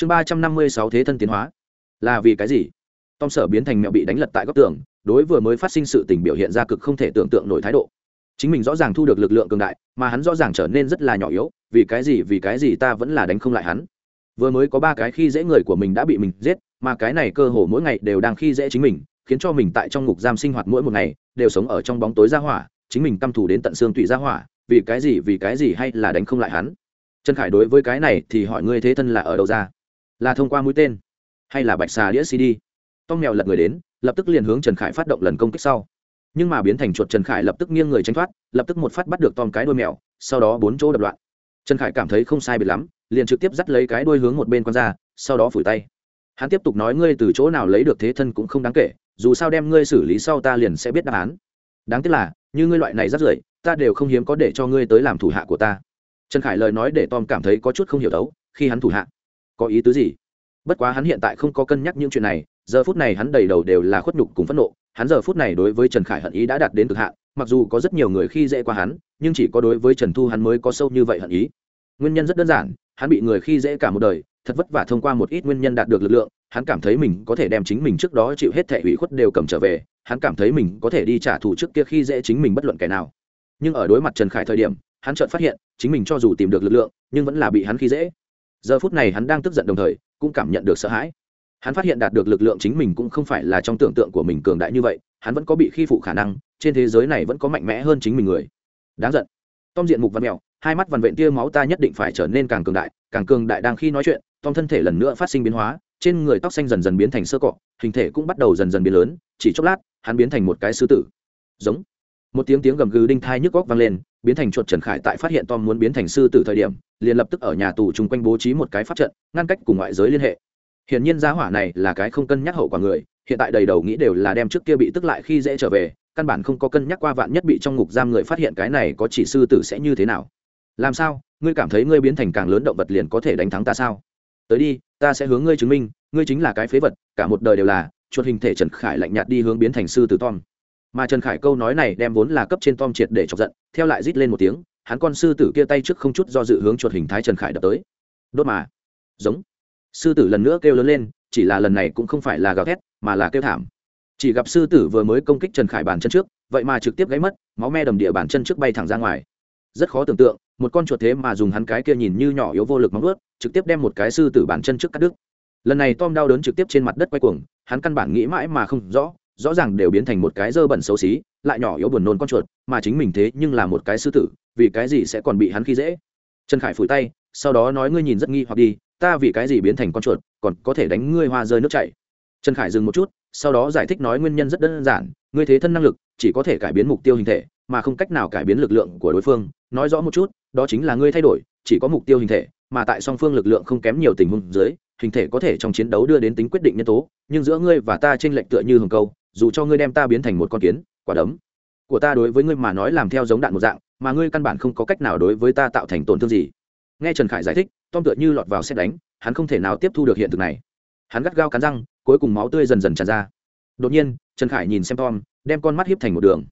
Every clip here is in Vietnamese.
chương ba trăm năm mươi sáu thế thân tiến hóa. Là vì cái gì? Tom sở biến thành mẹo bị đánh lật tại góc tường, đối vừa mới phát sinh sự tình biểu hiện ra cực không thể tưởng tượng nổi thái độ. Chính mình rõ ràng thu được lực lượng cường đại, mà hắn rõ ràng trở nên rất là nhỏ yếu, vì cái gì, vì cái gì ta vẫn là đánh không lại hắn. Vừa mới có ba cái khi dễ người của mình đã bị mình giết, mà cái này cơ hồ mỗi ngày đều đang khi dễ chính mình, khiến cho mình tại trong ngục giam sinh hoạt mỗi một ngày, đều sống ở trong bóng tối ra hỏa, chính mình căm thù đến tận xương tụy ra hỏa, vì cái gì, vì cái gì hay là đánh không lại hắn? Trần khải đối với cái này thì hỏi ngươi thế thân là ở đâu ra? Là thông qua mũi tên hay là bạch xà đĩa cd tom mèo lật người đến lập tức liền hướng trần khải phát động lần công kích sau nhưng mà biến thành chuột trần khải lập tức nghiêng người tránh thoát lập tức một phát bắt được tom cái đuôi mèo sau đó bốn chỗ đập loạn trần khải cảm thấy không sai biệt lắm liền trực tiếp dắt lấy cái đuôi hướng một bên con ra sau đó phủi tay hắn tiếp tục nói ngươi từ chỗ nào lấy được thế thân cũng không đáng kể dù sao đem ngươi xử lý sau ta liền sẽ biết đáp án đáng tiếc là như ngươi loại này rất rưởi ta đều không hiếm có để cho ngươi tới làm thủ hạ của ta trần khải lời nói để tom cảm thấy có chút không hiểu đấu khi hắn thủ hạ có ý tứ gì? Bất quá hắn hiện tại không có cân nhắc những chuyện này, giờ phút này hắn đầy đầu đều là khuất nhục cùng phẫn nộ. Hắn giờ phút này đối với trần khải hận ý đã đạt đến cực hạn, mặc dù có rất nhiều người khi dễ qua hắn, nhưng chỉ có đối với trần thu hắn mới có sâu như vậy hận ý. Nguyên nhân rất đơn giản, hắn bị người khi dễ cả một đời, thật vất vả thông qua một ít nguyên nhân đạt được lực lượng, hắn cảm thấy mình có thể đem chính mình trước đó chịu hết thẻ ủy khuất đều cầm trở về, hắn cảm thấy mình có thể đi trả thù trước kia khi dễ chính mình bất luận kẻ nào. Nhưng ở đối mặt trần khải thời điểm, hắn chợt phát hiện, chính mình cho dù tìm được lực lượng, nhưng vẫn là bị hắn khi dễ giờ phút này hắn đang tức giận đồng thời, cũng cảm nhận được sợ hãi. Hắn phát hiện đạt được lực lượng chính mình cũng không phải là trong tưởng tượng của mình cường đại như vậy, hắn vẫn có bị khi phụ khả năng, trên thế giới này vẫn có mạnh mẽ hơn chính mình người. Đáng giận. Tom diện mục văn mèo, hai mắt vằn vện tia máu ta nhất định phải trở nên càng cường đại, càng cường đại đang khi nói chuyện, tom thân thể lần nữa phát sinh biến hóa, trên người tóc xanh dần dần biến thành sơ cọ, hình thể cũng bắt đầu dần dần biến lớn, chỉ chốc lát, hắn biến thành một cái sư tử. Giống. Một tiếng tiếng gầm gừ đinh thai nhức góc vang lên biến thành chuột trần khải tại phát hiện tom muốn biến thành sư tử thời điểm, liền lập tức ở nhà tù chung quanh bố trí một cái pháp trận, ngăn cách cùng ngoại giới liên hệ. Hiển nhiên giá hỏa này là cái không cân nhắc hậu quả người, hiện tại đầy đầu nghĩ đều là đem trước kia bị tức lại khi dễ trở về, căn bản không có cân nhắc qua vạn nhất bị trong ngục giam người phát hiện cái này có chỉ sư tử sẽ như thế nào. Làm sao? Ngươi cảm thấy ngươi biến thành càng lớn động vật liền có thể đánh thắng ta sao? Tới đi, ta sẽ hướng ngươi chứng minh, ngươi chính là cái phế vật, cả một đời đều là, chuột hình thể trần khải lạnh nhạt đi hướng biến thành sư tử tom mà trần khải câu nói này đem vốn là cấp trên tom triệt để chọc giận, theo lại rít lên một tiếng, hắn con sư tử kia tay trước không chút do dự hướng chuột hình thái trần khải đập tới. Đốt mà. Giống. Sư tử lần nữa kêu lớn lên, chỉ là lần này cũng không phải là gào thét, mà là kêu thảm. Chỉ gặp sư tử vừa mới công kích trần khải bàn chân trước, vậy mà trực tiếp gáy mất, máu me đầm địa bàn chân trước bay thẳng ra ngoài. Rất khó tưởng tượng, một con chuột thế mà dùng hắn cái kia nhìn như nhỏ yếu vô lực móng ướt trực tiếp đem một cái sư tử bàn chân trước cắt đứt. Lần này tom đau đớn trực tiếp trên mặt đất quay cuồng, hắn căn bản nghĩ mãi mà không rõ rõ ràng đều biến thành một cái dơ bẩn xấu xí, lại nhỏ yếu buồn nôn con chuột, mà chính mình thế nhưng là một cái sư tử, vì cái gì sẽ còn bị hắn khi dễ? Trần khải phủi tay, sau đó nói ngươi nhìn rất nghi hoặc đi, ta vì cái gì biến thành con chuột, còn có thể đánh ngươi hoa rơi nước chảy. Trần khải dừng một chút, sau đó giải thích nói nguyên nhân rất đơn giản, ngươi thế thân năng lực, chỉ có thể cải biến mục tiêu hình thể, mà không cách nào cải biến lực lượng của đối phương. Nói rõ một chút, đó chính là ngươi thay đổi, chỉ có mục tiêu hình thể, mà tại song phương lực lượng không kém nhiều tình huống dưới, hình thể có thể trong chiến đấu đưa đến tính quyết định nhân tố, nhưng giữa ngươi và ta trên lệch tựa như hồng câu dù cho ngươi đem ta biến thành một con kiến, quả đấm của ta đối với ngươi mà nói làm theo giống đạn một dạng, mà ngươi căn bản không có cách nào đối với ta tạo thành tổn thương gì. Nghe trần khải giải thích, tom tựa như lọt vào xét đánh, hắn không thể nào tiếp thu được hiện thực này. Hắn gắt gao cắn răng, cuối cùng máu tươi dần dần tràn ra. Đột nhiên, trần khải nhìn xem tom, đem con mắt hiếp thành một đường.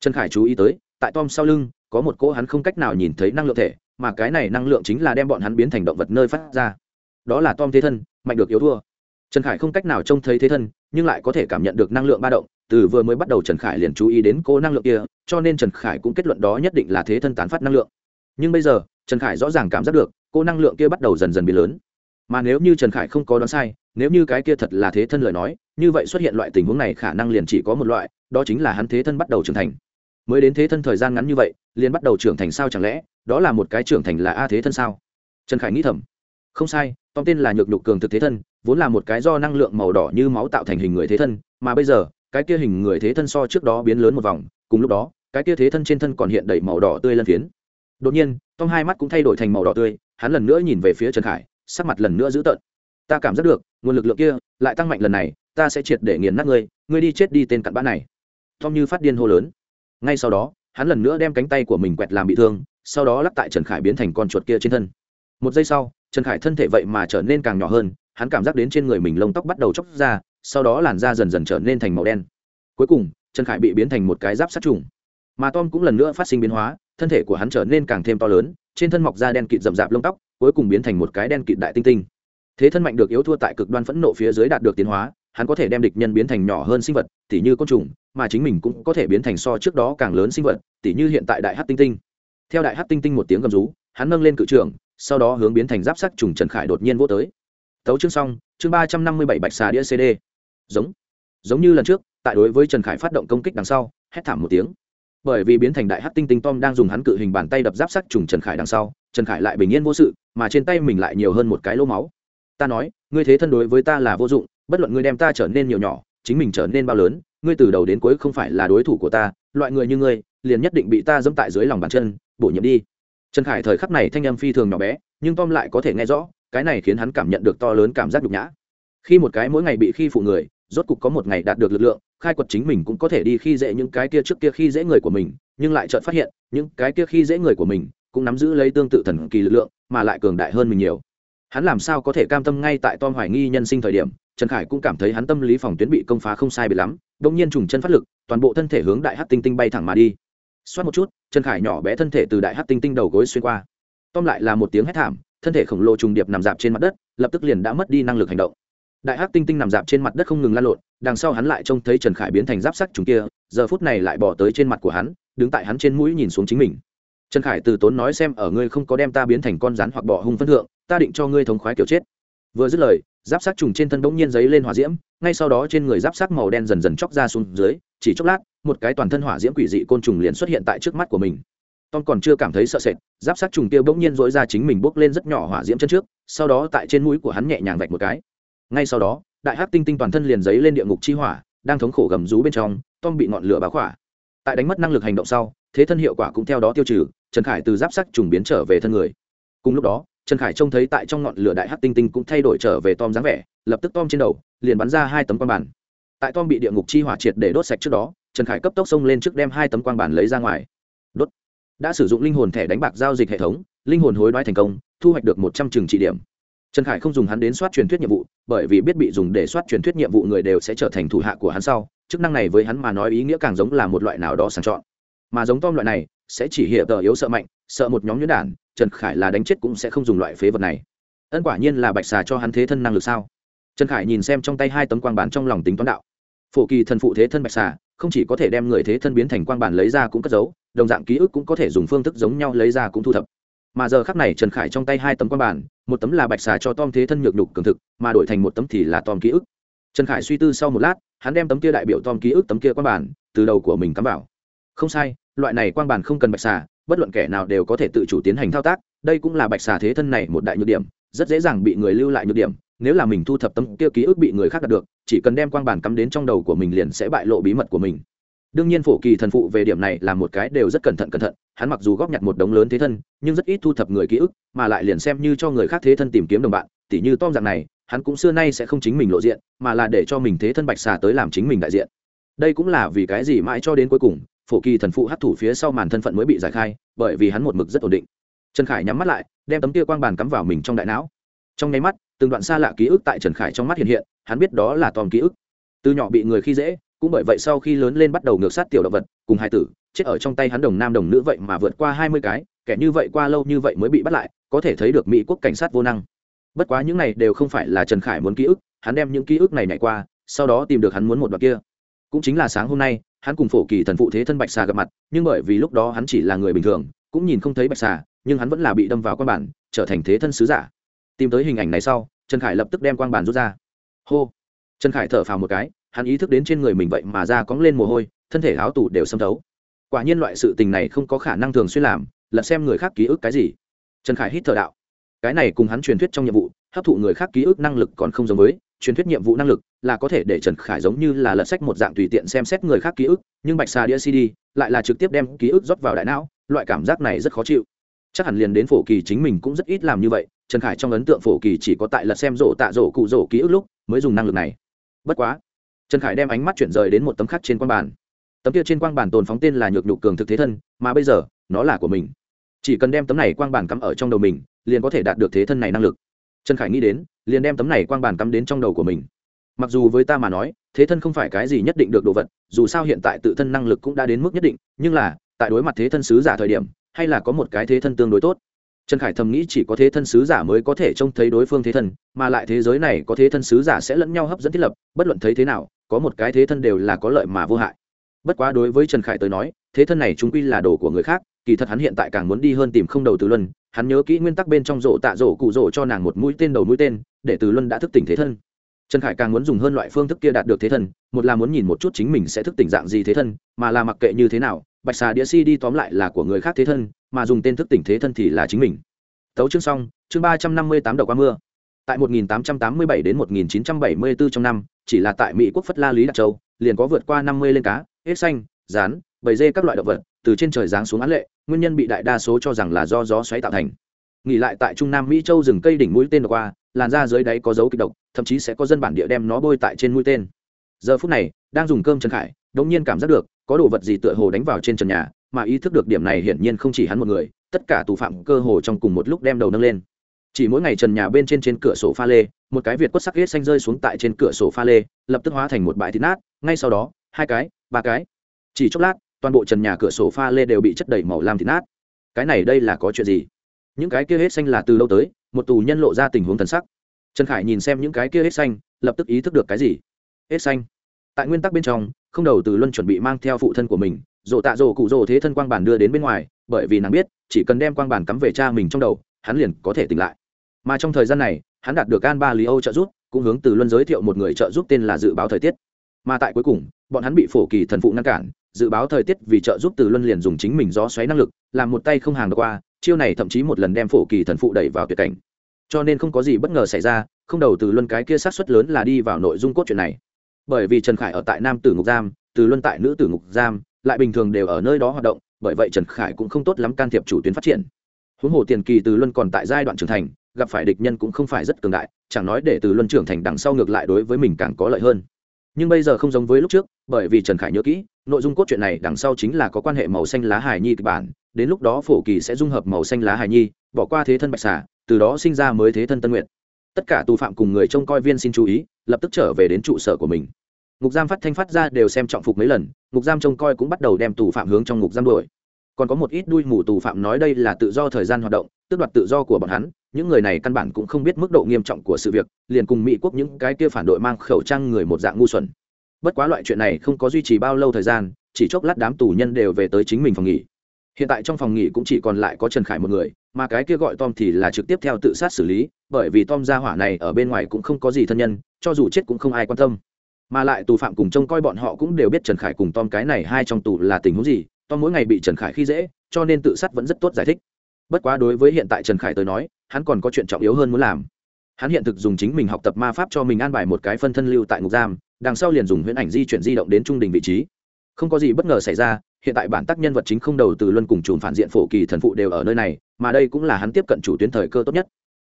Trần khải chú ý tới, tại tom sau lưng, có một cỗ hắn không cách nào nhìn thấy năng lượng thể, mà cái này năng lượng chính là đem bọn hắn biến thành động vật nơi phát ra. Đó là tom thế thân, mạnh được yếu thua. Trần khải không cách nào trông thấy thế thân nhưng lại có thể cảm nhận được năng lượng ba động, từ vừa mới bắt đầu trần khải liền chú ý đến cô năng lượng kia, cho nên trần khải cũng kết luận đó nhất định là thế thân tán phát năng lượng. Nhưng bây giờ, trần khải rõ ràng cảm giác được cô năng lượng kia bắt đầu dần dần biến lớn. Mà nếu như trần khải không có đoán sai, nếu như cái kia thật là thế thân lời nói, như vậy xuất hiện loại tình huống này khả năng liền chỉ có một loại, đó chính là hắn thế thân bắt đầu trưởng thành. Mới đến thế thân thời gian ngắn như vậy, liền bắt đầu trưởng thành sao chẳng lẽ, đó là một cái trưởng thành là a thế thân sao? Trần khải nghĩ thầm. Không sai, tóm tên là nhược nhục cường thực thế thân vốn là một cái do năng lượng màu đỏ như máu tạo thành hình người thế thân, mà bây giờ, cái kia hình người thế thân so trước đó biến lớn một vòng, cùng lúc đó, cái kia thế thân trên thân còn hiện đầy màu đỏ tươi lân phiến. Đột nhiên, tom hai mắt cũng thay đổi thành màu đỏ tươi, hắn lần nữa nhìn về phía trần khải, sắc mặt lần nữa dữ tợn. Ta cảm giác được, nguồn lực lượng kia lại tăng mạnh lần này, ta sẽ triệt để nghiền nát ngươi ngươi đi chết đi tên cặn bã này. Tom như phát điên hô lớn. Ngay sau đó, hắn lần nữa đem cánh tay của mình quẹt làm bị thương, sau đó lắp tại trần khải biến thành con chuột kia trên thân. Một giây sau, trần khải thân thể vậy mà trở nên càng nhỏ hơn hắn cảm giác đến trên người mình lông tóc bắt đầu chóc ra, sau đó làn da dần dần trở nên thành màu đen. Cuối cùng, trần khải bị biến thành một cái giáp sát trùng. Mà tom cũng lần nữa phát sinh biến hóa, thân thể của hắn trở nên càng thêm to lớn, trên thân mọc da đen kịt rậm rạp lông tóc, cuối cùng biến thành một cái đen kịt đại tinh tinh. Thế thân mạnh được yếu thua tại cực đoan phẫn nộ phía dưới đạt được tiến hóa, hắn có thể đem địch nhân biến thành nhỏ hơn sinh vật, tỉ như côn trùng, mà chính mình cũng có thể biến thành so trước đó càng lớn sinh vật, tỉ như hiện tại đại hát tinh tinh. Theo đại hát tinh tinh một tiếng gầm rú, hắn nâng lên cự trường, sau đó hướng biến thành giáp sắc trùng trần khải đột nhiên vô tới tấu chương xong, chương ba trăm năm mươi bảy bạch xà đĩa cd giống. Giống như lần trước, tại đối với trần khải phát động công kích đằng sau, hét thảm một tiếng. Bởi vì biến thành đại hát tinh tinh tom đang dùng hắn cự hình bàn tay đập giáp sắc trùng trần khải đằng sau, trần khải lại bình yên vô sự, mà trên tay mình lại nhiều hơn một cái lỗ máu. Ta nói, ngươi thế thân đối với ta là vô dụng, bất luận ngươi đem ta trở nên nhiều nhỏ, chính mình trở nên bao lớn, ngươi từ đầu đến cuối không phải là đối thủ của ta, loại người như ngươi, liền nhất định bị ta dẫm tại dưới lòng bàn chân, bổ nhiệm đi. Trần khải thời khắc này thanh âm phi thường nhỏ bé, nhưng tom lại có thể nghe rõ cái này khiến hắn cảm nhận được to lớn cảm giác nhục nhã. Khi một cái mỗi ngày bị khi phụ người, rốt cục có một ngày đạt được lực lượng, khai quật chính mình cũng có thể đi khi dễ những cái kia trước kia khi dễ người của mình, nhưng lại chợt phát hiện, những cái kia khi dễ người của mình cũng nắm giữ lấy tương tự thần kỳ lực lượng, mà lại cường đại hơn mình nhiều. Hắn làm sao có thể cam tâm ngay tại tom hoài nghi nhân sinh thời điểm, trần khải cũng cảm thấy hắn tâm lý phòng tuyến bị công phá không sai bị lắm đông nhiên trùng chân phát lực, toàn bộ thân thể hướng đại hát tinh tinh bay thẳng mà đi. Xoát một chút, trần khải nhỏ bé thân thể từ đại hát tinh tinh đầu gối xuyên qua. Tom lại là một tiếng hét thảm thân thể khổng lồ trùng điệp nằm dạp trên mặt đất, lập tức liền đã mất đi năng lực hành động. Đại hắc tinh tinh nằm dạp trên mặt đất không ngừng lan lộn, đằng sau hắn lại trông thấy trần khải biến thành giáp sắc trùng kia, giờ phút này lại bỏ tới trên mặt của hắn, đứng tại hắn trên mũi nhìn xuống chính mình. Trần khải từ tốn nói xem, ở ngươi không có đem ta biến thành con rắn hoặc bỏ hung phân thượng, ta định cho ngươi thống khoái kiểu chết. Vừa dứt lời, giáp sắc trùng trên thân bỗng nhiên giấy lên hỏa diễm, ngay sau đó trên người giáp sắc màu đen dần dần chóc ra xuống dưới, chỉ chốc lát, một cái toàn thân hỏa diễm quỷ dị côn trùng liền xuất hiện tại trước mắt của mình tom còn chưa cảm thấy sợ sệt, giáp sát trùng tiêu bỗng nhiên dỗi ra chính mình bốc lên rất nhỏ hỏa diễm chân trước, sau đó tại trên mũi của hắn nhẹ nhàng vạch một cái. Ngay sau đó, đại hát tinh tinh toàn thân liền giấy lên địa ngục chi hỏa, đang thống khổ gầm rú bên trong, tom bị ngọn lửa báo khỏa. Tại đánh mất năng lực hành động sau, thế thân hiệu quả cũng theo đó tiêu trừ, trần khải từ giáp sắc trùng biến trở về thân người. Cùng lúc đó, trần khải trông thấy tại trong ngọn lửa đại hát tinh tinh cũng thay đổi trở về tom dáng vẻ, lập tức tom trên đầu, liền bắn ra hai tấm quang bản tại tom bị địa ngục chi hỏa triệt để đốt sạch trước đó, trần khải cấp tốc xông lên trước đem hai tấm quang bản lấy ra ngoài đã sử dụng linh hồn thẻ đánh bạc giao dịch hệ thống, linh hồn hối đoái thành công, thu hoạch được một trăm trường trị điểm. Trần khải không dùng hắn đến soát truyền thuyết nhiệm vụ, bởi vì biết bị dùng để soát truyền thuyết nhiệm vụ người đều sẽ trở thành thủ hạ của hắn sau, chức năng này với hắn mà nói ý nghĩa càng giống là một loại nào đó sàng chọn. Mà giống tom loại này, sẽ chỉ hiện tờ yếu sợ mạnh, sợ một nhóm nhuyễn đản, trần khải là đánh chết cũng sẽ không dùng loại phế vật này. Ân quả nhiên là bạch xà cho hắn thế thân năng lực sao? Trần khải nhìn xem trong tay hai tấm quang bản trong lòng tính toán đạo. Phổ kỳ thần phụ thế thân bạch xà, không chỉ có thể đem người thế thân biến thành quang bản lấy ra cũng cất giấu đồng dạng ký ức cũng có thể dùng phương thức giống nhau lấy ra cũng thu thập. Mà giờ khắc này trần khải trong tay hai tấm quan bản một tấm là bạch xà cho tom thế thân nhược đục cường thực, mà đổi thành một tấm thì là tom ký ức. Trần khải suy tư sau một lát, hắn đem tấm kia đại biểu tom ký ức, tấm kia quan bản từ đầu của mình cắm vào. Không sai, loại này quan bản không cần bạch xà, bất luận kẻ nào đều có thể tự chủ tiến hành thao tác, đây cũng là bạch xà thế thân này một đại nhược điểm, rất dễ dàng bị người lưu lại nhược điểm, nếu là mình thu thập tấm kia ký ức bị người khác đạt được, chỉ cần đem quan bản cắm đến trong đầu của mình liền sẽ bại lộ bí mật của mình đương nhiên phổ kỳ thần phụ về điểm này là một cái đều rất cẩn thận cẩn thận, hắn mặc dù góp nhặt một đống lớn thế thân, nhưng rất ít thu thập người ký ức, mà lại liền xem như cho người khác thế thân tìm kiếm đồng bạn, tỉ như tom dạng này, hắn cũng xưa nay sẽ không chính mình lộ diện, mà là để cho mình thế thân bạch xà tới làm chính mình đại diện. Đây cũng là vì cái gì mãi cho đến cuối cùng, phổ kỳ thần phụ hấp thủ phía sau màn thân phận mới bị giải khai, bởi vì hắn một mực rất ổn định. Trần khải nhắm mắt lại, đem tấm kia quang bàn cắm vào mình trong đại não. Trong nháy mắt, từng đoạn xa lạ ký ức tại trần khải trong mắt hiện hiện, hắn biết đó là tom ký ức. Từ nhỏ bị người khi dễ cũng bởi vậy sau khi lớn lên bắt đầu ngược sát tiểu động vật cùng hai tử, chết ở trong tay hắn đồng nam đồng nữ vậy mà vượt qua hai mươi cái, kẻ như vậy qua lâu như vậy mới bị bắt lại, có thể thấy được mỹ quốc cảnh sát vô năng. Bất quá những này đều không phải là trần khải muốn ký ức, hắn đem những ký ức này nhảy qua, sau đó tìm được hắn muốn một đoạn kia. Cũng chính là sáng hôm nay, hắn cùng phổ kỳ thần phụ thế thân bạch xà gặp mặt, nhưng bởi vì lúc đó hắn chỉ là người bình thường, cũng nhìn không thấy bạch xà, nhưng hắn vẫn là bị đâm vào quan bản, trở thành thế thân sứ giả. Tìm tới hình ảnh này sau, trần khải lập tức đem quan bản rút ra. Hô! Trần khải thở phào một cái hắn ý thức đến trên người mình vậy mà ra cóng lên mồ hôi, thân thể áo tù đều xâm thấu. Quả nhiên loại sự tình này không có khả năng thường xuyên làm, lật xem người khác ký ức cái gì. Trần khải hít thở đạo. Cái này cùng hắn truyền thuyết trong nhiệm vụ, hấp thụ người khác ký ức năng lực còn không giống với, truyền thuyết nhiệm vụ năng lực là có thể để trần khải giống như là lật sách một dạng tùy tiện xem xét người khác ký ức, nhưng bạch xà đĩa cd lại là trực tiếp đem ký ức rót vào đại não, loại cảm giác này rất khó chịu. Chắc hẳn liền đến phổ kỳ chính mình cũng rất ít làm như vậy, trần khải trong ấn tượng phổ kỳ chỉ có tại lật xem rổ tạ rổ cụ rổ ký ức lúc mới dùng năng lực này. Bất quá trần khải đem ánh mắt chuyển rời đến một tấm khắc trên quang bàn. Tấm kia trên quang bàn tồn phóng tên là nhược nhục cường thực thế thân, mà bây giờ, nó là của mình. Chỉ cần đem tấm này quang bàn cắm ở trong đầu mình, liền có thể đạt được thế thân này năng lực. Trần khải nghĩ đến, liền đem tấm này quang bàn cắm đến trong đầu của mình. Mặc dù với ta mà nói, thế thân không phải cái gì nhất định được đồ vật, dù sao hiện tại tự thân năng lực cũng đã đến mức nhất định, nhưng là, tại đối mặt thế thân sứ giả thời điểm, hay là có một cái thế thân tương đối tốt. Trần khải thầm nghĩ chỉ có thế thân sứ giả mới có thể trông thấy đối phương thế thân, mà lại thế giới này có thế thân sứ giả sẽ lẫn nhau hấp dẫn thiết lập, bất luận thấy thế nào có một cái thế thân đều là có lợi mà vô hại. Bất quá đối với trần khải tới nói, thế thân này chúng quy là đồ của người khác, kỳ thật hắn hiện tại càng muốn đi hơn tìm không đầu từ luân, hắn nhớ kỹ nguyên tắc bên trong rổ tạ rổ cụ rổ cho nàng một mũi tên đầu mũi tên, để từ luân đã thức tỉnh thế thân. Trần khải càng muốn dùng hơn loại phương thức kia đạt được thế thân, một là muốn nhìn một chút chính mình sẽ thức tỉnh dạng gì thế thân, mà là mặc kệ như thế nào, bạch xà đĩa si đi tóm lại là của người khác thế thân, mà dùng tên thức tỉnh thế thân thì là chính mình. Tấu chương xong, chương ba trăm năm mươi tám đầu qua mưa. Tại 1887 đến 1974 trong năm chỉ là tại mỹ quốc phất la lý đặc châu, liền có vượt qua 50 lên cá, hết xanh, rán, bầy dê các loại động vật, từ trên trời giáng xuống án lệ, nguyên nhân bị đại đa số cho rằng là do gió xoáy tạo thành. Nghỉ lại tại trung nam mỹ châu rừng cây đỉnh mũi tên đọc qua, làn da dưới đáy có dấu kịch độc, thậm chí sẽ có dân bản địa đem nó bôi tại trên mũi tên. Giờ phút này, đang dùng cơm trần khải đống nhiên cảm giác được, có đồ vật gì tựa hồ đánh vào trên trần nhà, mà ý thức được điểm này hiển nhiên không chỉ hắn một người, tất cả tù phạm cơ hồ trong cùng một lúc đem đầu nâng lên. Chỉ mỗi ngày trần nhà bên trên trên cửa sổ pha lê một cái việt quất sắc ghét xanh rơi xuống tại trên cửa sổ pha lê, lập tức hóa thành một bãi thịt nát, ngay sau đó, hai cái, ba cái. Chỉ chốc lát, toàn bộ trần nhà cửa sổ pha lê đều bị chất đầy màu lam thịt nát. Cái này đây là có chuyện gì? Những cái kia hết xanh là từ lâu tới? Một tù nhân lộ ra tình huống thần sắc. Trần khải nhìn xem những cái kia hết xanh, lập tức ý thức được cái gì? Hết xanh. Tại nguyên tắc bên trong, không đầu từ luân chuẩn bị mang theo phụ thân của mình dồ tạ dồ cụ dồ thế thân quang bản đưa đến bên ngoài, bởi vì nàng biết, chỉ cần đem quang bản cắm về cha mình trong đầu, hắn liền có thể tỉnh lại. Mà trong thời gian này hắn đạt được an ba lý âu trợ giúp, cũng hướng từ luân giới thiệu một người trợ giúp tên là dự báo thời tiết. Mà tại cuối cùng, bọn hắn bị phổ kỳ thần phụ ngăn cản, dự báo thời tiết vì trợ giúp từ luân liền dùng chính mình gió xoáy năng lực, làm một tay không hàng qua, chiêu này thậm chí một lần đem phổ kỳ thần phụ đẩy vào tuyệt cảnh. Cho nên không có gì bất ngờ xảy ra, không đầu từ luân cái kia sát xuất lớn là đi vào nội dung cốt truyện này. Bởi vì trần khải ở tại nam tử ngục giam, từ luân tại nữ tử ngục giam, lại bình thường đều ở nơi đó hoạt động, bởi vậy trần khải cũng không tốt lắm can thiệp chủ tuyến phát triển huống hồ tiền kỳ từ luân còn tại giai đoạn trưởng thành, gặp phải địch nhân cũng không phải rất cường đại, chẳng nói để từ luân trưởng thành đằng sau ngược lại đối với mình càng có lợi hơn. Nhưng bây giờ không giống với lúc trước, bởi vì trần khải nhớ kỹ, nội dung cốt truyện này đằng sau chính là có quan hệ màu xanh lá hài nhi kịch bản, đến lúc đó phổ kỳ sẽ dung hợp màu xanh lá hài nhi, bỏ qua thế thân bạch xà, từ đó sinh ra mới thế thân tân nguyện tất cả tù phạm cùng người trông coi viên xin chú ý, lập tức trở về đến trụ sở của mình. Ngục giam phát thanh phát ra đều xem trọng phục mấy lần, ngục giam trông coi cũng bắt đầu đem tù phạm hướng trong ngục giam đuổi còn có một ít đuôi mù tù phạm nói đây là tự do thời gian hoạt động, tước đoạt tự do của bọn hắn, những người này căn bản cũng không biết mức độ nghiêm trọng của sự việc, liền cùng mỹ quốc những cái kia phản đội mang khẩu trang người một dạng ngu xuẩn. Bất quá loại chuyện này không có duy trì bao lâu thời gian, chỉ chốc lát đám tù nhân đều về tới chính mình phòng nghỉ. Hiện tại trong phòng nghỉ cũng chỉ còn lại có trần khải một người, mà cái kia gọi tom thì là trực tiếp theo tự sát xử lý, bởi vì tom gia hỏa này ở bên ngoài cũng không có gì thân nhân, cho dù chết cũng không ai quan tâm. Mà lại tù phạm cùng trông coi bọn họ cũng đều biết trần khải cùng tom cái này hai trong tù là tình huống gì tom mỗi ngày bị trần khải khi dễ, cho nên tự sát vẫn rất tốt giải thích. Bất quá đối với hiện tại trần khải tới nói, hắn còn có chuyện trọng yếu hơn muốn làm. Hắn hiện thực dùng chính mình học tập ma pháp cho mình an bài một cái phân thân lưu tại ngục giam, đằng sau liền dùng huyễn ảnh di chuyển di động đến trung đình vị trí. Không có gì bất ngờ xảy ra, hiện tại bản tác nhân vật chính không đầu từ luân cùng chùm phản diện phổ kỳ thần phụ đều ở nơi này, mà đây cũng là hắn tiếp cận chủ tuyến thời cơ tốt nhất.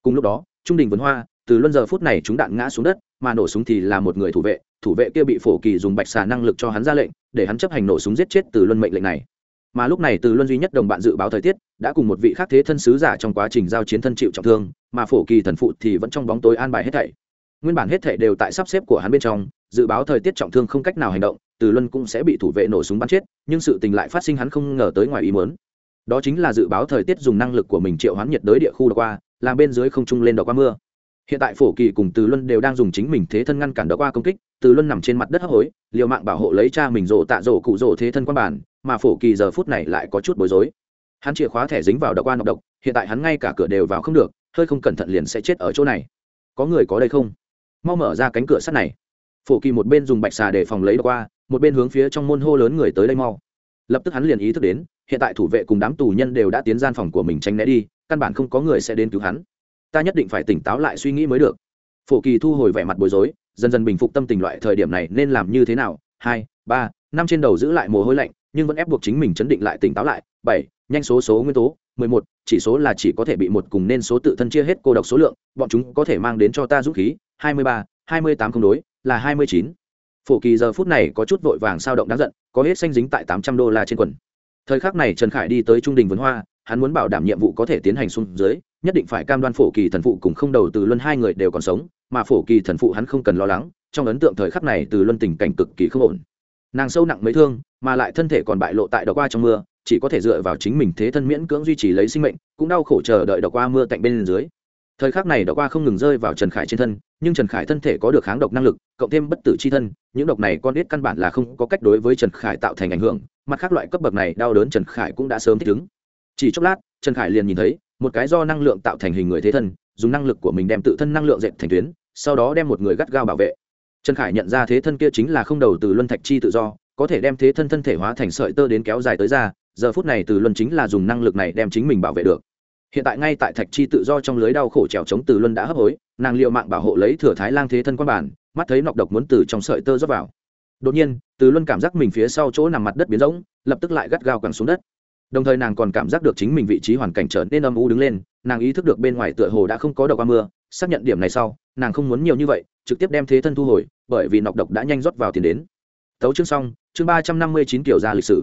Cùng lúc đó, trung đình vườn hoa từ luân giờ phút này chúng đạn ngã xuống đất, mà nổ súng thì là một người thủ vệ thủ vệ kia bị phổ kỳ dùng bạch xà năng lực cho hắn ra lệnh, để hắn chấp hành nổ súng giết chết từ luân mệnh lệnh này. Mà lúc này từ luân duy nhất đồng bạn dự báo thời tiết, đã cùng một vị khác thế thân sứ giả trong quá trình giao chiến thân chịu trọng thương, mà phổ kỳ thần phụ thì vẫn trong bóng tối an bài hết thảy. Nguyên bản hết thảy đều tại sắp xếp của hắn bên trong, dự báo thời tiết trọng thương không cách nào hành động, từ luân cũng sẽ bị thủ vệ nổ súng bắn chết, nhưng sự tình lại phát sinh hắn không ngờ tới ngoài ý muốn. Đó chính là dự báo thời tiết dùng năng lực của mình triệu hoán nhiệt đới địa khu đọc qua, làm bên dưới không trung lên đọc qua mưa hiện tại phổ kỳ cùng từ luân đều đang dùng chính mình thế thân ngăn cản đỡ qua công kích, từ luân nằm trên mặt đất hấp hối, liều mạng bảo hộ lấy cha mình rộ tạ rộ cụ rộ thế thân quan bản, mà phổ kỳ giờ phút này lại có chút bối rối. Hắn chìa khóa thẻ dính vào độc quan độc độc, hiện tại hắn ngay cả cửa đều vào không được, hơi không cẩn thận liền sẽ chết ở chỗ này. Có người có đây không? Mau mở ra cánh cửa sắt này. Phổ kỳ một bên dùng bạch xà để phòng lấy độc qua, một bên hướng phía trong môn hô lớn người tới đây mau. Lập tức hắn liền ý thức đến, hiện tại thủ vệ cùng đám tù nhân đều đã tiến gian phòng của mình tránh né đi, căn bản không có người sẽ đến cứu hắn ta nhất định phải tỉnh táo lại suy nghĩ mới được. Phổ kỳ thu hồi vẻ mặt bối rối, dần dần bình phục tâm tình loại thời điểm này nên làm như thế nào? Hai, ba, năm trên đầu giữ lại mồ hôi lạnh, nhưng vẫn ép buộc chính mình chấn định lại tỉnh táo lại. Bảy, nhanh số số nguyên tố. Mười một, chỉ số là chỉ có thể bị một cùng nên số tự thân chia hết cô độc số lượng, bọn chúng có thể mang đến cho ta dũng khí. Hai mươi ba, hai mươi tám không đối, là hai mươi chín. Phổ kỳ giờ phút này có chút vội vàng sao động đáng giận, có hết xanh dính tại tám trăm đô la trên quần. Thời khắc này trần khải đi tới trung đình vườn hoa hắn muốn bảo đảm nhiệm vụ có thể tiến hành xuống dưới, nhất định phải cam đoan phổ kỳ thần phụ cùng không đầu từ luân hai người đều còn sống, mà phổ kỳ thần phụ hắn không cần lo lắng, trong ấn tượng thời khắc này từ luân tình cảnh cực kỳ không ổn. Nàng sâu nặng mấy thương, mà lại thân thể còn bại lộ tại đ qua trong mưa, chỉ có thể dựa vào chính mình thế thân miễn cưỡng duy trì lấy sinh mệnh, cũng đau khổ chờ đợi đọc qua mưa cạnh bên dưới. Thời khắc này đọc qua không ngừng rơi vào trần khải trên thân, nhưng trần khải thân thể có được kháng độc năng lực, cộng thêm bất tử c h i thân, những độc này con biết căn bản là không có cách đối với trần khải tạo thành ảnh hưởng, mặt khác loại cấp bậc này đau đớn trần khải cũng đã sớm thích ứng chỉ chốc lát, trần khải liền nhìn thấy, một cái do năng lượng tạo thành hình người thế thân, dùng năng lực của mình đem tự thân năng lượng dệt thành tuyến, sau đó đem một người gắt gao bảo vệ. Trần khải nhận ra thế thân kia chính là không đầu từ luân thạch chi tự do, có thể đem thế thân thân thể hóa thành sợi tơ đến kéo dài tới ra, giờ phút này từ luân chính là dùng năng lực này đem chính mình bảo vệ được. Hiện tại ngay tại thạch chi tự do trong lưới đau khổ trèo chống từ luân đã hấp hối, nàng liệu mạng bảo hộ lấy thừa thái lang thế thân quan bản, mắt thấy nọc độc muốn từ trong sợi tơ rót vào. Đột nhiên, từ luân cảm giác mình phía sau chỗ nằm mặt đất biến rỗng, lập tức lại gắt gao cẳng xuống đất đồng thời nàng còn cảm giác được chính mình vị trí hoàn cảnh trở nên âm u đứng lên, nàng ý thức được bên ngoài tựa hồ đã không có độc qua mưa, xác nhận điểm này sau, nàng không muốn nhiều như vậy, trực tiếp đem thế thân thu hồi, bởi vì nọc độc đã nhanh rót vào tiền đến. Tấu chương xong, chương ba trăm năm mươi chín kiểu ra lịch sử.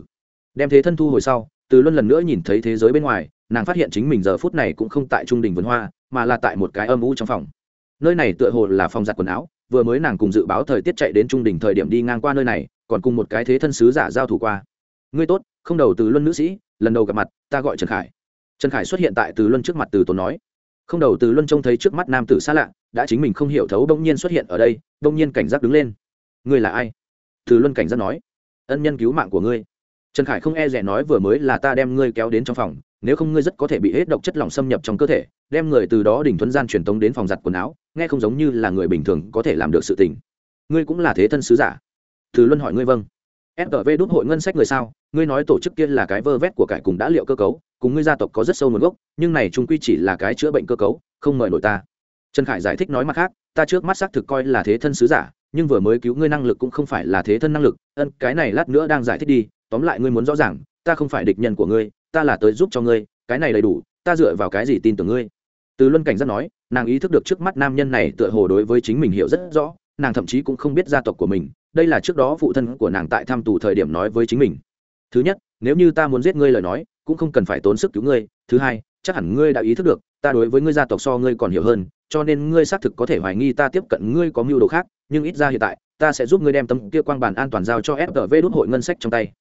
Đem thế thân thu hồi sau, từ luân lần nữa nhìn thấy thế giới bên ngoài, nàng phát hiện chính mình giờ phút này cũng không tại trung đình vườn hoa, mà là tại một cái âm u trong phòng. Nơi này tựa hồ là phòng giặt quần áo, vừa mới nàng cùng dự báo thời tiết chạy đến trung đình thời điểm đi ngang qua nơi này, còn cùng một cái thế thân sứ giả giao thủ qua. Ngươi tốt không đầu từ luân nữ sĩ, lần đầu gặp mặt, ta gọi trần khải. Trần khải xuất hiện tại từ luân trước mặt từ tốn nói. Không đầu từ luân trông thấy trước mắt nam tử xa lạ, đã chính mình không hiểu thấu đông nhiên xuất hiện ở đây đông nhiên cảnh giác đứng lên. Ngươi là ai? Từ luân cảnh giác nói. Ân nhân cứu mạng của ngươi. Trần khải không e rẻ nói vừa mới là ta đem ngươi kéo đến trong phòng, nếu không ngươi rất có thể bị hết độc chất lỏng xâm nhập trong cơ thể, đem người từ đó đỉnh thuấn gian truyền tống đến phòng giặt quần áo, nghe không giống như là người bình thường có thể làm được sự tình. Ngươi cũng là thế thân sứ giả. Từ luân hỏi ngươi vâng fgv đúc hội ngân sách người sao? Ngươi nói tổ chức kia là cái vơ vét của cải cùng đã liệu cơ cấu, cùng ngươi gia tộc có rất sâu nguồn gốc, nhưng này trung quy chỉ là cái chữa bệnh cơ cấu, không mời nổi ta. Trần khải giải thích nói mặt khác, ta trước mắt xác thực coi là thế thân sứ giả, nhưng vừa mới cứu ngươi năng lực cũng không phải là thế thân năng lực. Ân, cái này lát nữa đang giải thích đi, tóm lại ngươi muốn rõ ràng, ta không phải địch nhân của ngươi, ta là tới giúp cho ngươi, cái này đầy đủ, ta dựa vào cái gì tin tưởng ngươi? Từ luân cảnh giác nói, nàng ý thức được trước mắt nam nhân này tựa hồ đối với chính mình hiểu rất rõ, nàng thậm chí cũng không biết gia tộc của mình đây là trước đó phụ thân của nàng tại thăm tù thời điểm nói với chính mình. Thứ nhất, nếu như ta muốn giết ngươi lời nói, cũng không cần phải tốn sức cứu ngươi. Thứ hai, chắc hẳn ngươi đã ý thức được, ta đối với ngươi gia tộc so ngươi còn hiểu hơn, cho nên ngươi xác thực có thể hoài nghi ta tiếp cận ngươi có mưu đồ khác, nhưng ít ra hiện tại, ta sẽ giúp ngươi đem tấm kia quang bản an toàn giao cho fgv đốt hội ngân sách trong tay.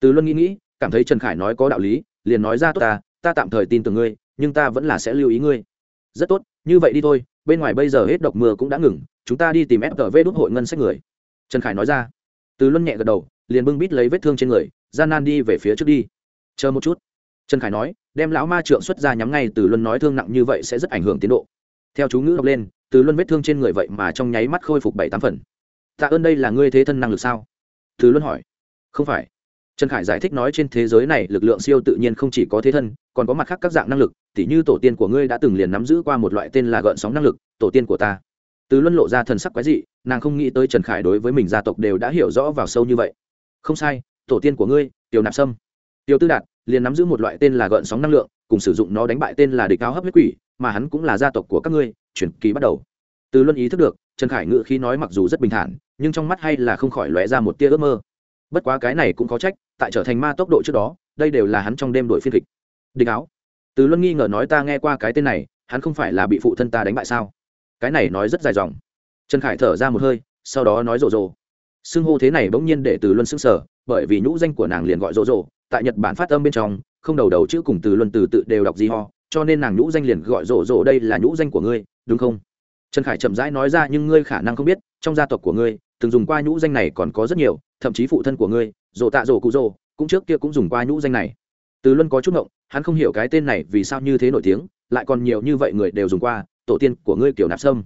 Từ luân nghĩ nghĩ, cảm thấy trần khải nói có đạo lý, liền nói ra, tốt ta ta tạm thời tin tưởng ngươi, nhưng ta vẫn là sẽ lưu ý ngươi. Rất tốt, như vậy đi thôi, bên ngoài bây giờ hết độc mưa cũng đã ngừng, chúng ta đi tìm fgv đốt hội ngân sách người trần khải nói ra. Từ luân nhẹ gật đầu, liền bưng bít lấy vết thương trên người, gian nan đi về phía trước đi. Chờ một chút. Trần khải nói, đem lão ma trượng xuất ra nhắm ngay, từ luân nói thương nặng như vậy sẽ rất ảnh hưởng tiến độ. Theo chú ngữ đọc lên, từ luân vết thương trên người vậy mà trong nháy mắt khôi phục bảy tám phần. Tạ ơn đây là ngươi thế thân năng lực sao? Từ luân hỏi. Không phải. Trần khải giải thích nói trên thế giới này lực lượng siêu tự nhiên không chỉ có thế thân, còn có mặt khác các dạng năng lực, tỉ như tổ tiên của ngươi đã từng liền nắm giữ qua một loại tên là gợn sóng năng lực, tổ tiên của ta từ luân lộ ra thần sắc quái dị, nàng không nghĩ tới trần khải đối với mình gia tộc đều đã hiểu rõ vào sâu như vậy. Không sai, tổ tiên của ngươi, tiểu nạp sâm. Tiêu tư đạt liền nắm giữ một loại tên là gợn sóng năng lượng, cùng sử dụng nó đánh bại tên là địch cao hấp huyết quỷ, mà hắn cũng là gia tộc của các ngươi, chuyển kỳ bắt đầu. Từ luân ý thức được, trần khải ngự khi nói mặc dù rất bình thản, nhưng trong mắt hay là không khỏi lóe ra một tia ước mơ. Bất quá cái này cũng có trách, tại trở thành ma tốc độ trước đó, đây đều là hắn trong đêm đội phiên kịch. Địch áo. Từ luân nghi ngờ nói ta nghe qua cái tên này, hắn không phải là bị phụ thân ta đánh bại sao? Cái này nói rất dài dòng. Trần khải thở ra một hơi, sau đó nói rộ rộ. Xưng hô thế này bỗng nhiên để từ luân xưng sở bởi vì nhũ danh của nàng liền gọi rộ rộ, tại nhật bản phát âm bên trong, không đầu đầu chữ cùng từ luân từ tự đều đọc gì ho, cho nên nàng nhũ danh liền gọi rộ rộ đây là nhũ danh của ngươi, đúng không? Trần khải chậm rãi nói ra nhưng ngươi khả năng không biết, trong gia tộc của ngươi, từng dùng qua nhũ danh này còn có rất nhiều, thậm chí phụ thân của ngươi, rộ tạ rộ cụ rộ, cũng trước kia cũng dùng qua nhũ danh này. Từ luân có chút ngộng, hắn không hiểu cái tên này vì sao như thế nổi tiếng, lại còn nhiều như vậy người đều dùng qua tổ tiên của ngươi kiểu nạp sâm.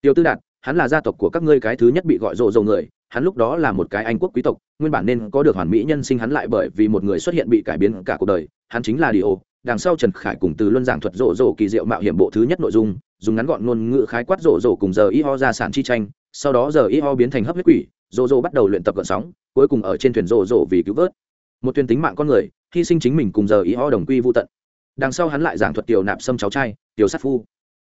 Tiêu tư đạt, hắn là gia tộc của các ngươi cái thứ nhất bị gọi rộ rộ người, hắn lúc đó là một cái anh quốc quý tộc, nguyên bản nên có được hoàn mỹ nhân sinh hắn lại bởi vì một người xuất hiện bị cải biến cả cuộc đời, hắn chính là đi ô, đằng sau trần khải cùng từ luân giảng thuật rộ rộ kỳ diệu mạo hiểm bộ thứ nhất nội dung, dùng ngắn gọn ngôn ngữ khái quát rộ rộ cùng giờ y ho ra sản chi tranh, sau đó giờ y ho biến thành hấp huyết quỷ, rộ rộ bắt đầu luyện tập gợn sóng, cuối cùng ở trên thuyền rộ rộ vì cứu vớt. Một thuyền tính mạng con người, hy sinh chính mình cùng giờ y ho đồng quy vô tận. Đằng sau hắn lại giảng thuật tiểu nạp sâm cháu trai tiểu sát phu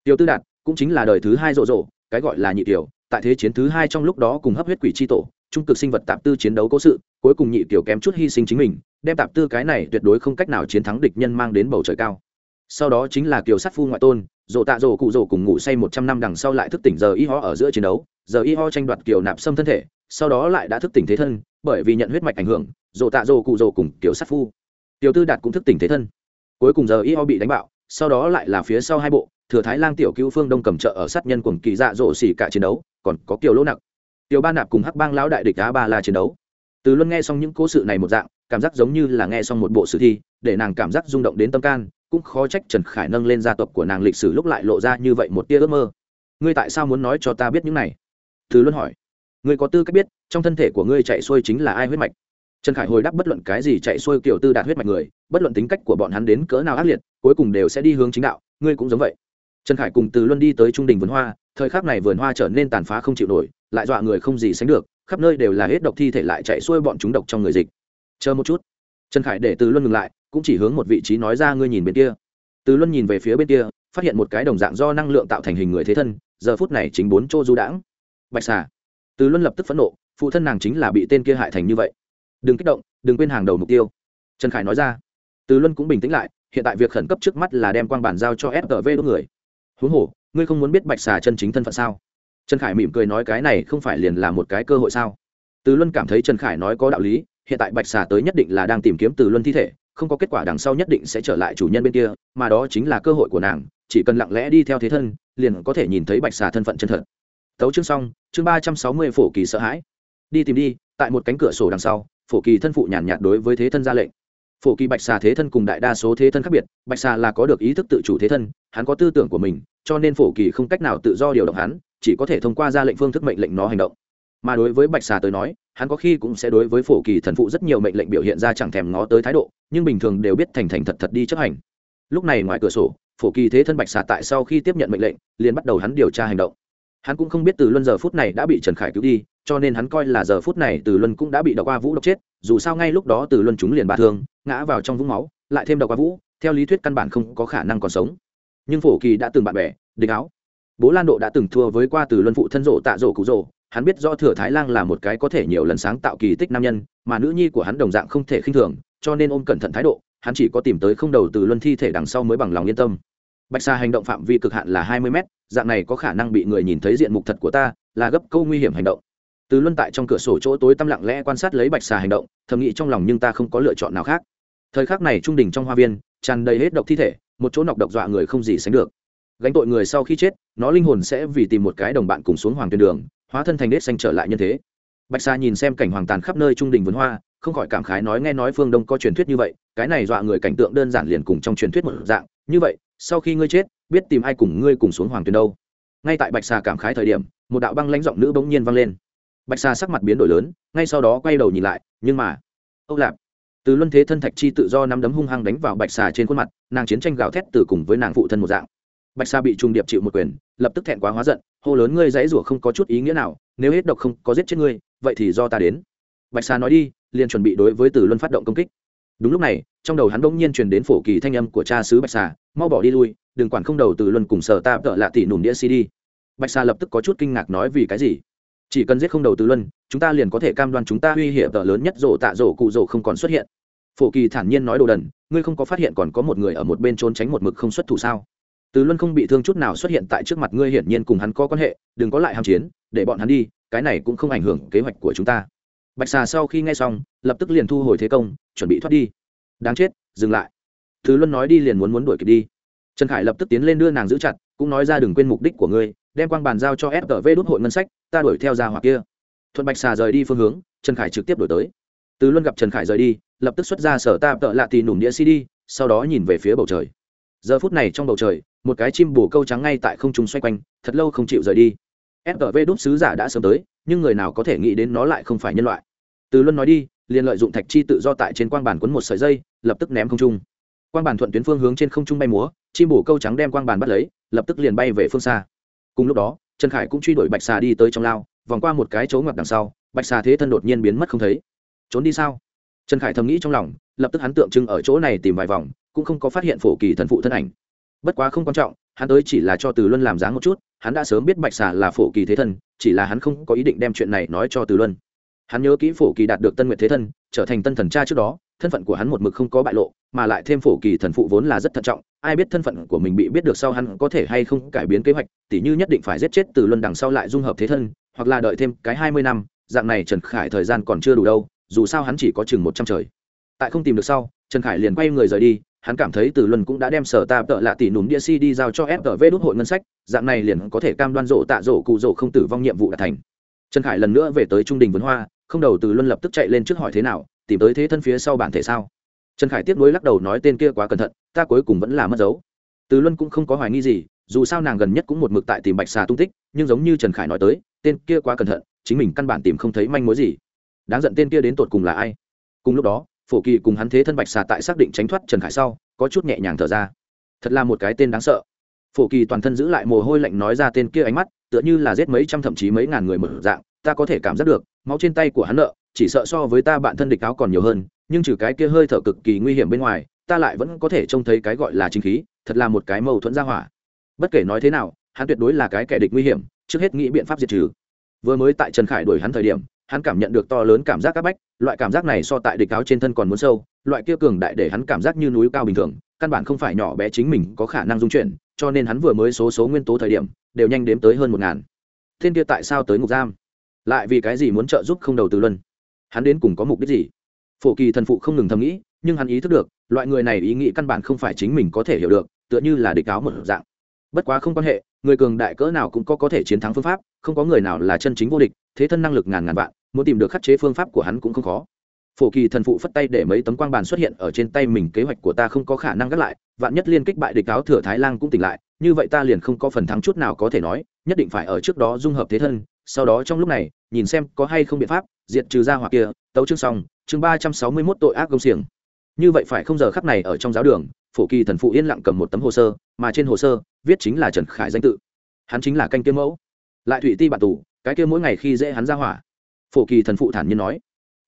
tiểu tư đạt cũng chính là đời thứ hai rộ rộ, cái gọi là nhị tiểu, tại thế chiến thứ hai trong lúc đó cùng hấp huyết quỷ c h i tổ, trung cực sinh vật tạp tư chiến đấu cố sự, cuối cùng nhị tiểu kém chút hy sinh chính mình, đem tạp tư cái này tuyệt đối không cách nào chiến thắng địch nhân mang đến bầu trời cao. Sau đó chính là kiều sát phu ngoại tôn dồ tạ dồ cụ dồ cùng ngủ say một trăm năm đằng sau lại thức tỉnh giờ y ho ở giữa chiến đấu, giờ y ho tranh đoạt kiều nạp xâm thân thể, sau đó lại đã thức tỉnh thế thân, bởi vì nhận huyết mạch ảnh hưởng dồ tạ dồ cụ dồ cùng kiều sát phu. Tiểu tư đạt cũng thức tỉnh thế thân. Cuối cùng giờ y ho bị đánh bạo sau đó lại là phía sau hai bộ, thừa thái lang tiểu cứu phương đông cầm trợ ở sát nhân cùng kỳ dạ dỗ xỉ cả chiến đấu, còn có kiều lỗ nặng tiểu ba nạp cùng hắc bang lão đại địch Á ba la chiến đấu. Từ luân nghe xong những cố sự này một dạng, cảm giác giống như là nghe xong một bộ sử thi, để nàng cảm giác rung động đến tâm can, cũng khó trách trần khải nâng lên gia tộc của nàng lịch sử lúc lại lộ ra như vậy một tia ước mơ. Ngươi tại sao muốn nói cho ta biết những này? Từ luân hỏi. Ngươi có tư cách biết, trong thân thể của ngươi chạy xuôi chính là ai huyết mạch? Trần khải hồi đáp bất luận cái gì chạy xuôi kiểu tư đạt huyết mạch người, bất luận tính cách của bọn hắn đến cỡ nào ác liệt, cuối cùng đều sẽ đi hướng chính đạo, ngươi cũng giống vậy. Trần khải cùng từ luân đi tới trung đình vườn hoa, thời khắc này vườn hoa trở nên tàn phá không chịu nổi, lại dọa người không gì sánh được, khắp nơi đều là hết độc thi thể lại chạy xuôi bọn chúng độc trong người dịch. Chờ một chút. Trần khải để từ luân ngừng lại, cũng chỉ hướng một vị trí nói ra ngươi nhìn bên kia. Từ luân nhìn về phía bên kia, phát hiện một cái đồng dạng do năng lượng tạo thành hình người thế thân, giờ phút này chính bốn chỗ du đãng. Bạch xà. Từ luân lập tức phẫn nộ, phụ thân nàng chính là bị tên kia hại thành như vậy đừng kích động, đừng quên hàng đầu mục tiêu. Trần khải nói ra. Từ luân cũng bình tĩnh lại, hiện tại việc khẩn cấp trước mắt là đem quang bản giao cho fgv đốt người. Huống hồ, ngươi không muốn biết bạch xà chân chính thân phận sao? Trần khải mỉm cười nói, cái này không phải liền là một cái cơ hội sao? Từ luân cảm thấy trần khải nói có đạo lý, hiện tại bạch xà tới nhất định là đang tìm kiếm từ luân thi thể, không có kết quả đằng sau nhất định sẽ trở lại chủ nhân bên kia, mà đó chính là cơ hội của nàng, chỉ cần lặng lẽ đi theo thế thân, liền có thể nhìn thấy bạch xà thân phận chân thật. Tấu chương xong, chương ba trăm sáu mươi phổ kỳ sợ hãi. Đi tìm đi, tại một cánh cửa sổ đằng sau phổ kỳ thân phụ nhàn nhạt đối với thế thân ra lệnh. Phổ kỳ bạch xà thế thân cùng đại đa số thế thân khác biệt, bạch xà là có được ý thức tự chủ thế thân, hắn có tư tưởng của mình, cho nên phổ kỳ không cách nào tự do điều động hắn, chỉ có thể thông qua ra lệnh phương thức mệnh lệnh nó hành động. Mà đối với bạch xà tới nói, hắn có khi cũng sẽ đối với phổ kỳ thần phụ rất nhiều mệnh lệnh biểu hiện ra chẳng thèm ngó tới thái độ, nhưng bình thường đều biết thành thành thật thật đi chấp hành. Lúc này ngoài cửa sổ, phổ kỳ thế thân bạch xà tại sau khi tiếp nhận mệnh lệnh, liền bắt đầu hắn điều tra hành động. Hắn cũng không biết từ luân giờ phút này đã bị trần khải cứu đi cho nên hắn coi là giờ phút này từ luân cũng đã bị đậu qua vũ độc chết, dù sao ngay lúc đó từ luân chúng liền bà thương, ngã vào trong vũng máu, lại thêm đậu qua vũ, theo lý thuyết căn bản không có khả năng còn sống. Nhưng phổ kỳ đã từng bạn bè, địch áo. Bố lan độ đã từng thua với qua từ luân phụ thân rộ tạ rộ cụ rộ hắn biết do thừa thái lan là một cái có thể nhiều lần sáng tạo kỳ tích nam nhân, mà nữ nhi của hắn đồng dạng không thể khinh thường, cho nên ôm cẩn thận thái độ, hắn chỉ có tìm tới không đầu từ luân thi thể đằng sau mới bằng lòng yên tâm. Bạch sa hành động phạm vi cực hạn là hai mươi mét, dạng này có khả năng bị người nhìn thấy diện mục thật của ta, là gấp câu nguy hiểm hành động từ luân tại trong cửa sổ chỗ tối tăm lặng lẽ quan sát lấy bạch xà hành động, thầm nghĩ trong lòng nhưng ta không có lựa chọn nào khác. Thời khắc này trung đình trong hoa viên, tràn đầy hết độc thi thể, một chỗ nọc độc dọa người không gì sánh được. Gánh tội người sau khi chết, nó linh hồn sẽ vì tìm một cái đồng bạn cùng xuống hoàng tuyên đường, hóa thân thành đết xanh trở lại nhân thế. Bạch xà nhìn xem cảnh hoàng tàn khắp nơi trung đình vườn hoa, không khỏi cảm khái nói nghe nói phương đông có truyền thuyết như vậy, cái này dọa người cảnh tượng đơn giản liền cùng trong truyền thuyết một dạng. Như vậy, sau khi ngươi chết, biết tìm ai cùng ngươi cùng xuống hoàng tuyên đâu. Ngay tại bạch xà cảm khái thời điểm, một đạo băng lãnh giọng nữ bỗng nhiên vang lên bạch xà sắc mặt biến đổi lớn, ngay sau đó quay đầu nhìn lại, nhưng mà, âu lạp, từ luân thế thân thạch chi tự do nắm đấm hung hăng đánh vào bạch xà trên khuôn mặt, nàng chiến tranh gào thét từ cùng với nàng phụ thân một dạng. Bạch xà bị trùng điệp chịu một quyền, lập tức thẹn quá hóa giận, hô lớn ngươi dãy rủa không có chút ý nghĩa nào, nếu hết độc không có giết chết ngươi, vậy thì do ta đến. Bạch xà nói đi, liền chuẩn bị đối với từ luân phát động công kích. Đúng lúc này, trong đầu hắn bỗng nhiên truyền đến phổ kỳ thanh âm của cha sứ bạch xà mau bỏ đi lui, đừng quản không đầu từ luân cùng sở ta tợ lạ tỷ nùm đĩa cd bạch xà lập tức có chút kinh ngạc nói vì cái gì? Chỉ cần giết không đầu từ luân, chúng ta liền có thể cam đoan chúng ta uy hiểm tờ lớn nhất rổ tạ rổ cụ rổ không còn xuất hiện. Phổ kỳ thản nhiên nói đồ đần, ngươi không có phát hiện còn có một người ở một bên trốn tránh một mực không xuất thủ sao? Từ luân không bị thương chút nào xuất hiện tại trước mặt ngươi hiển nhiên cùng hắn có quan hệ, đừng có lại hàm chiến, để bọn hắn đi, cái này cũng không ảnh hưởng kế hoạch của chúng ta. Bạch xà sau khi nghe xong, lập tức liền thu hồi thế công, chuẩn bị thoát đi. Đáng chết, dừng lại. Từ luân nói đi liền muốn muốn đuổi kịp đi. Trần khải lập tức tiến lên đưa nàng giữ chặt, cũng nói ra đừng quên mục đích của ngươi đem quang bàn giao cho FTV đốt hội ngân sách, ta đuổi theo ra hoặc kia. Thuận bạch xà rời đi phương hướng, trần khải trực tiếp đuổi tới. Từ luân gặp trần khải rời đi, lập tức xuất ra sở ta tợ lạ tì nủm đĩa cd, sau đó nhìn về phía bầu trời. Giờ phút này trong bầu trời, một cái chim bồ câu trắng ngay tại không trung xoay quanh, thật lâu không chịu rời đi. FTV đốt sứ giả đã sớm tới, nhưng người nào có thể nghĩ đến nó lại không phải nhân loại. Từ luân nói đi, liền lợi dụng thạch chi tự do tại trên quang bàn quấn một sợi dây, lập tức ném không trung. Quang bàn thuận tuyến phương hướng trên không trung bay múa, chim bổ câu trắng đem quang bàn bắt lấy, lập tức liền bay về phương xa cùng lúc đó, trần khải cũng truy đuổi bạch xà đi tới trong lao, vòng qua một cái chỗ ngoặt đằng sau, bạch xà thế thân đột nhiên biến mất không thấy. Trốn đi sao? Trần khải thầm nghĩ trong lòng, lập tức hắn tượng trưng ở chỗ này tìm vài vòng, cũng không có phát hiện phổ kỳ thần phụ thân ảnh. Bất quá không quan trọng, hắn tới chỉ là cho từ luân làm dáng một chút, hắn đã sớm biết bạch xà là phổ kỳ thế thân, chỉ là hắn không có ý định đem chuyện này nói cho từ luân hắn nhớ kỹ phổ kỳ đạt được tân nguyệt thế thân, trở thành tân thần cha trước đó, thân phận của hắn một mực không có bại lộ, mà lại thêm phổ kỳ thần phụ vốn là rất thận trọng, ai biết thân phận của mình bị biết được sau hắn có thể hay không cải biến kế hoạch, tỉ như nhất định phải giết chết từ luân đằng sau lại dung hợp thế thân, hoặc là đợi thêm cái hai mươi năm, dạng này trần khải thời gian còn chưa đủ đâu, dù sao hắn chỉ có chừng một trăm trời. Tại không tìm được sau, trần khải liền quay người rời đi, hắn cảm thấy từ luân cũng đã đem sở ta tợ lạ tỷ núm đĩa si đi giao cho fgv đốt hội ngân sách, dạng này liền có thể cam đoan rộ tạ rộ cụ rộ không tử vong nhiệm vụ đã thành. Trần khải lần nữa về tới trung đình vườn hoa không đầu từ luân lập tức chạy lên trước hỏi thế nào, tìm tới thế thân phía sau bản thể sao? Trần khải tiếp nối lắc đầu nói tên kia quá cẩn thận, ta cuối cùng vẫn là mất dấu. Từ luân cũng không có hoài nghi gì, dù sao nàng gần nhất cũng một mực tại tìm bạch xà tung tích, nhưng giống như trần khải nói tới, tên kia quá cẩn thận, chính mình căn bản tìm không thấy manh mối gì. Đáng giận tên kia đến tột cùng là ai? Cùng lúc đó, phổ kỳ cùng hắn thế thân bạch xà tại xác định tránh thoát trần khải sau, có chút nhẹ nhàng thở ra. Thật là một cái tên đáng sợ. Phổ kỳ toàn thân giữ lại mồ hôi lạnh nói ra tên kia ánh mắt, tựa như là giết mấy trăm thậm chí mấy ngàn người mở dạng, ta có thể cảm giác được máu trên tay của hắn nợ, chỉ sợ so với ta bạn thân địch áo còn nhiều hơn, nhưng trừ cái kia hơi thở cực kỳ nguy hiểm bên ngoài, ta lại vẫn có thể trông thấy cái gọi là chính khí, thật là một cái mâu thuẫn ra hỏa. Bất kể nói thế nào, hắn tuyệt đối là cái kẻ địch nguy hiểm, trước hết nghĩ biện pháp diệt trừ. Vừa mới tại trần khải đuổi hắn thời điểm, hắn cảm nhận được to lớn cảm giác áp bách, loại cảm giác này so tại địch áo trên thân còn muốn sâu, loại kia cường đại để hắn cảm giác như núi cao bình thường, căn bản không phải nhỏ bé chính mình có khả năng dung chuyển, cho nên hắn vừa mới số số nguyên tố thời điểm, đều nhanh đếm tới hơn một ngàn. Thiên kia tại sao tới ngục giam? Lại vì cái gì muốn trợ giúp không đầu tư luân? Hắn đến cùng có mục đích gì? Phổ kỳ thần phụ không ngừng thầm nghĩ, nhưng hắn ý thức được, loại người này ý nghĩ căn bản không phải chính mình có thể hiểu được, tựa như là địch áo một dạng. Bất quá không quan hệ, người cường đại cỡ nào cũng có có thể chiến thắng phương pháp, không có người nào là chân chính vô địch, thế thân năng lực ngàn ngàn vạn, muốn tìm được khắc chế phương pháp của hắn cũng không khó. Phổ kỳ thần phụ phất tay để mấy tấm quang bàn xuất hiện ở trên tay mình, kế hoạch của ta không có khả năng gác lại, vạn nhất liên kích bại địch áo thừa thái lan cũng tỉnh lại, như vậy ta liền không có phần thắng chút nào có thể nói, nhất định phải ở trước đó dung hợp thế thân sau đó trong lúc này, nhìn xem có hay không biện pháp, diệt trừ ra hoặc kia, tấu chương xong, chương ba trăm sáu mươi mốt tội ác công xiềng. Như vậy phải không giờ khắc này ở trong giáo đường, phổ kỳ thần phụ yên lặng cầm một tấm hồ sơ, mà trên hồ sơ, viết chính là trần khải danh tự. Hắn chính là canh kiếm mẫu. Lại thụy ti bạn tù, cái kia mỗi ngày khi dễ hắn ra hỏa. Phổ kỳ thần phụ thản nhiên nói.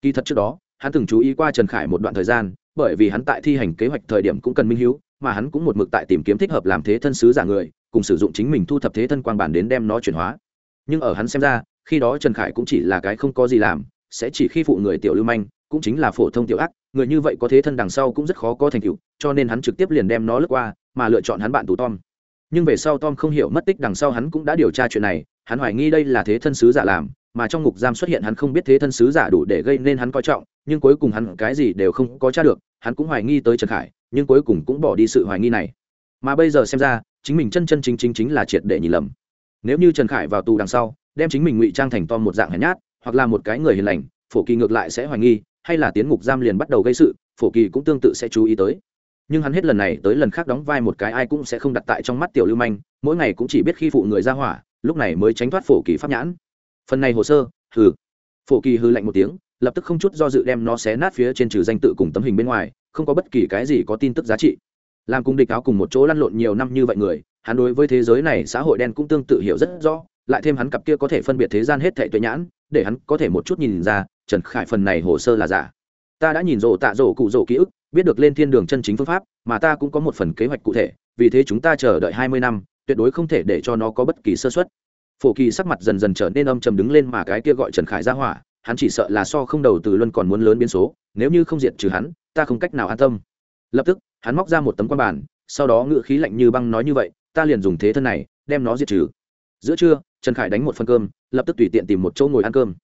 Kỳ thật trước đó, hắn từng chú ý qua trần khải một đoạn thời gian, bởi vì hắn tại thi hành kế hoạch thời điểm cũng cần minh h mà hắn cũng một mực tại tìm kiếm thích hợp làm thế thân sứ giả người, cùng sử dụng chính mình thu thập thế thân quang bản đến đem nó chuyển hóa nhưng ở hắn xem ra, khi đó trần khải cũng chỉ là cái không có gì làm, sẽ chỉ khi phụ người tiểu lưu manh, cũng chính là phổ thông tiểu ác, người như vậy có thế thân đằng sau cũng rất khó có thành tựu, cho nên hắn trực tiếp liền đem nó lướt qua, mà lựa chọn hắn bạn tù tom. Nhưng về sau tom không hiểu mất tích đằng sau hắn cũng đã điều tra chuyện này, hắn hoài nghi đây là thế thân sứ giả làm, mà trong ngục giam xuất hiện hắn không biết thế thân sứ giả đủ để gây nên hắn coi trọng, nhưng cuối cùng hắn cái gì đều không có t r a được, hắn cũng hoài nghi tới trần khải, nhưng cuối cùng cũng bỏ đi sự hoài nghi này. Mà bây giờ xem ra, chính mình chân chân chính chính chính là triệt để nhìn lầm nếu như trần khải vào tù đằng sau, đem chính mình ngụy trang thành tom một dạng hèn nhát, hoặc là một cái người hiền lành, phổ kỳ ngược lại sẽ hoài nghi, hay là tiến ngục giam liền bắt đầu gây sự, phổ kỳ cũng tương tự sẽ chú ý tới. Nhưng hắn hết lần này tới lần khác đóng vai một cái ai cũng sẽ không đặt tại trong mắt tiểu lưu manh, mỗi ngày cũng chỉ biết khi phụ người ra hỏa, lúc này mới tránh thoát phổ kỳ pháp nhãn. Phần này hồ sơ, hừ. Phổ kỳ hư lạnh một tiếng, lập tức không chút do dự đem nó xé nát phía trên trừ danh tự cùng tấm hình bên ngoài, không có bất kỳ cái gì có tin tức giá trị. Làm cùng địch áo cùng một chỗ lăn lộn nhiều năm như vậy người hắn đối với thế giới này xã hội đen cũng tương tự hiểu rất rõ, lại thêm hắn cặp kia có thể phân biệt thế gian hết thệ tuệ nhãn, để hắn có thể một chút nhìn ra, trần khải phần này hồ sơ là giả. Ta đã nhìn rộ tạ rổ cụ rổ ký ức, biết được lên thiên đường chân chính phương pháp, mà ta cũng có một phần kế hoạch cụ thể, vì thế chúng ta chờ đợi hai mươi năm, tuyệt đối không thể để cho nó có bất kỳ sơ xuất phổ kỳ sắc mặt dần dần trở nên âm trầm đứng lên mà cái kia gọi trần khải ra hỏa, hắn chỉ sợ là so không đầu từ luân còn muốn lớn biến số, nếu như không diệt trừ hắn, ta không cách nào an tâm. Lập tức, hắn móc ra một tấm quan bản sau đó ngự khí lạnh như băng nói như vậy ta liền dùng thế thân này đem nó diệt trừ. Giữa trưa, trần khải đánh một phần cơm, lập tức tùy tiện tìm một chỗ ngồi ăn cơm.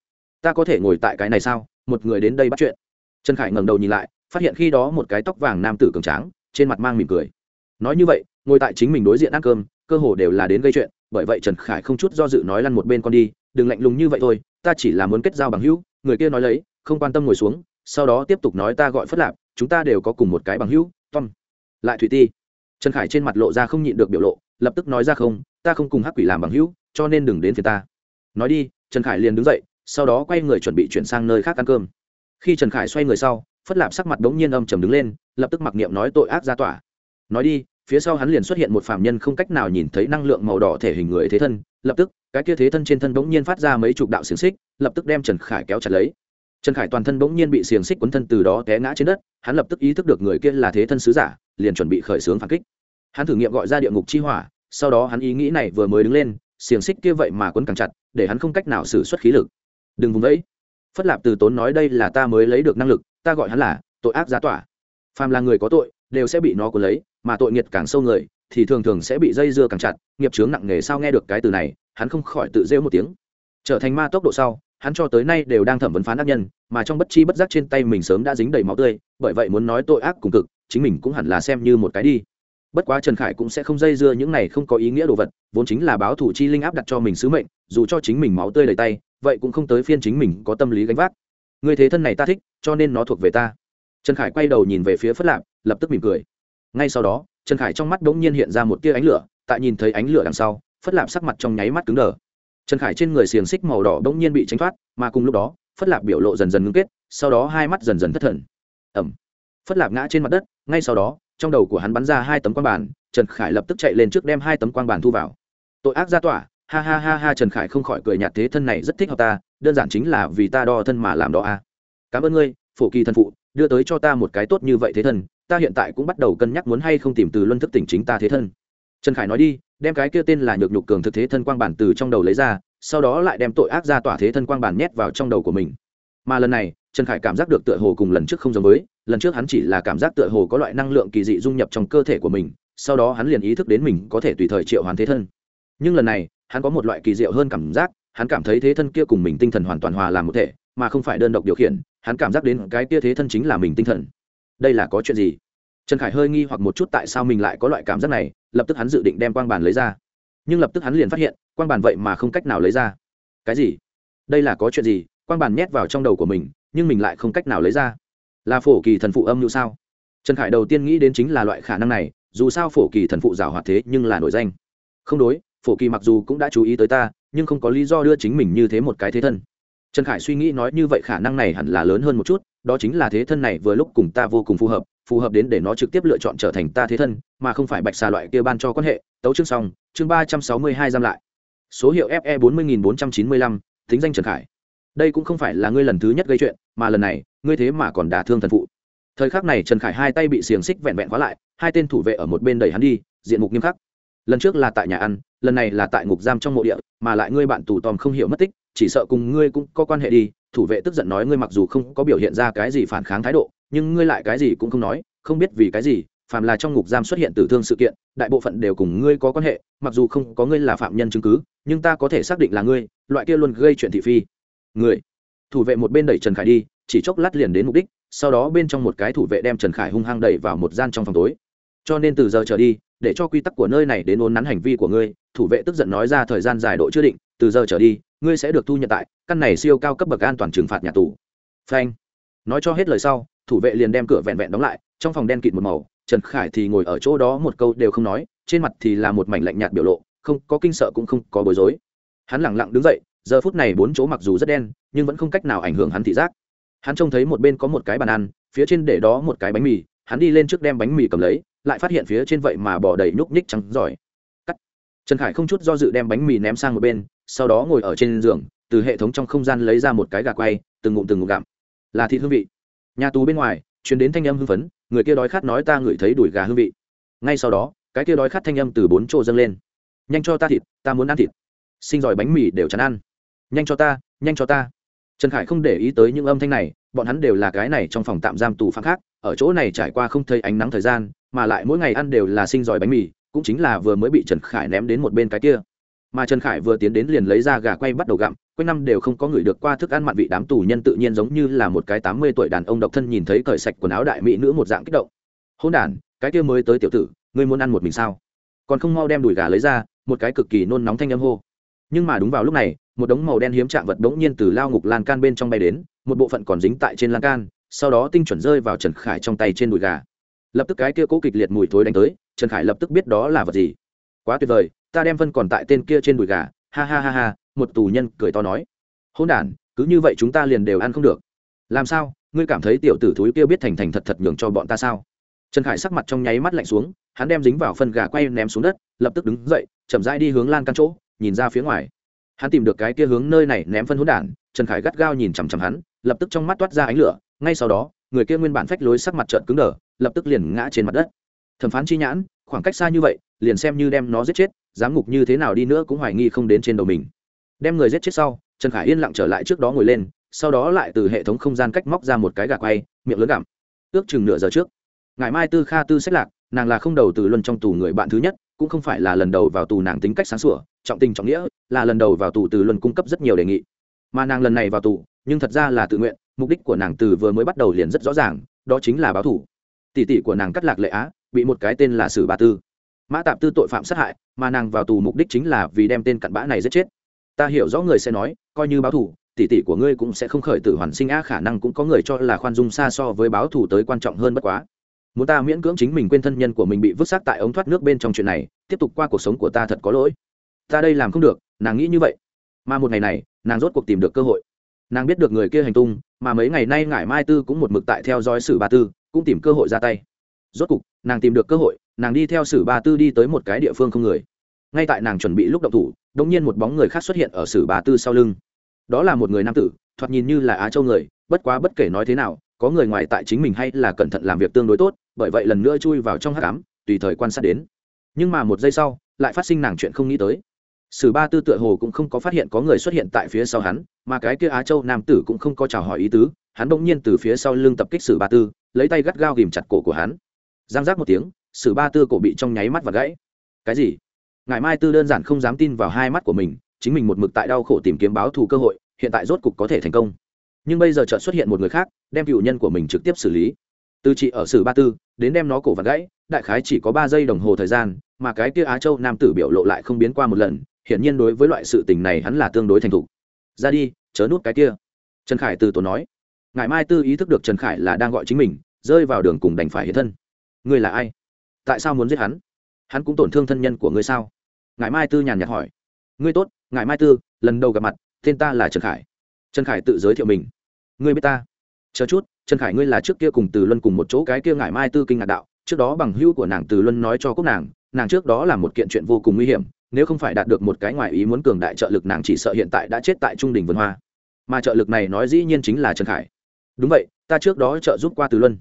Ta có thể ngồi tại cái này sao? Một người đến đây bắt chuyện. Trần khải ngẩng đầu nhìn lại, phát hiện khi đó một cái tóc vàng nam tử cường tráng, trên mặt mang mỉm cười. Nói như vậy, ngồi tại chính mình đối diện ăn cơm, cơ hồ đều là đến gây chuyện, bởi vậy trần khải không chút do dự nói lăn một bên con đi, đừng lạnh lùng như vậy thôi, ta chỉ là muốn kết giao bằng hữu, người kia nói lấy, không quan tâm ngồi xuống, sau đó tiếp tục nói ta gọi phất lạp, chúng ta đều có cùng một cái bằng hữu, tom. Lại thủy ti trần khải trên mặt lộ ra không nhịn được biểu lộ, lập tức nói ra không, ta không cùng hắc quỷ làm bằng hữu, cho nên đừng đến phía ta. Nói đi, trần khải liền đứng dậy, sau đó quay người chuẩn bị chuyển sang nơi khác ăn cơm. Khi trần khải xoay người sau, phất lạp sắc mặt đống nhiên âm trầm đứng lên, lập tức mặc niệm nói tội ác ra tỏa nói đi, phía sau hắn liền xuất hiện một phạm nhân không cách nào nhìn thấy năng lượng màu đỏ thể hình người thế thân, lập tức, cái kia thế thân trên thân bỗng nhiên phát ra mấy chục đạo xiềng xích, lập tức đem trần khải kéo chặt lấy trần khải toàn thân bỗng nhiên bị xiềng xích quấn thân từ đó té ngã trên đất, hắn lập tức ý thức được người kia là thế thân sứ giả, liền chuẩn bị khởi xướng phản kích. Hắn thử nghiệm gọi ra địa ngục chi hỏa, sau đó hắn ý nghĩ này vừa mới đứng lên, xiềng xích kia vậy mà quấn càng chặt, để hắn không cách nào xử suất khí lực. Đừng vùng vẫy. Phất lạp từ tốn nói đây là ta mới lấy được năng lực, ta gọi hắn là tội ác giá tỏa phàm là người có tội, đều sẽ bị nó cuốn lấy, mà tội nghiệt càng sâu người, thì thường thường sẽ bị dây dưa càng chặt, nghiệp chướng nặng nề sao nghe được cái từ này, hắn không khỏi tự rêu một tiếng. Trở thành ma tốc độ sau hắn cho tới nay đều đang thẩm vấn phán ác nhân, mà trong bất chi bất giác trên tay mình sớm đã dính đầy máu tươi, bởi vậy muốn nói tội ác cùng cực, chính mình cũng hẳn là xem như một cái đi. Bất quá trần khải cũng sẽ không dây dưa những này không có ý nghĩa đồ vật, vốn chính là báo thủ chi linh áp đặt cho mình sứ mệnh, dù cho chính mình máu tươi đầy tay, vậy cũng không tới phiên chính mình có tâm lý gánh vác. Người thế thân này ta thích, cho nên nó thuộc về ta. Trần khải quay đầu nhìn về phía phất lạp, lập tức mỉm cười. Ngay sau đó, trần khải trong mắt đ ỗ n g nhiên hiện ra một tia ánh lửa, tại nhìn thấy ánh lửa đằng sau, phất lạp sắc mặt trong nháy mắt cứng đờ trần khải trên người xiềng xích màu đỏ đ ỗ n g nhiên bị tránh thoát, mà cùng lúc đó, phất lạp biểu lộ dần dần ngưng kết, sau đó hai mắt dần dần thất thần. Ẩm. Phất lạp ngã trên mặt đất, ngay sau đó, trong đầu của hắn bắn ra hai tấm quang bản trần khải lập tức chạy lên trước đem hai tấm quang bản thu vào. Tội ác ra tỏa, ha ha ha ha, trần khải không khỏi cười nhạt thế, thân này rất thích hợp ta, đơn giản chính là vì ta đo thân mà làm đó a. Cảm ơn ngươi, phổ kỳ thân phụ, đưa tới cho ta một cái tốt như vậy thế thân, ta hiện tại cũng bắt đầu cân nhắc muốn hay không tìm từ luân thức tỉnh chính ta thế thân. Trần khải nói đi đem cái kia tên là nhược nhục cường thực thế thân quang bản từ trong đầu lấy ra, sau đó lại đem tội ác ra tỏa thế thân quang bản nhét vào trong đầu của mình. Mà lần này, trần khải cảm giác được tựa hồ cùng lần trước không giống với, lần trước hắn chỉ là cảm giác tựa hồ có loại năng lượng kỳ dị dung nhập trong cơ thể của mình, sau đó hắn liền ý thức đến mình có thể tùy thời triệu hoàn thế thân. Nhưng lần này, hắn có một loại kỳ diệu hơn cảm giác, hắn cảm thấy thế thân kia cùng mình tinh thần hoàn toàn hòa làm một thể, mà không phải đơn độc điều khiển, hắn cảm giác đến cái kia thế thân chính là mình tinh thần. Đây là có chuyện gì? Trần khải hơi nghi hoặc một chút tại sao mình lại có loại cảm giác này, lập tức hắn dự định đem quang bàn lấy ra. Nhưng lập tức hắn liền phát hiện, quang bàn vậy mà không cách nào lấy ra. Cái gì? Đây là có chuyện gì? Quang bàn nhét vào trong đầu của mình, nhưng mình lại không cách nào lấy ra. Là phổ kỳ thần phụ âm như sao? Trần khải đầu tiên nghĩ đến chính là loại khả năng này, dù sao phổ kỳ thần phụ giảo hoạt thế nhưng là nổi danh. Không đối, phổ kỳ mặc dù cũng đã chú ý tới ta, nhưng không có lý do đưa chính mình như thế một cái thế thân. Trần khải suy nghĩ nói như vậy khả năng này hẳn là lớn hơn một chút, đó chính là thế thân này vừa lúc cùng ta vô cùng phù hợp phù hợp đến để nó trực tiếp lựa chọn trở thành ta thế thân, mà không phải bạch xà loại kia ban cho quan hệ. Tấu chương xong, chương ba trăm sáu mươi hai giam lại. Số hiệu fe bốn mươi nghìn bốn trăm chín mươi lăm tính danh trần khải. Đây cũng không phải là ngươi lần thứ nhất gây chuyện, mà lần này, ngươi thế mà còn đả thương thần phụ. Thời khắc này trần khải hai tay bị xiềng xích vẹn vẹn khóa lại, hai tên thủ vệ ở một bên đẩy hắn đi, diện mục nghiêm khắc. Lần trước là tại nhà ăn, lần này là tại ngục giam trong mộ địa, mà lại ngươi bạn tù tòm không hiểu mất tích, chỉ sợ cùng ngươi cũng có quan hệ đi. Thủ vệ tức giận nói ngươi mặc dù không có biểu hiện ra cái gì phản kháng thái độ nhưng ngươi lại cái gì cũng không nói, không biết vì cái gì, phàm là trong ngục giam xuất hiện tử thương sự kiện, đại bộ phận đều cùng ngươi có quan hệ, mặc dù không có ngươi là phạm nhân chứng cứ, nhưng ta có thể xác định là ngươi, loại kia luôn gây chuyện thị phi. Người. Thủ vệ một bên đẩy trần khải đi, chỉ chốc lát liền đến mục đích, sau đó bên trong một cái thủ vệ đem trần khải hung hăng đẩy vào một gian trong phòng tối. Cho nên từ giờ trở đi, để cho quy tắc của nơi này đến ôn nắn hành vi của ngươi, thủ vệ tức giận nói ra thời gian dài độ chưa định, từ giờ trở đi, ngươi sẽ được thu nhận tại căn này siêu cao cấp bậc an toàn trừng phạt nhà tù. Phanh. Nói cho hết lời sau thủ vệ liền đem cửa vẹn vẹn đóng lại, trong phòng đen kịt một màu, trần khải thì ngồi ở chỗ đó một câu đều không nói, trên mặt thì là một mảnh lạnh nhạt biểu lộ, không có kinh sợ cũng không có bối rối. Hắn lẳng lặng đứng dậy, giờ phút này bốn chỗ mặc dù rất đen, nhưng vẫn không cách nào ảnh hưởng hắn thị giác. Hắn trông thấy một bên có một cái bàn ăn, phía trên để đó một cái bánh mì, hắn đi lên trước đem bánh mì cầm lấy, lại phát hiện phía trên vậy mà bỏ đầy nhúc nhích trắng giỏi. Cắt. Trần khải không chút do dự đem bánh mì ném sang một bên, sau đó ngồi ở trên giường, từ hệ thống trong không gian lấy ra một cái gà quay, từng ngụm từng ngụm gặm. Là thịt hương vị nhà tù bên ngoài chuyến đến thanh âm hưng phấn, người kia đói khát nói ta ngửi thấy đùi gà hương vị. Ngay sau đó, cái kia đói khát thanh âm từ bốn chỗ dâng lên. Nhanh cho ta thịt, ta muốn ăn thịt. Sinh giỏi bánh mì đều chán ăn. Nhanh cho ta, nhanh cho ta. Trần khải không để ý tới những âm thanh này, bọn hắn đều là cái này trong phòng tạm giam tù phạm khác, ở chỗ này trải qua không thấy ánh nắng thời gian, mà lại mỗi ngày ăn đều là sinh giỏi bánh mì, cũng chính là vừa mới bị trần khải ném đến một bên cái kia. Mà trần khải vừa tiến đến liền lấy ra gà quay bắt đầu gặm quanh năm đều không có người được qua thức ăn mặn vị đám tù nhân tự nhiên giống như là một cái tám mươi tuổi đàn ông độc thân nhìn thấy cởi sạch quần áo đại mỹ nữ một dạng kích động. Hôn đản, cái kia mới tới tiểu tử, ngươi muốn ăn một mình sao? Còn không mau đem đùi gà lấy ra, một cái cực kỳ nôn nóng thanh âm hô. Nhưng mà đúng vào lúc này, một đống màu đen hiếm trạng vật bỗng nhiên từ lao ngục lan can bên trong bay đến, một bộ phận còn dính tại trên lan can, sau đó tinh chuẩn rơi vào trần khải trong tay trên đùi gà. Lập tức cái kia cố kịch liệt mùi thối đánh tới, trần khải lập tức biết đó là vật gì. Quá tuyệt vời, ta đem phân còn tại tên kia trên đùi gà. Ha ha ha ha một tù nhân cười to nói hôn đản, cứ như vậy chúng ta liền đều ăn không được. Làm sao? Ngươi cảm thấy tiểu tử thúi kia biết thành thành thật thật nhường cho bọn ta sao? Trần khải sắc mặt trong nháy mắt lạnh xuống, hắn đem dính vào phân gà quay ném xuống đất, lập tức đứng dậy, chậm rãi đi hướng lan căn chỗ, nhìn ra phía ngoài. Hắn tìm được cái kia hướng nơi này ném phân hỗn đản, trần khải gắt gao nhìn chằm chằm hắn, lập tức trong mắt toát ra ánh lửa, ngay sau đó, người kia nguyên bản phách lối sắc mặt trợn cứng đờ, lập tức liền ngã trên mặt đất. Thẩm phán chi nhãn, khoảng cách xa như vậy, liền xem như đem nó giết chết, giám ngục như thế nào đi nữa cũng hoài nghi không đến trên đầu mình đem người giết chết sau, trần khải yên lặng trở lại trước đó ngồi lên, sau đó lại từ hệ thống không gian cách móc ra một cái gà quay, miệng lớn gặm. Ước chừng nửa giờ trước ngài mai tư kha tư sách lạc, nàng là không đầu từ luân trong tù người bạn thứ nhất, cũng không phải là lần đầu vào tù nàng tính cách sáng sủa, trọng tình trọng nghĩa, là lần đầu vào tù từ luân cung cấp rất nhiều đề nghị. Mà nàng lần này vào tù, nhưng thật ra là tự nguyện, mục đích của nàng từ vừa mới bắt đầu liền rất rõ ràng, đó chính là báo thủ tỷ tỷ của nàng cắt lạc lệ á, bị một cái tên là sử ba tư. Mã tạp tư tội phạm sát hại, mà nàng vào tù mục đích chính là vì đem tên cặn bã này giết chết ta hiểu rõ người sẽ nói, coi như báo thủ tỷ tỷ của ngươi cũng sẽ không khởi tử hoàn sinh á, khả năng cũng có người cho là khoan dung xa so với báo thủ tới quan trọng hơn bất quá. Muốn ta miễn cưỡng chính mình quên thân nhân của mình bị vứt xác tại ống thoát nước bên trong chuyện này, tiếp tục qua cuộc sống của ta thật có lỗi. Ta đây làm không được, nàng nghĩ như vậy. Mà một ngày này, nàng rốt cuộc tìm được cơ hội. Nàng biết được người kia hành tung, mà mấy ngày nay ngải mai tư cũng một mực tại theo dõi sử ba tư, cũng tìm cơ hội ra tay. Rốt cục, nàng tìm được cơ hội, nàng đi theo sử ba tư đi tới một cái địa phương không người. Ngay tại nàng chuẩn bị lúc động thủ đ ỗ n g nhiên một bóng người khác xuất hiện ở sử ba tư sau lưng. Đó là một người nam tử, thoạt nhìn như là á châu người, bất quá bất kể nói thế nào, có người ngoài tại chính mình hay là cẩn thận làm việc tương đối tốt, bởi vậy lần nữa chui vào trong hát cám tùy thời quan sát đến. Nhưng mà một giây sau, lại phát sinh nàng chuyện không nghĩ tới. Sử ba tư tựa hồ cũng không có phát hiện có người xuất hiện tại phía sau hắn, mà cái kia á châu nam tử cũng không có chào hỏi ý tứ, hắn bỗng nhiên từ phía sau lưng tập kích sử ba tư, lấy tay gắt gao ghìm chặt cổ của hắn. Giang giác một tiếng, sử ba tư cổ bị trong nháy mắt và gãy. Cái gì? Ngài mai tư đơn giản không dám tin vào hai mắt của mình, chính mình một mực tại đau khổ tìm kiếm báo thù cơ hội, hiện tại rốt cục có thể thành công. Nhưng bây giờ chợt xuất hiện một người khác, đem cựu nhân của mình trực tiếp xử lý. Từ chị ở sử ba tư, đến đem nó cổ vặt gãy, đại khái chỉ có ba giây đồng hồ thời gian, mà cái kia á châu nam tử biểu lộ lại không biến qua một lần, hiển nhiên đối với loại sự tình này hắn là tương đối thành thục. Ra đi, chớ nút cái kia. Trần khải từ tổ nói. Ngài mai tư ý thức được trần khải là đang gọi chính mình, rơi vào đường cùng đành phải hiện thân. Ngươi là ai? Tại sao muốn giết hắn? Hắn cũng tổn thương thân nhân của ngươi sao? Ngài mai tư nhàn nhạt hỏi. Ngươi tốt, ngài mai tư, lần đầu gặp mặt, tên ta là trần khải. Trần khải tự giới thiệu mình. Ngươi biết ta? Chờ chút, trần khải ngươi là trước kia cùng từ luân cùng một chỗ cái kia ngài mai tư kinh ngạc đạo. Trước đó bằng hữu của nàng từ luân nói cho cúc nàng nàng trước đó là một kiện chuyện vô cùng nguy hiểm, nếu không phải đạt được một cái ngoại ý muốn cường đại trợ lực nàng chỉ sợ hiện tại đã chết tại trung đình vườn hoa. Mà trợ lực này nói dĩ nhiên chính là trần khải. Đúng vậy, ta trước đó trợ giúp qua từ luân.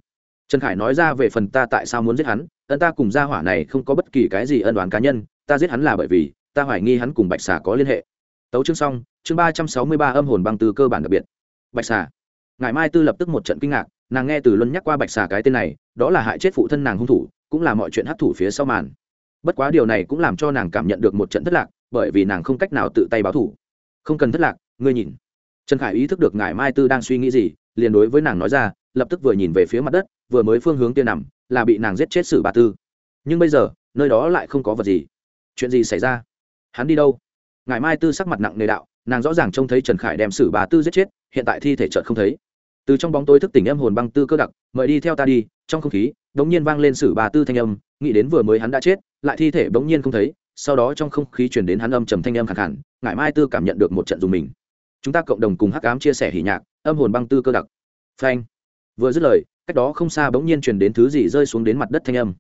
Trần khải nói ra về phần ta tại sao muốn giết hắn ân ta cùng gia hỏa này không có bất kỳ cái gì ân đoán cá nhân, ta giết hắn là bởi vì, ta hoài nghi hắn cùng bạch xà có liên hệ. Tấu chương xong, chương ba trăm sáu mươi ba âm hồn băng từ cơ bản đặc biệt. Bạch xà. Ngài mai tư lập tức một trận kinh ngạc, nàng nghe từ luân nhắc qua bạch xà cái tên này, đó là hại chết phụ thân nàng hung thủ, cũng là mọi chuyện hấp thủ phía sau màn. Bất quá điều này cũng làm cho nàng cảm nhận được một trận thất lạc, bởi vì nàng không cách nào tự tay báo thủ. Không cần thất lạc, ngươi nhìn. Trần khải ý thức được ngài mai tư đang suy nghĩ gì, liền đối với nàng nói ra, lập tức vừa nhìn về phía mặt đất, vừa mới phương hướng tiên nằm là bị nàng giết chết sử bà tư. Nhưng bây giờ, nơi đó lại không có vật gì. Chuyện gì xảy ra? Hắn đi đâu? Ngài mai tư sắc mặt nặng nề đạo, nàng rõ ràng trông thấy trần khải đem sử bà tư giết chết, hiện tại thi thể trợt không thấy. Từ trong bóng tối thức tỉnh em hồn băng tư cơ đặc, mời đi theo ta đi, trong không khí đ ố n g nhiên vang lên sử bà tư thanh âm, nghĩ đến vừa mới hắn đã chết, lại thi thể bỗng nhiên không thấy, sau đó trong không khí chuyển đến hắn âm trầm thanh âm khẳng hẳn ngài mai tư cảm nhận được một trận dùng mình. Chúng ta cộng đồng cùng hắc ám chia sẻ hỉ nhạc, âm hồn băng tư cơ đặc. Phanh. Vừa dứt lời cách đó không xa bỗng nhiên truyền đến thứ gì rơi xuống đến mặt đất thanh âm.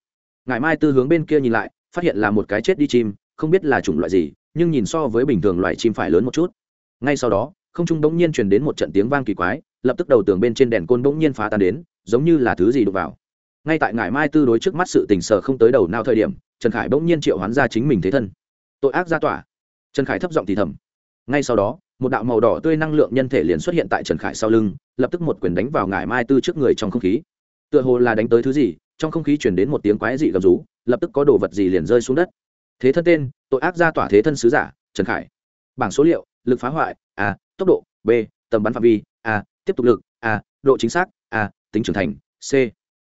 Ngài mai tư hướng bên kia nhìn lại, phát hiện là một cái chết đi chim, không biết là chủng loại gì, nhưng nhìn so với bình thường loại chim phải lớn một chút. Ngay sau đó, không trung bỗng nhiên truyền đến một trận tiếng vang kỳ quái, lập tức đầu tường bên trên đèn côn bỗng nhiên phá tan đến, giống như là thứ gì đụng vào. Ngay tại ngài mai tư đối trước mắt sự tình sờ không tới đầu nào thời điểm, trần khải bỗng nhiên triệu hoán ra chính mình thế thân. Tội ác ra tỏa trần khải thấp giọng thì thầm. Ngay sau đó một đạo màu đỏ tươi năng lượng nhân thể liền xuất hiện tại trần khải sau lưng, lập tức một quyền đánh vào ngải mai tư trước người trong không khí. Tựa hồ là đánh tới thứ gì, trong không khí chuyển đến một tiếng quái dị gầm rú, lập tức có đồ vật gì liền rơi xuống đất. Thế thân tên, tội ác ra tỏa thế thân sứ giả, trần khải. Bảng số liệu, lực phá hoại a tốc độ, b, tầm bắn phạm vi a tiếp tục lực a độ chính xác a tính trưởng thành, c.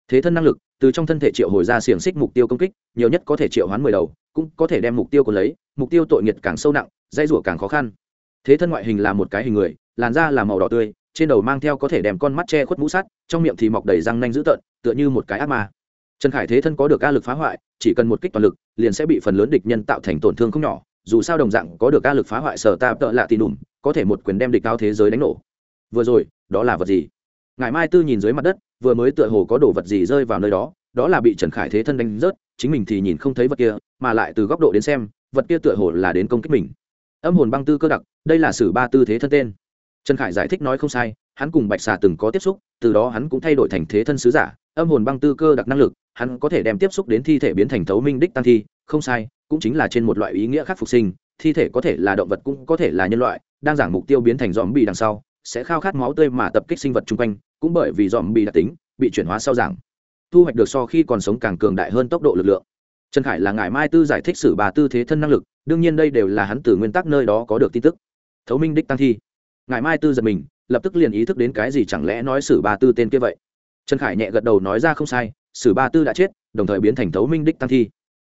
Thế thân năng lực, từ trong thân thể triệu hồi ra xiềng xích mục tiêu công kích, nhiều nhất có thể triệu hoán mười đầu, cũng có thể đem mục tiêu còn lấy, mục tiêu tội nghiệt càng sâu nặng dây rủa càng khó khăn thế thân ngoại hình là một cái hình người, làn da là màu đỏ tươi, trên đầu mang theo có thể đem con mắt che khuất mũ sắt, trong miệng thì mọc đầy răng nanh dữ tợn, tựa như một cái ác ma. Trần khải thế thân có được a lực phá hoại, chỉ cần một kích toàn lực, liền sẽ bị phần lớn địch nhân tạo thành tổn thương không nhỏ, dù sao đồng dạng có được a lực phá hoại sở ta tợ lạ tì đùm có thể một quyền đem địch cao thế giới đánh nổ. Vừa rồi, đó là vật gì? Ngài mai tư nhìn dưới mặt đất, vừa mới tựa hồ có đồ vật gì rơi vào nơi đó đó là bị trần khải thế thân đánh rớt, chính mình thì nhìn không thấy vật kia, mà lại từ góc độ đến xem, vật kia tựa hồ là đến công kích mình âm hồn băng tư cơ đặc, đây là sử ba tư thế thân tên. Trần khải giải thích nói không sai, hắn cùng bạch xà từng có tiếp xúc, từ đó hắn cũng thay đổi thành thế thân sứ giả, âm hồn băng tư cơ đặc năng lực, hắn có thể đem tiếp xúc đến thi thể biến thành thấu minh đích tăng thi, không sai, cũng chính là trên một loại ý nghĩa khác phục sinh, thi thể có thể là động vật cũng có thể là nhân loại, đang giảng mục tiêu biến thành dòm bị đằng sau, sẽ khao khát máu tươi mà tập kích sinh vật chung quanh, cũng bởi vì dòm bị đặc tính, bị chuyển hóa sau giảng. Thu hoạch được so khi còn sống càng cường đại hơn tốc độ lực lượng. Trần khải là ngài mai tư giải thích sử bà tư thế thân năng lực đương nhiên đây đều là hắn từ nguyên tắc nơi đó có được tin tức. Thấu minh đích tăng thi. Ngài mai tư giật mình, lập tức liền ý thức đến cái gì chẳng lẽ nói sử ba tư tên kia vậy? Trần khải nhẹ gật đầu nói ra không sai, sử ba tư đã chết, đồng thời biến thành thấu minh đích tăng thi.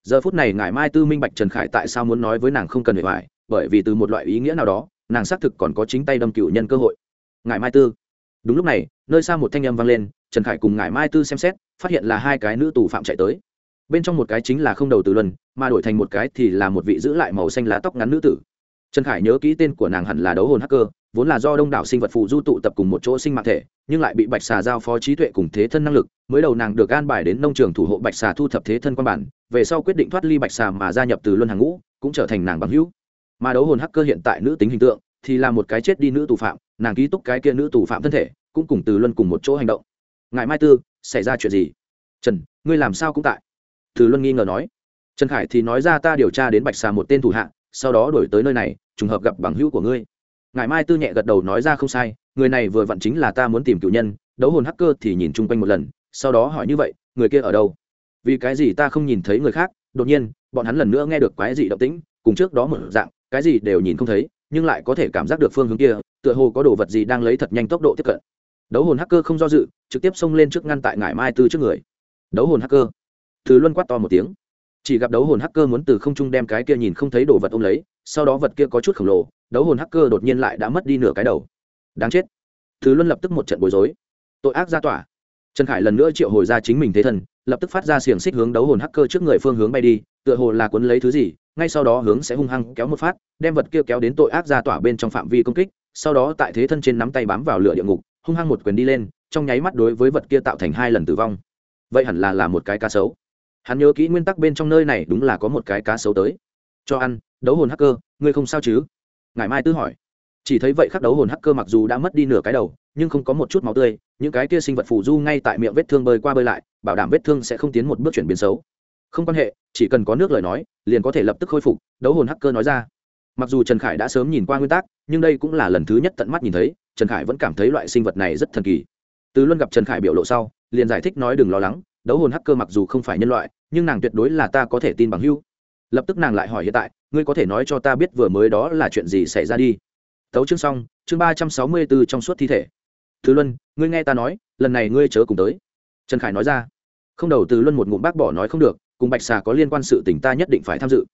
Giờ phút này ngài mai tư minh bạch trần khải tại sao muốn nói với nàng không cần phải hoài bởi vì từ một loại ý nghĩa nào đó, nàng xác thực còn có chính tay đâm cựu nhân cơ hội. Ngài mai tư. Đúng lúc này, nơi xa một thanh âm vang lên, trần khải cùng ngài mai tư xem xét, phát hiện là hai cái nữ tù phạm chạy tới bên trong một cái chính là không đầu từ luân, mà đổi thành một cái thì là một vị giữ lại màu xanh lá tóc ngắn nữ tử. Trần khải nhớ kỹ tên của nàng hẳn là đấu hồn hacker, vốn là do đông đảo sinh vật phụ du tụ tập cùng một chỗ sinh mạng thể, nhưng lại bị bạch xà giao phó trí tuệ cùng thế thân năng lực, mới đầu nàng được an bài đến nông trường thủ hộ bạch xà thu thập thế thân quan bản, về sau quyết định thoát ly bạch xà mà gia nhập từ luân hàng ngũ, cũng trở thành nàng bằng hữu. Mà đấu hồn hacker hiện tại nữ tính hình tượng, thì là một cái chết đi nữ tù phạm, nàng ký túc cái kia nữ tù phạm thân thể, cũng cùng từ luân cùng một chỗ hành động. Ngại mai tư, xảy ra chuyện gì? Trần, ngươi làm sao cũng tại? Từ luân nghi ngờ nói. Trần khải thì nói ra ta điều tra đến bạch xà một tên thủ hạ, sau đó đổi tới nơi này, trùng hợp gặp bằng hữu của ngươi. Ngài mai tư nhẹ gật đầu nói ra không sai, người này vừa vặn chính là ta muốn tìm cựu nhân, đấu hồn hacker thì nhìn chung quanh một lần, sau đó hỏi như vậy, người kia ở đâu? Vì cái gì ta không nhìn thấy người khác? Đột nhiên, bọn hắn lần nữa nghe được quái dị động tĩnh, cùng trước đó một dạng, cái gì đều nhìn không thấy, nhưng lại có thể cảm giác được phương hướng kia, tựa hồ có đồ vật gì đang lấy thật nhanh tốc độ tiếp cận. Đấu hồn hacker không do dự, trực tiếp xông lên trước ngăn tại ngải mai tư trước người. Đấu hồn hacker thứ luân quát to một tiếng. Chỉ gặp đấu hồn hacker muốn từ không trung đem cái kia nhìn không thấy đồ vật ôm lấy, sau đó vật kia có chút khổng lồ, đấu hồn hacker đột nhiên lại đã mất đi nửa cái đầu. Đáng chết. Thứ luân lập tức một trận bối rối. Tội ác ra tỏa. Trần khải lần nữa triệu hồi ra chính mình thế thần, lập tức phát ra xiềng xích hướng đấu hồn hacker trước người phương hướng bay đi, tựa hồ là cuốn lấy thứ gì, ngay sau đó hướng sẽ hung hăng kéo một phát, đem vật kia kéo đến tội ác ra tỏa bên trong phạm vi công kích, sau đó tại thế thân trên nắm tay bám vào lửa địa ngục, hung hăng một quyền đi lên, trong nháy mắt đối với vật kia tạo thành hai lần tử vong. Vậy hẳn là là một cái cá sấu hắn nhớ kỹ nguyên tắc bên trong nơi này đúng là có một cái cá sấu tới. Cho ăn, đấu hồn hacker, ngươi không sao chứ? Ngài mai tư hỏi. Chỉ thấy vậy khắc đấu hồn hacker mặc dù đã mất đi nửa cái đầu, nhưng không có một chút máu tươi, những cái kia sinh vật phù du ngay tại miệng vết thương bơi qua bơi lại, bảo đảm vết thương sẽ không tiến một bước chuyển biến xấu. Không quan hệ, chỉ cần có nước lời nói, liền có thể lập tức khôi phục, đấu hồn hacker nói ra. Mặc dù trần khải đã sớm nhìn qua nguyên tắc, nhưng đây cũng là lần thứ nhất tận mắt nhìn thấy, trần khải vẫn cảm thấy loại sinh vật này rất thần kỳ. Từ luôn gặp trần khải biểu lộ sau, liền giải thích nói đừng lo lắng đấu hồn hacker mặc dù không phải nhân loại, nhưng nàng tuyệt đối là ta có thể tin bằng hưu lập tức nàng lại hỏi hiện tại, ngươi có thể nói cho ta biết vừa mới đó là chuyện gì xảy ra đi. Tấu chương xong, chương ba trăm sáu mươi b ố trong suốt thi thể. Thứ luân, ngươi nghe ta nói, lần này ngươi chớ cùng tới. Trần khải nói ra. Không đầu từ luân một ngụm bác bỏ nói không được, cùng bạch xà có liên quan sự tình ta nhất định phải tham dự.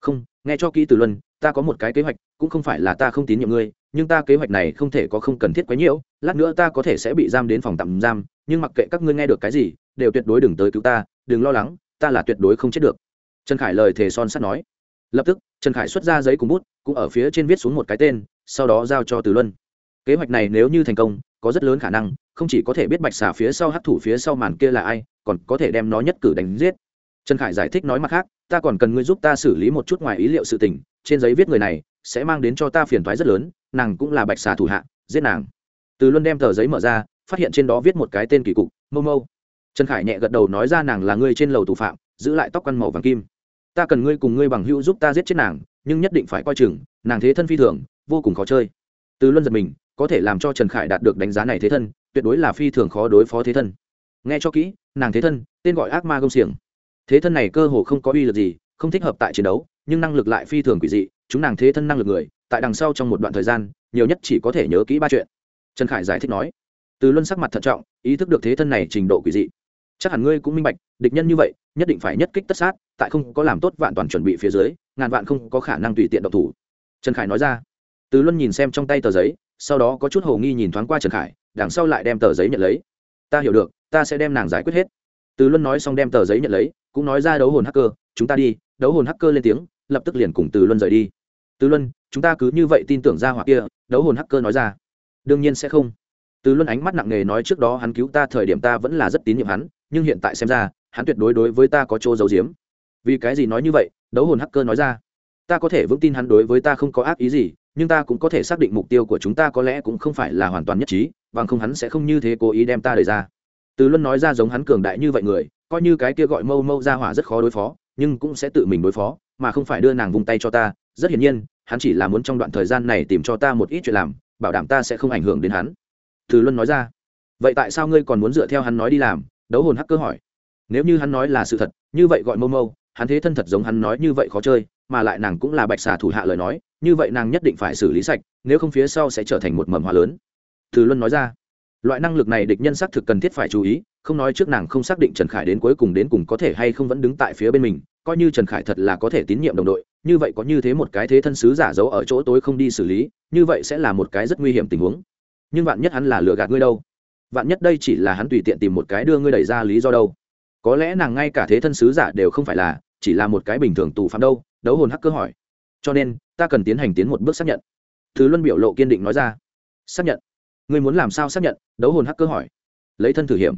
Không, nghe cho kỹ từ luân, ta có một cái kế hoạch, cũng không phải là ta không tín nhiệm ngươi, nhưng ta kế hoạch này không thể có không cần thiết quấy nhiễu lát nữa ta có thể sẽ bị giam đến phòng tạm giam, nhưng mặc kệ các ngươi nghe được cái gì đều tuyệt đối đừng tới cứu ta, đừng lo lắng, ta là tuyệt đối không chết được. Trần khải lời thề son sắt nói. Lập tức, trần khải xuất ra giấy cùng bút, cũng ở phía trên viết xuống một cái tên, sau đó giao cho từ luân. Kế hoạch này nếu như thành công, có rất lớn khả năng, không chỉ có thể biết bạch xà phía sau hắc thủ phía sau màn kia là ai, còn có thể đem nó nhất cử đánh giết. Trần khải giải thích nói mặt khác, ta còn cần ngươi giúp ta xử lý một chút ngoài ý liệu sự tình, trên giấy viết người này sẽ mang đến cho ta phiền thoái rất lớn, nàng cũng là bạch xà thủ hạ, giết nàng. Từ luân đem tờ giấy mở ra, phát hiện trên đó viết một cái tên kỳ cục, mâu mâu trần khải nhẹ gật đầu nói ra nàng là ngươi trên lầu thủ phạm, giữ lại tóc căn màu vàng kim. Ta cần ngươi cùng ngươi bằng hữu giúp ta giết chết nàng, nhưng nhất định phải coi chừng, nàng thế thân phi thường, vô cùng khó chơi. Từ luân giật mình, có thể làm cho trần khải đạt được đánh giá này thế thân, tuyệt đối là phi thường khó đối phó thế thân. Nghe cho kỹ, nàng thế thân, tên gọi ác ma Gông xiềng. Thế thân này cơ hồ không có uy lực gì, không thích hợp tại chiến đấu, nhưng năng lực lại phi thường quỷ dị, chúng nàng thế thân năng lực người, tại đằng sau trong một đoạn thời gian, nhiều nhất chỉ có thể nhớ kỹ ba chuyện. Trần khải giải thích nói. Từ luân sắc mặt thận trọng, ý thức được thế thân này trình độ quỷ dị chắc hẳn ngươi cũng minh bạch, địch nhân như vậy, nhất định phải nhất kích tất sát, tại không có làm tốt vạn toàn chuẩn bị phía dưới, ngàn vạn không có khả năng tùy tiện độc thủ. Trần khải nói ra. Từ luân nhìn xem trong tay tờ giấy, sau đó có chút hồ nghi nhìn thoáng qua trần khải, đằng sau lại đem tờ giấy nhận lấy. Ta hiểu được, ta sẽ đem nàng giải quyết hết. Từ luân nói xong đem tờ giấy nhận lấy, cũng nói ra đấu hồn hacker, chúng ta đi. Đấu hồn hacker lên tiếng, lập tức liền cùng từ luân rời đi. Từ luân, chúng ta cứ như vậy tin tưởng ra hoặc kia, đấu hồn hacker nói ra. Đương nhiên sẽ không. Từ luân ánh mắt nặng nề nói trước đó hắn cứu ta thời điểm ta vẫn là rất tín nhiệm hắn nhưng hiện tại xem ra, hắn tuyệt đối đối với ta có chỗ giấu giếm. Vì cái gì nói như vậy? Đấu hồn hacker nói ra. Ta có thể vững tin hắn đối với ta không có ác ý gì, nhưng ta cũng có thể xác định mục tiêu của chúng ta có lẽ cũng không phải là hoàn toàn nhất trí, bằng không hắn sẽ không như thế cố ý đem ta đẩy ra. Từ luân nói ra giống hắn cường đại như vậy người, coi như cái kia gọi mâu mâu ra hỏa rất khó đối phó, nhưng cũng sẽ tự mình đối phó, mà không phải đưa nàng vung tay cho ta. Rất hiển nhiên, hắn chỉ là muốn trong đoạn thời gian này tìm cho ta một ít chuyện làm, bảo đảm ta sẽ không ảnh hưởng đến hắn. Từ luân nói ra. Vậy tại sao ngươi còn muốn dựa theo hắn nói đi làm? Đấu hồn hacker hỏi. Nếu như hắn nói là sự thật, như vậy gọi mâu mâu hắn thế thân thật giống hắn nói như vậy khó chơi, mà lại nàng cũng là bạch xà thủ hạ lời nói, như vậy nàng nhất định phải xử lý sạch, nếu không phía sau sẽ trở thành một mầm hoa lớn. Từ luân nói ra. Loại năng lực này địch nhân xác thực cần thiết phải chú ý, không nói trước nàng không xác định trần khải đến cuối cùng đến cùng có thể hay không vẫn đứng tại phía bên mình, coi như trần khải thật là có thể tín nhiệm đồng đội, như vậy có như thế một cái thế thân sứ giả giấu ở chỗ tối không đi xử lý, như vậy sẽ là một cái rất nguy hiểm tình huống. Nhưng vạn nhất hắn là lừa gạt ngươi đâu? Vạn nhất đây chỉ là hắn tùy tiện tìm một cái đưa ngươi đẩy ra lý do đâu. Có lẽ nàng ngay cả thế thân sứ giả đều không phải là, chỉ là một cái bình thường tù phạm đâu, đấu hồn hacker hỏi. Cho nên, ta cần tiến hành tiến một bước xác nhận. Thứ luân biểu lộ kiên định nói ra. Xác nhận. Ngươi muốn làm sao xác nhận? Đấu hồn hacker hỏi. Lấy thân thử hiểm.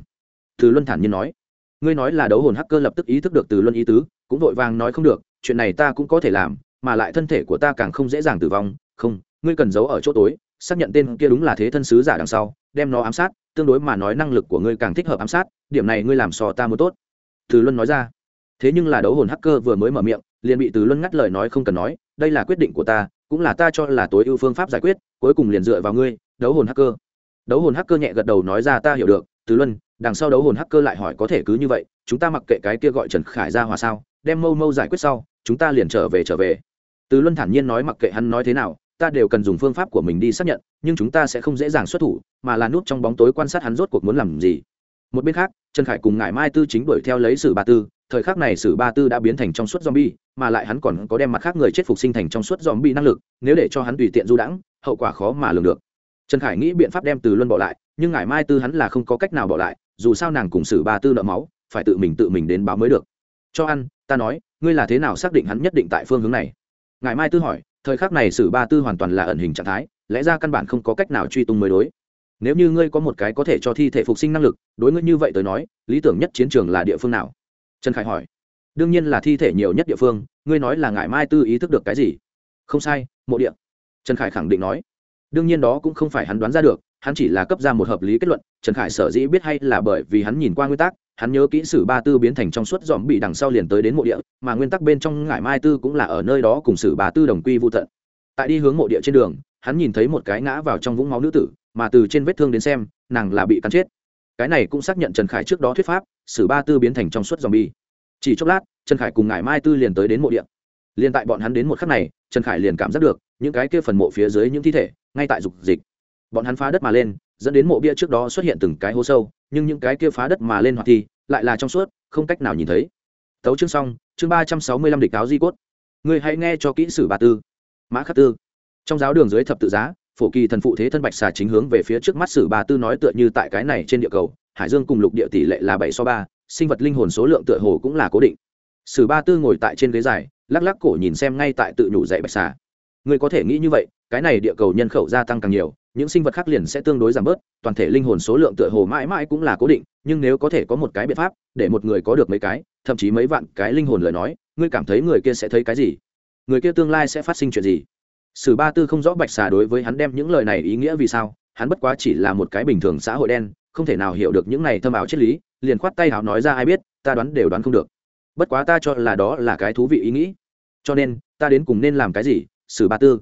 Thứ luân thản nhiên nói. Ngươi nói là đấu hồn hacker lập tức ý thức được từ luân ý tứ, cũng vội vàng nói không được, chuyện này ta cũng có thể làm, mà lại thân thể của ta càng không dễ dàng tử vong. Không, ngươi cần giấu ở chỗ tối, xác nhận tên kia đúng là thế thân sứ giả đằng sau, đem nó ám sát tương đối mà nói năng lực của ngươi càng thích hợp ám sát, điểm này ngươi làm so ta muốn tốt. Từ luân nói ra. Thế nhưng là đấu hồn hacker vừa mới mở miệng, liền bị từ luân ngắt lời nói không cần nói, đây là quyết định của ta, cũng là ta cho là tối ưu phương pháp giải quyết, cuối cùng liền dựa vào ngươi, đấu hồn hacker. Đấu hồn hacker nhẹ gật đầu nói ra, ta hiểu được, từ luân, đằng sau đấu hồn hacker lại hỏi có thể cứ như vậy, chúng ta mặc kệ cái kia gọi trần khải ra hòa sao, đem mâu mâu giải quyết sau, chúng ta liền trở về trở về. Từ luân thản nhiên nói mặc kệ hắn nói thế nào ta đều cần dùng phương pháp của mình đi xác nhận, nhưng chúng ta sẽ không dễ dàng xuất thủ, mà là nút trong bóng tối quan sát hắn rốt cuộc muốn làm gì. Một bên khác, trần khải cùng ngải mai tư chính đuổi theo lấy sử ba tư. Thời khắc này sử ba tư đã biến thành trong suốt zombie, mà lại hắn còn có đem mặt khác người chết phục sinh thành trong suốt zombie năng lực, nếu để cho hắn tùy tiện du đãng, hậu quả khó mà lường được. Trần khải nghĩ biện pháp đem từ luân bỏ lại, nhưng ngải mai tư hắn là không có cách nào bỏ lại, dù sao nàng cùng sử ba tư nợ máu, phải tự mình tự mình đến báo mới được. Cho ăn, ta nói, ngươi là thế nào xác định hắn nhất định tại phương hướng này? Ngài mai tư hỏi thời khắc này sử ba tư hoàn toàn là ẩn hình trạng thái, lẽ ra căn bản không có cách nào truy tung mới đối. Nếu như ngươi có một cái có thể cho thi thể phục sinh năng lực, đối ngươi như vậy tới nói, lý tưởng nhất chiến trường là địa phương nào? Trần khải hỏi. Đương nhiên là thi thể nhiều nhất địa phương, ngươi nói là ngài mai tư ý thức được cái gì? Không sai, mộ địa. Trần khải khẳng định nói. Đương nhiên đó cũng không phải hắn đoán ra được, hắn chỉ là cấp ra một hợp lý kết luận, trần khải sở dĩ biết hay là bởi vì hắn nhìn qua nguyên tắc hắn nhớ kỹ sử ba tư biến thành trong suốt dòm bị đằng sau liền tới đến mộ địa, mà nguyên tắc bên trong ngải mai tư cũng là ở nơi đó cùng sử ba tư đồng quy vô tận. Tại đi hướng mộ địa trên đường, hắn nhìn thấy một cái ngã vào trong vũng máu nữ tử, mà từ trên vết thương đến xem, nàng là bị cắn chết. Cái này cũng xác nhận trần khải trước đó thuyết pháp, sử ba tư biến thành trong suốt dòm bi chỉ chốc lát, trần khải cùng ngải mai tư liền tới đến mộ địa. Liền tại bọn hắn đến một khắc này, trần khải liền cảm giác được, những cái kia phần mộ phía dưới những thi thể, ngay tại dục dịch. Bọn hắn phá đất mà lên, dẫn đến mộ bia trước đó xuất hiện từng cái hố sâu nhưng những cái kia phá đất mà lên hoạt thì lại là trong suốt, không cách nào nhìn thấy. Tấu chương xong, chương ba trăm sáu mươi lăm địch cáo di cốt. Người hãy nghe cho kỹ sử bà tư. Mã khắc tư. Trong giáo đường dưới thập tự giá, phổ kỳ thần phụ thế thân bạch xà chính hướng về phía trước mắt sử bà tư nói tựa như tại cái này trên địa cầu, hải dương cùng lục địa tỷ lệ là bảy so ba, sinh vật linh hồn số lượng tựa hồ cũng là cố định. Sử ba tư ngồi tại trên ghế dài, lắc lắc cổ nhìn xem ngay tại tự nhủ dậy bạch xà. Người có thể nghĩ như vậy, cái này địa cầu nhân khẩu gia tăng càng nhiều những sinh vật khác liền sẽ tương đối giảm bớt, toàn thể linh hồn số lượng tựa hồ mãi mãi cũng là cố định, nhưng nếu có thể có một cái biện pháp, để một người có được mấy cái, thậm chí mấy vạn cái linh hồn lời nói, ngươi cảm thấy người kia sẽ thấy cái gì? Người kia tương lai sẽ phát sinh chuyện gì? Sử ba tư không rõ bạch xà đối với hắn đem những lời này ý nghĩa vì sao, hắn bất quá chỉ là một cái bình thường xã hội đen, không thể nào hiểu được những này thâm ảo triết lý, liền khoát tay hào nói ra ai biết, ta đoán đều đoán không được. Bất quá ta cho là đó là cái thú vị ý nghĩ. Cho nên, ta đến cùng nên làm cái gì? Sử ba tư.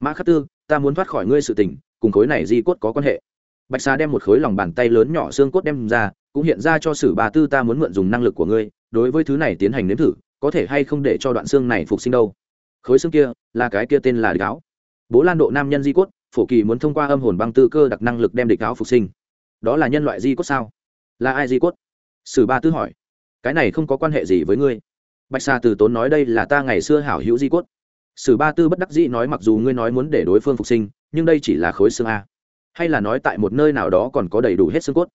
Mã khắc tư, ta muốn thoát khỏi ngươi sự tình cùng khối này di cốt có quan hệ. Bạch xà đem một khối lòng bàn tay lớn nhỏ xương cốt đem ra, cũng hiện ra cho sử ba tư ta muốn mượn dùng năng lực của ngươi, đối với thứ này tiến hành nếm thử, có thể hay không để cho đoạn xương này phục sinh đâu. Khối xương kia là cái kia tên là địch áo. Bố lan độ nam nhân di cốt, phổ kỳ muốn thông qua âm hồn băng tư cơ đặc năng lực đem địch áo phục sinh. Đó là nhân loại di cốt sao? Là ai di cốt? Sử ba tư hỏi. Cái này không có quan hệ gì với ngươi. Bạch xà từ tốn nói đây là ta ngày xưa hảo hữu di cốt. Sử ba tư bất đắc dĩ nói mặc dù ngươi nói muốn để đối phương phục sinh nhưng đây chỉ là khối xương a. Hay là nói tại một nơi nào đó còn có đầy đủ hết xương cốt?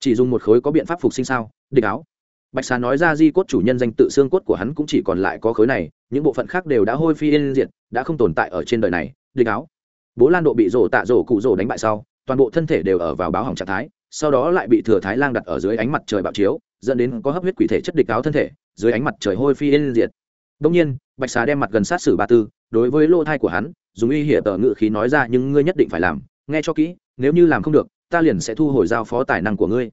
Chỉ dùng một khối có biện pháp phục sinh sao? Địch áo. Bạch xà nói ra di cốt chủ nhân danh tự xương cốt của hắn cũng chỉ còn lại có khối này, những bộ phận khác đều đã hôi phi yên diệt, đã không tồn tại ở trên đời này. Địch áo. Bố lan độ bị rổ tạ rổ cụ rổ đánh bại sau, toàn bộ thân thể đều ở vào báo hỏng trạng thái, sau đó lại bị thừa thái lang đặt ở dưới ánh mặt trời bạo chiếu, dẫn đến có hấp huyết quỷ thể chất địch áo thân thể, dưới ánh mặt trời hôi phi yên diệt. Đông nhiên, bạch xà đem mặt gần sát sử ba tư, đối với lô thai của hắn dùng uy hiểm tờ ngự khí nói ra nhưng ngươi nhất định phải làm, nghe cho kỹ, nếu như làm không được, ta liền sẽ thu hồi giao phó tài năng của ngươi.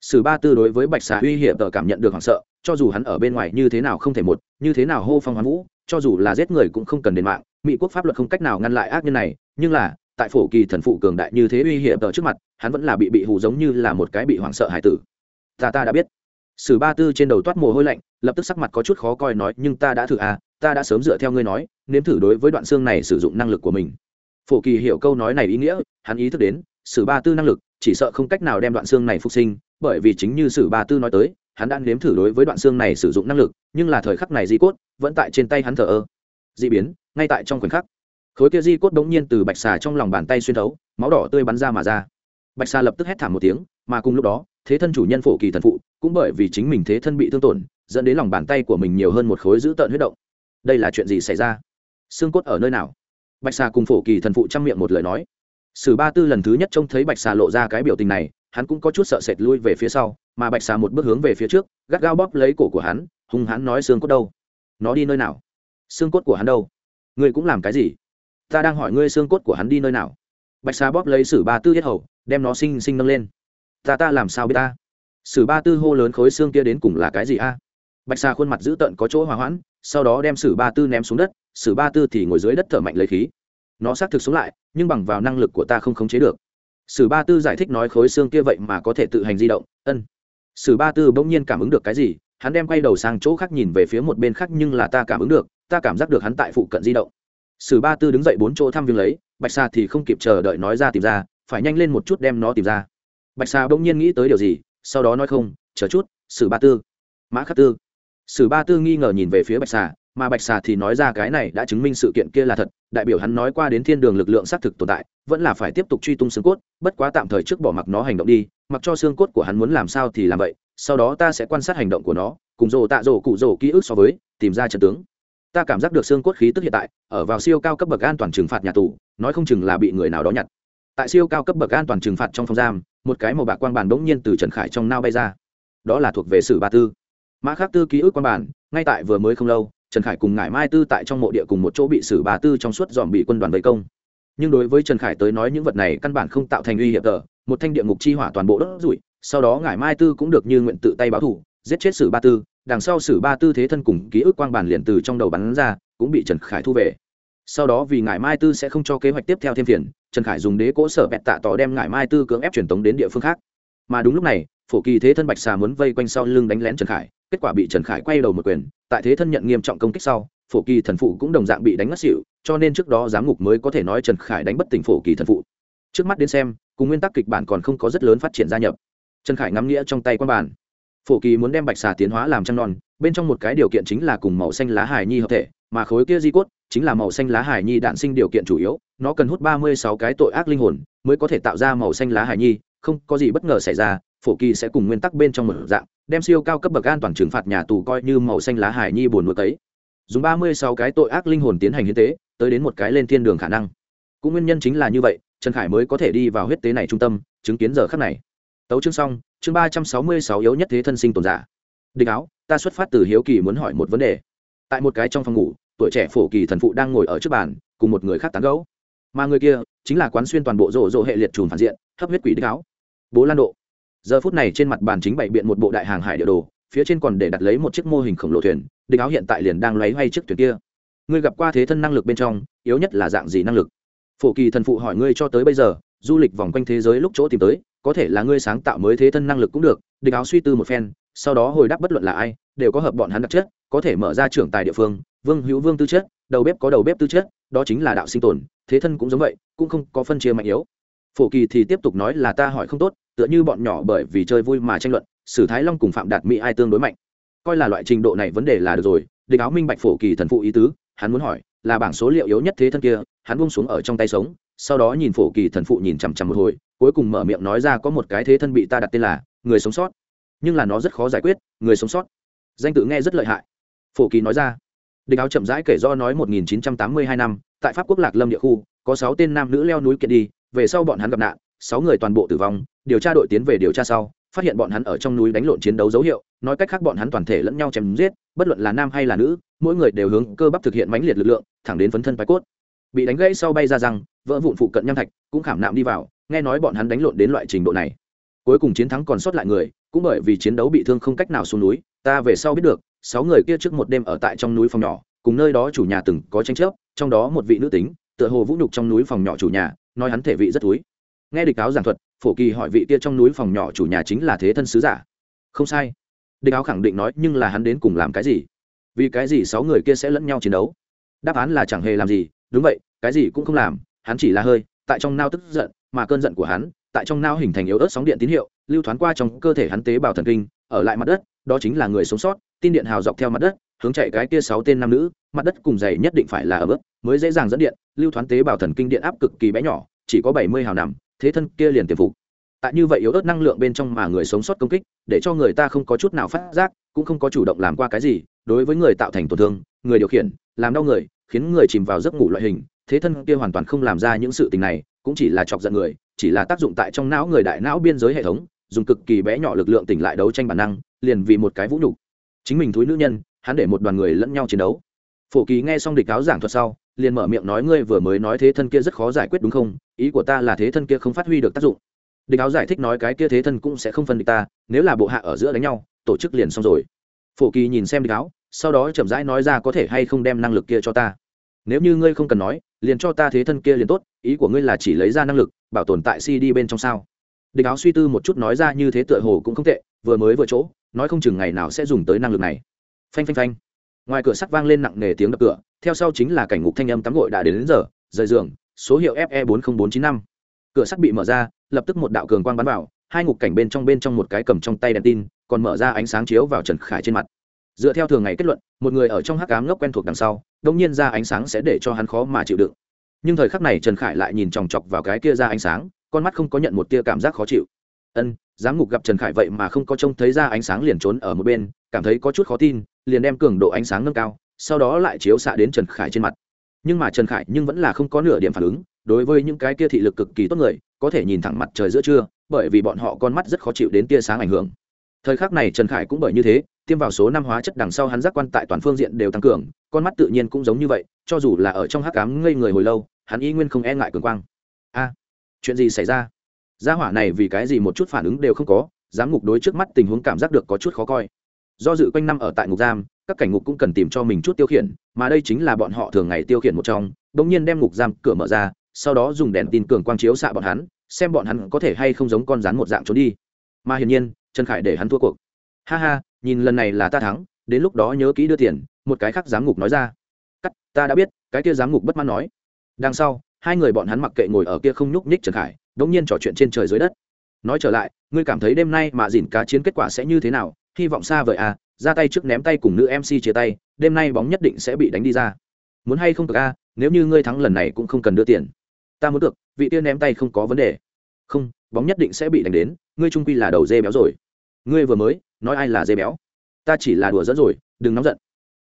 Sử ba tư đối với bạch xà uy hiểm tờ cảm nhận được hoảng sợ, cho dù hắn ở bên ngoài như thế nào không thể một, như thế nào hô phong hoán vũ, cho dù là giết người cũng không cần đến mạng, mỹ quốc pháp luật không cách nào ngăn lại ác nhân này, nhưng là, tại phổ kỳ thần phụ cường đại như thế uy hiểm tờ trước mặt, hắn vẫn là bị bị hù giống như là một cái bị hoảng sợ hải tử. Ta ta đã biết. Sử ba tư trên đầu toát mồ hôi lạnh, lập tức sắc mặt có chút khó coi nói, nhưng ta đã thử à ta đã sớm dựa theo ngươi nói, nếm thử đối với đoạn xương này sử dụng năng lực của mình. Phổ kỳ hiểu câu nói này ý nghĩa, hắn ý thức đến, sử ba tư năng lực, chỉ sợ không cách nào đem đoạn xương này phục sinh, bởi vì chính như sử ba tư nói tới, hắn đã nếm thử đối với đoạn xương này sử dụng năng lực, nhưng là thời khắc này di cốt vẫn tại trên tay hắn thờ ơ. D ị biến, ngay tại trong khoảnh khắc, khối kia di cốt đ ố n g nhiên từ bạch xà trong lòng bàn tay xuyên thấu, máu đỏ tươi bắn ra mà ra. Bạch xà lập tức hét thảm một tiếng, mà cùng lúc đó, thế thân chủ nhân phổ kỳ thần phụ, cũng bởi vì chính mình thế thân bị thương tổn, dẫn đến lòng bàn tay của mình nhiều hơn một khối dữ tợn huyết động đây là chuyện gì xảy ra? Xương cốt ở nơi nào? Bạch xà cùng phổ kỳ thần phụ chăm miệng một lời nói. Sử ba tư lần thứ nhất trông thấy bạch xà lộ ra cái biểu tình này, hắn cũng có chút sợ sệt lui về phía sau, mà bạch xà một bước hướng về phía trước, gắt gao bóp lấy cổ của hắn, hung hắn nói xương cốt đâu? Nó đi nơi nào? Xương cốt của hắn đâu? Ngươi cũng làm cái gì? Ta đang hỏi ngươi xương cốt của hắn đi nơi nào? Bạch xà bóp lấy sử ba tư yết hầu, đem nó sinh sinh nâng lên. Ta ta làm sao biết ta? Sử ba tư hô lớn khối xương kia đến cùng là cái gì a? Bạch xà khuôn mặt dữ tợn có chỗ hòa hoãn sau đó đem sử ba tư ném xuống đất, sử ba tư thì ngồi dưới đất thở mạnh lấy khí. Nó xác thực sống lại, nhưng bằng vào năng lực của ta không khống chế được. Sử ba tư giải thích nói khối xương kia vậy mà có thể tự hành di động, ân. Sử ba tư bỗng nhiên cảm ứng được cái gì, hắn đem quay đầu sang chỗ khác nhìn về phía một bên khác nhưng là ta cảm ứng được, ta cảm giác được hắn tại phụ cận di động. Sử ba tư đứng dậy bốn chỗ thăm viếng lấy, bạch sa thì không kịp chờ đợi nói ra tìm ra, phải nhanh lên một chút đem nó tìm ra. Bạch sa bỗng nhiên nghĩ tới điều gì, sau đó nói không, chờ chút, sử ba tư. Mã khắc tư sử ba tư nghi ngờ nhìn về phía bạch xà, mà bạch xà thì nói ra cái này đã chứng minh sự kiện kia là thật đại biểu hắn nói qua đến thiên đường lực lượng xác thực tồn tại vẫn là phải tiếp tục truy tung xương cốt bất quá tạm thời trước bỏ mặc nó hành động đi mặc cho xương cốt của hắn muốn làm sao thì làm vậy sau đó ta sẽ quan sát hành động của nó cùng rồ tạ rồ cụ rồ ký ức so với tìm ra trận tướng. Ta cảm giác được xương cốt khí tức hiện tại ở vào siêu cao cấp bậc an toàn trừng phạt nhà tù nói không chừng là bị người nào đó nhặt. Tại siêu cao cấp bậc an toàn trừng phạt trong phòng giam một cái màu bạc quang bàn bỗng nhiên từ trần khải trong nao bay ra. Đó là thuộc về sử ba tư mã khắc tư ký ức quan bản, ngay tại vừa mới không lâu, trần khải cùng ngải mai tư tại trong mộ địa cùng một chỗ bị xử bà tư trong suốt dòm bị quân đoàn vây công. Nhưng đối với trần khải tới nói những vật này căn bản không tạo thành uy hiểm tờ, một thanh địa ngục chi hỏa toàn bộ đốt rủi sau đó ngải mai tư cũng được như nguyện tự tay báo thủ, giết chết sử ba tư, đằng sau sử ba tư thế thân cùng ký ức quang bản liền từ trong đầu bắn ra, cũng bị trần khải thu về. Sau đó vì ngải mai tư sẽ không cho kế hoạch tiếp theo thêm phiền, trần khải dùng đế cỗ sở bẹt tạ tỏ đem ngải mai tư cưỡng ép truyền tống đến địa phương khác. Mà đúng lúc này, phổ kỳ thế thân bạch xà muốn vây quanh sau lưng đánh lén trần khải kết quả bị trần khải quay đầu một quyền, tại thế thân nhận nghiêm trọng công kích sau, phổ kỳ thần phụ cũng đồng dạng bị đánh ngất xỉu, cho nên trước đó giám ngục mới có thể nói trần khải đánh bất tỉnh phổ kỳ thần phụ. Trước mắt đến xem, cùng nguyên tắc kịch bản còn không có rất lớn phát triển gia nhập. Trần khải ngắm nghĩa trong tay quan bản phổ kỳ muốn đem bạch xà tiến hóa làm trăng non, bên trong một cái điều kiện chính là cùng màu xanh lá hài nhi hợp thể, mà khối kia di cốt chính là màu xanh lá hài nhi đạn sinh điều kiện chủ yếu, nó cần hút ba mươi sáu cái tội ác linh hồn mới có thể tạo ra màu xanh lá hài nhi, không có gì bất ngờ xảy ra phổ kỳ sẽ cùng nguyên tắc bên trong một dạng, đem siêu cao cấp bậc an toàn trừng phạt nhà tù coi như màu xanh lá hải nhi buồn nuốt ấy. Dùng ba mươi sáu cái tội ác linh hồn tiến hành hiến tế, tới đến một cái lên thiên đường khả năng. Cũng nguyên nhân chính là như vậy, trần khải mới có thể đi vào huyết tế này trung tâm, chứng kiến giờ khắc này. Tấu chương xong, chương ba trăm sáu mươi sáu yếu nhất thế thân sinh tồn giả. Địch áo, ta xuất phát từ hiếu kỳ muốn hỏi một vấn đề. Tại một cái trong phòng ngủ, tuổi trẻ phổ kỳ thần phụ đang ngồi ở trước bàn, cùng một người khác tán gẫu. Mà người kia, chính là quán xuyên toàn bộ rộ rộ hệ liệt trùm phản diện, hấp huyết quỷ địch áo. Bố lan độ giờ phút này trên mặt bàn chính bày biện một bộ đại hàng hải địa đồ, phía trên còn để đặt lấy một chiếc mô hình khổng lồ thuyền, địch áo hiện tại liền đang lấy hay chiếc thuyền kia. Ngươi gặp qua thế thân năng lực bên trong, yếu nhất là dạng gì năng lực? Phổ kỳ thần phụ hỏi ngươi cho tới bây giờ, du lịch vòng quanh thế giới lúc chỗ tìm tới, có thể là ngươi sáng tạo mới thế thân năng lực cũng được, địch áo suy tư một phen, sau đó hồi đáp bất luận là ai, đều có hợp bọn hắn đặc chất, có thể mở ra trưởng tài địa phương, vương hữu vương tư chất, đầu bếp có đầu bếp tư chất, đó chính là đạo sinh tồn, thế thân cũng giống vậy, cũng không có phân chia mạnh yếu. Phổ kỳ thì tiếp tục nói là ta hỏi không tốt tựa như bọn nhỏ bởi vì chơi vui mà tranh luận, sử thái long cùng phạm đạt mỹ ai tương đối mạnh. Coi là loại trình độ này vấn đề là được rồi, địch áo minh bạch phổ kỳ thần phụ ý tứ, hắn muốn hỏi, là bảng số liệu yếu nhất thế thân kia, hắn buông xuống ở trong tay sống, sau đó nhìn phổ kỳ thần phụ nhìn chằm chằm một hồi, cuối cùng mở miệng nói ra có một cái thế thân bị ta đặt tên là người sống sót. Nhưng là nó rất khó giải quyết, người sống sót. Danh tự nghe rất lợi hại. Phổ kỳ nói ra, địch áo chậm rãi kể do nói 1982 năm, tại pháp quốc lạc lâm địa khu, có sáu tên nam nữ leo núi kiện đi, về sau bọn hắn gặp nạn sáu người toàn bộ tử vong, điều tra đội tiến về điều tra sau, phát hiện bọn hắn ở trong núi đánh lộn chiến đấu dấu hiệu, nói cách khác bọn hắn toàn thể lẫn nhau chém giết, bất luận là nam hay là nữ, mỗi người đều hướng cơ bắp thực hiện mãnh liệt lực lượng, thẳng đến phấn thân bài cốt. Bị đánh gãy sau bay ra răng, vỡ vụn phụ cận nham thạch, cũng khảm nạm đi vào, nghe nói bọn hắn đánh lộn đến loại trình độ này. Cuối cùng chiến thắng còn sót lại người, cũng bởi vì chiến đấu bị thương không cách nào xuống núi, ta về sau biết được, sáu người kia trước một đêm ở tại trong núi phòng nhỏ, cùng nơi đó chủ nhà từng có tranh chấp, trong đó một vị nữ tính, tựa hồ vũ nhục trong núi phòng nhỏ chủ nhà, nói hắn thể vị rất túi nghe địch áo giảng thuật, phổ kỳ hỏi vị kia trong núi phòng nhỏ chủ nhà chính là thế thân sứ giả. Không sai. Địch áo khẳng định nói, nhưng là hắn đến cùng làm cái gì? Vì cái gì sáu người kia sẽ lẫn nhau chiến đấu? Đáp án là chẳng hề làm gì. Đúng vậy, cái gì cũng không làm. Hắn chỉ là hơi, tại trong nao tức giận, mà cơn giận của hắn, tại trong nao hình thành yếu ớt sóng điện tín hiệu, lưu thoáng qua trong cơ thể hắn tế bào thần kinh, ở lại mặt đất, đó chính là người sống sót, tin điện hào dọc theo mặt đất, hướng chạy cái kia sáu tên nam nữ, mặt đất cùng dày nhất định phải là ở bước mới dễ dàng dẫn điện, lưu thoáng tế bào thần kinh điện áp cực kỳ bé nhỏ, chỉ có bảy mươi hào nằm thế thân kia liền tiềm phục. Tại như vậy yếu ớt năng lượng bên trong mà người sống sót công kích, để cho người ta không có chút nào phát giác, cũng không có chủ động làm qua cái gì, đối với người tạo thành tổn thương, người điều khiển, làm đau người, khiến người chìm vào giấc ngủ loại hình, thế thân kia hoàn toàn không làm ra những sự tình này, cũng chỉ là chọc giận người, chỉ là tác dụng tại trong não người đại não biên giới hệ thống, dùng cực kỳ bé nhỏ lực lượng tỉnh lại đấu tranh bản năng, liền vì một cái vũ nhục. Chính mình thúi nữ nhân, hắn để một đoàn người lẫn nhau chiến đấu. Phổ kỳ nghe xong địch cáo giảng thuật sau liền mở miệng nói ngươi vừa mới nói thế thân kia rất khó giải quyết đúng không? Ý của ta là thế thân kia không phát huy được tác dụng. Địch áo giải thích nói cái kia thế thân cũng sẽ không phân địch ta, nếu là bộ hạ ở giữa đánh nhau, tổ chức liền xong rồi. Phổ kỳ nhìn xem địch áo, sau đó chậm rãi nói ra có thể hay không đem năng lực kia cho ta. Nếu như ngươi không cần nói, liền cho ta thế thân kia liền tốt, ý của ngươi là chỉ lấy ra năng lực, bảo tồn tại cd bên trong sao? Địch áo suy tư một chút nói ra như thế tựa hồ cũng không tệ, vừa mới vừa chỗ, nói không chừng ngày nào sẽ dùng tới năng lực này. Phanh phanh phanh ngoài cửa sắt vang lên nặng nề tiếng đập cửa theo sau chính là cảnh ngục thanh âm tắm gội đã đến, đến giờ rời giường số hiệu fe bốn mươi bốn chín năm. Cửa sắt bị mở ra lập tức một đạo cường quang bắn vào hai ngục cảnh bên trong bên trong một cái cầm trong tay đèn tin còn mở ra ánh sáng chiếu vào trần khải trên mặt. Dựa theo thường ngày kết luận một người ở trong hắc cám ngốc quen thuộc đằng sau đông nhiên ra ánh sáng sẽ để cho hắn khó mà chịu đựng. Nhưng thời khắc này trần khải lại nhìn chòng chọc vào cái kia ra ánh sáng con mắt không có nhận một tia cảm giác khó chịu. Ân giám ngục gặp trần khải vậy mà không có trông thấy ra ánh sáng liền trốn ở một bên cảm thấy có chút khó tin liền đem cường độ ánh sáng nâng cao, sau đó lại chiếu xạ đến trần khải trên mặt. Nhưng mà trần khải nhưng vẫn là không có nửa điểm phản ứng, đối với những cái kia thị lực cực kỳ tốt người, có thể nhìn thẳng mặt trời giữa trưa, bởi vì bọn họ con mắt rất khó chịu đến tia sáng ảnh hưởng. Thời khắc này trần khải cũng bởi như thế, tiêm vào số năm hóa chất đằng sau hắn giác quan tại toàn phương diện đều tăng cường, con mắt tự nhiên cũng giống như vậy, cho dù là ở trong hắc cám ngây người hồi lâu, hắn y nguyên không e ngại cường quang. A, chuyện gì xảy ra? Gia hỏa này vì cái gì một chút phản ứng đều không có, giám ngục đối trước mắt tình huống cảm giác được có chút khó coi do dự quanh năm ở tại ngục giam, các cảnh ngục cũng cần tìm cho mình chút tiêu khiển, mà đây chính là bọn họ thường ngày tiêu khiển một trong đ ỗ n g nhiên đem ngục giam cửa mở ra, sau đó dùng đèn tin cường quang chiếu xạ bọn hắn, xem bọn hắn có thể hay không giống con rắn một dạng trốn đi. Mà hiển nhiên, trần khải để hắn thua cuộc. Ha ha, nhìn lần này là ta thắng, đến lúc đó nhớ kỹ đưa tiền, một cái khác giám ngục nói ra. Cắt, ta đã biết, cái kia giám ngục bất mãn nói. Đằng sau, hai người bọn hắn mặc kệ ngồi ở kia không nhúc nhích trần khải đ ỗ n g nhiên trò chuyện trên trời dưới đất. Nói trở lại, ngươi cảm thấy đêm nay mà dìn cá chiến kết quả sẽ như thế nào? Hy vọng xa vời à ra tay trước ném tay cùng nữ mc chia tay, đêm nay bóng nhất định sẽ bị đánh đi ra. Muốn hay không được a nếu như ngươi thắng lần này cũng không cần đưa tiền. Ta muốn được, vị tiên ném tay không có vấn đề. Không, bóng nhất định sẽ bị đánh đến, ngươi trung quy là đầu dê béo rồi. Ngươi vừa mới, nói ai là dê béo? Ta chỉ là đùa dẫn rồi, đừng nóng giận.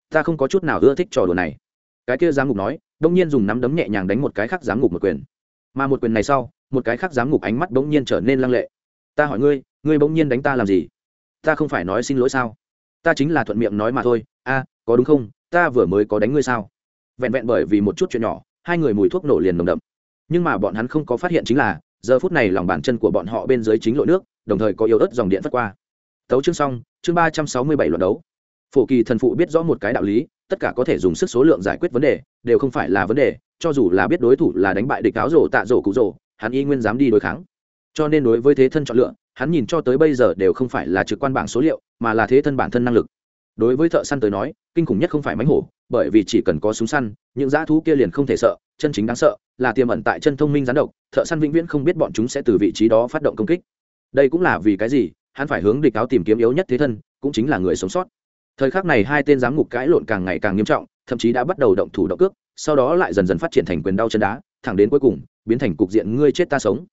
Ta không có chút nào ưa thích trò đùa này. Cái kia giám ngục nói, đông nhiên dùng nắm đấm nhẹ nhàng đánh một cái khác giám ngục một quyền. Mà một quyền này sau, một cái khác giám ngục ánh mắt bỗng nhiên trở nên lăng lệ. Ta hỏi ngươi ngươi bỗng nhiên đánh ta làm gì? Ta không phải nói xin lỗi sao? Ta chính là thuận miệng nói mà thôi. A, có đúng không? Ta vừa mới có đánh ngươi sao? Vẹn vẹn bởi vì một chút chuyện nhỏ, hai người mùi thuốc nổ liền nồng đậm. Nhưng mà bọn hắn không có phát hiện chính là, giờ phút này lòng bàn chân của bọn họ bên dưới chính lội nước, đồng thời có yếu ớt dòng điện phát qua. Tấu chương xong, chương ba trăm sáu mươi bảy luận đấu. Phổ kỳ thần phụ biết rõ một cái đạo lý, tất cả có thể dùng sức số lượng giải quyết vấn đề, đều không phải là vấn đề, cho dù là biết đối thủ là đánh bại địch áo rổ tạ rổ cụ rổ hắn y nguyên dám đi đối kháng. Cho nên đối với thế thân chọn lựa hắn nhìn cho tới bây giờ đều không phải là trực quan bảng số liệu, mà là thế thân bản thân năng lực. Đối với thợ săn tới nói, kinh khủng nhất không phải mánh hổ, bởi vì chỉ cần có súng săn, những dã thú kia liền không thể sợ, chân chính đáng sợ, là tiềm ẩn tại chân thông minh gián độc, thợ săn vĩnh viễn không biết bọn chúng sẽ từ vị trí đó phát động công kích. Đây cũng là vì cái gì, hắn phải hướng địch cáo tìm kiếm yếu nhất thế thân, cũng chính là người sống sót. Thời khắc này hai tên giám ngục cãi lộn càng ngày càng nghiêm trọng, thậm chí đã bắt đầu động thủ động cước, sau đó lại dần dần phát triển thành quyền đau chân đá, thẳng đến cuối cùng, biến thành cục diện ngươi chết ta sống.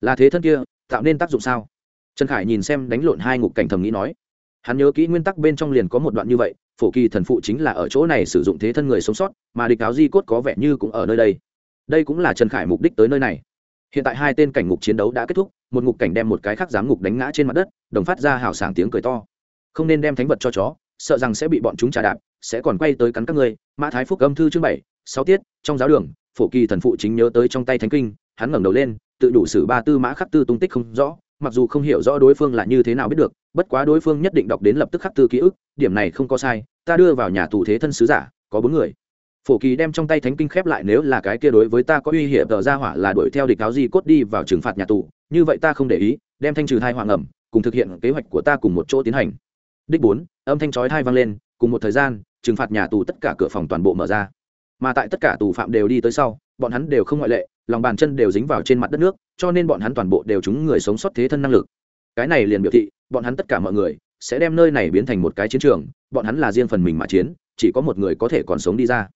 Là thế thân kia, tạo nên tác dụng sao? Trần khải nhìn xem đánh lộn hai ngục cảnh thầm nghĩ nói, hắn nhớ kỹ nguyên tắc bên trong liền có một đoạn như vậy, phổ kỳ thần phụ chính là ở chỗ này sử dụng thế thân người sống sót, mà địch áo di cốt có vẻ như cũng ở nơi đây. Đây cũng là trần khải mục đích tới nơi này. Hiện tại hai tên cảnh ngục chiến đấu đã kết thúc, một ngục cảnh đem một cái khác giám ngục đánh ngã trên mặt đất, đồng phát ra hào sảng tiếng cười to. Không nên đem thánh vật cho chó, sợ rằng sẽ bị bọn chúng trả đạp, sẽ còn quay tới cắn các ngươi. Mã thái phúc âm thư chương bảy, sáu tiết, trong giáo đường, phổ kỳ thần phụ chính nhớ tới trong tay thánh kinh, hắn ngẩng đầu lên, tự đủ sử ba tư mã khắc tư tung tích không rõ mặc dù không hiểu rõ đối phương là như thế nào biết được, bất quá đối phương nhất định đọc đến lập tức khắc tư ký ức, điểm này không có sai, ta đưa vào nhà tù thế thân sứ giả, có bốn người. Phổ kỳ đem trong tay thánh kinh khép lại, nếu là cái kia đối với ta có uy hiểm tờ ra hỏa là đuổi theo địch cáo di cốt đi vào trừng phạt nhà tù, như vậy ta không để ý, đem thanh trừ thai hoàng ẩm cùng thực hiện kế hoạch của ta cùng một chỗ tiến hành. Đích bốn, âm thanh chói thai vang lên, cùng một thời gian, trừng phạt nhà tù tất cả cửa phòng toàn bộ mở ra. Mà tại tất cả tù phạm đều đi tới sau, bọn hắn đều không ngoại lệ lòng bàn chân đều dính vào trên mặt đất nước, cho nên bọn hắn toàn bộ đều chúng người sống sót thế thân năng lực. Cái này liền biểu thị, bọn hắn tất cả mọi người sẽ đem nơi này biến thành một cái chiến trường, bọn hắn là riêng phần mình mà chiến, chỉ có một người có thể còn sống đi ra.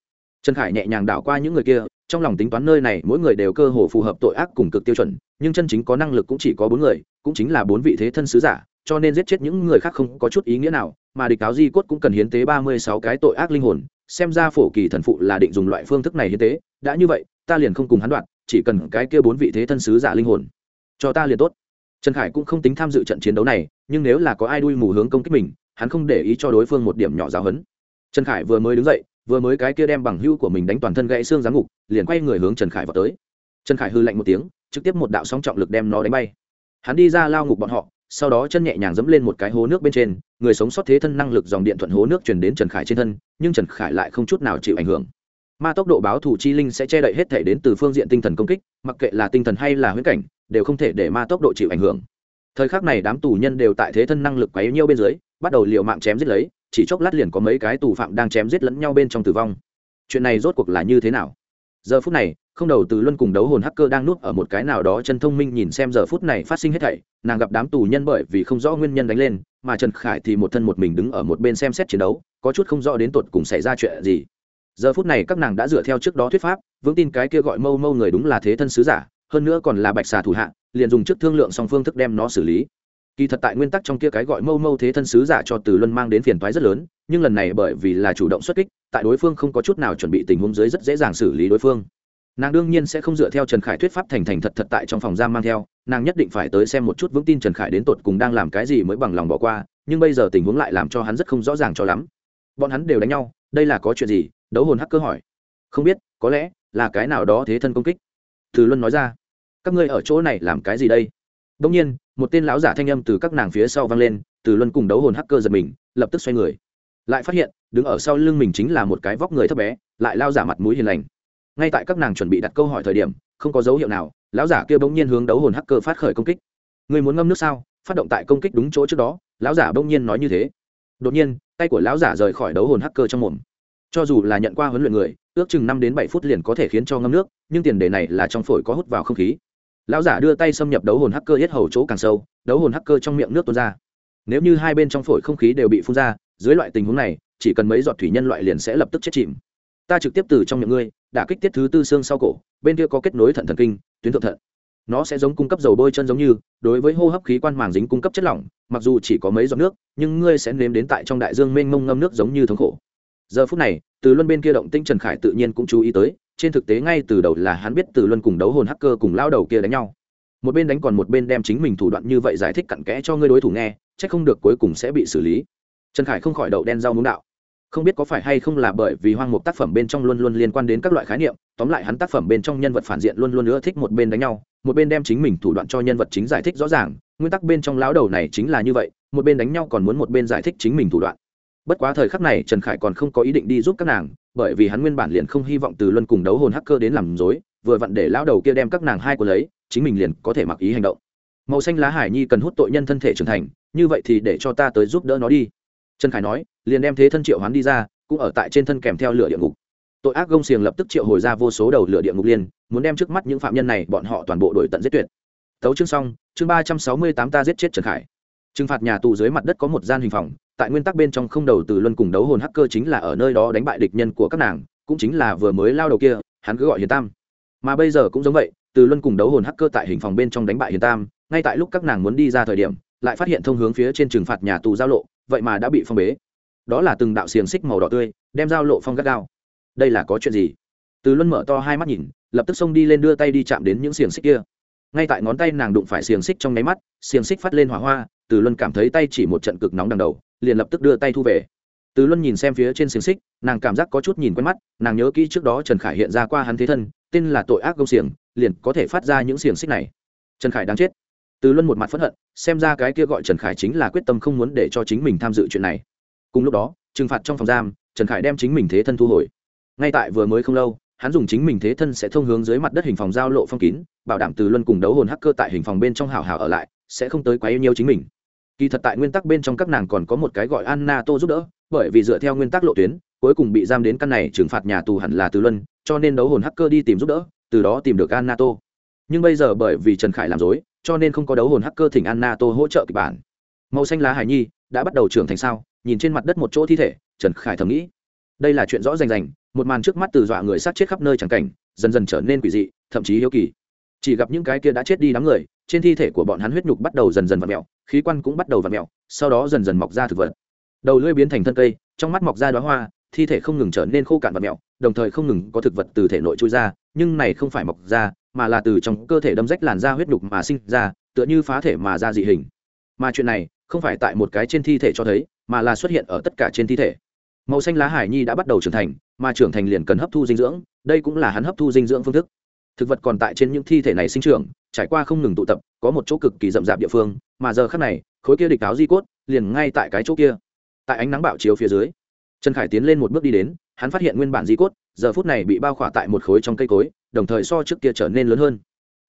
Trần khải nhẹ nhàng đảo qua những người kia, trong lòng tính toán nơi này mỗi người đều cơ hồ phù hợp tội ác cùng cực tiêu chuẩn, nhưng chân chính có năng lực cũng chỉ có bốn người, cũng chính là bốn vị thế thân sứ giả, cho nên giết chết những người khác không có chút ý nghĩa nào, mà địch cáo di cốt cũng cần hiến tế ba mươi sáu cái tội ác linh hồn, xem ra phổ kỳ thần phụ là định dùng loại phương thức này hiến tế, đã như vậy, ta liền không cùng hắn đoạn chỉ cần cái kia bốn vị thế thân sứ giả linh hồn, cho ta liền tốt. Trần khải cũng không tính tham dự trận chiến đấu này, nhưng nếu là có ai đuôi mù hướng công kích mình, hắn không để ý cho đối phương một điểm nhỏ giáo hấn trần khải vừa mới đứng dậy, vừa mới cái kia đem bằng hưu của mình đánh toàn thân gãy xương giáng ngục, liền quay người hướng trần khải vào tới. Trần khải hư lạnh một tiếng, trực tiếp một đạo sóng trọng lực đem nó đánh bay. Hắn đi ra lao ngục bọn họ, sau đó chân nhẹ nhàng dẫm lên một cái hố nước bên trên, người sống sót thế thân năng lực dòng điện thuận hố nước chuyển đến trần khải trên thân, nhưng trần khải lại không chút nào chịu ảnh hưởng ma tốc độ báo thủ chi linh sẽ che đậy hết thể đến từ phương diện tinh thần công kích, mặc kệ là tinh thần hay là huyễn cảnh, đều không thể để ma tốc độ chịu ảnh hưởng. Thời khắc này đám tù nhân đều tại thế thân năng lực quấy nhiêu bên dưới, bắt đầu liều mạng chém giết lấy, chỉ chốc lát liền có mấy cái tù phạm đang chém giết lẫn nhau bên trong tử vong. Chuyện này rốt cuộc là như thế nào? Giờ phút này, không đầu từ luân cùng đấu hồn hacker đang nuốt ở một cái nào đó chân thông minh nhìn xem giờ phút này phát sinh hết thảy, nàng gặp đám tù nhân bởi vì không rõ nguyên nhân đánh lên, mà trần khải thì một thân một mình đứng ở một bên xem xét chiến đấu, có chút không rõ đến tột cùng xảy ra chuyện gì giờ phút này các nàng đã dựa theo trước đó thuyết pháp, vững tin cái kia gọi mâu mâu người đúng là thế thân sứ giả, hơn nữa còn là bạch xà thủ hạ, liền dùng trước thương lượng song phương thức đem nó xử lý. Kỳ thật tại nguyên tắc trong kia cái gọi mâu mâu thế thân sứ giả cho từ luân mang đến phiền toái rất lớn, nhưng lần này bởi vì là chủ động xuất kích, tại đối phương không có chút nào chuẩn bị tình huống dưới rất dễ dàng xử lý đối phương. Nàng đương nhiên sẽ không dựa theo trần khải thuyết pháp thành thành thật thật tại trong phòng giam mang theo, nàng nhất định phải tới xem một chút vững tin trần khải đến tột cùng đang làm cái gì mới bằng lòng bỏ qua, nhưng bây giờ tình huống lại làm cho hắn rất không rõ ràng cho lắm. Bọn hắn đều đánh nhau, đây là có chuyện gì đấu hồn hacker hỏi. Không biết, có lẽ là cái nào đó thế thân công kích. Từ luân nói ra. Các ngươi ở chỗ này làm cái gì đây? Đông nhiên, một tên lão giả thanh âm từ các nàng phía sau vang lên, từ luân cùng đấu hồn hacker giật mình, lập tức xoay người. Lại phát hiện, đứng ở sau lưng mình chính là một cái vóc người thấp bé, lại lao giả mặt mũi hiền lành. Ngay tại các nàng chuẩn bị đặt câu hỏi thời điểm, không có dấu hiệu nào, lão giả kia bỗng nhiên hướng đấu hồn hacker phát khởi công kích. Người muốn ngâm nước sao? Phát động tại công kích đúng chỗ trước đó, lão giả bỗng nhiên nói như thế. Đột nhiên, tay của lão giả rời khỏi đấu hồn hacker trong mồm cho dù là nhận qua huấn luyện người, ước chừng năm đến bảy phút liền có thể khiến cho ngâm nước, nhưng tiền đề này là trong phổi có hút vào không khí. Lão giả đưa tay xâm nhập đấu hồn hacker yết hầu chỗ càng sâu, đấu hồn hacker trong miệng nước tuôn ra. Nếu như hai bên trong phổi không khí đều bị phun ra, dưới loại tình huống này, chỉ cần mấy giọt thủy nhân loại liền sẽ lập tức chết chìm. Ta trực tiếp từ trong miệng ngươi, đã kích tiết thứ tư xương sau cổ, bên kia có kết nối thận thần kinh, tuyến thượng thận. Nó sẽ giống cung cấp dầu bôi chân giống như, đối với hô hấp khí quan màng dính cung cấp chất lỏng, mặc dù chỉ có mấy giọt nước, nhưng ngươi sẽ nếm đến tại trong đại dương mênh mông ngâm nước giống như thống khổ giờ phút này, từ luân bên kia động tinh trần khải tự nhiên cũng chú ý tới, trên thực tế ngay từ đầu là hắn biết từ luân cùng đấu hồn hacker cùng lao đầu kia đánh nhau. Một bên đánh còn một bên đem chính mình thủ đoạn như vậy giải thích cặn kẽ cho ngươi đối thủ nghe c h ắ c không được cuối cùng sẽ bị xử lý. Trần khải không khỏi đậu đen rau muốn đạo. Không biết có phải hay không là bởi vì hoang mục tác phẩm bên trong luôn luôn liên quan đến các loại khái niệm, tóm lại hắn tác phẩm bên trong nhân vật phản diện luôn luôn nữa thích một bên đánh nhau, một bên đem chính mình thủ đoạn cho nhân vật chính giải thích rõ ràng, nguyên tắc bên trong lão đầu này chính là như vậy, một bên đánh nhau còn muốn một bên giải thích chính mình thủ đoạn bất quá thời khắc này trần khải còn không có ý định đi giúp các nàng, bởi vì hắn nguyên bản liền không hy vọng từ luân cùng đấu hồn hacker đến làm dối vừa vặn để lão đầu kia đem các nàng hai của lấy, chính mình liền có thể mặc ý hành động. Màu xanh lá hải nhi cần hút tội nhân thân thể trưởng thành, như vậy thì để cho ta tới giúp đỡ nó đi. Trần khải nói, liền đem thế thân triệu hoán đi ra, cũng ở tại trên thân kèm theo lửa địa ngục. Tội ác gông xiềng lập tức triệu hồi ra vô số đầu lửa địa ngục liên muốn đem trước mắt những phạm nhân này bọn họ toàn bộ đổi tận giết tuyệt. Tấu chương xong, chương ba trăm sáu mươi tám ta giết chết trần khải. Trừng phạt nhà tù dưới mặt đất có một gian hình phòng tại nguyên tắc bên trong không đầu từ luân cùng đấu hồn hacker chính là ở nơi đó đánh bại địch nhân của các nàng, cũng chính là vừa mới lao đầu kia, hắn cứ gọi hiền tam. Mà bây giờ cũng giống vậy, từ luân cùng đấu hồn hacker tại hình phòng bên trong đánh bại hiền tam, ngay tại lúc các nàng muốn đi ra thời điểm, lại phát hiện thông hướng phía trên trừng phạt nhà tù giao lộ, vậy mà đã bị phong bế. Đó là từng đạo xiềng xích màu đỏ tươi, đem giao lộ phong gắt gao. Đây là có chuyện gì? Từ luân mở to hai mắt nhìn, lập tức xông đi lên đưa tay đi chạm đến những xiềng xích kia. Ngay tại ngón tay nàng đụng phải xiềng xích trong nháy mắt, xiềng xích phát lên hỏa hoa, từ luân cảm thấy tay chỉ một trận cực nóng đằng đầu liền lập tức đưa tay thu về. Từ luân nhìn xem phía trên xiềng xích, nàng cảm giác có chút nhìn quen mắt, nàng nhớ kỹ trước đó trần khải hiện ra qua hắn thế thân, tên là tội ác công xiềng, liền có thể phát ra những xiềng xích này. Trần khải đáng chết. Từ luân một mặt p hận, xem ra cái kia gọi trần khải chính là quyết tâm không muốn để cho chính mình tham dự chuyện này. Cùng lúc đó, trừng phạt trong phòng giam, trần khải đem chính mình thế thân thu hồi. Ngay tại vừa mới không lâu, hắn dùng chính mình thế thân sẽ thông hướng dưới mặt đất hình phòng giao lộ phong kín, bảo đảm từ luân cùng đấu hồn hacker tại hình phòng bên trong hào hào ở lại, sẽ không tới quá yêu nhiều chính mình kỳ thật tại nguyên tắc bên trong các nàng còn có một cái gọi anna tô giúp đỡ, bởi vì dựa theo nguyên tắc lộ tuyến, cuối cùng bị giam đến căn này trừng phạt nhà tù hẳn là từ luân, cho nên đấu hồn hacker đi tìm giúp đỡ, từ đó tìm được anna tô. Nhưng bây giờ bởi vì trần khải làm dối, cho nên không có đấu hồn hacker thỉnh anna tô hỗ trợ kịch bản. Màu xanh lá hải nhi, đã bắt đầu trưởng thành sao? Nhìn trên mặt đất một chỗ thi thể, trần khải thầm nghĩ. Đây là chuyện rõ rành rành, một màn trước mắt từ dọa người sát chết khắp nơi chẳng cảnh, dần dần trở nên quỷ dị, thậm chí hiếu kỳ. Chỉ gặp những cái kia đã chết đi đám người, trên thi thể của bọn hắn huyết nhục bắt đầu dần dần v ặ mẹo khí quan cũng bắt đầu v ặ mẹo, sau đó dần dần mọc ra thực vật. Đầu lưỡi biến thành thân cây, trong mắt mọc ra đoá hoa, thi thể không ngừng trở nên khô cạn và mẹo, đồng thời không ngừng có thực vật từ thể nội trôi ra, nhưng này không phải mọc ra, mà là từ trong cơ thể đâm rách làn da huyết đục mà sinh ra, tựa như phá thể mà ra dị hình. Mà chuyện này không phải tại một cái trên thi thể cho thấy, mà là xuất hiện ở tất cả trên thi thể. Màu xanh lá hải nhi đã bắt đầu trưởng thành, mà trưởng thành liền cần hấp thu dinh dưỡng, đây cũng là hắn hấp thu dinh dưỡng phương thức thực vật còn tại trên những thi thể này sinh trưởng, trải qua không ngừng tụ tập, có một chỗ cực kỳ rậm rạp địa phương, mà giờ khác này, khối kia địch áo di cốt, liền ngay tại cái chỗ kia. Tại ánh nắng bạo chiếu phía dưới, trần khải tiến lên một bước đi đến, hắn phát hiện nguyên bản di cốt, giờ phút này bị bao khỏa tại một khối trong cây cối, đồng thời so trước kia trở nên lớn hơn.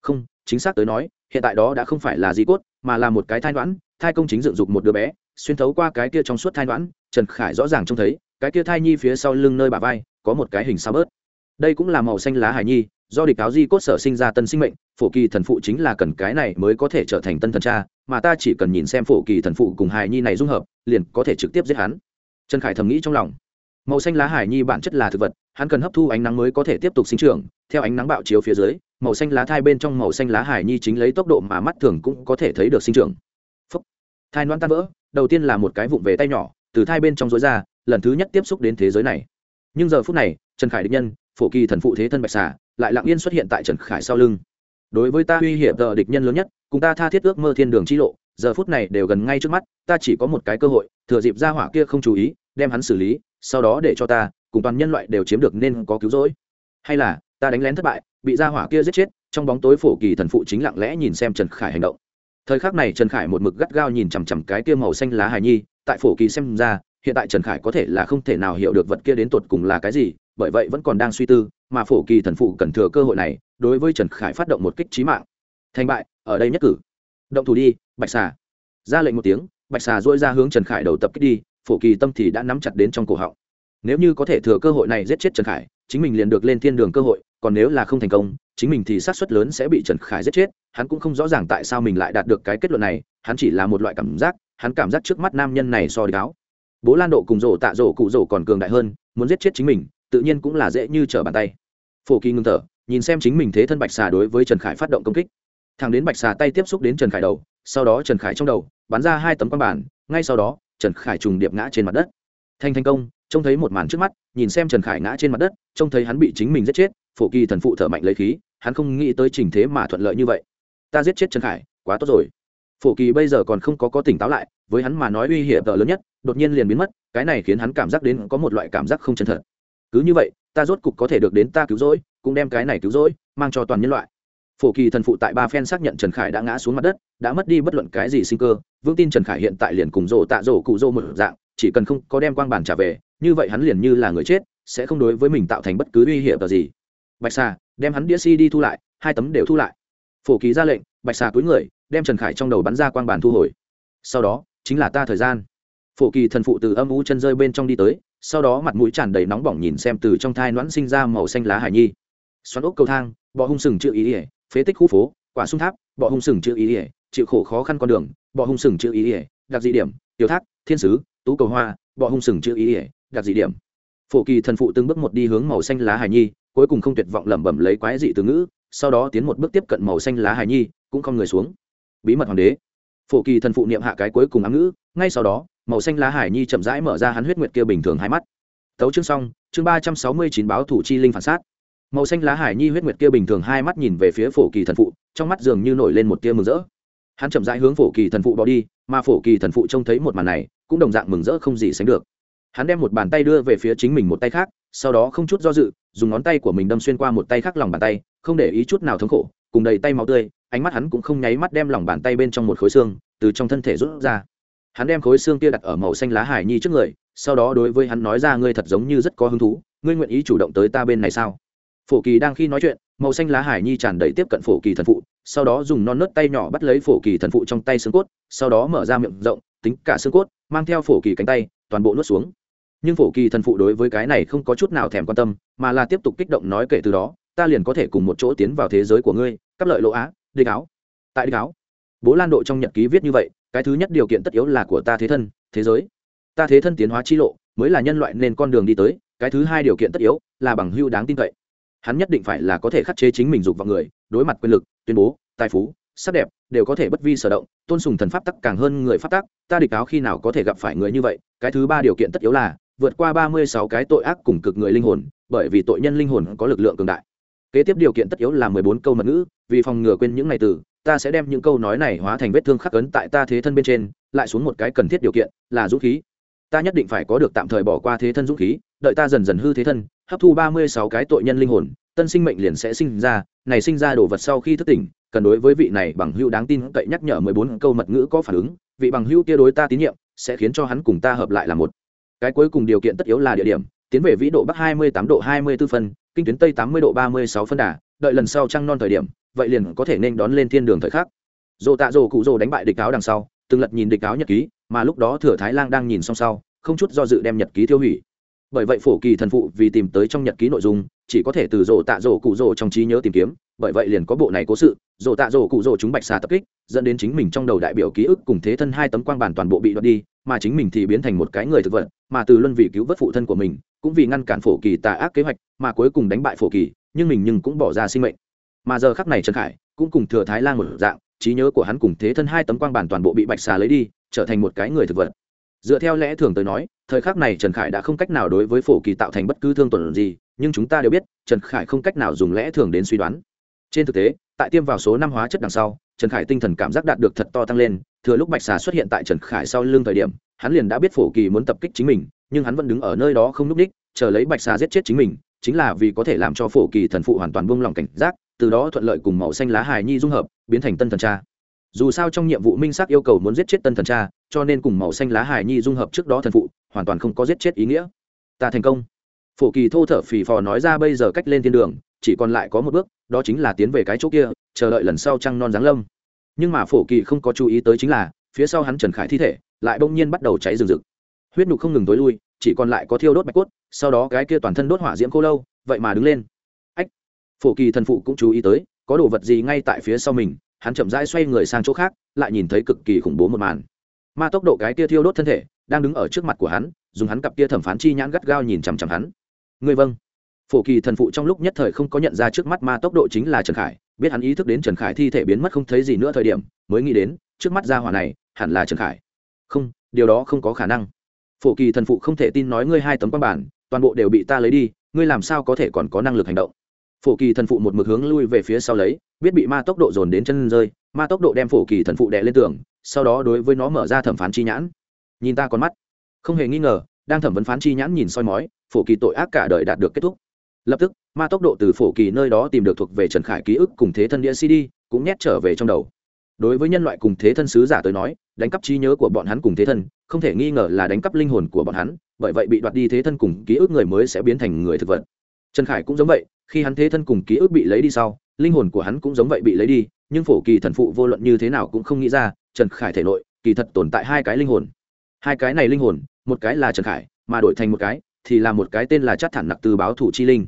Không, chính xác tới nói, hiện tại đó đã không phải là di cốt, mà là một cái thai đoán thai công chính dựng dục một đứa bé, xuyên thấu qua cái kia trong suốt thai đoán trần khải rõ ràng trông thấy, cái kia thai nhi phía sau lưng nơi bà vai, có một cái hình sao bớt. Đây cũng là màu xanh lá hải nhi do địch cáo di cốt sở sinh ra tân sinh mệnh, phổ kỳ thần phụ chính là cần cái này mới có thể trở thành tân thần cha, mà ta chỉ cần nhìn xem phổ kỳ thần phụ cùng hải nhi này dung hợp, liền có thể trực tiếp giết hắn. Trần khải thầm nghĩ trong lòng. Màu xanh lá hải nhi bản chất là thực vật, hắn cần hấp thu ánh nắng mới có thể tiếp tục sinh trưởng, theo ánh nắng bạo chiếu phía dưới, màu xanh lá thai bên trong màu xanh lá hải nhi chính lấy tốc độ mà mắt thường cũng có thể thấy được sinh trưởng. Phúc. thai noan tan vỡ, đầu tiên là một cái vụng về tay nhỏ, từ thai bên trong rối ra, lần thứ nhất tiếp xúc đến thế giới này. Nhưng giờ phút này, trần khải định nhân, phổ kỳ thần phụ thế thân bạch xà lại lặng yên xuất hiện tại trần khải sau lưng. Đối với ta uy hiểm tờ địch nhân lớn nhất, cùng ta tha thiết ước mơ thiên đường chi lộ, giờ phút này đều gần ngay trước mắt, ta chỉ có một cái cơ hội, thừa dịp ra hỏa kia không chú ý, đem hắn xử lý, sau đó để cho ta, cùng toàn nhân loại đều chiếm được nên có cứu rỗi. Hay là, ta đánh lén thất bại, bị ra hỏa kia giết chết, trong bóng tối phổ kỳ thần phụ chính lặng lẽ nhìn xem trần khải hành động. Thời khắc này trần khải một mực gắt gao nhìn chằm chằm cái kia màu xanh lá hài nhi, tại phổ kỳ xem ra, hiện tại trần khải có thể là không thể nào hiểu được vật kia đến tột cùng là cái gì, bởi vậy vẫn còn đang suy tư mà phổ kỳ thần phụ cần thừa cơ hội này, đối với trần khải phát động một kích trí mạng. Thành bại, ở đây nhất cử. Động thủ đi, bạch xà. Ra lệnh một tiếng, bạch xà dỗi ra hướng trần khải đầu tập kích đi, phổ kỳ tâm thì đã nắm chặt đến trong cổ họng. Nếu như có thể thừa cơ hội này giết chết trần khải, chính mình liền được lên thiên đường cơ hội, còn nếu là không thành công, chính mình thì sát suất lớn sẽ bị trần khải giết chết, hắn cũng không rõ ràng tại sao mình lại đạt được cái kết luận này, hắn chỉ là một loại cảm giác, hắn cảm giác trước mắt nam nhân này so đi bố lan độ cùng rổ tạ rổ cụ rổ còn cường đại hơn, muốn giết chết chính mình, tự nhiên cũng là dễ như trở bàn tay phổ kỳ ngưng thở, nhìn xem chính mình thế thân bạch xà đối với trần khải phát động công kích. Thằng đến bạch xà tay tiếp xúc đến trần khải đầu, sau đó trần khải trong đầu, bắn ra hai tấm quan bản, ngay sau đó, trần khải trùng điệp ngã trên mặt đất. Thanh thành công, trông thấy một màn trước mắt, nhìn xem trần khải ngã trên mặt đất, trông thấy hắn bị chính mình giết chết, phổ kỳ thần phụ thở mạnh lấy khí, hắn không nghĩ tới trình thế mà thuận lợi như vậy. Ta giết chết trần khải, quá tốt rồi. Phổ kỳ bây giờ còn không có có tỉnh táo lại, với hắn mà nói uy hiểm tờ lớn nhất, đột nhiên liền biến mất, cái này khiến hắn cảm giác đến có một loại cảm giác không chân thật cứ như vậy, ta rốt cục có thể được đến ta cứu rỗi, cũng đem cái này cứu rỗi, mang cho toàn nhân loại. Phổ kỳ thần phụ tại ba phen xác nhận trần khải đã ngã xuống mặt đất, đã mất đi bất luận cái gì sinh cơ. Vương tin trần khải hiện tại liền cùng rộ tạ rổ cụ rô một dạng, chỉ cần không có đem quang bản trả về, như vậy hắn liền như là người chết, sẽ không đối với mình tạo thành bất cứ uy hiểm gì. Bạch xà, đem hắn đĩa si đi thu lại, hai tấm đều thu lại. Phổ kỳ ra lệnh, bạch xà cúi người, đem trần khải trong đầu bắn ra quang bản thu hồi. Sau đó, chính là ta thời gian. Phổ kỳ thần phụ từ âm u chân rơi bên trong đi tới sau đó mặt mũi tràn đầy nóng bỏng nhìn xem từ trong thai noãn sinh ra màu xanh lá hải nhi. Xoắn ốc cầu thang, bọ hung sừng chữ ý ỉa, phế tích khu phố, quả sung tháp, bọ hung sừng chữ ý ỉa, chịu khổ khó khăn con đường, bọ hung sừng chữ ý ỉa, đặc dị điểm, tiểu thác, thiên sứ, tú cầu hoa, bọ hung sừng chữ ý ỉa, đặc dị điểm. Phổ kỳ thần phụ từng bước một đi hướng màu xanh lá hải nhi, cuối cùng không tuyệt vọng lẩm bẩm lấy quái dị từ ngữ, sau đó tiến một bước tiếp cận màu xanh lá hải nhi, cũng không người xuống. Bí mật hoàng đế. Phổ kỳ thần phụ niệm hạ cái cuối cùng ám ngữ, ngay sau đó màu xanh lá hải nhi chậm rãi mở ra hắn huyết nguyệt kia bình thường hai mắt. Tấu chương xong, chương ba trăm sáu mươi chín báo thủ chi linh phản sát. Màu xanh lá hải nhi huyết nguyệt kia bình thường hai mắt nhìn về phía phổ kỳ thần phụ, trong mắt dường như nổi lên một tia mừng rỡ. Hắn chậm rãi hướng phổ kỳ thần phụ bỏ đi, mà phổ kỳ thần phụ trông thấy một màn này, cũng đồng dạng mừng rỡ không gì sánh được. Hắn đem một bàn tay đưa về phía chính mình một tay khác, sau đó không chút do dự, dùng ngón tay của mình đâm xuyên qua một tay khác lòng bàn tay, không để ý chút nào thống khổ, cùng đầy tay máu tươi, ánh mắt hắn cũng không nháy mắt đem lòng bàn tay bên trong một khối xương, từ trong thân thể rút ra hắn đem khối xương kia đặt ở màu xanh lá hải nhi trước người, sau đó đối với hắn nói ra, ngươi thật giống như rất có hứng thú, ngươi nguyện ý chủ động tới ta bên này sao? Phổ kỳ đang khi nói chuyện, màu xanh lá hải nhi tràn đầy tiếp cận phổ kỳ thần phụ, sau đó dùng non nớt tay nhỏ bắt lấy phổ kỳ thần phụ trong tay xương cốt, sau đó mở ra miệng rộng, tính cả xương cốt, mang theo phổ kỳ cánh tay, toàn bộ nuốt xuống. Nhưng phổ kỳ thần phụ đối với cái này không có chút nào thèm quan tâm, mà là tiếp tục kích động nói kể từ đó, ta liền có thể cùng một chỗ tiến vào thế giới của ngươi, cắp lợi lỗ á đi áo. Tại đi áo, bố lan độ trong nhật ký viết như vậy cái thứ nhất điều kiện tất yếu là của ta thế thân, thế giới. Ta thế thân tiến hóa chi lộ, mới là nhân loại nên con đường đi tới, cái thứ hai điều kiện tất yếu là bằng hưu đáng tin cậy. Hắn nhất định phải là có thể khắc chế chính mình dục vào người, đối mặt quyền lực, tuyên bố, tài phú, sắc đẹp, đều có thể bất vi sở động, tôn sùng thần pháp tắc càng hơn người pháp tắc, ta địch áo khi nào có thể gặp phải người như vậy? Cái thứ ba điều kiện tất yếu là vượt qua ba mươi sáu cái tội ác cùng cực người linh hồn, bởi vì tội nhân linh hồn có lực lượng cường đại. Kế tiếp điều kiện tất yếu là mười bốn câu mật ngữ, vì phòng ngừa quên những ngày từ ta sẽ đem những câu nói này hóa thành vết thương khắc ấn tại ta thế thân bên trên, lại xuống một cái cần thiết điều kiện, là dũng khí. Ta nhất định phải có được tạm thời bỏ qua thế thân dũng khí, đợi ta dần dần hư thế thân, hấp thu ba mươi sáu cái tội nhân linh hồn, tân sinh mệnh liền sẽ sinh ra, này sinh ra đồ vật sau khi thức tỉnh, cần đối với vị này bằng hữu đáng tin cậy nhắc nhở mười bốn câu mật ngữ có phản ứng, vị bằng hữu kia đối ta tín nhiệm, sẽ khiến cho hắn cùng ta hợp lại là một. Cái cuối cùng điều kiện tất yếu là địa điểm, tiến về vĩ độ bắc hai mươi tám độ hai mươi 24 phân, kinh tuyến tây tám mươi độ ba mươi sáu phân đà, đợi lần sau trăng non thời điểm vậy liền có thể nên đón lên thiên đường thời khắc. Dồ tạ dồ cụ dồ đánh bại địch áo đằng sau, từng lật nhìn địch áo nhật ký, mà lúc đó thừa thái lang đang nhìn xong sau, không chút do dự đem nhật ký tiêu hủy. Bởi vậy phổ kỳ thần phụ vì tìm tới trong nhật ký nội dung, chỉ có thể từ rổ tạ rổ cụ rổ trong trí nhớ tìm kiếm, bởi vậy liền có bộ này cố sự rổ tạ rổ cụ rổ chúng bạch xà tập kích, dẫn đến chính mình trong đầu đại biểu ký ức cùng thế thân hai tấm quang bản toàn bộ bị đoạt đi, mà chính mình thì biến thành một cái người thực vật, mà từ luân vị cứu vớt phụ thân của mình, cũng vì ngăn cản phổ kỳ tà ác kế hoạch, mà cuối cùng đánh bại phổ kỳ, nhưng mình nhưng cũng bỏ ra sinh mệnh mà giờ khắc này trần khải cũng cùng thừa thái lan một dạng, trí nhớ của hắn cùng thế thân hai tấm quang bản toàn bộ bị bạch xà lấy đi, trở thành một cái người thực vật. Dựa theo lẽ thường tới nói, thời khắc này trần khải đã không cách nào đối với phổ kỳ tạo thành bất cứ thương tổn gì, nhưng chúng ta đều biết, trần khải không cách nào dùng lẽ thường đến suy đoán. Trên thực tế, tại tiêm vào số năm hóa chất đằng sau, trần khải tinh thần cảm giác đạt được thật to tăng lên, thừa lúc bạch xà xuất hiện tại trần khải sau lưng thời điểm, hắn liền đã biết phổ kỳ muốn tập kích chính mình, nhưng hắn vẫn đứng ở nơi đó không n ú c ních, chờ lấy bạch xà giết chết chính mình chính là vì có thể làm cho phổ kỳ thần phụ hoàn toàn buông lỏng cảnh giác, từ đó thuận lợi cùng màu xanh lá hài nhi dung hợp, biến thành tân thần cha. Dù sao trong nhiệm vụ minh xác yêu cầu muốn giết chết tân thần cha, cho nên cùng màu xanh lá hài nhi dung hợp trước đó thần phụ, hoàn toàn không có giết chết ý nghĩa. Ta thành công. Phổ kỳ thô thở phì phò nói ra bây giờ cách lên thiên đường, chỉ còn lại có một bước, đó chính là tiến về cái chỗ kia, chờ đợi lần sau trăng non giáng lâm. Nhưng mà phổ kỳ không có chú ý tới chính là, phía sau hắn trần khải thi thể, lại bỗng nhiên bắt đầu cháy rừng rực. Huyết nhục không ngừng tối lui chỉ còn lại có thiêu đốt bạch cốt, sau đó cái kia toàn thân đốt hỏa diễm cô lâu, vậy mà đứng lên. Ách, phổ kỳ thần phụ cũng chú ý tới, có đồ vật gì ngay tại phía sau mình, hắn chậm rãi xoay người sang chỗ khác, lại nhìn thấy cực kỳ khủng bố một màn. Ma tốc độ cái kia thiêu đốt thân thể, đang đứng ở trước mặt của hắn, dùng hắn cặp kia thẩm phán chi nhãn gắt gao nhìn chằm chằm hắn. Ngươi vâng. Phổ kỳ thần phụ trong lúc nhất thời không có nhận ra trước mắt ma tốc độ chính là trần khải, biết hắn ý thức đến trần khải thi thể biến mất không thấy gì nữa thời điểm, mới nghĩ đến, trước mắt ra hỏa này, hẳn là trần khải. Không, điều đó không có khả năng phổ kỳ thần phụ không thể tin nói ngươi hai tấm quan bản, toàn bộ đều bị ta lấy đi, ngươi làm sao có thể còn có năng lực hành động? Phổ kỳ thần phụ một mực hướng lui về phía sau lấy, biết bị ma tốc độ dồn đến chân rơi, ma tốc độ đem phổ kỳ thần phụ đè lên tường, sau đó đối với nó mở ra thẩm phán chi nhãn. Nhìn ta con mắt. Không hề nghi ngờ, đang thẩm vấn phán chi nhãn nhìn soi mói, phổ kỳ tội ác cả đời đạt được kết thúc. Lập tức, ma tốc độ từ phổ kỳ nơi đó tìm được thuộc về trần khải ký ức cùng thế thân đĩa cd cũng nhét trở về trong đầu. Đối với nhân loại cùng thế thân sứ giả tới nói đánh cắp trí nhớ của bọn hắn cùng thế thân, không thể nghi ngờ là đánh cắp linh hồn của bọn hắn, bởi vậy bị đoạt đi thế thân cùng ký ức người mới sẽ biến thành người thực vật. Trần khải cũng giống vậy, khi hắn thế thân cùng ký ức bị lấy đi sau, linh hồn của hắn cũng giống vậy bị lấy đi, nhưng phổ kỳ thần phụ vô luận như thế nào cũng không nghĩ ra, trần khải thể nội, kỳ thật tồn tại hai cái linh hồn. Hai cái này linh hồn, một cái là trần khải, mà đổi thành một cái, thì là một cái tên là chắc thản nặc từ báo thủ chi linh.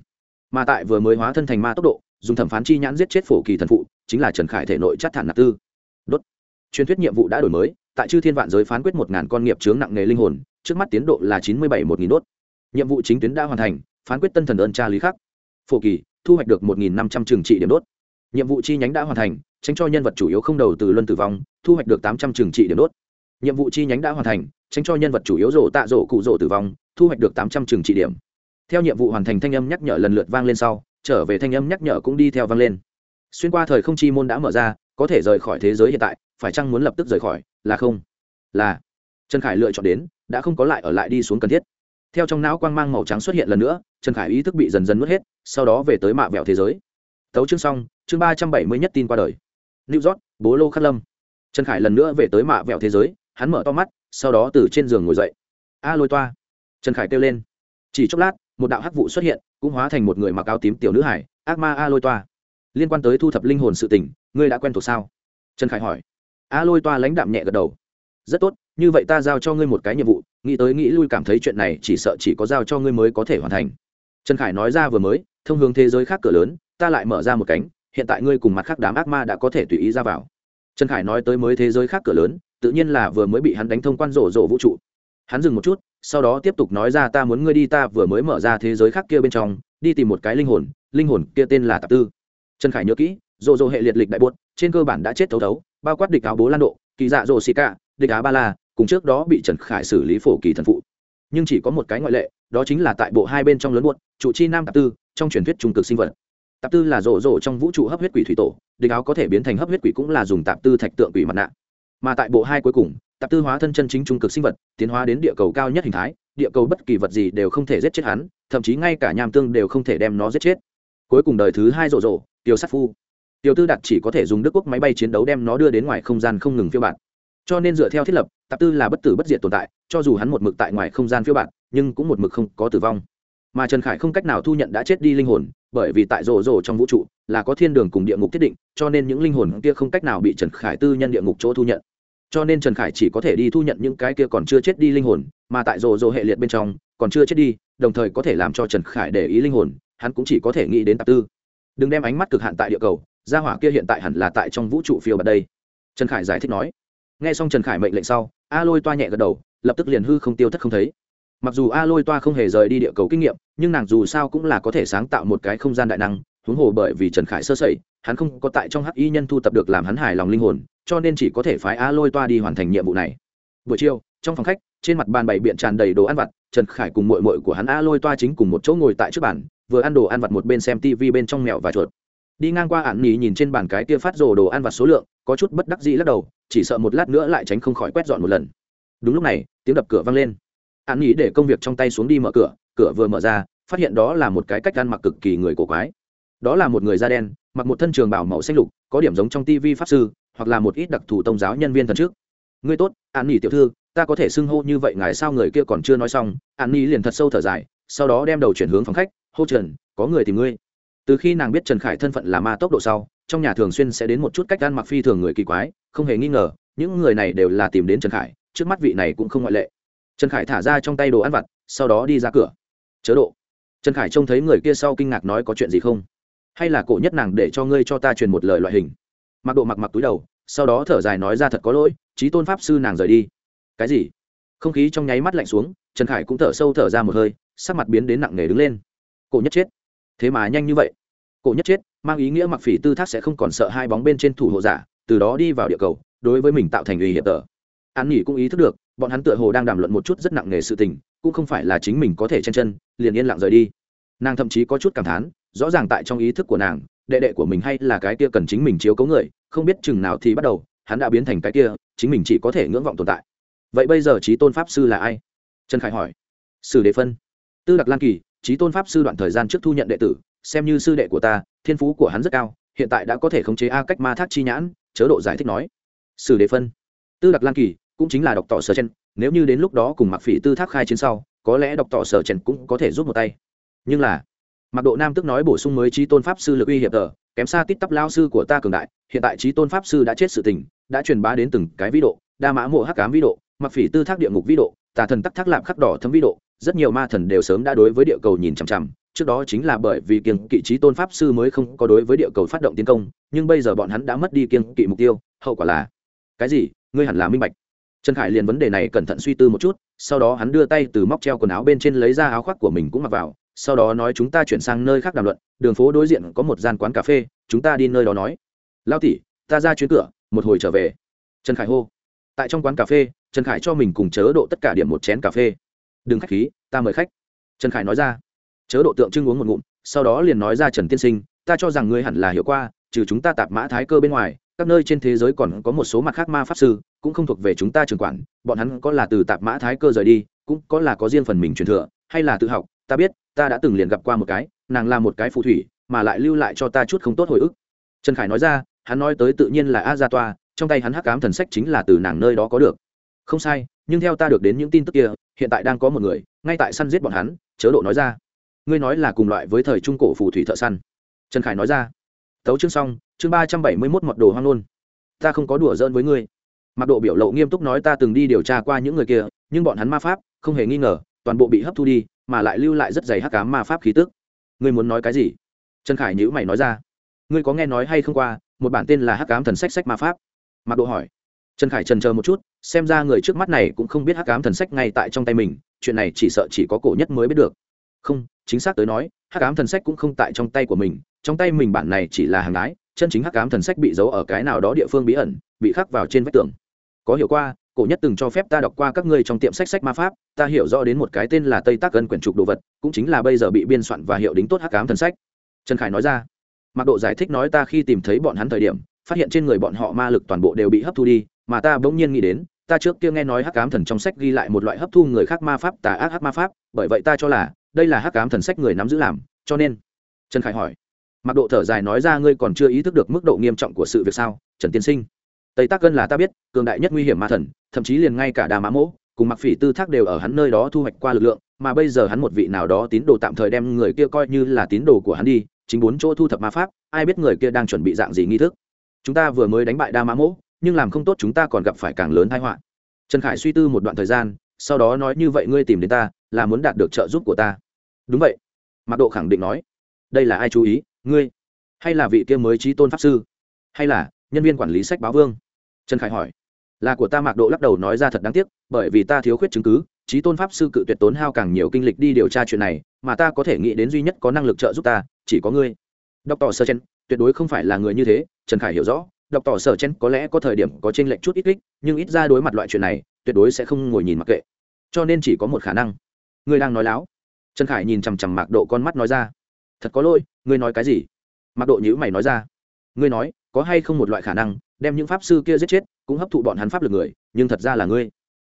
Mà tại vừa mới hóa thân thành ma tốc độ, dùng thẩm phán chi nhãn giết chết phổ kỳ thần phụ, chính là trần khải thể nội chắc thản nặc tư truyền thuyết nhiệm vụ đã đổi mới, tại chư thiên vạn giới phán quyết một ngàn con nghiệp chướng nặng nghề linh hồn, trước mắt tiến độ là chín mươi bảy một nghìn đốt. Nhiệm vụ chính tuyến đã hoàn thành, phán quyết tân thần ơn tra lý khắc. Phổ kỳ, thu hoạch được một nghìn năm trăm trường trị điểm đốt. Nhiệm vụ chi nhánh đã hoàn thành, tránh cho nhân vật chủ yếu không đầu từ luân tử vong, thu hoạch được tám trăm trường trị điểm đốt. Nhiệm vụ chi nhánh đã hoàn thành, tránh cho nhân vật chủ yếu rổ tạ rổ cụ rổ tử vong, thu hoạch được tám trăm trường trị điểm. Theo nhiệm vụ hoàn thành thanh âm nhắc nhở lần lượt vang lên sau, trở về thanh âm nhắc nhở cũng đi theo vang lên. Xuyên qua thời không chi môn đã mở ra, có thể rời khỏi thế giới hiện tại phải chăng muốn lập tức rời khỏi? Là không. Là. Trần khải lựa chọn đến, đã không có lại ở lại đi xuống cần thiết. Theo trong não quang mang màu trắng xuất hiện lần nữa, trần khải ý thức bị dần dần mất hết, sau đó về tới mạ vẹo thế giới. Tấu chương xong, chương ba trăm bảy mươi nhất tin qua đời. New york, bố lô khắc lâm. Trần khải lần nữa về tới mạ vẹo thế giới, hắn mở to mắt, sau đó từ trên giường ngồi dậy. A lôi toa. Trần khải kêu lên. Chỉ chốc lát, một đạo hắc vụ xuất hiện, cũng hóa thành một người mặc áo tím tiểu nữ hải, ác ma a lôi toa. Liên quan tới thu thập linh hồn sự tình, ngươi đã quen thuộc sao? Trần khải hỏi a lôi toa lãnh đạm nhẹ gật đầu. Rất tốt, như vậy ta giao cho ngươi một cái nhiệm vụ, nghĩ tới nghĩ lui cảm thấy chuyện này chỉ sợ chỉ có giao cho ngươi mới có thể hoàn thành. Trần khải nói ra vừa mới, thông hướng thế giới khác cửa lớn, ta lại mở ra một cánh, hiện tại ngươi cùng mặt khác đám ác ma đã có thể tùy ý ra vào. Trần khải nói tới mới thế giới khác cửa lớn, tự nhiên là vừa mới bị hắn đánh thông quan rổ rổ vũ trụ. Hắn dừng một chút, sau đó tiếp tục nói ra ta muốn ngươi đi ta vừa mới mở ra thế giới khác kia bên trong, đi tìm một cái linh hồn linh hồn kia tên là tạp tư. Trần khải nhớ kỹ rổ rổ hệ liệt lịch đại buốt, trên cơ bản đã chết thấu thấu, bao quát địch áo bố lan độ, kỳ dạ rổ xì cả địch á ba la, cùng trước đó bị trần khải xử lý phổ kỳ thần phụ. Nhưng chỉ có một cái ngoại lệ, đó chính là tại bộ hai bên trong lớn buốt, trụ chi nam tạp tư, trong truyền thuyết trung cực sinh vật. Tạp tư là rộ rộ trong vũ trụ hấp huyết quỷ thủy tổ, địch áo có thể biến thành hấp huyết quỷ cũng là dùng tạp tư thạch tượng quỷ mặt nạ. Mà tại bộ hai cuối cùng, tạp tư hóa thân chân chính trung cực sinh vật, tiến hóa đến địa cầu cao nhất hình thái, địa cầu bất kỳ vật gì đều không thể giết chết hắn, thậm chí ngay cả nham tương đều không thể đem nó giết chết. Cuối cùng đời thứ hai rộ rộ tiêu sát phu tiểu tư đặt chỉ có thể dùng đức quốc máy bay chiến đấu đem nó đưa đến ngoài không gian không ngừng phiêu bạn cho nên dựa theo thiết lập, tạp tư là bất tử bất diệt tồn tại, cho dù hắn một mực tại ngoài không gian phiêu bạn nhưng cũng một mực không có tử vong. Mà trần khải không cách nào thu nhận đã chết đi linh hồn, bởi vì tại rổ rổ trong vũ trụ là có thiên đường cùng địa ngục thiết định, cho nên những linh hồn kia không cách nào bị trần khải tư nhân địa ngục chỗ thu nhận. Cho nên trần khải chỉ có thể đi thu nhận những cái kia còn chưa chết đi linh hồn, mà tại rổ rổ hệ liệt bên trong, còn chưa chết đi, đồng thời có thể làm cho trần khải để ý linh hồn, hắn cũng chỉ có thể nghĩ đến tạp tư. Đừng đem ánh mắt cực hạn tại địa cầu gia hỏa kia hiện tại hẳn là tại trong vũ trụ phiêu bật đây. Trần khải giải thích nói. Nghe xong trần khải mệnh lệnh sau, a lôi toa nhẹ gật đầu, lập tức liền hư không tiêu thất không thấy. Mặc dù a lôi toa không hề rời đi địa cầu kinh nghiệm, nhưng nàng dù sao cũng là có thể sáng tạo một cái không gian đại năng, huống hồ bởi vì trần khải sơ sẩy, hắn không có tại trong hắc y nhân thu tập được làm hắn hài lòng linh hồn, cho nên chỉ có thể phái a lôi toa đi hoàn thành nhiệm vụ này. Buổi chiều, trong phòng khách, trên mặt bàn bày biện tràn đầy đồ ăn vặt, trần khải cùng mội mội của hắn a lôi toa chính cùng một chỗ ngồi tại trước bàn, vừa ăn đồ ăn vặt một bên xem tv bên trong mèo và chuột đi ngang qua ạn nhì nhìn trên bàn cái kia phát rồ đồ ăn vặt số lượng, có chút bất đắc dĩ lắc đầu, chỉ sợ một lát nữa lại tránh không khỏi quét dọn một lần. Đúng lúc này, tiếng đập cửa vang lên. Ạn nhì để công việc trong tay xuống đi mở cửa cửa vừa mở ra, phát hiện đó là một cái cách ăn mặc cực kỳ người cổ quái. Đó là một người da đen, mặc một thân trường bảo màu xanh lục, có điểm giống trong tivi pháp sư, hoặc là một ít đặc thù tôn giáo nhân viên thần trước. Ngươi tốt an nỉ tiểu thư, ta có thể xưng hô như vậy ngài sao người kia còn chưa nói xong. An nỉ liền thật sâu thở dài, sau đó đem đầu chuyển hướng phòng khách, hô trần, có người tìm ngươi từ khi nàng biết trần khải thân phận là ma tốc độ sau, trong nhà thường xuyên sẽ đến một chút cách ăn mặc phi thường người kỳ quái, không hề nghi ngờ, những người này đều là tìm đến trần khải, trước mắt vị này cũng không ngoại lệ. Trần khải thả ra trong tay đồ ăn vặt, sau đó đi ra cửa. Chớ độ. Trần khải trông thấy người kia sau kinh ngạc nói, có chuyện gì không? Hay là cổ nhất nàng để cho ngươi cho ta truyền một lời loại hình? Mặc độ mặc mặc túi đầu, sau đó thở dài nói, ra thật có lỗi trí tôn pháp sư nàng rời đi. Cái gì? Không khí trong nháy mắt lạnh xuống, trần khải cũng thở sâu thở ra một hơi, sắc mặt biến đến nặng nề đứng lên. Cổ nhất chết thế mà nhanh như vậy. Cổ nhất chết, mang ý nghĩa mặc phỉ tư thác sẽ không còn sợ hai bóng bên trên thủ hộ giả, từ đó đi vào địa cầu, đối với mình tạo thành uy hiểm tờ. An nghỉ cũng ý thức được, bọn hắn tựa hồ đang đàm luận một chút rất nặng nề sự tình, cũng không phải là chính mình có thể chen chân, liền yên lặng rời đi. Nàng thậm chí có chút cảm thán, rõ ràng tại trong ý thức của nàng, đệ đệ của mình hay là cái kia cần chính mình chiếu cấu người, không biết chừng nào thì bắt đầu, hắn đã biến thành cái kia, chính mình chỉ có thể ngưỡng vọng tồn tại. Vậy bây giờ trí tôn pháp sư là ai? Trần khải hỏi. Sử đệ phân. Tư đặc lan kỳ trí tôn pháp sư đoạn thời gian trước thu nhận đệ tử, xem như sư đệ của ta, thiên phú của hắn rất cao, hiện tại đã có thể khống chế a cách ma thác chi nhãn, chớ độ giải thích nói. Sử đệ phân. Tư đặc lan kỳ, cũng chính là độc tỏ sở chen nếu như đến lúc đó cùng mặc phỉ tư thác khai chiến sau, có lẽ độc tỏ sở chen cũng có thể giúp một tay. Nhưng là mặc độ nam tức nói bổ sung mới trí tôn pháp sư lực uy hiệp tờ, kém xa tít tắp lao sư của ta cường đại, hiện tại trí tôn pháp sư đã chết sự tình, đã truyền bá đến từng cái vĩ độ, đa mã mộ hắc cám vĩ độ mặc phỉ tư thác địa ngục vĩ độ, tà thần tắc thác lạm khắc đỏ thấm vĩ độ rất nhiều ma thần đều sớm đã đối với địa cầu nhìn chằm chằm. Trước đó chính là bởi vì kiêng kỵ trí tôn pháp sư mới không có đối với địa cầu phát động tiến công, nhưng bây giờ bọn hắn đã mất đi kiêng kỵ mục tiêu, hậu quả là cái gì? Ngươi hẳn là minh bạch. Trần khải liền vấn đề này cẩn thận suy tư một chút, sau đó hắn đưa tay từ móc treo quần áo bên trên lấy ra áo khoác của mình cũng mặc vào, sau đó nói chúng ta chuyển sang nơi khác đàm luận, đường phố đối diện có một gian quán cà phê, chúng ta đi nơi đó nói. Lao tỉ ta ra chuyến cửa, một hồi trở về. Trần khải hô. Tại trong quán cà phê, trần khải cho mình cùng chớ độ tất cả điểm một chén cà phê đừng khách khí, ta mời khách. Trần khải nói ra. Chớ độ tượng trưng uống một ngụm, sau đó liền nói ra, trần tiên sinh, ta cho rằng ngươi hẳn là hiểu qua, trừ chúng ta tạp mã thái cơ bên ngoài, các nơi trên thế giới còn có một số mặt khác ma pháp sư, cũng không thuộc về chúng ta trường quản, bọn hắn có là từ tạp mã thái cơ rời đi, cũng có là có riêng phần mình truyền thừa, hay là tự học, ta biết, ta đã từng liền gặp qua một cái, nàng là một cái phù thủy, mà lại lưu lại cho ta chút không tốt hồi ức. Trần khải nói ra, hắn nói tới tự nhiên là a gia toa, trong tay hắn hắc cám thần sách chính là từ nàng nơi đó có được không sai, nhưng theo ta được đến những tin tức kia, hiện tại đang có một người, ngay tại săn giết bọn hắn, chớ độ nói ra. Ngươi nói là cùng loại với thời trung cổ phù thủy thợ săn. Trần khải nói ra. Tấu chương xong, chương ba trăm bảy mươi mốt mọt đồ hoang luôn. Ta không có đùa giỡn với ngươi. Mặc độ biểu lộ nghiêm túc nói ta từng đi điều tra qua những người kia, nhưng bọn hắn ma pháp, không hề nghi ngờ, toàn bộ bị hấp thu đi, mà lại lưu lại rất dày hắc cám ma pháp khí tức. Ngươi muốn nói cái gì? Trần khải nhữ mày nói ra. Ngươi có nghe nói hay không qua, một bản tên là hắc cám thần sách sách ma pháp? Mặc độ hỏi trần khải trần chờ một chút, xem ra người trước mắt này cũng không biết hắc ám thần sách ngay tại trong tay mình, chuyện này chỉ sợ chỉ có cổ nhất mới biết được. Không, chính xác tới nói, hắc ám thần sách cũng không tại trong tay của mình, trong tay mình bản này chỉ là hàng ái chân chính hắc ám thần sách bị giấu ở cái nào đó địa phương bí ẩn, bị khắc vào trên vách tường. Có hiểu qua, cổ nhất từng cho phép ta đọc qua các ngươi trong tiệm sách sách ma pháp, ta hiểu rõ đến một cái tên là tây tác gần quyển trục đồ vật, cũng chính là bây giờ bị biên soạn và hiệu đính tốt hắc ám thần sách. Trần khải nói ra mặc độ giải thích nói ta khi tìm thấy bọn hắn thời điểm, phát hiện trên người bọn họ ma lực toàn bộ đều bị hấp thu đi mà ta bỗng nhiên nghĩ đến, ta trước kia nghe nói hắc ám thần trong sách ghi lại một loại hấp thu người khác ma pháp tà ác hắc ma pháp, bởi vậy ta cho là, đây là hắc ám thần sách người nắm giữ làm, cho nên, trần khải hỏi, mặc độ thở dài nói ra ngươi còn chưa ý thức được mức độ nghiêm trọng của sự việc sao, trần tiên sinh? Tây tác cân là ta biết, cường đại nhất nguy hiểm ma thần, thậm chí liền ngay cả đà mã mỗ, cùng mặc phỉ tư thác đều ở hắn nơi đó thu hoạch qua lực lượng, mà bây giờ hắn một vị nào đó tín đồ tạm thời đem người kia coi như là tín đồ của hắn đi, chính bốn chỗ thu thập ma pháp, ai biết người kia đang chuẩn bị dạng gì nghi thức. Chúng ta vừa mới đánh bại đa mã mỗ nhưng làm không tốt chúng ta còn gặp phải càng lớn tai họa. Trần khải suy tư một đoạn thời gian, sau đó nói như vậy ngươi tìm đến ta, là muốn đạt được trợ giúp của ta. Đúng vậy. Mạc độ khẳng định nói. Đây là ai chú ý, ngươi? Hay là vị kia mới trí tôn pháp sư? Hay là nhân viên quản lý sách báo vương? Trần khải hỏi. Là của ta, mạc độ lắc đầu nói ra thật đáng tiếc, bởi vì ta thiếu khuyết chứng cứ, trí tôn pháp sư cự tuyệt tốn hao càng nhiều kinh lịch đi điều tra chuyện này, mà ta có thể nghĩ đến duy nhất có năng lực trợ giúp ta, chỉ có ngươi. Đọc tỏ sơ chen tuyệt đối không phải là người như thế, trần khải hiểu rõ đọc tỏ sở chen có lẽ có thời điểm có t lệch chút ít kích, nhưng ít ra đối mặt loại chuyện này, tuyệt đối sẽ không ngồi nhìn mặc kệ. Cho nên chỉ có một khả năng. Ngươi đang nói láo. Trần khải nhìn chằm chằm mạc độ con mắt nói ra. Thật có lỗi, ngươi nói cái gì? Mạc độ nhữ mày nói ra. Ngươi nói, có hay không một loại khả năng, đem những pháp sư kia giết chết, cũng hấp thụ bọn hắn pháp lực người, nhưng thật ra là ngươi.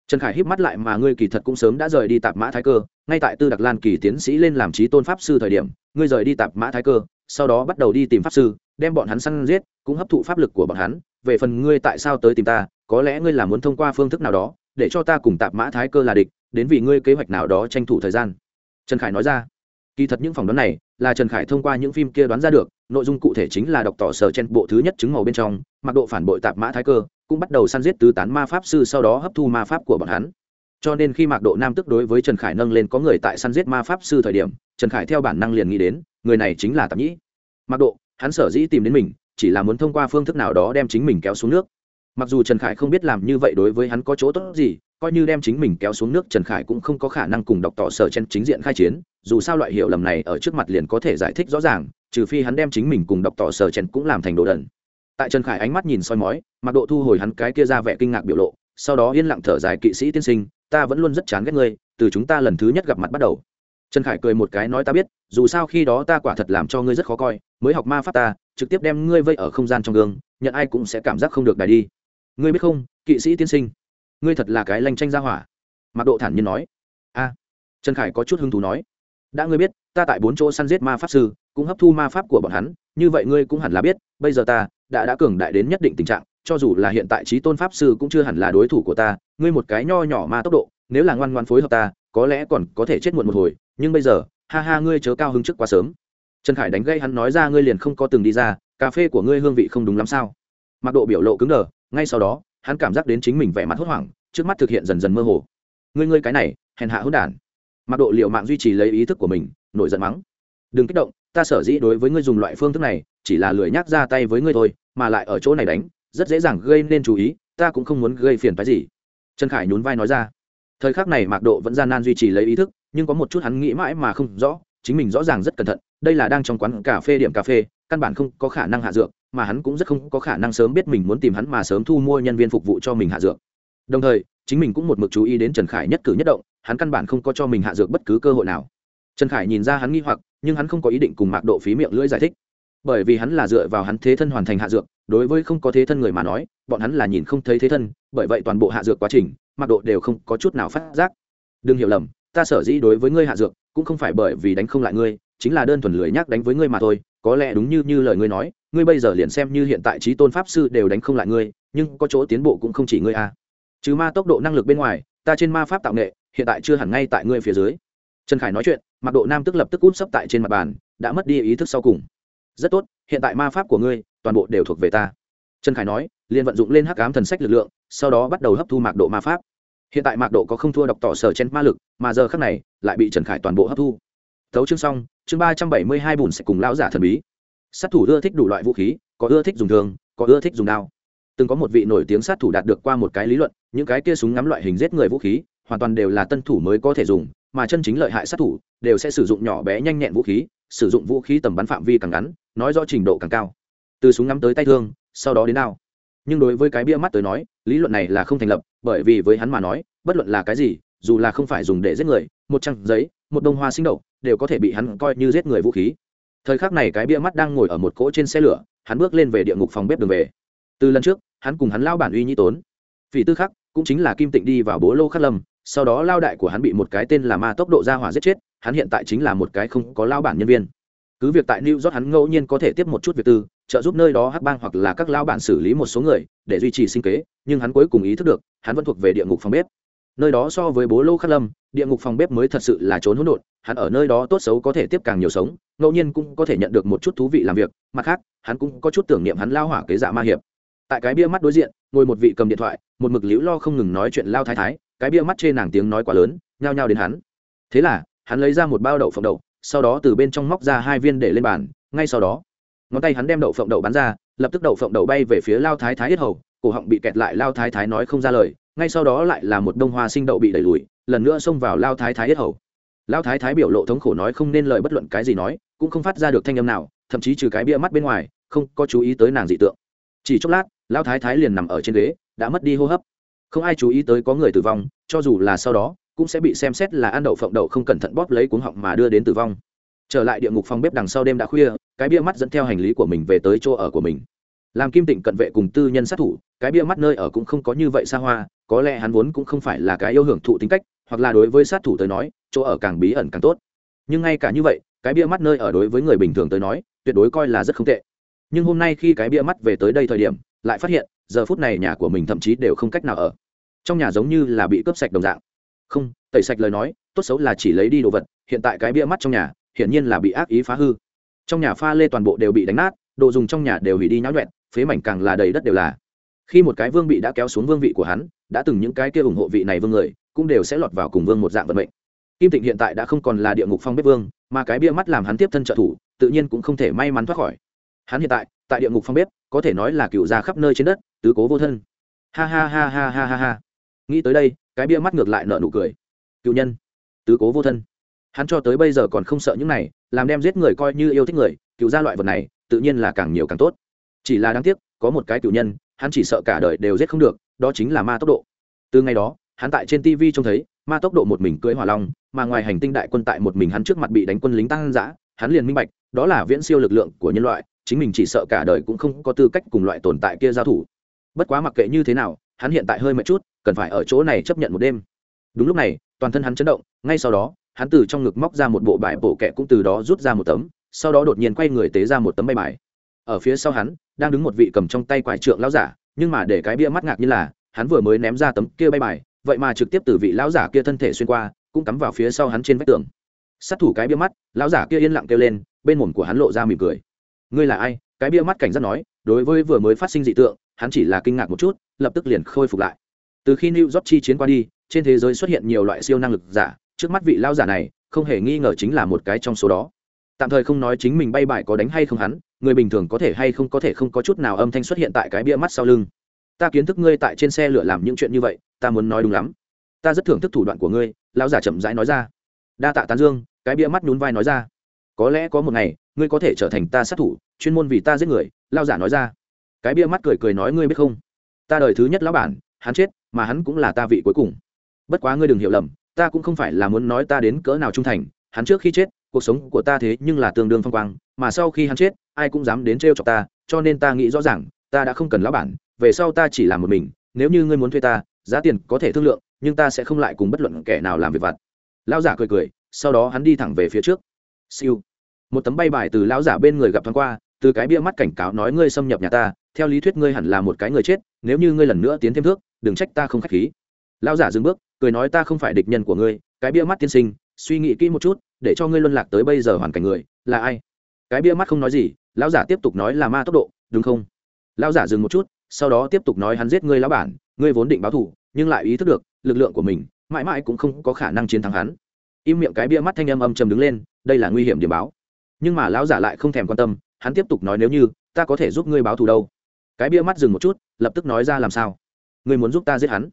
Trần khải híp mắt lại mà ngươi kỳ thật cũng sớm đã rời đi tạp mã thái cơ, ngay tại tư đặc lan kỳ tiến sĩ lên làm trí tôn pháp sư thời điểm, ngươi rời đi tạp mã thái cơ, sau đó bắt đầu đi tìm pháp sư đem bọn hắn săn giết, cũng hấp thụ pháp lực của bọn hắn, về phần ngươi tại sao tới tìm ta, có lẽ ngươi là muốn thông qua phương thức nào đó, để cho ta cùng tạp mã thái cơ là địch, đến vì ngươi kế hoạch nào đó tranh thủ thời gian. Trần khải nói ra. Kỳ thật những phỏng đoán này là trần khải thông qua những phim kia đoán ra được, nội dung cụ thể chính là đọc tỏ sở trên bộ thứ nhất chứng màu bên trong, mặc độ phản bội tạp mã thái cơ, cũng bắt đầu săn giết tứ tán ma pháp sư sau đó hấp thu ma pháp của bọn hắn. Cho nên khi mạc độ nam tức đối với trần khải nâng lên có người tại săn giết ma pháp sư thời điểm, trần khải theo bản năng liền nghĩ đến, người này chính là tạp nhĩ. Mạc độ hắn sở dĩ tìm đến mình, chỉ là muốn thông qua phương thức nào đó đem chính mình kéo xuống nước. Mặc dù trần khải không biết làm như vậy đối với hắn có chỗ tốt gì, coi như đem chính mình kéo xuống nước, trần khải cũng không có khả năng cùng đọc tỏ sở chen chính diện khai chiến, dù sao loại hiểu lầm này ở trước mặt liền có thể giải thích rõ ràng, trừ phi hắn đem chính mình cùng đọc tỏ sở chen cũng làm thành đồ đần. Tại trần khải ánh mắt nhìn soi mói mặc độ thu hồi hắn cái kia ra vẻ kinh ngạc biểu lộ, sau đó yên lặng thở dài, kỵ sĩ tiên sinh, ta vẫn luôn rất chán ghét ngươi, từ chúng ta lần thứ nhất gặp mặt bắt đầu trần khải cười một cái nói ta biết, dù sao khi đó ta quả thật làm cho ngươi rất khó coi, mới học ma pháp ta, trực tiếp đem ngươi vây ở không gian trong gương, nhận ai cũng sẽ cảm giác không được đài đi. Ngươi biết không, kỵ sĩ tiên sinh, ngươi thật là cái lanh tranh ra hỏa. Mặc độ thản nhiên nói. A. Trần khải có chút hứng thú nói. Đã ngươi biết, ta tại bốn chỗ săn giết ma pháp sư, cũng hấp thu ma pháp của bọn hắn, như vậy ngươi cũng hẳn là biết, bây giờ ta đã đã cường đại đến nhất định tình trạng, cho dù là hiện tại trí tôn pháp sư cũng chưa hẳn là đối thủ của ta, ngươi một cái nho nhỏ ma tốc độ, nếu là ngoan ngoan phối hợp ta, có lẽ còn có thể chết muộn một hồi nhưng bây giờ, ha ha, ngươi chớ cao hứng trước quá sớm. Trần khải đánh gây hắn nói ra, ngươi liền không có từng đi ra, cà phê của ngươi hương vị không đúng lắm sao? Mặc độ biểu lộ cứng đờ, ngay sau đó, hắn cảm giác đến chính mình vẻ mặt hốt hoảng, trước mắt thực hiện dần dần mơ hồ. Ngươi ngươi cái này, hèn hạ hốt đản. Mặc độ liệu mạng duy trì lấy ý thức của mình, nổi giận mắng. Đừng kích động, ta sở dĩ đối với ngươi dùng loại phương thức này, chỉ là lười nhác ra tay với ngươi thôi, mà lại ở chỗ này đánh, rất dễ dàng gây nên chú ý, ta cũng không muốn gây phiền phái gì. Trần khải nhún vai nói ra. Thời khắc này mạc độ vẫn gian nan duy trì lấy ý thức nhưng có một chút hắn nghĩ mãi mà không rõ, chính mình rõ ràng rất cẩn thận, đây là đang trong quán cà phê điểm cà phê, căn bản không có khả năng hạ dược, mà hắn cũng rất không có khả năng sớm biết mình muốn tìm hắn mà sớm thu mua nhân viên phục vụ cho mình hạ dược. Đồng thời, chính mình cũng một mực chú ý đến trần khải nhất cử nhất động, hắn căn bản không có cho mình hạ dược bất cứ cơ hội nào. Trần khải nhìn ra hắn nghi hoặc, nhưng hắn không có ý định cùng mạc độ phí miệng lưỡi giải thích. Bởi vì hắn là dựa vào hắn thế thân hoàn thành hạ dược, đối với không có thế thân người mà nói, bọn hắn là nhìn không thấy thế thân, bởi vậy toàn bộ hạ dược quá trình, mạc độ đều không có chút nào phát giác. Đừng hiểu lầm ta sở dĩ đối với ngươi hạ dược, cũng không phải bởi vì đánh không lại ngươi, chính là đơn thuần lười nhắc đánh với ngươi mà thôi. Có lẽ đúng như như lời ngươi nói, ngươi bây giờ liền xem như hiện tại trí tôn pháp sư đều đánh không lại ngươi, nhưng có chỗ tiến bộ cũng không chỉ ngươi a à. trừ ma tốc độ năng lực bên ngoài, ta trên ma pháp tạo nghệ, hiện tại chưa hẳn ngay tại ngươi phía dưới. Trần khải nói chuyện, mặc độ nam tức lập tức út sấp tại trên mặt bàn, đã mất đi ý thức sau cùng. Rất tốt, hiện tại ma pháp của ngươi, toàn bộ đều thuộc về ta. Trần khải nói, liền vận dụng lên hắc ám thần sách lực lượng, sau đó bắt đầu hấp thu mạc độ ma pháp hiện tại mạc độ có không thua đọc tỏ sở chen ma lực, mà giờ khác này, lại bị trần khải toàn bộ hấp thu. Thấu chương xong, chương ba trăm bảy mươi hai bùn sẽ cùng lão giả thần bí. Sát thủ ưa thích đủ loại vũ khí, có ưa thích dùng thường có ưa thích dùng đao. Từng có một vị nổi tiếng sát thủ đạt được qua một cái lý luận, những cái kia súng ngắm loại hình giết người vũ khí, hoàn toàn đều là tân thủ mới có thể dùng, mà chân chính lợi hại sát thủ đều sẽ sử dụng nhỏ bé nhanh nhẹn vũ khí, sử dụng vũ khí tầm bắn phạm vi càng ngắn, nói rõ trình độ càng cao. Từ súng ngắm tới tay thương, sau đó đến đao nhưng đối với cái bia mắt tới nói, lý luận này là không thành lập, bởi vì với hắn mà nói, bất luận là cái gì, dù là không phải dùng để giết người, một trang giấy, một đông hoa sinh đậu, đều có thể bị hắn coi như giết người vũ khí. Thời khắc này cái bia mắt đang ngồi ở một cỗ trên xe lửa, hắn bước lên về địa ngục phòng bếp đường về. Từ lần trước, hắn cùng hắn lao bản uy nhi tốn. Vì tư khắc, cũng chính là kim tịnh đi vào bố lô khắc lâm, sau đó lao đại của hắn bị một cái tên là ma tốc độ ra hỏa giết chết, hắn hiện tại chính là một cái không có lao bản nhân viên. Cứ việc tại new york hắn ngẫu nhiên có thể tiếp một chút việc tư trợ giúp nơi đó hắc bang hoặc là các lao bản xử lý một số người để duy trì sinh kế, nhưng hắn cuối cùng ý thức được, hắn vẫn thuộc về địa ngục phòng bếp. Nơi đó so với bố lô khắc lâm, địa ngục phòng bếp mới thật sự là trốn hỗn độn, hắn ở nơi đó tốt xấu có thể tiếp càng nhiều sống, ngẫu nhiên cũng có thể nhận được một chút thú vị làm việc, mặt khác, hắn cũng có chút tưởng niệm hắn lao hỏa kế dạ ma hiệp. Tại cái bia mắt đối diện, ngồi một vị cầm điện thoại, một mực liễu lo không ngừng nói chuyện lao thái thái, cái bia mắt chê nàng tiếng nói quá lớn, nhao nhao đến hắn. Thế là, hắn lấy ra một bao đậu phộng đậu, sau đó từ bên trong móc ra hai viên để lên bàn, ngay sau đó ngón tay hắn đem đậu phộng đậu bắn ra, lập tức đậu phộng đậu bay về phía lao thái thái yết hầu, cổ họng bị kẹt lại lao thái thái nói không ra lời, ngay sau đó lại là một đông hoa sinh đậu bị đẩy lùi, lần nữa xông vào lao thái thái yết hầu. Lao thái thái biểu lộ thống khổ nói không nên lời bất luận cái gì nói, cũng không phát ra được thanh âm nào, thậm chí trừ cái bia mắt bên ngoài, không có chú ý tới nàng dị tượng. Chỉ chốc lát, lao thái thái liền nằm ở trên ghế, đã mất đi hô hấp. Không ai chú ý tới có người tử vong, cho dù là sau đó, cũng sẽ bị xem xét là ăn đậu phộng đậu không cẩn thận bóp lấy cuống họng mà đưa đến tử vong. Trở lại địa ngục phòng bếp đằng sau đêm đã khuya cái bia mắt dẫn theo hành lý của mình về tới chỗ ở của mình. Làm kim tịnh cận vệ cùng tư nhân sát thủ, cái bia mắt nơi ở cũng không có như vậy xa hoa, có lẽ hắn vốn cũng không phải là cái yêu hưởng thụ tính cách, hoặc là đối với sát thủ tới nói, chỗ ở càng bí ẩn càng tốt. Nhưng ngay cả như vậy, cái bia mắt nơi ở đối với người bình thường tới nói, tuyệt đối coi là rất không tệ. Nhưng hôm nay khi cái bia mắt về tới đây thời điểm, lại phát hiện, giờ phút này nhà của mình thậm chí đều không cách nào ở. Trong nhà giống như là bị cướp sạch đồng dạng. Không, tẩy sạch lời nói, tốt xấu là chỉ lấy đi đồ vật, hiện tại cái bia mắt trong nhà, hiển nhiên là bị ác ý phá hư trong nhà pha lê toàn bộ đều bị đánh nát, đồ dùng trong nhà đều hủy đi nhão nhuẹn, phế mảnh càng là đầy đất đều là. Khi một cái vương bị đã kéo xuống vương vị của hắn, đã từng những cái kia ủng hộ vị này vương người, cũng đều sẽ lọt vào cùng vương một dạng vận mệnh. Kim tịnh hiện tại đã không còn là địa ngục phong bếp vương, mà cái bia mắt làm hắn tiếp thân trợ thủ, tự nhiên cũng không thể may mắn thoát khỏi. Hắn hiện tại tại địa ngục phong bếp, có thể nói là cựu ra khắp nơi trên đất, tứ cố vô thân. Ha ha ha ha ha ha ha. Nghĩ tới đây, cái bia mắt ngược lại nợ nụ cười. Cựu nhân, tứ cố vô thân hắn cho tới bây giờ còn không sợ những này, làm đem giết người coi như yêu thích người, cựu ra loại vật này, tự nhiên là càng nhiều càng tốt. Chỉ là đáng tiếc, có một cái cựu nhân, hắn chỉ sợ cả đời đều giết không được, đó chính là ma tốc độ. Từ ngày đó, hắn tại trên tv trông thấy, ma tốc độ một mình cưỡi hỏa long, mà ngoài hành tinh đại quân tại một mình hắn trước mặt bị đánh quân lính tăng giã, hắn liền minh bạch, đó là viễn siêu lực lượng của nhân loại, chính mình chỉ sợ cả đời cũng không có tư cách cùng loại tồn tại kia giao thủ. Bất quá mặc kệ như thế nào, hắn hiện tại hơi mệt chút, cần phải ở chỗ này chấp nhận một đêm. Đúng lúc này, toàn thân hắn chấn động, ngay sau đó hắn từ trong ngực móc ra một bộ bài bộ kẹ cũng từ đó rút ra một tấm, sau đó đột nhiên quay người tế ra một tấm bay bài. Ở phía sau hắn, đang đứng một vị cầm trong tay quải trượng lão giả, nhưng mà để cái bia mắt ngạc như là, hắn vừa mới ném ra tấm kia bay bài, vậy mà trực tiếp từ vị lão giả kia thân thể xuyên qua, cũng cắm vào phía sau hắn trên vách tường. Sát thủ cái bia mắt, lão giả kia yên lặng kêu lên, bên mồm của hắn lộ ra mỉm cười. Ngươi là ai? Cái bia mắt cảnh giác nói, đối với vừa mới phát sinh dị tượng, hắn chỉ là kinh ngạc một chút, lập tức liền khôi phục lại. Từ khi new york chi chiến qua đi, trên thế giới xuất hiện nhiều loại siêu năng lực giả trước mắt vị lao giả này, không hề nghi ngờ chính là một cái trong số đó. Tạm thời không nói chính mình bay bài có đánh hay không hắn, người bình thường có thể hay không có thể không có chút nào âm thanh xuất hiện tại cái bia mắt sau lưng. Ta kiến thức ngươi tại trên xe lửa làm những chuyện như vậy, ta muốn nói đúng lắm. Ta rất thưởng thức thủ đoạn của ngươi, lão giả chậm rãi nói ra. Đa tạ tán dương, cái bia mắt nhún vai nói ra. Có lẽ có một ngày, ngươi có thể trở thành ta sát thủ, chuyên môn vì ta giết người lao giả nói ra. Cái bia mắt cười cười nói ngươi biết không? Ta đời thứ nhất lão bản, hắn chết, mà hắn cũng là ta vị cuối cùng. Bất quá ngươi đừng hiểu lầm ta cũng không phải là muốn nói ta đến cỡ nào trung thành, hắn trước khi chết, cuộc sống của ta thế nhưng là tương đương phong quang, mà sau khi hắn chết, ai cũng dám đến trêu chọc ta, cho nên ta nghĩ rõ ràng, ta đã không cần lão bản, về sau ta chỉ làm một mình, nếu như ngươi muốn thuê ta, giá tiền có thể thương lượng, nhưng ta sẽ không lại cùng bất luận kẻ nào làm việc vặt. Lão giả cười cười, sau đó hắn đi thẳng về phía trước. Siêu. Một tấm bay bài từ lão giả bên người gặp thoáng qua, từ cái bia mắt cảnh cáo nói ngươi xâm nhập nhà ta, theo lý thuyết ngươi hẳn là một cái người chết, nếu như ngươi lần nữa tiến thêm thước, đừng trách ta không k h á c h khí lão giả dừng bước, cười nói ta không phải địch nhân của ngươi, cái bia mắt tiên sinh, suy nghĩ kỹ một chút, để cho ngươi luân lạc tới bây giờ hoàn cảnh người, là ai? Cái bia mắt không nói gì, lão giả tiếp tục nói là ma tốc độ, đúng không? Lão giả dừng một chút, sau đó tiếp tục nói hắn giết ngươi lão bản, ngươi vốn định báo thù, nhưng lại ý thức được, lực lượng của mình, mãi mãi cũng không có khả năng chiến thắng hắn. Im miệng cái bia mắt thanh âm âm trầm đứng lên, đây là nguy hiểm điểm báo. Nhưng mà lão giả lại không thèm quan tâm, hắn tiếp tục nói nếu như, ta có thể giúp ngươi báo thù đâu. Cái bia mắt dừng một chút, lập tức nói ra làm sao? Ngươi muốn giúp ta giết hắn?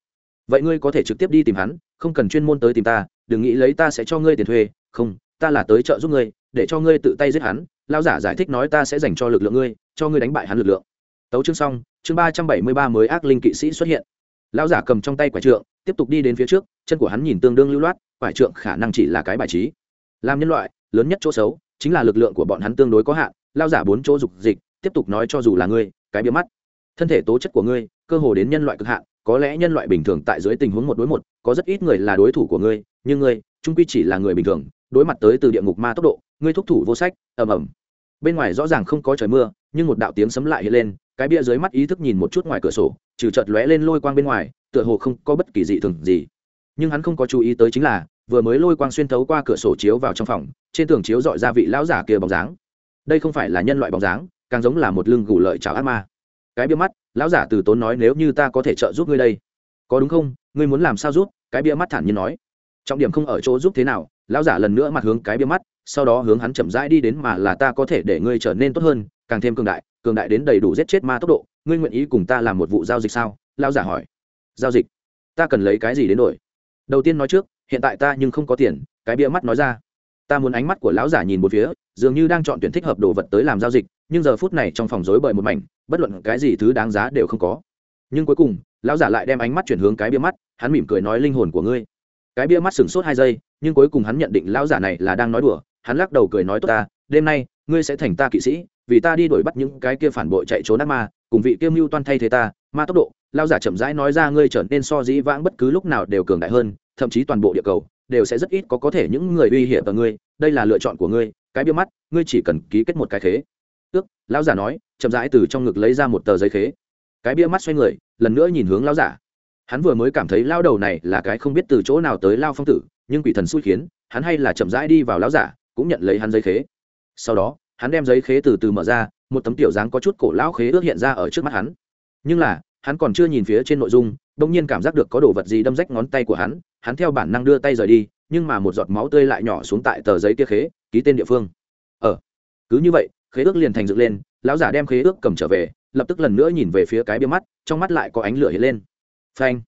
Vậy ngươi có thể trực tiếp đi tìm hắn, không cần chuyên môn tới tìm ta, đừng nghĩ lấy ta sẽ cho ngươi tiền thuê. Không, ta là tới trợ giúp ngươi, để cho ngươi tự tay giết hắn. Lao giả giải thích nói ta sẽ dành cho lực lượng ngươi, cho ngươi đánh bại hắn lực lượng. Tấu chương xong, chương ba trăm bảy mươi ba mới ác linh kỵ sĩ xuất hiện. Lão giả cầm trong tay quả trượng, tiếp tục đi đến phía trước, chân của hắn nhìn tương đương lưu loát quả trượng khả năng chỉ là cái bài trí. Làm nhân loại, lớn nhất chỗ xấu, chính là lực lượng của bọn hắn tương đối có hạn. Lao giả bốn chỗ dục dịch, tiếp tục nói cho dù là ngươi, cái bia mắt. Thân thể tố chất của ngươi, cơ hồ đến nhân loại cực hạn có lẽ nhân loại bình thường tại dưới tình huống một đối một, có rất ít người là đối thủ của ngươi, nhưng ngươi, trung quy chỉ là người bình thường, đối mặt tới từ địa ngục ma tốc độ, ngươi thúc thủ vô sách, ầm ầm. Bên ngoài rõ ràng không có trời mưa, nhưng một đạo tiếng sấm lại hiện lên, cái bia dưới mắt ý thức nhìn một chút ngoài cửa sổ, trừ chợt lóe lên lôi quang bên ngoài, tựa hồ không có bất kỳ dị thường gì. Nhưng hắn không có chú ý tới chính là, vừa mới lôi quang xuyên thấu qua cửa sổ chiếu vào trong phòng, trên tường chiếu dọi ra vị lão giả kia bóng dáng. Đây không phải là nhân loại bóng dáng, càng giống là một lưng gù lợi chào ác ma. Cái bia mắt lão giả từ tốn nói nếu như ta có thể trợ giúp ngươi đây. Có đúng không? Ngươi muốn làm sao giúp? Cái bia mắt thản nhiên nói. Trọng điểm không ở chỗ giúp thế nào, lão giả lần nữa mặt hướng cái bia mắt, sau đó hướng hắn chậm rãi đi đến mà là ta có thể để ngươi trở nên tốt hơn, càng thêm cường đại cường đại đến đầy đủ giết chết ma tốc độ. Ngươi nguyện ý cùng ta làm một vụ giao dịch sao? Lão giả hỏi. Giao dịch? Ta cần lấy cái gì đến đổi? Đầu tiên nói trước, hiện tại ta nhưng không có tiền, cái bia mắt nói ra. Ta muốn ánh mắt của lão giả nhìn một phía, dường như đang chọn tuyển thích hợp đồ vật tới làm giao dịch nhưng giờ phút này trong phòng rối bời một mảnh, bất luận cái gì thứ đáng giá đều không có. Nhưng cuối cùng, lão giả lại đem ánh mắt chuyển hướng cái bia mắt, hắn mỉm cười nói linh hồn của ngươi. Cái bia mắt sửng sốt hai giây, nhưng cuối cùng hắn nhận định lão giả này là đang nói đùa, hắn lắc đầu cười nói tốt ta, đêm nay, ngươi sẽ thành ta kỵ sĩ, vì ta đi đuổi bắt những cái kia phản bội chạy trốn ác ma, cùng vị kiêm mưu toan thay thế ta, ma tốc độ, lão giả chậm rãi nói ra ngươi trở nên so dĩ vãng bất cứ lúc nào đều cường đại hơn, thậm chí toàn bộ địa cầu đều sẽ rất ít có có thể những người uy hiểm ở ngươi, đây là lựa chọn của ngươi, cái bia mắt, ngươi chỉ cần ký kết một cái khế ước lão giả nói, chậm rãi từ trong ngực lấy ra một tờ giấy khế. Cái bia mắt xoay người, lần nữa nhìn hướng lão giả. Hắn vừa mới cảm thấy lao đầu này là cái không biết từ chỗ nào tới lao phong tử, nhưng quỷ thần xui khiến, hắn hay là chậm rãi đi vào lão giả, cũng nhận lấy hắn giấy khế. Sau đó, hắn đem giấy khế từ từ mở ra, một tấm tiểu dáng có chút cổ lão khế ước hiện ra ở trước mắt hắn. Nhưng là, hắn còn chưa nhìn phía trên nội dung đông nhiên cảm giác được có đồ vật gì đâm rách ngón tay của hắn hắn theo bản năng đưa tay rời đi, nhưng mà một giọt máu tươi lại nhỏ xuống tại tờ giấy kia khế, ký tên địa phương. Ờ cứ như vậy khế ước liền thành dựng lên, lão giả đem khế ước cầm trở về, lập tức lần nữa nhìn về phía cái bia mắt, trong mắt lại có ánh lửa hiện lên. Phanh!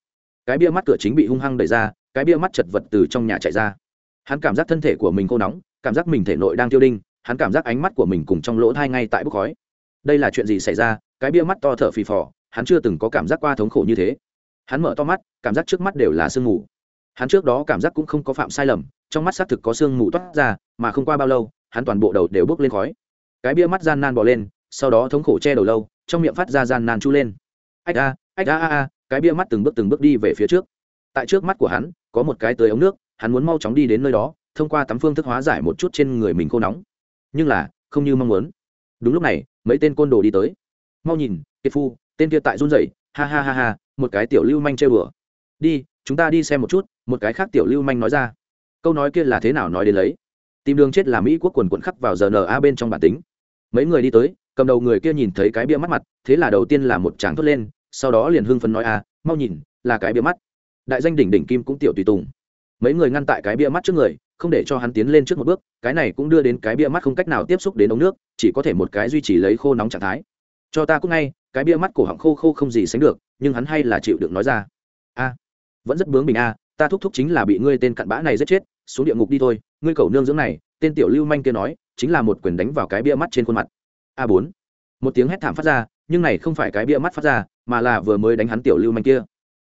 Cái bia mắt cửa chính bị hung hăng đẩy ra, cái bia mắt chật vật từ trong nhà chạy ra. Hắn cảm giác thân thể của mình khô nóng, cảm giác mình thể nội đang tiêu đinh, hắn cảm giác ánh mắt của mình cùng trong lỗ thai ngay tại bốc khói. Đây là chuyện gì xảy ra? Cái bia mắt to thở phì phò, hắn chưa từng có cảm giác qua thống khổ như thế. Hắn mở to mắt, cảm giác trước mắt đều là sương mù. Hắn trước đó cảm giác cũng không có phạm sai lầm, trong mắt xác thực có sương mù toát ra, mà không qua bao lâu, hắn toàn bộ đầu đều bước lên khói cái bia mắt gian nan bỏ lên, sau đó thống khổ che đầu lâu, trong miệng phát ra gian nan chu lên. Ách a ách a a a, cái bia mắt từng bước từng bước đi về phía trước. Tại trước mắt của hắn, có một cái tưới ống nước, hắn muốn mau chóng đi đến nơi đó, thông qua tắm phương thức hóa giải một chút trên người mình khô nóng. Nhưng là, không như mong muốn. Đúng lúc này, mấy tên côn đồ đi tới. Mau nhìn, kiệt phu, tên kia tại run rẩy, ha ha ha ha, một cái tiểu lưu manh chơi bừa đi, chúng ta đi xem một chút, một cái khác tiểu lưu manh nói ra. Câu nói kia là thế nào nói đến lấy? Tìm đường chết là mỹ quốc quần quận khắc vào giờ n a bên trong bản tính mấy người đi tới, cầm đầu người kia nhìn thấy cái bia mắt mặt, thế là đầu tiên là một tràng thốt lên, sau đó liền hưng phấn nói a mau nhìn, là cái bia mắt. Đại danh đỉnh đỉnh kim cũng tiểu tùy tùng. Mấy người ngăn tại cái bia mắt trước người, không để cho hắn tiến lên trước một bước, cái này cũng đưa đến cái bia mắt không cách nào tiếp xúc đến ống nước, chỉ có thể một cái duy trì lấy khô nóng trạng thái. Cho ta cũng ngay, cái bia mắt cổ họng khô khô không gì sánh được, nhưng hắn hay là chịu được nói ra. A, vẫn rất bướng bình a, ta thúc thúc chính là bị ngươi tên cặn bã này giết chết, xuống địa ngục đi thôi, ngươi cầu nương dưỡng này, tên tiểu lưu manh kia nói chính là một quyền đánh vào cái bia mắt trên khuôn mặt. A bốn. Một tiếng hét thảm phát ra, nhưng này không phải cái bia mắt phát ra, mà là vừa mới đánh hắn tiểu lưu manh kia.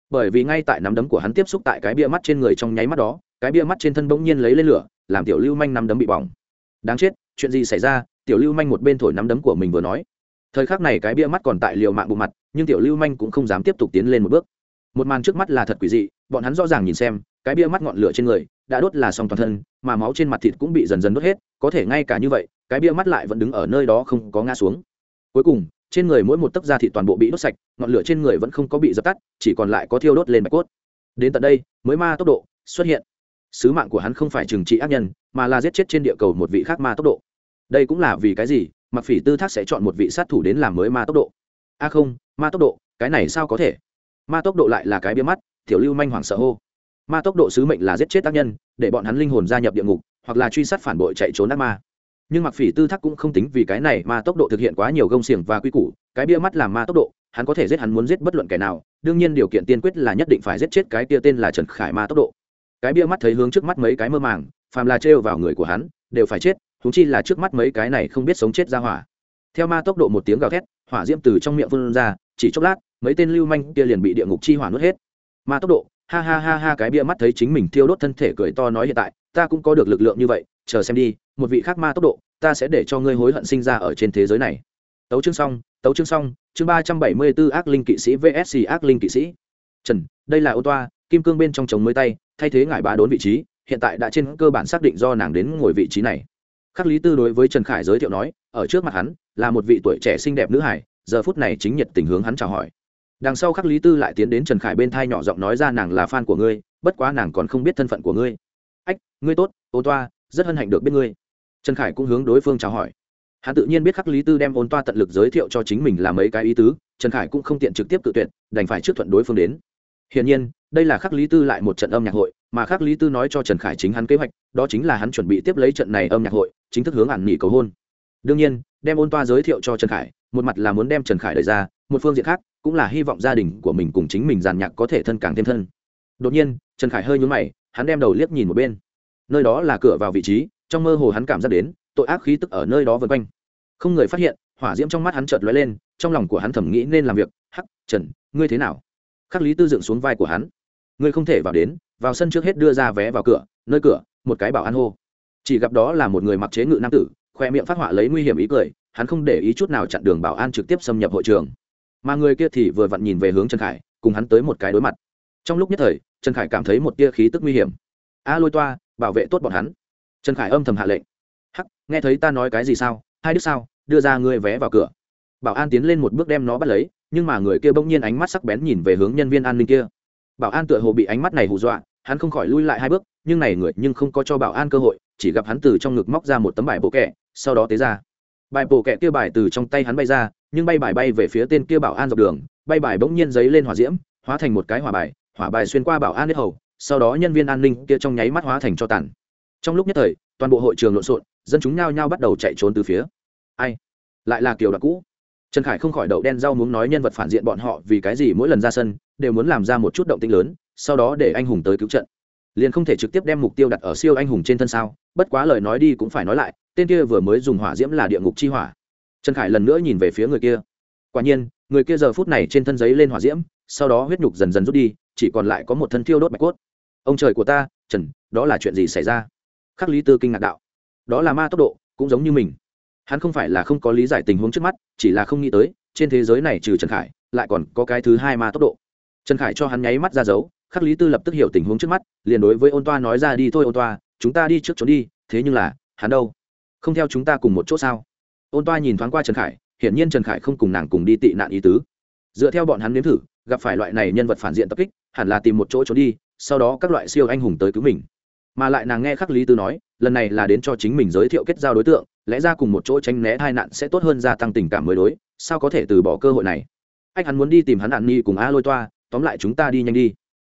Bởi vì ngay tại nắm đấm của hắn tiếp xúc tại cái bia mắt trên người trong nháy mắt đó, cái bia mắt trên thân bỗng nhiên lấy lên lửa, làm tiểu lưu manh nắm đấm bị bỏng. Đáng chết, chuyện gì xảy ra? Tiểu lưu manh một bên thổi nắm đấm của mình vừa nói. Thời khắc này cái bia mắt còn tại liều mạng bụng mặt, nhưng tiểu lưu manh cũng không dám tiếp tục tiến lên một bước. Một màn trước mắt là thật quỷ dị, bọn hắn rõ ràng nhìn xem, cái bia mắt ngọn lửa trên người đã đốt là xong toàn thân, mà máu trên mặt thịt cũng bị dần dần đốt hết, có thể ngay cả như vậy, cái bia mắt lại vẫn đứng ở nơi đó không có ngã xuống. Cuối cùng, trên người mỗi một tấc da thịt toàn bộ bị đốt sạch, ngọn lửa trên người vẫn không có bị dập tắt, chỉ còn lại có thiêu đốt lên bạch cốt. Đến tận đây, mới ma tốc độ xuất hiện. Sứ mạng của hắn không phải trừng trị ác nhân, mà là giết chết trên địa cầu một vị khác ma tốc độ. Đây cũng là vì cái gì? Mặc phỉ tư thác sẽ chọn một vị sát thủ đến làm mới ma tốc độ. A không, ma tốc độ, cái này sao có thể? Ma tốc độ lại là cái bia mắt, tiểu lưu manh hoảng sợ hô ma tốc độ sứ mệnh là giết chết tác nhân, để bọn hắn linh hồn gia nhập địa ngục, hoặc là truy sát phản bội chạy trốn ác ma. Nhưng mặc phỉ tư thắc cũng không tính vì cái này ma tốc độ thực hiện quá nhiều gông xiềng và quy củ, cái bia mắt làm ma tốc độ, hắn có thể giết hắn muốn giết bất luận kẻ nào, đương nhiên điều kiện tiên quyết là nhất định phải giết chết cái kia tên là trần khải ma tốc độ. Cái bia mắt thấy hướng trước mắt mấy cái mơ màng, phàm là trêu vào người của hắn, đều phải chết thúng chi là trước mắt mấy cái này không biết sống chết ra hỏa. Theo ma tốc độ một tiếng gào thét, hỏa diễm từ trong miệng vươn ra, chỉ chốc lát, mấy tên lưu manh kia liền bị địa ngục chi hỏa nuốt hết. Ma tốc độ ha ha ha ha cái bia mắt thấy chính mình thiêu đốt thân thể cười to nói hiện tại, ta cũng có được lực lượng như vậy, chờ xem đi, một vị khác ma tốc độ, ta sẽ để cho ngươi hối hận sinh ra ở trên thế giới này. Tấu chương xong, tấu chương xong, chương ba trăm bảy mươi b ố ác linh kỵ sĩ vsc ác linh kỵ sĩ. Trần, đây là ô toa, kim cương bên trong chồng mới tay, thay thế ngải bá đốn vị trí, hiện tại đã trên cơ bản xác định do nàng đến ngồi vị trí này. Khắc lý tư đối với trần khải giới thiệu nói, ở trước mặt hắn, là một vị tuổi trẻ xinh đẹp nữ hải, giờ phút này chính nhiệt tình hướng hắn chào hỏi đằng sau khắc lý tư lại tiến đến trần khải bên thai nhỏ giọng nói ra, nàng là fan của ngươi, bất quá nàng còn không biết thân phận của ngươi. Ách, ngươi tốt, ô toa, rất hân hạnh được biết ngươi. Trần khải cũng hướng đối phương chào hỏi. Hắn tự nhiên biết khắc lý tư đem ôn toa tận lực giới thiệu cho chính mình là mấy cái ý tứ, trần khải cũng không tiện trực tiếp tự tuyệt, đành phải trước thuận đối phương đến. Hiển nhiên, đây là khắc lý tư lại một trận âm nhạc hội, mà khắc lý tư nói cho trần khải chính hắn kế hoạch, đó chính là hắn chuẩn bị tiếp lấy trận này âm nhạc hội, chính thức hướng ản nghỉ cầu hôn. Đương nhiên, đem ôn toa giới thiệu cho trần khải, một mặt là muốn đem trần khải đẩy ra, một phương diện khác cũng là hy vọng gia đình của mình cùng chính mình giàn nhạc có thể thân càng thêm thân. Đột nhiên, trần khải hơi nhún mày, hắn đem đầu liếc nhìn một bên. Nơi đó là cửa vào vị trí, trong mơ hồ hắn cảm giác đến, tội ác khí tức ở nơi đó vân quanh. Không người phát hiện, hỏa diễm trong mắt hắn chợt lóe lên, trong lòng của hắn thầm nghĩ nên làm việc. Hắc, trần, ngươi thế nào? Khắc lý tư dựng xuống vai của hắn. Ngươi không thể vào đến, vào sân trước hết đưa ra vé vào cửa, nơi cửa, một cái bảo an hô. Chỉ gặp đó là một người mặc chế ngự nam tử, khoe miệng phát họa lấy nguy hiểm ý cười, hắn không để ý chút nào chặn đường bảo an trực tiếp xâm nhập hội trường mà người kia thì vừa vặn nhìn về hướng trần khải, cùng hắn tới một cái đối mặt. Trong lúc nhất thời, trần khải cảm thấy một tia khí tức nguy hiểm. A lôi toa, bảo vệ tốt bọn hắn. Trần khải âm thầm hạ lệnh. Hắc, nghe thấy ta nói cái gì sao? Hai đứa sao? Đưa ra ngươi vé vào cửa. Bảo an tiến lên một bước đem nó bắt lấy, nhưng mà người kia bỗng nhiên ánh mắt sắc bén nhìn về hướng nhân viên an ninh kia. Bảo an tựa hồ bị ánh mắt này hù dọa, hắn không khỏi lui lại hai bước, nhưng này người nhưng không có cho bảo an cơ hội, chỉ gặp hắn từ trong ngực móc ra một tấm bài bộ kẹ, sau đó tế ra. Bài bộ kẹ kia bài từ trong tay hắn bay ra nhưng bay bài bay về phía tên kia bảo an dọc đường, bay bài bỗng nhiên giấy lên hỏa diễm, hóa thành một cái hỏa bài hỏa bài xuyên qua bảo an nết hầu, sau đó nhân viên an ninh kia trong nháy mắt hóa thành cho tàn. Trong lúc nhất thời, toàn bộ hội trường lộn xộn, dân chúng nhao nhao bắt đầu chạy trốn từ phía. Ai? Lại là kiểu đặc cũ. Trần khải không khỏi đậu đen rau muốn nói nhân vật phản diện bọn họ vì cái gì mỗi lần ra sân, đều muốn làm ra một chút động tinh lớn, sau đó để anh hùng tới cứu trận. Liền không thể trực tiếp đem mục tiêu đặt ở siêu anh hùng trên thân sao, bất quá lời nói đi cũng phải nói lại, tên kia vừa mới dùng hỏa diễm là địa ngục chi hỏa trần khải lần nữa nhìn về phía người kia. Quả nhiên, người kia giờ phút này trên thân giấy lên hỏa diễm, sau đó huyết nhục dần dần rút đi, chỉ còn lại có một thân thiêu đốt bạch cốt. Ông trời của ta, trần, đó là chuyện gì xảy ra? Khắc lý tư kinh ngạc đạo. Đó là ma tốc độ, cũng giống như mình. Hắn không phải là không có lý giải tình huống trước mắt, chỉ là không nghĩ tới, trên thế giới này trừ trần khải, lại còn có cái thứ hai ma tốc độ. Trần khải cho hắn nháy mắt ra dấu, khắc lý tư lập tức hiểu tình huống trước mắt, liền đối với ôn toa nói ra, đi thôi ôn toa, chúng ta đi trước trốn đi, thế nhưng là, hắn đâu? Không theo chúng ta cùng một chỗ sao? Ôn toa nhìn thoáng qua trần khải, hiển nhiên trần khải không cùng nàng cùng đi tị nạn ý tứ. Dựa theo bọn hắn nếm thử, gặp phải loại này nhân vật phản diện tập kích, hẳn là tìm một chỗ trốn đi, sau đó các loại siêu anh hùng tới cứu mình. Mà lại nàng nghe khắc lý tư nói, lần này là đến cho chính mình giới thiệu kết giao đối tượng, lẽ ra cùng một chỗ tránh né hai nạn sẽ tốt hơn gia tăng tình cảm mới đối, sao có thể từ bỏ cơ hội này? Anh hắn muốn đi tìm hắn nạn nhi cùng a lôi toa, tóm lại chúng ta đi nhanh đi.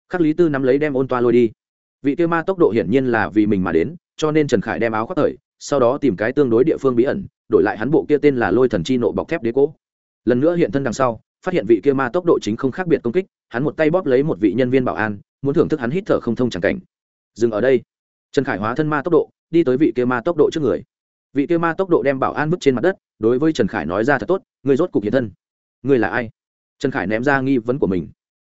Khắc lý tư nắm lấy đem ôn toa lôi đi. Vị tiêu ma tốc độ hiển nhiên là vì mình mà đến, cho nên trần khải đem áo khoác thời, sau đó tìm cái tương đối địa phương bí ẩn đổi lại hắn bộ kia tên là lôi thần chi nộ bọc thép đế cố. Lần nữa hiện thân đằng sau, phát hiện vị kia ma tốc độ chính không khác biệt công kích, hắn một tay bóp lấy một vị nhân viên bảo an, muốn thưởng thức hắn hít thở không thông chẳng cảnh. Dừng ở đây. Trần khải hóa thân ma tốc độ, đi tới vị kia ma tốc độ trước người. Vị kia ma tốc độ đem bảo an vứt trên mặt đất, đối với trần khải nói ra thật tốt người rốt cục hiện thân. Người là ai? Trần khải ném ra nghi vấn của mình.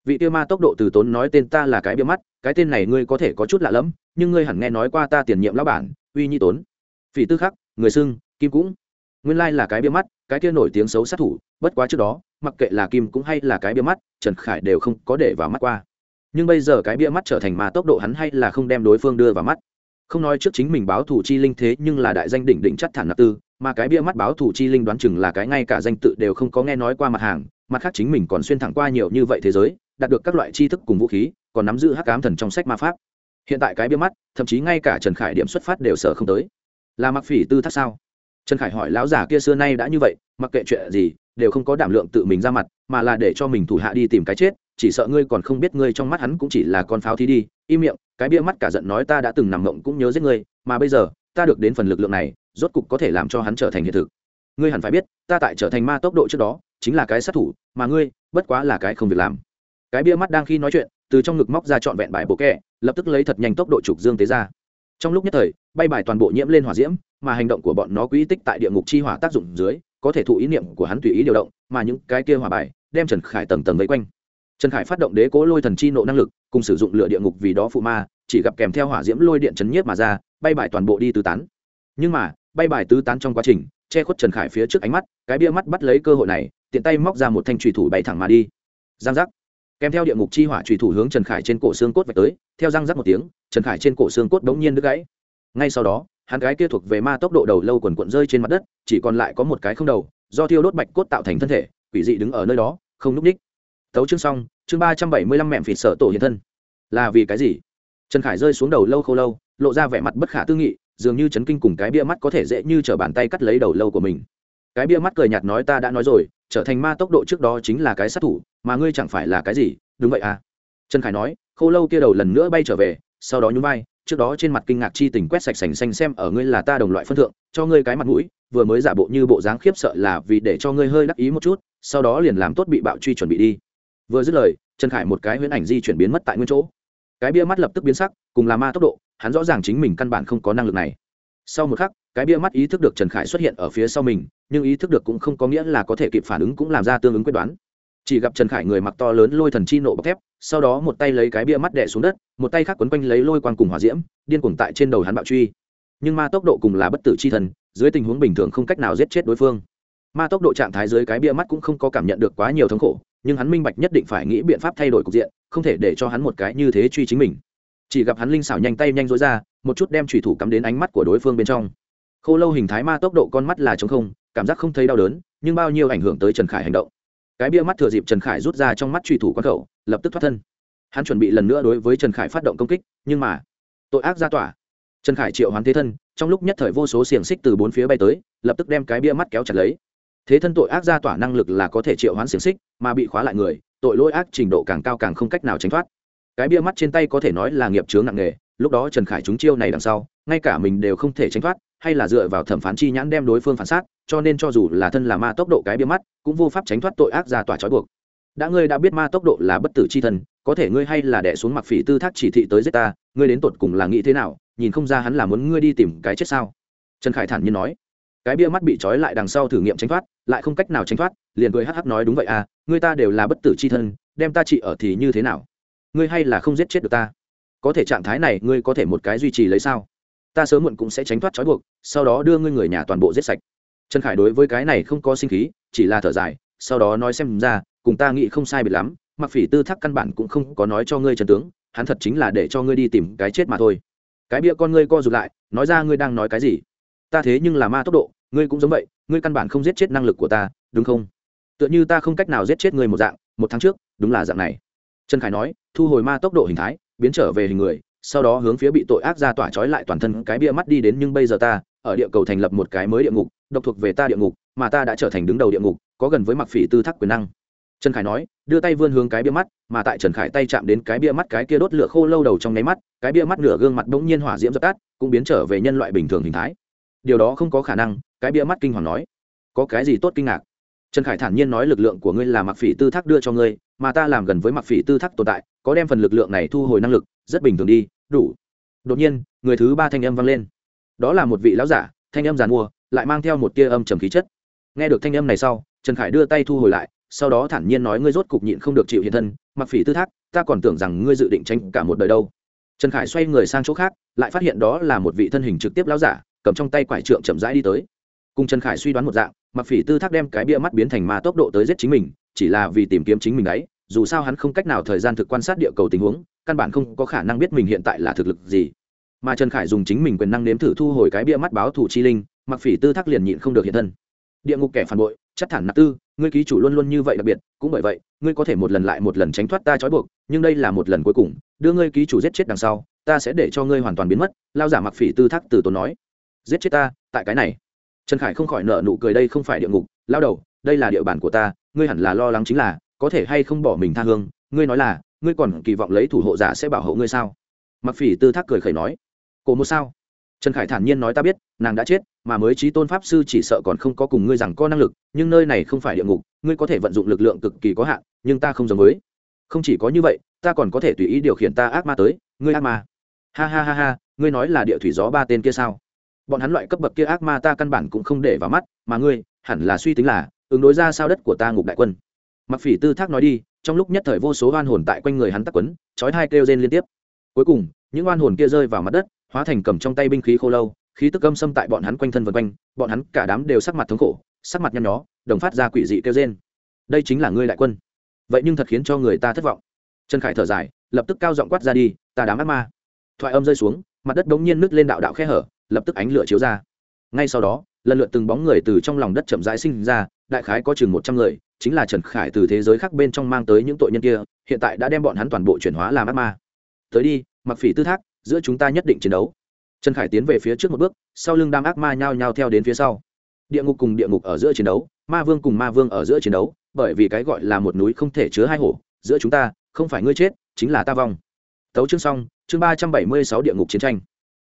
Vị kia ma tốc độ từ tốn nói tên ta là cái bia mắt, cái tên này ngươi có thể có chút lạ lẫm, nhưng ngươi hẳn nghe nói qua ta tiền nhiệm lão bản, uy nhi tốn. Phỉ tư khắc, người xưng, kim cũng nguyên lai là cái bia mắt, cái kia nổi tiếng xấu sát thủ, bất quá trước đó, mặc kệ là kim cũng hay là cái bia mắt, trần khải đều không có để vào mắt qua. Nhưng bây giờ cái bia mắt trở thành mà tốc độ hắn hay là không đem đối phương đưa vào mắt. Không nói trước chính mình báo thủ chi linh thế nhưng là đại danh đỉnh đỉnh chắc thản nạp tư, mà cái bia mắt báo thủ chi linh đoán chừng là cái ngay cả danh tự đều không có nghe nói qua mặt hàng, mặt khác chính mình còn xuyên thẳng qua nhiều như vậy thế giới, đạt được các loại tri thức cùng vũ khí, còn nắm giữ hắc ám thần trong sách ma pháp. Hiện tại cái bia mắt, thậm chí ngay cả trần khải điểm xuất phát đều sợ không tới. Là mặc phỉ tư thác sao? Trần khải hỏi, lão giả kia xưa nay đã như vậy, mặc kệ chuyện gì, đều không có đảm lượng tự mình ra mặt, mà là để cho mình thủ hạ đi tìm cái chết, chỉ sợ ngươi còn không biết ngươi trong mắt hắn cũng chỉ là con pháo thí đi. Im miệng, cái bia mắt cả giận nói, ta đã từng nằm mộng cũng nhớ giết ngươi, mà bây giờ, ta được đến phần lực lượng này, rốt cục có thể làm cho hắn trở thành hiện thực. Ngươi hẳn phải biết, ta tại trở thành ma tốc độ trước đó, chính là cái sát thủ, mà ngươi, bất quá là cái không việc làm. Cái bia mắt đang khi nói chuyện, từ trong ngực móc ra trọn vẹn bài bộ kẹ, lập tức lấy thật nhanh tốc độ trục dương tế ra. Trong lúc nhất thời, bay bài toàn bộ nhiễm lên hỏa diễm mà hành động của bọn nó quỹ tích tại địa ngục chi hỏa tác dụng dưới, có thể thụ ý niệm của hắn tùy ý điều động, mà những cái kia hỏa bài đem trần khải tầng tầng vây quanh. Trần khải phát động đế cố lôi thần chi nộ năng lực, cùng sử dụng lửa địa ngục vì đó phụ ma, chỉ gặp kèm theo hỏa diễm lôi điện chấn nhiếp mà ra, bay bài toàn bộ đi tứ tán. Nhưng mà, bay bài tứ tán trong quá trình, che khuất trần khải phía trước ánh mắt, cái bia mắt bắt lấy cơ hội này, tiện tay móc ra một thanh trùy thủ bay thẳng mà đi. Giang giác. Kèm theo địa ngục chi hỏa trùy thủ hướng trần khải trên cổ xương cốt vạch tới, theo răng rắc một tiếng, trần khải trên cổ xương cốt đống nhiên đứt gãy. Ngay sau đó hắn cái kia thuộc về ma tốc độ đầu lâu quần quận rơi trên mặt đất, chỉ còn lại có một cái không đầu, do thiêu đốt bạch cốt tạo thành thân thể, quỷ dị đứng ở nơi đó, không núp ních. Tấu chương xong, chương ba trăm bảy mươi lăm mẹm phịt sở tổ hiện thân. Là vì cái gì? Trần khải rơi xuống đầu lâu khô lâu, lộ ra vẻ mặt bất khả tư nghị, dường như chấn kinh cùng cái bia mắt có thể dễ như t r ở bàn tay cắt lấy đầu lâu của mình. Cái bia mắt cười nhạt nói ta đã nói rồi, trở thành ma tốc độ trước đó chính là cái sát thủ, mà ngươi chẳng phải là cái gì? Đúng vậy à? Trần khải nói, khô lâu kia đầu lần nữa bay trở về, sau đó nhún vai trước đó trên mặt kinh ngạc chi tình quét sạch sành xanh xem ở ngươi là ta đồng loại phân thượng, cho ngươi cái mặt mũi, vừa mới giả bộ như bộ dáng khiếp sợ là vì để cho ngươi hơi đắc ý một chút, sau đó liền làm tốt bị bạo truy chuẩn bị đi. Vừa dứt lời, trần khải một cái huyễn ảnh di chuyển biến mất tại nguyên chỗ. Cái bia mắt lập tức biến sắc, cùng là ma tốc độ, hắn rõ ràng chính mình căn bản không có năng lực này. Sau một khắc, cái bia mắt ý thức được trần khải xuất hiện ở phía sau mình, nhưng ý thức được cũng không có nghĩa là có thể kịp phản ứng cũng làm ra tương ứng quyết đoán chỉ gặp trần khải người mặc to lớn lôi thần chi nộ bọc thép, sau đó một tay lấy cái bia mắt đẻ xuống đất, một tay khác quấn quanh lấy lôi quang cùng hỏa diễm, điên cuồng tại trên đầu hắn bạo truy. Nhưng ma tốc độ cùng là bất tử chi thần, dưới tình huống bình thường không cách nào giết chết đối phương. Ma tốc độ trạng thái dưới cái bia mắt cũng không có cảm nhận được quá nhiều thống khổ, nhưng hắn minh bạch nhất định phải nghĩ biện pháp thay đổi cục diện, không thể để cho hắn một cái như thế truy chính mình. Chỉ gặp hắn linh xảo nhanh tay nhanh dối ra, một chút đem thủy thủ cắm đến ánh mắt của đối phương bên trong. Khô lâu hình thái ma tốc độ con mắt là chống không, cảm giác không thấy đau đớn, nhưng bao nhiêu ảnh hưởng tới trần khải hành động cái bia mắt thừa dịp trần khải rút ra trong mắt truy thủ quán khẩu, lập tức thoát thân. Hắn chuẩn bị lần nữa đối với trần khải phát động công kích, nhưng mà, tội ác ra tỏa. Trần khải triệu hoán thế thân, trong lúc nhất thời vô số xiềng xích từ bốn phía bay tới, lập tức đem cái bia mắt kéo chặt lấy. Thế thân tội ác ra tỏa năng lực là có thể triệu hoán xiềng xích, mà bị khóa lại người, tội lỗi ác trình độ càng cao càng không cách nào tránh thoát. Cái bia mắt trên tay có thể nói là nghiệp chướng nặng nề, lúc đó trần khải trúng chiêu này đằng sau, ngay cả mình đều không thể tránh thoát, hay là dựa vào thẩm phán chi nhãn đem đối phương phản xác cho nên cho dù là thân là ma tốc độ cái bia mắt, cũng vô pháp tránh thoát tội ác ra tỏa trói buộc. Đã ngươi đã biết ma tốc độ là bất tử chi thân, có thể ngươi hay là đẻ xuống mặc phỉ tư thác chỉ thị tới giết ta, ngươi đến tột cùng là nghĩ thế nào, nhìn không ra hắn là muốn ngươi đi tìm cái chết sao? Trần khải thản nhiên nói. Cái bia mắt bị trói lại đằng sau thử nghiệm tránh thoát, lại không cách nào tránh thoát, liền cười hh nói, đúng vậy à ngươi ta đều là bất tử chi thân, đem ta trị ở thì như thế nào? Ngươi hay là không giết chết được ta? Có thể trạng thái này ngươi có thể một cái duy trì lấy sao? Ta sớm muộn cũng sẽ tránh thoát trói buộc, sau đó đưa ngươi người nhà toàn bộ giết sạch trần khải đối với cái này không có sinh khí, chỉ là thở dài, sau đó nói xem ra, cùng ta nghĩ không sai biệt lắm mặc phỉ tư Thác căn bản cũng không có nói cho ngươi trần tướng, hắn thật chính là để cho ngươi đi tìm cái chết mà thôi. Cái bia con ngươi co rụt lại, nói ra ngươi đang nói cái gì? Ta thế nhưng là ma tốc độ, ngươi cũng giống vậy, ngươi căn bản không giết chết năng lực của ta, đúng không? Tựa như ta không cách nào giết chết ngươi một dạng, một tháng trước, đúng là dạng này. Trần khải nói, thu hồi ma tốc độ hình thái, biến trở về hình người, sau đó hướng phía bị tội ác ra tỏa trói lại toàn thân cái bia mắt đi đến nhưng bây giờ ta, ở địa cầu thành lập một cái mới địa ngục độc thuộc về ta địa ngục, mà ta đã trở thành đứng đầu địa ngục, có gần với mặc phỉ tư thác quyền năng. Trần khải nói, đưa tay vươn hướng cái bia mắt, mà tại trần khải tay chạm đến cái bia mắt cái kia đốt lửa khô lâu đầu trong nháy mắt, cái bia mắt nửa gương mặt bỗng nhiên hỏa diễm dập tắt, cũng biến trở về nhân loại bình thường hình thái. Điều đó không có khả năng, cái bia mắt kinh hoàng nói. Có cái gì tốt kinh ngạc? Trần khải thản nhiên nói, lực lượng của ngươi là mặc phỉ tư thác đưa cho ngươi, mà ta làm gần với mặc phỉ tư thác tồn tại, có đem phần lực lượng này thu hồi năng lực, rất bình thường đi, đủ. Đột nhiên, người thứ ba thanh âm vang lên. Đó là một vị lão giả, thanh âm giàn mua lại mang theo một tia âm trầm khí chất. Nghe được thanh âm này sau, trần khải đưa tay thu hồi lại, sau đó thản nhiên nói ngươi rốt cục nhịn không được chịu hiện thân, mặc phỉ tư thác, ta còn tưởng rằng ngươi dự định tranh cả một đời đâu. Trần khải xoay người sang chỗ khác, lại phát hiện đó là một vị thân hình trực tiếp lão giả, cầm trong tay quải trượng chậm rãi đi tới. Cùng trần khải suy đoán một dạng, mặc phỉ tư thác đem cái bia mắt biến thành ma tốc độ tới giết chính mình, chỉ là vì tìm kiếm chính mình ấy, dù sao hắn không cách nào thời gian thực quan sát địa cầu tình huống, căn bản không có khả năng biết mình hiện tại là thực lực gì. Mà trần khải dùng chính mình quyền năng nếm thử thu hồi cái bia mắt báo thủ chi linh mặc phỉ tư thác liền nhịn không được hiện thân. Địa ngục kẻ phản bội, chắc thản nạp tư, ngươi ký chủ luôn luôn như vậy đặc biệt, cũng bởi vậy, ngươi có thể một lần lại một lần tránh thoát ta trói buộc, nhưng đây là một lần cuối cùng, đưa ngươi ký chủ giết chết đằng sau, ta sẽ để cho ngươi hoàn toàn biến mất, lao giả mặc phỉ tư thác từ tốn nói. Giết chết ta, tại cái này. Trần khải không khỏi nợ nụ cười, đây không phải địa ngục, lao đầu, đây là địa bàn của ta, ngươi hẳn là lo lắng chính là, có thể hay không bỏ mình tha hương, ngươi nói là, ngươi còn kỳ vọng lấy thủ hộ giả sẽ bảo hộ ngươi sao? Mặc phỉ tư thác cười khẩy nói. Cổ một sao? Trần khải thản nhiên nói ta biết, nàng đã chết, mà mới trí tôn pháp sư chỉ sợ còn không có cùng ngươi rằng có năng lực, nhưng nơi này không phải địa ngục, ngươi có thể vận dụng lực lượng cực kỳ có hạn, nhưng ta không giống với. Không chỉ có như vậy, ta còn có thể tùy ý điều khiển ta ác ma tới, ngươi ác ma. Ha ha ha ha, ngươi nói là địa thủy gió ba tên kia sao? Bọn hắn loại cấp bậc kia ác ma ta căn bản cũng không để vào mắt, mà ngươi, hẳn là suy tính là, ứng đối ra sao đất của ta ngục đại quân. Mặc phỉ tư thác nói đi, trong lúc nhất thời vô số oan hồn tại quanh người hắn tắc quấn, chói hai kêu rên liên tiếp. Cuối cùng, những oan hồn kia rơi vào mặt đất hóa thành cầm trong tay binh khí khô lâu, khí tức âm xâm tại bọn hắn quanh thân vân quanh, bọn hắn cả đám đều sắc mặt thống khổ, sắc mặt nhăn nhó, đồng phát ra quỷ dị kêu trên đây chính là ngươi đại quân. Vậy nhưng thật khiến cho người ta thất vọng. Trần khải thở dài, lập tức cao giọng quát ra đi, ta đám ác ma. Thoại âm rơi xuống, mặt đất bỗng nhiên nứt lên đạo đạo khe hở, lập tức ánh lửa chiếu ra. Ngay sau đó, lần lượt từng bóng người từ trong lòng đất chậm rãi sinh ra, đại khái có chừng một trăm người, chính là trần khải từ thế giới khác bên trong mang tới những tội nhân kia, hiện tại đã đem bọn hắn toàn bộ chuyển hóa làm ác ma. Tới đi, mặc phỉ tư thác giữa chúng ta nhất định chiến đấu. Trần khải tiến về phía trước một bước, sau lưng đám ác ma nhao nhao theo đến phía sau. Địa ngục cùng địa ngục ở giữa chiến đấu, ma vương cùng ma vương ở giữa chiến đấu, bởi vì cái gọi là một núi không thể chứa hai hổ, giữa chúng ta, không phải ngươi chết, chính là ta vong. Tấu chương xong, chương ba trăm bảy mươi sáu địa ngục chiến tranh.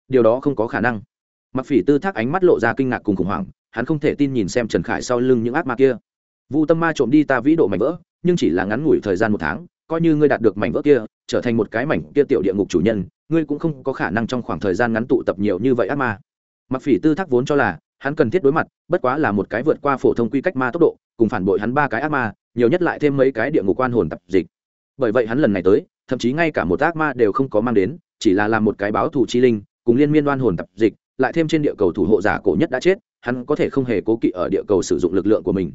Điều đó không có khả năng. Mặc phỉ tư thác ánh mắt lộ ra kinh ngạc cùng khủng hoảng, hắn không thể tin nhìn xem trần khải sau lưng những ác ma kia. Vu tâm ma trộm đi ta vĩ độ mảnh vỡ, nhưng chỉ là ngắn ngủi thời gian một tháng, coi như ngươi đạt được mảnh vỡ kia, trở thành một cái mảnh kia tiểu địa ngục chủ nhân ngươi cũng không có khả năng trong khoảng thời gian ngắn tụ tập nhiều như vậy ác ma. Mặc phỉ tư thác vốn cho là, hắn cần thiết đối mặt, bất quá là một cái vượt qua phổ thông quy cách ma tốc độ, cùng phản bội hắn ba cái ác ma, nhiều nhất lại thêm mấy cái địa ngục quan hồn tập dịch. Bởi vậy hắn lần này tới, thậm chí ngay cả một ác ma đều không có mang đến, chỉ là làm một cái báo thủ chi linh, cùng liên miên đoan hồn tập dịch, lại thêm trên địa cầu thủ hộ giả cổ nhất đã chết, hắn có thể không hề cố kỵ ở địa cầu sử dụng lực lượng của mình.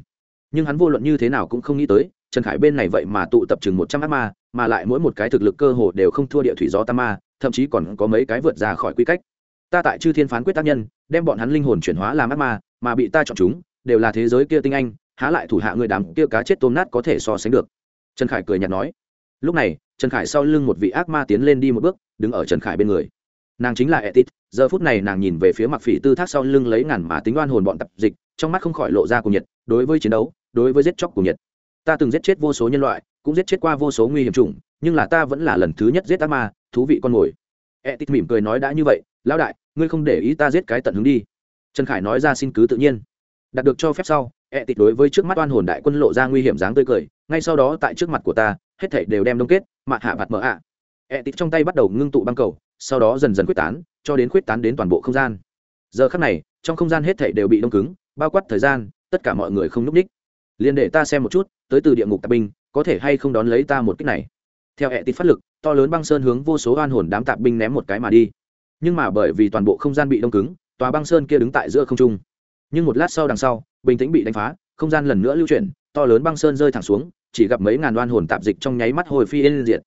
Nhưng hắn vô luận như thế nào cũng không nghĩ tới, trần khải bên này vậy mà tụ tập chừng một trăm ác ma, mà lại mỗi một cái thực lực cơ hồ đều không thua địa thủy gió tam ma thậm chí còn có mấy cái vượt ra khỏi quy cách. Ta tại chư thiên phán quyết tác nhân, đem bọn hắn linh hồn chuyển hóa làm ác ma, mà bị ta chọn chúng, đều là thế giới kia tinh anh, há lại thủ hạ người đám kia cá chết tôm nát có thể so sánh được. Trần khải cười nhạt nói. Lúc này, trần khải sau lưng một vị ác ma tiến lên đi một bước, đứng ở trần khải bên người. Nàng chính là etit, giờ phút này nàng nhìn về phía mặc phỉ tư thác sau lưng lấy ngàn mà tính oan hồn bọn tập dịch, trong mắt không khỏi lộ ra cùng nhiệt, đối với chiến đấu, đối với giết chóc cùng nhiệt. Ta từng giết chết vô số nhân loại, cũng giết chết qua vô số nguy hiểm chủng, nhưng là ta vẫn là lần thứ nhất giết ác ma thú vị con mồi. Etit mỉm cười nói đã như vậy, lão đại, ngươi không để ý ta giết cái tận hướng đi. Trần khải nói ra xin cứ tự nhiên. Đạt được cho phép sau e tít đối với trước mắt oan hồn đại quân lộ ra nguy hiểm dáng tươi cười, ngay sau đó tại trước mặt của ta, hết thảy đều đem đông kết mạ hạ bạt mở ạ. À. tít trong tay bắt đầu ngưng tụ băng cầu, sau đó dần dần quyết tán, cho đến quyết tán đến toàn bộ không gian. Giờ khắc này, trong không gian hết thảy đều bị đông cứng, bao quát thời gian, tất cả mọi người không núp ních. Liền để ta xem một chút, tới từ địa ngục tạp binh, có thể hay không đón lấy ta một cách này? Theo hệ tịt phát lực, to lớn băng sơn hướng vô số oan hồn đám tạp binh ném một cái mà đi. Nhưng mà bởi vì toàn bộ không gian bị đông cứng, tòa băng sơn kia đứng tại giữa không trung. Nhưng một lát sau đằng sau, bình tĩnh bị đánh phá, không gian lần nữa lưu chuyển, to lớn băng sơn rơi thẳng xuống, chỉ gặp mấy ngàn oan hồn tạp dịch trong nháy mắt hồi phi lên diện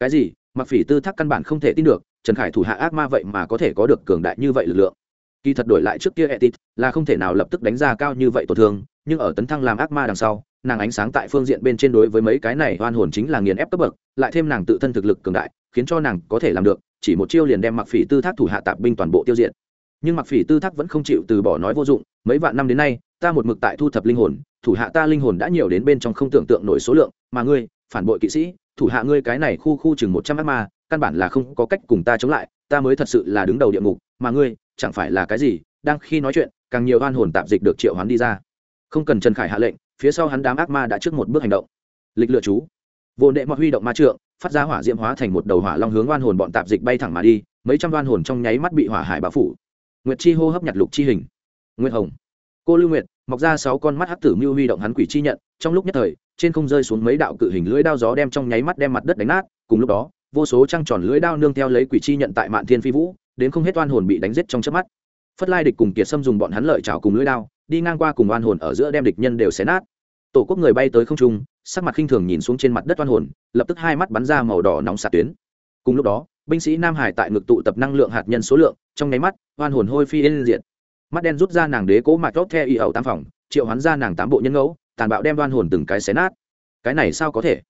cái gì? Mặc phỉ tư thác căn bản không thể tin được, trần khải thủ hạ ác ma vậy mà có thể có được cường đại như vậy lực lượng. Kỳ thật đổi lại trước kia etit là không thể nào lập tức đánh ra cao như vậy tổn thương, nhưng ở tấn thăng làm ác ma đằng sau nàng ánh sáng tại phương diện bên trên đối với mấy cái này oan hồn chính là nghiền ép cấp bậc, lại thêm nàng tự thân thực lực cường đại, khiến cho nàng có thể làm được, chỉ một chiêu liền đem mặc phỉ tư thác thủ hạ tạp binh toàn bộ tiêu diệt. Nhưng mặc phỉ tư thác vẫn không chịu từ bỏ nói vô dụng, mấy vạn năm đến nay, ta một mực tại thu thập linh hồn, thủ hạ ta linh hồn đã nhiều đến bên trong không tưởng tượng nổi số lượng, mà ngươi, phản bội kỵ sĩ, thủ hạ ngươi cái này khu khu chừng một trăm ác ma, căn bản là không có cách cùng ta chống lại, ta mới thật sự là đứng đầu địa ngục, mà ngươi, chẳng phải là cái gì, đang khi nói chuyện, càng nhiều oan hồn tạp dịch được triệu hoán đi ra. Không cần trần khải hạ lệnh phía sau hắn đám ác ma đã trước một bước hành động. Lịch lựa chú. Vô đệ mọi huy động ma trượng, phát ra hỏa diễm hóa thành một đầu hỏa long hướng oan hồn bọn tạp dịch bay thẳng mà đi, mấy trăm oan hồn trong nháy mắt bị hỏa hải bao phủ. Nguyệt chi hô hấp nhặt lục chi hình. Nguyệt hồng. Cô lưu nguyệt, mọc ra sáu con mắt hắc tử mưu huy động hắn quỷ chi nhận, trong lúc nhất thời, trên không rơi xuống mấy đạo cự hình lưỡi đao gió đem trong nháy mắt đem mặt đất đánh nát, cùng lúc đó, vô số trăng tròn lưỡi đao nương theo lấy quỷ chi nhận tại mạn thiên phi vũ, đến không hết oan hồn bị đánh giết trong chớp mắt phất lai địch cùng kiệt xâm dùng bọn hắn lợi chảo cùng lưỡi đao, đi ngang qua cùng oan hồn ở giữa đem địch nhân đều xé nát. Tổ quốc người bay tới không trung, sắc mặt khinh thường nhìn xuống trên mặt đất oan hồn, lập tức hai mắt bắn ra màu đỏ nóng xạ tuyến. Cùng lúc đó, binh sĩ nam hải tại ngực tụ tập năng lượng hạt nhân số lượng, trong nháy mắt, oan hồn hôi phi lên diện mắt đen rút ra nàng đế cố mạc tốt theo y ẩu tam phòng, triệu hoán ra nàng tám bộ nhân ngẫu, tàn bạo đem oan hồn từng cái xé nát. Cái này sao có thể?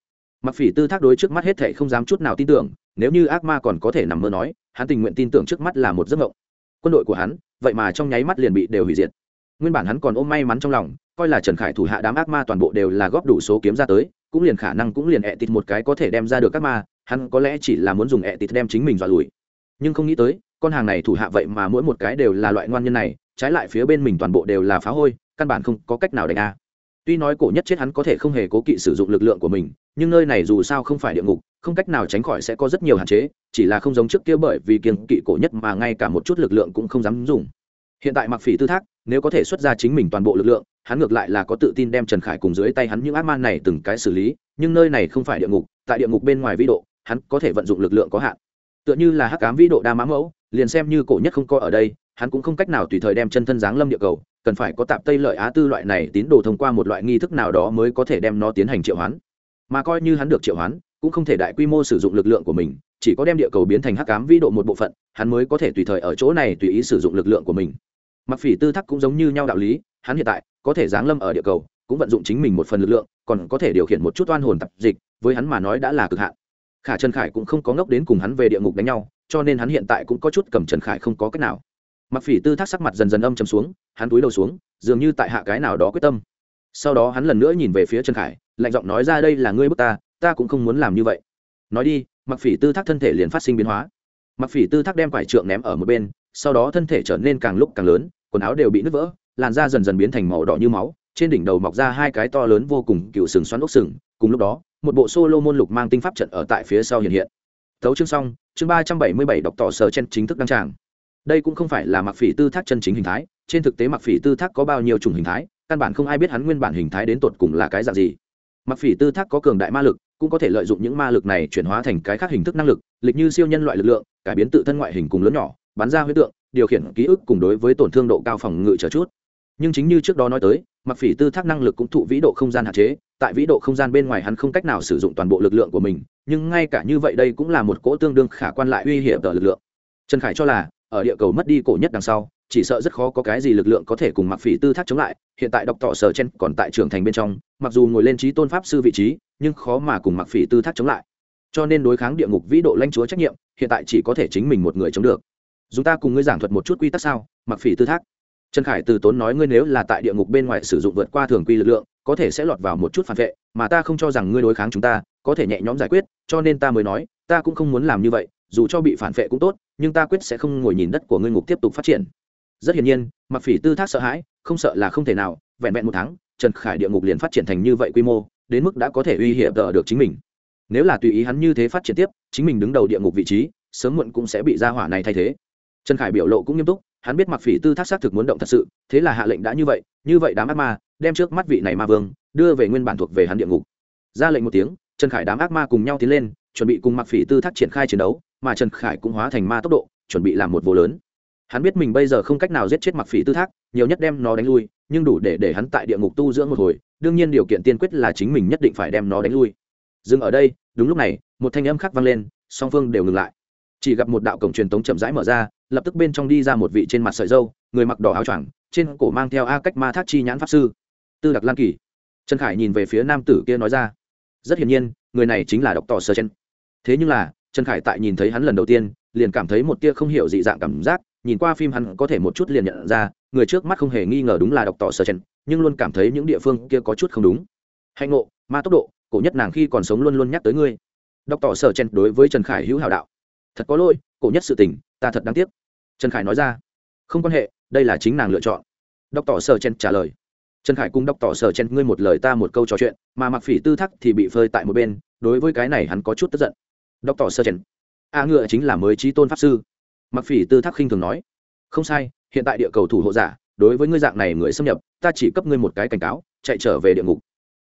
Mặc phỉ tư thác đối trước mắt hết thệ không dám chút nào tin tưởng, nếu như ác ma còn có thể nằm mơ nói, hắn tình nguyện tin tưởng trước mắt là một giấc mộng quân đội của hắn, vậy mà trong nháy mắt liền bị đều hủy diệt. Nguyên bản hắn còn ôm may mắn trong lòng, coi là trần khải thủ hạ đám ác ma toàn bộ đều là góp đủ số kiếm ra tới, cũng liền khả năng cũng liền ẹ tịt một cái có thể đem ra được các ma, hắn có lẽ chỉ là muốn dùng ẹ tịt đem chính mình dọa lùi. Nhưng không nghĩ tới, con hàng này thủ hạ vậy mà mỗi một cái đều là loại ngoan nhân này, trái lại phía bên mình toàn bộ đều là phá hôi, căn bản không có cách nào đánh a tuy nói cổ nhất chết hắn có thể không hề cố kỵ sử dụng lực lượng của mình, nhưng nơi này dù sao không phải địa ngục, không cách nào tránh khỏi sẽ có rất nhiều hạn chế, chỉ là không giống trước kia bởi vì kiêng kỵ cổ nhất mà ngay cả một chút lực lượng cũng không dám dùng. Hiện tại mặc phỉ tư thác, nếu có thể xuất ra chính mình toàn bộ lực lượng, hắn ngược lại là có tự tin đem trần khải cùng dưới tay hắn những ác man này từng cái xử lý, nhưng nơi này không phải địa ngục, tại địa ngục bên ngoài vĩ độ, hắn có thể vận dụng lực lượng có hạn. Tựa như là hắc cám vĩ độ đa mã mẫu, liền xem như cổ nhất không có ở đây hắn cũng không cách nào tùy thời đem chân thân giáng lâm địa cầu, cần phải có tạp tây lợi á tư loại này tín đồ thông qua một loại nghi thức nào đó mới có thể đem nó tiến hành triệu hoán. Mà coi như hắn được triệu hoán, cũng không thể đại quy mô sử dụng lực lượng của mình, chỉ có đem địa cầu biến thành hắc cám vĩ độ một bộ phận, hắn mới có thể tùy thời ở chỗ này tùy ý sử dụng lực lượng của mình. Mặc phỉ tư thắc cũng giống như nhau đạo lý, hắn hiện tại có thể giáng lâm ở địa cầu, cũng vận dụng chính mình một phần lực lượng, còn có thể điều khiển một chút oan hồn tập dịch, với hắn mà nói đã là cực hạn. Khả trần khải cũng không có ngốc đến cùng hắn về địa ngục đánh nhau, cho nên hắn hiện tại cũng có chút cầm trần khải không có cách nào mặc phỉ tư thác sắc mặt dần dần âm chầm xuống, hắn túi đầu xuống, dường như tại hạ cái nào đó quyết tâm. Sau đó hắn lần nữa nhìn về phía trần khải, lạnh giọng nói ra, đây là ngươi bức ta ta cũng không muốn làm như vậy. Nói đi mặc phỉ tư thác thân thể liền phát sinh biến hóa. Mặc phỉ tư thác đem quải trượng ném ở một bên, sau đó thân thể trở nên càng lúc càng lớn, quần áo đều bị nứt vỡ, làn da dần dần biến thành màu đỏ như máu, trên đỉnh đầu mọc ra hai cái to lớn vô cùng cựu sừng xoắn ốc sừng, cùng lúc đó, một bộ solo môn lục mang tinh pháp trận ở tại phía sau hiện hiện. Tấu chương xong, chương ba trăm bảy mươi bảy đọc tỏ sở chen chính thức đăng tràng đây cũng không phải là mặc phỉ tư thác chân chính hình thái, trên thực tế mặc phỉ tư thác có bao nhiêu chủng hình thái, căn bản không ai biết hắn nguyên bản hình thái đến tột cùng là cái dạng gì. Mặc phỉ tư thác có cường đại ma lực, cũng có thể lợi dụng những ma lực này chuyển hóa thành cái khác hình thức năng lực, lịch như siêu nhân loại lực lượng, cải biến tự thân ngoại hình cùng lớn nhỏ, bắn ra huyết tượng, điều khiển ký ức cùng đối với tổn thương độ cao phòng ngự trở chút. Nhưng chính như trước đó nói tới, mặc phỉ tư thác năng lực cũng thụ vĩ độ không gian hạn chế, tại vĩ độ không gian bên ngoài hắn không cách nào sử dụng toàn bộ lực lượng của mình, nhưng ngay cả như vậy đây cũng là một cỗ tương đương khả quan lại uy hiểm tờ lực lượng. Trần khải cho là ở địa cầu mất đi cổ nhất đằng sau, chỉ sợ rất khó có cái gì lực lượng có thể cùng mặc phỉ tư thác chống lại. Hiện tại đọc tỏ sở chen còn tại trưởng thành bên trong, mặc dù ngồi lên trí tôn pháp sư vị trí, nhưng khó mà cùng mặc phỉ tư thác chống lại. Cho nên đối kháng địa ngục vĩ độ lanh chúa trách nhiệm, hiện tại chỉ có thể chính mình một người chống được. Chúng ta cùng ngươi giảng thuật một chút quy tắc sao mặc phỉ tư thác? Trần khải từ tốn nói ngươi nếu là tại địa ngục bên ngoài sử dụng vượt qua thường quy lực lượng, có thể sẽ lọt vào một chút phản vệ, mà ta không cho rằng ngươi đối kháng chúng ta, có thể nhẹ nhõm giải quyết, cho nên ta mới nói, ta cũng không muốn làm như vậy dù cho bị phản vệ cũng tốt, nhưng ta quyết sẽ không ngồi nhìn đất của ngươi ngục tiếp tục phát triển. Rất hiển nhiên mặc phỉ tư thác sợ hãi, không sợ là không thể nào, vẹn vẹn một tháng, trần khải địa ngục liền phát triển thành như vậy quy mô, đến mức đã có thể uy hiểm được chính mình. Nếu là tùy ý hắn như thế phát triển tiếp, chính mình đứng đầu địa ngục vị trí, sớm muộn cũng sẽ bị gia hỏa này thay thế. Trần khải biểu lộ cũng nghiêm túc, hắn biết mặc phỉ tư thác xác thực muốn động thật sự, thế là hạ lệnh đã như vậy như vậy đám ác ma, đem trước mắt vị này ma vương, đưa về nguyên bản thuộc về hắn địa ngục. Ra lệnh một tiếng, trần khải đám ác ma cùng nhau tiến lên chuẩn bị cùng mặc phỉ tư thác triển khai chiến đấu, mà trần khải cũng hóa thành ma tốc độ, chuẩn bị làm một vô lớn. Hắn biết mình bây giờ không cách nào giết chết mặc phỉ tư thác, nhiều nhất đem nó đánh lui, nhưng đủ để để hắn tại địa ngục tu dưỡng một hồi, đương nhiên điều kiện tiên quyết là chính mình nhất định phải đem nó đánh lui. Dừng ở đây, đúng lúc này, một thanh âm khác vang lên, song phương đều ngừng lại. Chỉ gặp một đạo cổng truyền tống chậm rãi mở ra, lập tức bên trong đi ra một vị trên mặt sợi dâu người mặc đỏ áo choàng, trên cổ mang theo a cách ma thác chi nhãn pháp sư. Tư đặc lan kỳ. Trần khải nhìn về phía nam tử kia nói ra, rất hiển nhiên, người này chính là đọc tỏ sơ chen thế nhưng là, trần khải tại nhìn thấy hắn lần đầu tiên, liền cảm thấy một tia không hiểu dị dạng cảm giác, nhìn qua phim hắn có thể một chút liền nhận ra, người trước mắt không hề nghi ngờ đúng là đọc tỏ sơ chen nhưng luôn cảm thấy những địa phương kia có chút không đúng. Hạnh ngộ, ma tốc độ, cổ nhất nàng khi còn sống luôn luôn nhắc tới ngươi. Đọc tỏ sở chen đối với trần khải hữu hảo đạo. Thật có lỗi, cổ nhất sự tình, ta thật đáng tiếc. Trần khải nói ra. Không quan hệ, đây là chính nàng lựa chọn. Đọc tỏ sở chen trả lời. Trần khải cũng đọc tỏ sở chen ngươi một lời ta một câu trò chuyện, mà mặc phỉ tư thắc thì bị phơi tại một bên, đối với cái này hắn có chút tức giận đọc tỏ Sơ chen a ngựa chính là mới trí tôn pháp sư. Mặc phỉ tư Thác khinh thường nói. Không sai, hiện tại địa cầu thủ hộ giả, đối với ngươi dạng này người xâm nhập, ta chỉ cấp ngươi một cái cảnh cáo, chạy trở về địa ngục.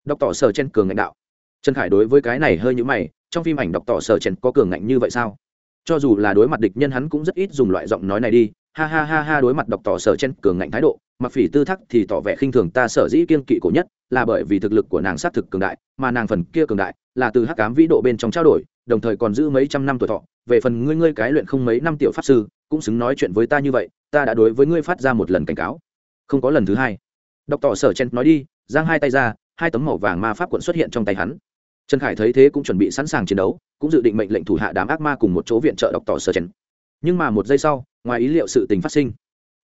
Đọc tỏ Sơ chen cường lãnh đạo. Trần khải đối với cái này hơi nhũ mày, trong phim ảnh đọc tỏ Sơ chen có cường ngạnh như vậy sao? Cho dù là đối mặt địch nhân hắn cũng rất ít dùng loại giọng nói này đi. Ha ha ha ha, đối mặt đọc tỏ sở chen cường ngạnh thái độ mặc phỉ tư thắc thì tỏ vẻ khinh thường, ta sở dĩ kiên kỵ cổ nhất là bởi vì thực lực của nàng xác thực cường đại, mà nàng phần kia cường đại là từ hắc cám vĩ độ bên trong trao đổi đồng thời còn giữ mấy trăm năm tuổi thọ, về phần ngươi ngươi cái luyện không mấy năm tiểu pháp sư, cũng xứng nói chuyện với ta như vậy, ta đã đối với ngươi phát ra một lần cảnh cáo. Không có lần thứ hai. Đọc tỏ sở chen nói đi, giang hai tay ra, hai tấm màu vàng ma pháp quận xuất hiện trong tay hắn. Trần khải thấy thế cũng chuẩn bị sẵn sàng chiến đấu, cũng dự định mệnh lệnh thủ hạ đám ác ma cùng một chỗ viện trợ đọc tỏ sở chen. Nhưng mà một giây sau, ngoài ý liệu sự tình phát sinh.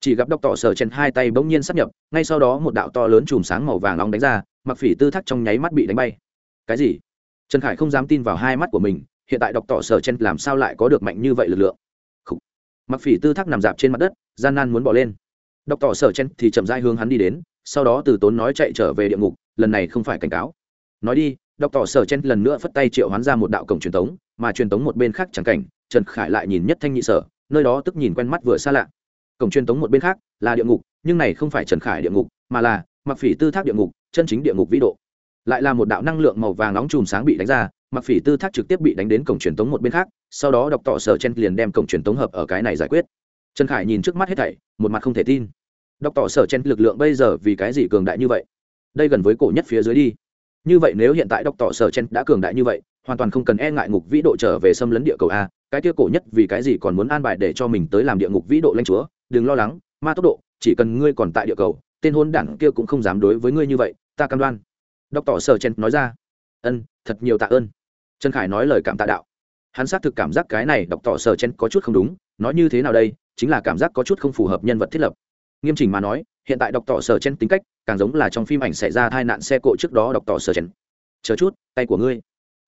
Chỉ gặp đọc tỏ sở chen hai tay bỗng nhiên sắp nhập, ngay sau đó một đạo to lớn chùm sáng màu vàng nóng đánh ra, mặc phỉ tư thác trong nháy mắt bị đánh bay. Cái gì? Trần khải không dám tin vào hai mắt của mình, hiện tại đọc tỏ sở chen làm sao lại có được mạnh như vậy lực lượng. Mặc phỉ tư thác nằm dạp trên mặt đất, gian nan muốn bỏ lên. Đọc tỏ sở chen thì chậm dai hướng hắn đi đến, sau đó từ tốn nói chạy trở về địa ngục, lần này không phải cảnh cáo. Nói đi, đọc tỏ sở chen lần nữa phất tay triệu hắn ra một đạo cổng truyền tống, mà truyền tống một bên khác chẳng cảnh, trần khải lại nhìn nhất thanh nhị sở, nơi đó tức nhìn quen mắt vừa xa lạ. Cổng truyền tống một bên khác là địa ngục, nhưng này không phải trần khải địa ngục, mà là mặc phỉ tư thác địa ngục, chân chính địa ngục vĩ độ lại là một đạo năng lượng màu vàng nóng chùm sáng bị đánh ra mặc phỉ tư thác trực tiếp bị đánh đến cổng truyền tống một bên khác, sau đó đọc tỏ sở chen liền đem cổng truyền tống hợp ở cái này giải quyết. Trần khải nhìn trước mắt hết thảy, một mặt không thể tin. Đọc tỏ sở chen lực lượng bây giờ vì cái gì cường đại như vậy? Đây gần với cổ nhất phía dưới đi. Như vậy nếu hiện tại đọc tỏ sở chen đã cường đại như vậy, hoàn toàn không cần e ngại ngục vĩ độ trở về xâm lấn địa cầu a, cái kia cổ nhất vì cái gì còn muốn an bài để cho mình tới làm địa ngục vĩ độ lanh chúa? Đừng lo lắng, ma tốc độ, chỉ cần ngươi còn tại địa cầu, tên hôn đảng kia cũng không dám đối với ngươi như vậy, ta cam đoan đọc tỏ sở chen nói ra. Ân, thật nhiều tạ ơn. Trần khải nói lời cảm tạ đạo. Hắn xác thực cảm giác cái này đọc tỏ sở chen có chút không đúng, nói như thế nào đây, chính là cảm giác có chút không phù hợp nhân vật thiết lập. Nghiêm chỉnh mà nói, hiện tại đọc tỏ sở chen tính cách, càng giống là trong phim ảnh xảy ra tai nạn xe cộ trước đó đọc tỏ sở chen chờ chút, tay của ngươi.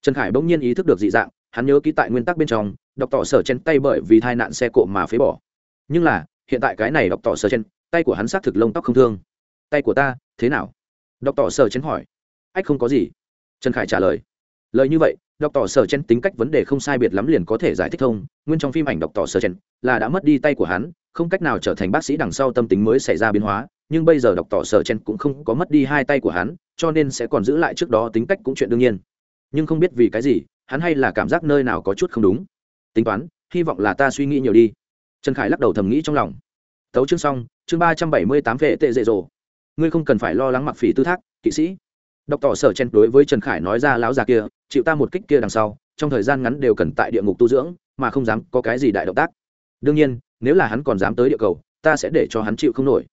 Trần khải bỗng nhiên ý thức được dị dạng, hắn nhớ ký tại nguyên tắc bên trong, đọc tỏ sở chen tay bởi vì tai nạn xe cộ mà phế bỏ. Nhưng là, hiện tại cái này đọc tỏ sở chen tay của hắn xác thực lông tóc không thương. Tay của ta, thế nào? Đọc tỏ sở chen hỏi ách không có gì. Trần khải trả lời lời như vậy đọc tỏ sở chen tính cách vấn đề không sai biệt lắm liền có thể giải thích thông. Nguyên trong phim ảnh đọc tỏ sở chen là đã mất đi tay của hắn, không cách nào trở thành bác sĩ đằng sau tâm tính mới xảy ra biến hóa. Nhưng bây giờ đọc tỏ sở chen cũng không có mất đi hai tay của hắn, cho nên sẽ còn giữ lại trước đó tính cách cũng chuyện đương nhiên. Nhưng không biết vì cái gì, hắn hay là cảm giác nơi nào có chút không đúng. Tính toán, hy vọng là ta suy nghĩ nhiều đi. Trần khải lắc đầu thầm nghĩ trong lòng. Tấu chương xong, chương ba trăm bảy mươi tám vệ tệ dễ dỗ. Ngươi không cần phải lo lắng mặc phỉ tư thác, kỵ sĩ đọc tỏ sở chen đối với trần khải nói ra lão già kia, chịu ta một kích kia đằng sau, trong thời gian ngắn đều cần tại địa ngục tu dưỡng, mà không dám có cái gì đại động tác. Đương nhiên, nếu là hắn còn dám tới địa cầu, ta sẽ để cho hắn chịu không nổi.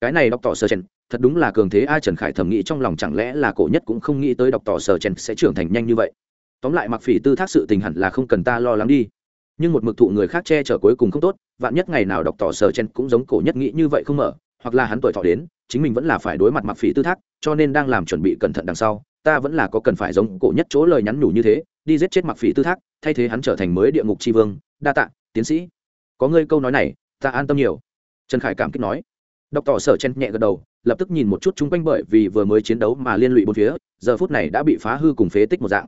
Cái này đọc tỏ sở chen, thật đúng là cường thế, ai trần khải thầm nghĩ trong lòng chẳng lẽ là cổ nhất cũng không nghĩ tới đọc tỏ sở chen sẽ trưởng thành nhanh như vậy. Tóm lại mặc phỉ tư thác sự tình hẳn là không cần ta lo lắng đi. Nhưng một mực thụ người khác che chở cuối cùng không tốt, vạn nhất ngày nào đọc tỏ sở chen cũng giống cổ nhất nghĩ như vậy không mở hoặc là hắn tuổi thọ đến, chính mình vẫn là phải đối mặt mặc phỉ tư thác, cho nên đang làm chuẩn bị cẩn thận đằng sau, ta vẫn là có cần phải giống cổ nhất chỗ lời nhắn nhủ như thế, đi giết chết mặc phỉ tư thác, thay thế hắn trở thành mới địa ngục tri vương. Đa tạ, tiến sĩ. Có ngươi câu nói này, ta an tâm nhiều. Trần khải cảm kích nói. Đọc tỏ sở chen nhẹ gật đầu, lập tức nhìn một chút chung quanh bởi vì vừa mới chiến đấu mà liên lụy bốn phía, giờ phút này đã bị phá hư cùng phế tích một dạng.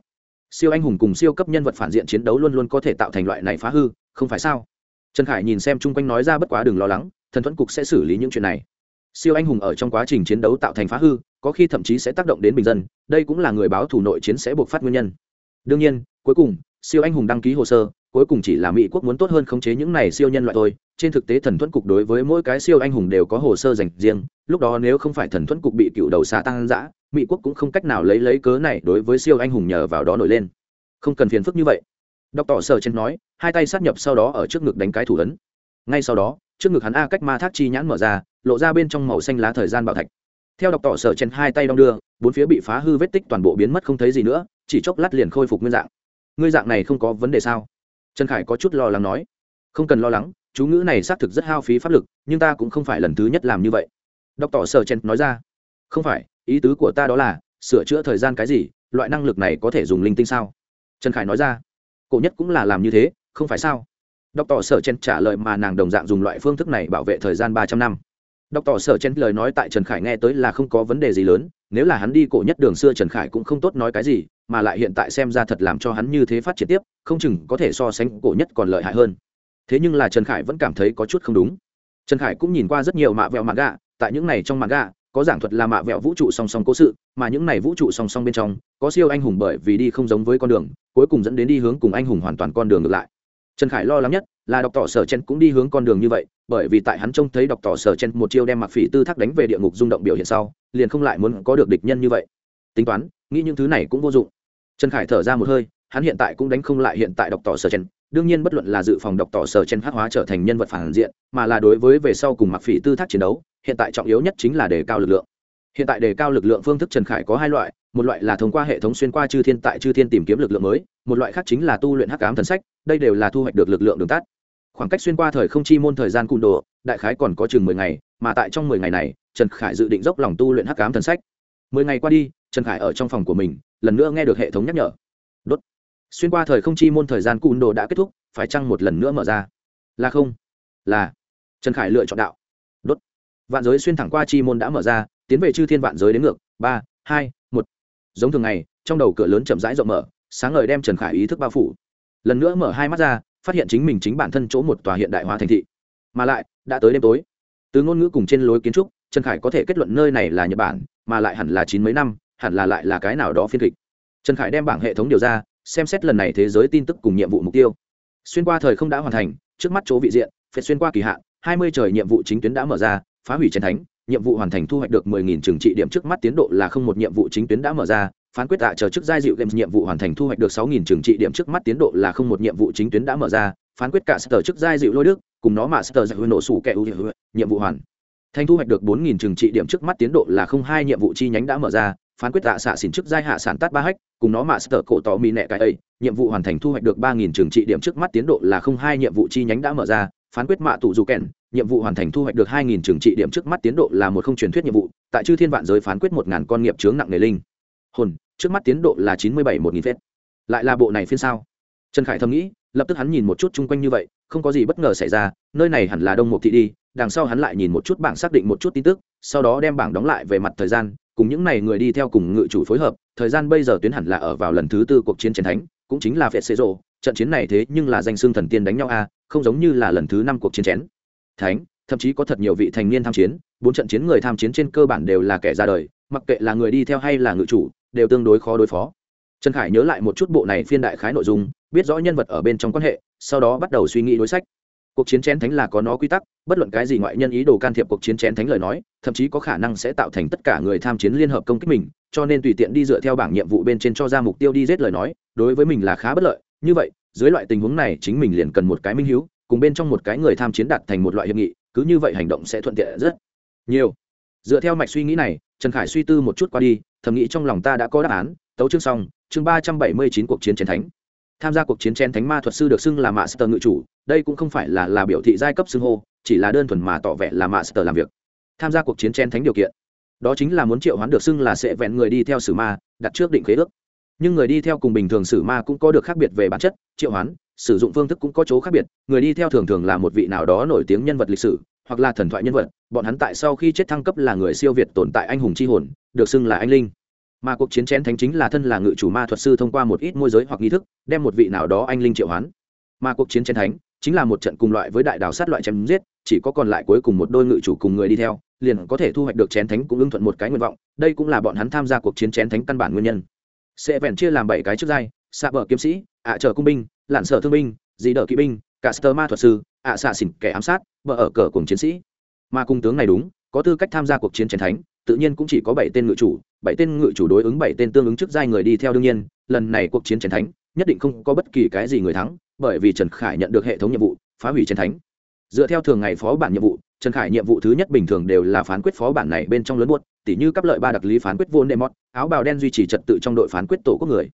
Siêu anh hùng cùng siêu cấp nhân vật phản diện chiến đấu luôn luôn có thể tạo thành loại này phá hư, không phải sao? Trần khải nhìn xem chung quanh nói ra bất quá đừng lo lắng thần thuẫn cục sẽ xử lý những chuyện này. Siêu anh hùng ở trong quá trình chiến đấu tạo thành phá hư, có khi thậm chí sẽ tác động đến bình dân, đây cũng là người báo thủ nội chiến sẽ buộc phát nguyên nhân. Đương nhiên, cuối cùng, siêu anh hùng đăng ký hồ sơ, cuối cùng chỉ là mỹ quốc muốn tốt hơn khống chế những này siêu nhân loại thôi. Trên thực tế thần thuẫn cục đối với mỗi cái siêu anh hùng đều có hồ sơ dành riêng, lúc đó nếu không phải thần thuẫn cục bị cựu đầu xà tăng giã, mỹ quốc cũng không cách nào lấy lấy cớ này đối với siêu anh hùng nhờ vào đó nổi lên. Không cần phiền phức như vậy. Đọc tỏ sờ trên nói, hai tay sát nhập sau đó ở trước ngực đánh cái thủ ấn. Ngay sau đó trước ngực hắn a cách ma thác chi nhãn mở ra, lộ ra bên trong màu xanh lá thời gian bảo thạch. Theo đọc tỏ sở trên hai tay đong đưa, bốn phía bị phá hư vết tích toàn bộ biến mất không thấy gì nữa, chỉ chốc lát liền khôi phục nguyên dạng. Ngươi dạng này không có vấn đề sao? Trần khải có chút lo lắng nói. Không cần lo lắng, chú ngữ này xác thực rất hao phí pháp lực, nhưng ta cũng không phải lần thứ nhất làm như vậy. Đọc tỏ sở chen nói ra. Không phải, ý tứ của ta đó là, sửa chữa thời gian cái gì, loại năng lực này có thể dùng linh tinh sao? Trần khải nói ra. Cổ nhất cũng là làm như thế, không phải sao? Đọc tỏ sở chen trả lời mà nàng đồng dạng dùng loại phương thức này bảo vệ thời gian ba trăm năm. Đọc tỏ sở chen lời nói tại trần khải nghe tới là không có vấn đề gì lớn, nếu là hắn đi cổ nhất đường xưa trần khải cũng không tốt nói cái gì, mà lại hiện tại xem ra thật làm cho hắn như thế phát triển tiếp, không chừng có thể so sánh cổ nhất còn lợi hại hơn. Thế nhưng là trần khải vẫn cảm thấy có chút không đúng. Trần khải cũng nhìn qua rất nhiều mạ vẹo mạ gà tại những này trong mạ gà có giảng thuật là mạ vẹo vũ trụ song song cố sự, mà những này vũ trụ song song bên trong, có siêu anh hùng bởi vì đi không giống với con đường, cuối cùng dẫn đến đi hướng cùng anh hùng hoàn toàn con đường ngược lại trần khải lo lắng nhất là đọc tỏ sở chen cũng đi hướng con đường như vậy, bởi vì tại hắn trông thấy đọc tỏ sở chen một chiêu đem mặc phỉ tư thác đánh về địa ngục rung động biểu hiện sau, liền không lại muốn có được địch nhân như vậy. Tính toán, nghĩ những thứ này cũng vô dụng. Trần khải thở ra một hơi, hắn hiện tại cũng đánh không lại hiện tại đọc tỏ sở chen đương nhiên bất luận là dự phòng đọc tỏ sở chen hát hóa trở thành nhân vật phản diện, mà là đối với về sau cùng mặc phỉ tư thác chiến đấu, hiện tại trọng yếu nhất chính là đề cao lực lượng hiện tại đề cao lực lượng phương thức trần khải có hai loại, một loại là thông qua hệ thống xuyên qua chư thiên tại chư thiên tìm kiếm lực lượng mới, một loại khác chính là tu luyện hắc ám thần sách, đây đều là thu hoạch được lực lượng đường tắt. Khoảng cách xuyên qua thời không chi môn thời gian cụm đồ, đại khái còn có chừng mười ngày, mà tại trong mười ngày này, trần khải dự định dốc lòng tu luyện hắc cám thần sách. Mười ngày qua đi, trần khải ở trong phòng của mình, lần nữa nghe được hệ thống nhắc nhở. Đốt. Xuyên qua thời không chi môn thời gian cùn đồ đã kết thúc, phải chăng một lần nữa mở ra? Là không? Là. Trần khải lựa chọn đạo. Đốt. Vạn giới xuyên thẳng qua chi môn đã mở ra tiến về chư thiên vạn giới đến ngược, ba, hai, một. Giống thường ngày, trong đầu cửa lớn chậm rãi rộng mở, sáng ngời đem trần khải ý thức bao phủ. Lần nữa mở hai mắt ra, phát hiện chính mình chính bản thân chỗ một tòa hiện đại hóa thành thị. Mà lại, đã tới đêm tối. Từ ngôn ngữ cùng trên lối kiến trúc, trần khải có thể kết luận nơi này là nhật bản, mà lại hẳn là chín mấy năm, hẳn là lại là cái nào đó phiên kịch. Trần khải đem bảng hệ thống điều ra, xem xét lần này thế giới tin tức cùng nhiệm vụ mục tiêu. Xuyên qua thời không đã hoàn thành, trước mắt chỗ vị diện phải xuyên qua kỳ hạn, hai mươi trời nhiệm vụ chính tuyến đã mở ra, phá hủy chiến thánh nhiệm vụ hoàn thành thu hoạch được mười nghìn trừng trị điểm trước mắt tiến độ là không một nhiệm vụ chính tuyến đã mở ra, phán quyết tạ chờ chức giai dịu games nhiệm vụ hoàn thành thu hoạch được sáu nghìn trừng trị điểm trước mắt tiến độ là không một nhiệm vụ chính tuyến đã mở ra, phán quyết cả sở chức giai dịu lôi đức, cùng nó mà sở giải nổ sủ kẻ ưu nhiệm vụ hoàn thành thu hoạch được bốn nghìn trừng trị điểm trước mắt tiến độ là không hai nhiệm vụ chi nhánh đã mở ra, phán quyết tạ xạ xỉn chức giai hạ sản tát ba hách, cùng nó mà sở cổ tỏ mỹ nẹ cái ấy, nhiệm vụ hoàn thành thu hoạch được ba nghìn trừng trị điểm trước mắt tiến độ là không hai nhiệm vụ chi nhánh đã mở ra phán quyết mạ tụ dù kèn, nhiệm vụ hoàn thành thu hoạch được hai nghìn trừng trị điểm trước mắt tiến độ là một không truyền thuyết nhiệm vụ, tại chư thiên vạn giới phán quyết một ngàn con nghiệp chướng nặng nề linh. Hồn, trước mắt tiến độ là chín mươi bảy một nghìn phết. Lại là bộ này phiên sao? Trần khải thầm nghĩ, lập tức hắn nhìn một chút chung quanh như vậy, không có gì bất ngờ xảy ra, nơi này hẳn là đông mục thị đi, đằng sau hắn lại nhìn một chút bảng xác định một chút tin tức, sau đó đem bảng đóng lại về mặt thời gian, cùng những n à y người đi theo cùng ngự chủ phối hợp, thời gian bây giờ tuyến hẳn là ở vào lần thứ tư cuộc chiến chiến thánh, cũng chính là phệt xế rộ trận chiến này thế nhưng là danh xương thần tiên đánh nhau a, không giống như là lần thứ năm cuộc chiến chén. Thánh, thậm chí có thật nhiều vị thành niên tham chiến, bốn trận chiến người tham chiến trên cơ bản đều là kẻ ra đời, mặc kệ là người đi theo hay là ngự chủ, đều tương đối khó đối phó. Trần khải nhớ lại một chút bộ này phiên đại khái nội dung, biết rõ nhân vật ở bên trong quan hệ, sau đó bắt đầu suy nghĩ đối sách. Cuộc chiến chén thánh là có nó quy tắc, bất luận cái gì ngoại nhân ý đồ can thiệp cuộc chiến chén thánh lời nói, thậm chí có khả năng sẽ tạo thành tất cả người tham chiến liên hợp công kích mình, cho nên tùy tiện đi dựa theo bảng nhiệm vụ bên trên cho ra mục tiêu đi giết lời nói, đối với mình là khá bất lợi như vậy, dưới loại tình huống này, chính mình liền cần một cái minh hữu cùng bên trong một cái người tham chiến đạt thành một loại hiệp nghị, cứ như vậy hành động sẽ thuận tiện rất nhiều. Dựa theo mạch suy nghĩ này, trần khải suy tư một chút qua đi, thầm nghĩ trong lòng ta đã có đáp án, tấu chương xong, chương ba trăm bảy mươi chín cuộc chiến chiến thánh. Tham gia cuộc chiến chén thánh ma thuật sư được xưng là mạ sơ ngự chủ, đây cũng không phải là là biểu thị giai cấp xưng hô, chỉ là đơn thuần mà tỏ vẻ là mạ sơ làm việc. Tham gia cuộc chiến chén thánh điều kiện, đó chính là muốn triệu hoán được xưng là sẽ vẹn người đi theo sử ma, đặt trước định khế ước nhưng người đi theo cùng bình thường sử ma cũng có được khác biệt về bản chất, triệu hoán, sử dụng phương thức cũng có chỗ khác biệt. Người đi theo thường thường là một vị nào đó nổi tiếng nhân vật lịch sử, hoặc là thần thoại nhân vật. Bọn hắn tại sau khi chết thăng cấp là người siêu việt tồn tại anh hùng c h i hồn, được xưng là anh linh. Mà cuộc chiến chén thánh chính là thân là ngự chủ ma thuật sư thông qua một ít môi giới hoặc nghi thức, đem một vị nào đó anh linh triệu hoán. Mà cuộc chiến chén thánh chính là một trận cùng loại với đại đào sát loại chém giết, chỉ có còn lại cuối cùng một đôi ngự chủ cùng người đi theo, liền có thể thu hoạch được chén thánh cũng ưng thuận một cái nguyện vọng. Đây cũng là bọn hắn tham gia cuộc chiến chén thánh căn bản nguyên nhân sẽ vẹn chia làm bảy cái trước giai, xạ bờ kiếm sĩ, ạ à trợ cung binh lặn sở thương binh, dì đỡ kỵ binh, cả sơ ma thuật sư, ạ à xạ xỉn kẻ ám sát, bờ ở cờ cùng chiến sĩ. Mà cung tướng này đúng, có tư cách tham gia cuộc chiến chén thánh, tự nhiên cũng chỉ có bảy tên ngự chủ, bảy tên ngự chủ đối ứng bảy tên tương ứng trước giai người đi theo đương nhiên, lần này cuộc chiến chiến thánh, nhất định không có bất kỳ cái gì người thắng, bởi vì trần khải nhận được hệ thống nhiệm vụ, phá hủy chiến thánh. Dựa theo thường ngày phó bản nhiệm vụ, trần khải nhiệm vụ thứ nhất bình thường đều là phán quyết phó bản này bên trong lớn buốt tỉ như cấp lợi ba đặc lý phán quyết vô nệm mót áo bào đen duy trì trật tự trong đội phán quyết tổ quốc người.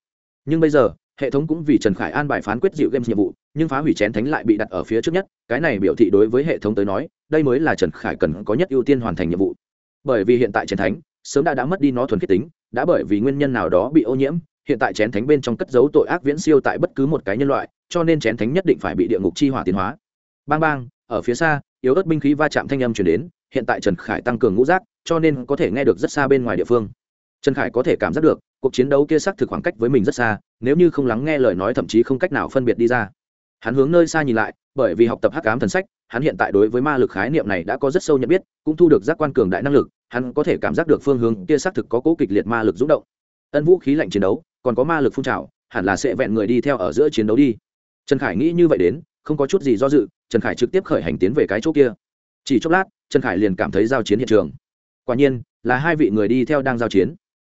Nhưng bây giờ, hệ thống cũng vì trần khải an bài phán quyết dịu games nhiệm vụ, nhưng phá hủy chén thánh lại bị đặt ở phía trước nhất, cái này biểu thị đối với hệ thống tới nói, đây mới là trần khải cần có nhất ưu tiên hoàn thành nhiệm vụ. Bởi vì hiện tại chén thánh sớm đã đã mất đi nó thuần khiết tính, đã bởi vì nguyên nhân nào đó bị ô nhiễm, hiện tại chén thánh bên trong cất dấu tội ác viễn siêu tại bất cứ một cái nhân loại, cho nên chén thánh nhất định phải bị địa ngục chi hỏa tiến hóa. Bang bang, ở phía xa, yếu ớt binh khí va chạm thanh âm chuyển đến hiện tại trần khải tăng cường ngũ giác, cho nên có thể nghe được rất xa bên ngoài địa phương. Trần khải có thể cảm giác được, cuộc chiến đấu kia xác thực khoảng cách với mình rất xa, nếu như không lắng nghe lời nói thậm chí không cách nào phân biệt đi ra. Hắn hướng nơi xa nhìn lại, bởi vì học tập hắc ám thần sách, hắn hiện tại đối với ma lực khái niệm này đã có rất sâu nhận biết, cũng thu được giác quan cường đại năng lực, hắn có thể cảm giác được phương hướng kia xác thực có cố kịch liệt ma lực rung động. Ân vũ khí lạnh chiến đấu, còn có ma lực phun trào, hẳn là sẽ vẹn người đi theo ở giữa chiến đấu đi. Trần khải nghĩ như vậy đến, không có chút gì do dự, trần khải trực tiếp khởi hành tiến về cái chỗ kia. Chỉ chốc lát trần khải liền cảm thấy giao chiến hiện trường. Quả nhiên, là hai vị người đi theo đang giao chiến.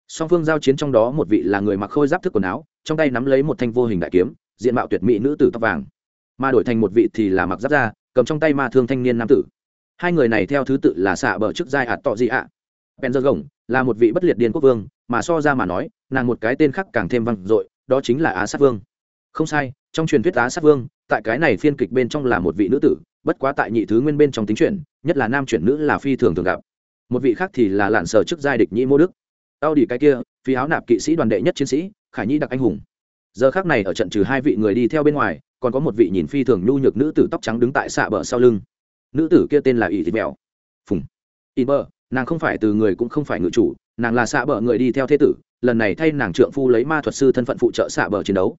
Song phương giao chiến trong đó một vị là người mặc khôi giáp thức quần áo, trong tay nắm lấy một thanh vô hình đại kiếm, diện mạo tuyệt mỹ nữ tử tóc vàng. Mà đổi thành một vị thì là mặc giáp da, cầm trong tay ma thương thanh niên nam tử. Hai người này theo thứ tự là xạ bờ trước giai ạt tọ dị ạ. Bèn dơ gồng là một vị bất liệt điên quốc vương, mà so ra mà nói, nàng một cái tên khác càng thêm vang dội, đó chính là á sát vương. Không sai, trong truyền thuyết á sát vương, tại cái này phiên kịch bên trong là một vị nữ tử bất quá tại nhị thứ nguyên bên trong tính chuyển, nhất là nam chuyển nữ là phi thường thường gặp. Một vị khác thì là lạn sở chức giai địch nhĩ mô đức. Tao đi cái kia, phi áo nạp kỵ sĩ đoàn đệ nhất chiến sĩ, khải nhi đặc anh hùng. Giờ khác này ở trận trừ hai vị người đi theo bên ngoài, còn có một vị nhìn phi thường nhu nhược nữ tử tóc trắng đứng tại xạ bờ sau lưng. Nữ tử kia tên là ỷ thịt mèo phùng. Ỷ bờ nàng không phải từ người cũng không phải ngự chủ, nàng là xạ bờ người đi theo thế tử, lần này thay nàng trượng phu lấy ma thuật sư thân phận phụ trợ xạ bờ chiến đấu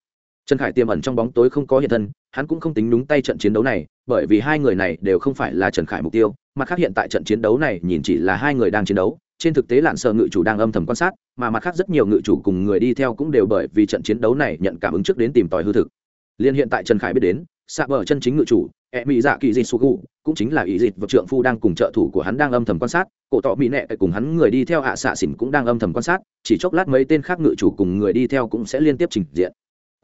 trần khải tiềm ẩn trong bóng tối không có hiện thân, hắn cũng không tính đúng tay trận chiến đấu này, bởi vì hai người này đều không phải là trần khải mục tiêu, mặt khác hiện tại trận chiến đấu này nhìn chỉ là hai người đang chiến đấu, trên thực tế lạn sợ ngự chủ đang âm thầm quan sát, mà mặt khác rất nhiều ngự chủ cùng người đi theo cũng đều bởi vì trận chiến đấu này nhận cảm ứng trước đến tìm tòi hư thực. Liên hiện tại trần khải biết đến xạ bờ chân chính ngự chủ e mỹ dạ kỳ di sugu cũng chính là ý dịch vật trượng phu đang cùng trợ thủ của hắn đang âm thầm quan sát, cổ tọ mỹ nệ cùng hắn người đi theo ạ xạ xỉn cũng đang âm thầm quan sát, chỉ chốc lát mấy tên khác ngự chủ cùng người đi theo cũng sẽ liên tiếp trình diện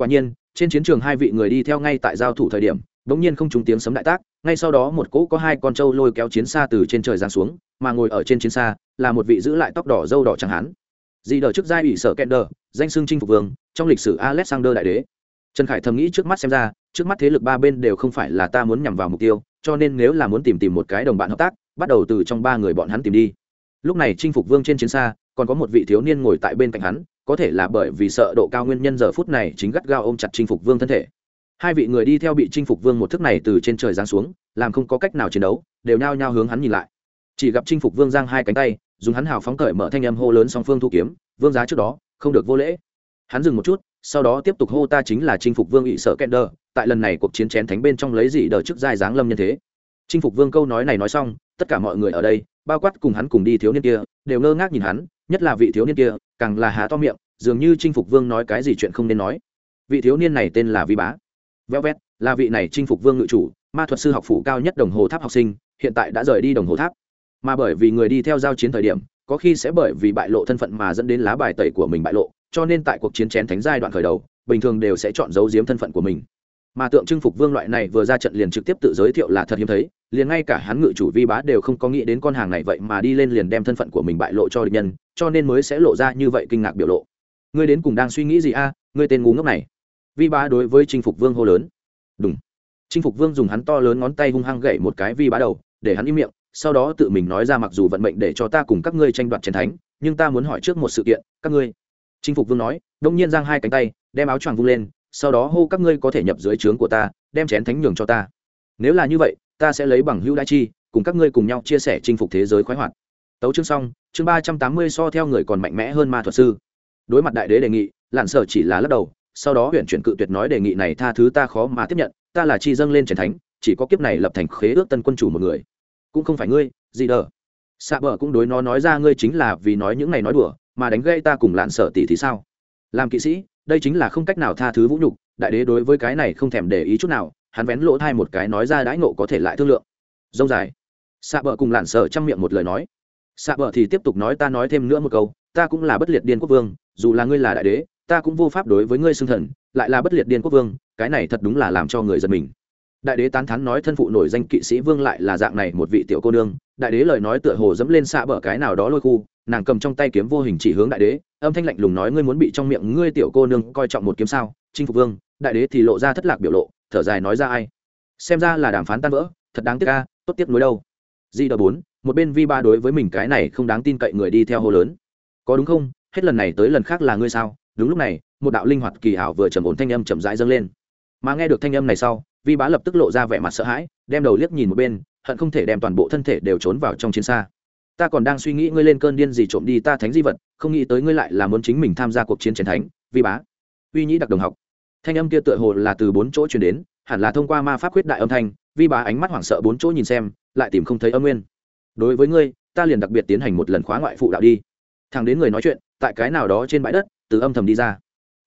quả nhiên, trên chiến trường hai vị người đi theo ngay tại giao thủ thời điểm, bỗng nhiên không trúng tiếng sấm đại tác, ngay sau đó một cỗ có hai con trâu lôi kéo chiến xa từ trên trời giáng xuống, mà ngồi ở trên chiến xa là một vị giữ lại tóc đỏ dâu đỏ chẳng hán. Dị đờ trước giai ủy sở kender danh xưng chinh phục vương, trong lịch sử alexander đại đế. Trần khải thầm nghĩ trước mắt xem ra, trước mắt thế lực ba bên đều không phải là ta muốn nhằm vào mục tiêu, cho nên nếu là muốn tìm tìm một cái đồng bạn hợp tác, bắt đầu từ trong ba người bọn hắn tìm đi. Lúc này chinh phục vương trên chiến xa, còn có một vị thiếu niên ngồi tại bên cạnh hắn có thể là bởi vì sợ độ cao nguyên nhân giờ phút này chính gắt gao ôm chặt chinh phục vương thân thể. Hai vị người đi theo bị chinh phục vương một thức này từ trên trời giáng xuống, làm không có cách nào chiến đấu, đều nhao nhao hướng hắn nhìn lại. Chỉ gặp chinh phục vương giang hai cánh tay, dùng hắn hào phóng cởi mở thanh âm hô lớn song phương thu kiếm, vương giá trước đó, không được vô lễ. Hắn dừng một chút, sau đó tiếp tục hô ta chính là chinh phục vương ỵ sợ kender, tại lần này cuộc chiến chén thánh bên trong lấy gì đờ trước giai dáng lâm nhân thế. Chinh phục vương câu nói này nói xong, tất cả mọi người ở đây, bao quát cùng hắn cùng đi thiếu niên kia, đều ngơ ngác nhìn hắn nhất là vị thiếu niên kia, càng là há to miệng, dường như chinh phục vương nói cái gì chuyện không nên nói. Vị thiếu niên này tên là vi bá. Véo vét, là vị này chinh phục vương ngự chủ, ma thuật sư học phủ cao nhất đồng hồ tháp học sinh, hiện tại đã rời đi đồng hồ tháp. Mà bởi vì người đi theo giao chiến thời điểm, có khi sẽ bởi vì bại lộ thân phận mà dẫn đến lá bài tẩy của mình bại lộ, cho nên tại cuộc chiến chén thánh giai đoạn khởi đầu, bình thường đều sẽ chọn giấu giếm thân phận của mình mà tượng trưng phục vương loại này vừa ra trận liền trực tiếp tự giới thiệu là thật hiếm thấy, liền ngay cả hắn ngự chủ vi bá đều không có nghĩ đến con hàng này vậy mà đi lên liền đem thân phận của mình bại lộ cho địch nhân, cho nên mới sẽ lộ ra như vậy kinh ngạc biểu lộ. Ngươi đến cùng đang suy nghĩ gì a? Ngươi tên ngu ngốc này. Vi bá đối với chinh phục vương hô lớn. Đúng chinh phục vương dùng hắn to lớn ngón tay hung hăng gậy một cái vi bá đầu, để hắn im miệng, sau đó tự mình nói ra mặc dù vận mệnh để cho ta cùng các ngươi tranh đoạt chiến thánh, nhưng ta muốn hỏi trước một sự kiện, các ngươi. Chinh phục vương nói, đông nhiên giang hai cánh tay, đem áo choàng vung lên sau đó hô các ngươi có thể nhập dưới trướng của ta, đem chén thánh nhường cho ta. Nếu là như vậy, ta sẽ lấy bằng hữu đại chi, cùng các ngươi cùng nhau chia sẻ chinh phục thế giới khoái hoạt. Tấu chương xong, chương ba trăm tám mươi so theo người còn mạnh mẽ hơn ma thuật sư. Đối mặt đại đế đề nghị, lạn sở chỉ là lắc đầu, sau đó huyện chuyển cự tuyệt nói đề nghị này tha thứ ta khó mà tiếp nhận, ta là chi dâng lên trần thánh, chỉ có kiếp này lập thành khế ước tân quân chủ một người. Cũng không phải ngươi, gì đờ. Xạ bờ cũng đối nó nói ra ngươi chính là vì nói những ngày nói đùa, mà đánh gây ta cùng lạn sở tỷ thì sao? Làm kỵ sĩ đây chính là không cách nào tha thứ vũ nhục, đại đế đối với cái này không thèm để ý chút nào, hắn vén lỗ thai một cái nói ra đãi ngộ có thể lại thương lượng. Dông dài. Xạ bờ cùng lạn sở chăm miệng một lời nói. Xạ bờ thì tiếp tục nói ta nói thêm nữa một câu, ta cũng là bất liệt điên quốc vương, dù là ngươi là đại đế, ta cũng vô pháp đối với ngươi xưng thần, lại là bất liệt điên quốc vương, cái này thật đúng là làm cho người giật mình đại đế tán thán nói thân phụ nổi danh kỵ sĩ vương lại là dạng này một vị tiểu cô nương. Đại đế lời nói tựa hồ dẫm lên xạ bờ cái nào đó lôi khu. Nàng cầm trong tay kiếm vô hình chỉ hướng đại đế, âm thanh lạnh lùng nói ngươi muốn bị trong miệng ngươi tiểu cô nương coi trọng một kiếm sao? Chinh phục vương, đại đế thì lộ ra thất lạc biểu lộ, thở dài nói ra ai? Xem ra là đàm phán tan vỡ, thật đáng tiếc ca tốt tiếc nối đâu. Di đờ bốn, một bên vi ba đối với mình cái này không đáng tin cậy người đi theo hô lớn. Có đúng không? Hết lần này tới lần khác là ngươi sao? Đúng lúc này, một đạo linh hoạt kỳ ảo vừa trầm ổn thanh âm chậm rãi dâng lên. Mà nghe được thanh âm này sau vi bá lập tức lộ ra vẻ mặt sợ hãi, đem đầu liếc nhìn một bên, hận không thể đem toàn bộ thân thể đều trốn vào trong chiến xa. Ta còn đang suy nghĩ ngươi lên cơn điên gì trộm đi ta thánh di vật, không nghĩ tới ngươi lại là muốn chính mình tham gia cuộc chiến chiến thánh, vi bá. Uy nhĩ đặc đồng học. Thanh âm kia tựa hồ là từ bốn chỗ truyền đến, hẳn là thông qua ma pháp khuyết đại âm thanh, vi bá ánh mắt hoảng sợ bốn chỗ nhìn xem, lại tìm không thấy âm nguyên. Đối với ngươi, ta liền đặc biệt tiến hành một lần khóa ngoại phụ đạo đi. Thằng đến người nói chuyện, tại cái nào đó trên bãi đất, từ âm thầm đi ra.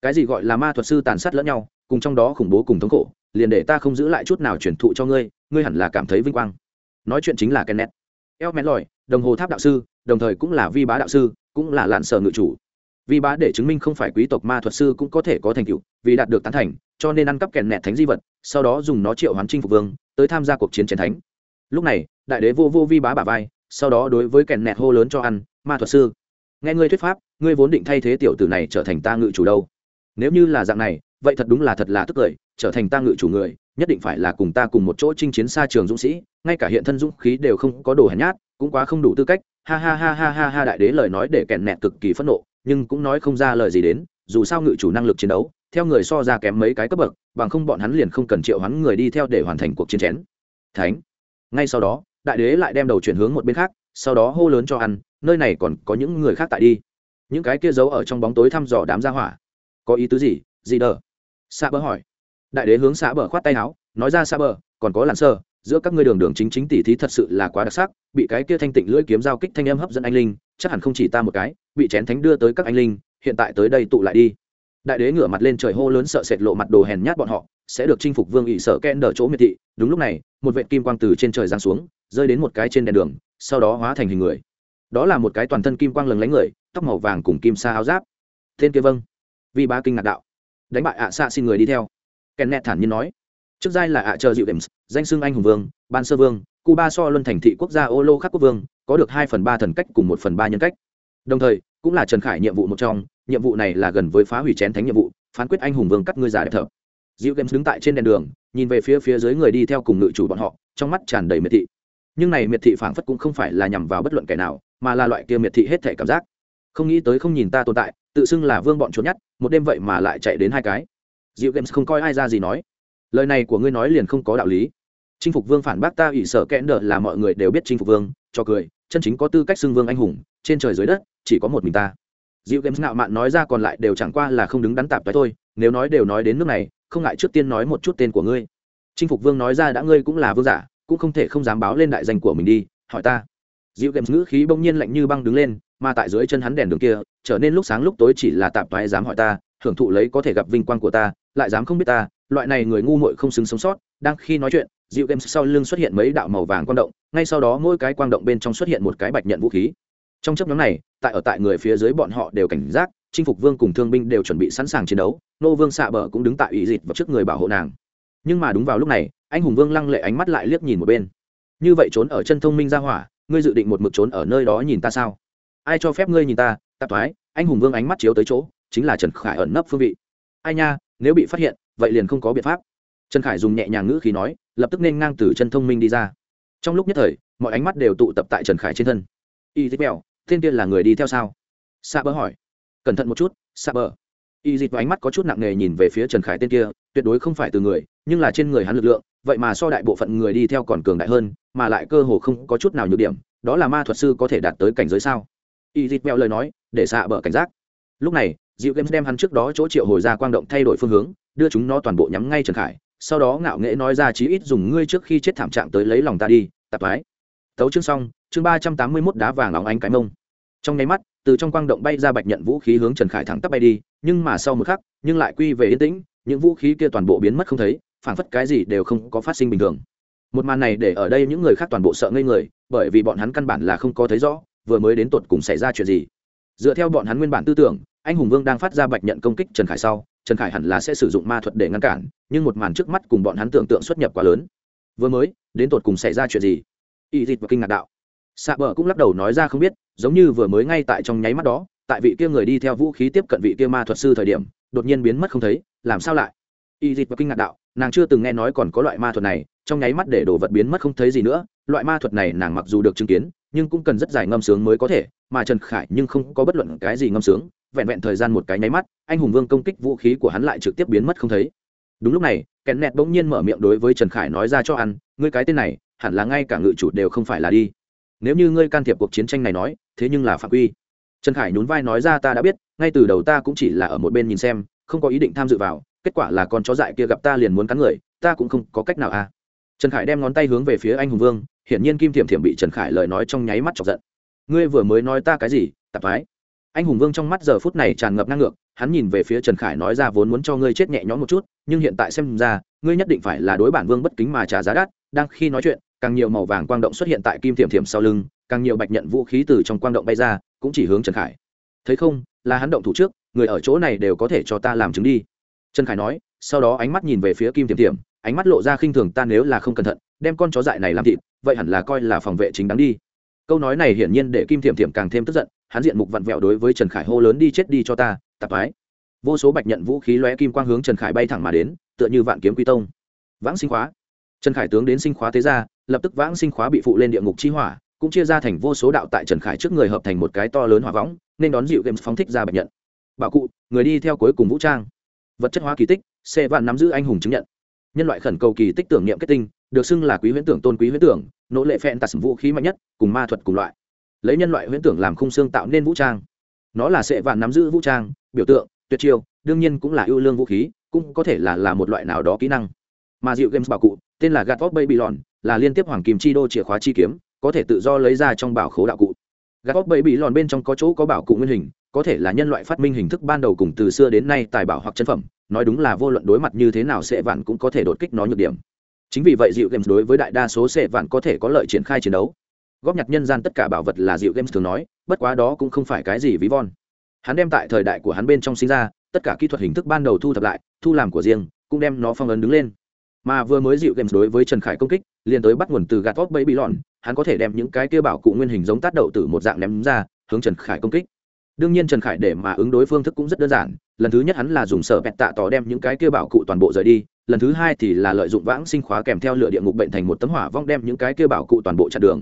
Cái gì gọi là ma thuật sư tàn sát lẫn nhau, cùng trong đó khủng bố cùng thống khổ liền để ta không giữ lại chút nào truyền thụ cho ngươi ngươi hẳn là cảm thấy vinh quang. Nói chuyện chính là kenneth. Eo mén lòi, đồng hồ tháp đạo sư, đồng thời cũng là vi bá đạo sư, cũng là lạn sở ngự chủ. Vi bá để chứng minh không phải quý tộc ma thuật sư cũng có thể có thành tựu, vì đạt được tán thành, cho nên ăn cắp kèn nẹt thánh di vật, sau đó dùng nó triệu hoán trinh phục vương, tới tham gia cuộc chiến chiến thánh. Lúc này, đại đế vô vô vi bá bà vai, sau đó đối với kèn nẹt hô lớn cho ăn, ma thuật sư, nghe ngươi thuyết pháp, ngươi vốn định thay thế tiểu tử này trở thành ta ngự chủ đâu? Nếu như là dạng này, vậy thật đúng là thật là tức cười trở thành ta ngự chủ người, nhất định phải là cùng ta cùng một chỗ chinh chiến xa trường dũng sĩ, ngay cả hiện thân dũng khí đều không có đồ hèn nhát, cũng quá không đủ tư cách. Ha ha ha ha ha ha, đại đế lời nói để kèn nẹt cực kỳ phẫn nộ, nhưng cũng nói không ra lời gì đến, dù sao ngự chủ năng lực chiến đấu, theo người so ra kém mấy cái cấp bậc, bằng không bọn hắn liền không cần triệu hắn người đi theo để hoàn thành cuộc chiến chén. Thánh! Ngay sau đó, đại đế lại đem đầu chuyển hướng một bên khác, sau đó hô lớn cho ăn, nơi này còn có những người khác tại đi. Những cái kia giấu ở trong bóng tối thăm dò đám gia hỏa. Có ý tứ gì? Gì đờ? Xa bỡ hỏi đại đế hướng xã bờ khoát tay áo, nói ra xã bờ, còn có làn sơ, giữa các ngươi đường đường chính chính tỷ thí thật sự là quá đặc sắc, bị cái kia thanh tịnh lưỡi kiếm giao kích thanh âm hấp dẫn anh linh, chắc hẳn không chỉ ta một cái, bị chén thánh đưa tới các anh linh, hiện tại tới đây tụ lại đi. Đại đế ngửa mặt lên trời hô lớn sợ sệt lộ mặt đồ hèn nhát bọn họ, sẽ được chinh phục vương ỵ sợ kẽn đờ chỗ miệt thị. Đúng lúc này, một vệ kim quang từ trên trời giáng xuống, rơi đến một cái trên đèn đường, sau đó hóa thành hình người. Đó là một cái toàn thân kim quang lừng lánh người, tóc màu vàng cùng kim sa áo giáp. Tên kia vâng. Vi ba kinh ngạc đạo. Đánh bại ạ xạ xin người đi theo kenneth thản nhiên nói. Trước giai là ạ chờ dịu đệm, danh xưng anh hùng vương, ban sơ vương, cuba so luân thành thị quốc gia ô lô khắc quốc vương, có được hai phần ba thần cách cùng một phần ba nhân cách. Đồng thời, cũng là trần khải nhiệm vụ một trong, nhiệm vụ này là gần với phá hủy chén thánh nhiệm vụ, phán quyết anh hùng vương cắt ngươi giả đẹp thở. dịu games đứng tại trên đèn đường, nhìn về phía phía dưới người đi theo cùng ngự chủ bọn họ, trong mắt tràn đầy miệt thị. Nhưng này miệt thị phảng phất cũng không phải là nhằm vào bất luận kẻ nào, mà là loại kia miệt thị hết thể cảm giác. Không nghĩ tới không nhìn ta tồn tại, tự xưng là vương bọn trốn nhất, một đêm vậy mà lại chạy đến hai cái dịu games không coi ai ra gì nói. Lời này của ngươi nói liền không có đạo lý. Chinh phục vương phản bác ta ủy sở kẽn đờ là mọi người đều biết chinh phục vương, cho cười, chân chính có tư cách xưng vương anh hùng, trên trời dưới đất, chỉ có một mình ta. Dịu games ngạo mạn nói ra còn lại đều chẳng qua là không đứng đắn tạp tới thôi, nếu nói đều nói đến nước này, không ngại trước tiên nói một chút tên của ngươi. Chinh phục vương nói ra đã ngươi cũng là vương giả, cũng không thể không dám báo lên đại danh của mình đi, hỏi ta. Dịu games ngữ khí bỗng nhiên lạnh như băng đứng lên, mà tại dưới chân hắn đèn đường kia, trở nên lúc sáng lúc tối chỉ là tạp toái dám hỏi ta hưởng thụ lấy có thể gặp vinh quang của ta, lại dám không biết ta, loại này người ngu muội không xứng sống sót, đang khi nói chuyện dịu games sau lưng xuất hiện mấy đạo màu vàng quang động, ngay sau đó mỗi cái quang động bên trong xuất hiện một cái bạch nhận vũ khí. Trong chấp nhóm này, tại ở tại người phía dưới bọn họ đều cảnh giác, chinh phục vương cùng thương binh đều chuẩn bị sẵn sàng chiến đấu, nô vương xạ bờ cũng đứng tại ủy dịt và trước người bảo hộ nàng. Nhưng mà đúng vào lúc này, anh hùng vương lăng lệ ánh mắt lại liếc nhìn một bên. Như vậy trốn ở chân thông minh ra hỏa, ngươi dự định một mực trốn ở nơi đó nhìn ta sao? Ai cho phép ngươi nhìn ta, tạp thoái, anh hùng vương ánh mắt chiếu tới chỗ chính là trần khải ẩn nấp phương vị. Ai nha, nếu bị phát hiện, vậy liền không có biện pháp. Trần khải dùng nhẹ nhàng ngữ khí nói, lập tức nên ngang từ chân thông minh đi ra. Trong lúc nhất thời, mọi ánh mắt đều tụ tập tại trần khải trên thân. Y dịp mèo, tên kia là người đi theo sao? Sa Bờ hỏi. Cẩn thận một chút, sa Bờ. y dịp ánh mắt có chút nặng nề nhìn về phía trần khải tên kia, tuyệt đối không phải từ người, nhưng là trên người hắn lực lượng, vậy mà so đại bộ phận người đi theo còn cường đại hơn, mà lại cơ hồ không có chút nào nhược điểm, đó là ma thuật sư có thể đạt tới cảnh giới sao? Y dịp mèo lời nói, để xạ bờ cảnh giác. Lúc này dịu games đem hắn trước đó chỗ triệu hồi ra quang động thay đổi phương hướng, đưa chúng nó toàn bộ nhắm ngay trần khải, sau đó ngạo nghễ nói ra chí ít dùng ngươi trước khi chết thảm trạng tới lấy lòng ta đi, tạp thoái. Tấu chương xong, chương ba trăm tám mươi mốt đá vàng óng ánh cái mông. Trong nháy mắt, từ trong quang động bay ra bạch nhận vũ khí hướng trần khải thẳng tắp bay đi, nhưng mà sau một khắc, nhưng lại quy về yên tĩnh, những vũ khí kia toàn bộ biến mất không thấy, phảng phất cái gì đều không có phát sinh bình thường. Một màn này để ở đây những người khác toàn bộ sợ ngây người, bởi vì bọn hắn căn bản là không có thấy rõ, vừa mới đến tột cùng xảy ra chuyện gì. Dựa theo bọn hắn nguyên bản tư tưởng anh hùng vương đang phát ra bạch nhận công kích trần khải sau trần khải hẳn là sẽ sử dụng ma thuật để ngăn cản nhưng một màn trước mắt cùng bọn hắn tưởng tượng xuất nhập quá lớn vừa mới đến tột cùng xảy ra chuyện gì y dịt và kinh ngạc đạo xạ bờ cũng lắc đầu nói ra không biết giống như vừa mới ngay tại trong nháy mắt đó tại vị kia người đi theo vũ khí tiếp cận vị kia ma thuật sư thời điểm đột nhiên biến mất không thấy làm sao lại y dịt và kinh ngạc đạo nàng chưa từng nghe nói còn có loại ma thuật này trong nháy mắt để đồ vật biến mất không thấy gì nữa loại ma thuật này nàng mặc dù được chứng kiến nhưng cũng cần rất dài ngâm sướng mới có thể mà trần khải nhưng không có bất luận cái gì ngâm sướng vẹn vẹn thời gian một cái nháy mắt, anh hùng vương công kích vũ khí của hắn lại trực tiếp biến mất không thấy. Đúng lúc này, kèn nẹt bỗng nhiên mở miệng đối với trần khải nói ra cho ăn ngươi cái tên này, hẳn là ngay cả ngự chủ đều không phải là đi. Nếu như ngươi can thiệp cuộc chiến tranh này nói, thế nhưng là phạm quy. Trần khải nhún vai nói ra, ta đã biết, ngay từ đầu ta cũng chỉ là ở một bên nhìn xem, không có ý định tham dự vào, kết quả là con chó dại kia gặp ta liền muốn cắn người, ta cũng không có cách nào à. Trần khải đem ngón tay hướng về phía anh hùng vương, hiển nhiên kim thiểm thiểm bị trần khải lời nói trong nháy mắt chọc giận. Ngươi vừa mới nói ta cái gì, tạp thái anh hùng vương trong mắt giờ phút này tràn ngập năng lượng, hắn nhìn về phía trần khải nói ra vốn muốn cho ngươi chết nhẹ nhõm một chút, nhưng hiện tại xem ra, ngươi nhất định phải là đối bản vương bất kính mà trả giá đắt. Đang khi nói chuyện, càng nhiều màu vàng quang động xuất hiện tại kim thiểm thiểm sau lưng, càng nhiều bạch nhận vũ khí từ trong quang động bay ra, cũng chỉ hướng trần khải. Thấy không, là hắn động thủ trước, người ở chỗ này đều có thể cho ta làm chứng đi. Trần khải nói, sau đó ánh mắt nhìn về phía kim thiểm thiểm ánh mắt lộ ra khinh thường, ta nếu là không cẩn thận, đem con chó dại này làm thịt, vậy hẳn là coi là phòng vệ chính đáng đi câu nói này hiển nhiên để kim thiểm thiểm càng thêm tức giận, hắn diện mục vặn vẹo đối với trần khải hô lớn đi chết đi cho ta, tạp ái vô số bạch nhận vũ khí lóe kim quang hướng trần khải bay thẳng mà đến, tựa như vạn kiếm quy tông. Vãng sinh khóa. Trần khải tướng đến sinh khóa thế ra lập tức vãng sinh khóa bị phụ lên địa ngục chi hỏa, cũng chia ra thành vô số đạo tại trần khải trước người hợp thành một cái to lớn hỏa võng, nên đón dịu games phóng thích ra bạch nhận. Bảo cụ, người đi theo cuối cùng vũ trang. Vật chất hóa kỳ tích xe vạn nắm giữ anh hùng chứng nhận. Nhân loại khẩn cầu kỳ tích tưởng niệm kết tinh được xưng là quý huyễn tưởng tôn quý huyễn tưởng, nỗ lệ phen tạt vũ khí mạnh nhất, cùng ma thuật cùng loại. Lấy nhân loại huyễn tưởng làm khung xương tạo nên vũ trang. Nó là sệ vạn nắm giữ vũ trang, biểu tượng, tuyệt chiêu, đương nhiên cũng là ưu lương vũ khí, cũng có thể là là một loại nào đó kỹ năng. Mà dịu games bảo cụ, tên là gạt vóc baby lòn là liên tiếp hoàng kim chi đô chìa khóa chi kiếm, có thể tự do lấy ra trong bảo khố đạo cụ. Gạt vóc baby lòn bên trong có chỗ có bảo cụ nguyên hình, có thể là nhân loại phát minh hình thức ban đầu cùng từ xưa đến nay tài bảo hoặc chân phẩm, nói đúng là vô luận đối mặt như thế nào sẽ vạn cũng có thể đột kích nó nhược điểm chính vì vậy dịu games đối với đại đa số sệ vạn có thể có lợi triển khai chiến đấu. Góp nhặt nhân gian tất cả bảo vật là dịu games thường nói, bất quá đó cũng không phải cái gì ví von. Hắn đem tại thời đại của hắn bên trong sinh ra, tất cả kỹ thuật hình thức ban đầu thu thập lại, thu làm của riêng, cũng đem nó phong ấn đứng lên. Mà vừa mới dịu games đối với trần khải công kích, liền tới bắt nguồn từ gạt vóc bẫy bị lọn, hắn có thể đem những cái kia bảo cụ nguyên hình giống tát đậu từ một dạng ném ra, hướng trần khải công kích. Đương nhiên trần khải để mà ứng đối phương thức cũng rất đơn giản, lần thứ nhất hắn là dùng sở bẹt tạ tỏ đem những cái kia bảo cụ toàn bộ rời đi lần thứ hai thì là lợi dụng vãng sinh khóa kèm theo lửa địa ngục bệnh thành một tấm hỏa vong đem những cái kia bảo cụ toàn bộ chặn đường.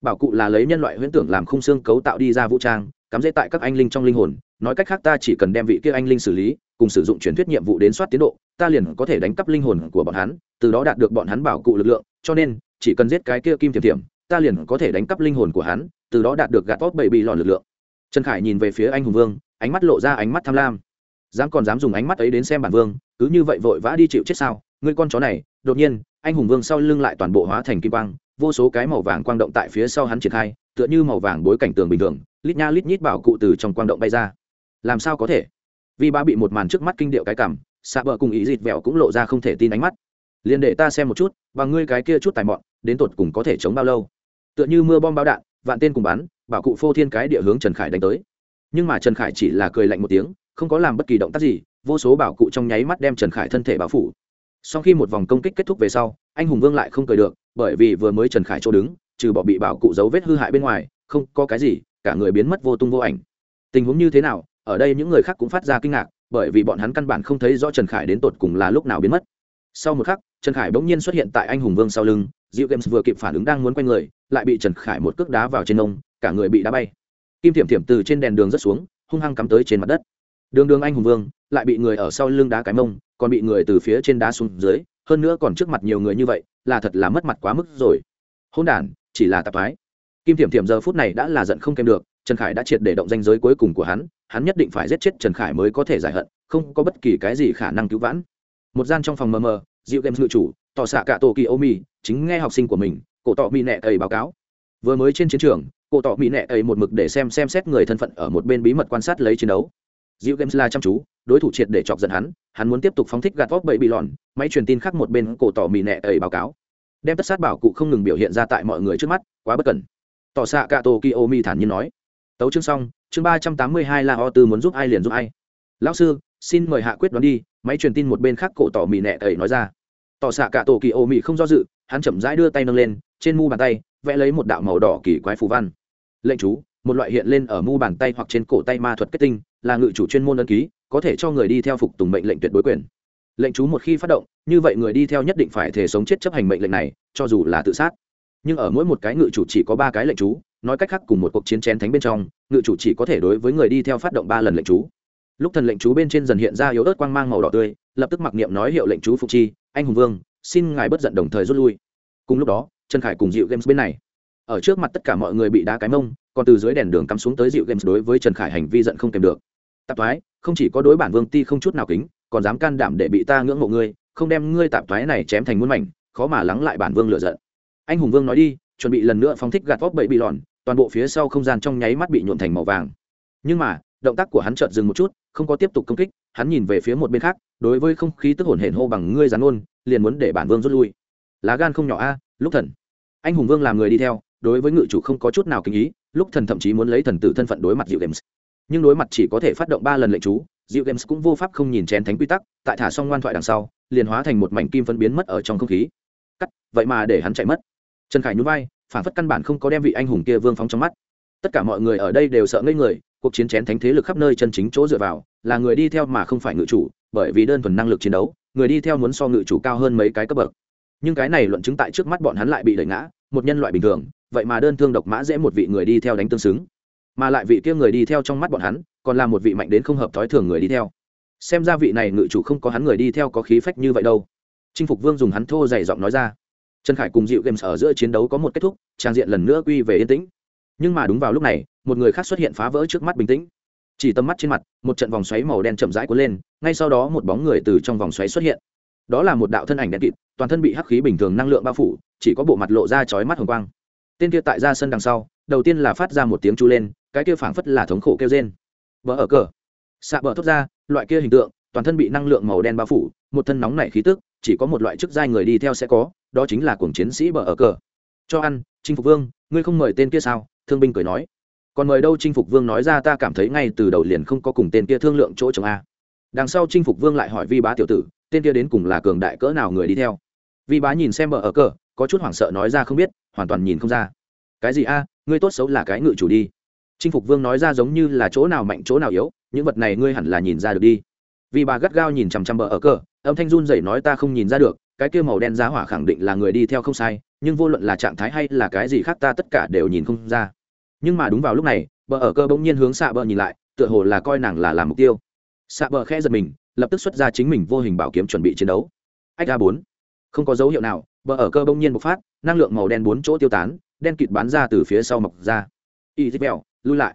Bảo cụ là lấy nhân loại huyễn tưởng làm khung xương cấu tạo đi ra vũ trang, cắm dễ tại các anh linh trong linh hồn, nói cách khác ta chỉ cần đem vị kia anh linh xử lý, cùng sử dụng truyền thuyết nhiệm vụ đến soát tiến độ, ta liền có thể đánh cắp linh hồn của bọn hắn, từ đó đạt được bọn hắn bảo cụ lực lượng, cho nên, chỉ cần giết cái kia kim thiểm thiểm, ta liền có thể đánh cắp linh hồn của hắn, từ đó đạt được gạt tốt bảy bị lòn lực lượng. Trần khải nhìn về phía anh hùng vương, ánh mắt lộ ra ánh mắt tham lam. Dám còn dám dùng ánh mắt ấy đến xem bản vương cứ như vậy vội vã đi chịu chết sao? Ngươi con chó này, đột nhiên, anh hùng vương sau lưng lại toàn bộ hóa thành kim quang, vô số cái màu vàng quang động tại phía sau hắn triển khai, tựa như màu vàng bối cảnh tường bình thường, lít nha lít nhít bảo cụ từ trong quang động bay ra. Làm sao có thể? Vì ba bị một màn trước mắt kinh điệu cái cảm, xạ bờ cùng ý dịt vẹo cũng lộ ra không thể tin ánh mắt. Liền để ta xem một chút, và ngươi cái kia chút tài mọn, đến tột cùng có thể chống bao lâu? Tựa như mưa bom bao đạn, vạn tên cùng bắn, bảo cụ phô thiên cái địa hướng trần khải đánh tới. Nhưng mà trần khải chỉ là cười lạnh một tiếng, không có làm bất kỳ động tác gì vô số bảo cụ trong nháy mắt đem trần khải thân thể bao phủ. Sau khi một vòng công kích kết thúc về sau, anh hùng vương lại không cười được, bởi vì vừa mới trần khải chỗ đứng, trừ bỏ bị bảo cụ dấu vết hư hại bên ngoài, không có cái gì, cả người biến mất vô tung vô ảnh. Tình huống như thế nào, ở đây những người khác cũng phát ra kinh ngạc, bởi vì bọn hắn căn bản không thấy rõ trần khải đến tột cùng là lúc nào biến mất. Sau một khắc, trần khải bỗng nhiên xuất hiện tại anh hùng vương sau lưng, diệu games vừa kịp phản ứng đang muốn quay người, lại bị trần khải một cước đá vào trên nông cả người bị đá bay. Kim thiểm thiểm từ trên đèn đường rớt xuống, hung hăng cắm tới trên mặt đất đường đường anh hùng vương, lại bị người ở sau lưng đá cái mông, còn bị người từ phía trên đá xuống dưới, hơn nữa còn trước mặt nhiều người như vậy, là thật là mất mặt quá mức rồi. Hôn đ chỉ là tạp ái kim thiểm thiểm giờ phút này đã là giận không kèm được, trần khải đã triệt để động danh giới cuối cùng của hắn hắn nhất định phải giết chết trần khải mới có thể giải hận, không có bất kỳ cái gì khả năng cứu vãn. Một gian trong phòng mờ mờ dịu games ngự chủ, tỏ xạ cả tổ kỳ ô mi, chính nghe học sinh của mình, cổ tỏ mi nẹ ấy báo cáo. Vừa mới trên chiến trường, cổ tỏ mi nẹ ấy một mực để xem xem xét người thân phận ở một bên bí mật quan sát lấy chiến đấu. Diệu games là chăm chú, đối thủ triệt để chọc giận hắn hắn muốn tiếp tục phóng thích gạt vóc bậy bị lòn máy truyền tin khác một bên cổ tỏ mì nẹ ấy báo cáo. Đem tất sát bảo cụ không ngừng biểu hiện ra tại mọi người trước mắt, quá bất cẩn. Tỏ xạ cả tổ kỳ mi thản nhiên nói. Tấu chương xong, chương ba trăm tám mươi hai là o tư muốn giúp ai liền giúp ai. Lão sư, xin mời hạ quyết đoán đi, máy truyền tin một bên khác cổ tỏ mì nẹ ấy nói ra. Tỏ xạ cả tổ kỳ không do dự, hắn chậm rãi đưa tay nâng lên, trên mu bàn tay, vẽ lấy một đạo màu đỏ kỳ quái phù văn. Lệnh chú một loại hiện lên ở mu bàn tay hoặc trên cổ tay ma thuật kết tinh, là ngự chủ chuyên môn ấn ký, có thể cho người đi theo phục tùng mệnh lệnh tuyệt đối quyền. Lệnh chú một khi phát động, như vậy người đi theo nhất định phải thể sống chết chấp hành mệnh lệnh này, cho dù là tự sát. Nhưng ở mỗi một cái ngự chủ chỉ có ba cái lệnh chú, nói cách khác cùng một cuộc chiến chén thánh bên trong, ngự chủ chỉ có thể đối với người đi theo phát động ba lần lệnh chú. Lúc thần lệnh chú bên trên dần hiện ra yếu ớt quang mang màu đỏ tươi, lập tức mặc niệm nói hiệu lệnh chú phục chi, anh hùng vương, xin ngài bất giận đồng thời rút lui. Cùng lúc đó, trần khải cùng dịu games bên này. Ở trước mặt tất cả mọi người bị đá cái mông còn từ dưới đèn đường cắm xuống tới dịu games đối với trần khải hành vi giận không kèm được. Tạp thoái, không chỉ có đối bản vương ti không chút nào kính, còn dám can đảm để bị ta ngưỡng mộ ngươi, không đem ngươi tạp thoái này chém thành muôn mảnh, khó mà lắng lại bản vương lựa giận. Anh hùng vương nói đi, chuẩn bị lần nữa phóng thích gạt vóc bậy bị lòn toàn bộ phía sau không gian trong nháy mắt bị nhuộn thành màu vàng. Nhưng mà, động tác của hắn chợt dừng một chút, không có tiếp tục công kích, hắn nhìn về phía một bên khác, đối với không khí tức hồn hển hô bằng ngươi rắn ôn liền muốn để bản vương rút lui. Lá gan không nhỏ a, lúc thần. Anh hùng vương làm người đi theo đối với ngự chủ không có chút nào kinh ý, lúc thần thậm chí muốn lấy thần tử thân phận đối mặt dịu games. Nhưng đối mặt chỉ có thể phát động ba lần lệnh chú dịu games cũng vô pháp không nhìn chén thánh quy tắc, tại thả xong ngoan thoại đằng sau, liền hóa thành một mảnh kim phân biến mất ở trong không khí. Cắt, vậy mà để hắn chạy mất. Trần khải nhún vai, phản phất căn bản không có đem vị anh hùng kia vương phóng trong mắt. Tất cả mọi người ở đây đều sợ ngây người, cuộc chiến chén thánh thế lực khắp nơi chân chính chỗ dựa vào, là người đi theo mà không phải ngự chủ, bởi vì đơn thuần năng lực chiến đấu, người đi theo muốn so ngự chủ cao hơn mấy cái cấp bậc. Nhưng cái này luận chứng tại trước mắt bọn hắn lại bị đẩy ngã, một nhân loại bình thường vậy mà đơn thương độc mã dễ một vị người đi theo đánh tương xứng. Mà lại vị kia người đi theo trong mắt bọn hắn, còn là một vị mạnh đến không hợp thói thường người đi theo. Xem ra vị này ngự chủ không có hắn người đi theo có khí phách như vậy đâu. Chinh phục vương dùng hắn thô dày giọng nói ra. Trần khải cùng dịu games ở giữa chiến đấu có một kết thúc, trang diện lần nữa quy về yên tĩnh. Nhưng mà đúng vào lúc này, một người khác xuất hiện phá vỡ trước mắt bình tĩnh. Chỉ tầm mắt trên mặt, một trận vòng xoáy màu đen chậm rãi cuốn lên, ngay sau đó một bóng người từ trong vòng xoáy xuất hiện. Đó là một đạo thân ảnh đen kịt, toàn thân bị hắc khí bình thường năng lượng bao phủ, chỉ có bộ mặt lộ ra chói mắt hồng quang tên kia tại ra sân đằng sau, đầu tiên là phát ra một tiếng chu lên, cái kia phảng phất là thống khổ kêu rên. Vỡ ở cờ. Xạ bờ thốt ra, loại kia hình tượng, toàn thân bị năng lượng màu đen bao phủ, một thân nóng nảy khí tức, chỉ có một loại chức giai người đi theo sẽ có, đó chính là cuồng chiến sĩ bờ ở cờ. Cho ăn, chinh phục vương, ngươi không mời tên kia sao? Thương binh cười nói. Còn mời đâu chinh phục vương nói ra ta cảm thấy ngay từ đầu liền không có cùng tên kia thương lượng chỗ chồng a. Đằng sau chinh phục vương lại hỏi vi bá tiểu tử, tên kia đến cùng là cường đại cỡ nào người đi theo? Vi bá nhìn xem bờ ở cờ, có chút hoảng sợ nói ra không biết hoàn toàn nhìn không ra. Cái gì a, ngươi tốt xấu là cái ngự chủ đi. Chinh phục vương nói ra giống như là chỗ nào mạnh chỗ nào yếu, những vật này ngươi hẳn là nhìn ra được đi. Vì bà gắt gao nhìn chằm chằm bờ ở cờ, âm thanh run dậy nói ta không nhìn ra được, cái kia màu đen giá hỏa khẳng định là người đi theo không sai, nhưng vô luận là trạng thái hay là cái gì khác ta tất cả đều nhìn không ra. Nhưng mà đúng vào lúc này, bờ ở cơ bỗng nhiên hướng xạ bờ nhìn lại, tựa hồ là coi nàng là làm mục tiêu. Xạ bờ khẽ giật mình, lập tức xuất ra chính mình vô hình bảo kiếm chuẩn bị chiến đấu. Ách a bốn. Không có dấu hiệu nào bờ ở cơ bỗng nhiên bộc phát, năng lượng màu đen bốn chỗ tiêu tán, đen kịt bắn ra từ phía sau mọc ra. Y thích mèo lui lại.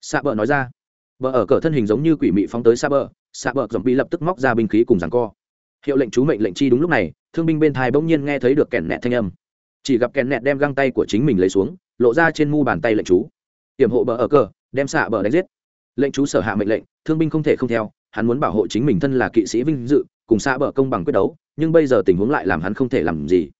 Xạ bờ nói ra. Bờ ở cờ thân hình giống như quỷ mị phóng tới xa bờ xạ bờ dòm bị lập tức móc ra binh khí cùng rằng co. Hiệu lệnh chú mệnh lệnh chi đúng lúc này, thương binh bên thai bỗng nhiên nghe thấy được kèn nẹt thanh âm. Chỉ gặp kèn nẹt đem găng tay của chính mình lấy xuống, lộ ra trên mu bàn tay lệnh chú. Hiểm hộ bờ ở cờ, đem xạ bờ đánh giết. Lệnh chú sở hạ mệnh lệnh, thương binh không thể không theo hắn muốn bảo hộ chính mình thân là kỵ sĩ vinh dự, cùng xạ bờ công bằng quyết đấu, nhưng bây giờ tình huống lại làm hắn không thể làm gì.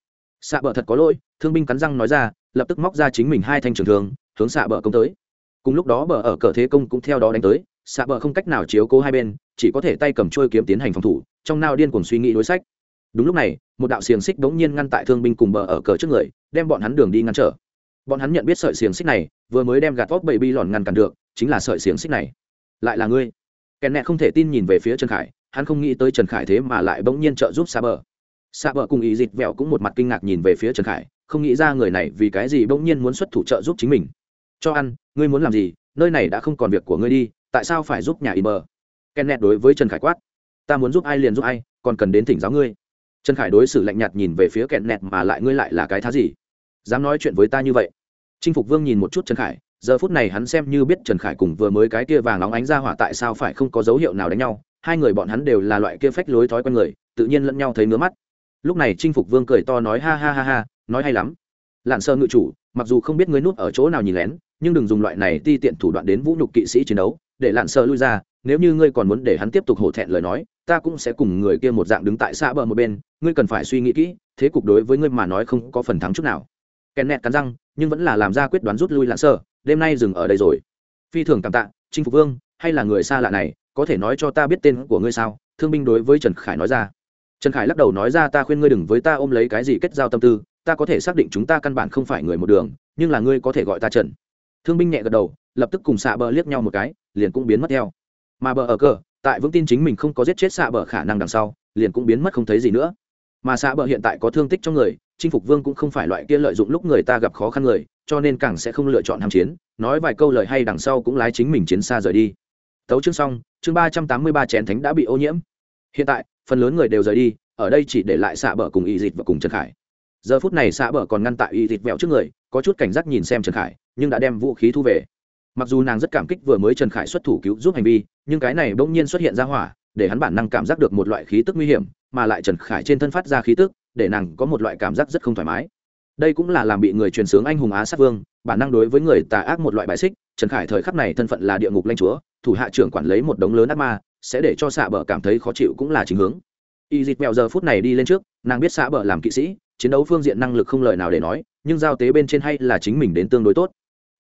Xạ bờ thật có lỗi, thương binh cắn răng nói ra, lập tức móc ra chính mình hai thanh trường thương, hướng xạ bờ công tới. Cùng lúc đó bờ ở cờ thế công cũng theo đó đánh tới, xạ bờ không cách nào chiếu cố hai bên, chỉ có thể tay cầm trôi kiếm tiến hành phòng thủ, trong nao điên cuồng suy nghĩ đối sách. Đúng lúc này, một đạo xiềng xích đống nhiên ngăn tại thương binh cùng bờ ở cờ trước người, đem bọn hắn đường đi ngăn trở. Bọn hắn nhận biết sợi xiềng xích này, vừa mới đem gạt vóc bậy bi lòn ngăn cản được, chính là sợi xiềng xích này. Lại là ngươi kèn nẹ không thể tin nhìn về phía trần khải, hắn không nghĩ tới trần khải thế mà lại bỗng nhiên trợ giúp xa bờ. Xa bờ cùng ý dịch vẹo cũng một mặt kinh ngạc nhìn về phía trần khải, không nghĩ ra người này vì cái gì bỗng nhiên muốn xuất thủ trợ giúp chính mình. Cho ăn, ngươi muốn làm gì? Nơi này đã không còn việc của ngươi đi, tại sao phải giúp nhà in bờ? Kèn nẹt đối với trần khải quát. Ta muốn giúp ai liền giúp ai, còn cần đến thỉnh giáo ngươi. Trần khải đối xử lạnh nhạt nhìn về phía kẹn nẹt mà lại ngươi lại là cái thá gì? Dám nói chuyện với ta như vậy. Chinh phục vương nhìn một chút trần khải giờ phút này hắn xem như biết trần khải cùng vừa mới cái kia vàng nóng ánh ra hỏa tại sao phải không có dấu hiệu nào đánh nhau, hai người bọn hắn đều là loại kia phách lối thói quen người, tự nhiên lẫn nhau thấy ngứa mắt. Lúc này chinh phục vương cười to nói ha ha ha ha, nói hay lắm. Lạn sơ ngự chủ, mặc dù không biết ngươi nút ở chỗ nào nhìn lén, nhưng đừng dùng loại này ti tiện thủ đoạn đến vũ nhục kỵ sĩ chiến đấu, để lạn sơ lui ra, nếu như ngươi còn muốn để hắn tiếp tục hổ thẹn lời nói, ta cũng sẽ cùng người kia một dạng đứng tại xa bờ một bên, ngươi cần phải suy nghĩ kỹ, thế cục đối với ngươi mà nói không có phần thắng chút nào. Kèn nẹt cắn răng, nhưng vẫn là làm ra quyết đoán rút lui lạn sơ đêm nay dừng ở đây rồi. Phi thường cảm tạ chinh phục vương, hay là người xa lạ này, có thể nói cho ta biết tên của ngươi sao? Thương binh đối với trần khải nói ra. Trần khải lắc đầu nói ra, ta khuyên ngươi đừng với ta ôm lấy cái gì kết giao tâm tư, ta có thể xác định chúng ta căn bản không phải người một đường, nhưng là ngươi có thể gọi ta trần. Thương binh nhẹ gật đầu, lập tức cùng xạ bờ liếc nhau một cái, liền cũng biến mất theo. Mà bờ ở cờ, tại vững tin chính mình không có giết chết xạ bờ khả năng đằng sau, liền cũng biến mất không thấy gì nữa. Mà xạ bờ hiện tại có thương tích trong người chinh phục vương cũng không phải loại kia lợi dụng lúc người ta gặp khó khăn người, cho nên càng sẽ không lựa chọn tham chiến, nói vài câu lời hay đằng sau cũng lái chính mình chiến xa rời đi. Tấu chương xong, chương ba trăm tám mươi ba chén thánh đã bị ô nhiễm. Hiện tại, phần lớn người đều rời đi, ở đây chỉ để lại xạ bờ cùng y dịt và cùng trần khải. Giờ phút này xạ bờ còn ngăn tại y dịt vẹo trước người, có chút cảnh giác nhìn xem trần khải, nhưng đã đem vũ khí thu về. Mặc dù nàng rất cảm kích vừa mới trần khải xuất thủ cứu giúp hành vi, nhưng cái này bỗng nhiên xuất hiện ra hỏa, để hắn bản năng cảm giác được một loại khí tức nguy hiểm, mà lại trần khải trên thân phát ra khí tức để nàng có một loại cảm giác rất không thoải mái. Đây cũng là làm bị người truyền sướng anh hùng á sát vương, bản năng đối với người tà ác một loại bài xích, trần khải thời khắc này thân phận là địa ngục lanh chúa, thủ hạ trưởng quản lấy một đống lớn ác ma, sẽ để cho xạ bờ cảm thấy khó chịu cũng là chính hướng. Y dịt mèo giờ phút này đi lên trước, nàng biết xạ bờ làm kỵ sĩ, chiến đấu phương diện năng lực không lời nào để nói, nhưng giao tế bên trên hay là chính mình đến tương đối tốt.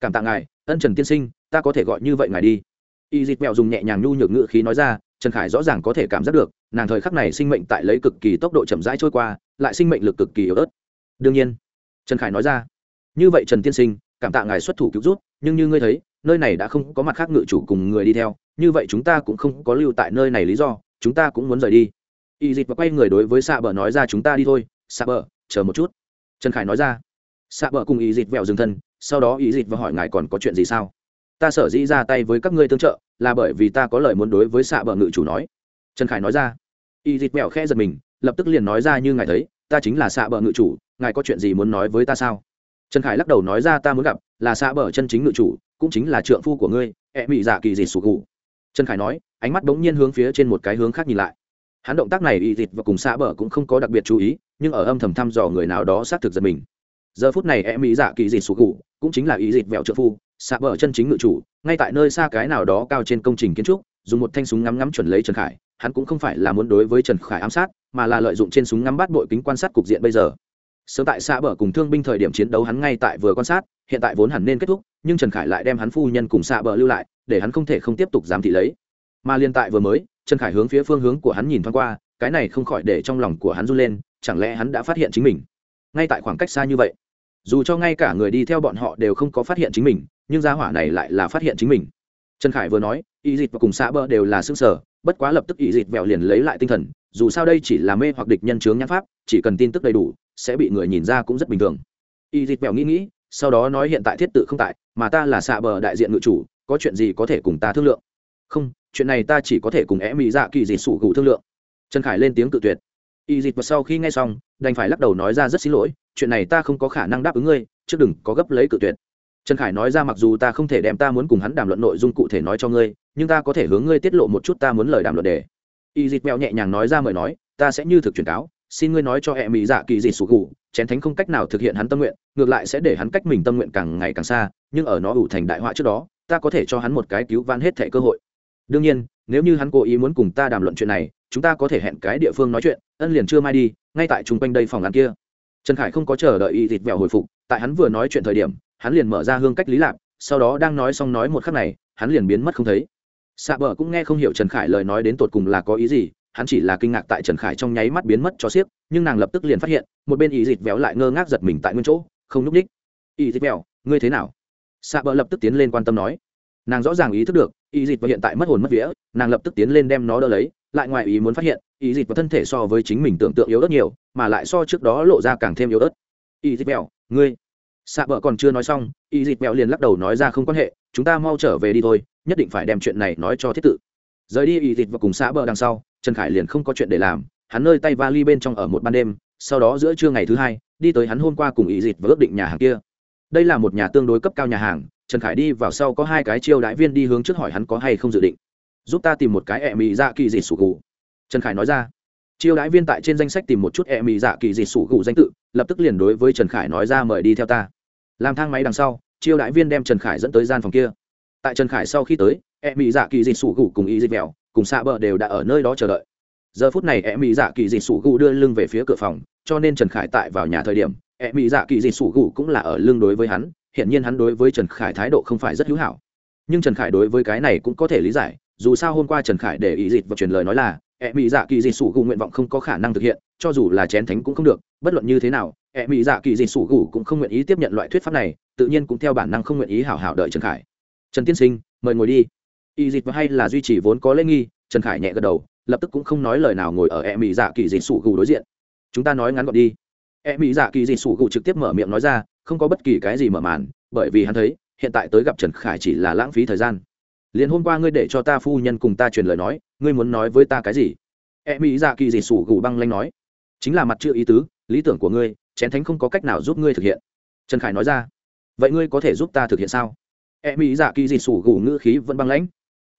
Cảm tạ ngài, ân trần tiên sinh, ta có thể gọi như vậy ngài đi. Y dịt mèo dùng nhẹ nhàng nhu nhược ngữ khí nói ra trần khải rõ ràng có thể cảm giác được, nàng thời khắc này sinh mệnh tại lấy cực kỳ tốc độ chậm rãi trôi qua, lại sinh mệnh lực cực kỳ yếu ớt. Đương nhiên, trần khải nói ra, như vậy trần tiên sinh, cảm tạ ngài xuất thủ cứu rút nhưng như ngươi thấy, nơi này đã không có mặt khác ngự chủ cùng người đi theo, như vậy chúng ta cũng không có lưu tại nơi này lý do, chúng ta cũng muốn rời đi. Y dịch và quay người đối với xạ bờ nói ra, chúng ta đi thôi xạ bờ chờ một chút. Trần khải nói ra. Xạ bờ cùng y dịch vẹo dừng thân, sau đó y dịch và hỏi ngài còn có chuyện gì sao? Ta sở dĩ ra tay với các ngươi tương trợ là bởi vì ta có lời muốn đối với xạ bờ ngự chủ nói. Trần khải nói ra. Y dịt mẹo khẽ giật mình, lập tức liền nói ra như ngài thấy, ta chính là xạ bờ ngự chủ, ngài có chuyện gì muốn nói với ta sao? Trần khải lắc đầu nói ra, ta muốn gặp là xạ bờ chân chính ngự chủ, cũng chính là trượng phu của ngươi, ẹ mị dạ kỳ dịt sụt gù trần khải nói, ánh mắt bỗng nhiên hướng phía trên một cái hướng khác nhìn lại. Hắn động tác này y dịt và cùng xạ bờ cũng không có đặc biệt chú ý, nhưng ở âm thầm thăm dò người nào đó xác thực giật mình. Giờ phút này em mỹ dạ kỳ dịt sụt gù cũng chính là Y dịt vẹo trợ phu xạ bờ chân chính ngự chủ, ngay tại nơi xa cái nào đó cao trên công trình kiến trúc, dùng một thanh súng ngắm ngắm chuẩn lấy trần khải, hắn cũng không phải là muốn đối với trần khải ám sát, mà là lợi dụng trên súng ngắm bắt bội kính quan sát cục diện bây giờ. Sớm tại xạ bờ cùng thương binh thời điểm chiến đấu hắn ngay tại vừa quan sát, hiện tại vốn hẳn nên kết thúc, nhưng trần khải lại đem hắn phu nhân cùng xạ bờ lưu lại, để hắn không thể không tiếp tục giám thị lấy. Mà liên tại vừa mới, trần khải hướng phía phương hướng của hắn nhìn thoáng qua, cái này không khỏi để trong lòng của hắn run lên, chẳng lẽ hắn đã phát hiện chính mình? Ngay tại khoảng cách xa như vậy, dù cho ngay cả người đi theo bọn họ đều không có phát hiện chính mình nhưng gia hỏa này lại là phát hiện chính mình. Trần khải vừa nói ý dịt và cùng xã bơ đều là xương sở bất quá lập tức ý dịt vẹo liền lấy lại tinh thần, dù sao đây chỉ là mê hoặc địch nhân chướng nhãn pháp, chỉ cần tin tức đầy đủ, sẽ bị người nhìn ra cũng rất bình thường. Ý dịt vẹo nghĩ nghĩ, sau đó nói hiện tại thiết tự không tại, mà ta là xạ bờ đại diện ngự chủ, có chuyện gì có thể cùng ta thương lượng? Không, chuyện này ta chỉ có thể cùng é mỹ dạ kỳ dịt sủ gù thương lượng. Trần khải lên tiếng cự tuyệt. Y dịt và sau khi nghe xong, đành phải lắc đầu nói ra rất xin lỗi, chuyện này ta không có khả năng đáp ứng ngươi chứ đừng có gấp lấy cự tuyệt trần khải nói ra mặc dù ta không thể đem ta muốn cùng hắn đàm luận nội dung cụ thể nói cho ngươi, nhưng ta có thể hướng ngươi tiết lộ một chút ta muốn lời đàm luận đề y dịt mèo nhẹ nhàng nói ra mời nói, ta sẽ như thực truyền cáo, xin ngươi nói cho hệ mỹ dạ kỳ dịt sủ gù, chén thánh không cách nào thực hiện hắn tâm nguyện, ngược lại sẽ để hắn cách mình tâm nguyện càng ngày càng xa, nhưng ở nó ủ thành đại họa trước đó, ta có thể cho hắn một cái cứu van hết thẻ cơ hội. Đương nhiên, nếu như hắn cố ý muốn cùng ta đàm luận chuyện này, chúng ta có thể hẹn cái địa phương nói chuyện, ân liền chưa mai đi, ngay tại chung quanh đây phòng ăn kia. Trần khải không có chờ đợi y thịt vẹo hồi phục, tại hắn vừa nói chuyện thời điểm hắn liền mở ra hương cách lý lạc sau đó đang nói xong nói một khắc này, hắn liền biến mất không thấy. Xạ bờ cũng nghe không hiểu trần khải lời nói đến tột cùng là có ý gì, hắn chỉ là kinh ngạc tại trần khải trong nháy mắt biến mất cho xiếc, nhưng nàng lập tức liền phát hiện, một bên y dịt véo lại ngơ ngác giật mình tại nguyên chỗ, không núp ních y dịt véo ngươi thế nào? Xạ bờ lập tức tiến lên quan tâm nói. Nàng rõ ràng ý thức được, y dịt và hiện tại mất hồn mất vía, nàng lập tức tiến lên đem nó đỡ lấy, lại ngoài ý muốn phát hiện, y dịt và thân thể so với chính mình tưởng tượng yếu ớt nhiều, mà lại so trước đó lộ ra càng thêm yếu ớt. Y dịt véo ngươi xạ vợ còn chưa nói xong, y dịt mẹo liền lắc đầu nói ra không quan hệ, chúng ta mau trở về đi thôi, nhất định phải đem chuyện này nói cho thiết tự. Rời đi, y dịt và cùng xã bờ đằng sau, trần khải liền không có chuyện để làm, hắn nơi tay vali bên trong ở một ban đêm, sau đó giữa trưa ngày thứ hai, đi tới hắn hôm qua cùng y dịt và ước định nhà hàng kia. Đây là một nhà tương đối cấp cao nhà hàng, trần khải đi vào sau có hai cái chiêu đãi viên đi hướng trước hỏi hắn có hay không dự định. Giúp ta tìm một cái ẹ mì ra kỳ dị sủ gù trần khải nói ra chiêu đãi viên tại trên danh sách tìm một chút e mỹ dạ kỳ dị sủ gù danh tự, lập tức liền đối với trần khải nói ra mời đi theo ta. Làm thang máy đằng sau, chiêu đãi viên đem trần khải dẫn tới gian phòng kia. Tại trần khải sau khi tới e mỹ dạ kỳ dị sủ gù cùng y dị mèo cùng xạ bờ đều đã ở nơi đó chờ đợi. Giờ phút này e mỹ dạ kỳ dị sủ gù đưa lưng về phía cửa phòng, cho nên trần khải tại vào nhà thời điểm e mỹ dạ kỳ dị sủ gù cũng là ở lưng đối với hắn hiện nhiên hắn đối với trần khải thái độ không phải rất hữu hảo. Nhưng trần khải đối với cái này cũng có thể lý giải, dù sao hôm qua trần khải để ý dịt và truyền lời nói là E ẹ mỹ dạ kỳ dị sủ gù nguyện vọng không có khả năng thực hiện, cho dù là chén thánh cũng không được, bất luận như thế nào e ẹ mỹ dạ kỳ dị sủ gù cũng không nguyện ý tiếp nhận loại thuyết pháp này, tự nhiên cũng theo bản năng không nguyện ý hảo hảo đợi trần khải. Trần tiên sinh, mời ngồi đi. Y dịch hay là duy trì vốn có lễ nghi, trần khải nhẹ gật đầu, lập tức cũng không nói lời nào ngồi ở e ẹ mỹ dạ kỳ dị sủ gù đối diện. Chúng ta nói ngắn gọn đi. Ẹ mỹ dạ kỳ dị sủ gù trực tiếp mở miệng nói ra, không có bất kỳ cái gì mở màn, bởi vì hắn thấy, hiện tại tới gặp trần khải chỉ là lãng phí thời gian liền hôm qua ngươi để cho ta phu nhân cùng ta truyền lời nói, ngươi muốn nói với ta cái gì? E mỹ dạ kỳ dị sủ gù băng lanh nói. Chính là mặt chữ ý tứ, lý tưởng của ngươi, chén thánh không có cách nào giúp ngươi thực hiện. Trần khải nói ra. Vậy ngươi có thể giúp ta thực hiện sao? E mỹ dạ kỳ dị sủ gù ngữ khí vẫn băng lãnh.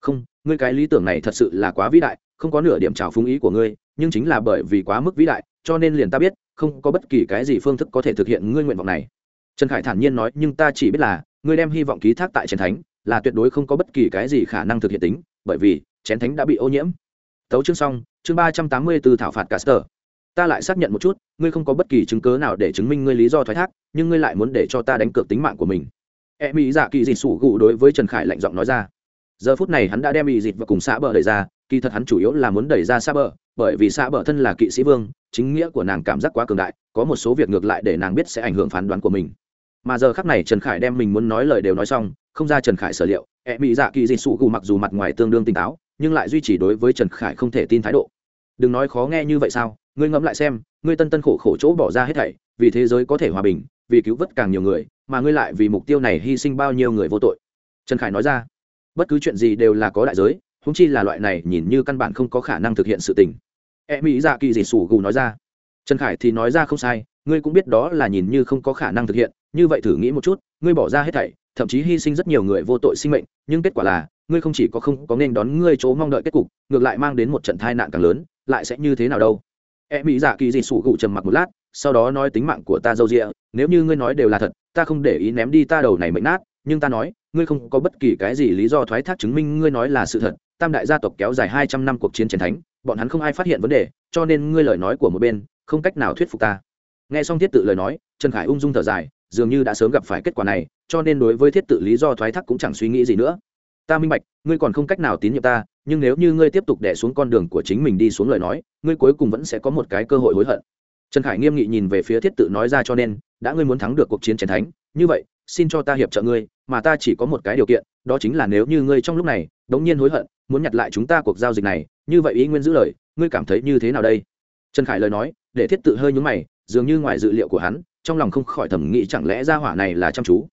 Không, ngươi cái lý tưởng này thật sự là quá vĩ đại, không có nửa điểm trào phúng ý của ngươi, nhưng chính là bởi vì quá mức vĩ đại, cho nên liền ta biết, không có bất kỳ cái gì phương thức có thể thực hiện ngươi nguyện vọng này. Trần khải thản nhiên nói, nhưng ta chỉ biết là, ngươi đem hy vọng ký thác tại Trần thánh là tuyệt đối không có bất kỳ cái gì khả năng thực hiện tính, bởi vì chén thánh đã bị ô nhiễm. Tấu chương xong, chương ba trăm tám mươi b ố thảo phạt caster ta lại xác nhận một chút, ngươi không có bất kỳ chứng cớ nào để chứng minh ngươi lý do thoái thác, nhưng ngươi lại muốn để cho ta đánh cược tính mạng của mình. E mỹ dạ kỳ dịt sủ gụ đối với trần khải lạnh giọng nói ra. Giờ phút này hắn đã đem bị dịt và cùng xã bờ đẩy ra, kỳ thật hắn chủ yếu là muốn đẩy ra xã bờ, bởi vì xã bờ thân là kỵ sĩ vương, chính nghĩa của nàng cảm giác quá cường đại, có một số việc ngược lại để nàng biết sẽ ảnh hưởng phán đoán của mình mà giờ khắc này trần khải đem mình muốn nói lời đều nói xong, không ra trần khải sở liệu e ẹ mị dạ kỳ dị sụ gù mặc dù mặt ngoài tương đương tỉnh táo, nhưng lại duy trì đối với trần khải không thể tin thái độ. Đừng nói khó nghe như vậy sao, ngươi ngẫm lại xem, ngươi tân tân khổ khổ chỗ bỏ ra hết thảy, vì thế giới có thể hòa bình, vì cứu vớt càng nhiều người, mà ngươi lại vì mục tiêu này hy sinh bao nhiêu người vô tội. Trần khải nói ra, bất cứ chuyện gì đều là có đại giới húng chi là loại này nhìn như căn bản không có khả năng thực hiện sự tình. E mỹ dạ kỳ dị sủ gù nói ra, trần khải thì nói ra không sai ngươi cũng biết đó là nhìn như không có khả năng thực hiện, như vậy thử nghĩ một chút, ngươi bỏ ra hết thảy, thậm chí hy sinh rất nhiều người vô tội sinh mệnh, nhưng kết quả là, ngươi không chỉ có không có nên đón ngươi chỗ mong đợi kết cục, ngược lại mang đến một trận tai nạn càng lớn, lại sẽ như thế nào đâu? E mỹ giả kỳ dị sủ gụ trầm mặc một lát, sau đó nói tính mạng của ta dâu rịa nếu như ngươi nói đều là thật, ta không để ý ném đi ta đầu này mệnh nát, nhưng ta nói, ngươi không có bất kỳ cái gì lý do thoái thác chứng minh ngươi nói là sự thật, tam đại gia tộc kéo dài hai trăm năm cuộc chiến chiến thánh, bọn hắn không ai phát hiện vấn đề, cho nên ngươi lời nói của một bên, không cách nào thuyết phục ta nghe xong thiết tự lời nói, trần khải ung dung thở dài, dường như đã sớm gặp phải kết quả này, cho nên đối với thiết tự lý do thoái thác cũng chẳng suy nghĩ gì nữa. Ta minh bạch, ngươi còn không cách nào tín nhiệm ta, nhưng nếu như ngươi tiếp tục đẻ xuống con đường của chính mình đi xuống lời nói, ngươi cuối cùng vẫn sẽ có một cái cơ hội hối hận. Trần khải nghiêm nghị nhìn về phía thiết tự nói ra cho nên, đã ngươi muốn thắng được cuộc chiến chiến thánh, như vậy, xin cho ta hiệp trợ ngươi, mà ta chỉ có một cái điều kiện, đó chính là nếu như ngươi trong lúc này, đống nhiên hối hận, muốn nhặt lại chúng ta cuộc giao dịch này, như vậy ý nguyên giữ lời, ngươi cảm thấy như thế nào đây? Trần khải lời nói, để thiết tự hơi nhúng mày dường như ngoài dự liệu của hắn, trong lòng không khỏi thẩm nghĩ chẳng lẽ ra hỏa này là chăm chú.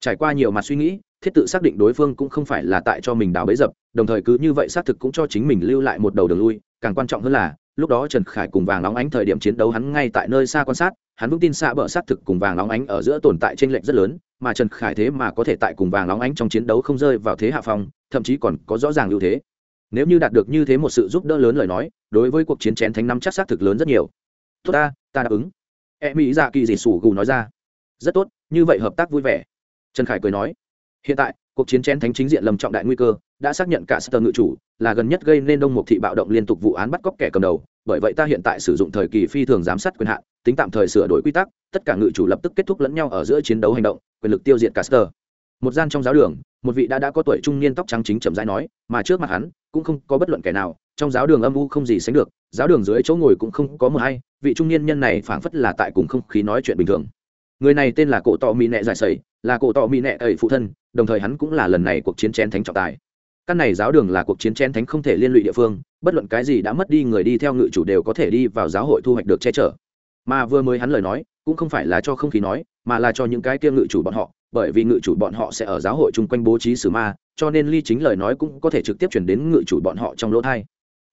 Trải qua nhiều mặt suy nghĩ, thiết tự xác định đối phương cũng không phải là tại cho mình đào bấy dập, đồng thời cứ như vậy xác thực cũng cho chính mình lưu lại một đầu đường lui, càng quan trọng hơn là, lúc đó trần khải cùng vàng nóng ánh thời điểm chiến đấu hắn ngay tại nơi xa quan sát, hắn vững tin xa bờ xác thực cùng vàng nóng ánh ở giữa tồn tại t r ê n lệch rất lớn, mà trần khải thế mà có thể tại cùng vàng nóng ánh trong chiến đấu không rơi vào thế hạ phong, thậm chí còn có rõ ràng ưu thế. Nếu như đạt được như thế một sự giúp đỡ lớn lời nói, đối với cuộc chiến chén thánh năm chắc xác thực lớn rất nhiều. Tốt ta ta đáp ứng e mỹ dạ kỳ dị sủ gù nói ra. Rất tốt, như vậy hợp tác vui vẻ. Trần khải cười nói. Hiện tại, cuộc chiến chén thánh chính diện lầm trọng đại nguy cơ, đã xác nhận cả sơ ngự chủ là gần nhất gây nên đông một thị bạo động liên tục vụ án bắt cóc kẻ cầm đầu, bởi vậy ta hiện tại sử dụng thời kỳ phi thường giám sát quyền hạn, tính tạm thời sửa đổi quy tắc, tất cả ngự chủ lập tức kết thúc lẫn nhau ở giữa chiến đấu hành động, quyền lực tiêu diệt cả sơ một gian trong giáo đường, một vị đã đã có tuổi trung niên tóc trắng chính chậm rãi nói, mà trước mặt hắn, cũng không có bất luận kẻ nào, trong giáo đường âm u không gì sánh được, giáo đường dưới chỗ ngồi cũng không có mờ hay, vị trung niên nhân này phảng phất là tại cùng không khí nói chuyện bình thường. Người này tên là cổ tọ mỹ nệ giải sầy là cổ tọ mỹ nệ ẩy phụ thân, đồng thời hắn cũng là lần này cuộc chiến chén thánh trọng tài. Căn này giáo đường là cuộc chiến chén thánh không thể liên lụy địa phương, bất luận cái gì đã mất đi người đi theo ngự chủ đều có thể đi vào giáo hội thu hoạch được che chở. Mà vừa mới hắn lời nói, cũng không phải là cho không khí nói, mà là cho những cái kia ngự chủ bọn họ bởi vì ngự chủ bọn họ sẽ ở giáo hội chung quanh bố trí sử ma, cho nên ly chính lời nói cũng có thể trực tiếp chuyển đến ngự chủ bọn họ trong lỗ thai.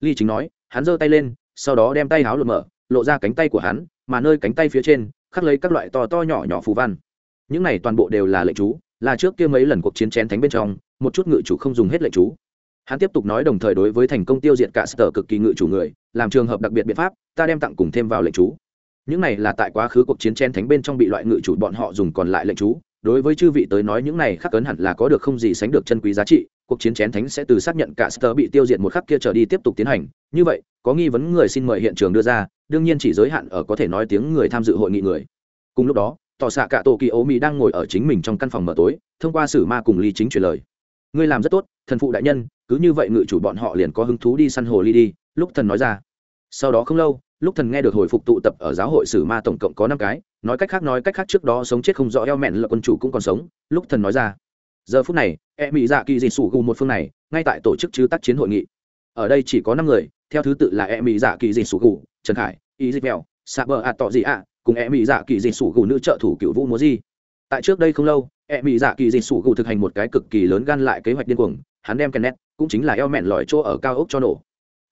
Ly chính nói, hắn giơ tay lên, sau đó đem tay háo lột mở, lộ ra cánh tay của hắn, mà nơi cánh tay phía trên, khắc lấy các loại to to nhỏ nhỏ phù văn. Những này toàn bộ đều là lệnh chú, là trước kia mấy lần cuộc chiến chén thánh bên trong, một chút ngự chủ không dùng hết lệnh chú. Hắn tiếp tục nói đồng thời đối với thành công tiêu diệt cả sở cực kỳ ngự chủ người, làm trường hợp đặc biệt biện pháp, ta đem tặng cùng thêm vào lệnh chú. Những này là tại quá khứ cuộc chiến chen thánh bên trong bị loại ngự chủ bọn họ dùng còn lại lệnh chú đối với chư vị tới nói những này khắc cấn hẳn là có được không gì sánh được chân quý giá trị, cuộc chiến chén thánh sẽ từ xác nhận cả sơ bị tiêu diệt một khắc kia trở đi tiếp tục tiến hành. Như vậy, có nghi vấn người xin mời hiện trường đưa ra, đương nhiên chỉ giới hạn ở có thể nói tiếng người tham dự hội nghị người. Cùng lúc đó, tỏ xạ cả tổ kỳ ố mỹ đang ngồi ở chính mình trong căn phòng mở tối, thông qua sử ma cùng ly chính truyền lời. Ngươi làm rất tốt, thần phụ đại nhân, cứ như vậy ngự chủ bọn họ liền có hứng thú đi săn hồ ly đi, lúc thần nói ra. Sau đó không lâu lúc thần nghe được hồi phục tụ tập ở giáo hội sử ma tổng cộng có năm cái, nói cách khác nói cách khác trước đó sống chết không rõ eo mẹn là quân chủ cũng còn sống, lúc thần nói ra. Giờ phút này e mỹ dạ kỳ dị sủ gù một phương này, ngay tại tổ chức chứ tác chiến hội nghị. Ở đây chỉ có năm người, theo thứ tự là e mỹ dạ kỳ dị sủ gù, trần khải, y dịch mèo xạ bờ ạ tọ dị ạ cùng e mỹ dạ kỳ dị sủ gù nữ trợ thủ cựu vũ múa di. Tại trước đây không lâu e mỹ dạ kỳ dị sủ gù thực hành một cái cực kỳ lớn gan lại kế hoạch điên cuồng, hắn đem kèn cũng chính là eo mẹn lỏi chỗ ở cao ốc cho nổ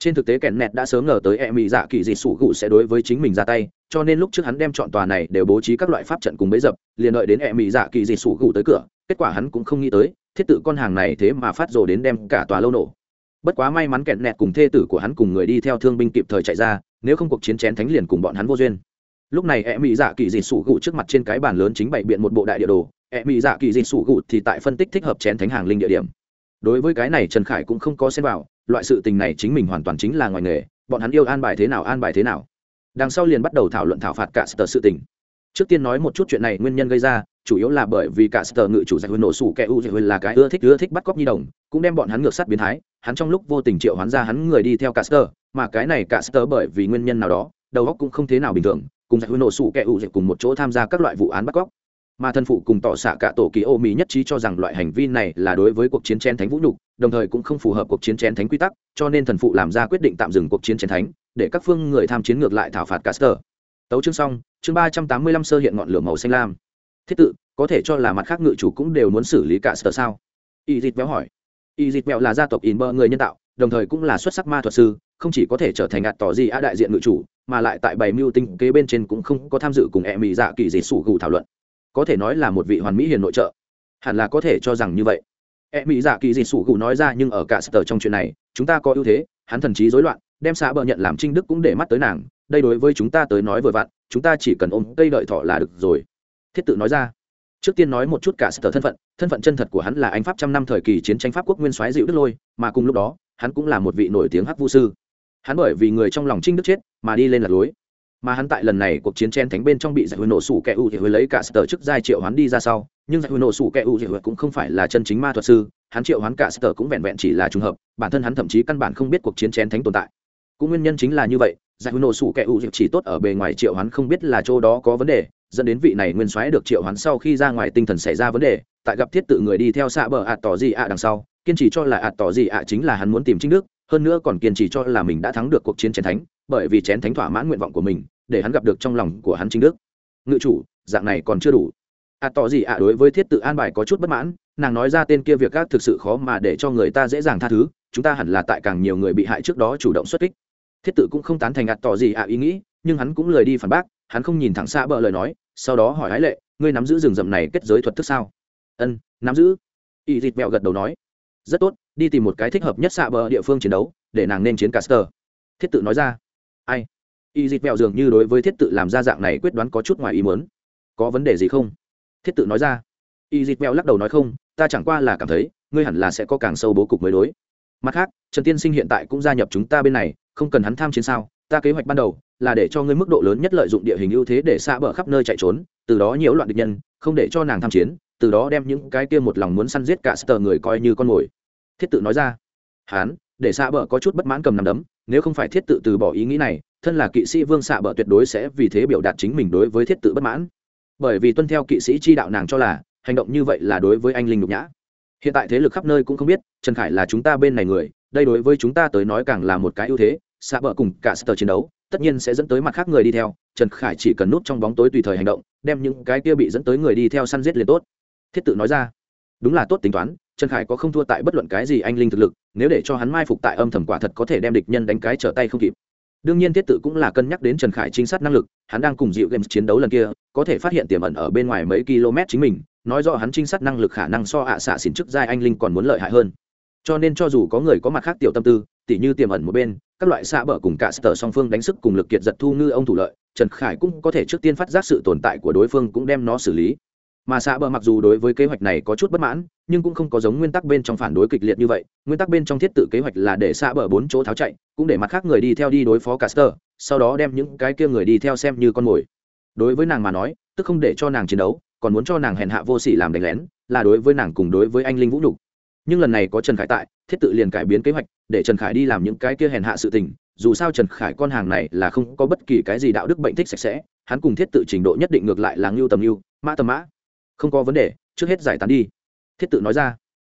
trên thực tế kèn nẹt đã sớm ngờ tới e mỹ dạ kỳ dị sủ gụ sẽ đối với chính mình ra tay, cho nên lúc trước hắn đem chọn tòa này đều bố trí các loại pháp trận cùng bấy dập, liền đợi đến e mỹ dạ kỳ dị sủ gụ tới cửa, kết quả hắn cũng không nghĩ tới, thiết tự con hàng này thế mà phát rồ đến đem cả tòa lâu nổ. Bất quá may mắn kẹn nẹt cùng thê tử của hắn cùng người đi theo thương binh kịp thời chạy ra, nếu không cuộc chiến chén thánh liền cùng bọn hắn vô duyên. Lúc này e mỹ dạ kỳ dị sủ gụ trước mặt trên cái bàn lớn chính bày biện một bộ đại địa đồ e mỹ dạ kỳ dị sủ gụ thì tại phân tích thích hợp chén thánh hàng linh địa điểm. Đối với cái này trần khải cũng không có xem vào loại sự tình này chính mình hoàn toàn chính là ngoài nghề, bọn hắn yêu an bài thế nào an bài thế nào. Đằng sau liền bắt đầu thảo luận thảo phạt cả sở sự tình. Trước tiên nói một chút chuyện này nguyên nhân gây ra, chủ yếu là bởi vì cả sở ngự chủ giải huyền nổ sủ kẻ u giải huyền là cái ưa thích ưa thích bắt cóc nhi đồng, cũng đem bọn hắn ngược sát biến thái, hắn trong lúc vô tình triệu hoán ra hắn người đi theo cả sở, mà cái này cả sở bởi vì nguyên nhân nào đó, đầu óc cũng không thế nào bình thường, cùng giải huyền nổ sủ kẻ u giải cùng một chỗ tham gia các loại vụ án bắt cóc mà thân phụ cùng tỏ xạ cả tổ kỳ ô mỹ nhất trí cho rằng loại hành vi này là đối với cuộc chiến chén thánh vũ nhục, đồng thời cũng không phù hợp cuộc chiến chén thánh quy tắc, cho nên thần phụ làm ra quyết định tạm dừng cuộc chiến chén thánh, để các phương người tham chiến ngược lại thảo phạt caster tấu chương xong, chương ba trăm tám mươi lăm sơ hiện ngọn lửa màu xanh lam. Thiết tự, có thể cho là mặt khác ngự chủ cũng đều muốn xử lý caster sao? Y dịt béo hỏi. Y dịt béo là gia tộc in bơ người nhân tạo, đồng thời cũng là xuất sắc ma thuật sư, không chỉ có thể trở thành ạt tỏ gì a đại diện ngự chủ, mà lại tại bảy mưu tinh kế bên trên cũng không có tham dự cùng e mỹ dạ kỳ dị sủ gù thảo luận có thể nói là một vị hoàn mỹ hiền nội trợ. Hẳn là có thể cho rằng như vậy. E mỹ dạ kỳ dị sủ gù nói ra nhưng ở cả sở trong chuyện này, chúng ta có ưu thế, hắn thần trí rối loạn, đem xã bờ nhận làm trinh đức cũng để mắt tới nàng, đây đối với chúng ta tới nói vừa vặn, chúng ta chỉ cần ôm cây đợi thọ là được rồi. Thiết tự nói ra. Trước tiên nói một chút cả sở thân phận thân phận chân thật của hắn là anh pháp trăm năm thời kỳ chiến tranh pháp quốc nguyên soái dịu đức lôi, mà cùng lúc đó, hắn cũng là một vị nổi tiếng hắc vu sư. Hắn bởi vì người trong lòng trinh đức chết, mà đi lên lạc lối mà hắn tại lần này cuộc chiến chen thánh bên trong bị giải huyền nổ sủ kẻ ưu thì huế lấy cả sở chức giai triệu hoán đi ra sau, nhưng giải huyền nổ sủ kẻ ưu thì huế cũng không phải là chân chính ma thuật sư, hắn triệu hoán cả sở cũng vẹn vẹn chỉ là trùng hợp, bản thân hắn thậm chí căn bản không biết cuộc chiến chen thánh tồn tại. Cũng nguyên nhân chính là như vậy, giải huyền nổ sủ kẻ u chỉ tốt ở bề ngoài triệu hoán không biết là chỗ đó có vấn đề, dẫn đến vị này nguyên soái được triệu hoán sau khi ra ngoài tinh thần xảy ra vấn đề, tại gặp thiết tự người đi theo xạ bờ ạt tỏ gì ạ đằng sau, kiên trì cho là ạt tỏ gì ạ chính là hắn muốn tìm chính đức, hơn nữa còn kiên trì cho là mình đã thắng được cuộc chiến chén thánh, bởi vì chén thánh thỏa mãn nguyện vọng của mình để hắn gặp được trong lòng của hắn chính đức. Ngự chủ, dạng này còn chưa đủ. Ạ tỏ gì ạ à, đối với thiết tự an bài có chút bất mãn, nàng nói ra tên kia việc gác thực sự khó mà để cho người ta dễ dàng tha thứ, chúng ta hẳn là tại càng nhiều người bị hại trước đó chủ động xuất kích. Thiết tự cũng không tán thành ạ, tỏ gì ạ, ý nghĩ, nhưng hắn cũng lười đi phản bác, hắn không nhìn thẳng xa bờ lời nói, sau đó hỏi ái lệ, ngươi nắm giữ rừng rậm này kết giới thuật thức sao? Ân, nắm giữ. Y thịt mẹo gật đầu nói. Rất tốt, đi tìm một cái thích hợp nhất xạ bờ địa phương chiến đấu, để nàng nên chiến caster. Thiết tự nói ra. Ai? Y dịt mẹo dường như đối với thiết tự làm ra dạng này quyết đoán có chút ngoài ý muốn. Có vấn đề gì không? Thiết tự nói ra. Y dịt mẹo lắc đầu nói không, ta chẳng qua là cảm thấy, ngươi hẳn là sẽ có càng sâu bố cục mới đối. Mặt khác, trần tiên sinh hiện tại cũng gia nhập chúng ta bên này, không cần hắn tham chiến sao? Ta kế hoạch ban đầu là để cho ngươi mức độ lớn nhất lợi dụng địa hình ưu thế để xa bờ khắp nơi chạy trốn, từ đó nhiễu loạn địch nhân, không để cho nàng tham chiến, từ đó đem những cái kia một lòng muốn săn giết cả sờ người coi như con mồi. Thiết tự nói ra. Hán, để xa bờ có chút bất mãn cầm nằm đấm, nếu không phải thiết tự từ bỏ ý nghĩ này thân là kỵ sĩ vương xạ bờ tuyệt đối sẽ vì thế biểu đạt chính mình đối với thiết tự bất mãn. Bởi vì tuân theo kỵ sĩ chi đạo nàng cho là, hành động như vậy là đối với anh linh nhục nhã. Hiện tại thế lực khắp nơi cũng không biết, trần khải là chúng ta bên này người, đây đối với chúng ta tới nói càng là một cái ưu thế, xạ bờ cùng cả sờ chiến đấu, tất nhiên sẽ dẫn tới mặt khác người đi theo, trần khải chỉ cần nút trong bóng tối tùy thời hành động, đem những cái kia bị dẫn tới người đi theo săn giết liền tốt. Thiết tự nói ra, đúng là tốt tính toán, trần khải có không thua tại bất luận cái gì anh linh thực lực, nếu để cho hắn mai phục tại âm thầm quả thật có thể đem địch nhân đánh cái trở tay không kịp đương nhiên thiết tự cũng là cân nhắc đến trần khải chính sát năng lực, hắn đang cùng dịu games chiến đấu lần kia, có thể phát hiện tiềm ẩn ở bên ngoài mấy km chính mình, nói rõ hắn trinh sát năng lực khả năng so ạ xạ xỉn chức giai anh linh còn muốn lợi hại hơn. Cho nên cho dù có người có mặt khác tiểu tâm tư, tỉ như tiềm ẩn một bên, các loại xạ bờ cùng cả sở song phương đánh sức cùng lực kiệt giật thu ngư ông thủ lợi, trần khải cũng có thể trước tiên phát giác sự tồn tại của đối phương cũng đem nó xử lý mà xạ bờ mặc dù đối với kế hoạch này có chút bất mãn, nhưng cũng không có giống nguyên tắc bên trong phản đối kịch liệt như vậy. Nguyên tắc bên trong thiết tự kế hoạch là để xạ bờ bốn chỗ tháo chạy, cũng để mặt khác người đi theo đi đối phó caster, sau đó đem những cái kia người đi theo xem như con mồi. Đối với nàng mà nói, tức không để cho nàng chiến đấu, còn muốn cho nàng hèn hạ vô sỉ làm đánh lén, là đối với nàng cùng đối với anh linh vũ nhục. Nhưng lần này có trần khải tại, thiết tự liền cải biến kế hoạch, để trần khải đi làm những cái kia hèn hạ sự tình. Dù sao trần khải con hàng này là không có bất kỳ cái gì đạo đức bệnh thích sạch sẽ, hắn cùng thiết tự trình độ nhất định ngược lại là ngưu tầm ngưu, mã tầm mã không có vấn đề trước hết giải tán đi. Thiết tự nói ra.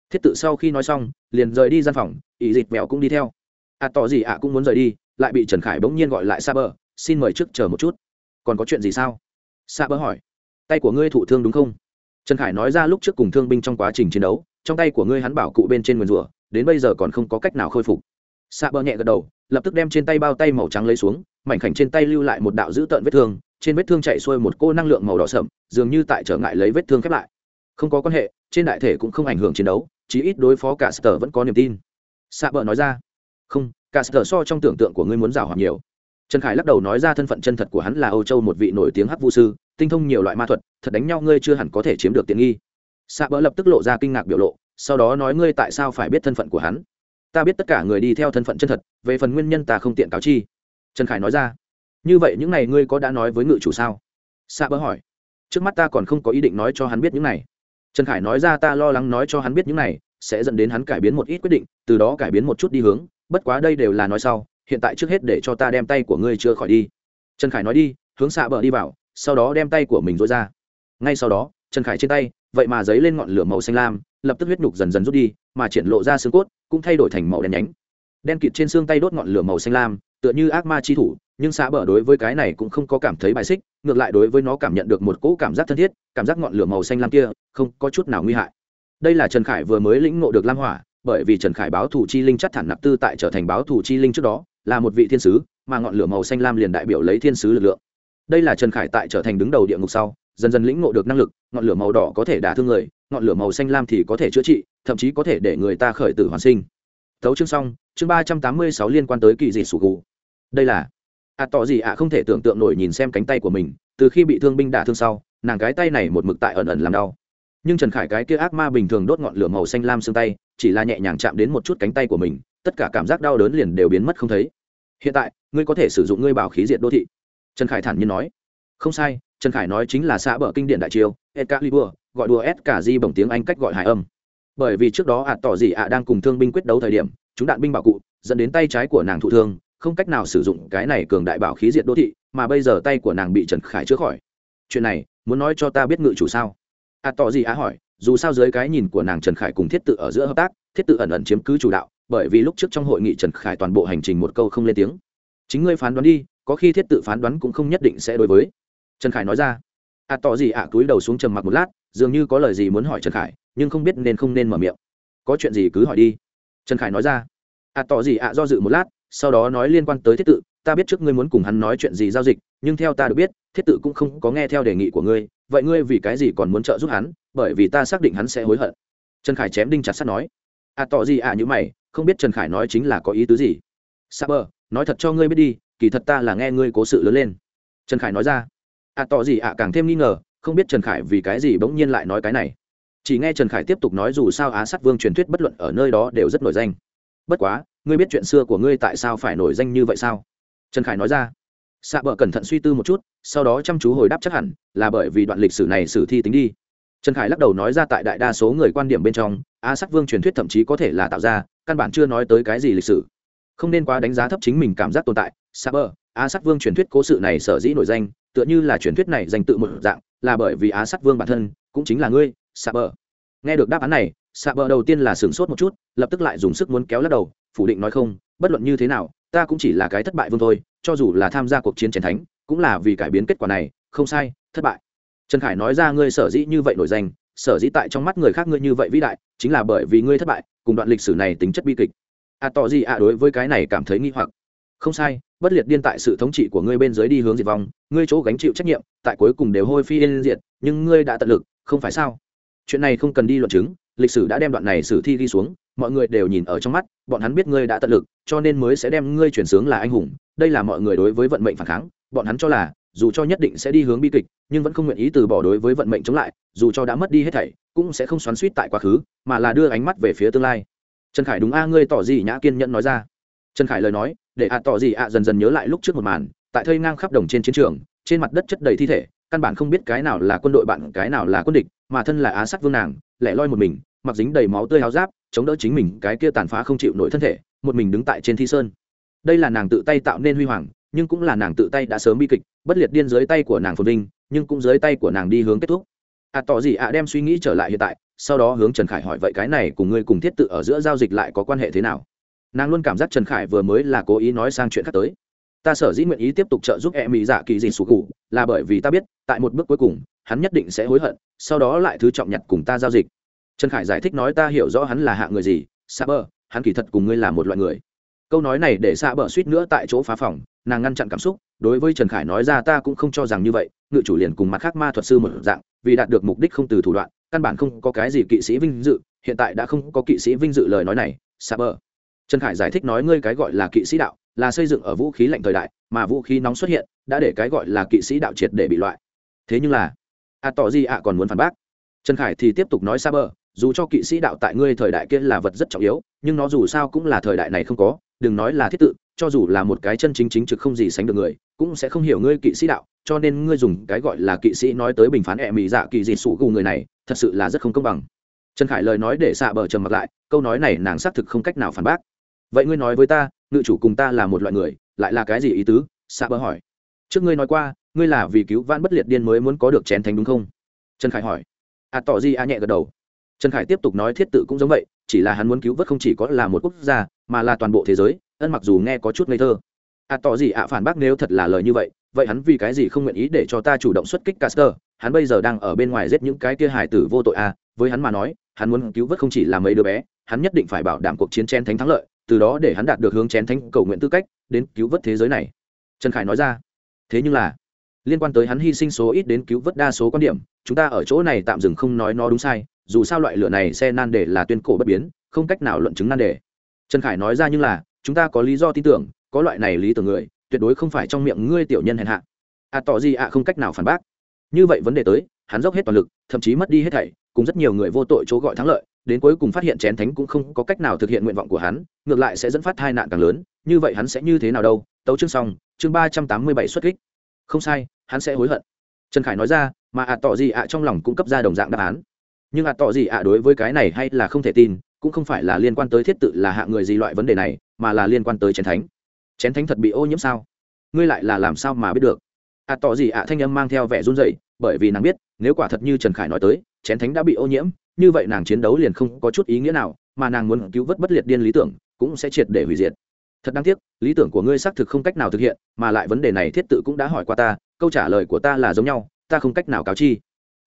Thiết tự sau khi nói xong liền rời đi gian phòng ỷ dịch mẹo cũng đi theo. Ạ à, tỏ gì ạ cũng muốn rời đi lại bị trần khải bỗng nhiên gọi lại xa bờ xin mời trước chờ một chút. Còn có chuyện gì sao? Xa bờ hỏi. Tay của ngươi thụ thương đúng không? Trần khải nói ra lúc trước cùng thương binh trong quá trình chiến đấu trong tay của ngươi hắn bảo cụ bên trên nguyền rủa đến bây giờ còn không có cách nào khôi phục. Xa bờ nhẹ gật đầu lập tức đem trên tay bao tay màu trắng lấy xuống mảnh khảnh trên tay lưu lại một đạo dữ tợn vết thương trên vết thương chạy xuôi một cô năng lượng màu đỏ sậm, dường như tại trở ngại lấy vết thương khép lại. Không có quan hệ, trên đại thể cũng không ảnh hưởng chiến đấu, chí ít đối phó cả sở vẫn có niềm tin. Xạ bờ nói ra. Không, cả sở so trong tưởng tượng của ngươi muốn rào hoạt nhiều. Trần khải lắc đầu nói ra thân phận chân thật của hắn là âu châu một vị nổi tiếng hắc vu sư, tinh thông nhiều loại ma thuật, thật đánh nhau ngươi chưa hẳn có thể chiếm được tiện nghi. Xạ bỡ lập tức lộ ra kinh ngạc biểu lộ, sau đó nói ngươi tại sao phải biết thân phận của hắn? Ta biết tất cả người đi theo thân phận chân thật, về phần nguyên nhân ta không tiện cáo chi. Trần khải nói ra như vậy những này ngươi có đã nói với ngự chủ sao? Xạ bỡ hỏi. Trước mắt ta còn không có ý định nói cho hắn biết những này. Trần khải nói ra ta lo lắng nói cho hắn biết những này, sẽ dẫn đến hắn cải biến một ít quyết định, từ đó cải biến một chút đi hướng, bất quá đây đều là nói sau, hiện tại trước hết để cho ta đem tay của ngươi chưa khỏi đi. Trần khải nói đi, hướng xạ bờ đi vào, sau đó đem tay của mình dối ra. Ngay sau đó, trần khải trên tay, vậy mà dấy lên ngọn lửa màu xanh lam, lập tức huyết nhục dần dần rút đi, mà triển lộ ra xương cốt, cũng thay đổi thành màu đen nhánh. Đen kịt trên xương tay đốt ngọn lửa màu xanh lam tựa như ác ma chi thủ, nhưng xã bờ đối với cái này cũng không có cảm thấy bài xích, ngược lại đối với nó cảm nhận được một cỗ cảm giác thân thiết, cảm giác ngọn lửa màu xanh lam kia, không có chút nào nguy hại. Đây là trần khải vừa mới lĩnh ngộ được lam hỏa, bởi vì trần khải báo thủ chi linh chắc thản nạp tư tại trở thành báo thủ chi linh trước đó, là một vị thiên sứ, mà ngọn lửa màu xanh lam liền đại biểu lấy thiên sứ lực lượng. Đây là trần khải tại trở thành đứng đầu địa ngục sau, dần dần lĩnh ngộ được năng lực, ngọn lửa màu đỏ có thể đả thương người, ngọn lửa màu xanh lam thì có thể chữa trị, thậm chí có thể để người ta khởi tử hoàn sinh. Tấu chương xong, chương ba trăm tám mươi sáu liên quan tới kỳ dị sủ gù đây là ạ à, tỏ gì ạ không thể tưởng tượng nổi nhìn xem cánh tay của mình từ khi bị thương binh đả thương sau nàng cái tay này một mực tại ẩn ẩn làm đau. Nhưng trần khải cái kia ác ma bình thường đốt ngọn lửa màu xanh lam xương tay chỉ là nhẹ nhàng chạm đến một chút cánh tay của mình tất cả cảm giác đau đớn liền đều biến mất không thấy. Hiện tại ngươi có thể sử dụng ngươi bảo khí diệt đô thị. Trần khải thản nhiên nói. Không sai trần khải nói chính là xã bờ kinh điển đại chiêu edcalibur gọi đùa s cả di bổng tiếng anh cách gọi hải âm. Bởi vì trước đó ạ tỏ gì ạ đang cùng thương binh quyết đấu thời điểm chúng đạn binh bảo cụ dẫn đến tay trái của nàng thụ thương không cách nào sử dụng cái này cường đại bảo khí diệt đô thị, mà bây giờ tay của nàng bị trần khải chữa khỏi. Chuyện này, muốn nói cho ta biết ngự chủ sao? À tỏ gì á hỏi, dù sao dưới cái nhìn của nàng trần khải cùng thiết tự ở giữa hợp tác, thiết tự ẩn ẩn chiếm cứ chủ đạo, bởi vì lúc trước trong hội nghị trần khải toàn bộ hành trình một câu không lên tiếng. Chính ngươi phán đoán đi, có khi thiết tự phán đoán cũng không nhất định sẽ đối với. Trần khải nói ra. Ạ tỏ gì ạ cúi đầu xuống trầm mặc một lát, dường như có lời gì muốn hỏi trần khải, nhưng không biết nên không nên mở miệng. Có chuyện gì cứ hỏi đi. Trần khải nói ra. Ạ tỏ gì ạ do dự một lát sau đó nói liên quan tới thiết tự, ta biết trước ngươi muốn cùng hắn nói chuyện gì giao dịch, nhưng theo ta được biết, thiết tự cũng không có nghe theo đề nghị của ngươi, vậy ngươi vì cái gì còn muốn trợ giúp hắn, bởi vì ta xác định hắn sẽ hối hận. Trần khải chém đinh chặt sắt nói. À tỏ gì à như mày, không biết trần khải nói chính là có ý tứ gì? Sa bờ, nói thật cho ngươi biết đi, kỳ thật ta là nghe ngươi cố sự lớn lên. Trần khải nói ra. À tỏ gì à càng thêm nghi ngờ, không biết trần khải vì cái gì bỗng nhiên lại nói cái này. Chỉ nghe trần khải tiếp tục nói dù sao á sát vương truyền thuyết bất luận ở nơi đó đều rất nổi danh. Bất quá ngươi biết chuyện xưa của ngươi tại sao phải nổi danh như vậy sao? Trần khải nói ra. Xạ bờ cẩn thận suy tư một chút, sau đó chăm chú hồi đáp chắc hẳn, là bởi vì đoạn lịch sử này sử thi tính đi. Trần khải lắc đầu nói ra tại đại đa số người quan điểm bên trong á sắc vương truyền thuyết thậm chí có thể là tạo ra, căn bản chưa nói tới cái gì lịch sử. Không nên quá đánh giá thấp chính mình cảm giác tồn tại. Xạ bờ á sắc vương truyền thuyết cố sự này sở dĩ nổi danh, tựa như là truyền thuyết này danh tự một dạng, là bởi vì á sắc vương bản thân, cũng chính là ngươi xạ bờ nghe được đáp án này xạ bờ đầu tiên là sửng sốt một chút, lập tức lại dùng sức muốn kéo lắc đầu phủ định nói không, bất luận như thế nào, ta cũng chỉ là cái thất bại vương thôi, cho dù là tham gia cuộc chiến chiến thánh, cũng là vì cải biến kết quả này, không sai, thất bại. Trần khải nói ra, ngươi sở dĩ như vậy nổi danh, sở dĩ tại trong mắt người khác ngươi như vậy vĩ đại, chính là bởi vì ngươi thất bại, cùng đoạn lịch sử này tính chất bi kịch. À tỏ gì à đối với cái này cảm thấy nghi hoặc. Không sai, bất liệt điên tại sự thống trị của ngươi bên dưới đi hướng diệt vong, ngươi chỗ gánh chịu trách nhiệm, tại cuối cùng đều hôi phi yên diệt, nhưng ngươi đã tận lực, không phải sao? Chuyện này không cần đi luận chứng, lịch sử đã đem đoạn này sử thi ghi xuống mọi người đều nhìn ở trong mắt, bọn hắn biết ngươi đã tận lực, cho nên mới sẽ đem ngươi chuyển sướng là anh hùng. Đây là mọi người đối với vận mệnh phản kháng. Bọn hắn cho là, dù cho nhất định sẽ đi hướng bi kịch, nhưng vẫn không nguyện ý từ bỏ đối với vận mệnh chống lại, dù cho đã mất đi hết thảy, cũng sẽ không xoắn suýt tại quá khứ, mà là đưa ánh mắt về phía tương lai. Trần khải đúng a, ngươi tỏ gì nhã kiên nhẫn nói ra. Trần khải lời nói, để ạ tỏ gì ạ dần dần nhớ lại lúc trước một màn, tại thây ngang khắp đồng trên chiến trường, trên mặt đất chất đầy thi thể, căn bản không biết cái nào là quân đội bạn, cái nào là quân địch, mà thân là á sát vương nàng, lẻ loi một mình, mặc dính đầy máu tươi áo giáp chống đỡ chính mình cái kia tàn phá không chịu nổi thân thể một mình đứng tại trên thi sơn. Đây là nàng tự tay tạo nên huy hoàng nhưng cũng là nàng tự tay đã sớm bi kịch bất liệt điên dưới tay của nàng phồn vinh nhưng cũng dưới tay của nàng đi hướng kết thúc. Ạ à, tỏ gì ạ đem suy nghĩ trở lại hiện tại sau đó hướng trần khải hỏi vậy cái này cùng ngươi cùng thiết tự ở giữa giao dịch lại có quan hệ thế nào? Nàng luôn cảm giác trần khải vừa mới là cố ý nói sang chuyện khác tới. Ta sở dĩ nguyện ý tiếp tục trợ giúp e mỹ dạ kỳ dị sủ cụ là bởi vì ta biết tại một bước cuối cùng hắn nhất định sẽ hối hận sau đó lại thứ trọng nhặt cùng ta giao dịch trần khải giải thích nói ta hiểu rõ hắn là hạ người gì xa bờ hắn kỳ thật cùng ngươi là một loại người. Câu nói này để xa bờ suýt nữa tại chỗ phá phòng nàng ngăn chặn cảm xúc đối với trần khải nói ra ta cũng không cho rằng như vậy ngự chủ liền cùng mặt khác ma thuật sư một dạng vì đạt được mục đích không từ thủ đoạn căn bản không có cái gì kỵ sĩ vinh dự hiện tại đã không có kỵ sĩ vinh dự lời nói này xa bờ trần khải giải thích nói ngươi cái gọi là kỵ sĩ đạo là xây dựng ở vũ khí lạnh thời đại mà vũ khí nóng xuất hiện đã để cái gọi là kỵ sĩ đạo triệt để bị loại. Thế nhưng là a à, tỏ gì ạ còn muốn phản bác. Trần khải thì tiếp tục nói xa bờ dù cho kỵ sĩ đạo tại ngươi thời đại kia là vật rất trọng yếu, nhưng nó dù sao cũng là thời đại này không có, đừng nói là thiết tự, cho dù là một cái chân chính chính trực không gì sánh được người, cũng sẽ không hiểu ngươi kỵ sĩ đạo, cho nên ngươi dùng cái gọi là kỵ sĩ nói tới bình phán ẹ mỹ dạ kỳ dị sủ gù người này, thật sự là rất không công bằng. Trần khải lời nói để xạ bờ trầm mặt lại, câu nói này nàng xác thực không cách nào phản bác. Vậy ngươi nói với ta, ngự chủ cùng ta là một loại người, lại là cái gì ý tứ? Xạ bờ hỏi. Trước ngươi nói qua, ngươi là vì cứu vãn bất liệt điên mới muốn có được chén thánh đúng không? Trần khải hỏi. À tỏ gì a nhẹ gật đầu trần khải tiếp tục nói thiết tự cũng giống vậy, chỉ là hắn muốn cứu vớt không chỉ có là một quốc gia, mà là toàn bộ thế giới, ân mặc dù nghe có chút ngây thơ. À tỏ gì ạ, phản bác nếu thật là lời như vậy vậy hắn vì cái gì không nguyện ý để cho ta chủ động xuất kích caster hắn bây giờ đang ở bên ngoài giết những cái kia hài tử vô tội à? Với hắn mà nói, hắn muốn cứu vớt không chỉ là mấy đứa bé, hắn nhất định phải bảo đảm cuộc chiến chén thánh thắng lợi, từ đó để hắn đạt được hướng chén thánh cầu nguyện tư cách, đến cứu vớt thế giới này. Trần khải nói ra. Thế nhưng là, liên quan tới hắn hy sinh số ít đến cứu vớt đa số quan điểm, chúng ta ở chỗ này tạm dừng không nói nó đúng sai dù sao loại lửa này xe nan đề là tuyên cổ bất biến, không cách nào luận chứng nan đề. Trần khải nói ra nhưng là, chúng ta có lý do tin tưởng, có loại này lý tưởng người, tuyệt đối không phải trong miệng ngươi tiểu nhân hèn hạ. À tỏ gì ạ, không cách nào phản bác. Như vậy vấn đề tới, hắn dốc hết toàn lực, thậm chí mất đi hết thảy, cùng rất nhiều người vô tội chỗ gọi thắng lợi, đến cuối cùng phát hiện chén thánh cũng không có cách nào thực hiện nguyện vọng của hắn, ngược lại sẽ dẫn phát tai nạn càng lớn, như vậy hắn sẽ như thế nào đâu? Tấu chương xong, chương ba trăm tám mươi bảy xuất kích. Không sai, hắn sẽ hối hận. Trần khải nói ra, mà ạ tỏ gì ạ, trong lòng cũng cấp ra đồng dạng đáp án nhưng ạ tỏ gì ạ đối với cái này hay là không thể tin, cũng không phải là liên quan tới thiết tự là hạ người gì loại vấn đề này, mà là liên quan tới chén thánh. Chén thánh thật bị ô nhiễm sao? Ngươi lại là làm sao mà biết được? Ạ tỏ gì ạ thanh âm mang theo vẻ run rẩy, bởi vì nàng biết, nếu quả thật như trần khải nói tới, chén thánh đã bị ô nhiễm, như vậy nàng chiến đấu liền không có chút ý nghĩa nào, mà nàng muốn cứu vớt bất liệt điên lý tưởng, cũng sẽ triệt để hủy diệt. Thật đáng tiếc, lý tưởng của ngươi xác thực không cách nào thực hiện, mà lại vấn đề này thiết tự cũng đã hỏi qua ta, câu trả lời của ta là giống nhau, ta không cách nào cáo chi.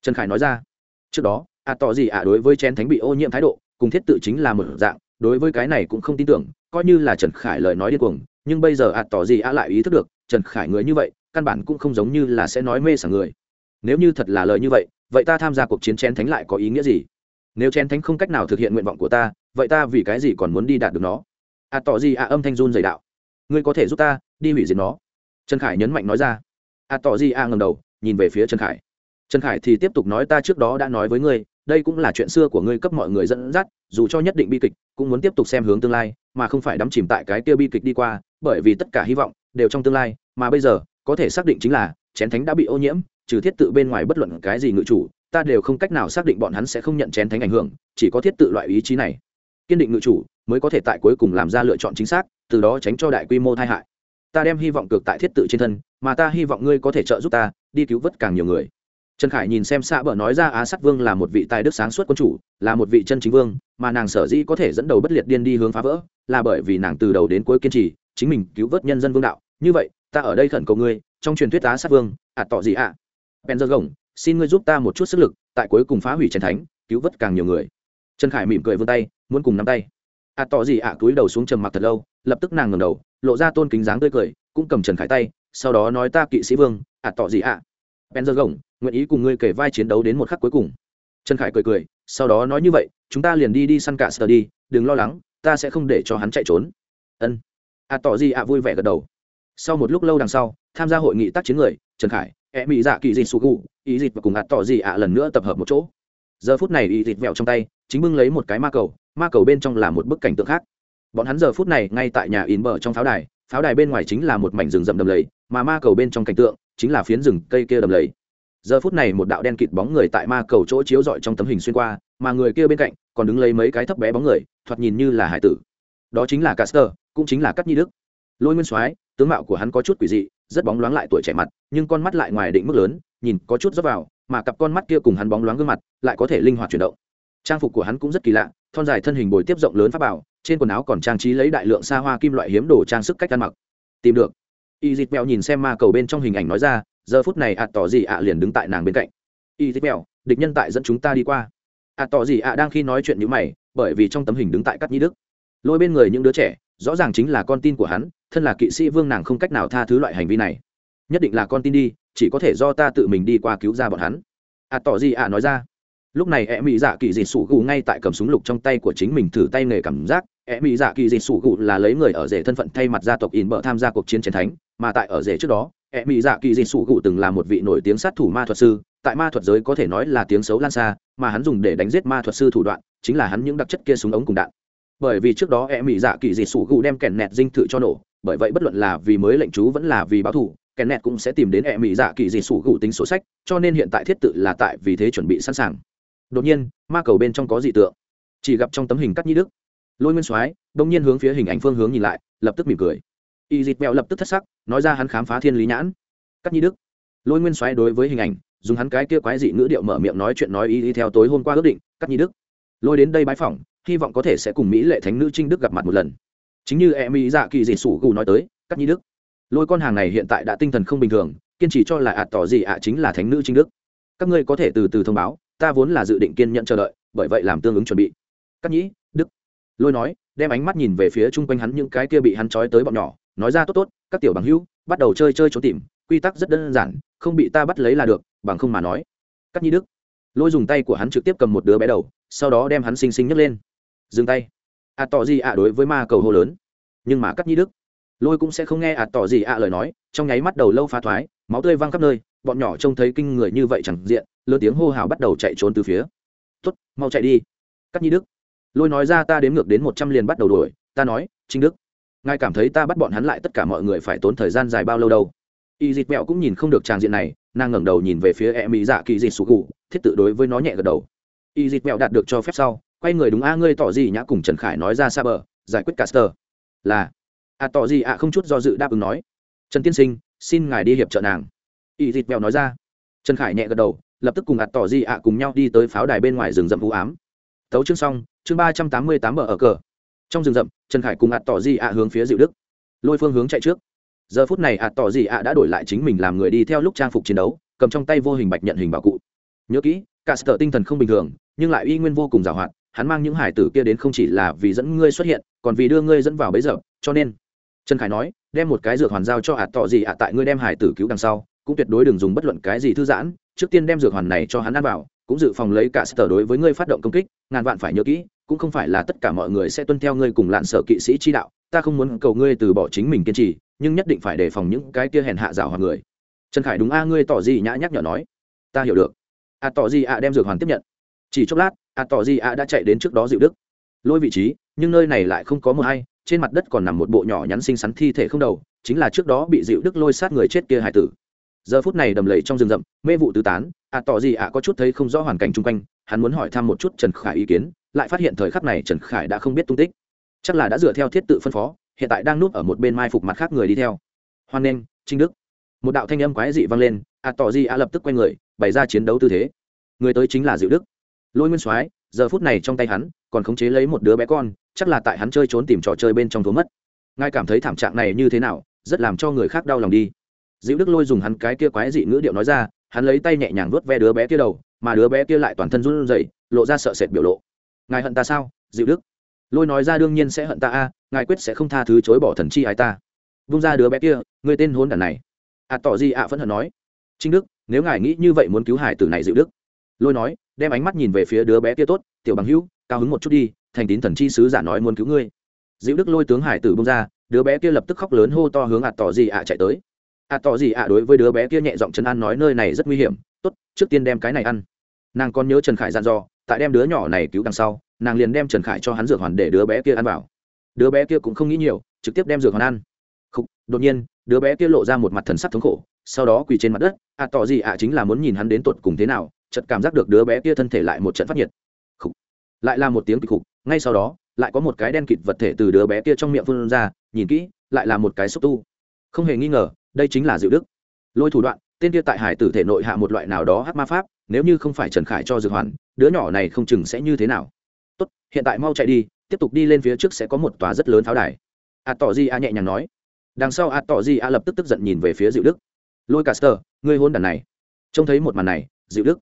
Trần khải nói ra. Trước đó ạ tỏ gì ạ, đối với chén thánh bị ô nhiễm thái độ, cùng thiết tự chính là một dạng, đối với cái này cũng không tin tưởng, coi như là trần khải lời nói điên cuồng, nhưng bây giờ ạ, tỏ gì ạ lại ý thức được, trần khải người như vậy, căn bản cũng không giống như là sẽ nói mê sảng người. Nếu như thật là lời như vậy vậy ta tham gia cuộc chiến chén thánh lại có ý nghĩa gì? Nếu chén thánh không cách nào thực hiện nguyện vọng của ta, vậy ta vì cái gì còn muốn đi đạt được nó? À tỏ gì à âm thanh run dày đạo. Ngươi có thể giúp ta, đi hủy diệt nó. Trần khải nhấn mạnh nói ra. À tỏ gì à ngầm đầu, nhìn về phía trần khải trần khải thì tiếp tục nói ta trước đó đã nói với ngươi, đây cũng là chuyện xưa của ngươi cấp mọi người dẫn dắt, dù cho nhất định bi kịch, cũng muốn tiếp tục xem hướng tương lai, mà không phải đắm chìm tại cái kia bi kịch đi qua, bởi vì tất cả hy vọng đều trong tương lai, mà bây giờ, có thể xác định chính là, chén thánh đã bị ô nhiễm, trừ thiết tự bên ngoài bất luận cái gì ngự chủ, ta đều không cách nào xác định bọn hắn sẽ không nhận chén thánh ảnh hưởng, chỉ có thiết tự loại ý chí này. Kiên định ngự chủ mới có thể tại cuối cùng làm ra lựa chọn chính xác, từ đó tránh cho đại quy mô tai hại. Ta đem hy vọng cược tại thiết tự trên thân, mà ta hy vọng ngươi có thể trợ giúp ta, đi cứu vớt càng nhiều người trần khải nhìn xem xạ bờ nói ra á sát vương là một vị tài đức sáng suốt quân chủ, là một vị chân chính vương, mà nàng sở dĩ có thể dẫn đầu bất liệt điên đi hướng phá vỡ, là bởi vì nàng từ đầu đến cuối kiên trì, chính mình cứu vớt nhân dân vương đạo. Như vậy, ta ở đây khẩn cầu ngươi, trong truyền thuyết á sát vương ạt à tỏ gì ạ? À? bèn giờ gồng xin ngươi giúp ta một chút sức lực, tại cuối cùng phá hủy trần thánh, cứu vớt càng nhiều người. Trần khải mỉm cười vươn tay, muốn cùng nắm tay. Ạ, tỏ gì ạ? Túi đầu xuống trầm mặc thật lâu, lập tức nàng ngầm đầu, lộ ra tôn kính dáng tươi cười, cũng cầm trần khải tay, sau đó nói ta kỵ sĩ vương, ạ, tỏ gì ạ? Bèn giờ gồng nguyện ý cùng ngươi kể vai chiến đấu đến một khắc cuối cùng. Trần khải cười cười, sau đó nói như vậy, chúng ta liền đi đi săn cả sờ đi, đừng lo lắng, ta sẽ không để cho hắn chạy trốn. Ân. A tỏ gì ạ vui vẻ gật đầu. Sau một lúc lâu đằng sau, tham gia hội nghị tác chiến người, trần khải e mỹ dạ kỳ dịt sụ gù ý dịt và cùng ạt tỏ gì ạ lần nữa tập hợp một chỗ. Giờ phút này ý dịt vẹo trong tay, chính bưng lấy một cái ma cầu ma cầu bên trong là một bức cảnh tượng khác. Bọn hắn giờ phút này ngay tại nhà in bờ trong pháo đài pháo đài bên ngoài chính là một mảnh rừng rậm đầm lầy, mà ma cầu bên trong cảnh tượng chính là phiến rừng cây kia đầm lầy. Giờ phút này một đạo đen kịt bóng người tại ma cầu chỗ chiếu rọi trong tấm hình xuyên qua, mà người kia bên cạnh còn đứng lấy mấy cái thấp bé bóng người, thoạt nhìn như là hải tử. Đó chính là caster cũng chính là cắt nhi đức. Lôi nguyên soái, tướng mạo của hắn có chút quỷ dị, rất bóng loáng lại tuổi trẻ mặt, nhưng con mắt lại ngoài định mức lớn, nhìn có chút dốc vào, mà cặp con mắt kia cùng hắn bóng loáng gương mặt lại có thể linh hoạt chuyển động. Trang phục của hắn cũng rất kỳ lạ, thon dài thân hình bồi tiếp rộng lớn pháp bảo, trên quần áo còn trang trí lấy đại lượng xa hoa kim loại hiếm đồ trang sức cách ăn mặc. Tìm được y dịt mèo nhìn xem ma cầu bên trong hình ảnh nói ra, giờ phút này ạ tỏ gì ạ liền đứng tại nàng bên cạnh. Y dịt mèo địch nhân tại dẫn chúng ta đi qua. ạ tỏ gì ạ đang khi nói chuyện như mày, bởi vì trong tấm hình đứng tại cắt nhĩ đức. Lôi bên người những đứa trẻ, rõ ràng chính là con tin của hắn, thân là kỵ sĩ vương nàng không cách nào tha thứ loại hành vi này. Nhất định là con tin đi, chỉ có thể do ta tự mình đi qua cứu ra bọn hắn. ạ tỏ gì ạ nói ra. Lúc này e mỹ dạ kỳ dịt sủ gù ngay tại cầm súng lục trong tay của chính mình thử tay nghề cảm giác. E mỹ dạ kỳ dịt sủ gù là lấy người ở rể thân phận thay mặt gia tộc in bợ tham gia cuộc chiến chiến thánh mà tại ở rể trước đó e mỹ dạ kỳ dị sủ gụ từng là một vị nổi tiếng sát thủ ma thuật sư, tại ma thuật giới có thể nói là tiếng xấu lan xa, mà hắn dùng để đánh giết ma thuật sư thủ đoạn, chính là hắn những đặc chất kia súng ống cùng đạn. Bởi vì trước đó e mỹ dạ kỳ dị sủ gụ đem kèn nẹt dinh thự cho nổ, bởi vậy bất luận là vì mới lệnh chú vẫn là vì báo thủ kèn nẹt cũng sẽ tìm đến e mỹ dạ kỳ dị sủ gụ tính sổ sách, cho nên hiện tại thiết tự là tại vì thế chuẩn bị sẵn sàng. Đột nhiên, ma cầu bên trong có dị tượng. Chỉ gặp trong tấm hình cắt nhi đức, lôi nguyên soái, đông nhiên hướng phía hình ảnh phương hướng nhìn lại, lập tức mỉm cười y dịt mẹo lập tức thất sắc, nói ra hắn khám phá thiên lý nhãn. Cắt nhi đức. Lôi nguyên xoáy đối với hình ảnh, dùng hắn cái kia quái dị ngữ điệu mở miệng nói chuyện nói y đi theo tối hôm qua ước định, cắt nhi đức, lôi đến đây bái phỏng, hy vọng có thể sẽ cùng mỹ lệ thánh nữ trinh đức gặp mặt một lần. Chính như e mỹ dạ kỳ dị sủ gù nói tới, cắt nhi đức, lôi con hàng này hiện tại đã tinh thần không bình thường, kiên trì cho là ạt tỏ gì ạ chính là thánh nữ trinh đức. Các ngươi có thể từ từ thông báo, ta vốn là dự định kiên nhận chờ đợi, bởi vậy làm tương ứng chuẩn bị. Cắt nhĩ đức. Lôi nói, đem ánh mắt nhìn về phía chung quanh hắn những cái kia bị hắn trói tới bọn nhỏ nói ra tốt tốt, các tiểu bằng hữu, bắt đầu chơi chơi trốn tìm, quy tắc rất đơn giản, không bị ta bắt lấy là được, bằng không mà nói. Cắt Nhi đức. Lôi dùng tay của hắn trực tiếp cầm một đứa bé đầu, sau đó đem hắn xinh xinh nhấc lên. Dừng tay. Ạ tỏ gì ạ đối với ma cầu hô lớn. Nhưng mà cắt Nhi đức. Lôi cũng sẽ không nghe ạ tỏ gì ạ lời nói, trong nháy mắt đầu lâu phá thoái, máu tươi văng khắp nơi, bọn nhỏ trông thấy kinh người như vậy chẳng diện, lớn tiếng hô hào bắt đầu chạy trốn từ phía. Tuất mau chạy đi. Cắt Nhi đức. Lôi nói ra ta đếm ngược đến một trăm liền bắt đầu đuổi, ta nói, trinh đức ngài cảm thấy ta bắt bọn hắn lại tất cả mọi người phải tốn thời gian dài bao lâu đâu? Y dịt mẹo cũng nhìn không được tràng diện này nàng ngẩng đầu nhìn về phía e mỹ dạ kỳ dịt sụ cụ thiết tự đối với nó nhẹ gật đầu. Y dịt mẹo đạt được cho phép sau quay người đúng a ngươi tỏ gì nhã cùng trần khải nói ra xa bờ giải quyết caster. Là a à, tỏ gì ạ không chút do dự đáp ứng nói trần tiên sinh xin ngài đi hiệp trợ nàng. Y dịt mẹo nói ra. Trần khải nhẹ gật đầu lập tức cùng ạt tỏ gì ạ cùng nhau đi tới pháo đài bên ngoài rừng rậm vũ ám. Tấu chương xong chương ba trăm tám mươi tám bờ ở cờ trong rừng rậm, trần khải cùng ạt tỏ gì ạ hướng phía dịu đức. Lôi phương hướng chạy trước. Giờ phút này ạt tỏ gì ạ đã đổi lại chính mình làm người đi theo lúc trang phục chiến đấu, cầm trong tay vô hình bạch nhận hình bảo cụ. Nhớ kỹ, cả sở tinh thần không bình thường, nhưng lại uy nguyên vô cùng giàu hoạt, hắn mang những hải tử kia đến không chỉ là vì dẫn ngươi xuất hiện, còn vì đưa ngươi dẫn vào bấy giờ, cho nên, trần khải nói, đem một cái dược hoàn giao cho ạt tỏ gì ạ tại ngươi đem hải tử cứu đằng sau, cũng tuyệt đối đừng dùng bất luận cái gì thư giãn, trước tiên đem dược hoàn này cho hắn ăn vào, cũng dự phòng lấy cả sở đối với ngươi phát động công kích, ngàn vạn phải nhớ kỹ cũng không phải là tất cả mọi người sẽ tuân theo ngươi cùng lạn sở kỵ sĩ chi đạo ta không muốn cầu ngươi từ bỏ chính mình kiên trì nhưng nhất định phải đề phòng những cái kia hèn hạ rào hoặc người. Trần khải đúng a ngươi tỏ gì nhã nhắc nhở nói. Ta hiểu được. A à, tỏ gì a đem dược hoàn tiếp nhận. Chỉ chốc lát a tỏ gì a đã chạy đến trước đó dịu đức. Lôi vị trí nhưng nơi này lại không có mờ hay trên mặt đất còn nằm một bộ nhỏ nhắn xinh xắn thi thể không đầu chính là trước đó bị dịu đức lôi sát người chết kia hải tử. Giờ phút này đầm lầy trong rừng rậm mê vụ tứ tán ạ tỏ gì ạ có chút thấy không rõ hoàn cảnh chung quanh hắn muốn hỏi thăm một chút trần khải ý kiến lại phát hiện thời khắc này trần khải đã không biết tung tích. Chắc là đã dựa theo thiết tự phân phó, hiện tại đang núp ở một bên mai phục mặt khác người đi theo. Hoan nghênh, trinh đức. Một đạo thanh âm quái dị vang lên, a tỏ gì a lập tức quay người, bày ra chiến đấu tư thế. Người tới chính là diệu đức. Lôi nguyên soái, giờ phút này trong tay hắn, còn khống chế lấy một đứa bé con, chắc là tại hắn chơi trốn tìm trò chơi bên trong thố mất. Ngài cảm thấy thảm trạng này như thế nào, rất làm cho người khác đau lòng đi. Diệu đức lôi dùng hắn cái kia quái dị ngữ điệu nói ra, hắn lấy tay nhẹ nhàng vuốt ve đứa bé kia đầu, mà đứa bé kia lại toàn thân run rẩy, lộ ra sợ sệt biểu lộ ngài hận ta sao, dịu đức. Lôi nói ra đương nhiên sẽ hận ta a, ngài quyết sẽ không tha thứ chối bỏ thần chi ái ta. Vung ra đứa bé kia, người tên hốn đản này. À tỏ gì ạ à phẫn hận nói. Trinh đức, nếu ngài nghĩ như vậy muốn cứu hải tử này dịu đức. Lôi nói, đem ánh mắt nhìn về phía đứa bé kia tốt, tiểu bằng hữu, cao hứng một chút đi, thành tín thần chi sứ giả nói muốn cứu ngươi. Dịu đức lôi tướng hải tử bung ra, đứa bé kia lập tức khóc lớn hô to hướng ạt tỏ gì ạ chạy tới. Ạ tỏ gì ạ đối với đứa bé kia nhẹ giọng chân an nói, nơi này rất nguy hiểm, tốt, trước tiên đem cái này ăn nàng còn nhớ trần khải dặn dò tại đem đứa nhỏ này cứu đằng sau nàng liền đem trần khải cho hắn dược hoàn để đứa bé kia ăn vào. Đứa bé kia cũng không nghĩ nhiều trực tiếp đem dược hoàn ăn. Khúc, đột nhiên đứa bé kia lộ ra một mặt thần sắc thống khổ sau đó quỳ trên mặt đất ạ tỏ gì ạ à, chính là muốn nhìn hắn đến tột cùng thế nào chật cảm giác được đứa bé kia thân thể lại một trận phát nhiệt. Khúc. lại là một tiếng kịch khục ngay sau đó lại có một cái đen kịt vật thể từ đứa bé kia trong miệng phun ra nhìn kỹ lại là một cái xúc tu. Không hề nghi ngờ đây chính là diệu đức. Lôi thủ đoạn tên kia tại hải tử thể nội hạ một loại nào đó hát ma pháp, nếu như không phải trần khải cho dược hoàn, đứa nhỏ này không chừng sẽ như thế nào. Tốt, hiện tại mau chạy đi, tiếp tục đi lên phía trước sẽ có một tòa rất lớn pháo đài. A tỏ di a nhẹ nhàng nói. Đằng sau a tỏ di a lập tức tức giận nhìn về phía diệu đức. Lôi caster, ngươi hôn đàn này. Trông thấy một màn này, diệu đức.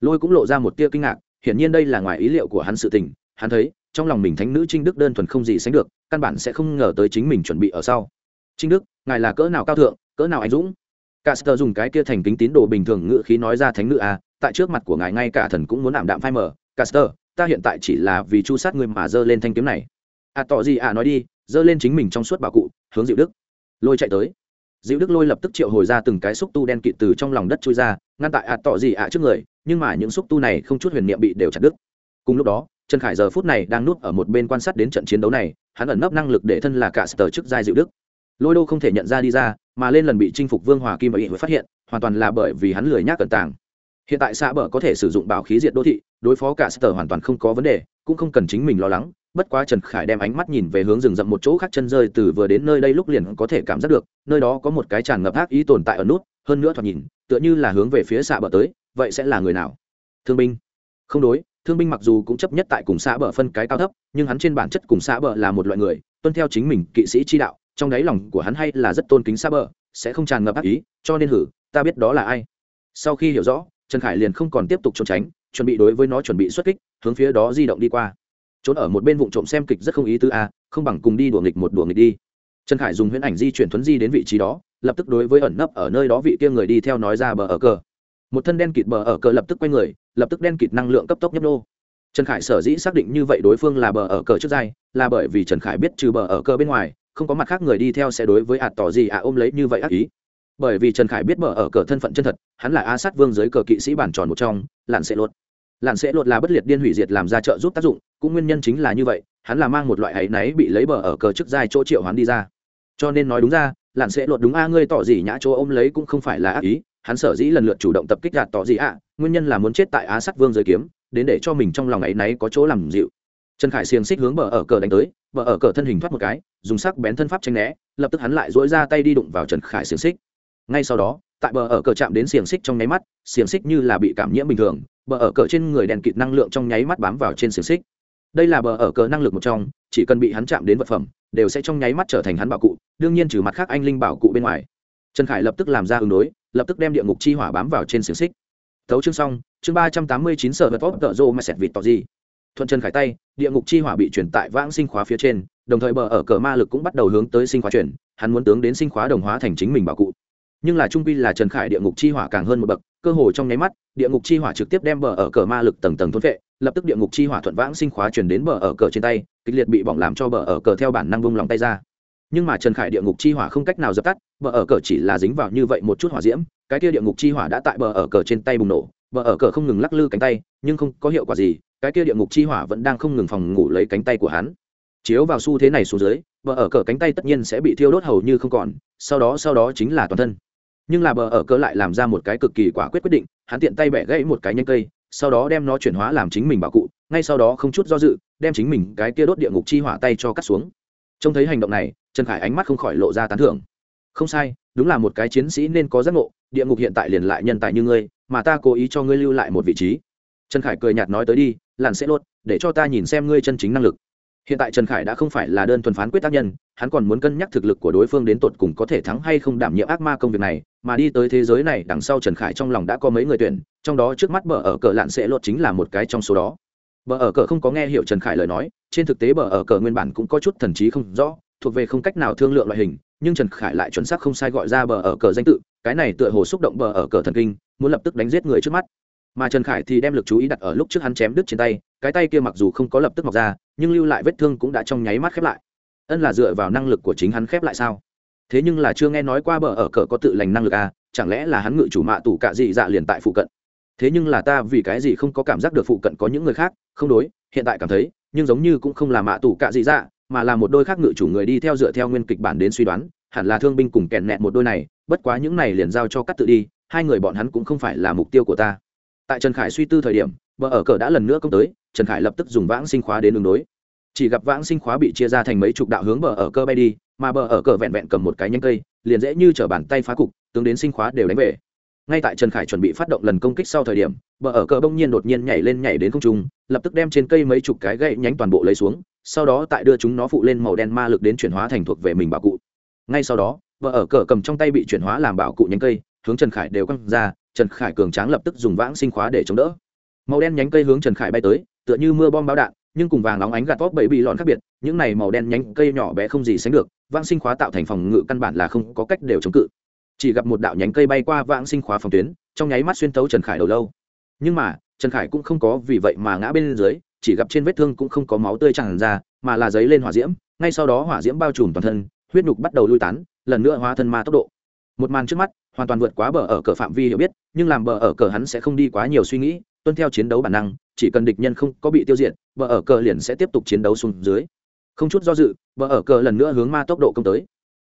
Lôi cũng lộ ra một tia kinh ngạc, hiển nhiên đây là ngoài ý liệu của hắn sự tình. Hắn thấy, trong lòng mình thánh nữ trinh đức đơn thuần không gì sánh được, căn bản sẽ không ngờ tới chính mình chuẩn bị ở sau. Trinh đức, ngài là cỡ nào cao thượng, cỡ nào anh dũng? Caster dùng cái kia thành kính tín đồ bình thường ngữ khí nói ra thánh nữ a, à, tại trước mặt của ngài ngay cả thần cũng muốn ảm đạm phai mờ. Caster, ta hiện tại chỉ là vì chu sát ngươi mà giơ lên thanh kiếm này. À tỏ gì à nói đi, giơ lên chính mình trong suốt bảo cụ, hướng Diệu Đức. Lôi chạy tới. Diệu Đức lôi lập tức triệu hồi ra từng cái xúc tu đen kịt từ trong lòng đất chui ra, ngăn tại à tỏ gì à trước người, nhưng mà những xúc tu này không chút huyền niệm bị đều chặt đứt. Cùng lúc đó, Trần Khải giờ phút này đang núp ở một bên quan sát đến trận chiến đấu này, hắn ẩn nấp năng lực để thân là cả sở trước giai Diệu Đức. Lôi Đô không thể nhận ra đi ra, mà lên lần bị chinh phục vương hòa kim và ý phát hiện hoàn toàn là bởi vì hắn lười nhác cẩn tàng. Hiện tại xã bờ có thể sử dụng bảo khí diệt đô thị đối phó cả sở hoàn toàn không có vấn đề cũng không cần chính mình lo lắng bất quá trần khải đem ánh mắt nhìn về hướng rừng rậm một chỗ khác chân rơi từ vừa đến nơi đây lúc liền có thể cảm giác được nơi đó có một cái tràn ngập ác ý tồn tại ở nút hơn nữa thoạt nhìn tựa như là hướng về phía xạ bờ tới vậy sẽ là người nào? Thương binh. Không đối thương binh mặc dù cũng chấp nhất tại cùng xã bờ phân cái cao thấp nhưng hắn trên bản chất cùng xã bờ là một loại người tuân theo chính mình kỵ sĩ chi đạo trong đáy lòng của hắn hay là rất tôn kính xa bờ, sẽ không tràn ngập ác ý, cho nên hử, ta biết đó là ai. Sau khi hiểu rõ, trần khải liền không còn tiếp tục trốn tránh, chuẩn bị đối với nó chuẩn bị xuất kích, hướng phía đó di động đi qua. Trốn ở một bên vụ trộm xem kịch rất không ý tứ a, không bằng cùng đi đùa nghịch một đùa nghịch đi. Trần khải dùng huyễn ảnh di chuyển thuấn di đến vị trí đó, lập tức đối với ẩn nấp ở nơi đó vị kia người đi theo nói ra bờ ở cờ. Một thân đen kịt bờ ở cờ lập tức quay người, lập tức đen kịt năng lượng cấp tốc nhấp nô. Trần khải sở dĩ xác định như vậy đối phương là bờ ở cờ trước dai là bởi vì trần khải biết trừ bờ ở cờ bên ngoài không có mặt khác người đi theo sẽ đối với ạt tỏ gì ạ ôm lấy như vậy ác ý. Bởi vì trần khải biết mở ở cờ thân phận chân thật, hắn là a sát vương giới cờ kỵ sĩ bản tròn một trong lặn sẽ lột. Lặn sẽ lột là bất liệt điên hủy diệt làm ra trợ giúp tác dụng, cũng nguyên nhân chính là như vậy, hắn là mang một loại áy náy bị lấy bờ ở cờ trước dài chỗ triệu hắn đi ra. Cho nên nói đúng ra lặn sẽ lột đúng a ngươi tỏ gì nhã chỗ ôm lấy cũng không phải là ác ý, hắn sở dĩ lần lượt chủ động tập kích gạt tỏ gì ạ, nguyên nhân là muốn chết tại á sát vương giới kiếm, đến để cho mình trong lòng ấy náy có chỗ làm dịu. Trần khải xiềng xích hướng bờ ở cờ đánh tới bờ ở cờ thân hình thoát một cái, dùng sắc bén thân pháp tranh né, lập tức hắn lại dỗi ra tay đi đụng vào trần khải xiềng xích. Ngay sau đó, tại bờ ở cờ chạm đến xiềng xích trong nháy mắt, xiềng xích như là bị cảm nhiễm bình thường, bờ ở cờ trên người đèn kịt năng lượng trong nháy mắt bám vào trên xiềng xích. Đây là bờ ở cờ năng lực một trong, chỉ cần bị hắn chạm đến vật phẩm, đều sẽ trong nháy mắt trở thành hắn bảo cụ, đương nhiên trừ mặt khác anh linh bảo cụ bên ngoài. Trần khải lập tức làm ra ứng đối, lập tức đem địa ngục chi hỏa bám vào trên xiềng xích. Thấu chương xong, chương ba trăm tám mươi chín sở vật tốt tợ rô mà sẹt vịt tỏ gì thuận chân khải tay, địa ngục chi hỏa bị chuyển tại vãng sinh khóa phía trên, đồng thời bờ ở cờ ma lực cũng bắt đầu hướng tới sinh khóa chuyển, hắn muốn tướng đến sinh khóa đồng hóa thành chính mình bảo cụ. Nhưng là trung pi là trần khải địa ngục chi hỏa càng hơn một bậc, cơ hồ trong nháy mắt, địa ngục chi hỏa trực tiếp đem bờ ở cờ ma lực tầng tầng thôn vệ, lập tức địa ngục chi hỏa thuận vãng sinh khóa chuyển đến bờ ở cờ trên tay, kịch liệt bị bỏng làm cho bờ ở cờ theo bản năng vung lòng tay ra. Nhưng mà trần khải địa ngục chi hỏa không cách nào dập tắt, bờ ở cờ chỉ là dính vào như vậy một chút hỏa diễm, cái kia địa ngục chi hỏa đã tại bờ ở cờ trên tay bùng nổ bờ ở cờ không ngừng lắc lư cánh tay, nhưng không có hiệu quả gì, cái kia địa ngục chi hỏa vẫn đang không ngừng phòng ngủ lấy cánh tay của hắn. Chiếu vào xu thế này xuống dưới, bờ ở cờ cánh tay tất nhiên sẽ bị thiêu đốt hầu như không còn, sau đó sau đó chính là toàn thân. Nhưng là bờ ở cờ lại làm ra một cái cực kỳ quả quyết quyết định, hắn tiện tay bẻ gãy một cái nhanh cây, sau đó đem nó chuyển hóa làm chính mình bảo cụ, ngay sau đó không chút do dự, đem chính mình cái kia đốt địa ngục chi hỏa tay cho cắt xuống. Trông thấy hành động này, trần khải ánh mắt không khỏi lộ ra tán thưởng. Không sai, đúng là một cái chiến sĩ nên có giác ngộ, địa ngục hiện tại liền lại nhân tài như ngươi mà ta cố ý cho ngươi lưu lại một vị trí. Trần khải cười nhạt nói tới đi làn sẽ lốt để cho ta nhìn xem ngươi chân chính năng lực. Hiện tại trần khải đã không phải là đơn thuần phán quyết tác nhân, hắn còn muốn cân nhắc thực lực của đối phương đến tột cùng có thể thắng hay không đảm nhiệm ác ma công việc này, mà đi tới thế giới này, đằng sau trần khải trong lòng đã có mấy người tuyển, trong đó trước mắt bờ ở cờ lạn sẽ lột chính là một cái trong số đó. Bờ ở cờ không có nghe hiểu trần khải lời nói, trên thực tế bờ ở cờ nguyên bản cũng có chút thần trí không rõ, thuộc về không cách nào thương lượng loại hình, nhưng trần khải lại chuẩn xác không sai gọi ra bờ ở cờ danh tự cái này tựa hồ xúc động bờ ở cờ thần kinh, muốn lập tức đánh giết người trước mắt. Mà trần khải thì đem lực chú ý đặt ở lúc trước hắn chém đứt trên tay, cái tay kia mặc dù không có lập tức mọc ra, nhưng lưu lại vết thương cũng đã trong nháy mắt khép lại. Ân là dựa vào năng lực của chính hắn khép lại sao? Thế nhưng là chưa nghe nói qua bờ ở cờ có tự lành năng lực à chẳng lẽ là hắn ngự chủ mạ tủ cạ dị dạ liền tại phụ cận? Thế nhưng là ta vì cái gì không có cảm giác được phụ cận có những người khác? Không đối, hiện tại cảm thấy, nhưng giống như cũng không là mạ tủ cạ dị dạ mà là một đôi khác ngự chủ người đi theo dựa theo nguyên kịch bản đến suy đoán hẳn là thương binh cùng kèn nẹt một đôi này, bất quá những này liền giao cho cắt tự đi, hai người bọn hắn cũng không phải là mục tiêu của ta. Tại trần khải suy tư thời điểm vợ ở cờ đã lần nữa công tới, trần khải lập tức dùng vãng sinh khóa đến đường đối. Chỉ gặp vãng sinh khóa bị chia ra thành mấy chục đạo hướng bờ ở cơ bay đi, mà bờ ở cờ vẹn vẹn cầm một cái nhánh cây, liền dễ như t bàn tay phá cục, tướng đến sinh khóa đều đánh về. Ngay tại trần khải chuẩn bị phát động lần công kích sau thời điểm, bờ ở cờ bỗng nhiên đột nhiên nhảy lên nhảy đến không trung, lập tức đem trên cây mấy chục cái gậy nhánh toàn bộ lấy xuống, sau đó tại đưa chúng nó phụ lên màu đen ma lực đến chuyển hóa thành thuộc về mình bảo cụ ngay sau đó, vợ ở cờ cầm trong tay bị chuyển hóa làm bảo cụ nhánh cây, hướng trần khải đều căng ra, trần khải cường tráng lập tức dùng vãng sinh khóa để chống đỡ. Màu đen nhánh cây hướng trần khải bay tới, tựa như mưa bom báo đạn, nhưng cùng vàng nóng ánh gạt vóc bẫy bị lọn khác biệt, những này màu đen nhánh cây nhỏ bé không gì sánh được, vãng sinh khóa tạo thành phòng ngự căn bản là không có cách đều chống cự. Chỉ gặp một đạo nhánh cây bay qua vãng sinh khóa phòng tuyến, trong nháy mắt xuyên tấu trần khải đầu lâu. Nhưng mà, trần khải cũng không có vì vậy mà ngã bên dưới, chỉ gặp trên vết thương cũng không có máu tươi tràn ra, mà là giấy lên hỏa diễm, ngay sau đó hỏa diễm bao trùm toàn thân huyết nhục bắt đầu lui tán, lần nữa hóa thân ma tốc độ. Một màn trước mắt, hoàn toàn vượt quá bờ ở cờ phạm vi hiểu biết, nhưng làm bờ ở cờ hắn sẽ không đi quá nhiều suy nghĩ, tuân theo chiến đấu bản năng, chỉ cần địch nhân không có bị tiêu diệt, bờ ở cờ liền sẽ tiếp tục chiến đấu xuống dưới. Không chút do dự, bờ ở cờ lần nữa hướng ma tốc độ công tới.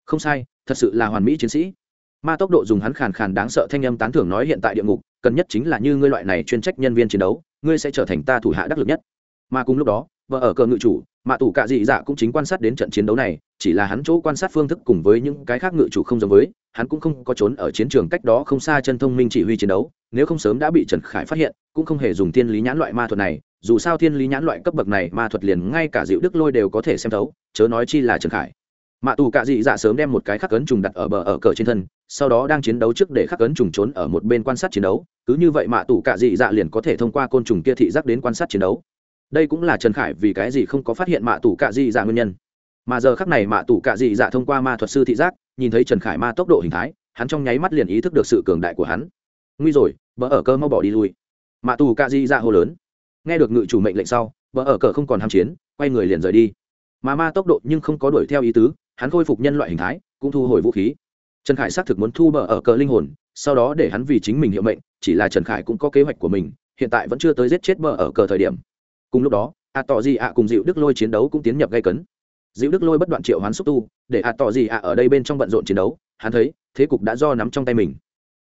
Không sai, thật sự là hoàn mỹ chiến sĩ. Ma tốc độ dùng hắn khàn khàn đáng sợ thanh âm tán thưởng nói hiện tại địa ngục, cần nhất chính là như ngươi loại này chuyên trách nhân viên chiến đấu, ngươi sẽ trở thành ta thủ hạ đắc lực nhất. Mà cùng lúc đó vợ ở cờ ngự chủ mạ tù cạ dị dạ cũng chính quan sát đến trận chiến đấu này chỉ là hắn chỗ quan sát phương thức cùng với những cái khác ngự chủ không giống với, hắn cũng không có trốn ở chiến trường cách đó không xa chân thông minh chỉ huy chiến đấu, nếu không sớm đã bị trần khải phát hiện, cũng không hề dùng thiên lý nhãn loại ma thuật này, dù sao thiên lý nhãn loại cấp bậc này ma thuật liền ngay cả dịu đức lôi đều có thể xem thấu, chớ nói chi là trần khải. Mạ tù cạ dị dạ sớm đem một cái khắc ấn trùng đặt ở bờ ở cờ trên thân, sau đó đang chiến đấu trước để khắc ấn trùng trốn ở một bên quan sát chiến đấu, cứ như vậy mạ tù cạ dị dạ liền có thể thông qua côn trùng kia thị giác đến quan sát chiến đấu. Đây cũng là trần khải vì cái gì không có phát hiện mạ tù cạ dị dạ nguyên nhân mà giờ khắc này mạ tù cạ dị dạ thông qua ma thuật sư thị giác, nhìn thấy trần khải ma tốc độ hình thái, hắn trong nháy mắt liền ý thức được sự cường đại của hắn. Nguy rồi bờ ở cơ mau bỏ đi lui. Mạ tù cạ dị dạ hô lớn. Nghe được ngự chủ mệnh lệnh sau bờ ở cờ không còn ham chiến, quay người liền rời đi. Mà ma tốc độ nhưng không có đuổi theo ý tứ, hắn khôi phục nhân loại hình thái, cũng thu hồi vũ khí. Trần khải xác thực muốn thu bờ ở cờ linh hồn, sau đó để hắn vì chính mình hiệu mệnh, chỉ là trần khải cũng có kế hoạch của mình, hiện tại vẫn chưa tới giết chết bờ ở cờ thời điểm. Cùng lúc đó a tỏ gì ạ cùng dịu đức lôi chiến đấu cũng tiến nhập gây cấn dịu đức lôi bất đoạn triệu hoán xúc tu, để a tỏ gì ạ ở đây bên trong bận rộn chiến đấu, hắn thấy, thế cục đã do nắm trong tay mình.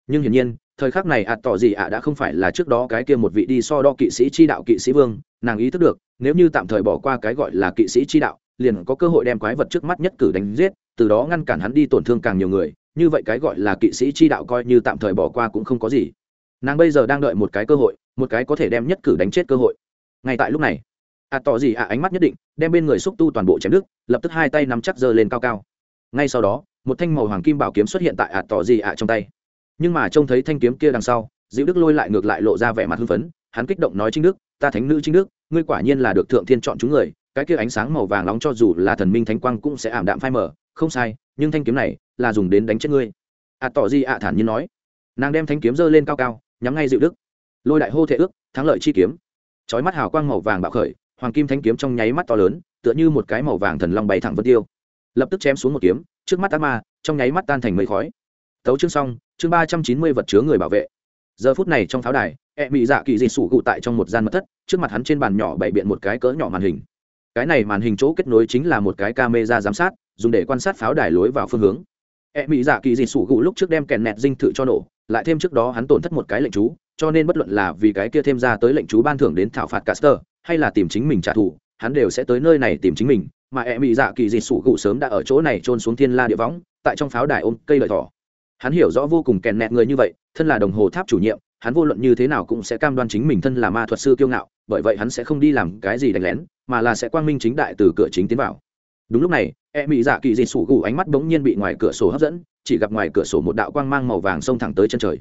Nhưng hiển nhiên, thời khắc này ạt tỏ gì ạ đã không phải là trước đó cái kia một vị đi so đo kỵ sĩ chi đạo kỵ sĩ vương, nàng ý thức được, nếu như tạm thời bỏ qua cái gọi là kỵ sĩ chi đạo, liền có cơ hội đem quái vật trước mắt nhất cử đánh giết, từ đó ngăn cản hắn đi tổn thương càng nhiều người, như vậy cái gọi là kỵ sĩ chi đạo coi như tạm thời bỏ qua cũng không có gì. Nàng bây giờ đang đợi một cái cơ hội, một cái có thể đem nhất cử đánh chết cơ hội. Ngay tại lúc này ạ tỏ gì ạ, ánh mắt nhất định, đem bên người xúc tu toàn bộ chém đứt, lập tức hai tay nắm chắc giơ lên cao cao. Ngay sau đó, một thanh màu hoàng kim bảo kiếm xuất hiện tại ạ, tỏ gì ạ, trong tay. Nhưng mà trông thấy thanh kiếm kia đằng sau, Diệu đức lôi lại ngược lại lộ ra vẻ mặt hưng phấn, hắn kích động nói chính đức, ta thánh nữ chính đức, ngươi quả nhiên là được thượng thiên chọn chúng người, cái kia ánh sáng màu vàng nóng cho dù là thần minh thánh quang cũng sẽ ảm đạm phai mở không sai, nhưng thanh kiếm này là dùng đến đánh chết ngươi. Ạ tỏ gì ạ, thản nhiên nói. Nàng đem thanh kiếm giơ lên cao cao, nhắm ngay Diệu đức. Lôi đại hô thể ước, thắng lợi chi kiếm. Chói mắt hào quang màu vàng bạo khởi hoàng kim thanh kiếm trong nháy mắt to lớn, tựa như một cái màu vàng thần long bay thẳng vân tiêu. Lập tức chém xuống một kiếm, trước mắt ác ma, trong nháy mắt tan thành mây khói. Tấu chương xong, chương ba trăm chín mươi vật chứa người bảo vệ. Giờ phút này trong pháo đài e bị dạ kỳ dị sủ cụ tại trong một gian mật thất, trước mặt hắn trên bàn nhỏ bày biện một cái cỡ nhỏ màn hình. Cái này màn hình chỗ kết nối chính là một cái camera giám sát, dùng để quan sát pháo đài lối vào phương hướng. E mỹ dạ kỳ dị sủ cụ lúc trước đem kèn nẹt dinh thự cho nổ, lại thêm trước đó hắn tổn thất một cái lệnh chú, cho nên bất luận là vì cái kia thêm ra tới lệnh chú ban thưởng đến thảo phạt caster hay là tìm chính mình trả thù, hắn đều sẽ tới nơi này tìm chính mình, mà e mỹ dạ kỳ dịt sủ gụ sớm đã ở chỗ này trôn xuống thiên la địa võng, tại trong pháo đài ôm cây lợi thỏ. Hắn hiểu rõ vô cùng kèn nẹt người như vậy, thân là đồng hồ tháp chủ nhiệm, hắn vô luận như thế nào cũng sẽ cam đoan chính mình thân là ma thuật sư kiêu ngạo, bởi vậy hắn sẽ không đi làm cái gì đánh lén, mà là sẽ quang minh chính đại từ cửa chính tiến vào. Đúng lúc này e mỹ dạ kỳ dịt sủ gù ánh mắt bỗng nhiên bị ngoài cửa sổ hấp dẫn, chỉ gặp ngoài cửa sổ một đạo quang mang màu vàng xông thẳng tới chân trời.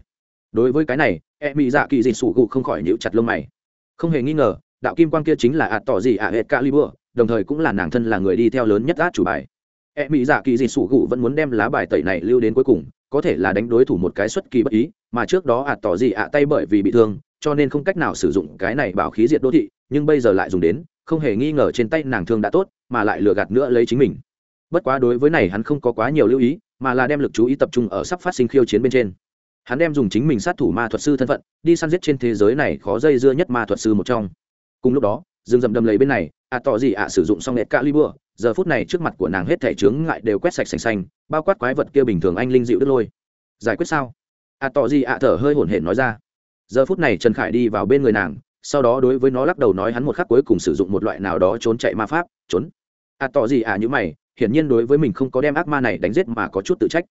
Đối với cái này e mỹ dạ kỳ dịt sủ gù không khỏi nhíu chặt lông mày. Không hề nghi ngờ đạo kim quang kia chính là ạt tỏ gì ạ, hệ calibur, đồng thời cũng là nàng thân là người đi theo lớn nhất át chủ bài. E mỹ dạ kỳ dị sủ gụ vẫn muốn đem lá bài tẩy này lưu đến cuối cùng, có thể là đánh đối thủ một cái xuất kỳ bất ý, mà trước đó ạt tỏ gì ạ tay bởi vì bị thương, cho nên không cách nào sử dụng cái này bảo khí diệt đô thị, nhưng bây giờ lại dùng đến, không hề nghi ngờ trên tay nàng thương đã tốt, mà lại lừa gạt nữa lấy chính mình. Bất quá đối với này hắn không có quá nhiều lưu ý, mà là đem lực chú ý tập trung ở sắp phát sinh khiêu chiến bên trên. Hắn đem dùng chính mình sát thủ ma thuật sư thân phận, đi săn giết trên thế giới này khó dây dưa nhất ma thuật sư một trong cùng lúc đó dương rậm đầm lấy bên này ạ tỏ gì ạ sử dụng xong nét cạ libur giờ phút này trước mặt của nàng hết thể chướng ngại đều quét sạch sành xanh, bao quát quái vật kia bình thường anh linh dịu đứt lôi. Giải quyết sao? Ạ tỏ gì ạ thở hơi hổn hển nói ra. Giờ phút này trần khải đi vào bên người nàng, sau đó đối với nó lắc đầu nói hắn một khắc cuối cùng sử dụng một loại nào đó trốn chạy ma pháp, trốn. Ạ tỏ gì ạ như mày, hiển nhiên đối với mình không có đem ác ma này đánh giết mà có chút tự trách.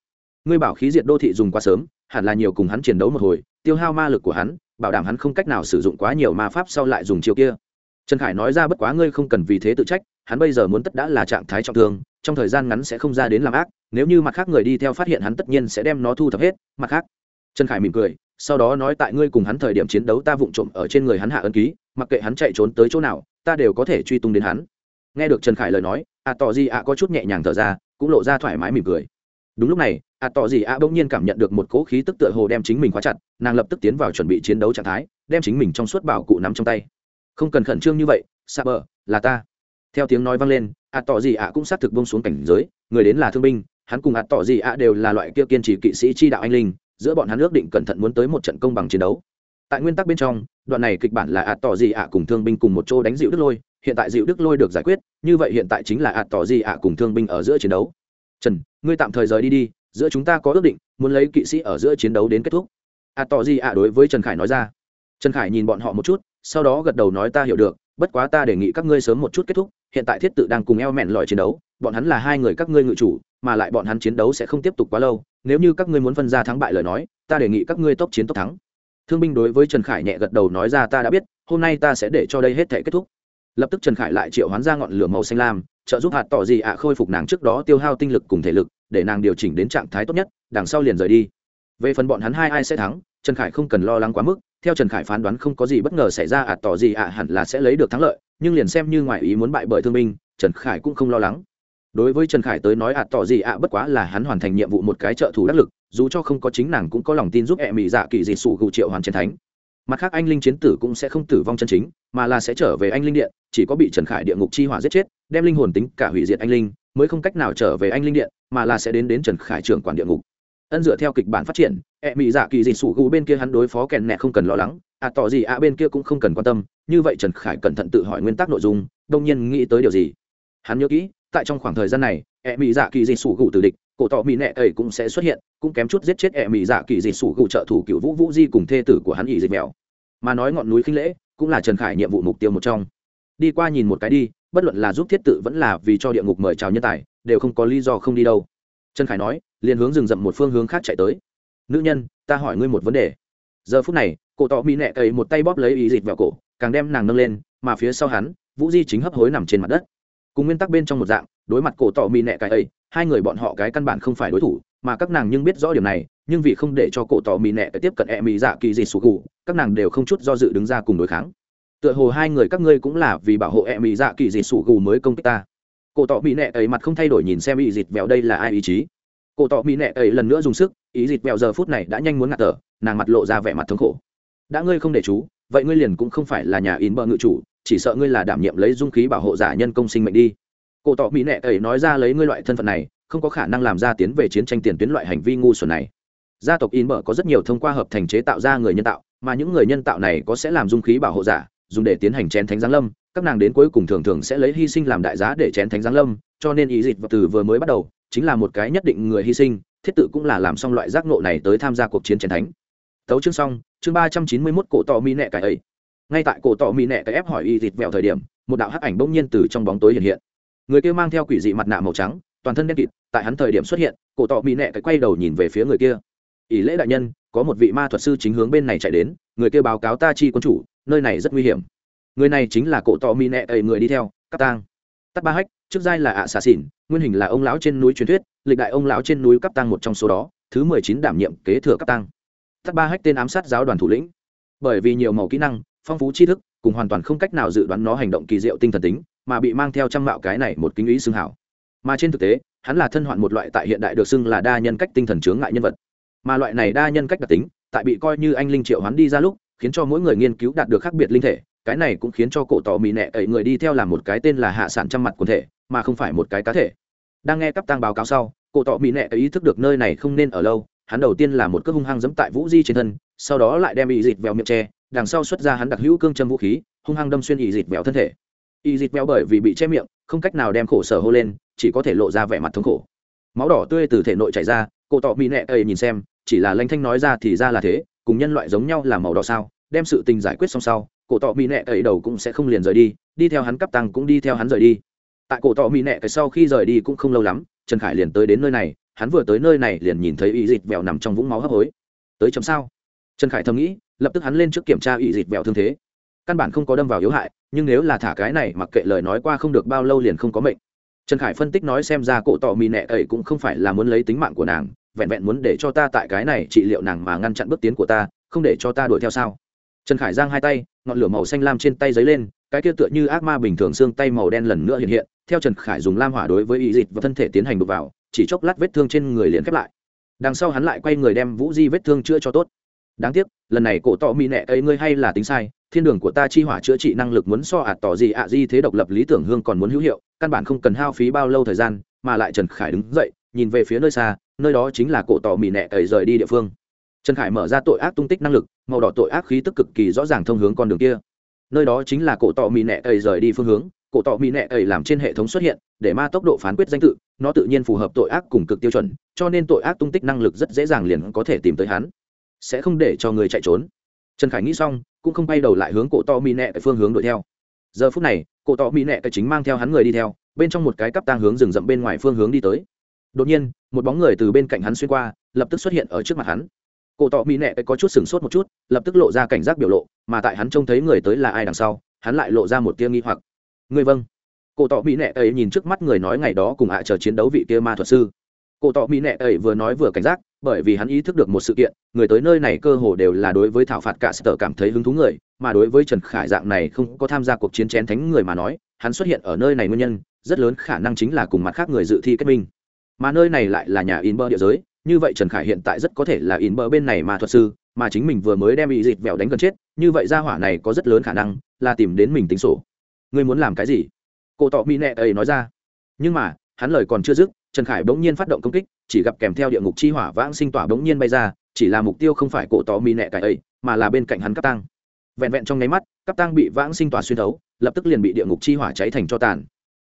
Ngươi bảo khí diệt đô thị dùng quá sớm, hẳn là nhiều cùng hắn chiến đấu một hồi, tiêu hao ma lực của hắn bảo đảm hắn không cách nào sử dụng quá nhiều ma pháp sau lại dùng chiêu kia. Trần khải nói ra bất quá ngươi không cần vì thế tự trách, hắn bây giờ muốn tất đã là trạng thái trọng thương, trong thời gian ngắn sẽ không ra đến làm ác, nếu như mặt khác người đi theo phát hiện hắn tất nhiên sẽ đem nó thu thập hết, mặt khác. Trần khải mỉm cười, sau đó nói tại ngươi cùng hắn thời điểm chiến đấu ta vụng trộm ở trên người hắn hạ ân ký, mặc kệ hắn chạy trốn tới chỗ nào, ta đều có thể truy tung đến hắn. Nghe được trần khải lời nói ạ tỏ Di ạ có chút nhẹ nhàng thở ra, cũng lộ ra thoải mái mỉm cười đúng lúc này ạ tỏ gì ạ bỗng nhiên cảm nhận được một cỗ khí tức tựa hồ đem chính mình khóa chặt, nàng lập tức tiến vào chuẩn bị chiến đấu trạng thái, đem chính mình trong suốt bảo cụ nắm trong tay. Không cần khẩn trương như vậy xa bờ là ta. Theo tiếng nói vang lên ạ tỏ gì ạ cũng xác thực bông xuống cảnh giới, người đến là thương binh, hắn cùng ạ tỏ gì ạ đều là loại kia kiên trì kỵ sĩ chi đạo anh linh, giữa bọn hắn ước định cẩn thận muốn tới một trận công bằng chiến đấu. Tại nguyên tắc bên trong, đoạn này kịch bản là ạ tỏ gì ạ cùng thương binh cùng một chỗ đánh dịu đức lôi, hiện tại dịu đức lôi được giải quyết, như vậy hiện tại chính là ạ tỏ gì ạ cùng thương binh ở giữa chiến đấu. Trần ngươi tạm thời rời đi đi, giữa chúng ta có ước định, muốn lấy kỵ sĩ ở giữa chiến đấu đến kết thúc. À tỏ gì ạ đối với trần khải nói ra. Trần khải nhìn bọn họ một chút, sau đó gật đầu nói ta hiểu được, bất quá ta đề nghị các ngươi sớm một chút kết thúc, hiện tại thiết tự đang cùng eo mẹn lòi chiến đấu, bọn hắn là hai người các ngươi ngự chủ, mà lại bọn hắn chiến đấu sẽ không tiếp tục quá lâu, nếu như các ngươi muốn phân ra thắng bại lời nói, ta đề nghị các ngươi tốc chiến tốc thắng. Thương binh đối với trần khải nhẹ gật đầu nói ra ta đã biết, hôm nay ta sẽ để cho đây hết thể kết thúc. Lập tức trần khải lại triệu hoán ra ngọn lửa màu xanh lam trợ giúp hạt tỏ gì ạ? Khôi phục nàng trước đó tiêu hao tinh lực cùng thể lực, để nàng điều chỉnh đến trạng thái tốt nhất, đằng sau liền rời đi. Về phần bọn hắn hai ai sẽ thắng, trần khải không cần lo lắng quá mức, theo trần khải phán đoán không có gì bất ngờ xảy ra ạt tỏ gì ạ hẳn là sẽ lấy được thắng lợi, nhưng liền xem như ngoại ý muốn bại bởi thương binh, trần khải cũng không lo lắng. Đối với trần khải tới nói ạt tỏ gì ạ bất quá là hắn hoàn thành nhiệm vụ một cái trợ thủ đắc lực, dù cho không có chính nàng cũng có lòng tin giúp ẹ mỹ dạ kỳ dị sủ gụ triệu hoàn trần thánh. Mặt khác, anh linh chiến tử cũng sẽ không tử vong chân chính, mà là sẽ trở về anh linh điện, chỉ có bị trần khải địa ngục chi hỏa giết chết đem linh hồn tính cả hủy diệt anh linh, mới không cách nào trở về anh linh điện, mà là sẽ đến đến trần khải trưởng quản địa ngục. Ân dựa theo kịch bản phát triển e ẹ mỹ dạ kỳ dị sủ gù bên kia hắn đối phó kèn nẹ không cần lo lắng à tỏ gì à bên kia cũng không cần quan tâm, như vậy trần khải cẩn thận tự hỏi nguyên tắc nội dung, đông nhiên nghĩ tới điều gì. Hắn nhớ kỹ, tại trong khoảng thời gian này e ẹ mỹ dạ kỳ dị sủ gù từ địch, cổ tỏ mỹ nẹ ấy cũng sẽ xuất hiện, cũng kém chút giết chết e ẹ mỹ dạ kỳ dị sủ gù trợ thủ cựu vũ vũ di cùng thê tử của hắn ỉ dịch mèo. Mà nói ngọn núi khinh lễ, cũng là trần khải nhiệm vụ mục tiêu một trong. Đi qua nhìn một cái đi bất luận là giúp thiết tự vẫn là vì cho địa ngục mời chào nhân tài, đều không có lý do không đi đâu. Trần khải nói, liền hướng rừng rậm một phương hướng khác chạy tới. Nữ nhân, ta hỏi ngươi một vấn đề. Giờ phút này, cổ tỏ mỹ nẹ cầy một tay bóp lấy ý dịch vào cổ, càng đem nàng nâng lên, mà phía sau hắn, vũ di chính hấp hối nằm trên mặt đất. Cùng nguyên tắc bên trong một dạng, đối mặt cổ tỏ mỹ nẹ cầy ấy hai người bọn họ cái căn bản không phải đối thủ, mà các nàng nhưng biết rõ điểm này, nhưng vì không để cho cổ tỏ mỹ nẹ tiếp cận e mỹ dạ kỳ dị sụt cụ các nàng đều không chút do dự đứng ra cùng đối kháng tựa hồ hai người các ngươi cũng là vì bảo hộ e mỹ dạ kỳ dị sủ gù mới công kích ta. Cổ tỏ mỹ nẹ ấy mặt không thay đổi nhìn xem ý dịt vẹo đây là ai ý chí. Cổ tỏ mỹ nẹ ấy lần nữa dùng sức, ý dịt vẹo giờ phút này đã nhanh muốn ngạt tở nàng mặt lộ ra vẻ mặt thống khổ. Đã ngươi không để chú, vậy ngươi liền cũng không phải là nhà in bờ ngự chủ, chỉ sợ ngươi là đảm nhiệm lấy dung khí bảo hộ giả nhân công sinh mệnh đi. Cổ tỏ mỹ nẹ ấy nói ra lấy ngươi loại thân phận này, không có khả năng làm ra tiến về chiến tranh tiền tuyến loại hành vi ngu xuẩn này. Gia tộc in bờ có rất nhiều thông qua hợp thành chế tạo ra người nhân tạo, mà những người nhân tạo này có sẽ làm dung khí bảo hộ giả dùng để tiến hành chén thánh giáng lâm, các nàng đến cuối cùng thường thường sẽ lấy hy sinh làm đại giá để chén thánh giáng lâm, cho nên ý dịch từ vừa mới bắt đầu, chính là một cái nhất định người hy sinh, thiết tự cũng là làm xong loại giác nộ này tới tham gia cuộc chiến chén thánh. Tấu chương xong, chương ba trăm chín mươi mốt cổ tỏ mi nẹ cái ấy. Ngay tại cổ tỏ mi nẹ cái ép hỏi y dịch vẹo thời điểm, một đạo hắc ảnh bỗng nhiên từ trong bóng tối hiện hiện. Người kia mang theo quỷ dị mặt nạ màu trắng, toàn thân đen kịt, tại hắn thời điểm xuất hiện, cổ tỏ mi nẹ cái quay đầu nhìn về phía người kia. Ỷ lễ đại nhân, có một vị ma thuật sư chính hướng bên này chạy đến, người kia báo cáo ta chi quân chủ nơi này rất nguy hiểm. Người này chính là cổ tọ mi nẹ ấy người đi theo cắt tang. Tắt ba hách, trước giai là ạ xà xỉn, nguyên hình là ông lão trên núi truyền thuyết, lịch đại ông lão trên núi cấp tăng một trong số đó, thứ mười chín đảm nhiệm kế thừa cấp tăng tắt ba hách tên ám sát giáo đoàn thủ lĩnh. Bởi vì nhiều màu kỹ năng, phong phú tri thức, cùng hoàn toàn không cách nào dự đoán nó hành động kỳ diệu tinh thần tính, mà bị mang theo trăm mạo cái này một kính ý xương hảo. Mà trên thực tế, hắn là thân hoạn một loại tại hiện đại được xưng là đa nhân cách tinh thần chướng ngại nhân vật. Mà loại này đa nhân cách đặc tính, tại bị coi như anh linh triệu hoán đi ra lúc khiến cho mỗi người nghiên cứu đạt được khác biệt linh thể, cái này cũng khiến cho cổ tỏ mỹ nẹ ấy người đi theo làm một cái tên là hạ sản trăm mặt quần thể, mà không phải một cái cá thể. Đang nghe cấp tăng báo cáo sau, cổ tỏ mỹ nẹ ấy ý thức được nơi này không nên ở lâu, hắn đầu tiên là một cước hung hăng dẫm tại vũ di trên thân, sau đó lại đem ý dịt vèo miệng tre đằng sau xuất ra hắn đặc hữu cương châm vũ khí, hung hăng đâm xuyên ý dịt vèo thân thể. Ý dịt vèo bởi vì bị che miệng, không cách nào đem khổ sở hô lên, chỉ có thể lộ ra vẻ mặt thống khổ. Máu đỏ tươi từ thể nội chảy ra, cổ tỏ mỹ nẹ ấy nhìn xem, chỉ là lanh thanh nói ra thì ra là thế cùng nhân loại giống nhau là màu đỏ sao, đem sự tình giải quyết xong sau, cổ tọ mỹ nẹ cậy đầu cũng sẽ không liền rời đi đi theo hắn cấp tăng cũng đi theo hắn rời đi. Tại cổ tọ mỹ nẹ cái sau khi rời đi cũng không lâu lắm, trần khải liền tới đến nơi này, hắn vừa tới nơi này liền nhìn thấy y dịch vẹo nằm trong vũng máu hấp hối. Tới chấm sao? Trần khải thầm nghĩ, lập tức hắn lên trước kiểm tra y dịch vẹo thương thế. Căn bản không có đâm vào yếu hại, nhưng nếu là thả cái này mặc kệ lời nói qua không được bao lâu liền không có mệnh. Trần khải phân tích nói xem ra cổ tọ mỹ nẹ ấy cũng không phải là muốn lấy tính mạng của nàng vẹn vẹn muốn để cho ta tại cái này trị liệu nàng mà ngăn chặn bước tiến của ta, không để cho ta đuổi theo sao? Trần khải giang hai tay, ngọn lửa màu xanh lam trên tay dấy lên, cái kia tựa như ác ma bình thường xương tay màu đen lần nữa hiện hiện, theo trần khải dùng lam hỏa đối với ý dịch và thân thể tiến hành đục vào, chỉ chốc lát vết thương trên người liền khép lại. Đằng sau hắn lại quay người đem vũ di vết thương chữa cho tốt. Đáng tiếc, lần này cổ tọ mỹ nẹ ấy ngươi hay là tính sai, thiên đường của ta chi hỏa chữa trị năng lực muốn so ạt tỏ gì ạ di thế độc lập lý tưởng hương còn muốn hữu hiệu, căn bản không cần hao phí bao lâu thời gian, mà lại trần khải đứng dậy nhìn về phía nơi xa, nơi đó chính là cổ tỏ mỹ nẹ cầy rời đi địa phương. Trần khải mở ra tội ác tung tích năng lực, màu đỏ tội ác khí tức cực kỳ rõ ràng thông hướng con đường kia. Nơi đó chính là cổ tỏ mỹ nẹ cầy rời đi phương hướng, cổ tỏ mỹ nẹ cầy làm trên hệ thống xuất hiện, để ma tốc độ phán quyết danh tự, nó tự nhiên phù hợp tội ác cùng cực tiêu chuẩn, cho nên tội ác tung tích năng lực rất dễ dàng liền có thể tìm tới hắn. Sẽ không để cho người chạy trốn. Trần khải nghĩ xong, cũng không bay đầu lại hướng cổ to mỹ nẹ phương hướng đuổi theo. Giờ phút này, cổ tọ mỹ nẹ chính mang theo hắn người đi theo, bên trong một cái cắp tang hướng rừng rậm bên ngoài phương hướng đi tới đột nhiên, một bóng người từ bên cạnh hắn xuyên qua, lập tức xuất hiện ở trước mặt hắn. Cổ tọ mỹ nẹ có chút sừng sốt một chút, lập tức lộ ra cảnh giác biểu lộ, mà tại hắn trông thấy người tới là ai đằng sau, hắn lại lộ ra một tia nghi hoặc. Người vâng. Cổ tọ mỹ nệ ấy nhìn trước mắt người nói ngày đó cùng ạ chờ chiến đấu vị kia ma thuật sư. Cổ tọ mỹ nệ ấy vừa nói vừa cảnh giác, bởi vì hắn ý thức được một sự kiện, người tới nơi này cơ hồ đều là đối với thảo phạt cả sở cảm thấy hứng thú người, mà đối với trần khải dạng này không có tham gia cuộc chiến chén thánh người mà nói, hắn xuất hiện ở nơi này nguyên nhân, rất lớn khả năng chính là cùng mặt khác người dự thi kết minh mà nơi này lại là nhà in bơ địa giới, như vậy trần khải hiện tại rất có thể là in bơ bên này mà thuật sư, mà chính mình vừa mới đem bị dịt vẹo đánh gần chết, như vậy ra hỏa này có rất lớn khả năng là tìm đến mình tính sổ. Ngươi muốn làm cái gì? Cổ tọ mỹ nẹ ấy nói ra. Nhưng mà, hắn lời còn chưa dứt, trần khải bỗng nhiên phát động công kích, chỉ gặp kèm theo địa ngục chi hỏa vãng sinh tỏa bỗng nhiên bay ra, chỉ là mục tiêu không phải cổ tọ mỹ nẹ cái ấy, mà là bên cạnh hắn cắp tăng vẹn vẹn trong nháy mắt cắp tăng bị vãng sinh tỏa xuyên thấu, lập tức liền bị địa ngục chi hỏa cháy thành cho tàn.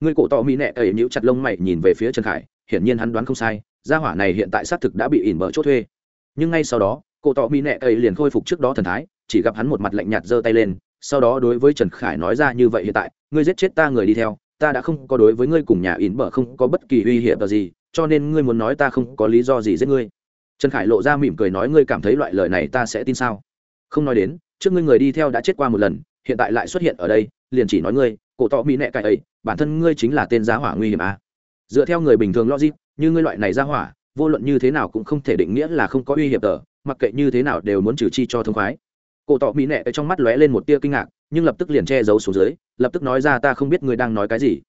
Người cổ tọ mỹ nẹ ấy nhíu chặt lông mày nhìn về phía trần khải hiển nhiên hắn đoán không sai, gia hỏa này hiện tại xác thực đã bị ỉn bờ chốt thuê. Nhưng ngay sau đó cổ tỏ mỹ nệ ấy liền khôi phục trước đó thần thái, chỉ gặp hắn một mặt lạnh nhạt giơ tay lên, sau đó đối với trần khải nói ra như vậy hiện tại, ngươi giết chết ta người đi theo, ta đã không có đối với ngươi cùng nhà ỉn bờ không có bất kỳ uy hiểm gì, cho nên ngươi muốn nói ta không có lý do gì giết ngươi. Trần khải lộ ra mỉm cười nói, ngươi cảm thấy loại lời này ta sẽ tin sao? Không nói đến, trước ngươi người đi theo đã chết qua một lần, hiện tại lại xuất hiện ở đây, liền chỉ nói ngươi cổ tỏ mỹ nẹ cài ấy, bản thân ngươi chính là tên giá hỏa nguy hiểm à dựa theo người bình thường logic, như ngươi loại này ra hỏa, vô luận như thế nào cũng không thể định nghĩa là không có uy hiểm tờ, mặc kệ như thế nào đều muốn trừ chi cho thông khoái. Cổ tỏ mỹ nệ ở trong mắt lóe lên một tia kinh ngạc, nhưng lập tức liền che giấu xuống dưới, lập tức nói ra ta không biết ngươi đang nói cái gì.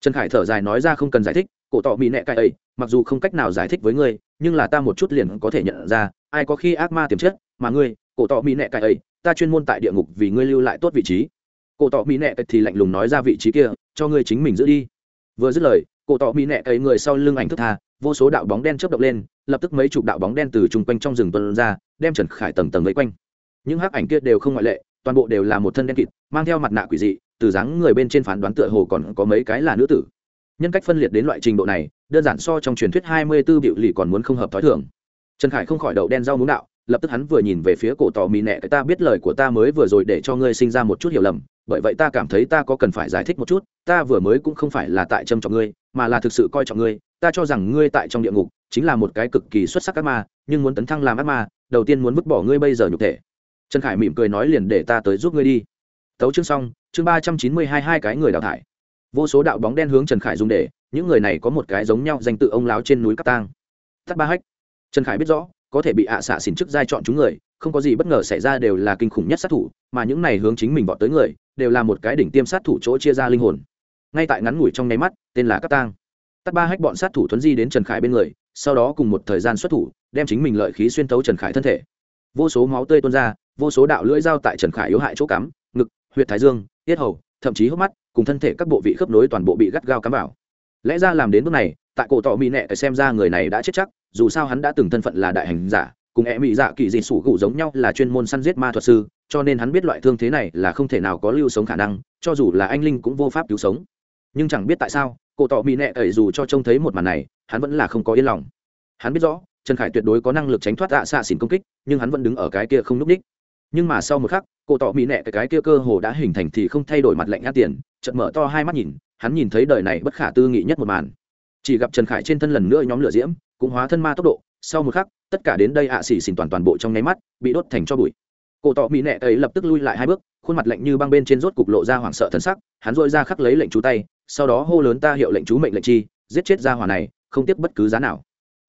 Trần khải thở dài nói ra không cần giải thích, cổ tỏ mỹ nệ cái ấy, mặc dù không cách nào giải thích với ngươi, nhưng là ta một chút liền có thể nhận ra, ai có khi ác ma tiềm chất, mà ngươi, cổ tỏ mỹ nệ cái ấy, ta chuyên môn tại địa ngục vì ngươi lưu lại tốt vị trí. Cổ tỏ mỹ nệ thì lạnh lùng nói ra vị trí kia, cho ngươi chính mình giữ đi vừa dứt lời, cổ tỏ mỹ nẹ ấy người sau lưng ảnh thức tha, vô số đạo bóng đen chớp động lên, lập tức mấy chục đạo bóng đen từ chung quanh trong rừng tuân ra, đem trần khải tầng tầng vây quanh. Những hắc ảnh kia đều không ngoại lệ, toàn bộ đều là một thân đen kịt, mang theo mặt nạ quỷ dị, từ dáng người bên trên phán đoán tựa hồ còn có mấy cái là nữ tử. Nhân cách phân liệt đến loại trình độ này, đơn giản so trong truyền thuyết hai mươi 24 biểu lì còn muốn không hợp thói thường. Trần khải không khỏi đậu đen rau muống đạo lập tức hắn vừa nhìn về phía cổ tỏ mỹ nẹ cái ta biết lời của ta mới vừa rồi để cho ngươi sinh ra một chút hiểu lầm, bởi vậy ta cảm thấy ta có cần phải giải thích một chút, ta vừa mới cũng không phải là tại trâm trọng ngươi, mà là thực sự coi trọng ngươi, ta cho rằng ngươi tại trong địa ngục chính là một cái cực kỳ xuất sắc ác ma, nhưng muốn tấn thăng làm ác ma, đầu tiên muốn vứt bỏ ngươi bây giờ nhục thể. Trần khải mỉm cười nói liền để ta tới giúp ngươi đi. Tấu chương xong, chương ba trăm chín mươi hai hai cái người đào thải. Vô số đạo bóng đen hướng trần khải dùng để, những người này có một cái giống nhau danh tự ông láo trên núi cát tang. Tắt ba hách. Trần khải biết rõ có thể bị ạ xạ xỉn chức giai chọn chúng người, không có gì bất ngờ xảy ra đều là kinh khủng nhất sát thủ, mà những này hướng chính mình vọt tới người, đều là một cái đỉnh tiêm sát thủ chỗ chia ra linh hồn. Ngay tại ngắn ngủi trong nháy mắt, tên là cát tang. Tắt ba hách bọn sát thủ thuấn di đến trần khải bên người, sau đó cùng một thời gian xuất thủ, đem chính mình lợi khí xuyên tấu trần khải thân thể. Vô số máu tươi tuôn ra, vô số đạo lưỡi dao tại trần khải yếu hại chỗ cắm, ngực, huyệt thái dương, tiết hầu, thậm chí hốc mắt, cùng thân thể các bộ vị khớp nối toàn bộ bị gắt gao cắm vào. Lẽ ra làm đến bước này tại cổ tỏ mỹ nẹ xem ra người này đã chết chắc dù sao hắn đã từng thân phận là đại hành giả cùng e mỹ dạ kỳ dị sủ gụ giống nhau là chuyên môn săn giết ma thuật sư cho nên hắn biết loại thương thế này là không thể nào có lưu sống khả năng cho dù là anh linh cũng vô pháp cứu sống. Nhưng chẳng biết tại sao cổ tỏ mỹ nệ ẩy dù cho trông thấy một màn này hắn vẫn là không có yên lòng. Hắn biết rõ trần khải tuyệt đối có năng lực tránh thoát dạ xạ xỉn công kích nhưng hắn vẫn đứng ở cái kia không núp ních. Nhưng mà sau một khắc cổ tỏ mỹ nệ cái, cái kia cơ hồ đã hình thành thì không thay đổi mặt lạnh ngát tiền chợt mở to hai mắt nhìn hắn nhìn thấy đời này bất khả tư nghị nhất một màn chỉ gặp trần khải trên thân lần nữa nhóm lửa diễm, cũng hóa thân ma tốc độ. Sau một khắc, tất cả đến đây ạ xỉ xỉn toàn toàn bộ trong nháy mắt, bị đốt thành cho bụi. Cổ tỏ mỹ nệ ấy lập tức lui lại hai bước, khuôn mặt lạnh như băng bên trên rốt cục lộ ra hoảng sợ thần sắc, hắn dội ra khắc lấy lệnh chú tay, sau đó hô lớn ta hiệu lệnh chú mệnh lệnh chi, giết chết ra hỏa này, không tiếp bất cứ giá nào.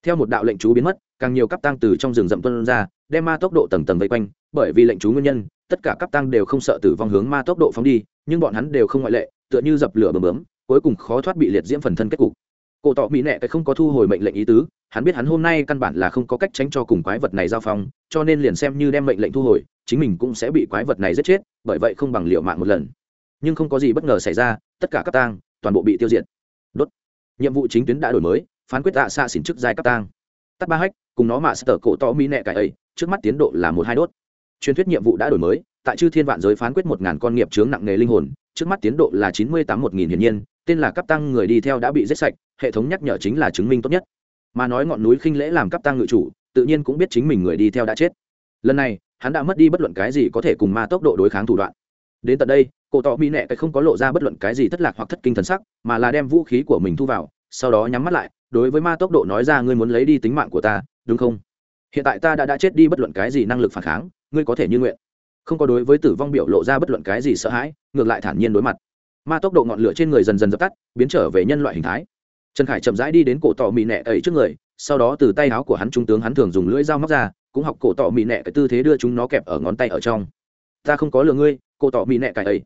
Theo một đạo lệnh chú biến mất, càng nhiều cấp tăng từ trong rừng rậm tuân ra, đem ma tốc độ tầng tầng vây quanh, bởi vì lệnh chú nguyên nhân, tất cả cấp tăng đều không sợ tử vong hướng ma tốc độ phóng đi, nhưng bọn hắn đều không ngoại lệ, tựa như dập lửa bầm bướm cuối cùng khó thoát bị liệt diễm phần thân kết cục cổ tỏ mỹ nệ cái không có thu hồi mệnh lệnh ý tứ, hắn biết hắn hôm nay căn bản là không có cách tránh cho cùng quái vật này giao phong, cho nên liền xem như đem mệnh lệnh thu hồi, chính mình cũng sẽ bị quái vật này giết chết, bởi vậy không bằng liệu mạng một lần. Nhưng không có gì bất ngờ xảy ra, tất cả các tang toàn bộ bị tiêu diệt. Đốt. Nhiệm vụ chính tuyến đã đổi mới, phán quyết tạ xạ xỉn chức giai các tang. Tắt ba hách, cùng nó mà tờ cổ to mỹ nẹ cải ấy, trước mắt tiến độ là một hai đốt. Truyền thuyết nhiệm vụ đã đổi mới, tại chư thiên vạn giới phán quyết một ngàn con nghiệp chướng nặng nề linh hồn, trước mắt tiến độ là chín mươi tám một nghìn hiển nhiên, tên là cấp tăng người đi theo đã bị giết sạch hệ thống nhắc nhở chính là chứng minh tốt nhất. Mà nói ngọn núi khinh lễ làm cấp tăng ngự chủ, tự nhiên cũng biết chính mình người đi theo đã chết. Lần này, hắn đã mất đi bất luận cái gì có thể cùng ma tốc độ đối kháng thủ đoạn. Đến tận đây, cổ tỏ mỹ nệ cái không có lộ ra bất luận cái gì thất lạc hoặc thất kinh thần sắc, mà là đem vũ khí của mình thu vào, sau đó nhắm mắt lại, đối với ma tốc độ nói ra ngươi muốn lấy đi tính mạng của ta, đúng không? Hiện tại ta đã đã chết đi bất luận cái gì năng lực phản kháng, ngươi có thể như nguyện. Không có đối với tử vong biểu lộ ra bất luận cái gì sợ hãi, ngược lại thản nhiên đối mặt. Ma tốc độ ngọn lửa trên người dần dần dập tắt, biến trở về nhân loại hình thái trần khải chậm rãi đi đến cổ tỏ mị nẹ ấy trước người, sau đó từ tay áo của hắn trung tướng hắn thường dùng lưỡi dao móc ra, cũng học cổ tỏ mị nẹ cái tư thế đưa chúng nó kẹp ở ngón tay ở trong. Ta không có lừa ngươi, cổ tỏ mị nẹ cái ấy.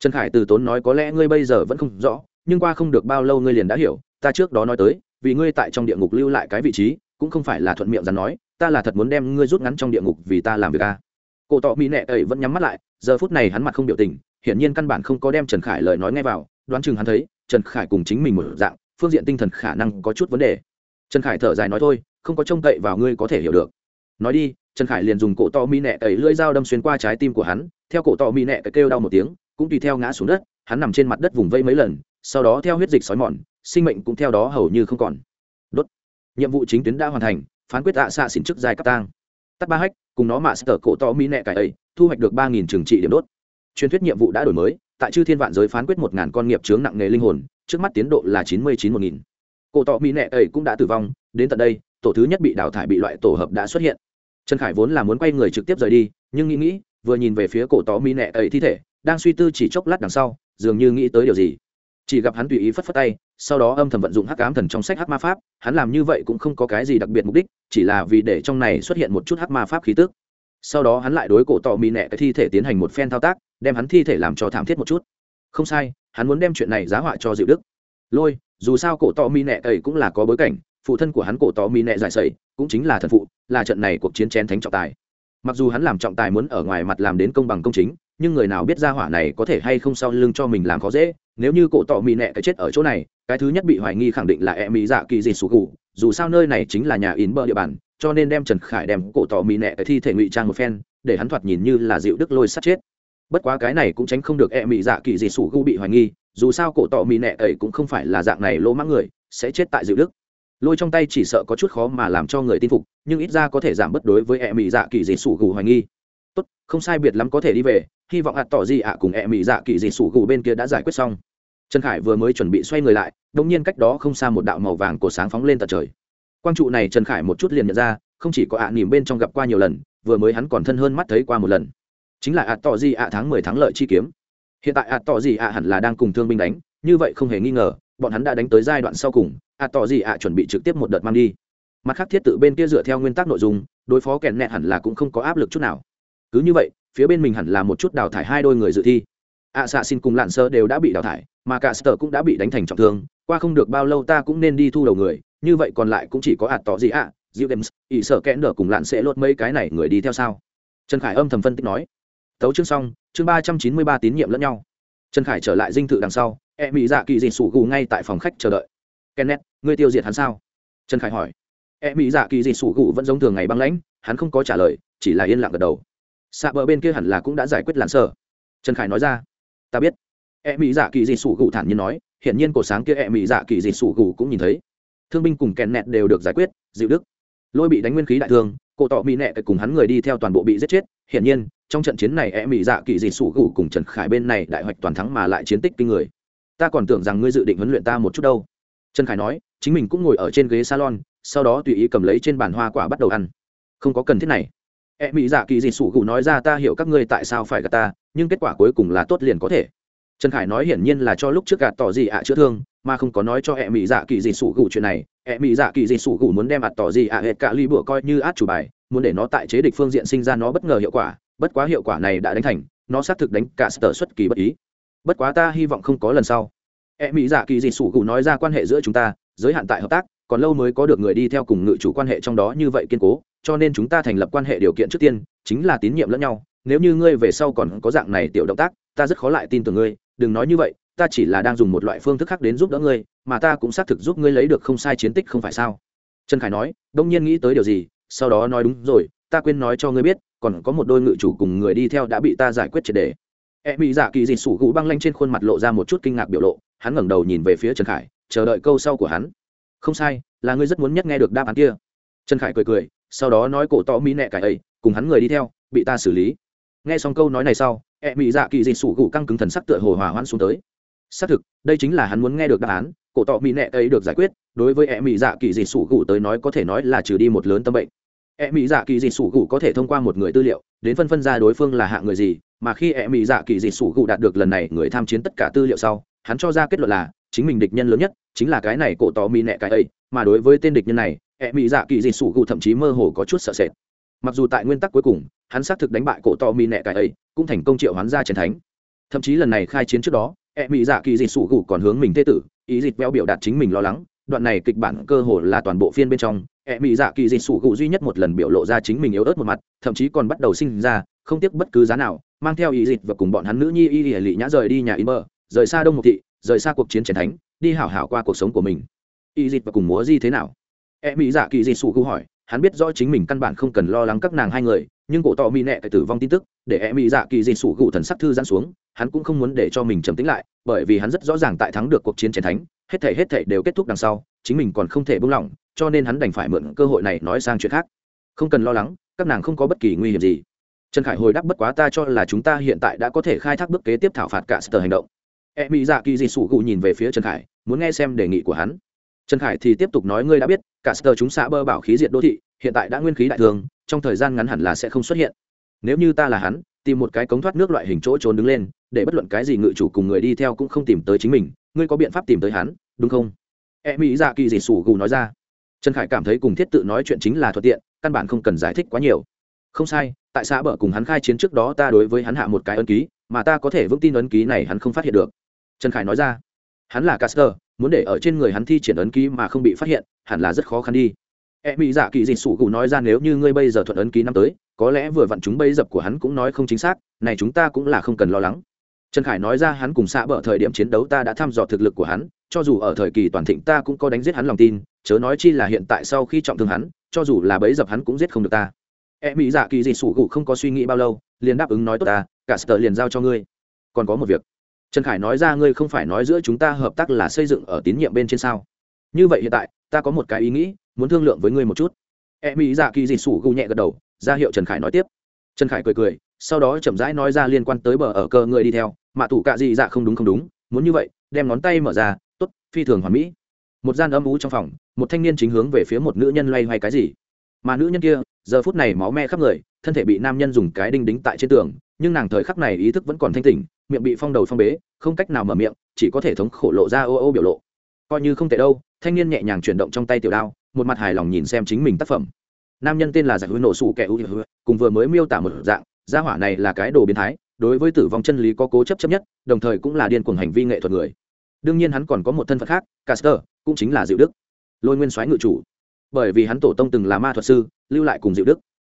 Trần khải từ tốn nói, có lẽ ngươi bây giờ vẫn không rõ, nhưng qua không được bao lâu ngươi liền đã hiểu, ta trước đó nói tới, vì ngươi tại trong địa ngục lưu lại cái vị trí, cũng không phải là thuận miệng dằn nói, ta là thật muốn đem ngươi rút ngắn trong địa ngục vì ta làm việc a cổ tỏ mỹ nẹ ấy vẫn nhắm mắt lại, giờ phút này hắn mặt không biểu tình, hiển nhiên căn bản không có đem trần khải lời nói ngay vào, đoán chừng hắn thấy, trần khải cùng chính mình một dạng phương diện tinh thần khả năng có chút vấn đề. Trần khải thở dài nói thôi, không có trông cậy vào ngươi có thể hiểu được. Nói đi, trần khải liền dùng cổ to mi nẹ ấy lưỡi dao đâm xuyên qua trái tim của hắn, theo cổ to mi nẹ kêu đau một tiếng, cũng tùy theo ngã xuống đất, hắn nằm trên mặt đất vùng vây mấy lần, sau đó theo huyết dịch sói mòn, sinh mệnh cũng theo đó hầu như không còn. Đốt. Nhiệm vụ chính tuyến đã hoàn thành, phán quyết tạ xạ xỉn chức dài cấp tang. Tắt ba hách, cùng nó mạ sở cổ to mi nẹ cải ấy, thu hoạch được ba nghìn trừng trị điểm đốt. Truyền thuyết nhiệm vụ đã đổi mới, tại chư thiên vạn giới phán quyết một ngàn con nghiệp chướng nặng nghề linh hồn trước mắt tiến độ là chín mươi chín một nghìn. Cổ tọ mỹ nệ ấy cũng đã tử vong, đến tận đây, tổ thứ nhất bị đào thải bị loại tổ hợp đã xuất hiện. Trần khải vốn là muốn quay người trực tiếp rời đi, nhưng nghĩ nghĩ, vừa nhìn về phía cổ tọ mỹ nệ ấy thi thể, đang suy tư chỉ chốc lát đằng sau, dường như nghĩ tới điều gì. Chỉ gặp hắn tùy ý phất phất tay, sau đó âm thầm vận dụng hắc ám thần trong sách hắc ma pháp, hắn làm như vậy cũng không có cái gì đặc biệt mục đích, chỉ là vì để trong này xuất hiện một chút hắc ma pháp khí tức. Sau đó hắn lại đối cổ tọ mỹ nệ cái thi thể tiến hành một phen thao tác, đem hắn thi thể làm cho thảm thiết một chút. Không sai hắn muốn đem chuyện này giá họa cho diệu đức. Lôi, dù sao cổ tò mi nẹ ấy cũng là có bối cảnh, phụ thân của hắn cổ tò mi nẹ giải sẩy, cũng chính là thần phụ, là trận này cuộc chiến chén thánh trọng tài. Mặc dù hắn làm trọng tài muốn ở ngoài mặt làm đến công bằng công chính, nhưng người nào biết ra hỏa này có thể hay không sau lưng cho mình làm khó dễ, nếu như cổ tọ mỹ nẹ cái chết ở chỗ này, cái thứ nhất bị hoài nghi khẳng định là e mỹ dạ kỳ dị sủ cụ dù sao nơi này chính là nhà in bờ địa bàn, cho nên đem trần khải đem cổ tọ mỹ nẹ cái thi thể ngụy trang một phen, để hắn thoạt nhìn như là dịu đức lôi sát chết bất quá cái này cũng tránh không được e mỹ dạ kỳ dị sủ gu bị hoài nghi, dù sao cổ tỏ mỹ nẹ ấy cũng không phải là dạng này lỗ mãng người, sẽ chết tại dịu đức. Lôi trong tay chỉ sợ có chút khó mà làm cho người tin phục, nhưng ít ra có thể giảm bất đối với e mỹ dạ kỳ dị sủ gu hoài nghi. Tốt, không sai biệt lắm có thể đi về, hy vọng hạt tỏ gì ạ cùng e mỹ dạ kỳ dị sủ gu bên kia đã giải quyết xong. Trần khải vừa mới chuẩn bị xoay người lại đông nhiên cách đó không xa một đạo màu vàng của sáng phóng lên tận trời. Quang trụ này trần khải một chút liền nhận ra, không chỉ có ạ à nỉm bên trong gặp qua nhiều lần, vừa mới hắn còn thân hơn mắt thấy qua một lần chính là ạt tỏ gì ạ tháng mười tháng lợi chi kiếm. Hiện tại ạt tỏ gì ạ hẳn là đang cùng thương binh đánh, như vậy không hề nghi ngờ, bọn hắn đã đánh tới giai đoạn sau cùng ạt tỏ gì ạ chuẩn bị trực tiếp một đợt mang đi. Mặt khác thiết tự bên kia dựa theo nguyên tắc nội dung, đối phó kèn nẹt hẳn là cũng không có áp lực chút nào. Cứ như vậy, phía bên mình hẳn là một chút đào thải hai đôi người dự thi. Ạ xạ xin cùng lạn sơ đều đã bị đào thải, mà cả sơ cũng đã bị đánh thành trọng thương, qua không được bao lâu ta cũng nên đi thu đầu người, như vậy còn lại cũng chỉ có ạt tỏ gì ạ diệu đệm ỷ sợ kẽn nở cùng lạn sẽ lột mấy cái này người đi theo sao? Trần khải âm thầm phân tích nói tấu chương xong, chương ba trăm chín mươi ba tín nhiệm lẫn nhau. Trần khải trở lại dinh thự đằng sau e mỹ dạ kỳ dị sủ gù ngay tại phòng khách chờ đợi. Kenneth, ngươi tiêu diệt hắn sao? Trần khải hỏi. E mỹ dạ kỳ dị sủ gù vẫn giống thường ngày băng lãnh, hắn không có trả lời, chỉ là yên lặng gật đầu. Xạ bờ bên kia hẳn là cũng đã giải quyết làn sơ trần khải nói ra. Ta biết. E mỹ dạ kỳ dị sủ gù thản nhiên nói hiện nhiên cổ sáng kia e mỹ dạ kỳ dị sủ gù cũng nhìn thấy. Thương binh cùng kèn nẹt đều được giải quyết, dịu đức. Lôi bị đánh nguyên khí đại thương, cổ tỏ mỹ nẹ cùng hắn người đi theo toàn bộ bị giết chết, hiển nhiên trong trận chiến này e mỹ dạ kỳ dị sủ gù cùng trần khải bên này đại hoạch toàn thắng mà lại chiến tích kinh người. Ta còn tưởng rằng ngươi dự định huấn luyện ta một chút đâu. Trần khải nói, chính mình cũng ngồi ở trên ghế salon, sau đó tùy ý cầm lấy trên bàn hoa quả bắt đầu ăn. Không có cần thiết này. E mỹ dạ kỳ dị sủ gù nói ra ta hiểu các ngươi tại sao phải gạt ta, nhưng kết quả cuối cùng là tốt liền có thể. Trần khải nói hiển nhiên là cho lúc trước gạt tỏ gì ạ chữa thương, mà không có nói cho e mỹ dạ kỳ dị sủ gù chuyện này. E mỹ dạ kỳ dị sủ gù muốn đem ạt tỏ gì ạ à hệt cả ly bựa coi như át chủ bài, muốn để nó tại chế địch phương diện sinh ra nó bất ngờ hiệu quả bất quá hiệu quả này đã đánh thành, nó xác thực đánh cả sở xuất kỳ bất ý. Bất quá ta hy vọng không có lần sau. E mỹ dạ kỳ dị sủ cụ nói ra quan hệ giữa chúng ta, giới hạn tại hợp tác, còn lâu mới có được người đi theo cùng ngự chủ quan hệ trong đó như vậy kiên cố, cho nên chúng ta thành lập quan hệ điều kiện trước tiên, chính là tín nhiệm lẫn nhau. Nếu như ngươi về sau còn có dạng này tiểu động tác, ta rất khó lại tin tưởng ngươi. Đừng nói như vậy, ta chỉ là đang dùng một loại phương thức khác đến giúp đỡ ngươi, mà ta cũng xác thực giúp ngươi lấy được không sai chiến tích không phải sao? Trần khải nói, đông nhiên nghĩ tới điều gì? Sau đó nói, đúng rồi ta quên nói cho ngươi biết, còn có một đôi ngự chủ cùng người đi theo đã bị ta giải quyết triệt đề. E mỹ dạ kỳ dị sủ gũ băng lanh trên khuôn mặt lộ ra một chút kinh ngạc biểu lộ, hắn ngẩng đầu nhìn về phía trần khải, chờ đợi câu sau của hắn. Không sai, là ngươi rất muốn nhất nghe được đáp án kia. Trần khải cười cười, sau đó nói cổ to mỹ nẹ cải ấy cùng hắn người đi theo, bị ta xử lý. Nghe xong câu nói này sau e mỹ dạ kỳ dị sủ gũ căng cứng thần sắc tựa hồ hòa hoãn xuống tới. Xác thực, đây chính là hắn muốn nghe được đáp án, cổ tọ mỹ nẹ ấy được giải quyết, đối với e mỹ dạ kỳ dị sủ gụ tới nói có thể nói là trừ đi một lớn tâm bệnh e mỹ dạ kỳ dị sủ gù có thể thông qua một người tư liệu, đến phân phân ra đối phương là hạng người gì, mà khi e mỹ dạ kỳ dị sủ gù đạt được lần này người tham chiến tất cả tư liệu sau, hắn cho ra kết luận là, chính mình địch nhân lớn nhất chính là cái này cổ tỏ mỹ nẹ cái ấy, mà đối với tên địch nhân này e mỹ dạ kỳ dị sủ gù thậm chí mơ hồ có chút sợ sệt. Mặc dù tại nguyên tắc cuối cùng, hắn xác thực đánh bại cổ tỏ mỹ nẹ cái ấy, cũng thành công triệu hắn ra chiến thánh. Thậm chí lần này khai chiến trước đó e mỹ dạ kỳ dị sủ gù còn hướng mình tê tử, ý dịch béo biểu đạt chính mình lo lắng đoạn này kịch bản cơ hồ là toàn bộ phiên bên trong e mỹ dạ kỳ dị sủ gụ duy nhất một lần biểu lộ ra chính mình yếu ớt một mặt, thậm chí còn bắt đầu sinh ra, không tiếc bất cứ giá nào, mang theo ý dịch và cùng bọn hắn nữ nhi y lị nhã rời đi nhà in mơ rời xa đông một thị, rời xa cuộc chiến chiến thánh, đi hảo hảo qua cuộc sống của mình. Y dịch và cùng múa di thế nào? E mỹ dạ kỳ dị sủ gụ hỏi, hắn biết rõ chính mình căn bản không cần lo lắng các nàng hai người, nhưng cổ tỏ mỹ nẹ tử vong tin tức, để e mỹ dạ kỳ dị sủ gụ thần sắc thư giãn xuống, hắn cũng không muốn để cho mình trầm tĩnh lại, bởi vì hắn rất rõ ràng tại thắng được cuộc chiến chiến thánh hết thể hết thể đều kết thúc đằng sau, chính mình còn không thể buông lỏng, cho nên hắn đành phải mượn cơ hội này nói sang chuyện khác. Không cần lo lắng, các nàng không có bất kỳ nguy hiểm gì. Trần khải hồi đáp bất quá ta cho là chúng ta hiện tại đã có thể khai thác bước kế tiếp thảo phạt cả sở hành động. E mỹ dạ kỳ dị sủ gụ nhìn về phía trần khải, muốn nghe xem đề nghị của hắn. Trần khải thì tiếp tục nói ngươi đã biết, cả sở chúng xã bơ bảo khí diện đô thị, hiện tại đã nguyên khí đại thường, trong thời gian ngắn hẳn là sẽ không xuất hiện. Nếu như ta là hắn, tìm một cái cống thoát nước loại hình chỗ trốn đứng lên, để bất luận cái gì ngự chủ cùng người đi theo cũng không tìm tới chính mình, ngươi có biện pháp tìm tới hắn? Đúng không? E mỹ dạ kỳ dị sủ gù nói ra. Trần khải cảm thấy cùng thiết tự nói chuyện chính là thuận tiện, căn bản không cần giải thích quá nhiều. Không sai, tại xã bờ cùng hắn khai chiến trước đó ta đối với hắn hạ một cái ấn ký, mà ta có thể vững tin ấn ký này hắn không phát hiện được. Trần khải nói ra. Hắn là caster muốn để ở trên người hắn thi triển ấn ký mà không bị phát hiện, hẳn là rất khó khăn đi. E mỹ dạ kỳ dị sủ gù nói ra nếu như ngươi bây giờ thuận ấn ký năm tới, có lẽ vừa vặn chúng bây dập của hắn cũng nói không chính xác, này chúng ta cũng là không cần lo lắng. Trần khải nói ra hắn cùng xã bờ thời điểm chiến đấu ta đã thăm dò thực lực của hắn cho dù ở thời kỳ toàn thịnh ta cũng có đánh giết hắn lòng tin, chớ nói chi là hiện tại sau khi trọng thương hắn, cho dù là bấy dập hắn cũng giết không được ta. E mỹ dạ kỳ dị sủ gù không có suy nghĩ bao lâu, liền đáp ứng nói tốt ta, cả sở liền giao cho ngươi. Còn có một việc. Trần khải nói ra ngươi không phải nói giữa chúng ta hợp tác là xây dựng ở tín nhiệm bên trên sao? Như vậy hiện tại, ta có một cái ý nghĩ, muốn thương lượng với ngươi một chút. E mỹ dạ kỳ dị sủ gù nhẹ gật đầu, ra hiệu trần khải nói tiếp. Trần khải cười cười, sau đó chậm rãi nói ra liên quan tới bờ ở cơ người đi theo. Mạ thủ cạ dị dạ không đúng không đúng, muốn như vậy, đem ngón tay mở ra tốt, phi thường hoàn mỹ. Một gian âm ú trong phòng, một thanh niên chính hướng về phía một nữ nhân loay hoay cái gì. Mà nữ nhân kia, giờ phút này máu me khắp người, thân thể bị nam nhân dùng cái đinh đính tại trên tường, nhưng nàng thời khắc này ý thức vẫn còn thanh tỉnh, miệng bị phong đầu phong bế, không cách nào mở miệng, chỉ có thể thống khổ lộ ra ô ô biểu lộ. Coi như không tệ đâu, thanh niên nhẹ nhàng chuyển động trong tay tiểu đao, một mặt hài lòng nhìn xem chính mình tác phẩm. Nam nhân tên là giải hứa nổ sủ kẻ hữu cùng vừa mới miêu tả một dạng, gia hỏa này là cái đồ biến thái, đối với tử vong chân lý có cố chấp chấp nhất, đồng thời cũng là điên cuồng hành vi nghệ thuật người đương nhiên hắn còn có một thân phận khác, caster, cũng chính là diệu đức. Lôi nguyên soái ngự chủ. Bởi vì hắn tổ tông từng là ma thuật sư, lưu lại cùng diệu đức.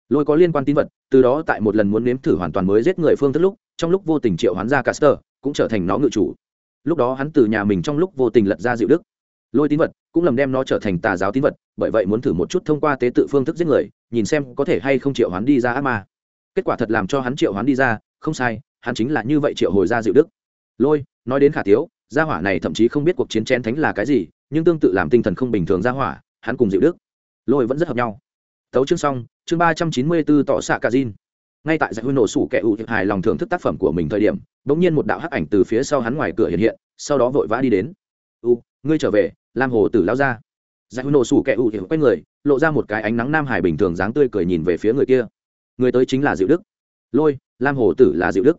Lôi có liên quan tín vật, từ đó tại một lần muốn nếm thử hoàn toàn mới giết người phương thức lúc, trong lúc vô tình triệu hắn ra caster, cũng trở thành nó ngự chủ. Lúc đó hắn từ nhà mình trong lúc vô tình lật ra diệu đức. Lôi tín vật, cũng lầm đem nó trở thành tà giáo tín vật, bởi vậy muốn thử một chút thông qua tế tự phương thức giết người, nhìn xem có thể hay không triệu hắn đi ra ác ma. Kết quả thật làm cho hắn triệu hắn đi ra, không sai, hắn chính là như vậy triệu hồi ra diệu đức. Lôi, nói đến khả tiếu gia hỏa này thậm chí không biết cuộc chiến chén thánh là cái gì, nhưng tương tự làm tinh thần không bình thường gia hỏa, hắn cùng diệu đức, lôi vẫn rất hợp nhau. Tấu chương xong, chương ba trăm chín mươi bốn tỏ xạ cà diên ngay tại giải huy nổ sủ kẻ ủ thiệt hài lòng thưởng thức tác phẩm của mình thời điểm, bỗng nhiên một đạo hắc ảnh từ phía sau hắn ngoài cửa hiện hiện, sau đó vội vã đi đến. U, ngươi trở về, lam hồ tử lao ra giải huy nổ sủ kẻ ủ thiệt quay người, lộ ra một cái ánh nắng nam hải bình thường dáng tươi cười nhìn về phía người kia. Người tới chính là diệu đức. Lôi, lam hồ tử là diệu đức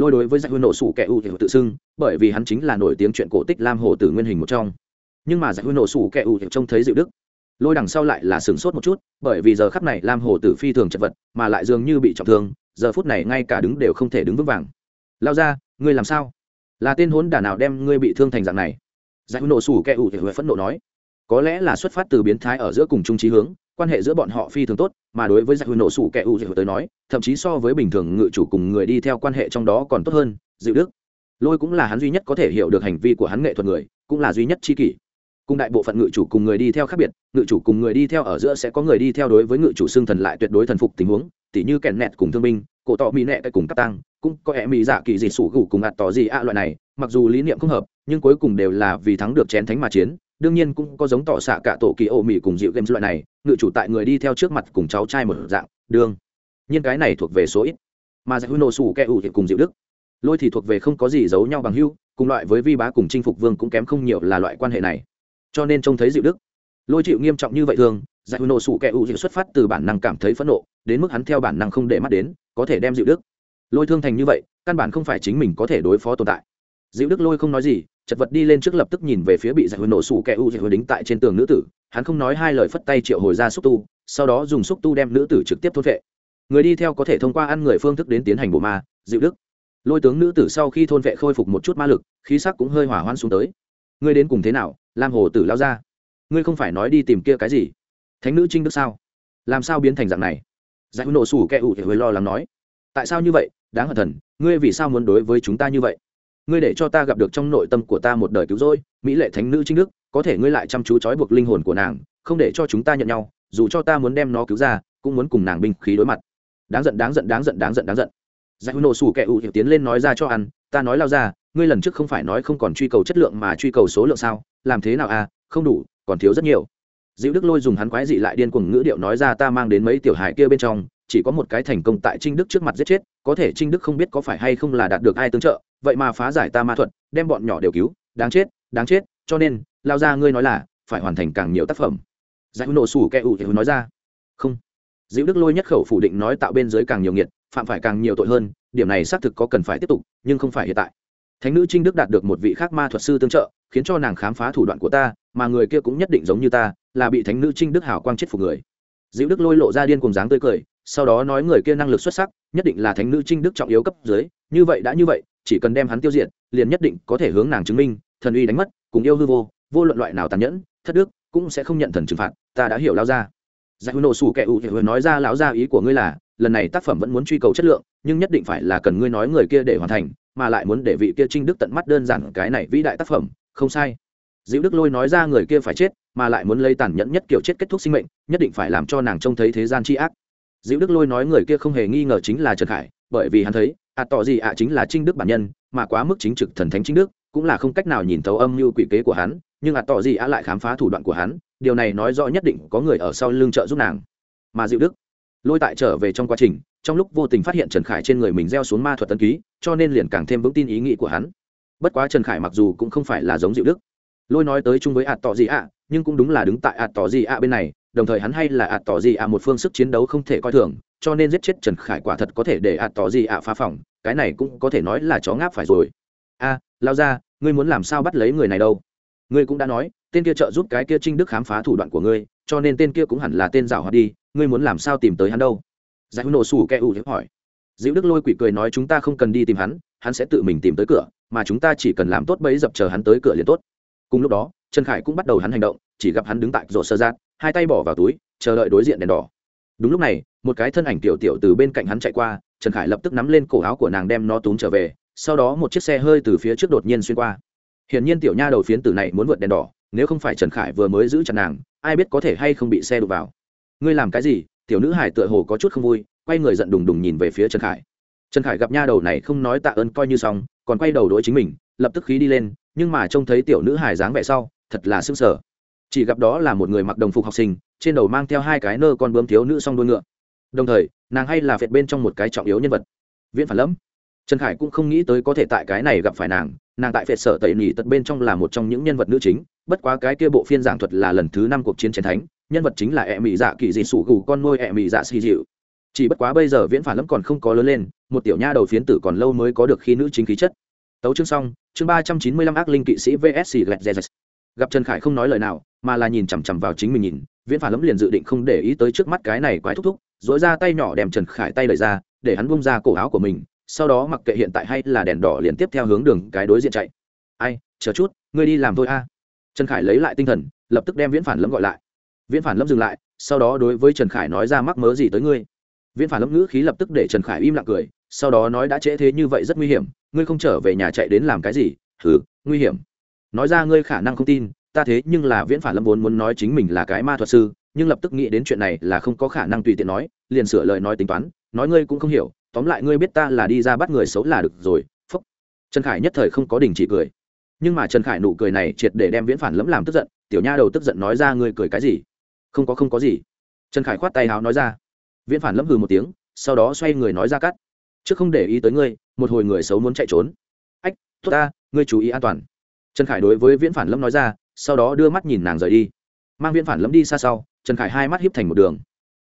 lôi đối với dạy huy nổ sủ kẻ ưu thì tự xưng, bởi vì hắn chính là nổi tiếng chuyện cổ tích lam hồ tử nguyên hình một trong. Nhưng mà dạy huy nổ sủ kẻ ưu thì trông thấy dịu đức. Lôi đằng sau lại là sửng sốt một chút, bởi vì giờ khắp này lam hồ tử phi thường chật vật, mà lại dường như bị trọng thương, giờ phút này ngay cả đứng đều không thể đứng vững vàng. Lao ra ngươi làm sao? Là tên hốn đả nào đem ngươi bị thương thành dạng này? Dạ Giải nổ sủ kẻ ủ thể huệ phẫn nộ nói. Có lẽ là xuất phát từ biến thái ở giữa cùng trung trí hướng quan hệ giữa bọn họ phi thường tốt, mà đối với dạ giải nổ sủ kẻ ủ dịu tới nói, thậm chí so với bình thường ngự chủ cùng người đi theo quan hệ trong đó còn tốt hơn, dịu đức. Lôi cũng là hắn duy nhất có thể hiểu được hành vi của hắn nghệ thuật người, cũng là duy nhất tri kỷ. Cùng đại bộ phận ngự chủ cùng người đi theo khác biệt, ngự chủ cùng người đi theo ở giữa sẽ có người đi theo đối với ngự chủ xương thần lại tuyệt đối thần phục tình huống, tỉ như kèn nẹt cùng thương binh, cổ tỏ mỹ nẹ cùng các tăng cũng có ẹ mỹ dạ kỳ dị sủ gù cùng ạt tỏ gì ạ loại này, mặc dù lý niệm không hợp, nhưng cuối cùng đều là vì thắng được chén thánh mà chiến đương nhiên cũng có giống tỏ xạ cả tổ kỳ ô mỹ cùng dịu games loại này, ngự chủ tại người đi theo trước mặt cùng cháu trai một dạng, đương. Nhiên cái này thuộc về số ít. Mà giải huy nổ sủ kẻ ủ thì cùng dịu đức. Lôi thì thuộc về không có gì giấu nhau bằng hưu cùng loại với vi bá cùng chinh phục vương cũng kém không nhiều là loại quan hệ này. Cho nên trông thấy dịu đức. Lôi chịu nghiêm trọng như vậy thường giải huy nổ sủ kẻ ủ xuất phát từ bản năng cảm thấy phẫn nộ, đến mức hắn theo bản năng không để mắt đến, có thể đem dịu đức. Lôi thương thành như vậy, căn bản không phải chính mình có thể đối phó tồn tại dịu đức lôi không nói gì, chật vật đi lên trước lập tức nhìn về phía bị giải hữu nổ sủ kẻ u giải hữu đính tại trên tường nữ tử, hắn không nói hai lời phất tay triệu hồi ra xúc tu, sau đó dùng xúc tu đem nữ tử trực tiếp thôn vệ người đi theo có thể thông qua ăn người phương thức đến tiến hành bộ ma dịu đức. Lôi tướng nữ tử sau khi thôn vệ khôi phục một chút ma lực, khí sắc cũng hơi hỏa hoan xuống tới. Ngươi đến cùng thế nào, lam hồ tử lao ra? Ngươi không phải nói đi tìm kia cái gì? Thánh nữ trinh đức sao? Làm sao biến thành dạng này? Giải nổ sủ kẻ u thì hơi lo lắng nói. Tại sao như vậy? Đáng hận thần, ngươi vì sao muốn đối với chúng ta như vậy? Ngươi để cho ta gặp được trong nội tâm của ta một đời cứu rỗi, mỹ lệ thánh nữ trinh đức, có thể ngươi lại chăm chú trói buộc linh hồn của nàng, không để cho chúng ta nhận nhau, dù cho ta muốn đem nó cứu ra, cũng muốn cùng nàng binh khí đối mặt. Đáng giận đáng giận đáng giận đáng giận đáng giận. Giải nổ sủ kẻ ủ hiểu tiến lên nói ra cho ăn, ta nói lao ra, ngươi lần trước không phải nói không còn truy cầu chất lượng mà truy cầu số lượng sao, làm thế nào à không đủ, còn thiếu rất nhiều. Diệu đức lôi dùng hắn quái dị lại điên cuồng ngữ điệu nói ra ta mang đến mấy tiểu hài kia bên trong, chỉ có một cái thành công tại trinh đức trước mặt giết chết, có thể trinh đức không biết có phải hay không là đạt được ai tương trợ vậy mà phá giải ta ma thuật, đem bọn nhỏ đều cứu, đáng chết đáng chết, cho nên, lao ra ngươi nói là, phải hoàn thành càng nhiều tác phẩm. Giải nổ sủ kẻ ủ thì nói ra. Không. Dịu đức lôi nhất khẩu phủ định nói tạo bên dưới càng nhiều nghiệt, phạm phải càng nhiều tội hơn, điểm này xác thực có cần phải tiếp tục, nhưng không phải hiện tại. Thánh nữ trinh đức đạt được một vị khác ma thuật sư tương trợ, khiến cho nàng khám phá thủ đoạn của ta, mà người kia cũng nhất định giống như ta, là bị thánh nữ trinh đức hảo quang chết phục người. Dịu đức lôi lộ ra điên cùng dáng tươi cười, sau đó nói người kia năng lực xuất sắc, nhất định là thánh nữ trinh đức trọng yếu cấp dưới, như vậy đã như vậy chỉ cần đem hắn tiêu diệt, liền nhất định có thể hướng nàng chứng minh, thần uy đánh mất, cùng yêu hư vô vô luận loại nào tàn nhẫn, thất đức, cũng sẽ không nhận thần trừng phạt, ta đã hiểu lao ra. Giải hữu nổ sủ kẻ ủ thì nói ra lão ra ý của ngươi là, lần này tác phẩm vẫn muốn truy cầu chất lượng, nhưng nhất định phải là cần ngươi nói người kia để hoàn thành, mà lại muốn để vị kia trinh đức tận mắt đơn giản cái này vĩ đại tác phẩm, không sai. Diễu đức lôi nói ra người kia phải chết, mà lại muốn lấy tàn nhẫn nhất kiểu chết kết thúc sinh mệnh, nhất định phải làm cho nàng trông thấy thế gian chi ác. Diễu đức lôi nói người kia không hề nghi ngờ chính là trần khải, bởi vì hắn thấy ạ tỏ gì ạ, chính là trinh đức bản nhân, mà quá mức chính trực thần thánh trinh đức, cũng là không cách nào nhìn thấu âm mưu quỷ kế của hắn, nhưng ạ tỏ gì ạ lại khám phá thủ đoạn của hắn, điều này nói rõ nhất định có người ở sau lưng trợ giúp nàng. Mà dịu đức, lôi tại trở về trong quá trình, trong lúc vô tình phát hiện trần khải trên người mình gieo xuống ma thuật tân ký, cho nên liền càng thêm vững tin ý nghĩ của hắn. Bất quá trần khải mặc dù cũng không phải là giống dịu đức. Lôi nói tới chung với ạt tỏ gì ạ, nhưng cũng đúng là đứng tại ạt tỏ gì ạ bên này đồng thời hắn hay là ạt tỏ gì ạ, một phương sức chiến đấu không thể coi thường, cho nên giết chết trần khải quả thật có thể để ạt tỏ gì ạ phá phỏng cái này cũng có thể nói là chó ngáp phải rồi. A, lao ra, ngươi muốn làm sao bắt lấy người này đâu? Ngươi cũng đã nói, tên kia trợ giúp cái kia trinh đức khám phá thủ đoạn của ngươi, cho nên tên kia cũng hẳn là tên rào hoạt đi, ngươi muốn làm sao tìm tới hắn đâu? Giải nổ sủ kẻ ủ hỏi. Diễu đức lôi quỷ cười nói chúng ta không cần đi tìm hắn hắn sẽ tự mình tìm tới cửa, mà chúng ta chỉ cần làm tốt bẫy dập chờ hắn tới cửa liền tốt. Cùng lúc đó, trần khải cũng bắt đầu hắn hành động, chỉ gặp hắn đứng tại rổ sơ giác hai tay bỏ vào túi, chờ đợi đối diện đèn đỏ. Đúng lúc này, một cái thân ảnh tiểu tiểu từ bên cạnh hắn chạy qua, trần khải lập tức nắm lên cổ áo của nàng đem nó túm trở về, sau đó một chiếc xe hơi từ phía trước đột nhiên xuyên qua. Hiển nhiên tiểu nha đầu phiến tử này muốn vượt đèn đỏ, nếu không phải trần khải vừa mới giữ chặt nàng, ai biết có thể hay không bị xe đụng vào. Ngươi làm cái gì? Tiểu nữ hải tựa hồ có chút không vui, quay người giận đùng đùng nhìn về phía trần khải. Trần khải gặp nha đầu này không nói tạ ơn coi như xong, còn quay đầu đ chính mình, lập tức khí đi lên, nhưng mà trông thấy tiểu nữ hải dáng vẻ sau, thật là s ư sở chỉ gặp đó là một người mặc đồng phục học sinh, trên đầu mang theo hai cái nơ con bướm thiếu nữ s o n g đuôi ngựa. Đồng thời, nàng hay là việt bên trong một cái trọng yếu nhân vật. Viễn phản lẫm. Trần khải cũng không nghĩ tới có thể tại cái này gặp phải nàng nàng tại phệt sở tẩy nỉ tật bên trong là một trong những nhân vật nữ chính, bất quá cái kia bộ phiên giảng thuật là lần thứ năm cuộc chiến chiến thánh, nhân vật chính là ẹ mỹ dạ kỳ dị sủ gù con nuôi ẹ mỹ dạ xì dịu. Chỉ bất quá bây giờ viễn phản lẫm còn không có lớn lên, một tiểu nha đầu phiến tử còn lâu mới có được khi nữ chính khí chất. Tấu chương xong, chương ba trăm chín mươi lăm ác linh kỵ sĩ vsc glet gặp trần khải không nói lời nào, mà là nhìn chằm chằm vào chính mình nhìn, viễn phản lẫm liền dự định không để ý tới trước mắt cái này quái thúc thúc dỗi ra tay nhỏ đem trần khải tay lời ra, để hắn bung ra cổ áo của mình, sau đó mặc kệ hiện tại hay là đèn đỏ liền tiếp theo hướng đường cái đối diện chạy. Ai, chờ chút, ngươi đi làm thôi a. Trần khải lấy lại tinh thần, lập tức đem viễn phản lâm gọi lại. Viễn phản lâm dừng lại, sau đó đối với trần khải nói ra mắc mớ gì tới ngươi? Viễn phản lâm ngữ khí lập tức để trần khải im lặng cười, sau đó nói đã trễ thế như vậy rất nguy hiểm, ngươi không trở về nhà chạy đến làm cái gì? Thử nguy hiểm nói ra ngươi khả năng không tin, ta thế nhưng là viễn phản lâm vốn muốn nói chính mình là cái ma thuật sư, nhưng lập tức nghĩ đến chuyện này là không có khả năng tùy tiện nói, liền sửa lời nói tính toán, nói ngươi cũng không hiểu, tóm lại ngươi biết ta là đi ra bắt người xấu là được rồi, phúc. Trần khải nhất thời không có đình chỉ cười. Nhưng mà trần khải nụ cười này triệt để đem viễn phản lẫm làm tức giận, tiểu nha đầu tức giận nói ra ngươi cười cái gì? Không có không có gì. Trần khải khoát tay háo nói ra. Viễn phản lẫm hừ một tiếng, sau đó xoay người nói ra cắt. Chứ không để ý tới ngươi, một hồi người xấu muốn chạy trốn. Ách, tốt ta, ngươi chú ý an toàn trần khải đối với viễn phản lâm nói ra, sau đó đưa mắt nhìn nàng rời đi. Mang viễn phản lâm đi xa sau, trần khải hai mắt hiếp thành một đường.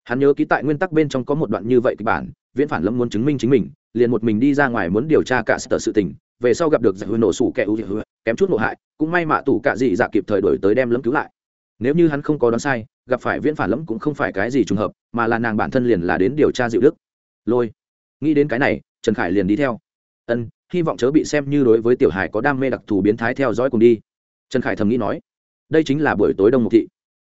Hắn nhớ ký tại nguyên tắc bên trong có một đoạn như vậy kịch bản, viễn phản lâm muốn chứng minh chính mình, liền một mình đi ra ngoài muốn điều tra cả sở sự tình, về sau gặp được dạ giải hư nổ sủ kẻ ưu kém chút nộ hại, cũng may mạ tủ cả gì dạ kịp thời đổi tới đem lâm cứu lại. Nếu như hắn không có đoán sai, gặp phải viễn phản lâm cũng không phải cái gì trùng hợp, mà là nàng bản thân liền là đến điều tra dịu đức. Lôi. Nghĩ đến cái này, trần khải liền đi theo. Ân hy vọng chớ bị xem như đối với tiểu hải có đam mê đặc thù biến thái theo dõi cùng đi. Trần khải thầm nghĩ nói, đây chính là buổi tối đông mục thị.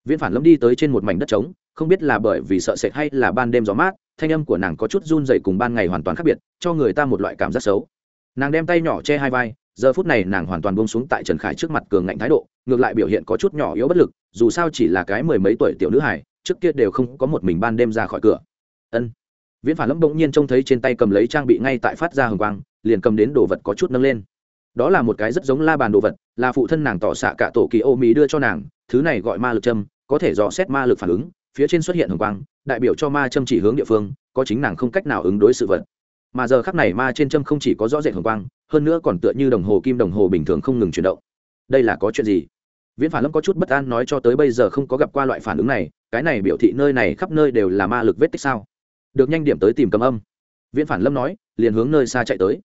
Viễn phản lâm đi tới trên một mảnh đất trống, không biết là bởi vì sợ sệt hay là ban đêm gió mát, thanh âm của nàng có chút run dậy cùng ban ngày hoàn toàn khác biệt, cho người ta một loại cảm giác xấu. Nàng đem tay nhỏ che hai vai, giờ phút này nàng hoàn toàn bông xuống tại trần khải trước mặt cường ngạnh thái độ, ngược lại biểu hiện có chút nhỏ yếu bất lực, dù sao chỉ là cái mười mấy tuổi tiểu nữ hải trước kia đều không có một mình ban đêm ra khỏi cửa. Ân viễn phản lâm bỗng nhiên trông thấy trên tay cầm lấy trang bị ngay tại phát ra hồng quang, liền cầm đến đồ vật có chút nâng lên. Đó là một cái rất giống la bàn đồ vật, là phụ thân nàng tỏ xạ cả tổ kỳ ô mỹ đưa cho nàng, thứ này gọi ma lực châm, có thể dò xét ma lực phản ứng, phía trên xuất hiện hồng quang, đại biểu cho ma châm chỉ hướng địa phương, có chính nàng không cách nào ứng đối sự vật. Mà giờ khắc này ma trên châm không chỉ có rõ rệt hồng quang, hơn nữa còn tựa như đồng hồ kim đồng hồ bình thường không ngừng chuyển động. Đây là có chuyện gì? Viễn phản lâm có chút bất an nói cho tới bây giờ không có gặp qua loại phản ứng này, cái này biểu thị nơi này khắp nơi đều là ma lực vết tích sao? Được nhanh điểm tới tìm cầm âm. Viễn phản lâm nói, liền hướng nơi xa chạy tới.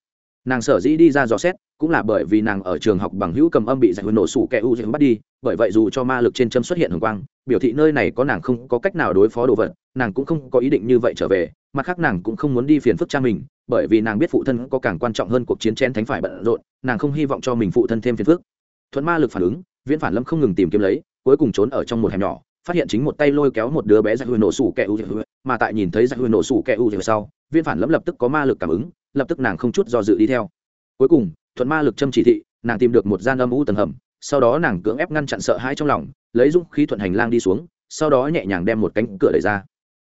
Nàng sở dĩ đi ra dò xét, cũng là bởi vì nàng ở trường học bằng hữu cầm âm bị giải huyền nổ sủ kẻ u bắt đi, bởi vậy dù cho ma lực trên châm xuất hiện hồng quang, biểu thị nơi này có nàng không có cách nào đối phó đồ vật, nàng cũng không có ý định như vậy trở về, mặt khác nàng cũng không muốn đi phiền phức cha mình, bởi vì nàng biết phụ thân có càng quan trọng hơn cuộc chiến chén thánh phải bận rộn, nàng không hy vọng cho mình phụ thân thêm phiền phức. Thuận ma lực phản ứng, viễn phản lâm không ngừng tìm kiếm lấy, cuối cùng trốn ở trong một hẻm nhỏ phát hiện chính một tay lôi kéo một đứa bé giặc hư nổ sủ kẻ u mà tại nhìn thấy giặc hư nổ sủ kẻ u sau viễn phản lâm lập tức có ma lực cảm ứng, lập tức nàng không chút do dự đi theo. Cuối cùng, thuận ma lực châm chỉ thị, nàng tìm được một gian âm u tầng hầm, sau đó nàng cưỡng ép ngăn chặn sợ hãi trong lòng, lấy dũng khí thuận hành lang đi xuống, sau đó nhẹ nhàng đem một cánh cửa đẩy ra.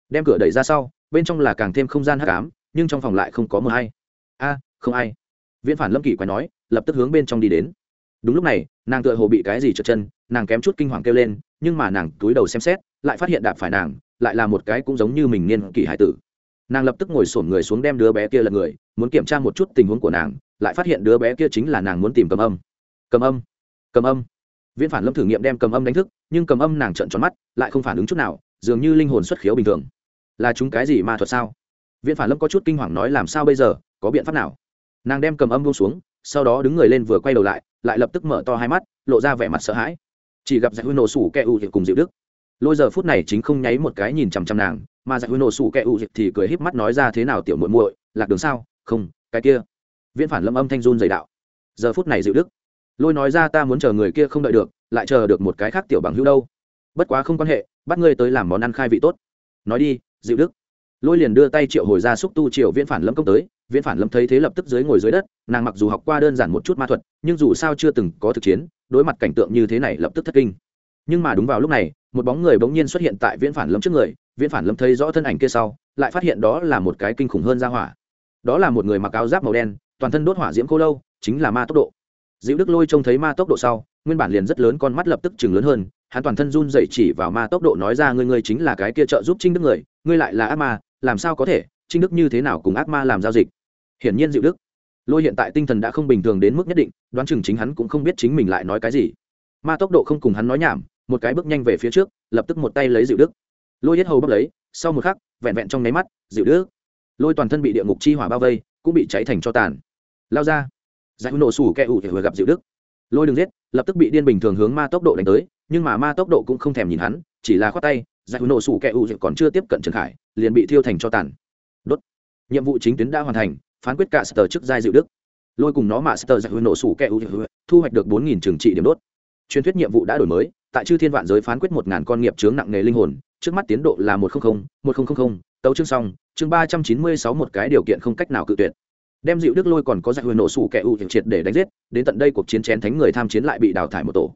Đem cửa đẩy ra sau, bên trong là càng thêm không gian hắc ám, nhưng trong phòng lại không có mờ hay. A, không ai. Viễn phản lâm kỳ quay nói, lập tức hướng bên trong đi đến đúng lúc này, nàng tựa hồ bị cái gì trượt chân, nàng kém chút kinh hoàng kêu lên, nhưng mà nàng túi đầu xem xét, lại phát hiện đạp phải nàng, lại là một cái cũng giống như mình niên kỷ hải tử. Nàng lập tức ngồi sổn người xuống đem đứa bé kia lật người, muốn kiểm tra một chút tình huống của nàng, lại phát hiện đứa bé kia chính là nàng muốn tìm cầm âm. Cầm âm cầm âm. Viễn phản lâm thử nghiệm đem cầm âm đánh thức, nhưng cầm âm nàng trợn tròn mắt, lại không phản ứng chút nào, dường như linh hồn xuất khiếu bình thường. Là chúng cái gì ma thuật sao? Viễn phản lâm có chút kinh hoàng nói làm sao bây giờ, có biện pháp nào? Nàng đem cầm âm buông xuống, sau đó đứng người lên vừa quay đầu lại lại lập tức mở to hai mắt, lộ ra vẻ mặt sợ hãi. Chỉ gặp giải huy nổ sủ kẹ u cùng dịu đức. Lôi giờ phút này chính không nháy một cái nhìn chằm chằm nàng, mà giải huy nổ sủ kẹ u thì cười híp mắt nói ra thế nào tiểu muội muội, lạc đường sao? Không, cái kia. Viễn phản lâm âm thanh run dày đạo. Giờ phút này dịu đức. Lôi nói ra ta muốn chờ người kia không đợi được, lại chờ được một cái khác tiểu bằng hữu đâu. Bất quá không quan hệ, bắt ngươi tới làm món ăn khai vị tốt. Nói đi dịu đức. Lôi liền đưa tay triệu hồi ra xúc tu triệu viễn phản lâm công tới viễn phản lâm thấy thế lập tức dưới ngồi dưới đất, nàng mặc dù học qua đơn giản một chút ma thuật, nhưng dù sao chưa từng có thực chiến, đối mặt cảnh tượng như thế này lập tức thất kinh. Nhưng mà đúng vào lúc này, một bóng người bỗng nhiên xuất hiện tại viễn phản lâm trước người, viễn phản lâm thấy rõ thân ảnh kia sau, lại phát hiện đó là một cái kinh khủng hơn ra hỏa. Đó là một người mặc áo giáp màu đen, toàn thân đốt hỏa diễm cô lâu, chính là ma tốc độ. Dịu đức lôi trông thấy ma tốc độ sau, nguyên bản liền rất lớn con mắt lập tức chừng lớn hơn, hắn toàn thân run dậy chỉ vào ma tốc độ nói ra ngươi ngươi chính là cái kia trợ giúp trinh đức người, ngươi lại là ác ma, làm sao có thể, trinh đức như thế nào cùng ác ma làm giao dịch? Hiển nhiên dịu đức. Lôi hiện tại tinh thần đã không bình thường đến mức nhất định, đoán chừng chính hắn cũng không biết chính mình lại nói cái gì. Ma tốc độ không cùng hắn nói nhảm, một cái bước nhanh về phía trước, lập tức một tay lấy dịu đức. Lôi yết hầu bốc lấy, sau một khắc, vẹn vẹn trong nháy mắt, dịu đức. Lôi toàn thân bị địa ngục chi hỏa bao vây, cũng bị cháy thành cho tàn. Lao ra. Giải nổ sủ kẹ ủ vừa gặp dịu đức. Lôi đừng giết, lập tức bị điên bình thường hướng ma tốc độ đánh tới, nhưng mà ma tốc độ cũng không thèm nhìn hắn, chỉ là khoát tay, giải nổ sủ kẹ ủ còn chưa tiếp cận trần khải, liền bị thiêu thành cho tàn. Đốt. Nhiệm vụ chính tuyến đã hoàn thành phán quyết cả sở chức giai dịu đức. Lôi cùng nó mà sở giải nổ sủ kẹ ủ thu hoạch được bốn nghìn trừng trị điểm đốt. Truyền thuyết nhiệm vụ đã đổi mới, tại chư thiên vạn giới phán quyết một ngàn con nghiệp chướng nặng nghề linh hồn, trước mắt tiến độ là một trăm linh một nghìn tấu chương xong, chương ba trăm chín mươi sáu một cái điều kiện không cách nào cự tuyệt. Đem dịu đức lôi còn có giải huyền nổ sủ kẻ ưu triệt để đánh giết, đến tận đây cuộc chiến chén thánh người tham chiến lại bị đào thải một tổ.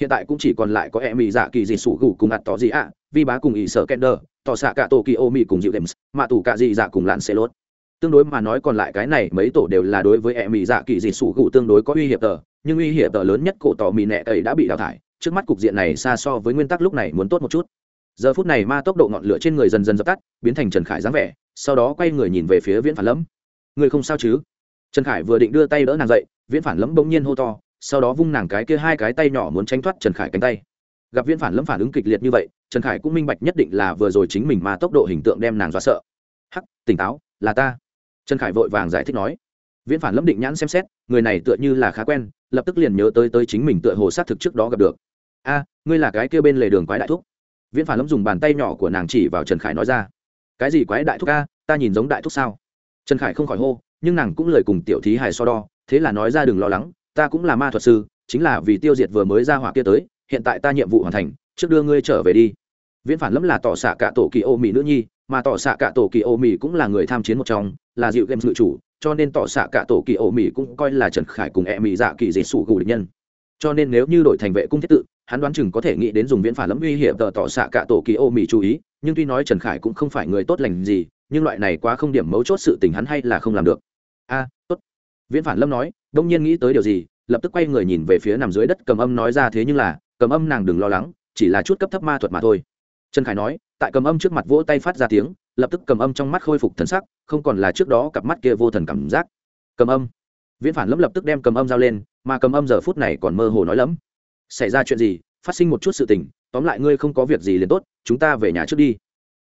Hiện tại cũng chỉ còn lại có em mỹ dạ kỳ dị sủ gù cùng ạt tỏ gì ạ, vi bá cùng ỷ sở kender tỏ xạ cả tổ kỳ ô mỹ cùng dịu đệm mạ tù cả dị dạ cùng lặn xê lốt tương đối mà nói còn lại cái này mấy tổ đều là đối với e mỹ dạ kỳ dị sủ cụ tương đối có uy hiểm tờ, nhưng uy hiểm tờ lớn nhất cổ tỏ mỹ nẹ ấy đã bị đào thải, trước mắt cục diện này xa so với nguyên tắc lúc này muốn tốt một chút. Giờ phút này ma tốc độ ngọn lửa trên người dần dần dập tắt, biến thành trần khải dáng vẻ, sau đó quay người nhìn về phía viễn phản lẫm người không sao chứ? Trần khải vừa định đưa tay đỡ nàng dậy, viễn phản lẫm bỗng nhiên hô to, sau đó vung nàng cái kia hai cái tay nhỏ muốn tránh thoát trần khải cánh tay. Gặp viễn phản lẫm phản ứng kịch liệt như vậy, trần khải cũng minh bạch nhất định là vừa rồi chính mình mà tốc độ hình tượng đem nàng dọa sợ. Hắc, tỉnh táo, là ta trần khải vội vàng giải thích nói, viễn phản lâm định nhãn xem xét, người này tựa như là khá quen, lập tức liền nhớ tới tới chính mình tựa hồ xác thực trước đó gặp được. A, ngươi là cái kia bên lề đường quái đại thúc. Viễn phản lâm dùng bàn tay nhỏ của nàng chỉ vào trần khải nói ra, cái gì quái đại thúc a, ta nhìn giống đại thúc sao? Trần khải không khỏi hô, nhưng nàng cũng lời cùng tiểu thí hài so đo, thế là nói ra đừng lo lắng, ta cũng là ma thuật sư, chính là vì tiêu diệt vừa mới ra hỏa kia tới, hiện tại ta nhiệm vụ hoàn thành, trước đưa ngươi trở về đi. Viễn phản lâm là tỏ xạ cả tổ kỳ ô mỹ nữ nhi, mà tỏ xạ cả tổ kỳ ô mỹ cũng là người tham chiến một trong là dịu game ngự chủ, cho nên tỏ xạ cả tổ kỳ ổ mỹ cũng coi là trần khải cùng e mỹ dạ kỳ dị sụ gù địch nhân. Cho nên nếu như đổi thành vệ cung thiết tự, hắn đoán chừng có thể nghĩ đến dùng viễn phản lâm uy hiểm tờ tỏ xạ cả tổ kỳ ô mỹ chú ý, nhưng tuy nói trần khải cũng không phải người tốt lành gì, nhưng loại này quá không điểm mấu chốt sự tình hắn hay là không làm được. A, tốt. Viễn phản lâm nói, đông nhiên nghĩ tới điều gì, lập tức quay người nhìn về phía nằm dưới đất cầm âm nói ra thế nhưng là, cầm âm nàng đừng lo lắng, chỉ là chút cấp thấp ma thuật mà thôi. Trần khải nói, tại cầm âm trước mặt vỗ tay phát ra tiếng lập tức cầm âm trong mắt khôi phục thần sắc, không còn là trước đó cặp mắt kia vô thần cảm giác. Cầm âm. Viễn phản lâm lập tức đem cầm âm giao lên, mà cầm âm giờ phút này còn mơ hồ nói lắm. Xảy ra chuyện gì? Phát sinh một chút sự tình, tóm lại ngươi không có việc gì liền tốt, chúng ta về nhà trước đi.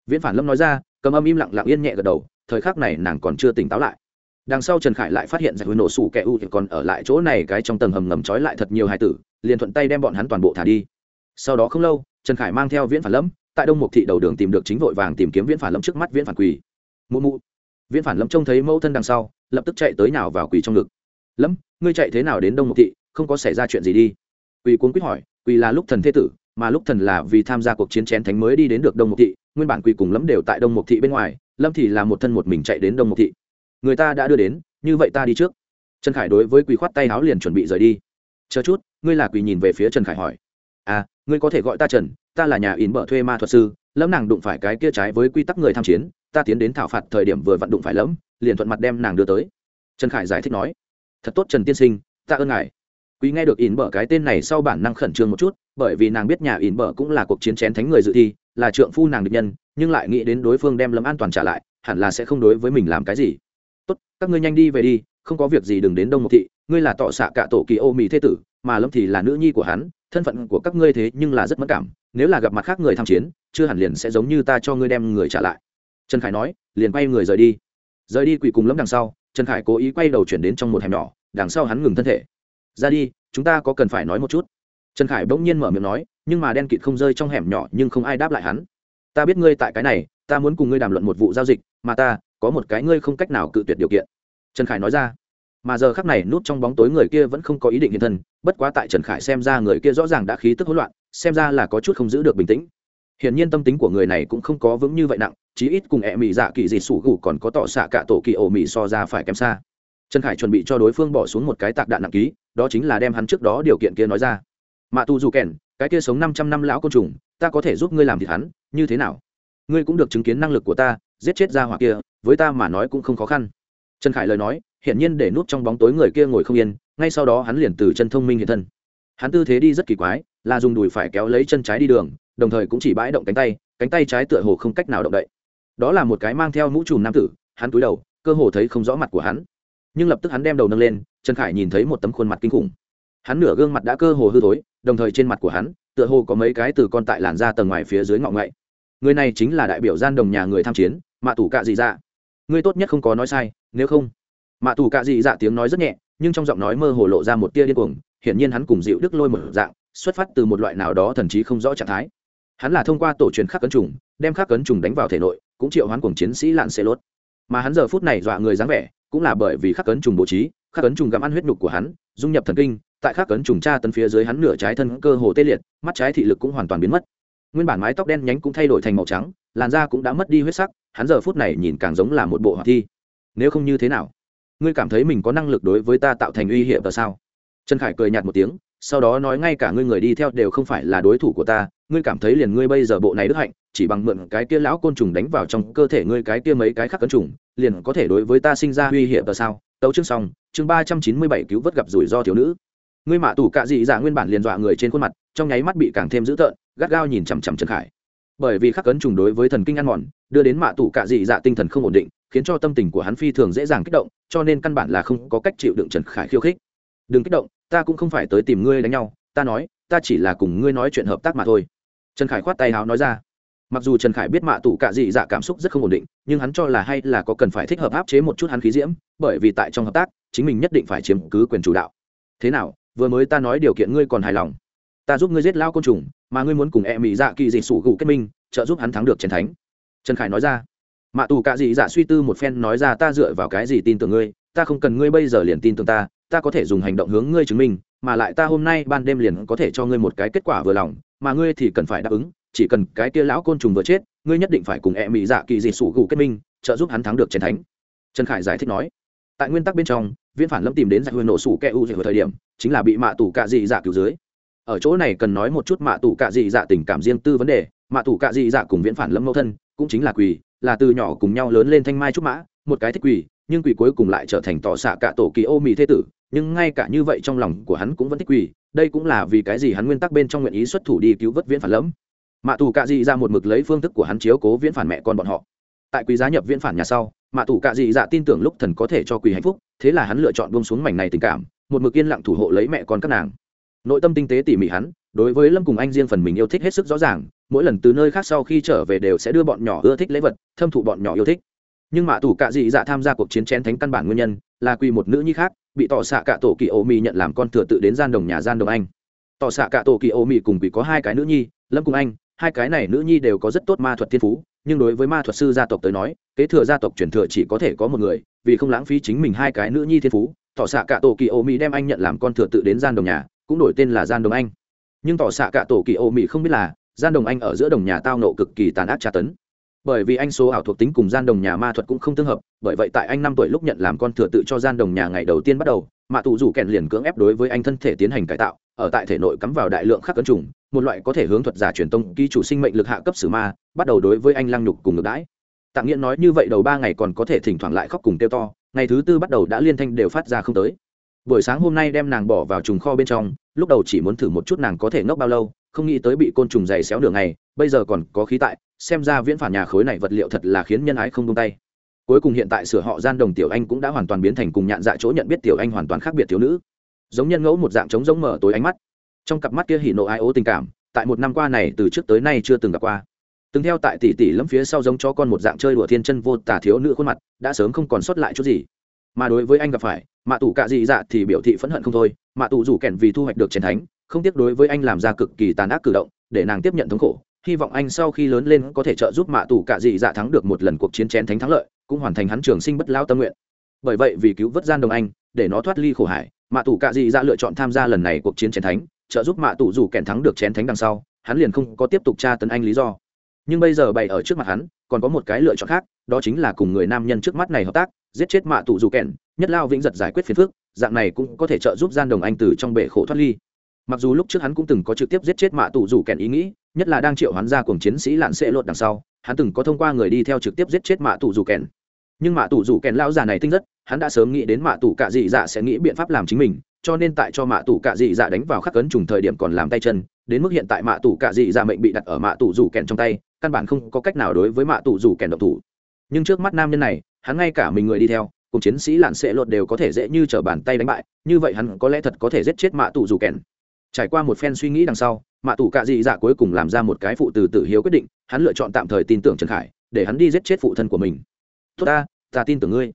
Viễn phản lâm nói ra, cầm âm im lặng lặng yên nhẹ gật đầu, thời khắc này nàng còn chưa tỉnh táo lại. Đằng sau trần khải lại phát hiện giải huy nổ sủ kẻ u thì còn ở lại chỗ này, cái trong tầng hầm ngầm trói lại thật nhiều hài tử, liền thuận tay đem bọn hắn toàn bộ thả đi. Sau đó không lâu, trần khải mang theo viễn phản lâm tại đông mục thị đầu đường tìm được chính vội vàng tìm kiếm viễn phản lâm trước mắt viễn phản quỳ. Mụ mụ. Viễn phản lâm trông thấy mẫu thân đằng sau, lập tức chạy tới nào vào quỳ trong ngực. Lâm, ngươi chạy thế nào đến đông mục thị? Không có xảy ra chuyện gì đi. Quỳ cuốn quyết hỏi, quỳ là lúc thần thế tử, mà lúc thần là vì tham gia cuộc chiến chén thánh mới đi đến được đông mục thị, nguyên bản quỳ cùng lâm đều tại đông mục thị bên ngoài, lâm thì là một thân một mình chạy đến đông mục thị. Người ta đã đưa đến, như vậy ta đi trước. Trần khải đối với quỳ khoát tay áo liền chuẩn bị rời đi. Chờ chút, ngươi là quỳ nhìn về phía trần khải hỏi. À ngươi có thể gọi ta trần ta là nhà in bợ thuê ma thuật sư, lẫm nàng đụng phải cái kia trái với quy tắc người tham chiến, ta tiến đến thảo phạt thời điểm vừa vặn đụng phải lẫm, liền thuận mặt đem nàng đưa tới. Trần khải giải thích nói. Thật tốt trần tiên sinh ta ơn ngài. Quý nghe được in bợ cái tên này sau bản năng khẩn trương một chút, bởi vì nàng biết nhà in bợ cũng là cuộc chiến chén thánh người dự thi, là trượng phu nàng địch nhân, nhưng lại nghĩ đến đối phương đem lẫm an toàn trả lại, hẳn là sẽ không đối với mình làm cái gì. Tốt, các ngươi nhanh đi về đi, không có việc gì đừng đến đông một thị, ngươi là tọ xạ cả tổ kỳ ô mỹ thế tử, mà lâm thì là nữ nhi của hắn, thân phận của các ngươi thế nhưng là rất mất cảm nếu là gặp mặt khác người tham chiến, chưa hẳn liền sẽ giống như ta cho ngươi đem người trả lại. Trần khải nói, liền quay người rời đi. Rời đi quỳ cùng lẫm đằng sau, trần khải cố ý quay đầu chuyển đến trong một hẻm nhỏ, đằng sau hắn ngừng thân thể. Ra đi, chúng ta có cần phải nói một chút? Trần khải bỗng nhiên mở miệng nói, nhưng mà đen kịt không rơi trong hẻm nhỏ nhưng không ai đáp lại hắn. Ta biết ngươi tại cái này, ta muốn cùng ngươi đàm luận một vụ giao dịch, mà ta, có một cái ngươi không cách nào cự tuyệt điều kiện. Trần khải nói ra. Mà giờ khắc này núp trong bóng tối người kia vẫn không có ý định hiện thân, bất quá tại trần khải xem ra người kia rõ ràng đã khí tức hỗn loạn xem ra là có chút không giữ được bình tĩnh. Hiển nhiên tâm tính của người này cũng không có vững như vậy nặng, chí ít cùng ẹ mị dạ kỳ dị sủ gù còn có tỏ xạ cả tổ kỳ ổ mị so ra phải kém xa. Trần khải chuẩn bị cho đối phương bỏ xuống một cái tạc đạn nặng ký, đó chính là đem hắn trước đó điều kiện kia nói ra. Mạ tu dù kèn, cái kia sống năm trăm năm lão côn trùng, ta có thể giúp ngươi làm thịt hắn, như thế nào? Ngươi cũng được chứng kiến năng lực của ta, giết chết ra hỏa kia, với ta mà nói cũng không khó khăn. Trần khải lời nói, hiển nhiên để nút trong bóng tối người kia ngồi không yên, ngay sau đó hắn liền từ chân thông minh hiện thân hắn tư thế đi rất kỳ quái, là dùng đùi phải kéo lấy chân trái đi đường, đồng thời cũng chỉ bãi động cánh tay cánh tay trái tựa hồ không cách nào động đậy. Đó là một cái mang theo mũ trùm nam tử, hắn cúi đầu, cơ hồ thấy không rõ mặt của hắn. Nhưng lập tức hắn đem đầu nâng lên, trần khải nhìn thấy một tấm khuôn mặt kinh khủng. Hắn nửa gương mặt đã cơ hồ hư thối, đồng thời trên mặt của hắn, tựa hồ có mấy cái từ con tại làn da tầng ngoài phía dưới ngọng ngậy. Người này chính là đại biểu gian đồng nhà người tham chiến, mạ tủ cạ dị dạ. Ngươi tốt nhất không có nói sai, nếu không. Mạ tủ cạ dị dạ tiếng nói rất nhẹ, nhưng trong giọng nói mơ hồ lộ ra một tia điên cuồng hiển nhiên hắn cùng dịu đức lôi một dạng, xuất phát từ một loại nào đó thần trí không rõ trạng thái. Hắn là thông qua tổ truyền khắc cấn trùng, đem khắc cấn trùng đánh vào thể nội, cũng triệu hoán cùng chiến sĩ lạn xê lốt mà hắn giờ phút này dọa người dáng vẻ, cũng là bởi vì khắc cấn trùng bố trí, khắc cấn trùng gặm ăn huyết nhục của hắn, dung nhập thần kinh, tại khắc cấn trùng tra tấn phía dưới hắn nửa trái thân cơ hồ tê liệt, mắt trái thị lực cũng hoàn toàn biến mất. Nguyên bản mái tóc đen nhánh cũng thay đổi thành màu trắng, làn da cũng đã mất đi huyết sắc, hắn giờ phút này nhìn càng giống là một bộ hoạt thi. Nếu không như thế nào? Ngươi cảm thấy mình có năng lực đối với ta tạo thành uy hiểm và sao? Trần khải cười nhạt một tiếng, sau đó nói ngay cả ngươi người đi theo đều không phải là đối thủ của ta, ngươi cảm thấy liền ngươi bây giờ bộ này đức hạnh, chỉ bằng mượn cái kia lão côn trùng đánh vào trong cơ thể ngươi cái kia mấy cái khác cấn trùng, liền có thể đối với ta sinh ra uy hiểm và sao? Tấu chương xong, chương ba trăm chín mươi bảy cứu vớt gặp rủi ro thiếu nữ. Ngươi mạ tủ cạ dị dạ nguyên bản liền dọa người trên khuôn mặt, trong nháy mắt bị càng thêm dữ tợn, gắt gao nhìn chằm chằm trần khải. Bởi vì khắc cấn trùng đối với thần kinh ăn mòn, đưa đến mạ tủ cạ dị dạ tinh thần không ổn định, khiến cho tâm tình của hắn phi thường dễ dàng kích động, cho nên căn bản là không có cách chịu đựng trần khải khiêu khích. Đừng kích động ta cũng không phải tới tìm ngươi đánh nhau, ta nói, ta chỉ là cùng ngươi nói chuyện hợp tác mà thôi. Trần khải khoát tay háo nói ra. Mặc dù trần khải biết mạ tù cạ dị dạ cảm xúc rất không ổn định, nhưng hắn cho là hay là có cần phải thích hợp áp chế một chút hắn khí diễm, bởi vì tại trong hợp tác, chính mình nhất định phải chiếm cứ quyền chủ đạo. Thế nào, vừa mới ta nói điều kiện ngươi còn hài lòng? Ta giúp ngươi giết lao côn trùng, mà ngươi muốn cùng e mỹ dạ kỳ dị sủ gù kết minh, trợ giúp hắn thắng được Trần thánh. Trần khải nói ra. Mạ tù cạ dị dạ suy tư một phen nói ra, ta dựa vào cái gì tin tưởng ngươi? Ta không cần ngươi bây giờ liền tin tưởng ta ta có thể dùng hành động hướng ngươi chứng minh, mà lại ta hôm nay ban đêm liền có thể cho ngươi một cái kết quả vừa lòng, mà ngươi thì cần phải đáp ứng, chỉ cần cái kia lão côn trùng vừa chết, ngươi nhất định phải cùng e mỹ dạ kỳ dị sủ gù kết minh, trợ giúp hắn thắng được chiến thánh. Trần khải giải thích nói. Tại nguyên tắc bên trong, viễn phản lâm tìm đến giải huyền nổ sủ kẹ u ở thời điểm, chính là bị mạ tù cạ dị dạ cứu dưới. Ở chỗ này cần nói một chút mạ tù cạ dị dạ tình cảm riêng tư vấn đề, mạ tù cạ dị dạ cùng viễn phản lâm mẫu thân, cũng chính là quỳ, là từ nhỏ cùng nhau lớn lên thanh mai trúc mã, một cái thích quỳ, nhưng quỳ cuối cùng lại trở thành tỏ xạ cả tổ kỳ ô mỹ thế tử nhưng ngay cả như vậy trong lòng của hắn cũng vẫn thích quỷ. đây cũng là vì cái gì hắn nguyên tắc bên trong nguyện ý xuất thủ đi cứu vớt viễn phản lẫm. Mạ tù cạ dị ra một mực lấy phương thức của hắn chiếu cố viễn phản mẹ con bọn họ. Tại quý giá nhập viễn phản nhà sau, mạ tù cạ dị dạ tin tưởng lúc thần có thể cho quỳ hạnh phúc, thế là hắn lựa chọn buông xuống mảnh này tình cảm, một mực yên lặng thủ hộ lấy mẹ con các nàng. Nội tâm tinh tế tỉ mỉ hắn, đối với lâm cùng anh riêng phần mình yêu thích hết sức rõ ràng, mỗi lần từ nơi khác sau khi trở về đều sẽ đưa bọn nhỏ ưa thích lễ vật, thâm thụ bọn nhỏ yêu thích. Nhưng mạ tù cạ dị dạ tham gia cuộc chiến chén thánh căn bản nguyên nhân là quỳ một nữ nhi khác bị tỏ xạ cả tổ kỳ ô mi nhận làm con thừa tự đến gian đồng nhà gian đồng anh. Tỏ xạ cả tổ kỳ ô mi cùng quỷ có hai cái nữ nhi, lâm cùng anh, hai cái này nữ nhi đều có rất tốt ma thuật thiên phú, nhưng đối với ma thuật sư gia tộc tới nói, kế thừa gia tộc truyền thừa chỉ có thể có một người, vì không lãng phí chính mình hai cái nữ nhi thiên phú, tỏ xạ cả tổ kỳ ô mi đem anh nhận làm con thừa tự đến gian đồng nhà, cũng đổi tên là gian đồng anh. Nhưng tỏ xạ cả tổ kỳ ô mi không biết là, gian đồng anh ở giữa đồng nhà tao nộ cực kỳ tàn ác tra tấn bởi vì anh số ảo thuộc tính cùng gian đồng nhà ma thuật cũng không tương hợp, bởi vậy tại anh năm tuổi lúc nhận làm con thừa tự cho gian đồng nhà ngày đầu tiên bắt đầu mạ tù rủ kèn liền cưỡng ép đối với anh thân thể tiến hành cải tạo, ở tại thể nội cắm vào đại lượng khắc cấn trùng, một loại có thể hướng thuật giả truyền tông ký chủ sinh mệnh lực hạ cấp sử ma, bắt đầu đối với anh lăng nhục cùng ngược đãi. Tạng nghiện nói như vậy đầu ba ngày còn có thể thỉnh thoảng lại khóc cùng tiêu to, ngày thứ tư bắt đầu đã liên thanh đều phát ra không tới. Buổi sáng hôm nay đem nàng bỏ vào trùng kho bên trong, lúc đầu chỉ muốn thử một chút nàng có thể ngốc bao lâu, không nghĩ tới bị côn trùng dày xéo đường ngày bây giờ còn có khí tại, xem ra viễn phản nhà khối này vật liệu thật là khiến nhân ái không tung tay. Cuối cùng hiện tại sửa họ gian đồng tiểu anh cũng đã hoàn toàn biến thành cùng nhạn dạ chỗ nhận biết tiểu anh hoàn toàn khác biệt thiếu nữ. Giống nhân ngẫu một dạng trống giống mở tối ánh mắt. Trong cặp mắt kia hỉ nộ ai ố tình cảm, tại một năm qua này từ trước tới nay chưa từng gặp qua. Từng theo tại tỷ tỷ lấm phía sau giống cho con một dạng chơi đùa thiên chân vô tả thiếu nữ khuôn mặt, đã sớm không còn sót lại chút gì. Mà đối với anh gặp phải, mạ tù cạ dị dạ thì biểu thị phẫn hận không thôi, mạ tù rủ kèn vì thu hoạch được chiến thánh, không tiếc đối với anh làm ra cực kỳ tàn ác cử động, để nàng tiếp nhận thống khổ hy vọng anh sau khi lớn lên có thể trợ giúp mạ tù cạ dị dạ thắng được một lần cuộc chiến chén thánh thắng lợi, cũng hoàn thành hắn trường sinh bất lao tâm nguyện. Bởi vậy vì cứu vớt gian đồng anh, để nó thoát ly khổ hải, mạ tù cạ dị dạ lựa chọn tham gia lần này cuộc chiến chén thánh, trợ giúp mạ tù dù kèn thắng được chén thánh đằng sau, hắn liền không có tiếp tục tra tấn anh lý do. Nhưng bây giờ bày ở trước mặt hắn, còn có một cái lựa chọn khác, đó chính là cùng người nam nhân trước mắt này hợp tác, giết chết mạ tù dù kèn, nhất lao vĩnh giật giải quyết phiền phức, dạng này cũng có thể trợ giúp gian đồng anh từ trong bể khổ thoát ly mặc dù lúc trước hắn cũng từng có trực tiếp giết chết mạ tù dù kèn ý nghĩ, nhất là đang triệu hắn ra cùng chiến sĩ lạn xệ lột đằng sau, hắn từng có thông qua người đi theo trực tiếp giết chết mạ tù dù kèn. Nhưng mạ tù dù kèn lao già này tinh rất, hắn đã sớm nghĩ đến mạ tù cạ dị dạ sẽ nghĩ biện pháp làm chính mình, cho nên tại cho mạ tù cạ dị dạ đánh vào khắc cấn trùng thời điểm còn làm tay chân, đến mức hiện tại mạ tù cạ dị dạ mệnh bị đặt ở mạ tù dù kèn trong tay, căn bản không có cách nào đối với mạ tù dù kèn độc thủ. Nhưng trước mắt nam nhân này, hắn ngay cả mình người đi theo, cùng chiến sĩ lạn xệ lột đều có thể dễ như t bàn tay đánh bại, như vậy hắn có lẽ thật có thể giết chết mạ tù dù kèn trải qua một phen suy nghĩ đằng sau mạ tù cạ dị dạ cuối cùng làm ra một cái phụ từ tử hiếu quyết định hắn lựa chọn tạm thời tin tưởng trần khải để hắn đi giết chết phụ thân của mình. Tốt ta ta tin tưởng ngươi.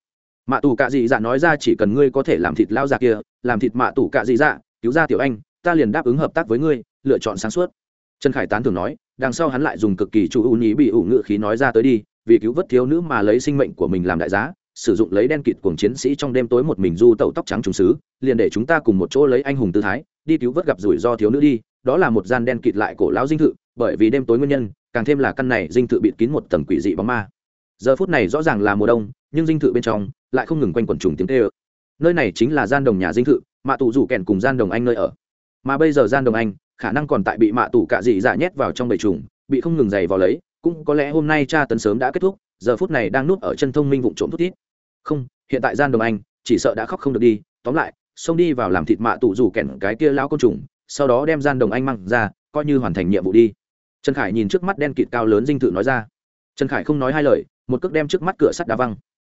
Mạ tù cạ dị dạ nói ra chỉ cần ngươi có thể làm thịt lao già kia làm thịt mạ tù cạ dị dạ cứu ra tiểu anh ta liền đáp ứng hợp tác với ngươi. Lựa chọn sáng suốt. Trần khải tán thường nói đằng sau hắn lại dùng cực kỳ chủ ưu nhí bị ủ ngự khí nói ra tới đi vì cứu vớt thiếu nữ mà lấy sinh mệnh của mình làm đại giá sử dụng lấy đen kịt cuồng chiến sĩ trong đêm tối một mình du tẩu tóc trắng trùng sứ, liền để chúng ta cùng một chỗ lấy anh hùng tư thái đi cứu vớt gặp rủi ro thiếu nữ đi, đó là một gian đen kịt lại cổ lão dinh thự, bởi vì đêm tối nguyên nhân, càng thêm là căn này dinh thự bịt kín một tầng quỷ dị bóng ma. Giờ phút này rõ ràng là mùa đông, nhưng dinh thự bên trong lại không ngừng quanh quẩn trùng tiếng tê ơ. Nơi này chính là gian đồng nhà dinh thự mạ tù rủ kèn cùng gian đồng anh nơi ở. Mà bây giờ gian đồng anh, khả năng còn tại bị mạ tù cạ dị dạ nhét vào trong bầy trùng, bị không ngừng giày vào lấy, cũng có lẽ hôm nay tra tấn sớm đã kết thúc, giờ phút này đang núp ở chân thông minh vụ trộm thút thít. Không, hiện tại gian đồng anh, chỉ sợ đã khóc không được đi, tóm lại xông đi vào làm thịt mạ tụ rủ kèn cái kia lão côn trùng, sau đó đem gian đồng anh mang ra, coi như hoàn thành nhiệm vụ đi. Trần khải nhìn trước mắt đen kịt cao lớn dinh thự nói ra. Trần khải không nói hai lời, một cước đem trước mắt cửa sắt đá văng.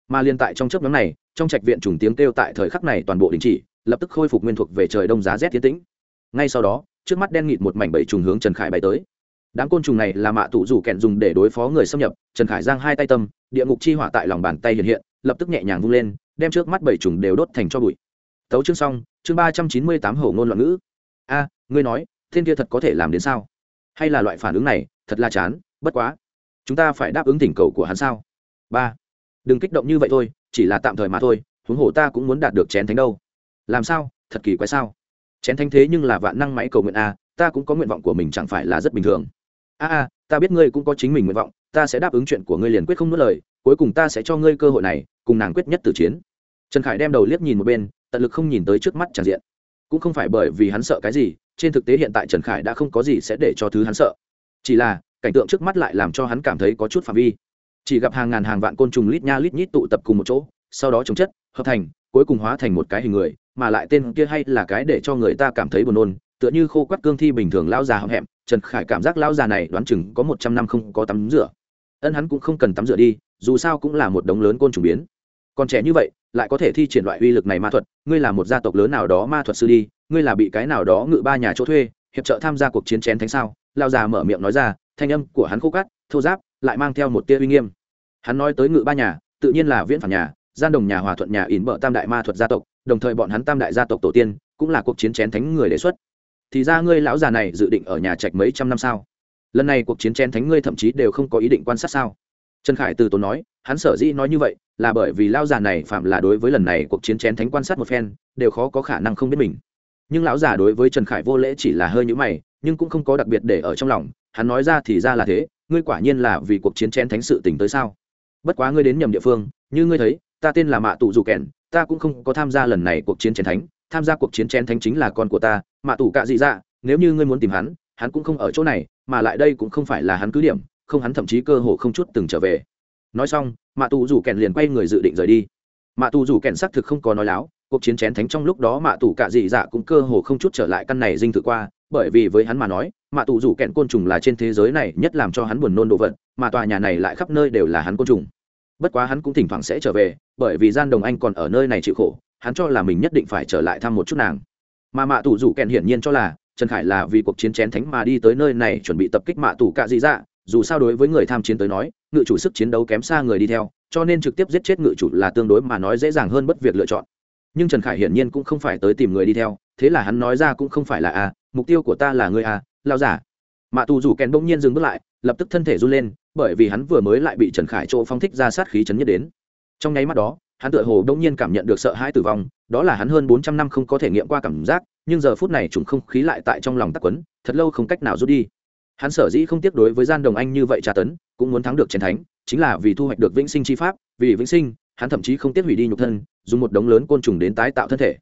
Mà liên tại trong chớp nhóm này, trong trạch viện trùng tiếng kêu tại thời khắc này toàn bộ đình chỉ, lập tức khôi phục nguyên thuộc về trời đông giá rét tiến tĩnh. Ngay sau đó, trước mắt đen nghịt một mảnh bẫy trùng hướng trần khải bay tới. Đám côn trùng này là mạ tụ rủ kẹn dùng để đối phó người xâm nhập, trần khải giang hai tay tâm, địa ngục chi hỏa tại lòng bàn tay hiện hiện, lập tức nhẹ nhàng vung lên, đem trước mắt bảy trùng đều đốt thành cho bụi tấu chương xong, chương ba trăm chín mươi tám hổ ngôn loạn ngữ. A, ngươi nói thiên kia thật có thể làm đến sao? Hay là loại phản ứng này, thật là chán, bất quá. Chúng ta phải đáp ứng thỉnh cầu của hắn sao? Ba, đừng kích động như vậy thôi, chỉ là tạm thời mà thôi, huống hồ ta cũng muốn đạt được chén thánh đâu. Làm sao, thật kỳ quái sao? Chén thánh thế nhưng là vạn năng máy cầu nguyện a, ta cũng có nguyện vọng của mình chẳng phải là rất bình thường. A a, ta biết ngươi cũng có chính mình nguyện vọng, ta sẽ đáp ứng chuyện của ngươi liền quyết không nuốt lời, cuối cùng ta sẽ cho ngươi cơ hội này, cùng nàng quyết nhất tử chiến. Trần khải đem đầu liếc nhìn một bên tận lực không nhìn tới trước mắt tràn diện. Cũng không phải bởi vì hắn sợ cái gì, trên thực tế hiện tại trần khải đã không có gì sẽ để cho thứ hắn sợ. Chỉ là, cảnh tượng trước mắt lại làm cho hắn cảm thấy có chút phạm vi. Chỉ gặp hàng ngàn hàng vạn côn trùng lít nha lít nhít tụ tập cùng một chỗ, sau đó chống chất, hợp thành, cuối cùng hóa thành một cái hình người, mà lại tên kia hay là cái để cho người ta cảm thấy buồn nôn, tựa như khô quắt cương thi bình thường lão già hậm hẹm. Trần khải cảm giác lão già này đoán chừng có một trăm năm không có tắm rửa. Ân hắn cũng không cần tắm rửa đi, dù sao cũng là một đống lớn côn trùng biến. Còn trẻ như vậy lại có thể thi triển loại uy lực này ma thuật, ngươi là một gia tộc lớn nào đó ma thuật sư đi, ngươi là bị cái nào đó ngự ba nhà chỗ thuê, hiệp trợ tham gia cuộc chiến chén thánh sao? Lao già mở miệng nói ra, thanh âm của hắn khô cát, thô giáp lại mang theo một tia uy nghiêm. Hắn nói tới ngự ba nhà, tự nhiên là viễn phản nhà, gian đồng nhà hòa thuận nhà ỉn bợ tam đại ma thuật gia tộc, đồng thời bọn hắn tam đại gia tộc tổ tiên, cũng là cuộc chiến chén thánh người đề xuất. Thì ra ngươi lão già này dự định ở nhà trạch mấy trăm năm sao? Lần này cuộc chiến chén thánh ngươi thậm chí đều không có ý định quan sát sao? Trần khải từ tốn nói, hắn sở dĩ nói như vậy là bởi vì lão già này phạm là đối với lần này cuộc chiến chén thánh quan sát một phen, đều khó có khả năng không biết mình. Nhưng lão già đối với trần khải vô lễ chỉ là hơi nhữ mày, nhưng cũng không có đặc biệt để ở trong lòng. Hắn nói ra thì ra là thế, ngươi quả nhiên là vì cuộc chiến chén thánh sự tỉnh tới sao? Bất quá ngươi đến nhầm địa phương, như ngươi thấy, ta tên là mạ tụ dù kèn, ta cũng không có tham gia lần này cuộc chiến chén thánh. Tham gia cuộc chiến chén thánh chính là con của ta, mạ tụ cạ dị dạ. Nếu như ngươi muốn tìm hắn hắn cũng không ở chỗ này, mà lại đây cũng không phải là hắn cứ điểm không hắn thậm chí cơ hồ không chút từng trở về. Nói xong, mạ tù rủ kèn liền quay người dự định rời đi. Mạ tù rủ kèn xác thực không có nói láo, cuộc chiến chén thánh trong lúc đó mạ tù cả dị dạ cũng cơ hồ không chút trở lại căn này dinh thự qua, bởi vì với hắn mà nói, mạ tù rủ kèn côn trùng là trên thế giới này nhất làm cho hắn buồn nôn đồ vật, mà tòa nhà này lại khắp nơi đều là hắn côn trùng. Bất quá hắn cũng thỉnh thoảng sẽ trở về, bởi vì gian đồng anh còn ở nơi này chịu khổ, hắn cho là mình nhất định phải trở lại thăm một chút nàng. Mà mạ tù rủ kèn hiển nhiên cho là, trần khải là vì cuộc chiến chén thánh mà đi tới nơi này chuẩn bị tập kích mạ tù cạ dị dạ dù sao đối với người tham chiến tới nói, ngự chủ sức chiến đấu kém xa người đi theo, cho nên trực tiếp giết chết ngự chủ là tương đối mà nói dễ dàng hơn bất việc lựa chọn. Nhưng trần khải hiển nhiên cũng không phải tới tìm người đi theo, thế là hắn nói ra cũng không phải là a mục tiêu của ta là người a à, lao giả. Mạ tù rủ kèn bỗng nhiên dừng bước lại, lập tức thân thể run lên, bởi vì hắn vừa mới lại bị trần khải chỗ phong thích ra sát khí chấn nhất đến. Trong nháy mắt đó, hắn tựa hồ đông nhiên cảm nhận được sợ hãi tử vong, đó là hắn hơn bốn trăm năm không có thể nghiệm qua cảm giác, nhưng giờ phút này trùng không khí lại tại trong lòng tắc quấn, thật lâu không cách nào rút đi hắn sở dĩ không tiếc đối với gian đồng anh như vậy tra tấn cũng muốn thắng được chiến thánh chính là vì thu hoạch được vĩnh sinh chi pháp vì vĩnh sinh hắn thậm chí không tiếc hủy đi nhục thân dùng một đống lớn côn trùng đến tái tạo thân thể.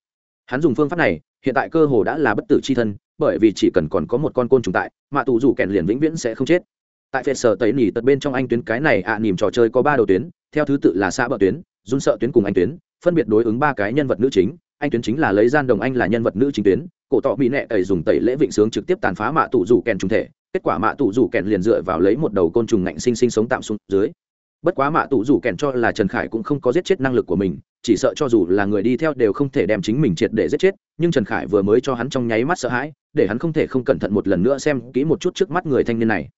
Hắn dùng phương pháp này hiện tại cơ hồ đã là bất tử chi thân bởi vì chỉ cần còn có một con côn trùng tại mạ tù dù kèn liền vĩnh viễn sẽ không chết. Tại phệt sở tẩy nỉ tật bên trong anh tuyến cái này ạ à, nỉm trò chơi có ba đầu tuyến theo thứ tự là xã bờ tuyến run sợ tuyến cùng anh tuyến phân biệt đối ứng ba cái nhân vật nữ chính. Anh tuyến chính là lấy gian đồng anh là nhân vật nữ chính tuyến cổ tọ bị nẹ tẩy dùng tẩy lễ vịnh sướng trực tiếp tàn phá mạ tụ rủ kèn trùng thể kết quả mạ tụ rủ kèn liền dựa vào lấy một đầu côn trùng ngạnh sinh sinh sống tạm xuống dưới. Bất quá mạ tụ rủ kèn cho là trần khải cũng không có giết chết năng lực của mình, chỉ sợ cho dù là người đi theo đều không thể đem chính mình triệt để giết chết, nhưng trần khải vừa mới cho hắn trong nháy mắt sợ hãi, để hắn không thể không cẩn thận một lần nữa xem kỹ một chút trước mắt người thanh niên này.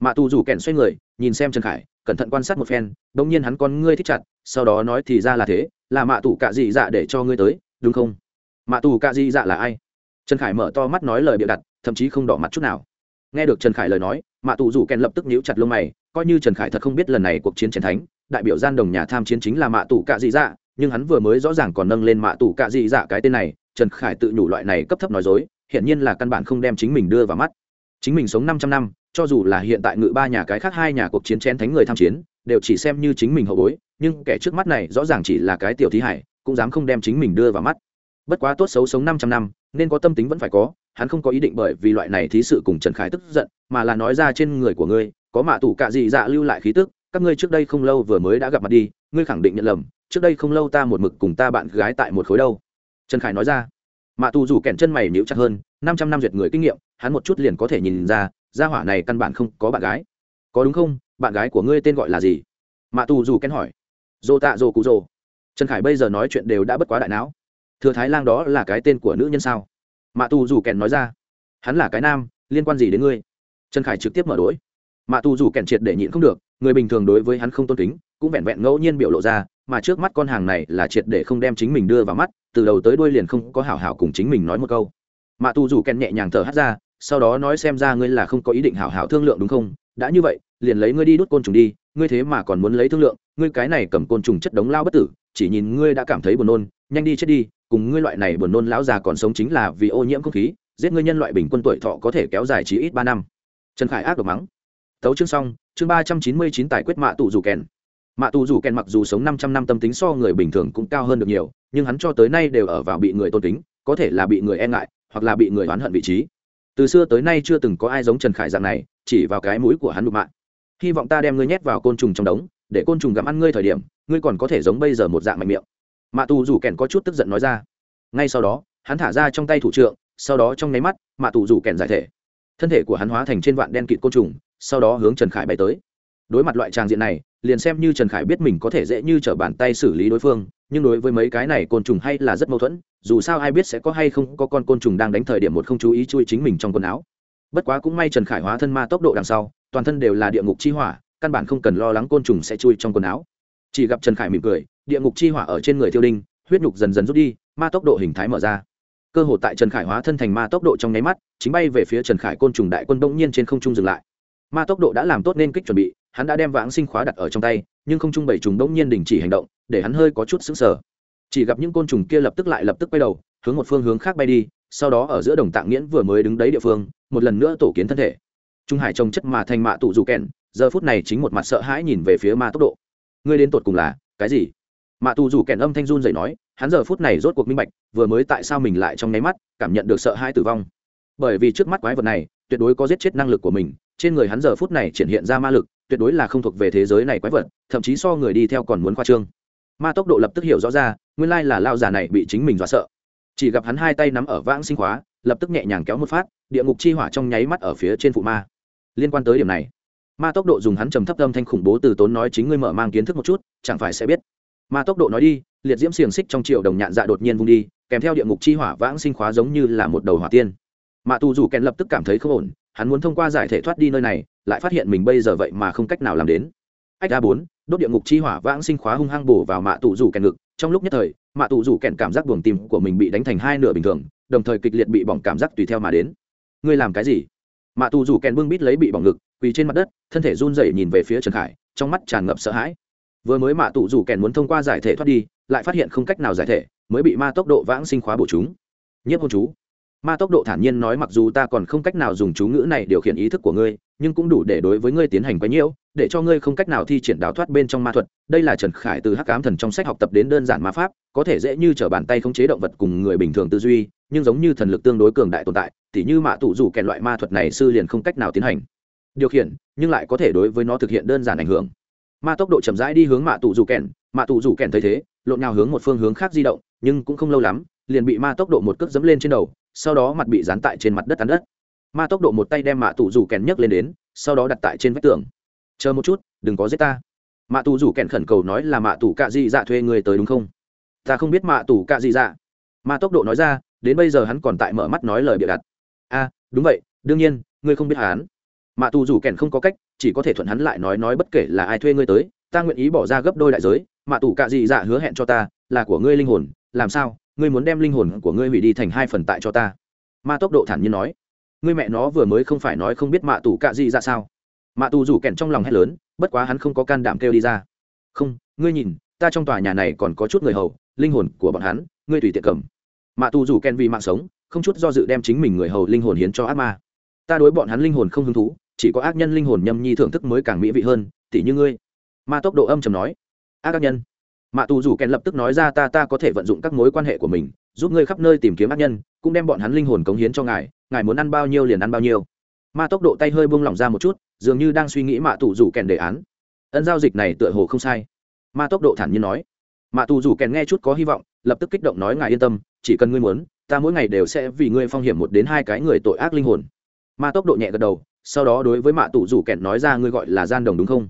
Mạ tù rủ kèn xoay người, nhìn xem trần khải, cẩn thận quan sát một phen đ ỗ n g nhiên hắn con ngươi thích chặt, sau đó nói thì ra là thế, là mạ tù cạ dị dạ để cho ngươi tới, đúng không? Mạ tù cạ dị dạ là ai? Trần khải mở to mắt nói lời bịa đặt, thậm chí không đỏ mặt chút nào nghe được trần khải lời nói, mạ tù rủ kèn lập tức nhíu chặt lông mày, coi như trần khải thật không biết lần này cuộc chiến chiến thánh đại biểu gian đồng nhà tham chiến chính là mạ tù cạ dị dạ nhưng hắn vừa mới rõ ràng còn nâng lên mạ tù cạ dị dạ cái tên này, trần khải tự nhủ loại này cấp thấp nói dối, hiển nhiên là căn bản không đem chính mình đưa vào mắt. Chính mình sống 500 năm, cho dù là hiện tại ngự ba nhà cái khác hai nhà cuộc chiến chén thánh người tham chiến, đều chỉ xem như chính mình hậu bối, nhưng kẻ trước mắt này rõ ràng chỉ là cái tiểu thí hải, cũng dám không đem chính mình đưa vào mắt bất quá tốt xấu sống 500 năm, nên có tâm tính vẫn phải có, hắn không có ý định bởi vì loại này thí sự cùng trần khải tức giận, mà là nói ra trên người của ngươi, có mạ tủ cạ dị dạ lưu lại khí tức, các ngươi trước đây không lâu vừa mới đã gặp mặt đi, ngươi khẳng định nhận lầm, trước đây không lâu ta một mực cùng ta bạn gái tại một khối đâu. Trần khải nói ra. Mạ tù dù kẹn chân mày níu chặt hơn, năm trăm năm duyệt người kinh nghiệm, hắn một chút liền có thể nhìn ra, gia hỏa này căn bản không có bạn gái. Có đúng không? Bạn gái của ngươi tên gọi là gì? Mạ tù dù kén hỏi. Dô tạ dô cụ dô trần khải bây giờ nói chuyện đều đã bất quá đại não thừa thái Lang đó là cái tên của nữ nhân sao? Mạ tù dù kèn nói ra. Hắn là cái nam, liên quan gì đến ngươi? Trần khải trực tiếp mở đ ố i mạ tù dù kèn triệt để nhịn không được, người bình thường đối với hắn không tôn kính, cũng vẹn vẹn ngẫu nhiên biểu lộ ra, mà trước mắt con hàng này là triệt để không đem chính mình đưa vào mắt, từ đầu tới đuôi liền không có hảo hảo cùng chính mình nói một câu. Mạ tù dù kèn nhẹ nhàng thở hát ra, sau đó nói xem ra ngươi là không có ý định hảo hảo thương lượng đúng không? Đã như vậy, liền lấy ngươi đi đút côn trùng đi, ngươi thế mà còn muốn lấy thương lượng, ngươi cái này cầm côn trùng chất đống lao bất tử, chỉ nhìn ngươi đã cảm thấy buồn nôn, nhanh đi chết đi cùng ngươi loại này buồn nôn lão già còn sống chính là vì ô nhiễm không khí, giết ngươi nhân loại bình quân tuổi thọ có thể kéo dài chỉ ít ba năm. Trần khải ác độc mắng. Tấu chương xong, chương ba trăm chín mươi chín tài quyết mạ tù dù kèn. Mạ tù dù kèn mặc dù sống năm trăm năm tâm tính so người bình thường cũng cao hơn được nhiều, nhưng hắn cho tới nay đều ở vào bị người tôn kính, có thể là bị người e ngại, hoặc là bị người oán hận vị trí. Từ xưa tới nay chưa từng có ai giống trần khải dạng này, chỉ vào cái mũi của hắn đục mạng. Hy vọng ta đem ngươi nhét vào côn trùng trong đống, để côn trùng gặm ăn ngươi thời điểm, ngươi còn có thể giống bây giờ một dạng mạnh miệng mạ tù rủ kèn có chút tức giận nói ra. Ngay sau đó, hắn thả ra trong tay thủ trượng, sau đó trong nháy mắt, mạ tù rủ kèn giải thể. Thân thể của hắn hóa thành trên vạn đen kịt côn trùng, sau đó hướng trần khải bay tới. Đối mặt loại tràng diện này, liền xem như trần khải biết mình có thể dễ như t r ở bàn tay xử lý đối phương, nhưng đối với mấy cái này côn trùng hay là rất mâu thuẫn, dù sao ai biết sẽ có hay không có con côn trùng đang đánh thời điểm một không chú ý chui chính mình trong quần áo. Bất quá cũng may trần khải hóa thân ma tốc độ đằng sau, toàn thân đều là địa ngục chi hỏa, căn bản không cần lo lắng côn trùng sẽ chui trong quần áo chỉ gặp trần khải mỉm cười, địa ngục chi hỏa ở trên người thiêu đinh, huyết nhục dần dần rút đi, ma tốc độ hình thái mở ra. Cơ hội tại trần khải hóa thân thành ma tốc độ trong nháy mắt, chính bay về phía trần khải côn trùng đại quân bỗng nhiên trên không trung dừng lại. Ma tốc độ đã làm tốt nên kích chuẩn bị, hắn đã đem vãng sinh khóa đặt ở trong tay, nhưng không trung bảy trùng bỗng nhiên đình chỉ hành động, để hắn hơi có chút sững sờ. Chỉ gặp những côn trùng kia lập tức lại lập tức quay đầu, hướng một phương hướng khác bay đi, sau đó ở giữa đồng tạng nghiễn vừa mới đứng đấy địa phương, một lần nữa tổ kiến thân thể. Trung hải trồng chất mà thành mạ tụ dù kèn giờ phút này chính một mặt sợ hãi nhìn về phía ma tốc độ ngươi đến tột cùng là cái gì? Mạ tù dù kèn âm thanh run dậy nói, hắn giờ phút này rốt cuộc minh bạch, vừa mới tại sao mình lại trong nháy mắt cảm nhận được sợ hai tử vong. Bởi vì trước mắt quái vật này, tuyệt đối có giết chết năng lực của mình, trên người hắn giờ phút này triển hiện ra ma lực, tuyệt đối là không thuộc về thế giới này quái vật, thậm chí so người đi theo còn muốn khoa trương. Ma tốc độ lập tức hiểu rõ ra, nguyên lai là lao già này bị chính mình dọa sợ. Chỉ gặp hắn hai tay nắm ở vãng sinh khóa, lập tức nhẹ nhàng kéo một phát, địa ngục chi hỏa trong nháy mắt ở phía trên phụ ma. Liên quan tới điểm này ma tốc độ dùng hắn trầm thấp âm thanh khủng bố từ tốn nói chính ngươi mở mang kiến thức một chút, chẳng phải sẽ biết. Ma tốc độ nói đi, liệt diễm xiềng xích trong triệu đồng nhạn dạ đột nhiên vung đi, kèm theo địa ngục chi hỏa vãng sinh khóa giống như là một đầu hỏa tiên. Mạ tù dù kèn lập tức cảm thấy không ổn, hắn muốn thông qua giải thể thoát đi nơi này, lại phát hiện mình bây giờ vậy mà không cách nào làm đến. Ách a bốn, đốt địa ngục chi hỏa vãng sinh khóa hung hăng bổ vào mạ tù dù kèn ngực, trong lúc nhất thời mạ tù dù kèn cảm giác buồng tim của mình bị đánh thành hai nửa bình thường, đồng thời kịch liệt bị bỏng cảm giác tùy theo mà đến. Ngươi làm cái gì? Mạ tù dù kèn bưng bít lấy bị bỏng ngực, quỳ trên mặt đất, thân thể run rẩy nhìn về phía trần khải, trong mắt tràn ngập sợ hãi. Vừa mới mạ tù dù kèn muốn thông qua giải thể thoát đi, lại phát hiện không cách nào giải thể, mới bị ma tốc độ vãng sinh khóa bổ chúng. Nhất hôn chú. Ma tốc độ thản nhiên nói mặc dù ta còn không cách nào dùng chú ngữ này điều khiển ý thức của ngươi, nhưng cũng đủ để đối với ngươi tiến hành quấy nhiễu, để cho ngươi không cách nào thi triển đào thoát bên trong ma thuật. Đây là trần khải từ hắc ám thần trong sách học tập đến đơn giản ma pháp, có thể dễ như t r ở bàn tay không chế động vật cùng người bình thường tư duy, nhưng giống như thần lực tương đối cường đại tồn tại tỉ như mạ tụ dù kèn loại ma thuật này sư liền không cách nào tiến hành. Điều khiển, nhưng lại có thể đối với nó thực hiện đơn giản ảnh hưởng. Ma tốc độ chậm rãi đi hướng mạ tụ dù kèn mạ tụ dù kèn thấy thế, lộn nào hướng một phương hướng khác di động, nhưng cũng không lâu lắm, liền bị ma tốc độ một cước dẫm lên trên đầu, sau đó mặt bị dán tại trên mặt đất tán đất. Ma tốc độ một tay đem mạ tụ rủ kèn nhấc lên đến, sau đó đặt tại trên vách tường. Chờ một chút, đừng có giết ta. Mạ tù rủ kèn khẩn cầu nói là mạ tù cạ dị dạ thuê người tới đúng không? Ta không biết mạ tù cạ dị dạ. Ma tốc độ nói ra, đến bây giờ hắn còn tại mở mắt nói lời bịa đặt a đúng vậy, đương nhiên, ngươi không biết hắn. Mạ tù rủ kèn không có cách, chỉ có thể thuận hắn lại nói nói bất kể là ai thuê ngươi tới, ta nguyện ý bỏ ra gấp đôi đại giới, mạ tù cạ dị dạ hứa hẹn cho ta, là của ngươi linh hồn, làm sao, ngươi muốn đem linh hồn của ngươi hủy đi thành hai phần tại cho ta? Ma tốc độ thản nhiên nói. Ngươi mẹ nó vừa mới không phải nói không biết mạ tù cạ Dị Dạ sao? Mạ tù rủ kẹn trong lòng hét lớn, bất quá hắn không có can đảm kêu đi ra. Không, ngươi nhìn, ta trong tòa nhà này còn có chút người hầu, linh hồn của bọn hắn, ngươi tùy tiện cầm. Mạ tù rủ kẹn vì mạng sống không chút do dự đem chính mình người hầu linh hồn hiến cho ác ma. Ta đối bọn hắn linh hồn không hứng thú, chỉ có ác nhân linh hồn nhâm nhi thưởng thức mới càng mỹ vị hơn, tỉ như ngươi. Ma tốc độ âm chầm nói. Ác ác nhân. Mạ tù rủ kèn lập tức nói ra, ta ta có thể vận dụng các mối quan hệ của mình, giúp ngươi khắp nơi tìm kiếm ác nhân, cũng đem bọn hắn linh hồn cống hiến cho ngài ngài muốn ăn bao nhiêu liền ăn bao nhiêu. Ma tốc độ tay hơi buông lỏng ra một chút, dường như đang suy nghĩ mạ tù rủ kèn đề án. Ân giao dịch này tựa hồ không sai. Ma tốc độ thản nhiên nói. Mạ tù rủ kèn nghe chút có hy vọng, lập tức kích động nói, ngài yên tâm, chỉ cần ngươi muốn ta mỗi ngày đều sẽ vì ngươi phong hiểm một đến hai cái người tội ác linh hồn. Ma tốc độ nhẹ gật đầu, sau đó đối với mạ tù rủ kẹn nói ra ngươi gọi là gian đồng đúng không?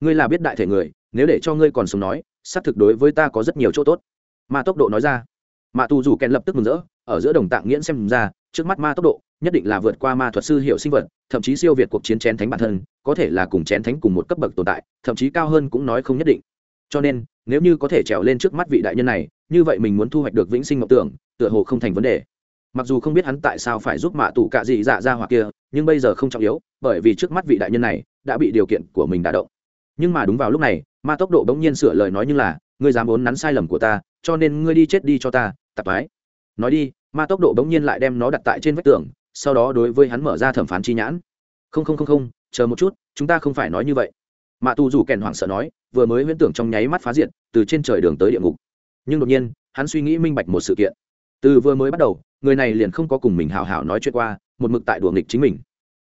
Ngươi là biết đại thể người, nếu để cho ngươi còn sống nói, xác thực đối với ta có rất nhiều chỗ tốt. Ma tốc độ nói ra. Mạ tù dù kẹn lập tức mừng rỡ, ở giữa đồng tạng nghiễn xem ra, trước mắt ma tốc độ, nhất định là vượt qua ma thuật sư hiệu sinh vật, thậm chí siêu việt cuộc chiến chén thánh bản thân, có thể là cùng chén thánh cùng một cấp bậc tồn tại, thậm chí cao hơn cũng nói không nhất định. Cho nên, nếu như có thể trèo lên trước mắt vị đại nhân này, như vậy mình muốn thu hoạch được vĩnh sinh mộng tưởng tựa hồ không thành vấn đề. Mặc dù không biết hắn tại sao phải giúp mạ tù cạ dị dạ ra hoặc kia, nhưng bây giờ không trọng yếu, bởi vì trước mắt vị đại nhân này đã bị điều kiện của mình đả động. Nhưng mà đúng vào lúc này, ma tốc độ bỗng nhiên sửa lời nói như là, ngươi dám vốn nắn sai lầm của ta, cho nên ngươi đi chết đi cho ta, tạp mái nói đi, ma tốc độ bỗng nhiên lại đem nó đặt tại trên vách tường, sau đó đối với hắn mở ra thẩm phán chi nhãn. Không không không không, chờ một chút, chúng ta không phải nói như vậy. Mạ tù dù kèn hoảng sợ nói, vừa mới huyễn tưởng trong nháy mắt phá diện từ trên trời đường tới địa ngục. Nhưng đột nhiên, hắn suy nghĩ minh bạch một sự kiện từ vừa mới bắt đầu, người này liền không có cùng mình hào hào nói chuyện qua, một mực tại đùa nghịch chính mình.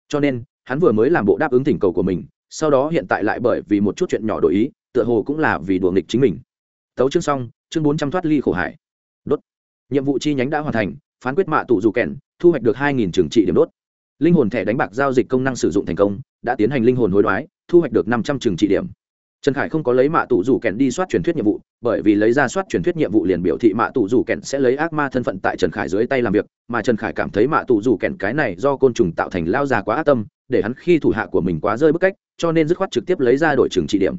Cho nên, hắn vừa mới làm bộ đáp ứng thỉnh cầu của mình, sau đó hiện tại lại bởi vì một chút chuyện nhỏ đổi ý, tựa hồ cũng là vì đùa nghịch chính mình. Tấu chương xong, chương bốn trăm thoát ly khổ hải. Đốt. Nhiệm vụ chi nhánh đã hoàn thành, phán quyết mạ tụ dù kèn thu hoạch được hai nghìn trường trị điểm đốt. Linh hồn thẻ đánh bạc giao dịch công năng sử dụng thành công, đã tiến hành linh hồn hối đoái, thu hoạch được năm trăm trường trị điểm trần khải không có lấy mạ tụ rủ kèn đi soát truyền thuyết nhiệm vụ, bởi vì lấy ra soát truyền thuyết nhiệm vụ liền biểu thị mạ tụ rủ kèn sẽ lấy ác ma thân phận tại trần khải dưới tay làm việc, mà trần khải cảm thấy mạ tụ rủ kèn cái này do côn trùng tạo thành lao già quá ác tâm, để hắn khi thủ hạ của mình quá rơi bức cách, cho nên dứt khoát trực tiếp lấy ra đổi trường trị điểm.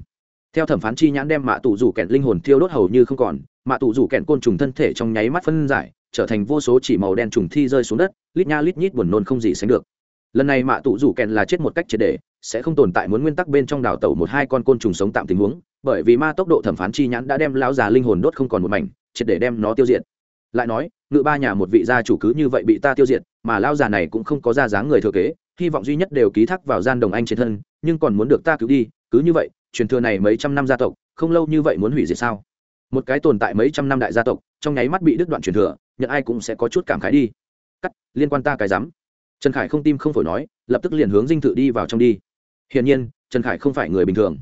Theo thẩm phán chi nhãn đem mạ tụ rủ kèn linh hồn thiêu đốt hầu như không còn, mạ tụ rủ kèn côn trùng thân thể trong nháy mắt phân giải, trở thành vô số chỉ màu đen trùng thi rơi xuống đất, lít nha lít nhít buồn nôn không gì sánh được lần này mạ tụ rủ kèn là chết một cách triệt để, sẽ không tồn tại muốn nguyên tắc bên trong đảo tẩu một hai con côn trùng sống tạm tình huống, bởi vì ma tốc độ thẩm phán chi nhãn đã đem lão già linh hồn đốt không còn một mảnh, triệt để đem nó tiêu diệt. Lại nói, ngự ba nhà một vị gia chủ cứ như vậy bị ta tiêu diệt, mà lão già này cũng không có ra dáng người thừa kế, hy vọng duy nhất đều ký thác vào gian đồng anh trên thân, nhưng còn muốn được ta cứu đi, cứ như vậy, truyền thừa này mấy trăm năm gia tộc, không lâu như vậy muốn hủy diệt sao? Một cái tồn tại mấy trăm năm đại gia tộc, trong nháy mắt bị đứt đoạn truyền thừa, nhận ai cũng sẽ có chút cảm khái đi. Cắt, liên quan ta cái rắm trần khải không tim không phổi nói, lập tức liền hướng dinh thự đi vào trong đi. Hiển nhiên, trần khải không phải người bình thường.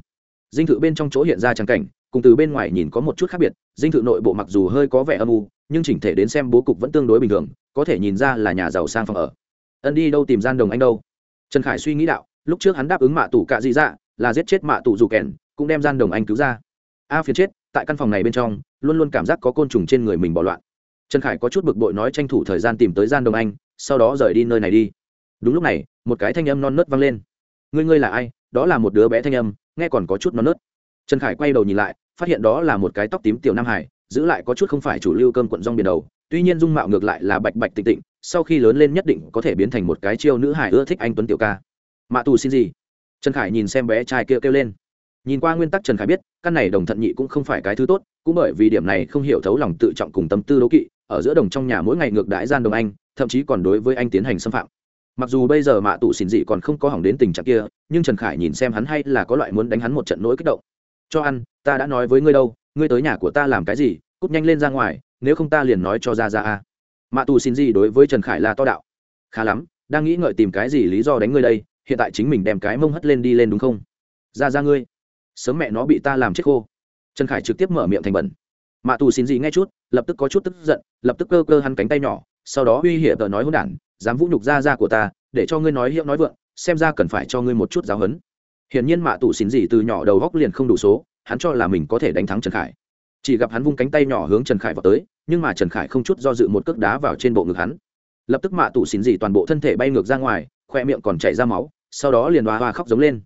Dinh thự bên trong chỗ hiện ra trang cảnh, cùng từ bên ngoài nhìn có một chút khác biệt, dinh thự nội bộ mặc dù hơi có vẻ âm u, nhưng chỉnh thể đến xem bố cục vẫn tương đối bình thường, có thể nhìn ra là nhà giàu sang phòng ở. Ân đi đâu tìm gian đồng anh đâu? Trần khải suy nghĩ đạo, lúc trước hắn đáp ứng mạ tủ cạ dị dạ là giết chết mạ tủ dù kèn, cũng đem gian đồng anh cứu ra. A phiền chết, tại căn phòng này bên trong, luôn luôn cảm giác có côn trùng trên người mình bỏ loạn trần khải có chút bực bội nói tranh thủ thời gian tìm tới gian đồng anh sau đó rời đi nơi này đi. Đúng lúc này một cái thanh âm non nớt vang lên. Ngươi ngươi là ai? Đó là một đứa bé thanh âm nghe còn có chút non nớt. Trần khải quay đầu nhìn lại phát hiện đó là một cái tóc tím tiểu nam hải giữ lại có chút không phải chủ lưu cơm quận rong biển đầu tuy nhiên dung mạo ngược lại là bạch bạch tịnh tịnh sau khi lớn lên nhất định có thể biến thành một cái chiêu nữ hải ưa thích anh tuấn tiểu ca. Mạ tù xin gì? Trần khải nhìn xem bé trai kia kêu, kêu lên. Nhìn qua nguyên tắc trần khải biết căn này đồng thận nhị cũng không phải cái thứ tốt cũng bởi vì điểm này không hiểu thấu lòng tự trọng cùng tâm tư đố kỵ ở giữa đồng trong nhà mỗi ngày ngược đãi gian đồng anh, thậm chí còn đối với anh tiến hành xâm phạm. Mặc dù bây giờ mạ tụ xỉn dị còn không có hỏng đến tình trạng kia, nhưng trần khải nhìn xem hắn hay là có loại muốn đánh hắn một trận nỗi kích động. Cho ăn, ta đã nói với ngươi đâu, ngươi tới nhà của ta làm cái gì, cút nhanh lên ra ngoài, nếu không ta liền nói cho ra ra a. Mạ tù xin gì đối với trần khải là to đạo. Khá lắm, đang nghĩ ngợi tìm cái gì lý do đánh ngươi đây, hiện tại chính mình đem cái mông hất lên đi lên đúng không? Ra ra ngươi, sớm mẹ nó bị ta làm chết khô. Trần khải trực tiếp mở miệng thành bẩn mạ tù xin gì nghe chút, lập tức có chút tức giận, lập tức cơ cơ hắn cánh tay nhỏ, sau đó uy hiểm tờ nói hôn đản, dám vũ nhục ra ra của ta, để cho ngươi nói hiệu nói vượng, xem ra cần phải cho ngươi một chút giáo hấn hiển nhiên mạ tù xin gì từ nhỏ đầu góc liền không đủ số, hắn cho là mình có thể đánh thắng trần khải. Chỉ gặp hắn vung cánh tay nhỏ hướng trần khải vào tới, nhưng mà trần khải không chút do dự một cước đá vào trên bộ ngực hắn. Lập tức mạ tù xin gì toàn bộ thân thể bay ngược ra ngoài, khoe miệng còn chảy ra máu, sau đó liền hoa hoa khóc giống lên.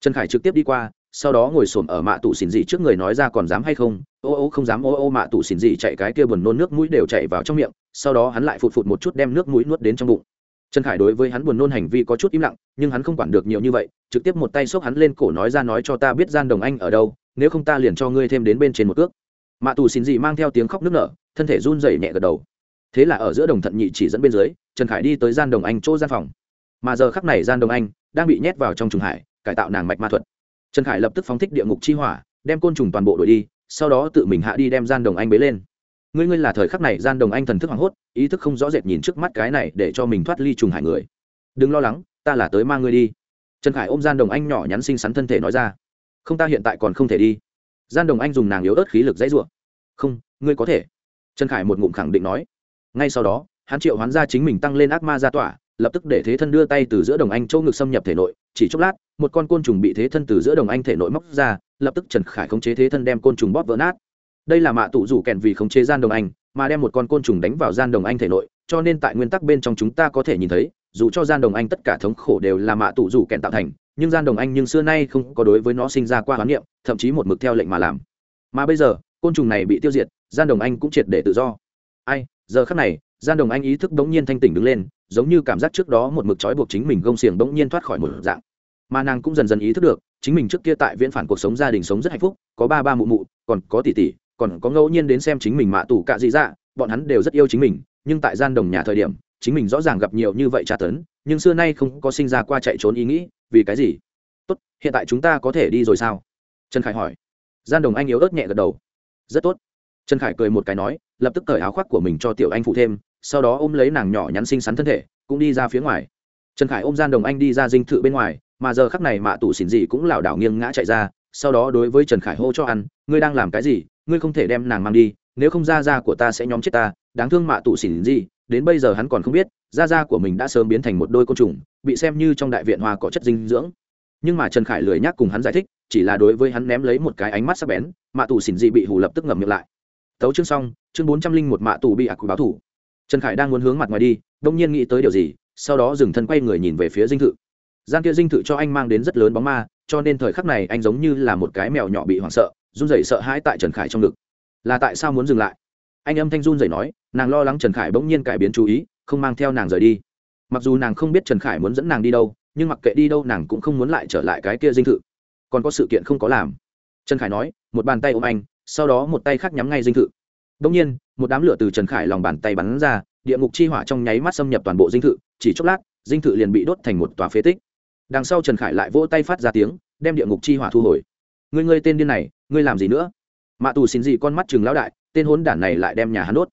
Trần khải trực tiếp đi qua, sau đó ngồi xổm ở mạ tù xin gì trước người nói ra còn dám hay không ô ô không dám ô ô mạ tụ xỉn gì chạy cái kia buồn nôn nước mũi đều chạy vào trong miệng, sau đó hắn lại phụt phụt một chút đem nước mũi nuốt đến trong bụng. Trần khải đối với hắn buồn nôn hành vi có chút im lặng, nhưng hắn không quản được nhiều như vậy, trực tiếp một tay xốc hắn lên cổ nói ra nói cho ta biết gian đồng anh ở đâu, nếu không ta liền cho ngươi thêm đến bên trên một cước. Mạ tù xỉn dị mang theo tiếng khóc nức nở, thân thể run rẩy nhẹ gật đầu. Thế là ở giữa đồng thận nhị chỉ dẫn bên dưới, trần khải đi tới gian đồng anh chỗ gian phòng. Mà giờ khắc này gian đồng anh đang bị nhét vào trong trùng hải, cải tạo nàng mạch ma thuật. Trần khải lập tức phóng thích địa ngục chi hỏa, đem côn trùng toàn bộ đuổi đi sau đó tự mình hạ đi đem gian đồng anh bế lên. Ngươi ngươi là thời khắc này gian đồng anh thần thức hoảng hốt, ý thức không rõ rệt nhìn trước mắt cái này để cho mình thoát ly trùng hải người. Đừng lo lắng, ta là tới mang ngươi đi. Trần khải ôm gian đồng anh nhỏ nhắn xinh xắn thân thể nói ra. Không ta hiện tại còn không thể đi. Gian đồng anh dùng nàng yếu ớt khí lực dãy r u ộ không, ngươi có thể. Trần khải một ngụm khẳng định nói. Ngay sau đó, hắn triệu hoán ra chính mình tăng lên ác ma ra tỏa, lập tức để thế thân đưa tay từ giữa đồng anh châu ngực xâm nhập thể nội chỉ chốc lát, một con côn trùng bị thế thân từ giữa đồng anh thể nội móc ra, lập tức trần khải khống chế thế thân đem côn trùng bóp vỡ nát. Đây là mạ tụ rủ kèn vì khống chế gian đồng anh, mà đem một con côn trùng đánh vào gian đồng anh thể nội, cho nên tại nguyên tắc bên trong chúng ta có thể nhìn thấy, dù cho gian đồng anh tất cả thống khổ đều là mạ tụ rủ kẹn tạo thành, nhưng gian đồng anh nhưng xưa nay không có đối với nó sinh ra qua hoán niệm, thậm chí một mực theo lệnh mà làm. Mà bây giờ, côn trùng này bị tiêu diệt, gian đồng anh cũng triệt để tự do. Ai, giờ khắc này, gian đồng anh ý thức bỗng nhiên thanh tỉnh đứng lên giống như cảm giác trước đó một mực trói buộc chính mình gông xiềng bỗng nhiên thoát khỏi một dạng. Mà nàng cũng dần dần ý thức được, chính mình trước kia tại viễn phản cuộc sống gia đình sống rất hạnh phúc, có ba ba mụ mụ, còn có tỷ tỷ, còn có ngẫu nhiên đến xem chính mình mạ tù cạ dị dạ bọn hắn đều rất yêu chính mình, nhưng tại gian đồng nhà thời điểm, chính mình rõ ràng gặp nhiều như vậy tra tấn, nhưng xưa nay không có sinh ra qua chạy trốn ý nghĩ, vì cái gì? Tốt, hiện tại chúng ta có thể đi rồi sao? Trần khải hỏi. Gian đồng anh yếu ớt nhẹ gật đầu. Rất tốt. Trần khải cười một cái nói, lập tức cởi áo khoác của mình cho tiểu anh phụ thêm sau đó ôm lấy nàng nhỏ nhắn xinh xắn thân thể, cũng đi ra phía ngoài. Trần khải ôm gian đồng anh đi ra dinh thự bên ngoài, mà giờ khắc này mạ tủ xỉn gì cũng lảo đảo nghiêng ngã chạy ra, sau đó đối với trần khải hô cho ăn, ngươi đang làm cái gì? Ngươi không thể đem nàng mang đi, nếu không ra ra của ta sẽ nhóm chết ta. Đáng thương mạ Tụ xỉn gì, đến bây giờ hắn còn không biết da da của mình đã sớm biến thành một đôi côn trùng, bị xem như trong đại viện hoa có chất dinh dưỡng. Nhưng mà trần khải lười nhắc cùng hắn giải thích, chỉ là đối với hắn ném lấy một cái ánh mắt sắc bén, mạ tù xỉn dị bị hủ lập tức ngậm miệng lại. Tấu chương xong, chương bốn trăm linh một mạ tù bị ạc báo thủ trần khải đang muốn hướng mặt ngoài đi đông nhiên nghĩ tới điều gì, sau đó dừng thân quay người nhìn về phía dinh thự. Gian kia dinh thự cho anh mang đến rất lớn bóng ma, cho nên thời khắc này anh giống như là một cái mèo nhỏ bị hoảng sợ, run rẩy sợ hãi tại trần khải trong ngực. Là tại sao muốn dừng lại? Anh âm thanh run rẩy nói, nàng lo lắng trần khải bỗng nhiên cải biến chú ý, không mang theo nàng rời đi. Mặc dù nàng không biết trần khải muốn dẫn nàng đi đâu, nhưng mặc kệ đi đâu nàng cũng không muốn lại trở lại cái kia dinh thự. Còn có sự kiện không có làm. Trần khải nói, một bàn tay ôm anh, sau đó một tay khác nhắm ngay dinh thự. Đông nhiên một đám lửa từ trần khải lòng bàn tay bắn ra, địa ngục chi hỏa trong nháy mắt xâm nhập toàn bộ dinh thự, chỉ chốc lát, dinh thự liền bị đốt thành một tòa phế tích. Đằng sau trần khải lại vỗ tay phát ra tiếng, đem địa ngục chi hỏa thu hồi. Ngươi ngươi tên điên này, ngươi làm gì nữa? Mạ tù xin gì con mắt chừng lão đại, tên hốn đản này lại đem nhà hắn đốt.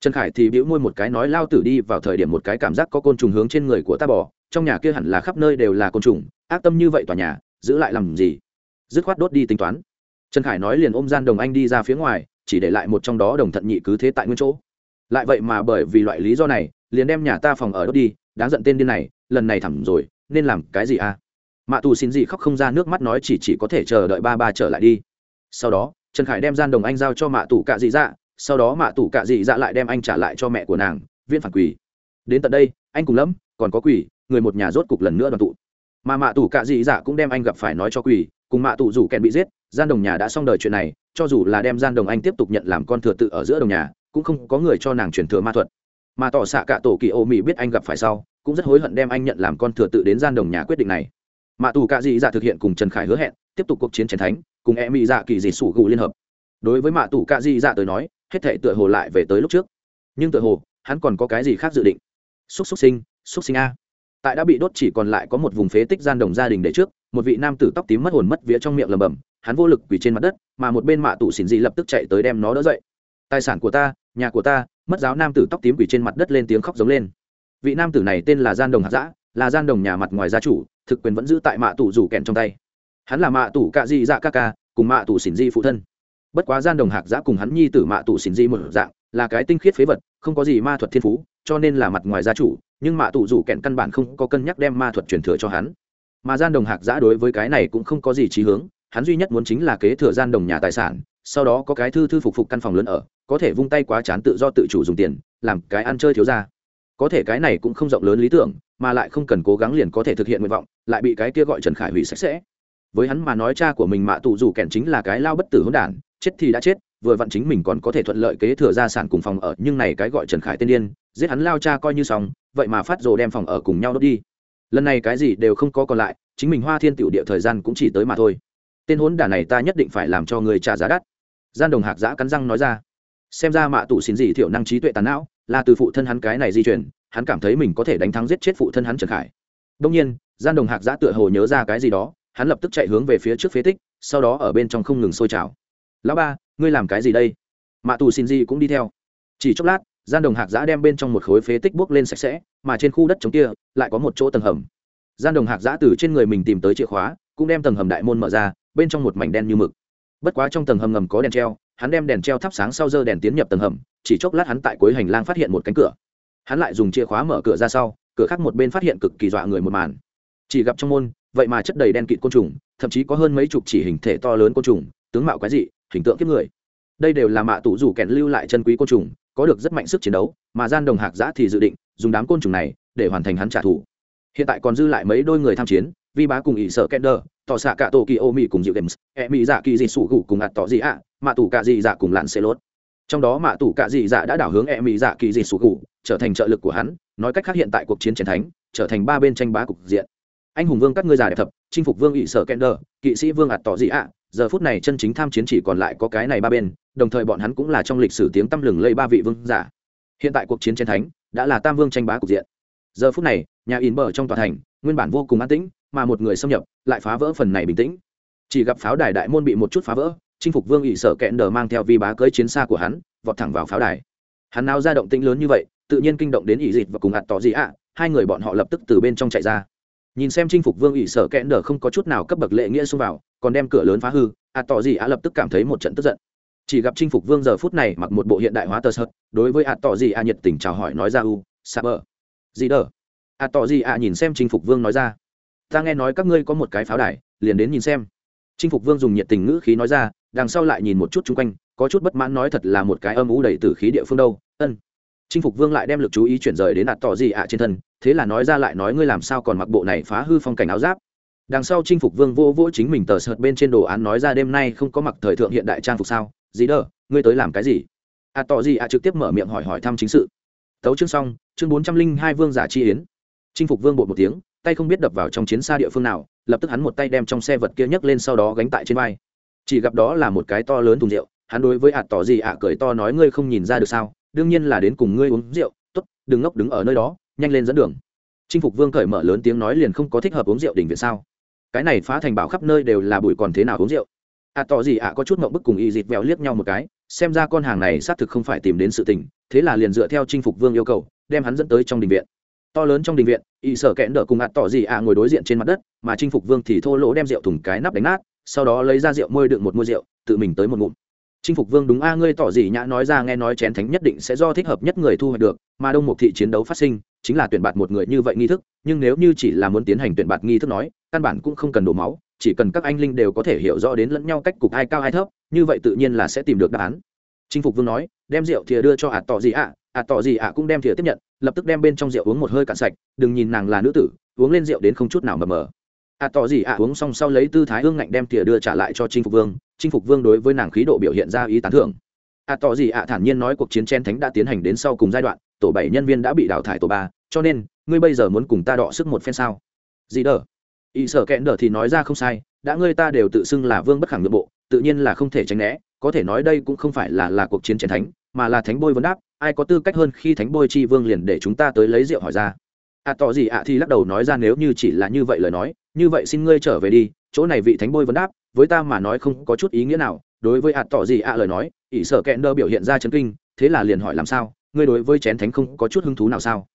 Trần khải thì bĩu môi một cái nói, lao tử đi vào thời điểm một cái cảm giác có côn trùng hướng trên người của ta bỏ trong nhà kia hẳn là khắp nơi đều là côn trùng, ác tâm như vậy tòa nhà, giữ lại làm gì? Dứt khoát đốt đi tính toán. Trần khải nói liền ôm gian đồng anh đi ra phía ngoài chỉ để lại một trong đó đồng thận nhị cứ thế tại nguyên chỗ. Lại vậy mà bởi vì loại lý do này, liền đem nhà ta phòng ở đốt đi, đáng giận tên điên này, lần này thẳng rồi, nên làm cái gì à? Mạ tù xin gì khóc không ra nước mắt nói chỉ chỉ có thể chờ đợi ba ba trở lại đi. Sau đó, trần khải đem gian đồng anh giao cho mạ tù cạ dị dạ sau đó mạ tù cạ dị dạ lại đem anh trả lại cho mẹ của nàng viên phản quỷ. Đến tận đây, anh cùng lắm còn có quỷ, người một nhà rốt cục lần nữa đoàn tụ. Mà mạ tù cạ dị dạ cũng đem anh gặp phải nói cho quỷ cùng mạ tù rủ kèn bị giết, gian đồng nhà đã xong đời chuyện này, cho dù là đem gian đồng anh tiếp tục nhận làm con thừa tự ở giữa đồng nhà, cũng không có người cho nàng truyền thừa ma thuật. Mà tỏ xạ cả tổ kỳ ô mỹ biết anh gặp phải sau, cũng rất hối hận đem anh nhận làm con thừa tự đến gian đồng nhà quyết định này. Mạ tù cạ dị dạ thực hiện cùng trần khải hứa hẹn, tiếp tục cuộc chiến chiến thánh, cùng e mỹ dạ kỳ dị sủ gù liên hợp. Đối với mạ tù cạ dị dạ tới nói, hết thể tựa hồ lại về tới lúc trước. Nhưng tựa hồ, hắn còn có cái gì khác dự định? Xúc xúc sinh xúc sinh a. Tại đã bị đốt chỉ còn lại có một vùng phế tích gian đồng gia đình để trước một vị nam tử tóc tím mất hồn mất vía trong miệng lầm bầm hắn vô lực quỳ trên mặt đất, mà một bên mạ tụ xỉn dị lập tức chạy tới đem nó đỡ dậy. Tài sản của ta, nhà của ta, mất giáo nam tử tóc tím quỳ trên mặt đất lên tiếng khóc giống lên. Vị nam tử này tên là gian đồng hạt giã là gian đồng nhà mặt ngoài gia chủ, thực quyền vẫn giữ tại mạ tủ rủ kẹn trong tay. Hắn là mạ tủ cạ di dạ ca ca, cùng mạ tủ xỉn di phụ thân. Bất quá gian đồng hạc giã cùng hắn nhi tử mạ tủ xỉn di một dạng, là cái tinh khiết phế vật, không có gì ma thuật thiên phú, cho nên là mặt ngoài gia chủ, nhưng mạ tủ rủ kẹn căn bản không có cân nhắc đem ma thuật truyền thừa cho hắn mà gian đồng hạc giã đối với cái này cũng không có gì trí hướng, hắn duy nhất muốn chính là kế thừa gian đồng nhà tài sản, sau đó có cái thư thư phục phục căn phòng lớn ở, có thể vung tay quá chán tự do tự chủ dùng tiền, làm cái ăn chơi thiếu ra có thể cái này cũng không rộng lớn lý tưởng, mà lại không cần cố gắng liền có thể thực hiện nguyện vọng, lại bị cái kia gọi trần khải hủy sạch sẽ. Với hắn mà nói cha của mình mạ tụ dù kèn chính là cái lao bất tử hỗn đản, chết thì đã chết, vừa vặn chính mình còn có thể thuận lợi kế thừa gia sản cùng phòng ở, nhưng này cái gọi trần khải tên điên, giết hắn lao cha coi như xong, vậy mà phát rồ đem phòng ở cùng nhau đốt đi lần này cái gì đều không có còn lại, chính mình hoa thiên tiểu địa thời gian cũng chỉ tới mà thôi. Tên hốn đả này ta nhất định phải làm cho người trả giá đắt. Gian đồng hạc giã cắn răng nói ra. Xem ra mạ tụ xin gì thiểu năng trí tuệ tàn não, là từ phụ thân hắn cái này di chuyển, hắn cảm thấy mình có thể đánh thắng giết chết phụ thân hắn trần khải. Đông nhiên, gian đồng hạc giã tựa hồ nhớ ra cái gì đó, hắn lập tức chạy hướng về phía trước phế tích, sau đó ở bên trong không ngừng sôi trào. Lão ba, ngươi làm cái gì đây? Mạ tù xin gì cũng đi theo. Chỉ chốc lát gian đồng hạc giã đem bên trong một khối phế tích buốc lên sạch sẽ, mà trên khu đất trống kia lại có một chỗ tầng hầm. Gian đồng hạc giã từ trên người mình tìm tới chìa khóa, cũng đem tầng hầm đại môn mở ra, bên trong một mảnh đen như mực. Bất quá trong tầng hầm ngầm có đèn treo, hắn đem đèn treo thắp sáng sau giờ đèn tiến nhập tầng hầm, chỉ chốc lát hắn tại cuối hành lang phát hiện một cánh cửa. Hắn lại dùng chìa khóa mở cửa ra sau, cửa khác một bên phát hiện cực kỳ dọa người một màn. Chỉ gặp trong môn, vậy mà chất đầy đen kịt côn trùng, thậm chí có hơn mấy chục chỉ hình thể to lớn côn trùng, tướng mạo quái dị, hình tượng kiếp người. Đây đều là mạ tủ rủ kẹn lưu lại chân quý côn trùng có được rất mạnh sức chiến đấu, mà gian đồng hạc giã thì dự định dùng đám côn trùng này để hoàn thành hắn trả thù. Hiện tại còn dư lại mấy đôi người tham chiến, vi bá cùng ỷ sợ kender tỏ xạ cả tổ kỳ ô mỹ cùng dịu games e mỹ dạ kỳ dị sủ gù cùng ạt tỏ dị ạ, mạ tủ cả dị dạ cùng lặn xe lốt. Trong đó mạ tủ cả dị dạ đã đảo hướng e mỹ dạ kỳ dị sủ gù trở thành trợ lực của hắn, nói cách khác hiện tại cuộc chiến chiến thánh, trở thành ba bên tranh bá cục diện. Anh hùng vương các ngươi già đẹp thập, chinh phục vương ỷ sở kender kỵ sĩ vương ạt tỏ dị ạ, giờ phút này chân chính tham chiến chỉ còn lại có cái này ba bên đồng thời bọn hắn cũng là trong lịch sử tiếng tăm lừng lây ba vị vương giả. Hiện tại cuộc chiến chiến thánh đã là tam vương tranh bá cục diện. Giờ phút này, nhà in bờ trong tòa thành, nguyên bản vô cùng an tĩnh, mà một người xâm nhập lại phá vỡ phần này bình tĩnh. Chỉ gặp pháo đài đại môn bị một chút phá vỡ, chinh phục vương ỵ sở kẹn đờ mang theo vi bá cưới chiến xa của hắn, vọt thẳng vào pháo đài. Hắn nào ra động tĩnh lớn như vậy, tự nhiên kinh động đến ỵ dịch và cùng ạt tỏ gì ạ, hai người bọn họ lập tức từ bên trong chạy ra. Nhìn xem chinh phục vương ỵ sở kẹn đờ không có chút nào cấp bậc lệ nghĩa xông vào, còn đem cửa lớn phá hư, ạt tỏ gì ạ lập tức cảm thấy một trận tức giận chỉ gặp chinh phục vương giờ phút này mặc một bộ hiện đại hóa tờ sợt, đối với ạt tỏ gì ạ nhiệt tình chào hỏi nói ra u, sa bờ. Gì đờ? Ạt tỏ gì ạ nhìn xem chinh phục vương nói ra. Ta nghe nói các ngươi có một cái pháo đài, liền đến nhìn xem. Chinh phục vương dùng nhiệt tình ngữ khí nói ra, đằng sau lại nhìn một chút chung quanh, có chút bất mãn nói thật là một cái âm ú đầy tử khí địa phương đâu, ân. Chinh phục vương lại đem lực chú ý chuyển rời đến ạt tỏ gì ạ trên thân, thế là nói ra lại nói ngươi làm sao còn mặc bộ này phá hư phong cảnh áo giáp? Đằng sau chinh phục vương vô vỗ chính mình tờ sợt bên trên đồ án nói ra đêm nay không có mặc thời thượng hiện đại trang phục sao? Gì đờ, ngươi tới làm cái gì? À tỏ gì à trực tiếp mở miệng hỏi hỏi thăm chính sự. Tấu chương xong, chương bốn trăm linh hai vương giả chi yến. Chinh phục vương bột một tiếng, tay không biết đập vào trong chiến xa địa phương nào, lập tức hắn một tay đem trong xe vật kia nhấc lên sau đó gánh tại trên vai. Chỉ gặp đó là một cái to lớn thùng rượu, hắn đối với ạt tỏ gì ạ, cười to nói ngươi không nhìn ra được sao? Đương nhiên là đến cùng ngươi uống rượu. T ố t đừng ngốc đứng ở nơi đó, nhanh lên dẫn đường. Chinh phục vương cởi mở lớn tiếng nói liền không có thích hợp uống rượu đỉnh viện sao? Cái này phá thành bảo khắp nơi đều là bụi còn thế nào uống rượu. Ạ tỏ gì ạ, có chút mộng bức cùng y dịt vẹo liếc nhau một cái, xem ra con hàng này xác thực không phải tìm đến sự tình, thế là liền dựa theo chinh phục vương yêu cầu, đem hắn dẫn tới trong đình viện. To lớn trong đình viện, y sở kẽn đỡ cùng ạt tỏ gì ạ, ngồi đối diện trên mặt đất, mà chinh phục vương thì thô lỗ đem rượu thùng cái nắp đánh nát, sau đó lấy ra rượu môi đựng một mua rượu, tự mình tới một ngụm. Chinh phục vương đúng a, ngươi tỏ gì nhã nói ra nghe nói chén thánh nhất định sẽ do thích hợp nhất người thu hoạch được, mà đông mục thị chiến đấu phát sinh chính là tuyển bạt một người như vậy nghi thức, nhưng nếu như chỉ là muốn tiến hành tuyển bạt nghi thức nói, căn bản cũng không cần đổ máu, chỉ cần các anh linh đều có thể hiểu rõ đến lẫn nhau cách cục ai cao ai thấp, như vậy tự nhiên là sẽ tìm được đáp án. Chinh phục vương nói, đem rượu thìa đưa cho ạt tỏ gì ạ, ạt tỏ gì ạ cũng đem thìa tiếp nhận, lập tức đem bên trong rượu uống một hơi cạn sạch, đừng nhìn nàng là nữ tử, uống lên rượu đến không chút nào mờ mờ. Ạt tỏ gì ạ uống xong sau lấy tư thái hương ngạnh đem thìa đưa trả lại cho chinh phục vương, chinh phục vương đối với nàng khí độ biểu hiện ra ý tán thưởng. À tỏ gì ạ? À, thản nhiên nói cuộc chiến chen thánh đã tiến hành đến sau cùng giai đoạn, tổ bảy nhân viên đã bị đào thải tổ ba, cho nên, ngươi bây giờ muốn cùng ta đọ sức một phen sao? Gì đờ? Ý sở kẽn đờ thì nói ra không sai, đã ngươi ta đều tự xưng là vương bất khẳng nội bộ, tự nhiên là không thể tránh né, có thể nói đây cũng không phải là là cuộc chiến chén thánh, mà là thánh bôi vấn đáp, ai có tư cách hơn khi thánh bôi chi vương liền để chúng ta tới lấy rượu hỏi ra. À tỏ gì ạ? À, thì lắc đầu nói ra nếu như chỉ là như vậy lời nói, như vậy xin ngươi trở về đi, chỗ này vị thánh bôi vấn đáp, với ta mà nói không có chút ý nghĩa nào, đối với ạ tỏ gì ạ? Lời nói ỷ sở kẹn đơ biểu hiện ra chấn kinh, thế là liền hỏi làm sao, ngươi đối với chén thánh không có chút hứng thú nào sao?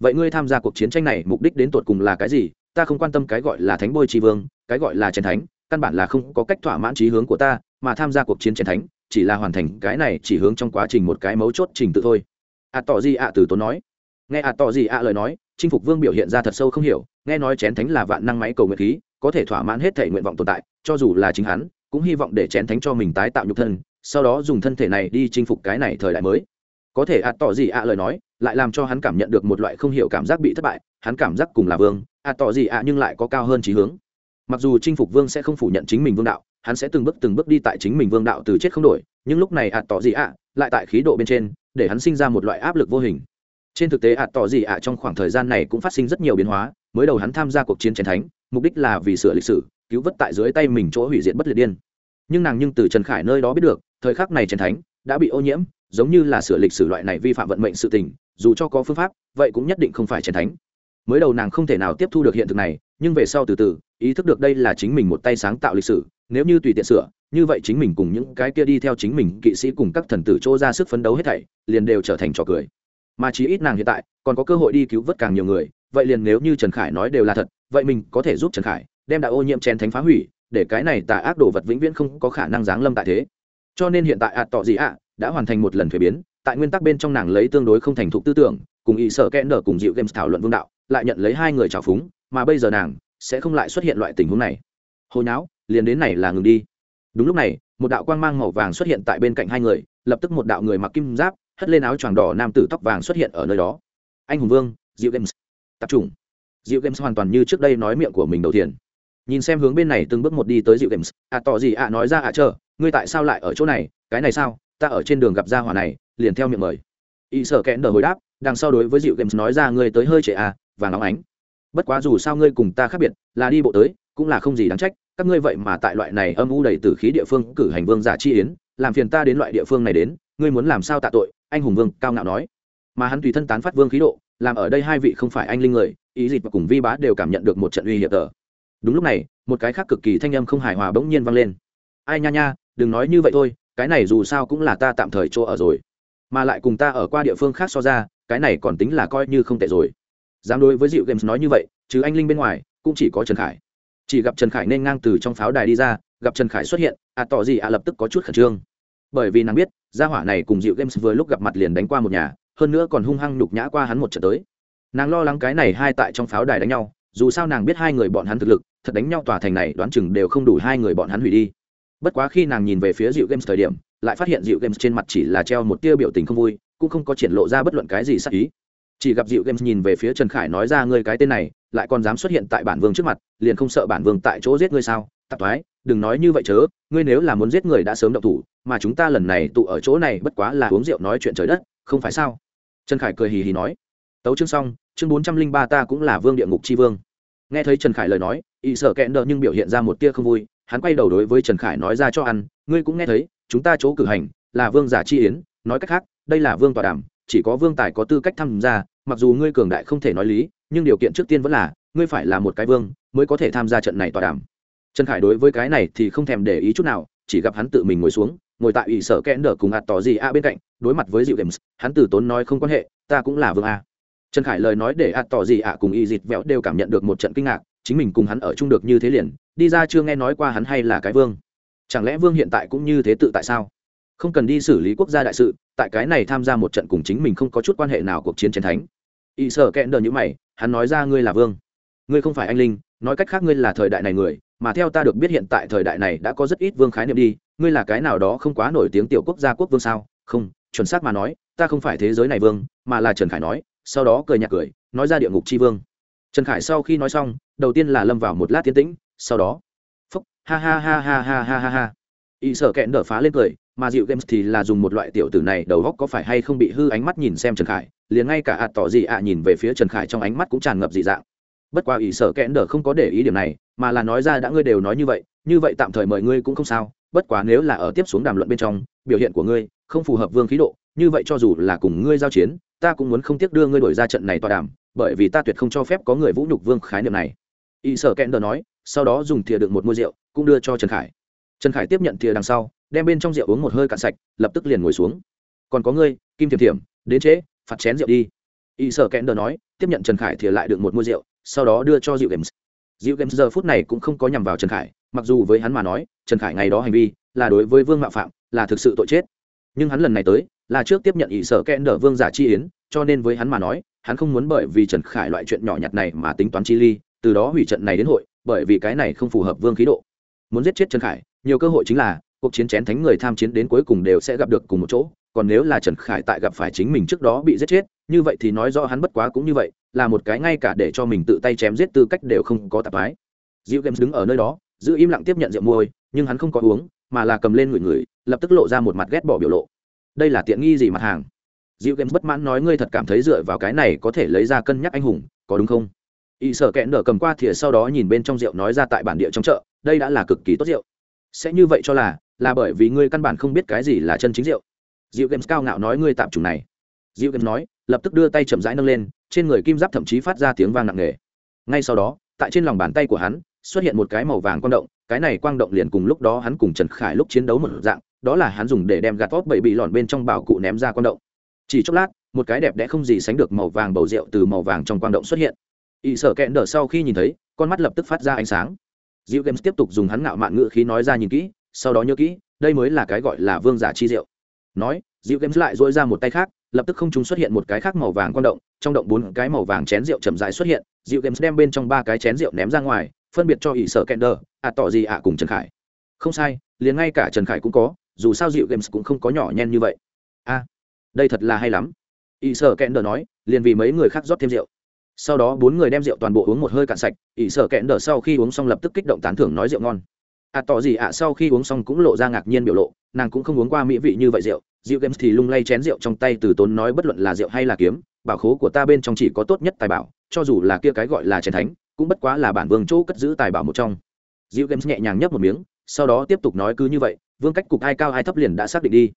Vậy ngươi tham gia cuộc chiến tranh này mục đích đến tột cùng là cái gì? Ta không quan tâm cái gọi là thánh bôi tri vương, cái gọi là chén thánh, căn bản là không có cách thỏa mãn trí hướng của ta, mà tham gia cuộc chiến chén thánh, chỉ là hoàn thành cái này chỉ hướng trong quá trình một cái mấu chốt trình tự thôi. Ạ tỏ gì ạ từ tốn nói. Nghe ạ tỏ gì ạ lời nói, chinh phục vương biểu hiện ra thật sâu không hiểu, nghe nói chén thánh là vạn năng máy cầu nguyện khí, có thể thỏa mãn hết thể nguyện vọng tồn tại, cho dù là chính hắn, cũng hy vọng để chén thánh cho mình tái tạo nhục thân sau đó dùng thân thể này đi chinh phục cái này thời đại mới. Có thể ạ tỏ gì ạ lời nói, lại làm cho hắn cảm nhận được một loại không hiểu cảm giác bị thất bại, hắn cảm giác cùng là vương, ạ tỏ gì ạ nhưng lại có cao hơn trí hướng. Mặc dù chinh phục vương sẽ không phủ nhận chính mình vương đạo, hắn sẽ từng bước từng bước đi tại chính mình vương đạo từ chết không đổi, nhưng lúc này ạ tỏ gì ạ lại tại khí độ bên trên, để hắn sinh ra một loại áp lực vô hình. Trên thực tế ạ tỏ gì ạ trong khoảng thời gian này cũng phát sinh rất nhiều biến hóa, mới đầu hắn tham gia cuộc chiến chiến thánh, mục đích là vì sửa lịch sử, cứu vớt tại dưới tay mình chỗ hủy diệt bất liệt điên. Nhưng nàng nhưng từ trần khải nơi đó biết được thời khắc này Trần thánh đã bị ô nhiễm, giống như là sửa lịch sử loại này vi phạm vận mệnh sự tình, dù cho có phương pháp, vậy cũng nhất định không phải Trần thánh. Mới đầu nàng không thể nào tiếp thu được hiện thực này, nhưng về sau từ từ, ý thức được đây là chính mình một tay sáng tạo lịch sử, nếu như tùy tiện sửa, như vậy chính mình cùng những cái kia đi theo chính mình kỵ sĩ cùng các thần tử chỗ ra sức phấn đấu hết thảy, liền đều trở thành trò cười. Mà chỉ ít nàng hiện tại, còn có cơ hội đi cứu vớt càng nhiều người, vậy liền nếu như trần khải nói đều là thật, vậy mình có thể giúp trần khải đem đạo ô nhiễm chen thánh phá hủy, để cái này tà ác đồ vật vĩnh viễn không có khả năng giáng lâm tại thế cho nên hiện tại ạt tọ gì ạ, đã hoàn thành một lần thuế biến, tại nguyên tắc bên trong nàng lấy tương đối không thành thục tư tưởng, cùng ý sợ kẽ nở cùng dịu games thảo luận vương đạo, lại nhận lấy hai người trào phúng, mà bây giờ nàng sẽ không lại xuất hiện loại tình huống này. Hồi não liền đến này là ngừng đi. Đúng lúc này, một đạo quang mang màu vàng xuất hiện tại bên cạnh hai người, lập tức một đạo người mặc kim giáp, hất lên áo choàng đỏ nam tử tóc vàng xuất hiện ở nơi đó. Anh hùng vương diệu games, tập trung. Dịu games hoàn toàn như trước đây nói miệng của mình đầu tiên. Nhìn xem hướng bên này từng bước một đi tới dịu games ạ tỏ gì ạ, nói ra ạ, chờ ngươi tại sao lại ở chỗ này? Cái này sao? Ta ở trên đường gặp gia hỏa này, liền theo miệng mời. Y sở kẽn đờ hồi đáp, đằng sau đối với dịu games nói ra, ngươi tới hơi trễ à và nóng ánh. Bất quá dù sao ngươi cùng ta khác biệt, là đi bộ tới, cũng là không gì đáng trách. Các ngươi vậy mà tại loại này âm u đầy tử khí địa phương cử hành vương giả chi yến, làm phiền ta đến loại địa phương này đến, ngươi muốn làm sao tạ tội? Anh hùng vương cao ngạo nói. Mà hắn tùy thân tán phát vương khí độ, làm ở đây hai vị không phải anh linh người, ý dịch và cùng vi bá đều cảm nhận được một trận uy hiểm tờ. Đúng lúc này, một cái khác cực kỳ thanh âm không hài hòa bỗng nhiên vang lên. Ai nha nha đừng nói như vậy thôi, cái này dù sao cũng là ta tạm thời chỗ ở rồi. Mà lại cùng ta ở qua địa phương khác so ra, cái này còn tính là coi như không tệ rồi. Dám đối với dịu games nói như vậy chứ anh linh bên ngoài, cũng chỉ có trần khải. Chỉ gặp trần khải nên ngang từ trong pháo đài đi ra, gặp trần khải xuất hiện à tỏ gì à lập tức có chút khẩn trương. Bởi vì nàng biết, gia hỏa này cùng dịu games vừa lúc gặp mặt liền đánh qua một nhà, hơn nữa còn hung hăng nhục nhã qua hắn một trận tới. Nàng lo lắng cái này hai tại trong pháo đài đánh nhau, dù sao nàng biết hai người bọn hắn thực lực, thật đánh nhau tòa thành này đoán chừng đều không đủ hai người bọn hắn hủy đi bất quá khi nàng nhìn về phía dịu games thời điểm, lại phát hiện dịu games trên mặt chỉ là treo một tia biểu tình không vui, cũng không có triển lộ ra bất luận cái gì sắc ý. Chỉ gặp dịu games nhìn về phía trần khải nói ra ngươi cái tên này, lại còn dám xuất hiện tại bản vương trước mặt, liền không sợ bản vương tại chỗ giết ngươi sao? Tạp thoái, đừng nói như vậy chớ, ngươi nếu là muốn giết người đã sớm động thủ, mà chúng ta lần này tụ ở chỗ này bất quá là uống rượu nói chuyện trời đất, không phải sao? Trần khải cười hì hì nói. Tấu chương xong, chương bốn trăm linh ba ta cũng là vương địa ngục tri vương. Nghe thấy trần khải lời nói ỵ sợ kẹn đỡ nhưng biểu hiện ra một tia không vui hắn quay đầu đối với trần khải nói ra cho ăn, ngươi cũng nghe thấy, chúng ta chỗ cử hành là vương giả chi yến, nói cách khác, đây là vương tọa đàm, chỉ có vương tài có tư cách tham gia, mặc dù ngươi cường đại không thể nói lý, nhưng điều kiện trước tiên vẫn là, ngươi phải là một cái vương mới có thể tham gia trận này tọa đàm. Trần khải đối với cái này thì không thèm để ý chút nào, chỉ gặp hắn tự mình ngồi xuống, ngồi tại ủy sở kẽn đỡ cùng ạt tỏ gì a bên cạnh, đối mặt với dịu games, hắn từ tốn nói không quan hệ, ta cũng là vương a. Trần khải lời nói để ạt tỏ gì a cùng y dịt vẹo đều cảm nhận được một trận kinh ngạc, chính mình cùng hắn ở chung được như thế liền đi ra chưa nghe nói qua hắn hay là cái vương. Chẳng lẽ vương hiện tại cũng như thế tự tại sao? Không cần đi xử lý quốc gia đại sự, tại cái này tham gia một trận cùng chính mình không có chút quan hệ nào cuộc chiến chiến thánh. Y sợ kẽn đờ như mày, hắn nói ra ngươi là vương. Ngươi không phải anh linh, nói cách khác ngươi là thời đại này người, mà theo ta được biết hiện tại thời đại này đã có rất ít vương khái niệm đi, ngươi là cái nào đó không quá nổi tiếng tiểu quốc gia quốc vương sao? Không, chuẩn xác mà nói, ta không phải thế giới này vương, mà là trần khải nói, sau đó cười nhạt cười, nói ra địa ngục tri vương. Trần khải sau khi nói xong, đầu tiên là lâm vào một lát tiến tĩnh sau đó, phúc, ha ha ha ha ha ha ha ha. Y sợ kẹn đỡ phá lên cười, mà dịu games thì là dùng một loại tiểu tử này đầu góc có phải hay không bị hư ánh mắt nhìn xem trần khải, liền ngay cả ạt tỏ gì ạ nhìn về phía trần khải trong ánh mắt cũng tràn ngập dị dạng. Bất quá ỷ sở kẽn đờ không có để ý điểm này, mà là nói ra đã ngươi đều nói như vậy như vậy tạm thời mời ngươi cũng không sao, bất quá nếu là ở tiếp xuống đàm luận bên trong, biểu hiện của ngươi không phù hợp vương khí độ, như vậy cho dù là cùng ngươi giao chiến, ta cũng muốn không tiếc đưa ngươi đổi ra trận này tọa đàm, bởi vì ta tuyệt không cho phép có người vũ nhục vương khái niệm này. Ỷ sở kẽn đờ nói sau đó dùng thìa đựng một mua rượu, cũng đưa cho trần khải. Trần khải tiếp nhận thìa đằng sau, đem bên trong rượu uống một hơi cạn sạch, lập tức liền ngồi xuống. Còn có ngươi, kim thiềm Thiềm đến trễ, phạt chén rượu đi. Y sở kẽn đờ nói, tiếp nhận trần khải thìa lại đựng một mua rượu, sau đó đưa cho dịu games. Dịu games giờ phút này cũng không có nhằm vào trần khải, mặc dù với hắn mà nói, trần khải ngày đó hành vi là đối với vương mạo phạm, là thực sự tội chết. Nhưng hắn lần này tới, là trước tiếp nhận Ý sở kẽn đờ vương giả chi yến, cho nên với hắn mà nói, hắn không muốn bởi vì trần khải loại chuyện nhỏ nhặt này mà tính toán chi ly, từ đó hủy trận này đến hội bởi vì cái này không phù hợp vương khí độ. Muốn giết chết trần khải, nhiều cơ hội chính là, cuộc chiến chén thánh người tham chiến đến cuối cùng đều sẽ gặp được cùng một chỗ, còn nếu là trần khải tại gặp phải chính mình trước đó bị giết chết, như vậy thì nói rõ hắn bất quá cũng như vậy, là một cái ngay cả để cho mình tự tay chém giết tư cách đều không có tạp ái diệu games đứng ở nơi đó, giữ im lặng tiếp nhận rượu môi, nhưng hắn không có uống, mà là cầm lên người người, lập tức lộ ra một mặt ghét bỏ biểu lộ. Đây là tiện nghi gì mặt hàng? Diệu games bất mãn nói, ngươi thật cảm thấy dựa vào cái này có thể lấy ra cân nhắc anh hùng, có đúng không? Y sở kẹn nở cầm qua thìa sau đó nhìn bên trong rượu nói ra tại bản địa trong chợ, đây đã là cực kỳ tốt rượu. Sẽ như vậy cho là là bởi vì ngươi căn bản không biết cái gì là chân chính rượu. Dịu games cao ngạo nói ngươi tạm chủng này. Dịu games nói, lập tức đưa tay chậm rãi nâng lên, trên người kim giáp thậm chí phát ra tiếng vang nặng nề. Ngay sau đó, tại trên lòng bàn tay của hắn, xuất hiện một cái màu vàng quang động, cái này quang động liền cùng lúc đó hắn cùng trần khải lúc chiến đấu một dạng, đó là hắn dùng để đem gạt vót bậy bị lọn bên trong bảo cụ ném ra quang động. Chỉ chốc lát, một cái đẹp đẽ không gì sánh được màu vàng bầu rượu từ màu vàng trong quang động xuất hiện ỵ sở kẹn đờ sau khi nhìn thấy con mắt lập tức phát ra ánh sáng Diệu Games tiếp tục dùng hắn ngạo mạn ngữ khí nói ra nhìn kỹ, sau đó nhớ kỹ, đây mới là cái gọi là vương giả chi rượu. Nói, Diệu Games lại duỗi ra một tay khác, lập tức không trung xuất hiện một cái khác màu vàng quan động, trong động bốn cái màu vàng chén rượu chậm dài xuất hiện, Diệu Games đem bên trong ba cái chén rượu ném ra ngoài, phân biệt cho ỷ sở Kender, à tỏ gì ạ cùng Trần Khải. Không sai, liền ngay cả Trần Khải cũng có, dù sao Diệu Games cũng không có nhỏ nhen như vậy. A, đây thật là hay lắm. ỷ sở Kender nói, liền vì mấy người khác rót thêm rượu sau đó bốn người đem rượu toàn bộ uống một hơi cạn sạch ỷ sở kẹn đờ sau khi uống xong lập tức kích động tán thưởng nói rượu ngon. Ạ à, tỏ gì ạ à, sau khi uống xong cũng lộ ra ngạc nhiên biểu lộ nàng cũng không uống qua mỹ vị như vậy rượu. Rượu games thì lung lay chén rượu trong tay từ tốn nói bất luận là rượu hay là kiếm bảo khố của ta bên trong chỉ có tốt nhất tài bảo cho dù là kia cái gọi là chén thánh cũng bất quá là bản vương chỗ cất giữ tài bảo một trong. Rượu games nhẹ nhàng nhấp một miếng sau đó tiếp tục nói cứ như vậy vương cách cục ai cao ai thấp liền đã xác định đi.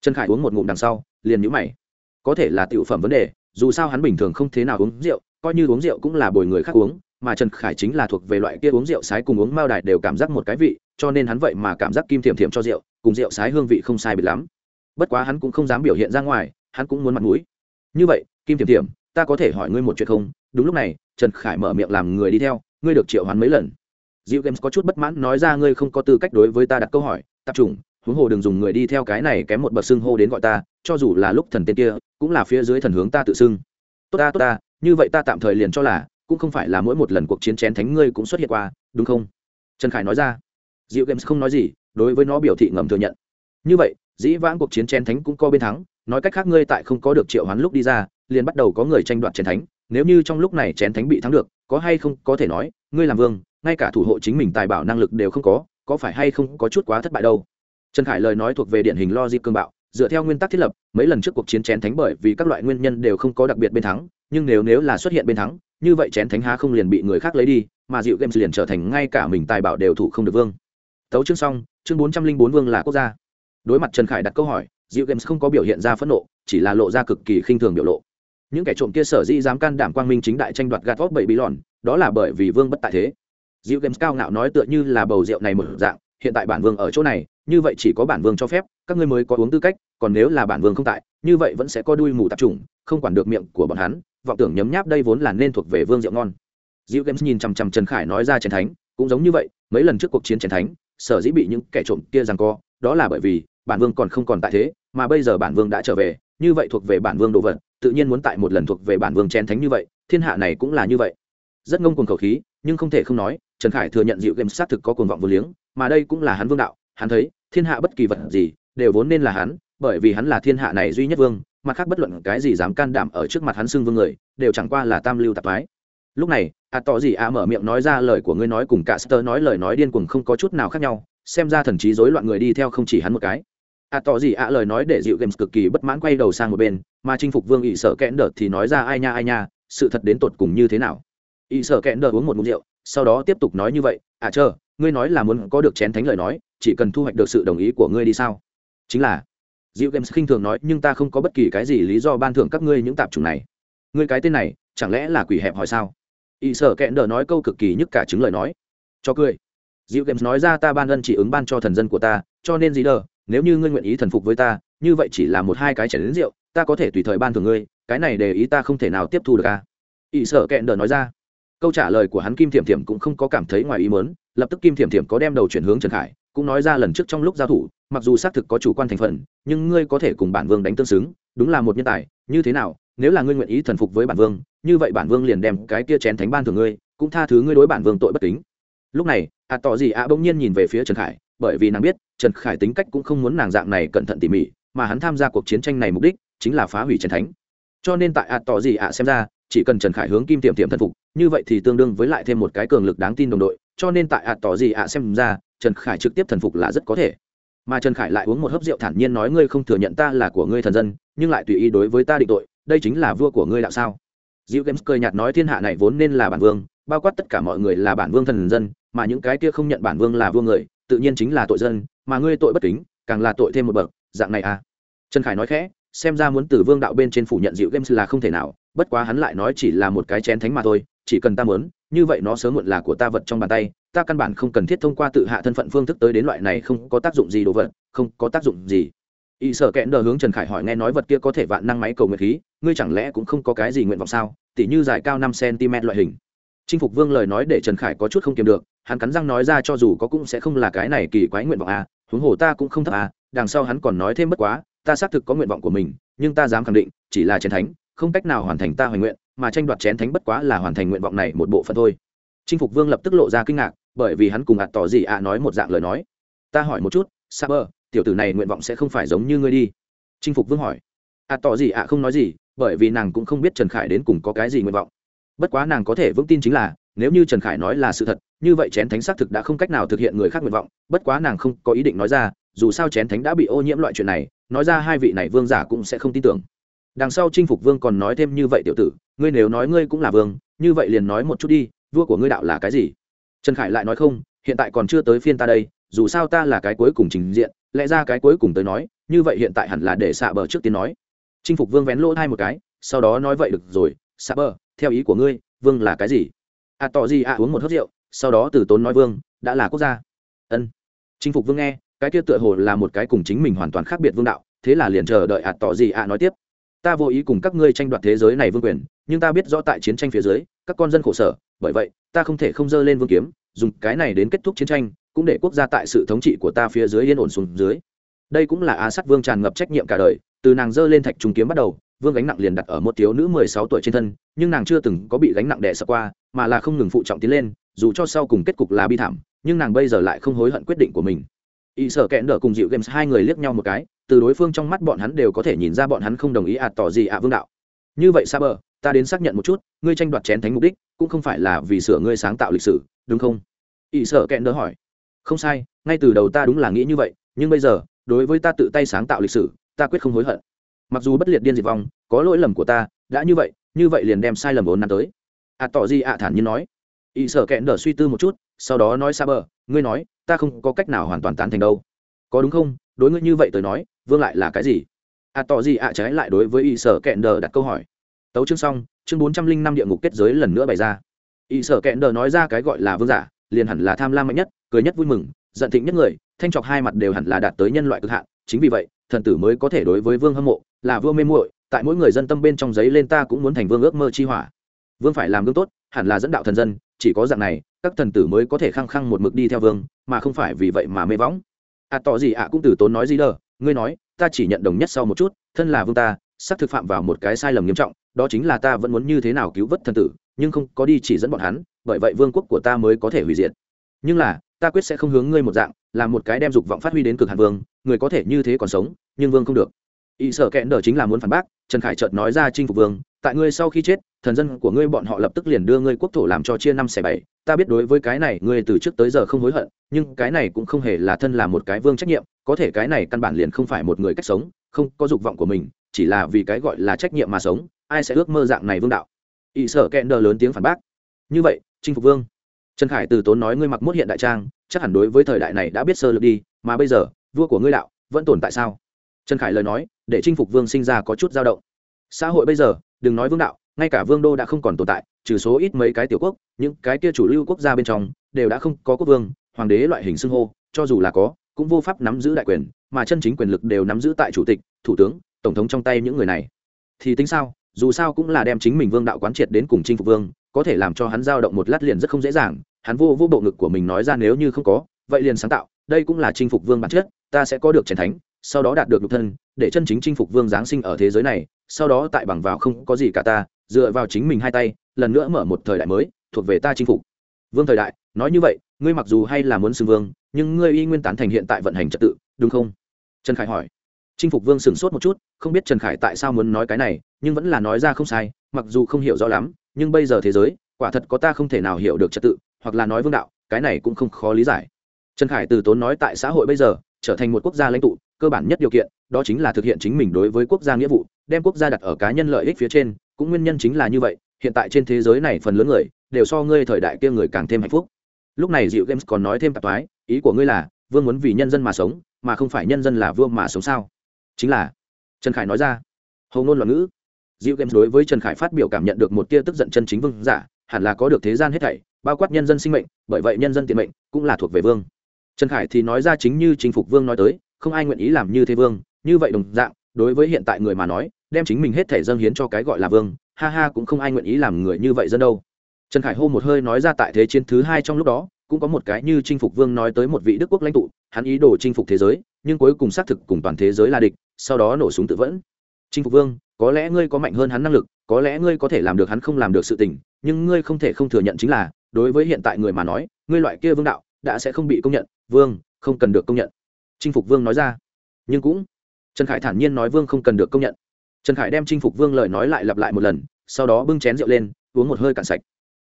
Trần khải uống một ngụm đằng sau liền nhũ mày. Có thể là tiểu phẩm vấn đề dù sao hắn bình thường không thế nào uống rượu coi như uống rượu cũng là bồi người khác uống mà trần khải chính là thuộc về loại kia uống rượu sái cùng uống mao đài đều cảm giác một cái vị cho nên hắn vậy mà cảm giác kim thiềm thiềm cho rượu cùng rượu sái hương vị không sai biệt lắm. Bất quá hắn cũng không dám biểu hiện ra ngoài hắn cũng muốn mặt mũi. Như vậy kim thiềm thiềm ta có thể hỏi ngươi một chuyện không? Đúng lúc này trần khải mở miệng làm người đi theo ngươi được triệu hoán mấy lần? Diệu Games có chút bất mãn nói ra ngươi không có tư cách đối với ta đặt câu hỏi, tập trung, huống hồ đừng dùng người đi theo cái này kém một bậc xưng hô đến gọi ta, cho dù là lúc thần tên kia, cũng là phía dưới thần hướng ta tự xưng. Tốt ta tốt ta, như vậy ta tạm thời liền cho là, cũng không phải là mỗi một lần cuộc chiến chén thánh ngươi cũng xuất hiện qua, đúng không? Trần Khải nói ra. Diệu Games không nói gì, đối với nó biểu thị ngầm thừa nhận. Như vậy, dĩ vãng cuộc chiến chén thánh cũng có bên thắng, nói cách khác ngươi tại không có được triệu hoán lúc đi ra, liền bắt đầu có người tranh đoạt chén thánh, nếu như trong lúc này chén thánh bị thắng được, có hay không có thể nói, ngươi làm vương, ngay cả thủ hộ chính mình tài bảo năng lực đều không có có phải hay không có chút quá thất bại đâu trần khải lời nói thuộc về điển hình logic cương bạo dựa theo nguyên tắc thiết lập mấy lần trước cuộc chiến chén thánh bởi vì các loại nguyên nhân đều không có đặc biệt bên thắng nhưng nếu nếu là xuất hiện bên thắng như vậy chén thánh há không liền bị người khác lấy đi mà dịu games liền trở thành ngay cả mình tài bảo đều thủ không được vương. Tấu chương xong chương bốn trăm linh bốn vương là quốc gia. Đối mặt trần khải đặt câu hỏi dịu games không có biểu hiện ra phẫn nộ chỉ là lộ ra cực kỳ khinh thường biểu lộ. Những kẻ trộm kia sở dĩ dám can đảm quang minh chính đại tranh đoạt gạt vóc bảy bí lòn đó là bởi vì vương bất tại thế. Diệu Games cao ngạo nói tựa như là bầu rượu này một dạng, hiện tại bản vương ở chỗ này, như vậy chỉ có bản vương cho phép, các ngươi mới có uống tư cách, còn nếu là bản vương không tại, như vậy vẫn sẽ có đuôi mù tạp trùng, không quản được miệng của bọn hắn, vọng tưởng nhấm nháp đây vốn là nên thuộc về vương rượu ngon. Diệu Games nhìn chằm chằm Trần Khải nói ra chiến thánh, cũng giống như vậy, mấy lần trước cuộc chiến chiến thánh, sở dĩ bị những kẻ trộm kia giằng co, đó là bởi vì bản vương còn không còn tại thế, mà bây giờ bản vương đã trở về, như vậy thuộc về bản vương đồ vật, tự nhiên muốn tại một lần thuộc về bản vương chén thánh như vậy, thiên hạ này cũng là như vậy. Rất ngông cuồng khẩu khí, nhưng không thể không nói, trần khải thừa nhận dịu game xác thực có cuồng vọng vô liếng mà đây cũng là hắn vương đạo hắn thấy thiên hạ bất kỳ vật gì đều vốn nên là hắn bởi vì hắn là thiên hạ này duy nhất vương mặt khác bất luận cái gì dám can đảm ở trước mặt hắn xưng vương người, đều chẳng qua là tam lưu tạp thoái. Lúc này a tỏ gì a mở miệng nói ra lời của ngươi nói cùng cả sơ nói lời nói điên cuồng không có chút nào khác nhau, xem ra thần trí rối loạn người đi theo không chỉ hắn một cái. A tỏ gì a lời nói để dịu games cực kỳ bất mãn quay đầu sang một bên, mà chinh phục vương ỵ sợ kẽn đợt thì nói ra ai nha ai nha, sự thật đến tột cùng như thế nào? Ỵ sợ kẽn đợt uống một ngụm rượu, sau đó tiếp tục nói như vậy à chờ, ngươi nói là muốn có được chén thánh lời nói, chỉ cần thu hoạch được sự đồng ý của ngươi đi sao? Chính là. Diệu Games khinh thường nói, nhưng ta không có bất kỳ cái gì lý do ban thưởng các ngươi những tạp chủng này. Ngươi cái tên này, chẳng lẽ là quỷ hẹp hỏi sao? Y sở kẹn đờ nói câu cực kỳ nhất cả chứng lời nói. Cho cười. Diệu Games nói ra ta ban ân chỉ ứng ban cho thần dân của ta, cho nên gì đờ, nếu như ngươi nguyện ý thần phục với ta, như vậy chỉ là một hai cái chén đến rượu, ta có thể tùy thời ban thưởng ngươi, cái này để ý ta không thể nào tiếp thu được a. À? Y sở kẹn đờ nói ra câu trả lời của hắn kim thiểm thiểm cũng không có cảm thấy ngoài ý mớn lập tức kim thiểm thiểm có đem đầu chuyển hướng trần khải cũng nói ra lần trước trong lúc giao thủ, mặc dù xác thực có chủ quan thành phần, nhưng ngươi có thể cùng bản vương đánh tương xứng, đúng là một nhân tài, như thế nào, nếu là ngươi nguyện ý thần phục với bản vương, như vậy bản vương liền đem cái kia chén thánh ban thường ngươi, cũng tha thứ ngươi đối bản vương tội bất kính. Lúc này ạ à tỏ gì ạ à bỗng nhiên nhìn về phía trần khải, bởi vì nàng biết, trần khải tính cách cũng không muốn nàng dạng này cẩn thận tỉ mỉ, mà hắn tham gia cuộc chiến tranh này mục đích chính là phá hủy trần thánh. Cho nên tại ạ à tỏ gì ạ xem ra, chỉ cần trần khải hướng kim tiệm tiệm thần phục, như vậy thì tương đương với lại thêm một cái cường lực đáng tin đồng đội, cho nên tại ạ tỏ gì ạ xem ra trần khải trực tiếp thần phục là rất có thể mà trần khải lại uống một hớp rượu thản nhiên nói ngươi không thừa nhận ta là của ngươi thần dân nhưng lại tùy ý đối với ta định tội đây chính là vua của ngươi đạo sao Diệu Games cười nhạt nói thiên hạ này vốn nên là bản vương, bao quát tất cả mọi người là bản vương thần dân, mà những cái kia không nhận bản vương là vua người, tự nhiên chính là tội dân, mà ngươi tội bất kính, càng là tội thêm một bậc, dạng này à? Trần Khải nói khẽ, xem ra muốn từ vương đạo bên trên phủ nhận Diệu Games là không thể nào, bất quá hắn lại nói chỉ là một cái chén thánh mà thôi chỉ cần ta muốn như vậy nó sớm muộn là của ta vật trong bàn tay ta căn bản không cần thiết thông qua tự hạ thân phận phương thức tới đến loại này không có tác dụng gì đồ vật, không có tác dụng gì. Y sở kẽn đờ hướng trần khải hỏi nghe nói vật kia có thể vạn năng máy cầu nguyện khí, ngươi chẳng lẽ cũng không có cái gì nguyện vọng sao? Tỉ như dài cao năm cm loại hình. Chinh phục vương lời nói để trần khải có chút không kiềm được, hắn cắn răng nói ra cho dù có cũng sẽ không là cái này kỳ quái nguyện vọng à huống hồ ta cũng không thấp à đằng sau hắn còn nói thêm bất quá, ta xác thực có nguyện vọng của mình, nhưng ta dám khẳng định, chỉ là chiến thánh, không cách nào hoàn thành ta hoài nguyện, mà tranh đoạt chén thánh bất quá là hoàn thành nguyện vọng này một bộ phận thôi chinh phục vương lập tức lộ ra kinh ngạc, bởi vì hắn cùng ạt tỏ gì ạ nói một dạng lời nói. Ta hỏi một chút sa bơ tiểu tử này nguyện vọng sẽ không phải giống như ngươi đi? Chinh phục vương hỏi. Ạt tỏ gì ạ không nói gì, bởi vì nàng cũng không biết trần khải đến cùng có cái gì nguyện vọng. Bất quá nàng có thể vững tin chính là, nếu như trần khải nói là sự thật, như vậy chén thánh xác thực đã không cách nào thực hiện người khác nguyện vọng. Bất quá nàng không có ý định nói ra, dù sao chén thánh đã bị ô nhiễm loại chuyện này, nói ra hai vị này vương giả cũng sẽ không tin tưởng. Đằng sau chinh phục vương còn nói thêm như vậy, tiểu tử, ngươi nếu nói ngươi cũng là vương, như vậy liền nói một chút đi vua của ngươi đạo là cái gì? Trần khải lại nói không, hiện tại còn chưa tới phiên ta đây, dù sao ta là cái cuối cùng trình diện, lẽ ra cái cuối cùng tới nói, như vậy hiện tại hẳn là để xạ bờ trước tiên nói. Chinh phục vương vén lỗ hai một cái, sau đó nói vậy được rồi, xạ bờ, theo ý của ngươi, vương là cái gì? À tỏ gì à uống một hớt rượu, sau đó từ tốn nói vương, đã là quốc gia. Ân. Chinh phục vương nghe, cái kia tựa hồ là một cái cùng chính mình hoàn toàn khác biệt vương đạo, thế là liền chờ đợi ạt à tỏ gì ạ nói tiếp. Ta vô ý cùng các ngươi tranh đoạt thế giới này vương quyền, nhưng ta biết rõ tại chiến tranh phía dưới, các con dân khổ sở bởi vậy, ta không thể không dơ lên vương kiếm, dùng cái này đến kết thúc chiến tranh, cũng để quốc gia tại sự thống trị của ta phía dưới yên ổn xuống dưới. Đây cũng là á sát vương tràn ngập trách nhiệm cả đời, từ nàng dơ lên thạch trung kiếm bắt đầu, vương gánh nặng liền đặt ở một thiếu nữ mười sáu tuổi trên thân, nhưng nàng chưa từng có bị gánh nặng đè sợ qua, mà là không ngừng phụ trọng tiến lên, dù cho sau cùng kết cục là bi thảm, nhưng nàng bây giờ lại không hối hận quyết định của mình. Y sở kẽn đỡ cùng dịu games hai người liếc nhau một cái, từ đối phương trong mắt bọn hắn đều có thể nhìn ra bọn hắn không đồng ý ạt tỏ gì ạ vương đạo như vậy sa bờ ta đến xác nhận một chút, ngươi tranh đoạt chén thánh mục đích, cũng không phải là vì sửa ngươi sáng tạo lịch sử, đúng không? Y sợ kẹn đỡ hỏi. Không sai, ngay từ đầu ta đúng là nghĩ như vậy, nhưng bây giờ, đối với ta tự tay sáng tạo lịch sử, ta quyết không hối hận. Mặc dù bất liệt điên diệt vong, có lỗi lầm của ta, đã như vậy như vậy liền đem sai lầm vốn năm tới. Ạt tỏ gì ạ, thản nhiên nói. Y sợ kẹn đỡ suy tư một chút, sau đó nói sa bờ ngươi nói, ta không có cách nào hoàn toàn tán thành đâu. Có đúng không? Đối ngươi như vậy tới nói, vương lại là cái gì? À tỏ gì ạ? À, trái lại đối với y sở kẹn đờ đặt câu hỏi. Tấu chương xong, chương bốn trăm linh năm địa ngục kết giới lần nữa bày ra. Y sở kẹn đờ nói ra cái gọi là vương giả, liền hẳn là tham lam mạnh nhất, cười nhất vui mừng, giận thịnh nhất người, thanh trọc hai mặt đều hẳn là đạt tới nhân loại cực hạn. Chính vì vậy, thần tử mới có thể đối với vương hâm mộ là vua mê muội, tại mỗi người dân tâm bên trong giấy lên ta cũng muốn thành vương ước mơ chi hỏa. Vương phải làm gương tốt, hẳn là dẫn đạo thần dân, chỉ có dạng này, các thần tử mới có thể khăng khăng một mực đi theo vương, mà không phải vì vậy mà mê võng. À tỏ gì ạ? À, cũng từ tốn nói gì đờ ngươi nói, ta chỉ nhận đồng nhất sau một chút, thân là vương ta sắp thực phạm vào một cái sai lầm nghiêm trọng, đó chính là ta vẫn muốn như thế nào cứu vớt thần tử, nhưng không có đi chỉ dẫn bọn hắn, bởi vậy vương quốc của ta mới có thể hủy diệt. Nhưng là, ta quyết sẽ không hướng ngươi một dạng, là một cái đem dục vọng phát huy đến cực hàn vương, người có thể như thế còn sống, nhưng vương không được. Ý sở kẽn đờ chính là muốn phản bác, trần khải chợt nói ra chinh phục vương, tại ngươi sau khi chết thần dân của ngươi bọn họ lập tức liền đưa ngươi quốc thổ làm cho chia năm xẻ bảy. Ta biết đối với cái này ngươi từ trước tới giờ không hối hận, nhưng cái này cũng không hề là thân là một cái vương trách nhiệm, có thể cái này căn bản liền không phải một người cách sống, không có dục vọng của mình, chỉ là vì cái gọi là trách nhiệm mà sống, ai sẽ ước mơ dạng này vương đạo? Ỵ sợ kẽn đờ lớn tiếng phản bác. Như vậy, chinh phục vương, trần khải từ tốn nói ngươi mặc mốt hiện đại trang, chắc hẳn đối với thời đại này đã biết sơ lược đi, mà bây giờ, vua của ngươi đạo, vẫn tồn tại sao? Trần khải lời nói, để chinh phục vương sinh ra có chút dao động. Xã hội bây giờ, đừng nói vương đạo ngay cả vương đô đã không còn tồn tại, trừ số ít mấy cái tiểu quốc, những cái kia chủ lưu quốc gia bên trong, đều đã không có quốc vương, hoàng đế loại hình xưng hô, cho dù là có, cũng vô pháp nắm giữ đại quyền, mà chân chính quyền lực đều nắm giữ tại chủ tịch, thủ tướng, tổng thống trong tay những người này. Thì tính sao, dù sao cũng là đem chính mình vương đạo quán triệt đến cùng chinh phục vương, có thể làm cho hắn dao động một lát liền rất không dễ dàng, hắn vô vô bộ ngực của mình nói ra nếu như không có, vậy liền sáng tạo, đây cũng là chinh phục vương bản chất, ta sẽ có được trần thánh, sau đó đạt được nhục thân, để chân chính chinh phục vương giáng sinh ở thế giới này, sau đó tại bằng vào không có gì cả ta dựa vào chính mình hai tay, lần nữa mở một thời đại mới, thuộc về ta chinh phục. Vương thời đại, nói như vậy, ngươi mặc dù hay là muốn xưng vương, nhưng ngươi y nguyên tán thành hiện tại vận hành trật tự, đúng không? Trần khải hỏi. Chinh phục vương sửng sốt một chút, không biết trần khải tại sao muốn nói cái này, nhưng vẫn là nói ra không sai, mặc dù không hiểu rõ lắm, nhưng bây giờ thế giới, quả thật có ta không thể nào hiểu được trật tự, hoặc là nói vương đạo, cái này cũng không khó lý giải. Trần khải từ tốn nói tại xã hội bây giờ, trở thành một quốc gia lãnh tụ, cơ bản nhất điều kiện, đó chính là thực hiện chính mình đối với quốc gia nghĩa vụ, đem quốc gia đặt ở cá nhân lợi ích phía trên cũng nguyên nhân chính là như vậy, hiện tại trên thế giới này phần lớn người đều so ngươi thời đại kia người càng thêm hạnh phúc. Lúc này dịu games còn nói thêm tạp toái ý của ngươi là, vương muốn vì nhân dân mà sống, mà không phải nhân dân là vương mà sống sao? Chính là, trần khải nói ra. Hầu ngôn loạn ngữ. Dịu games đối với trần khải phát biểu cảm nhận được một tia tức giận chân chính vương giả, hẳn là có được thế gian hết thảy, bao quát nhân dân sinh mệnh, bởi vậy nhân dân tiện mệnh cũng là thuộc về vương. Trần khải thì nói ra chính như chính phục vương nói tới, không ai nguyện ý làm như thế vương, như vậy đồng dạng, đối với hiện tại người mà nói đem chính mình hết thể dâng hiến cho cái gọi là vương, ha ha, cũng không ai nguyện ý làm người như vậy dân đâu. Trần khải hô một hơi nói ra tại thế chiến thứ hai trong lúc đó, cũng có một cái như chinh phục vương nói tới một vị đức quốc lãnh tụ, hắn ý đồ chinh phục thế giới, nhưng cuối cùng xác thực cùng toàn thế giới là địch, sau đó nổ súng tự vẫn. Chinh phục vương, có lẽ ngươi có mạnh hơn hắn năng lực, có lẽ ngươi có thể làm được hắn không làm được sự tình, nhưng ngươi không thể không thừa nhận chính là, đối với hiện tại người mà nói, ngươi loại kia vương đạo, đã sẽ không bị công nhận. Vương, không cần được công nhận. Chinh phục vương nói ra. Nhưng cũng, trần khải thản nhiên nói vương không cần được công nhận trần khải đem chinh phục vương lời nói lại lặp lại một lần, sau đó bưng chén rượu lên, uống một hơi cạn sạch.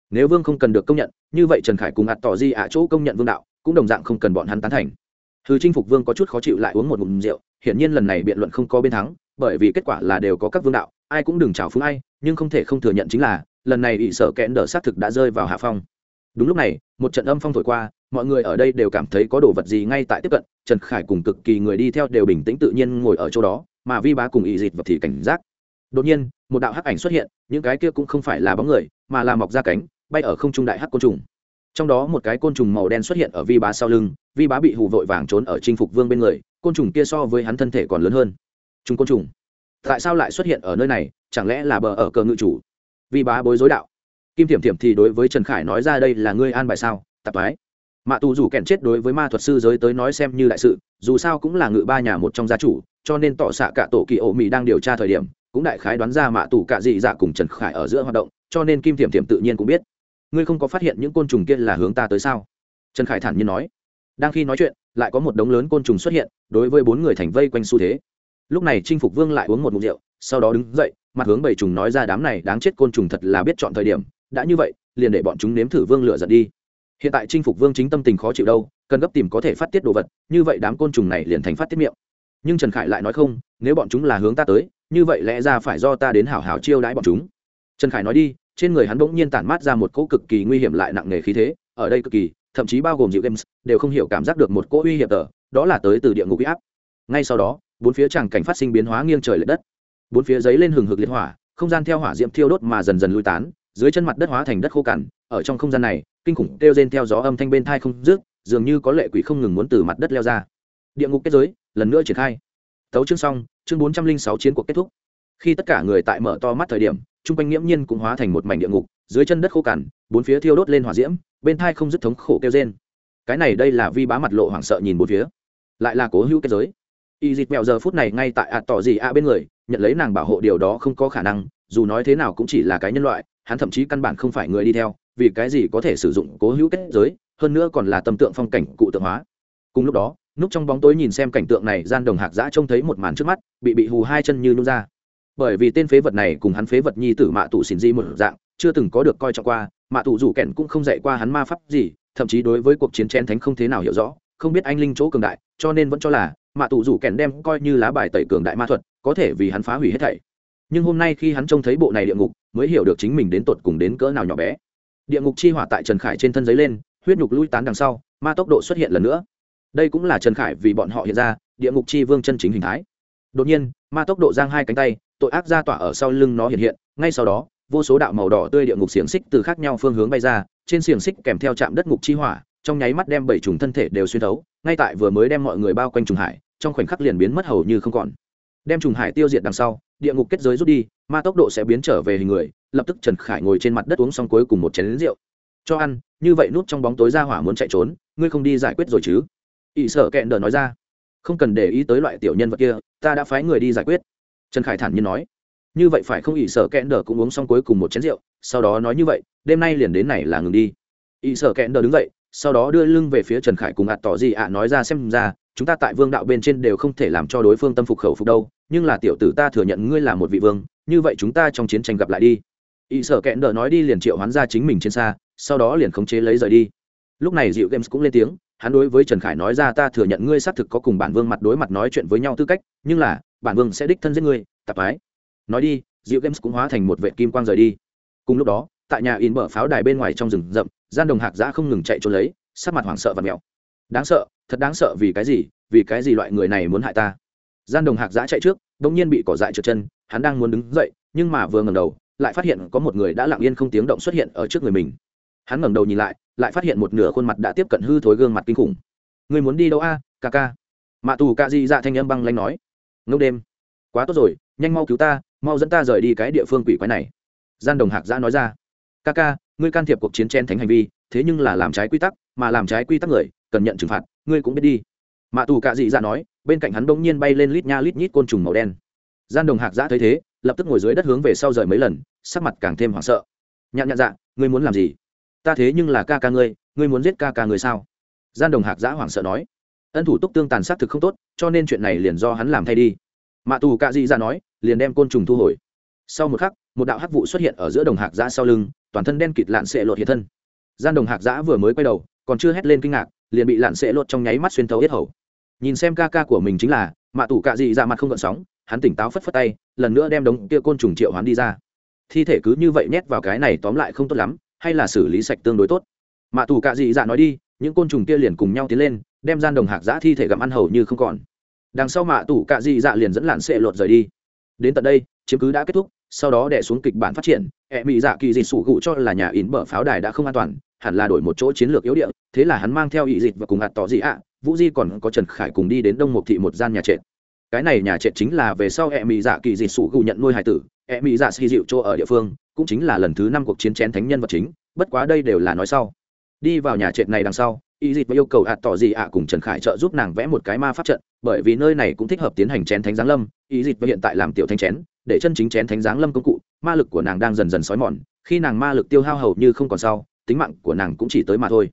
Nếu vương không cần được công nhận, như vậy trần khải cùng ạt tỏ di ạ chỗ công nhận vương đạo, cũng đồng dạng không cần bọn hắn tán thành. Thứ chinh phục vương có chút khó chịu lại uống một ngụm rượu, hiển nhiên lần này biện luận không có bên thắng, bởi vì kết quả là đều có các vương đạo, ai cũng đừng chào phúng ai, nhưng không thể không thừa nhận chính là, lần này ỵ sở kẽn đờ xác thực đã rơi vào hạ phong. Đúng lúc này, một trận âm phong thổi qua, mọi người ở đây đều cảm thấy có đồ vật gì ngay tại tiếp cận, trần khải cùng cực kỳ người đi theo đều bình tĩnh tự nhiên ngồi ở chỗ đó mà vi bá cùng ỵ dịt vật thì cảnh giác. Đột nhiên, một đạo hắc ảnh xuất hiện, những cái kia cũng không phải là bóng người, mà là mọc ra cánh, bay ở không trung đại hắc côn trùng. Trong đó một cái côn trùng màu đen xuất hiện ở vi bá sau lưng, vi bá bị hù vội vàng trốn ở chinh phục vương bên người, côn trùng kia so với hắn thân thể còn lớn hơn. Chúng côn trùng. Tại sao lại xuất hiện ở nơi này, chẳng lẽ là bờ ở cờ ngự chủ? Vi bá bối rối đạo. Kim thiểm thiểm thì đối với trần khải nói ra đây là ngươi an bài sao, tạp mái mạ tù rủ kèn chết đối với ma thuật sư giới tới nói xem như đại sự, dù sao cũng là ngự ba nhà một trong gia chủ cho nên tỏ xạ cả tổ kỳ ổ mỹ đang điều tra thời điểm, cũng đại khái đoán ra mạ tù cả dị dạ cùng trần khải ở giữa hoạt động, cho nên kim thiểm thiểm tự nhiên cũng biết. Ngươi không có phát hiện những côn trùng kia là hướng ta tới sao? Trần khải thản nhiên nói. Đang khi nói chuyện, lại có một đống lớn côn trùng xuất hiện, đối với bốn người thành vây quanh xu thế. Lúc này chinh phục vương lại uống một mục rượu, sau đó đứng dậy, mặt hướng bảy trùng nói ra đám này đáng chết côn trùng thật là biết chọn thời điểm. Đã như vậy, liền để bọn chúng nếm thử vương lựa giận đi. Hiện tại chinh phục vương chính tâm tình khó chịu đâu, cần gấp tìm có thể phát tiết đồ vật, như vậy đám côn trùng này liền thành phát tiết miệng nhưng trần khải lại nói không, nếu bọn chúng là hướng ta tới, như vậy lẽ ra phải do ta đến hảo hảo chiêu đãi bọn chúng. Trần khải nói đi, trên người hắn bỗng nhiên tản mát ra một cỗ cực kỳ nguy hiểm lại nặng nề khí thế, ở đây cực kỳ, thậm chí bao gồm dịu games, đều không hiểu cảm giác được một cỗ uy hiểm tờ, đó là tới từ địa ngục huy áp. Ngay sau đó, bốn phía tràng cảnh phát sinh biến hóa nghiêng trời l ệ đất. Bốn phía giấy lên hừng hực liệt hỏa, không gian theo hỏa diệm thiêu đốt mà dần dần lui tán, dưới chân mặt đất hóa thành đất khô cằn, ở trong không gian này, kinh khủng kêu rên theo gió âm thanh bên thai không rước dường như có lệ quỷ không ngừng muốn từ mặt đất leo ra. Địa ngục kết giới lần nữa triển khai. Tấu chương xong, chương bốn trăm linh sáu chiến cuộc kết thúc. Khi tất cả người tại mở to mắt thời điểm chung quanh nghiễm nhiên cũng hóa thành một mảnh địa ngục, dưới chân đất khô cằn, bốn phía thiêu đốt lên hỏa diễm, bên thai không dứt thống khổ kêu trên cái này đây là vi bá mặt lộ hoảng sợ nhìn bốn phía. Lại là cố hữu kết giới. Y dịt mẹo giờ phút này ngay tại ạ tỏ gì ạ bên người, nhận lấy nàng bảo hộ điều đó không có khả năng, dù nói thế nào cũng chỉ là cái nhân loại, hắn thậm chí căn bản không phải người đi theo, vì cái gì có thể sử dụng cố hữu kết giới, hơn nữa còn là tâm tượng phong cảnh cụ tượng hóa. Cùng lúc đó núp trong bóng tối nhìn xem cảnh tượng này, gian đồng hạc giã trông thấy một màn trước mắt, bị bị hù hai chân như nôn ra. Bởi vì tên phế vật này cùng hắn phế vật nhi tử mạ tụ xỉn di một dạng, chưa từng có được coi trọng qua, mạ tụ rủ kẹn cũng không dạy qua hắn ma pháp gì, thậm chí đối với cuộc chiến chén thánh không thế nào hiểu rõ, không biết anh linh chỗ cường đại, cho nên vẫn cho là mạ tụ rủ kẹn đem coi như lá bài tẩy cường đại ma thuật, có thể vì hắn phá hủy hết thảy. Nhưng hôm nay khi hắn trông thấy bộ này địa ngục, mới hiểu được chính mình đến tột cùng đến cỡ nào nhỏ bé. Địa ngục chi hỏa tại trần khải trên thân giấy lên, huyết nhục lui tán đằng sau, ma tốc độ xuất hiện lần nữa đây cũng là trần khải vì bọn họ hiện ra, địa ngục chi vương chân chính hình thái. Đột nhiên, ma tốc độ giang hai cánh tay, tội ác ra tỏa ở sau lưng nó hiện hiện, ngay sau đó, vô số đạo màu đỏ tươi địa ngục xiềng xích từ khác nhau phương hướng bay ra, trên xiềng xích kèm theo trạm đất ngục chi hỏa, trong nháy mắt đem bảy trùng thân thể đều xuyên thấu, ngay tại vừa mới đem mọi người bao quanh trùng hải, trong khoảnh khắc liền biến mất hầu như không còn. Đem trùng hải tiêu diệt đằng sau, địa ngục kết giới rút đi, ma tốc độ sẽ biến trở về hình người, lập tức trần khải ngồi trên mặt đất uống xong cuối cùng một chén rượu. Cho ăn, như vậy núp trong bóng tối ra hỏa muốn chạy trốn, ngươi không đi giải quyết rồi chứ? Ỵ sở kẹn đờ nói ra. Không cần để ý tới loại tiểu nhân vật kia, ta đã phái người đi giải quyết. Trần khải thản nhiên nói. Như vậy phải không ỵ sở kẹn đờ cũng uống xong cuối cùng một chén rượu, sau đó nói như vậy, đêm nay liền đến này là ngừng đi. Ỵ sở kẹn đờ đứng dậy, sau đó đưa lưng về phía trần khải cùng ạt tỏ gì ạ nói ra xem ra, chúng ta tại vương đạo bên trên đều không thể làm cho đối phương tâm phục khẩu phục đâu, nhưng là tiểu tử ta thừa nhận ngươi là một vị vương, như vậy chúng ta trong chiến tranh gặp lại đi. Ỵ sở kẹn đờ nói đi liền triệu hoán ra chính mình trên xa, sau đó liền khống chế lấy rời đi lúc này dịu games cũng lên tiếng, hắn đối với trần khải nói ra, ta thừa nhận ngươi xác thực có cùng bản vương mặt đối mặt nói chuyện với nhau tư cách, nhưng là, bản vương sẽ đích thân giết ngươi tạp ái nói đi, dịu games cũng hóa thành một vệ kim quang rời đi. Cùng lúc đó, tại nhà in mở pháo đài bên ngoài trong rừng rậm, gian đồng hạc giã không ngừng chạy trốn lấy, sắc mặt hoảng sợ và mèo đáng sợ, thật đáng sợ, vì cái gì, vì cái gì loại người này muốn hại ta? Gian đồng hạc giã chạy trước đ ỗ n g nhiên bị cỏ dại trượt chân, hắn đang muốn đứng dậy, nhưng mà vừa ngầm đầu, lại phát hiện có một người đã lặng yên không tiếng động xuất hiện ở trước người mình hắn ngẩng đầu nhìn lại lại phát hiện một nửa khuôn mặt đã tiếp cận hư thối gương mặt kinh khủng. Người muốn đi đâu a, ca ca? Mạ tù ca di dạ thanh âm băng lanh nói. Ngốc đêm. Quá tốt rồi, nhanh mau cứu ta, mau dẫn ta rời đi cái địa phương quỷ quái này. Gian đồng hạc giã nói ra. Ca ca, ngươi can thiệp cuộc chiến chen thánh hành vi, thế nhưng là làm trái quy tắc, mà làm trái quy tắc người, cần nhận trừng phạt, ngươi cũng biết đi. Mạ tù cạ dị dạ nói, bên cạnh hắn bỗng nhiên bay lên lít nha lít nhít côn trùng màu đen. Gian đồng hạc giã thấy thế, lập tức ngồi dưới đất hướng về sau rời mấy lần, sắc mặt càng thêm hoảng sợ. Nhạn nhạn dạ ngươi muốn làm gì? Ta thế nhưng là ca ca ngươi ngươi muốn giết ca ca ngươi sao? Gian đồng hạc giã hoảng sợ nói. Ân thủ túc tương tàn sát thực không tốt, cho nên chuyện này liền do hắn làm thay đi. Mạ tù cạ dị ra nói, liền đem côn trùng thu hồi. Sau một khắc, một đạo hắc vụ xuất hiện ở giữa đồng hạc giã sau lưng, toàn thân đen kịt lạn sệ lột hiện thân. Gian đồng hạc giã vừa mới quay đầu, còn chưa hét lên kinh ngạc, liền bị lạn sệ lột trong nháy mắt xuyên thấu hết hầu. Nhìn xem ca ca của mình chính là, mạ Tù cạ dị ra mặt không gợn sóng, hắn tỉnh táo phất phất tay, lần nữa đem đống kia côn trùng triệu hoán đi ra. Thi thể cứ như vậy nhét vào cái này tóm lại không tốt lắm hay là xử lý sạch tương đối tốt. Mạ tù cạ dị dạ nói đi, những côn trùng kia liền cùng nhau tiến lên, đem gian đồng hạc giã thi thể gặm ăn hầu như không còn. Đằng sau mạ tù cạ dị dạ liền dẫn làn sệ lột rời đi. Đến tận đây, chiếm cứ đã kết thúc, sau đó đẻ xuống kịch bản phát triển, ẹ mỹ dạ kỳ dịch sủ gụ cho là nhà in bờ pháo đài đã không an toàn, hẳn là đổi một chỗ chiến lược yếu địa, thế là hắn mang theo ỵ dịch và cùng ạt tỏ dị ạ, vũ di còn có trần khải cùng đi đến đông mục thị một gian nhà trệt. Cái này nhà trệt chính là về sau ẹ mỹ dạ kỳ dịch sủ gụ nhận nuôi hải tử, ẹ mỹ dạ xì dịu chỗ ở địa phương cũng chính là lần thứ năm cuộc chiến chén thánh nhân vật chính, bất quá đây đều là nói sau. Đi vào nhà trệt này đằng sau, y dịt và yêu cầu ạt tỏ gì ạ cùng trần khải trợ giúp nàng vẽ một cái ma pháp trận, bởi vì nơi này cũng thích hợp tiến hành chén thánh giáng lâm. Y dịt và hiện tại làm tiểu thanh chén, để chân chính chén thánh giáng lâm công cụ, ma lực của nàng đang dần dần xói mòn, khi nàng ma lực tiêu hao hầu như không còn sau, tính mạng của nàng cũng chỉ tới mà thôi.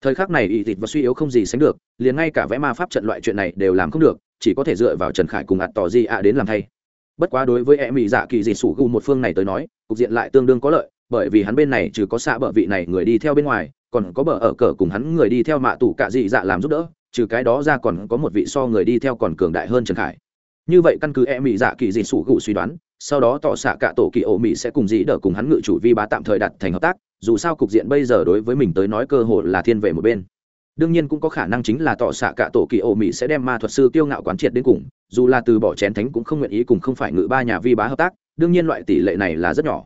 Thời khắc này y dịt và suy yếu không gì sánh được, liền ngay cả vẽ ma pháp trận loại chuyện này đều làm không được, chỉ có thể dựa vào trần khải cùng ạt tỏ gì ạ đến làm thay bất quá đối với e mỹ dạ kỳ dị sủ gu một phương này tới nói, cục diện lại tương đương có lợi, bởi vì hắn bên này trừ có xạ bờ vị này người đi theo bên ngoài, còn có bờ ở cờ cùng hắn người đi theo mạ tủ cạ dị dạ làm giúp đỡ, trừ cái đó ra còn có một vị so người đi theo còn cường đại hơn trần khải. Như vậy căn cứ e mỹ dạ kỳ dị sủ gu suy đoán, sau đó tỏ xạ cả tổ kỳ ổ mỹ sẽ cùng dĩ đỡ cùng hắn ngự chủ vi bá tạm thời đặt thành hợp tác, dù sao cục diện bây giờ đối với mình tới nói cơ hội là thiên về một bên đương nhiên cũng có khả năng chính là tọ xạ cả tổ kỳ ô mỹ sẽ đem ma thuật sư kiêu ngạo quán triệt đến cùng, dù là từ bỏ chén thánh cũng không nguyện ý cùng không phải ngự ba nhà vi bá hợp tác, đương nhiên loại tỷ lệ này là rất nhỏ.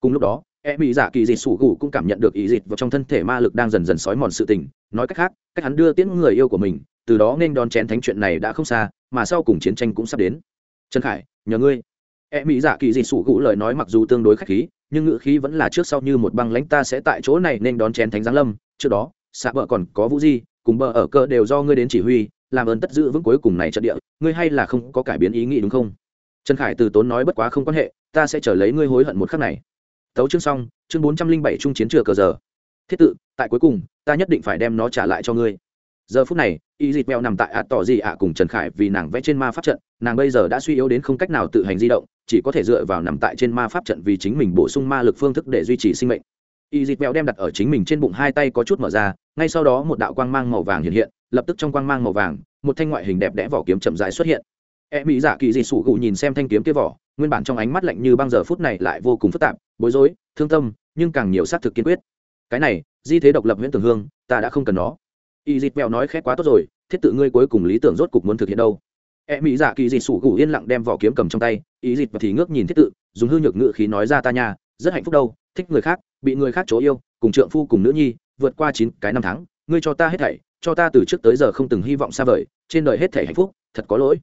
Cùng lúc đó e mỹ giả dạ kỳ dịt sủ gù cũng cảm nhận được ý dịch vào trong thân thể ma lực đang dần dần sói mòn sự tình, nói cách khác, cách hắn đưa tiễn người yêu của mình, từ đó nên đón chén thánh chuyện này đã không xa, mà sau cùng chiến tranh cũng sắp đến. Trần khải, nhờ ngươi. E mỹ giả dạ kỳ dịt sủ gù lời nói mặc dù tương đối khách khí, nhưng ngữ khí vẫn là trước sau như một băng lãnh ta sẽ tại chỗ này nên đón chén thánh giáng lâm, trước đó xạ bờ còn có vũ di, cùng bờ ở cơ đều do ngươi đến chỉ huy, làm ơn tất giữ vững cuối cùng này trận địa, ngươi hay là không có cải biến ý nghĩ đúng không? Trần khải từ tốn nói bất quá không quan hệ, ta sẽ trở lấy ngươi hối hận một khắc này. Tấu chương xong, chương bốn trăm linh bảy trung chiến chừa cờ giờ. Thiết tự, tại cuối cùng, ta nhất định phải đem nó trả lại cho ngươi. Giờ phút này, y dịt mèo nằm tại ạt tỏ gì ạ cùng trần khải vì nàng vẽ trên ma pháp trận, nàng bây giờ đã suy yếu đến không cách nào tự hành di động, chỉ có thể dựa vào nằm tại trên ma pháp trận vì chính mình bổ sung ma lực phương thức để duy trì sinh mệnh y dịt mèo đem đặt ở chính mình trên bụng hai tay có chút mở ra, ngay sau đó một đạo quang mang màu vàng hiện hiện, lập tức trong quang mang màu vàng, một thanh ngoại hình đẹp đẽ vỏ kiếm chậm dài xuất hiện. E mỹ dạ kỳ dị sủ gụ nhìn xem thanh kiếm kia vỏ, nguyên bản trong ánh mắt lạnh như băng giờ phút này lại vô cùng phức tạp, bối rối, thương tâm, nhưng càng nhiều xác thực kiên quyết. Cái này, di thế độc lập nguyễn tường hương, ta đã không cần nó. Y dịt mèo nói khét quá tốt rồi, thiết tự ngươi cuối cùng lý tưởng rốt cục muốn thực hiện đâu. E mỹ dạ kỳ dị sủ gụ yên lặng đem vỏ kiếm cầm trong tay, y dịt và thì ngước nhìn thiết tự, dùng hư nhược ngự khí nói ra ta nhà rất hạnh phúc đâu, thích người khác bị người khác chỗ yêu, cùng trượng phu cùng nữ nhi, vượt qua chín cái năm tháng, ngươi cho ta hết thảy, cho ta từ trước tới giờ không từng hy vọng xa vời, trên đời hết thảy hạnh phúc, thật có lỗi.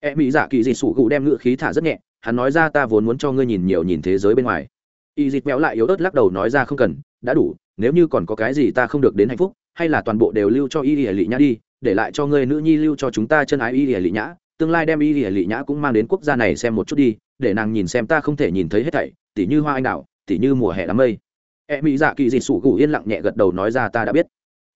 E mỹ giả kỳ dị sủ gù đem ngự khí thả rất nhẹ, hắn nói ra ta vốn muốn cho ngươi nhìn nhiều nhìn thế giới bên ngoài. Y dịt béo lại yếu ớt lắc đầu nói ra không cần, đã đủ, nếu như còn có cái gì ta không được đến hạnh phúc, hay là toàn bộ đều lưu cho y lìa lị nhã đi, để lại cho ngươi nữ nhi lưu cho chúng ta chân ái y lìa lị nhã, tương lai đem y lìa lị nhã cũng mang đến quốc gia này xem một chút đi, để nàng nhìn xem ta không thể nhìn thấy hết thảy, tỉ như hoa anh đào, tỉ như mùa hè đám mây e mỹ dạ kỳ dị sủ gù yên lặng nhẹ gật đầu nói ra, ta đã biết.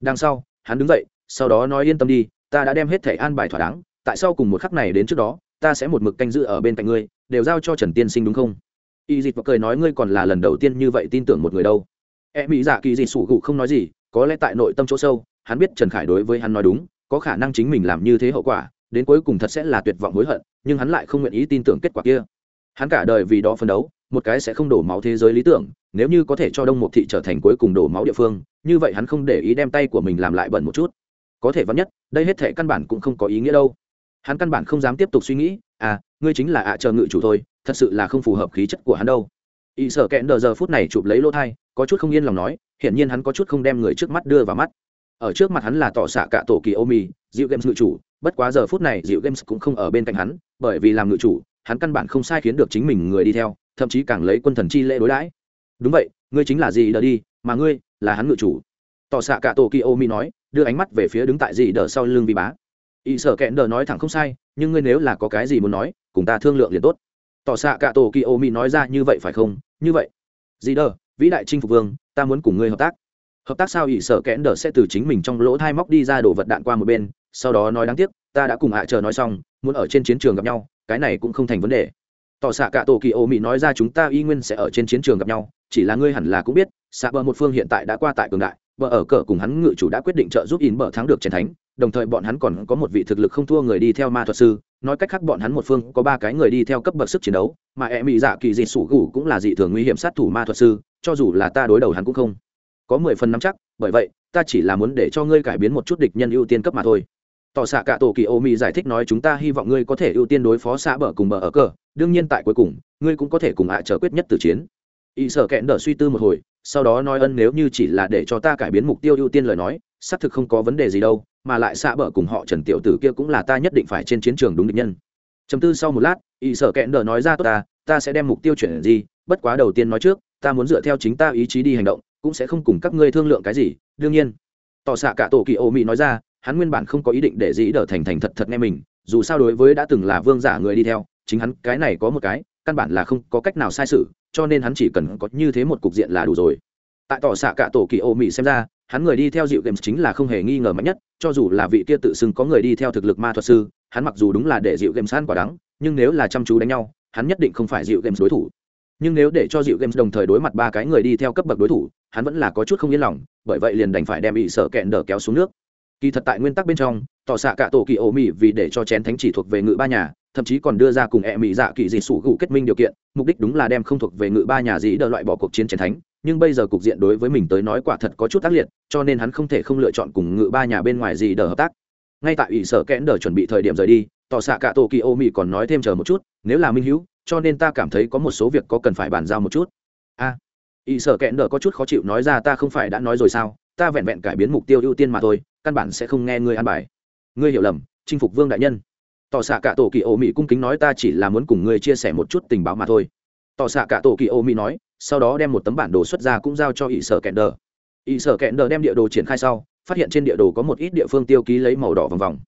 Đằng sau, hắn đứng dậy, sau đó nói yên tâm đi, ta đã đem hết thẻ an bài thỏa đáng, tại sao cùng một khắc này đến trước đó, ta sẽ một mực canh giữ ở bên cạnh ngươi, đều giao cho trần tiên sinh đúng không? Y dịt và cười nói, ngươi còn là lần đầu tiên như vậy tin tưởng một người đâu. E mỹ dạ kỳ dị sủ gù không nói gì, có lẽ tại nội tâm chỗ sâu, hắn biết trần khải đối với hắn nói đúng, có khả năng chính mình làm như thế hậu quả, đến cuối cùng thật sẽ là tuyệt vọng hối hận, nhưng hắn lại không nguyện ý tin tưởng kết quả kia. Hắn cả đời vì đó phấn đấu một cái sẽ không đổ máu thế giới lý tưởng, nếu như có thể cho đông mục thị trở thành cuối cùng đổ máu địa phương, như vậy hắn không để ý đem tay của mình làm lại bẩn một chút. Có thể vắn nhất, đây hết thể căn bản cũng không có ý nghĩa đâu. Hắn căn bản không dám tiếp tục suy nghĩ à ngươi chính là ạ chờ ngự chủ thôi, thật sự là không phù hợp khí chất của hắn đâu. Y sợ kẽn đờ giờ phút này chụp lấy lỗ thai, có chút không yên lòng nói, hiển nhiên hắn có chút không đem người trước mắt đưa vào mắt. Ở trước mặt hắn là tỏ xạ cả tổ kỳ ô mì dịu games ngự chủ, bất quá giờ phút này dịu games cũng không ở bên cạnh hắn, bởi vì làm ngự chủ, hắn căn bản không sai khiến được chính mình người đi theo thậm chí càng lấy quân thần chi lễ đối đãi. Đúng vậy, ngươi chính là gì đờ đi, mà ngươi là hắn ngự chủ. Tỏ xạ cả tổ kỳ ô mi nói, đưa ánh mắt về phía đứng tại gì đờ sau lưng vi bá. Y sở kẹn đờ nói thẳng không sai, nhưng ngươi nếu là có cái gì muốn nói, cùng ta thương lượng liền tốt. Tỏ xạ cả tổ kỳ ô mi nói ra như vậy phải không? Như vậy. Gì đờ, vĩ đại chinh phục vương, ta muốn cùng ngươi hợp tác. Hợp tác sao ỷ sở kẽn đờ sẽ từ chính mình trong lỗ thai móc đi ra đồ vật đạn qua một bên, sau đó nói đáng tiếc, ta đã cùng hạ chờ nói xong, muốn ở trên chiến trường gặp nhau, cái này cũng không thành vấn đề tỏ xạ cả tổ kỳ ô mỹ nói ra chúng ta y nguyên sẽ ở trên chiến trường gặp nhau, chỉ là ngươi hẳn là cũng biết, xạ bờ một phương hiện tại đã qua tại cường đại vợ ở cờ cùng hắn ngự chủ đã quyết định trợ giúp in bờ thắng được chiến thánh, đồng thời bọn hắn còn có một vị thực lực không thua người đi theo ma thuật sư, nói cách khác bọn hắn một phương có ba cái người đi theo cấp bậc sức chiến đấu, mà e mỹ dạ kỳ dị sủ gù cũng là dị thường nguy hiểm sát thủ ma thuật sư, cho dù là ta đối đầu hắn cũng không có mười phần nắm chắc, bởi vậy, ta chỉ là muốn để cho ngươi cải biến một chút địch nhân ưu tiên cấp mà thôi tỏ xạ cả tổ kỳ ô mỹ giải thích nói chúng ta hy vọng ngươi có thể ưu tiên đối phó xã bờ cùng bờ ở cờ. Đương nhiên tại cuối cùng, ngươi cũng có thể cùng ạ à trở quyết nhất từ chiến. Y sở kẹn đỡ suy tư một hồi, sau đó nói ân nếu như chỉ là để cho ta cải biến mục tiêu ưu tiên lời nói, xác thực không có vấn đề gì đâu, mà lại xạ bờ cùng họ trần tiểu tử kia cũng là ta nhất định phải trên chiến trường đúng định nhân. Chấm tư sau một lát, y sở kẹn đỡ nói ra tốt ta ta sẽ đem mục tiêu chuyển gì, bất quá đầu tiên nói trước, ta muốn dựa theo chính ta ý chí đi hành động, cũng sẽ không cùng các ngươi thương lượng cái gì. Đương nhiên, tỏ xạ cả tổ kỳ ô mỹ nói ra hắn nguyên bản không có ý định để dĩ đỡ thành thành thật thật nghe mình, dù sao đối với đã từng là vương giả người đi theo, chính hắn cái này có một cái, căn bản là không có cách nào sai sự, cho nên hắn chỉ cần có như thế một cục diện là đủ rồi. Tại tỏ xạ cả tổ kỳ ô mỹ xem ra, hắn người đi theo dịu games chính là không hề nghi ngờ mạnh nhất, cho dù là vị kia tự xưng có người đi theo thực lực ma thuật sư, hắn mặc dù đúng là để dịu games ăn quả đắng, nhưng nếu là chăm chú đánh nhau, hắn nhất định không phải dịu games đối thủ. Nhưng nếu để cho dịu games đồng thời đối mặt ba cái người đi theo cấp bậc đối thủ, hắn vẫn là có chút không yên lòng, bởi vậy liền đành phải đem bị sợ kẹn đỡ kéo xuống nước kỳ thật tại nguyên tắc bên trong tỏ xạ cả tổ kỳ ổ mỹ vì để cho chén thánh chỉ thuộc về ngự ba nhà thậm chí còn đưa ra cùng ẹ mỹ dạ kỳ dị sủ gụ kết minh điều kiện mục đích đúng là đem không thuộc về ngự ba nhà dĩ đỡ loại bỏ cuộc chiến chén thánh. Nhưng bây giờ cục diện đối với mình tới nói quả thật có chút tác liệt cho nên hắn không thể không lựa chọn cùng ngự ba nhà bên ngoài gì đỡ hợp tác. Ngay tại ủy sở kẽn đờ chuẩn bị thời điểm rời đi tỏ xạ cả tổ kỳ ô mỹ còn nói thêm chờ một chút nếu là minh hữu cho nên ta cảm thấy có một số việc có cần phải bàn giao một chút. A à, ủy sở kẽn đờ có chút khó chịu nói ra ta không phải đã nói rồi sao ta vẹn vẹn cải biến mục tiêu ưu tiên mà thôi căn bản sẽ không nghe ngươi an bài. Ngươi hiểu lầm, chinh phục vương đại nhân. Tỏ xạ cả tổ kỳ ô mỹ cung kính nói ta chỉ là muốn cùng ngươi chia sẻ một chút tình báo mà thôi. Tỏ xạ cả tổ kỳ ô mỹ nói, sau đó đem một tấm bản đồ xuất ra cũng giao cho ỷ sở kẹn đờ. Ỷ sở kẹn đờ đem địa đồ triển khai sau, phát hiện trên địa đồ có một ít địa phương tiêu ký lấy màu đỏ vòng vòng.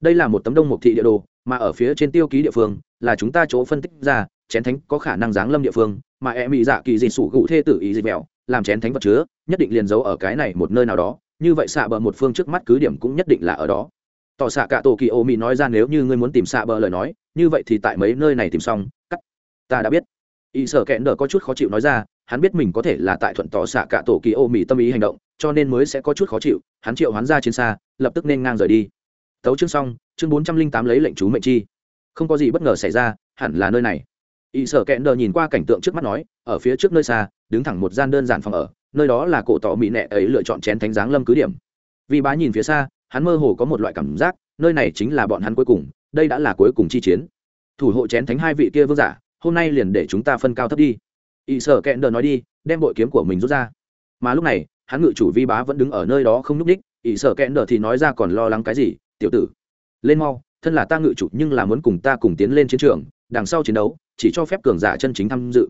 Đây là một tấm đông mục thị địa đồ, mà ở phía trên tiêu ký địa phương là chúng ta chỗ phân tích ra, chén thánh có khả năng giáng lâm địa phương, mà e mỹ dạ kỳ dị sủ gụ thê tử ý dị mẹo, làm chén thánh vật chứa, nhất định liền giấu ở cái này một nơi nào đó như vậy xạ bờ một phương trước mắt cứ điểm cũng nhất định là ở đó. Tỏ xạ cả tổ kỳ ô mỹ nói ra nếu như ngươi muốn tìm xạ bờ lời nói, như vậy thì tại mấy nơi này tìm xong, cắt. Ta đã biết. Y sở kẽn đờ có chút khó chịu nói ra, hắn biết mình có thể là tại thuận tỏ xạ cả tổ kỳ ô mỹ tâm ý hành động, cho nên mới sẽ có chút khó chịu, hắn triệu hắn ra trên xa, lập tức nên ngang rời đi. Tấu chương xong, chương bốn trăm linh tám lấy lệnh chú mệnh chi. Không có gì bất ngờ xảy ra, hẳn là nơi này. Y sở kẽn đờ nhìn qua cảnh tượng trước mắt nói, ở phía trước nơi xa, đứng thẳng một gian đơn giản phòng ở nơi đó là cổ tỏ mỹ nệ ấy lựa chọn chén thánh giáng lâm cứ điểm. Vì bá nhìn phía xa, hắn mơ hồ có một loại cảm giác, nơi này chính là bọn hắn cuối cùng, đây đã là cuối cùng chi chiến. Thủ hộ chén thánh hai vị kia vương giả, hôm nay liền để chúng ta phân cao thấp đi. Y sở kẹn đờ nói đi, đem bội kiếm của mình rút ra. Mà lúc này, hắn ngự chủ vi bá vẫn đứng ở nơi đó không núp đích y sở kẹn đờ thì nói ra còn lo lắng cái gì, tiểu tử, lên mau, thân là ta ngự chủ nhưng là muốn cùng ta cùng tiến lên chiến trường, đằng sau chiến đấu, chỉ cho phép cường giả chân chính tham dự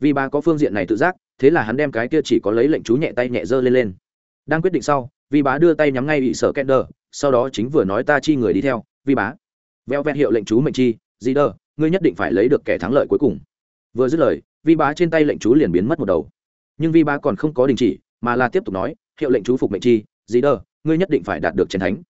vì bá có phương diện này tự giác, thế là hắn đem cái kia chỉ có lấy lệnh chú nhẹ tay nhẹ dơ lên lên. Đang quyết định sau vi bá đưa tay nhắm ngay bị sở kender đờ sau đó chính vừa nói ta chi người đi theo vi bá veo vẹt hiệu lệnh chú mệnh chi gì đờ ngươi nhất định phải lấy được kẻ thắng lợi cuối cùng. Vừa dứt lời vi bá trên tay lệnh chú liền biến mất một đầu. Nhưng vi bá còn không có đình chỉ, mà là tiếp tục nói, hiệu lệnh chú phục mệnh chi gì đờ ngươi nhất định phải đạt được chiến thánh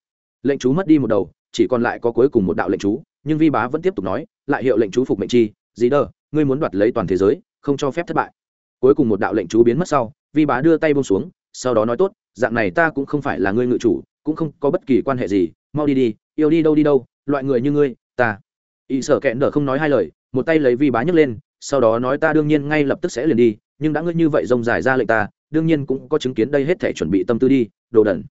lệnh chú mất đi một đầu, chỉ còn lại có cuối cùng một đạo lệnh chú, nhưng vi bá vẫn tiếp tục nói, lại hiệu lệnh chú phục mệnh chi gì đờ ngươi muốn đoạt lấy toàn thế giới không cho phép thất bại. Cuối cùng một đạo lệnh chú biến mất sau, vi bá đưa tay bông xuống, sau đó nói tốt, dạng này ta cũng không phải là ngươi ngự chủ, cũng không có bất kỳ quan hệ gì, mau đi đi, yêu đi đâu đi đâu, loại người như ngươi, ta. Y sở kẹn đờ không nói hai lời, một tay lấy vi bá nhấc lên, sau đó nói ta đương nhiên ngay lập tức sẽ liền đi, nhưng đã ngươi như vậy rông dài ra lệnh ta, đương nhiên cũng có chứng kiến đây hết thể chuẩn bị tâm tư đi, đồ đẩn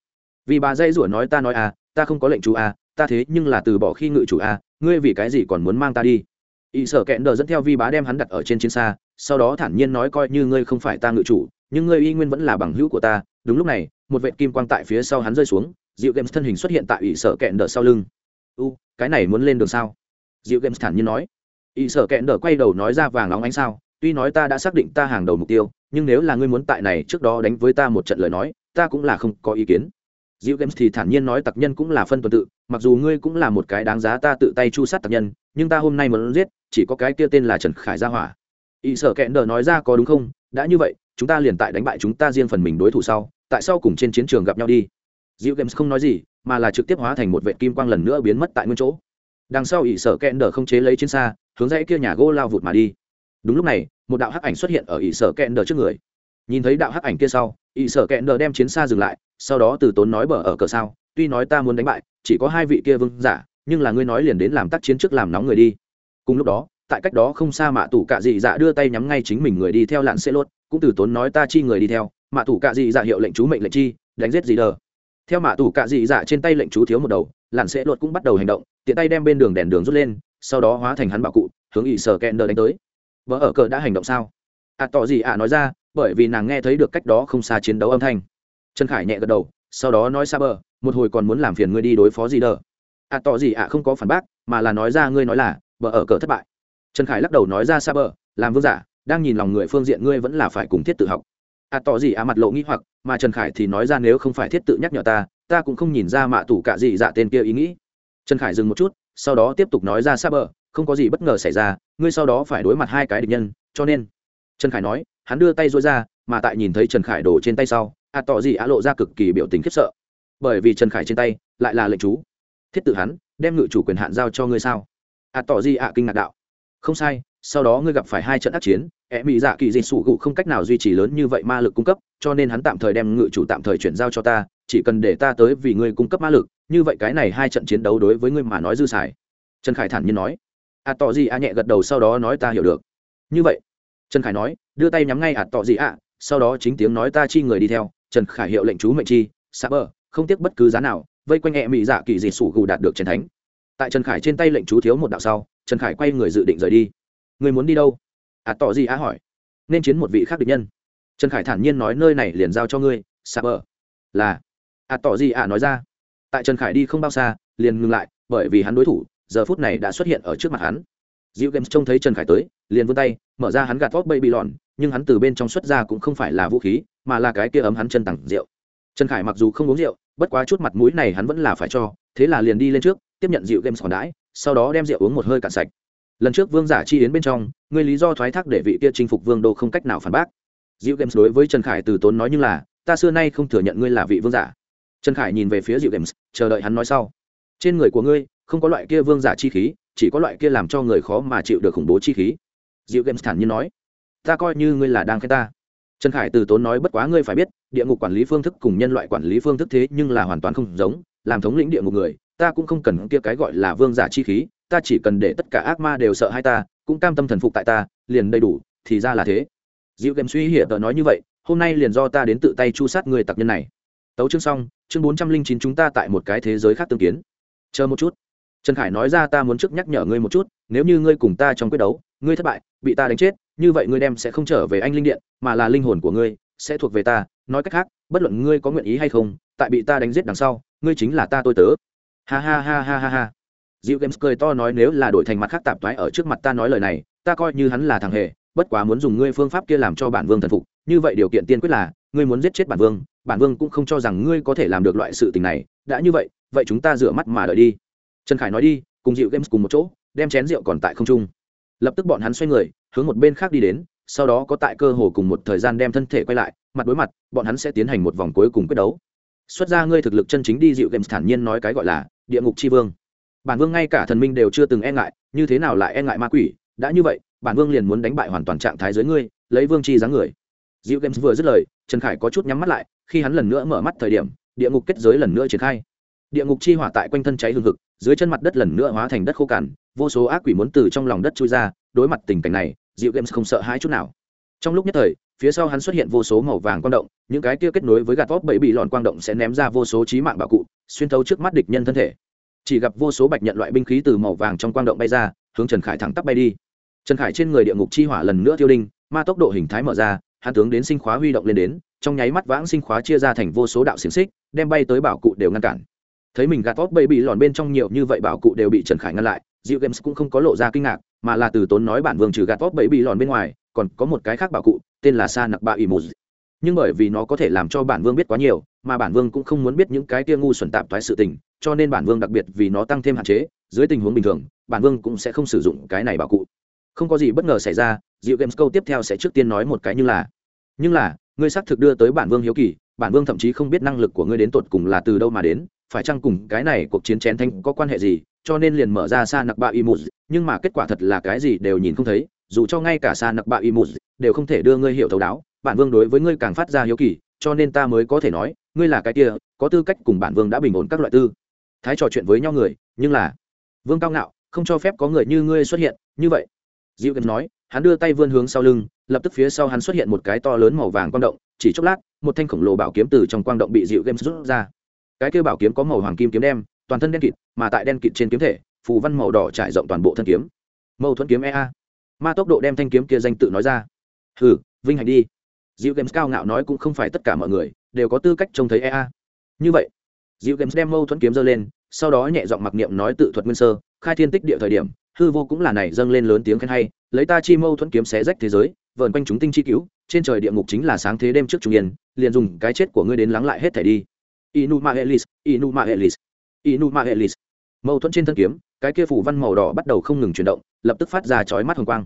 vì bà dây rủa nói ta nói à ta không có lệnh chú à ta thế nhưng là từ bỏ khi ngự chủ à ngươi vì cái gì còn muốn mang ta đi? Y sở kẹn đờ dẫn theo vi bá đem hắn đặt ở trên chiến xa sau đó thản nhiên nói coi như ngươi không phải ta ngự chủ nhưng ngươi y nguyên vẫn là bằng hữu của ta. Đúng lúc này một vệ kim quang tại phía sau hắn rơi xuống dịu games thân hình xuất hiện tại ỷ sở kẹn đờ sau lưng. U cái này muốn lên đường sao? Dịu games thản nhiên nói. Ỷ sở kẹn đờ quay đầu nói ra vàng óng ánh sao tuy nói ta đã xác định ta hàng đầu mục tiêu nhưng nếu là ngươi muốn tại này trước đó đánh với ta một trận lời nói ta cũng là không có ý kiến. Diệu Games thì thản nhiên nói tặc nhân cũng là phân tuần tự, mặc dù ngươi cũng là một cái đáng giá ta tự tay chu sát tặc nhân, nhưng ta hôm nay muốn giết, chỉ có cái kia tên là Trần Khải gia hỏa. Y sở kẹn đờ nói ra có đúng không? Đã như vậy, chúng ta liền tại đánh bại chúng ta riêng phần mình đối thủ sau, tại sao cùng trên chiến trường gặp nhau đi. Diệu Games không nói gì, mà là trực tiếp hóa thành một vệ kim quang lần nữa biến mất tại nguyên chỗ đằng sau ỷ sở kẹn đờ không chế lấy chiến xa hướng dãy kia nhà gỗ lao vụt mà đi đúng lúc này một đạo hắc ảnh xuất hiện ở y sở kẹn đờ trước người nhìn thấy đạo hắc ảnh kia sau y sở kẹn đờ đem chiến xa dừng lại sau đó từ tốn nói bờ ở cờ sao tuy nói ta muốn đánh bại chỉ có hai vị kia vương giả nhưng là ngươi nói liền đến làm tác chiến trước làm nóng người đi cùng lúc đó tại cách đó không xa mạ tủ cạ dị dạ đưa tay nhắm ngay chính mình người đi theo lặn sẽ lốt cũng từ tốn nói ta chi người đi theo mạ tủ cạ dị dạ hiệu lệnh chú mệnh lệnh chi đánh giết gì đờ. Theo mạ tủ cạ dị dạ trên tay lệnh chú thiếu một đầu lặn sẽ lốt cũng bắt đầu hành động tiện tay đem bên đường đèn đường rút lên sau đó hóa thành hắn bạo cụ hướng ỵ sở kẹn đờ đánh tới. Vợ ở cờ đã hành động sao? Ạ à, tỏ gì ạ nói ra bởi vì nàng nghe thấy được cách đó không xa chiến đấu âm thanh. Trần khải nhẹ gật đầu sau đó nói xa bờ một hồi còn muốn làm phiền ngươi đi đối phó gì đờ? Ạ à, tỏ gì ạ không có phản bác mà là nói ra ngươi nói là vợ ở cờ thất bại trần khải lắc đầu nói ra xa bờ làm vương giả đang nhìn lòng người phương diện ngươi vẫn là phải cùng thiết tự học. À, tỏ gì à mặt lộ nghĩ hoặc mà trần khải thì nói ra nếu không phải thiết tự nhắc nhở ta ta cũng không nhìn ra mạ tủ cả gì dạ tên kia ý nghĩ. Trần khải dừng một chút sau đó tiếp tục nói ra xa bờ không có gì bất ngờ xảy ra ngươi sau đó phải đối mặt hai cái địch nhân cho nên trần khải nói hắn đưa tay dối ra mà tại nhìn thấy trần khải đổ trên tay sau à tỏ gì à lộ ra cực kỳ biểu tình khiếp sợ. Bởi vì trần khải trên tay lại là lệnh chú. Thiết tự hắn đem ngự chủ quyền hạn giao cho ngươi sao? À tỏ gì ạ kinh ngạc đạo không sai, sau đó ngươi gặp phải hai trận ác chiến e mỹ dạ kỳ dịch sủ gụ không cách nào duy trì lớn như vậy ma lực cung cấp, cho nên hắn tạm thời đem ngự chủ tạm thời chuyển giao cho ta, chỉ cần để ta tới vì ngươi cung cấp ma lực, như vậy cái này hai trận chiến đấu đối với ngươi mà nói dư xài. Trần khải thản nhiên nói. Ạ tỏ gì ạ nhẹ gật đầu sau đó nói ta hiểu được. Như vậy. Trần khải nói, đưa tay nhắm ngay ạ tỏ gì ạ sau đó chính tiếng nói ta chi người đi theo, trần khải hiệu lệnh chú mệnh chi xa bờ, không tiếc bất cứ giá nào, vây quanh e mỹ dạ kỳ dị sủ gù đạt được trần thánh. Tại trần khải trên tay lệnh chú thiếu một đạo sau trần khải quay người dự định rời đi. Người muốn đi đâu? Ạ tỏ gì á hỏi. Nên chiến một vị khác địch nhân. Trần khải thản nhiên nói nơi này liền giao cho ngươi xa bờ. Là. Ạ tỏ gì ạ nói ra. Tại trần khải đi không bao xa liền ngừng lại bởi vì hắn đối thủ giờ phút này đã xuất hiện ở trước mặt hắn. Diệu Games trông thấy Trần Khải tới, liền vươn tay, mở ra hắn gạt vót bị lọn, nhưng hắn từ bên trong xuất ra cũng không phải là vũ khí, mà là cái kia ấm hắn chân tặng rượu. Trần Khải mặc dù không uống rượu, bất quá chút mặt mũi này hắn vẫn là phải cho, thế là liền đi lên trước, tiếp nhận Diệu Games còn đãi, sau đó đem rượu uống một hơi cạn sạch. Lần trước Vương giả chi yến bên trong, người lý do thoái thác để vị kia chinh phục Vương đô không cách nào phản bác. Diệu Games đối với Trần Khải từ tốn nói như là, ta xưa nay không thừa nhận ngươi là vị vương giả. Trần Khải nhìn về phía Diệu Games, chờ đợi hắn nói sau. Trên người của ngươi không có loại kia vương giả chi khí, chỉ có loại kia làm cho người khó mà chịu được khủng bố chi khí diệu games thản nhiên nói ta coi như ngươi là đang khen ta trần khải từ tốn nói bất quá ngươi phải biết địa ngục quản lý phương thức cùng nhân loại quản lý phương thức thế nhưng là hoàn toàn không giống làm thống lĩnh địa ngục người ta cũng không cần kia cái gọi là vương giả chi khí, ta chỉ cần để tất cả ác ma đều sợ hai ta, cũng cam tâm thần phục tại ta, liền đầy đủ, thì ra là thế. Diệu game suy hiểu tờ nói như vậy, hôm nay liền do ta đến tự tay chu sát người tặc nhân này. Tấu chương xong, chương bốn trăm linh chín chúng ta tại một cái thế giới khác tương kiến. Chờ một chút. Trần khải nói ra ta muốn trước nhắc nhở ngươi một chút, nếu như ngươi cùng ta trong quyết đấu, ngươi thất bại, bị ta đánh chết, như vậy ngươi đem sẽ không trở về anh linh điện, mà là linh hồn của ngươi, sẽ thuộc về ta. Nói cách khác, bất luận ngươi có nguyện ý hay không, tại bị ta đánh giết đằng sau, ngươi chính là ta tôi tớ ha ha ha ha ha ha. Dịu games cười to nói nếu là đổi thành mặt khác tạp thoái ở trước mặt ta nói lời này, ta coi như hắn là thằng hề, bất quá muốn dùng ngươi phương pháp kia làm cho bản vương thần phục. Như vậy điều kiện tiên quyết là, ngươi muốn giết chết bản vương bản vương cũng không cho rằng ngươi có thể làm được loại sự tình này. Đã như vậy vậy chúng ta rửa mắt mà đợi đi. Trần khải nói đi, cùng dịu games cùng một chỗ, đem chén rượu còn tại không trung. Lập tức bọn hắn xoay người, hướng một bên khác đi đến, sau đó có tại cơ hồ cùng một thời gian đem thân thể quay lại, mặt đối mặt, bọn hắn sẽ tiến hành một vòng cuối cùng quyết đấu. Xuất ra ngươi thực lực chân chính đi dịu games thản nhiên nói cái gọi là địa ngục tri vương. Bản vương ngay cả thần minh đều chưa từng e ngại, như thế nào lại e ngại ma quỷ? Đã như vậy, bản vương liền muốn đánh bại hoàn toàn trạng thái dưới ngươi, lấy vương chi dáng người. Dịu games vừa dứt lời, trần khải có chút nhắm mắt lại, khi hắn lần nữa mở mắt thời điểm, địa ngục kết giới lần nữa triển khai. Địa ngục chi hỏa tại quanh thân cháy hương thực dưới chân mặt đất lần nữa hóa thành đất khô cằn, vô số ác quỷ muốn từ trong lòng đất chui ra, đối mặt tình cảnh này dịu games không sợ hãi chút nào. Trong lúc nhất thời phía sau hắn xuất hiện vô số màu vàng quang động, những cái kia kết nối với gạt vóp bẫy bị lọn quang động sẽ ném ra vô số trí mạng bạo cụ, xuyên thấu trước mắt địch nhân thân thể. Chỉ gặp vô số bạch nhận loại binh khí từ màu vàng trong quang động bay ra, hướng trần khải thẳng tắp bay đi. Trần khải trên người địa ngục chi hỏa lần nữa tiêu đinh, ma tốc độ hình thái mở ra, hắn tướng đến sinh khóa huy động lên đến, trong nháy mắt vãng sinh khóa chia ra thành vô số đạo xiềng xích, đem bay tới bảo cụ đều ngăn cản. Thấy mình gạt tốt bầy bị lòn bên trong nhiều như vậy bảo cụ đều bị trần khải ngăn lại, diệu games cũng không có lộ ra kinh ngạc, mà là từ tốn nói bản vương trừ gạt tốt bầy bị lòn bên ngoài còn có một cái khác bảo cụ, tên là sa nặc bạ ỉ mù nhưng bởi vì nó có thể làm cho bản vương biết quá nhiều, mà bản vương cũng không muốn biết những cái kia ngu xuẩn tạp thoái sự tình, cho nên bản vương đặc biệt vì nó tăng thêm hạn chế, dưới tình huống bình thường, bản vương cũng sẽ không sử dụng cái này bảo cụ. Không có gì bất ngờ xảy ra, diệu games câu tiếp theo sẽ trước tiên nói một cái như là, nhưng là, ngươi xác thực đưa tới bản vương hiếu kỳ, bản vương thậm chí không biết năng lực của ngươi đến tột cùng là từ đâu mà đến, phải chăng cùng cái này cuộc chiến chén thanh có quan hệ gì, cho nên liền mở ra sa nặc bạ y mù nhưng mà kết quả thật là cái gì đều nhìn không thấy dù cho ngay cả xa nặc bạ y mù đều không thể đưa ngươi hiểu thấu đáo, bản vương đối với ngươi càng phát ra hiếu kỳ, cho nên ta mới có thể nói, ngươi là cái kia, có tư cách cùng bản vương đã bình ổn các loại tư. Thái trò chuyện với nhau người, nhưng là, vương cao ngạo, không cho phép có người như ngươi xuất hiện, như vậy. Dịu gần nói, hắn đưa tay vươn hướng sau lưng, lập tức phía sau hắn xuất hiện một cái to lớn màu vàng quang động, chỉ chốc lát, một thanh khổng lồ bảo kiếm từ trong quang động bị dịu game rút ra. Cái kêu bảo kiếm có màu hoàng kim kiếm đem, toàn thân đen kịt, mà tại đen kịt trên kiếm thể, phù văn màu đỏ trải rộng toàn bộ thân kiếm. Mâu thuẫn kiếm ea ma tốc độ đem thanh kiếm kia danh tự nói ra. Hừ, vinh hạnh đi. Dịu games cao ngạo nói cũng không phải tất cả mọi người đều có tư cách trông thấy ea như vậy dịu games đem mâu thuẫn kiếm giơ lên, sau đó nhẹ giọng mặc niệm nói tự thuật nguyên sơ, khai thiên tích địa thời điểm, hư vô cũng là này dâng lên lớn tiếng khen hay, lấy ta chi mâu thuẫn kiếm xé rách thế giới, vờn quanh chúng tinh chi cứu, trên trời địa ngục chính là sáng thế đêm trước trung yên, liền dùng cái chết của ngươi đến lắng lại hết thể đi. Inuma elis inuma elis inuma elis mâu thuẫn trên thân kiếm, cái kia phủ văn màu đỏ bắt đầu không ngừng chuyển động lập tức phát ra chói mắt hồng quang.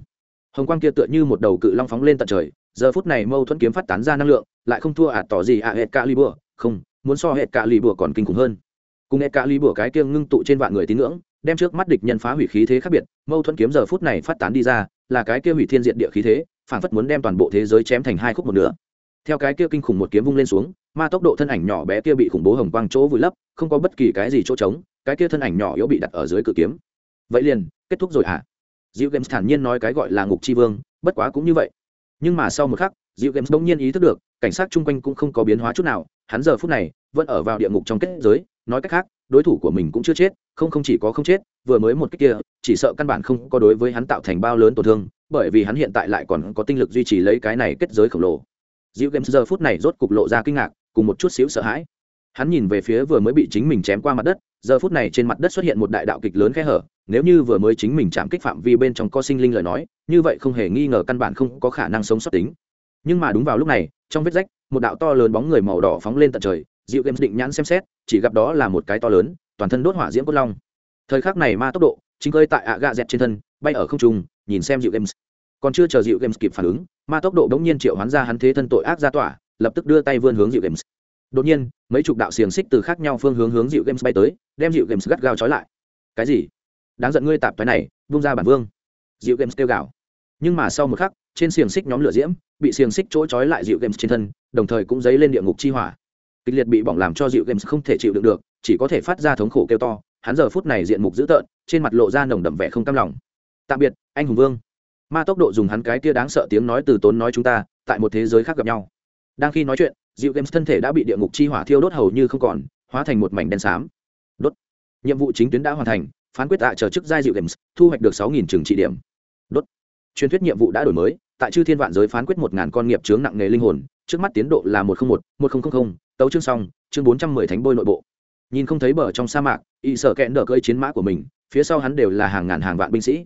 Hồng quang kia tựa như một đầu cự long phóng lên tận trời, giờ phút này mâu thuẫn kiếm phát tán ra năng lượng, lại không thua ạt tỏ gì ạ, hệt cả li bừa không, muốn so hệt cả li bừa còn kinh khủng hơn. Cùng hệt cả li bừa cái kia ngưng tụ trên vạn người tín ngưỡng, đem trước mắt địch nhân phá hủy khí thế khác biệt, mâu thuẫn kiếm giờ phút này phát tán đi ra, là cái kia hủy thiên diện địa khí thế, phản phất muốn đem toàn bộ thế giới chém thành hai khúc một nửa. Theo cái kia kinh khủng một kiếm vung lên xuống, ma tốc độ thân ảnh nhỏ bé kia bị khủng bố hồng quang chỗ vùi lấp, không có bất kỳ cái gì chỗ trống, cái kia thân ảnh nhỏ yếu bị đặt ở dưới cự kiếm. Vậy liền, kết thúc rồi hả? Diệu games thản nhiên nói cái gọi là ngục chi vương, bất quá cũng như vậy. Nhưng mà sau một khắc diệu games bỗng nhiên ý thức được, cảnh sát chung quanh cũng không có biến hóa chút nào, hắn giờ phút này vẫn ở vào địa ngục trong kết giới, nói cách khác, đối thủ của mình cũng chưa chết, không không chỉ có không chết, vừa mới một cách kia, chỉ sợ căn bản không có đối với hắn tạo thành bao lớn tổn thương, bởi vì hắn hiện tại lại còn có tinh lực duy trì lấy cái này kết giới khổng lồ. Dịu games giờ phút này rốt cục lộ ra kinh ngạc, cùng một chút xíu sợ hãi. Hắn nhìn về phía vừa mới bị chính mình chém qua mặt đất, giờ phút này trên mặt đất xuất hiện một đại đạo kịch lớn khe hở nếu như vừa mới chính mình chạm kích phạm vi bên trong có sinh linh lời nói, như vậy không hề nghi ngờ căn bản không có khả năng sống sót tính. Nhưng mà đúng vào lúc này, trong vết rách, một đạo to lớn bóng người màu đỏ phóng lên tận trời dịu games định nhãn xem xét, chỉ gặp đó là một cái to lớn, toàn thân đốt hỏa diễm cốt long. Thời khắc này ma tốc độ, chính cơi tại ạ gạ dẹt trên thân, bay ở không trung, nhìn xem dịu games. Còn chưa chờ dịu games kịp phản ứng, ma tốc độ đ nhiên triệu hoán ra hắn thế thân tội ác ra tỏa, lập tức đưa tay vươn hướng dịu games. Đột nhiên, mấy chục đạo xiềng xích từ khác nhau phương hướng hướng dịu games bay tới, đem dịu games gắt gao trói lại. Cái gì? Đáng giận ngươi tạp thoái này, vung ra bản vương. Dịu games kêu gào. Nhưng mà sau một khắc, trên xiềng xích nhóm lửa diễm, bị xiềng xích chỗ trói lại dịu games trên thân, đồng thời cũng dấy lên địa ngục chi hỏa. Kịch liệt bị bỏng làm cho dịu games không thể chịu đựng được, chỉ có thể phát ra thống khổ kêu to, hắn giờ phút này diện mục dữ tợn, trên mặt lộ ra nồng đậm vẻ không cam lòng. Tạm biệt, anh hùng vương. Ma tốc độ dùng hắn cái kia đáng sợ tiếng nói từ tốn nói chúng ta, tại một thế giới khác gặp nhau. Đang khi nói chuyện dịu games thân thể đã bị địa ngục chi hỏa thiêu đốt hầu như không còn, hóa thành một mảnh đen xám. Đốt. Nhiệm vụ chính tuyến đã hoàn thành phán quyết tạ à, chờ chức giai dịu games, thu hoạch được sáu nghìn trường trị điểm. Đốt. Truyền thuyết nhiệm vụ đã đổi mới, tại chư thiên vạn giới phán quyết một ngàn con nghiệp chướng nặng nghề linh hồn, trước mắt tiến độ là một trăm một một nghìn tấu chương xong, chương bốn trăm mười thánh bôi nội bộ. Nhìn không thấy bờ trong sa mạc, y sở kẽn đờ cơi chiến mã của mình, phía sau hắn đều là hàng ngàn hàng vạn binh sĩ.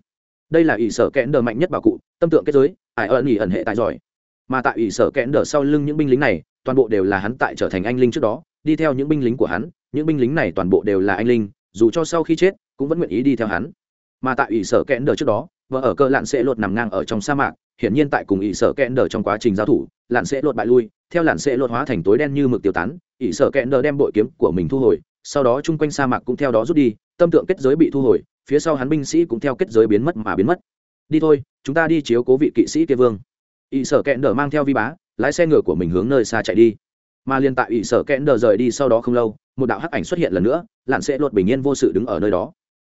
Đây là ỵ sở kẽn đờ mạnh nhất bảo cụ, tâm tượng kết giới ải ẩn ỉ ẩn hệ tài giỏi. Mà tại ỵ sở kẽn đờ sau lưng những binh lính này, toàn bộ đều là hắn tại trở thành anh linh trước đó, đi theo những binh lính của hắn, những binh lính này toàn bộ đều là anh linh dù cho sau khi chết, cũng vẫn nguyện ý đi theo hắn. Mà tại ỷ sở kẽn đờ trước đó, vợ ở cơ lạn sẽ lột nằm ngang ở trong sa mạc, hiển nhiên tại cùng ỷ sở kẽn đờ trong quá trình giao thủ, lạn sẽ lột bại lui, theo lạn sẽ lột hóa thành tối đen như mực tiêu tán, ỷ sở kẽn đờ đem bội kiếm của mình thu hồi, sau đó chung quanh sa mạc cũng theo đó rút đi, tâm tượng kết giới bị thu hồi, phía sau hắn binh sĩ cũng theo kết giới biến mất mà biến mất. Đi thôi, chúng ta đi chiếu cố vị kỵ sĩ kia vương. Ỷ sở kẽn đờ mang theo vi bá, lái xe ngựa của mình hướng nơi xa chạy đi mà liên tại ỷ sở kẽn đờ rời đi sau đó không lâu, một đạo hắc ảnh xuất hiện lần nữa, lặn sẽ lột bình yên vô sự đứng ở nơi đó.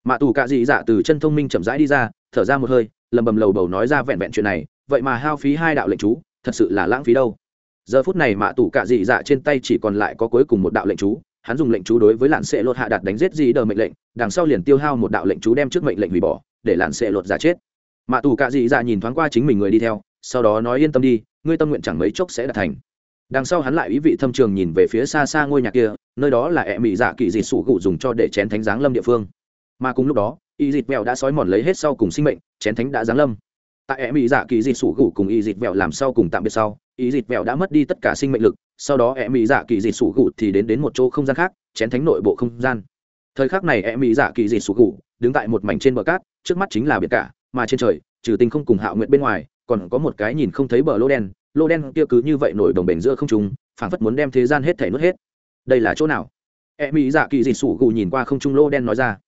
Mạ tù cạ dị dạ từ chân thông minh chậm rãi đi ra, thở ra một hơi, lầm bầm lầu bầu nói ra vẹn vẹn chuyện này, vậy mà hao phí hai đạo lệnh chú, thật sự là lãng phí đâu. Giờ phút này mạ tù cạ dị dạ trên tay chỉ còn lại có cuối cùng một đạo lệnh chú, hắn dùng lệnh chú đối với lạn sệ lột hạ đặt đánh giết gì đờ mệnh lệnh, đằng sau liền tiêu hao một đạo lệnh chú đem trước mệnh lệnh hủy bỏ, để lạn sệ lột giả chết. Mạ tù cạ dị dạ nhìn thoáng qua chính mình người đi theo, sau đó nói yên tâm đi, ngươi tâm nguyện chẳng mấy chốc sẽ đạt thành đằng sau hắn lại ý vị thâm trường nhìn về phía xa xa ngôi nhà kia, nơi đó là ẹ mị dạ kỳ dị sủ gụ dùng cho để chén thánh giáng lâm địa phương. Mà cùng lúc đó, y dịt vẹo đã sói mòn lấy hết sau cùng sinh mệnh, chén thánh đã giáng lâm. Tại ẹ mị dạ kỳ dị sủ gụ cùng y dịt vẹo làm sau cùng tạm biệt sau, y dịt vẹo đã mất đi tất cả sinh mệnh lực, sau đó ẹ mị dạ kỳ dị sủ gụ thì đến đến một chỗ không gian khác, chén thánh nội bộ không gian. Thời khắc này ẹ mị dạ kỳ dị sủ gụ đứng tại một mảnh trên bờ cát, trước mắt chính là biển cả, mà trên trời, trừ tinh không cùng hạo nguyện bên ngoài, còn có một cái nhìn không thấy bờ lô đen lô đen kia cứ như vậy nổi đồng bền giữa không trung, phảng phất muốn đem thế gian hết thể nuốt hết. Đây là chỗ nào? E mỹ dạ kỳ dị sủ gù nhìn qua không trung lô đen nói ra.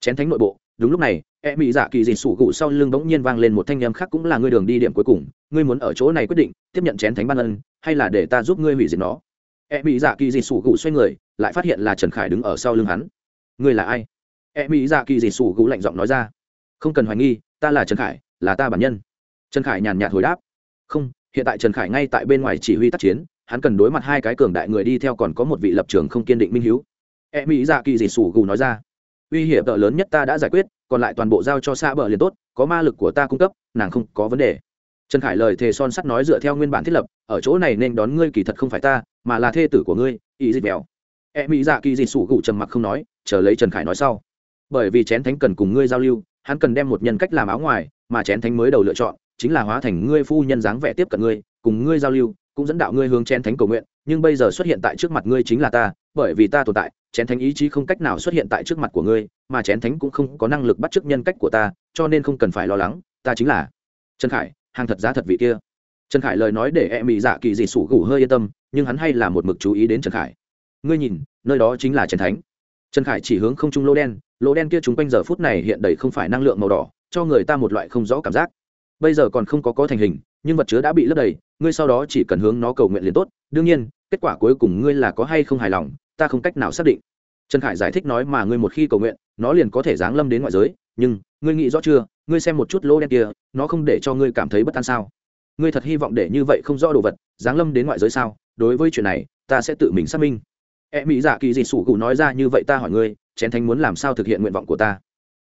Chén thánh nội bộ. Đúng lúc này e mỹ dạ kỳ dị sủ gù sau lưng bỗng nhiên vang lên một thanh â m khác cũng là ngươi đường đi điểm cuối cùng. Ngươi muốn ở chỗ này quyết định, tiếp nhận chén thánh ban ân, hay là để ta giúp ngươi hủy diệt nó? E mỹ dạ kỳ dị sủ gù xoay người, lại phát hiện là trần khải đứng ở sau lưng hắn. Ngươi là ai? E mỹ dạ kỳ dị sủ gù lạnh giọng nói ra. Không cần hoài nghi, ta là trần khải, là ta bản nhân. Trần khải nhàn nhạt hồi đáp. Không hiện tại trần khải ngay tại bên ngoài chỉ huy tác chiến, hắn cần đối mặt hai cái cường đại người đi theo còn có một vị lập trường không kiên định minh h e mỹ dạ kỳ dị sủ gù nói ra, uy hiểm tợ lớn nhất ta đã giải quyết, còn lại toàn bộ giao cho xa bờ liền tốt, có ma lực của ta cung cấp, nàng không có vấn đề. Trần khải lời thề son sắt nói dựa theo nguyên bản thiết lập, ở chỗ này nên đón ngươi kỳ thật không phải ta, mà là thê tử của ngươi ý dịch bèo e mỹ dạ kỳ dị sủ gù trầm mặc không nói, chờ lấy trần khải nói sau, bởi vì chén thánh cần cùng ngươi giao lưu, hắn cần đem một nhân cách làm áo ngoài, mà chén thánh mới đầu lựa chọn chính là hóa thành ngươi phu nhân dáng vẻ tiếp cận ngươi, cùng ngươi giao lưu, cũng dẫn đạo ngươi hướng chén thánh cầu nguyện, nhưng bây giờ xuất hiện tại trước mặt ngươi chính là ta, bởi vì ta tồn tại, chén thánh ý chí không cách nào xuất hiện tại trước mặt của ngươi, mà chén thánh cũng không có năng lực bắt chước nhân cách của ta, cho nên không cần phải lo lắng, ta chính là trần khải, hàng thật giá thật vị kia. Trần khải lời nói để e mỹ dạ kỳ dị sủ gủ hơi yên tâm, nhưng hắn hay là một mực chú ý đến trần khải. Ngươi nhìn, nơi đó chính là trần thánh. Trần khải chỉ hướng không trung lỗ đen lỗ đen kia chúng quanh giờ phút này hiện đầy không phải năng lượng màu đỏ, cho người ta một loại không rõ cảm giác bây giờ còn không có có thành hình, nhưng vật chứa đã bị lấp đầy, ngươi sau đó chỉ cần hướng nó cầu nguyện liền tốt. Đương nhiên, kết quả cuối cùng ngươi là có hay không hài lòng, ta không cách nào xác định. Trần khải giải thích nói mà ngươi một khi cầu nguyện, nó liền có thể giáng lâm đến ngoại giới, nhưng ngươi nghĩ rõ chưa? Ngươi xem một chút lô đen kia, nó không để cho ngươi cảm thấy bất an sao? Ngươi thật hy vọng để như vậy không rõ đồ vật, giáng lâm đến ngoại giới sao? Đối với chuyện này, ta sẽ tự mình xác minh. E mỹ dạ kỳ dị sủ cụ nói ra như vậy ta hỏi ngươi, chén thánh muốn làm sao thực hiện nguyện vọng của ta?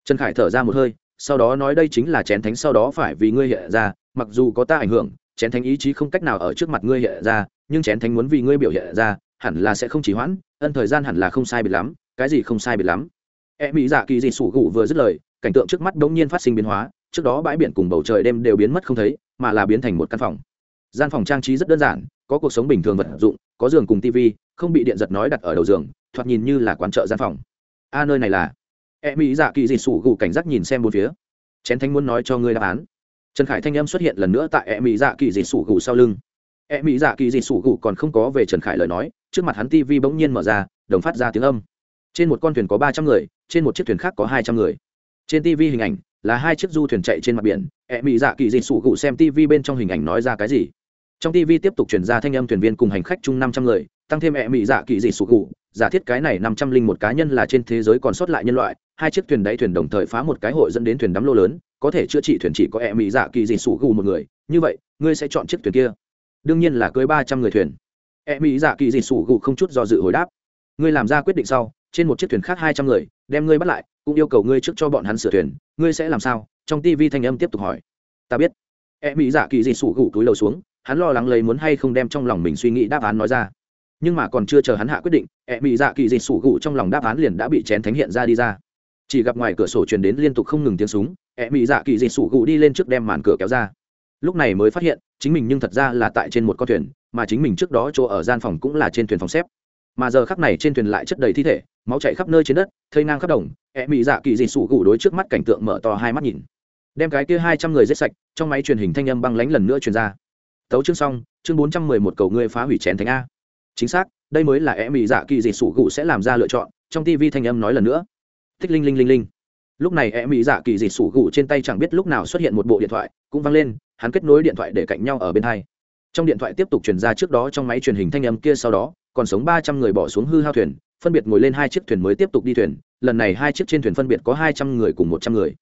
Trần khải thở ra một hơi sau đó nói đây chính là chén thánh sau đó phải vì ngươi hiện ra, mặc dù có ta ảnh hưởng, chén thánh ý chí không cách nào ở trước mặt ngươi hiện ra, nhưng chén thánh muốn vì ngươi biểu hiện ra, hẳn là sẽ không chỉ hoãn, ân thời gian hẳn là không sai biệt lắm, cái gì không sai biệt lắm. E mỹ dạ kỳ dị sủ gụ vừa dứt lời, cảnh tượng trước mắt đống nhiên phát sinh biến hóa, trước đó bãi biển cùng bầu trời đêm đều biến mất không thấy, mà là biến thành một căn phòng. Gian phòng trang trí rất đơn giản, có cuộc sống bình thường vật dụng, có giường cùng tv không bị điện giật nói đặt ở đầu giường, thoạt nhìn như là quán chợ gian phòng. A, nơi này là e mỹ dạ kỳ dị sủ Gù cảnh giác nhìn xem bốn phía. Chén thánh muốn nói cho ngươi đáp án. Trần khải thanh âm xuất hiện lần nữa tại e mỹ dạ kỳ dị sủ Gù sau lưng. E mỹ dạ kỳ dị sủ Gù còn không có về trần khải lời nói, trước mặt hắn tv bỗng nhiên mở ra, đồng phát ra tiếng âm. Trên một con thuyền có ba trăm người, trên một chiếc thuyền khác có hai trăm người. Trên tv hình ảnh là hai chiếc du thuyền chạy trên mặt biển. E mỹ dạ kỳ dị sủ Gù xem tv bên trong hình ảnh nói ra cái gì? Trong tv tiếp tục chuyển ra thanh âm thuyền viên cùng hành khách chung năm trăm người, tăng thêm e mỹ dạ kỳ dị sủ Gù. giả thiết cái này năm trăm linh một cá nhân là trên thế giới còn sót lại nhân loại hai chiếc thuyền đáy thuyền đồng thời phá một cái hội dẫn đến thuyền đắm lô lớn, có thể chữa trị thuyền chỉ có e mỹ dạ kỳ dị sủ gù một người, như vậy, ngươi sẽ chọn chiếc thuyền kia. Đương nhiên là cưới ba trăm người thuyền. E mỹ dạ kỳ dị sủ gù không chút do dự hồi đáp, ngươi làm ra quyết định sau, trên một chiếc thuyền khác hai trăm người, đem ngươi bắt lại, cũng yêu cầu ngươi trước cho bọn hắn sửa thuyền, ngươi sẽ làm sao? Trong tv thanh âm tiếp tục hỏi. Ta biết. E mỹ dạ kỳ dị sủ gù túi lầu xuống, hắn lo lắng lấy muốn hay không đem trong lòng mình suy nghĩ đáp án nói ra. Nhưng mà còn chưa chờ hắn hạ quyết định e mỹ dạ kỳ dị sủ gù trong lòng đáp án liền đã bị chén thánh hiện ra đi ra chỉ gặp ngoài cửa sổ truyền đến liên tục không ngừng tiếng súng e mỹ dạ kỳ dị sủ gù đi lên trước đem màn cửa kéo ra. Lúc này mới phát hiện, chính mình nhưng thật ra là tại trên một con thuyền, mà chính mình trước đó chỗ ở gian phòng cũng là trên thuyền phòng xếp. Mà giờ khắc này trên thuyền lại chất đầy thi thể, máu chảy khắp nơi trên đất, thây ngang khắp đồng e mỹ dạ kỳ dị sủ gù đối trước mắt cảnh tượng mở to hai mắt nhìn. Đem cái kia hai trăm người giết sạch, trong máy truyền hình thanh âm băng lánh lần nữa truyền ra. Tấu chương xong, chương bốn trăm mười một cầu ngươi phá hủy chén thánh a. Chính xác, đây mới là e mỹ dạ kỳ dị sủ gù sẽ làm ra lựa chọn, trong tv thanh âm nói lần nữa thích linh linh linh linh. Lúc này e mỹ dạ kỳ dị sủ gù trên tay chẳng biết lúc nào xuất hiện một bộ điện thoại, cũng văng lên, hắn kết nối điện thoại để cạnh nhau ở bên hai. Trong điện thoại tiếp tục truyền ra trước đó trong máy truyền hình thanh âm kia sau đó, còn sống ba trăm người bỏ xuống hư hao thuyền, phân biệt ngồi lên hai chiếc thuyền mới tiếp tục đi thuyền, lần này hai chiếc trên thuyền phân biệt có hai trăm người cùng một trăm người.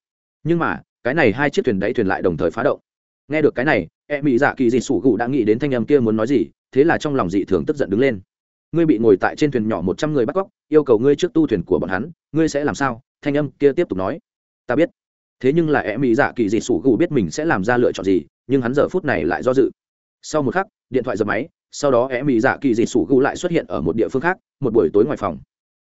Nhưng mà, cái này hai chiếc thuyền đáy thuyền lại đồng thời phá động. Nghe được cái này e mỹ dạ kỳ dị sủ gù đã nghĩ đến thanh âm kia muốn nói gì, thế là trong lòng dị thường tức giận đứng lên. Ngươi bị ngồi tại trên thuyền nhỏ một trăm người bắt cóc, yêu cầu ngươi trước tu thuyền của bọn hắn ngươi sẽ làm sao? Thanh âm kia tiếp tục nói. Ta biết. Thế nhưng là em mỹ dạ kỳ dị sủ gù biết mình sẽ làm ra lựa chọn gì, nhưng hắn giờ phút này lại do dự. Sau một khắc, điện thoại dập máy, sau đó em mỹ dạ kỳ dị sủ gù lại xuất hiện ở một địa phương khác, một buổi tối ngoài phòng.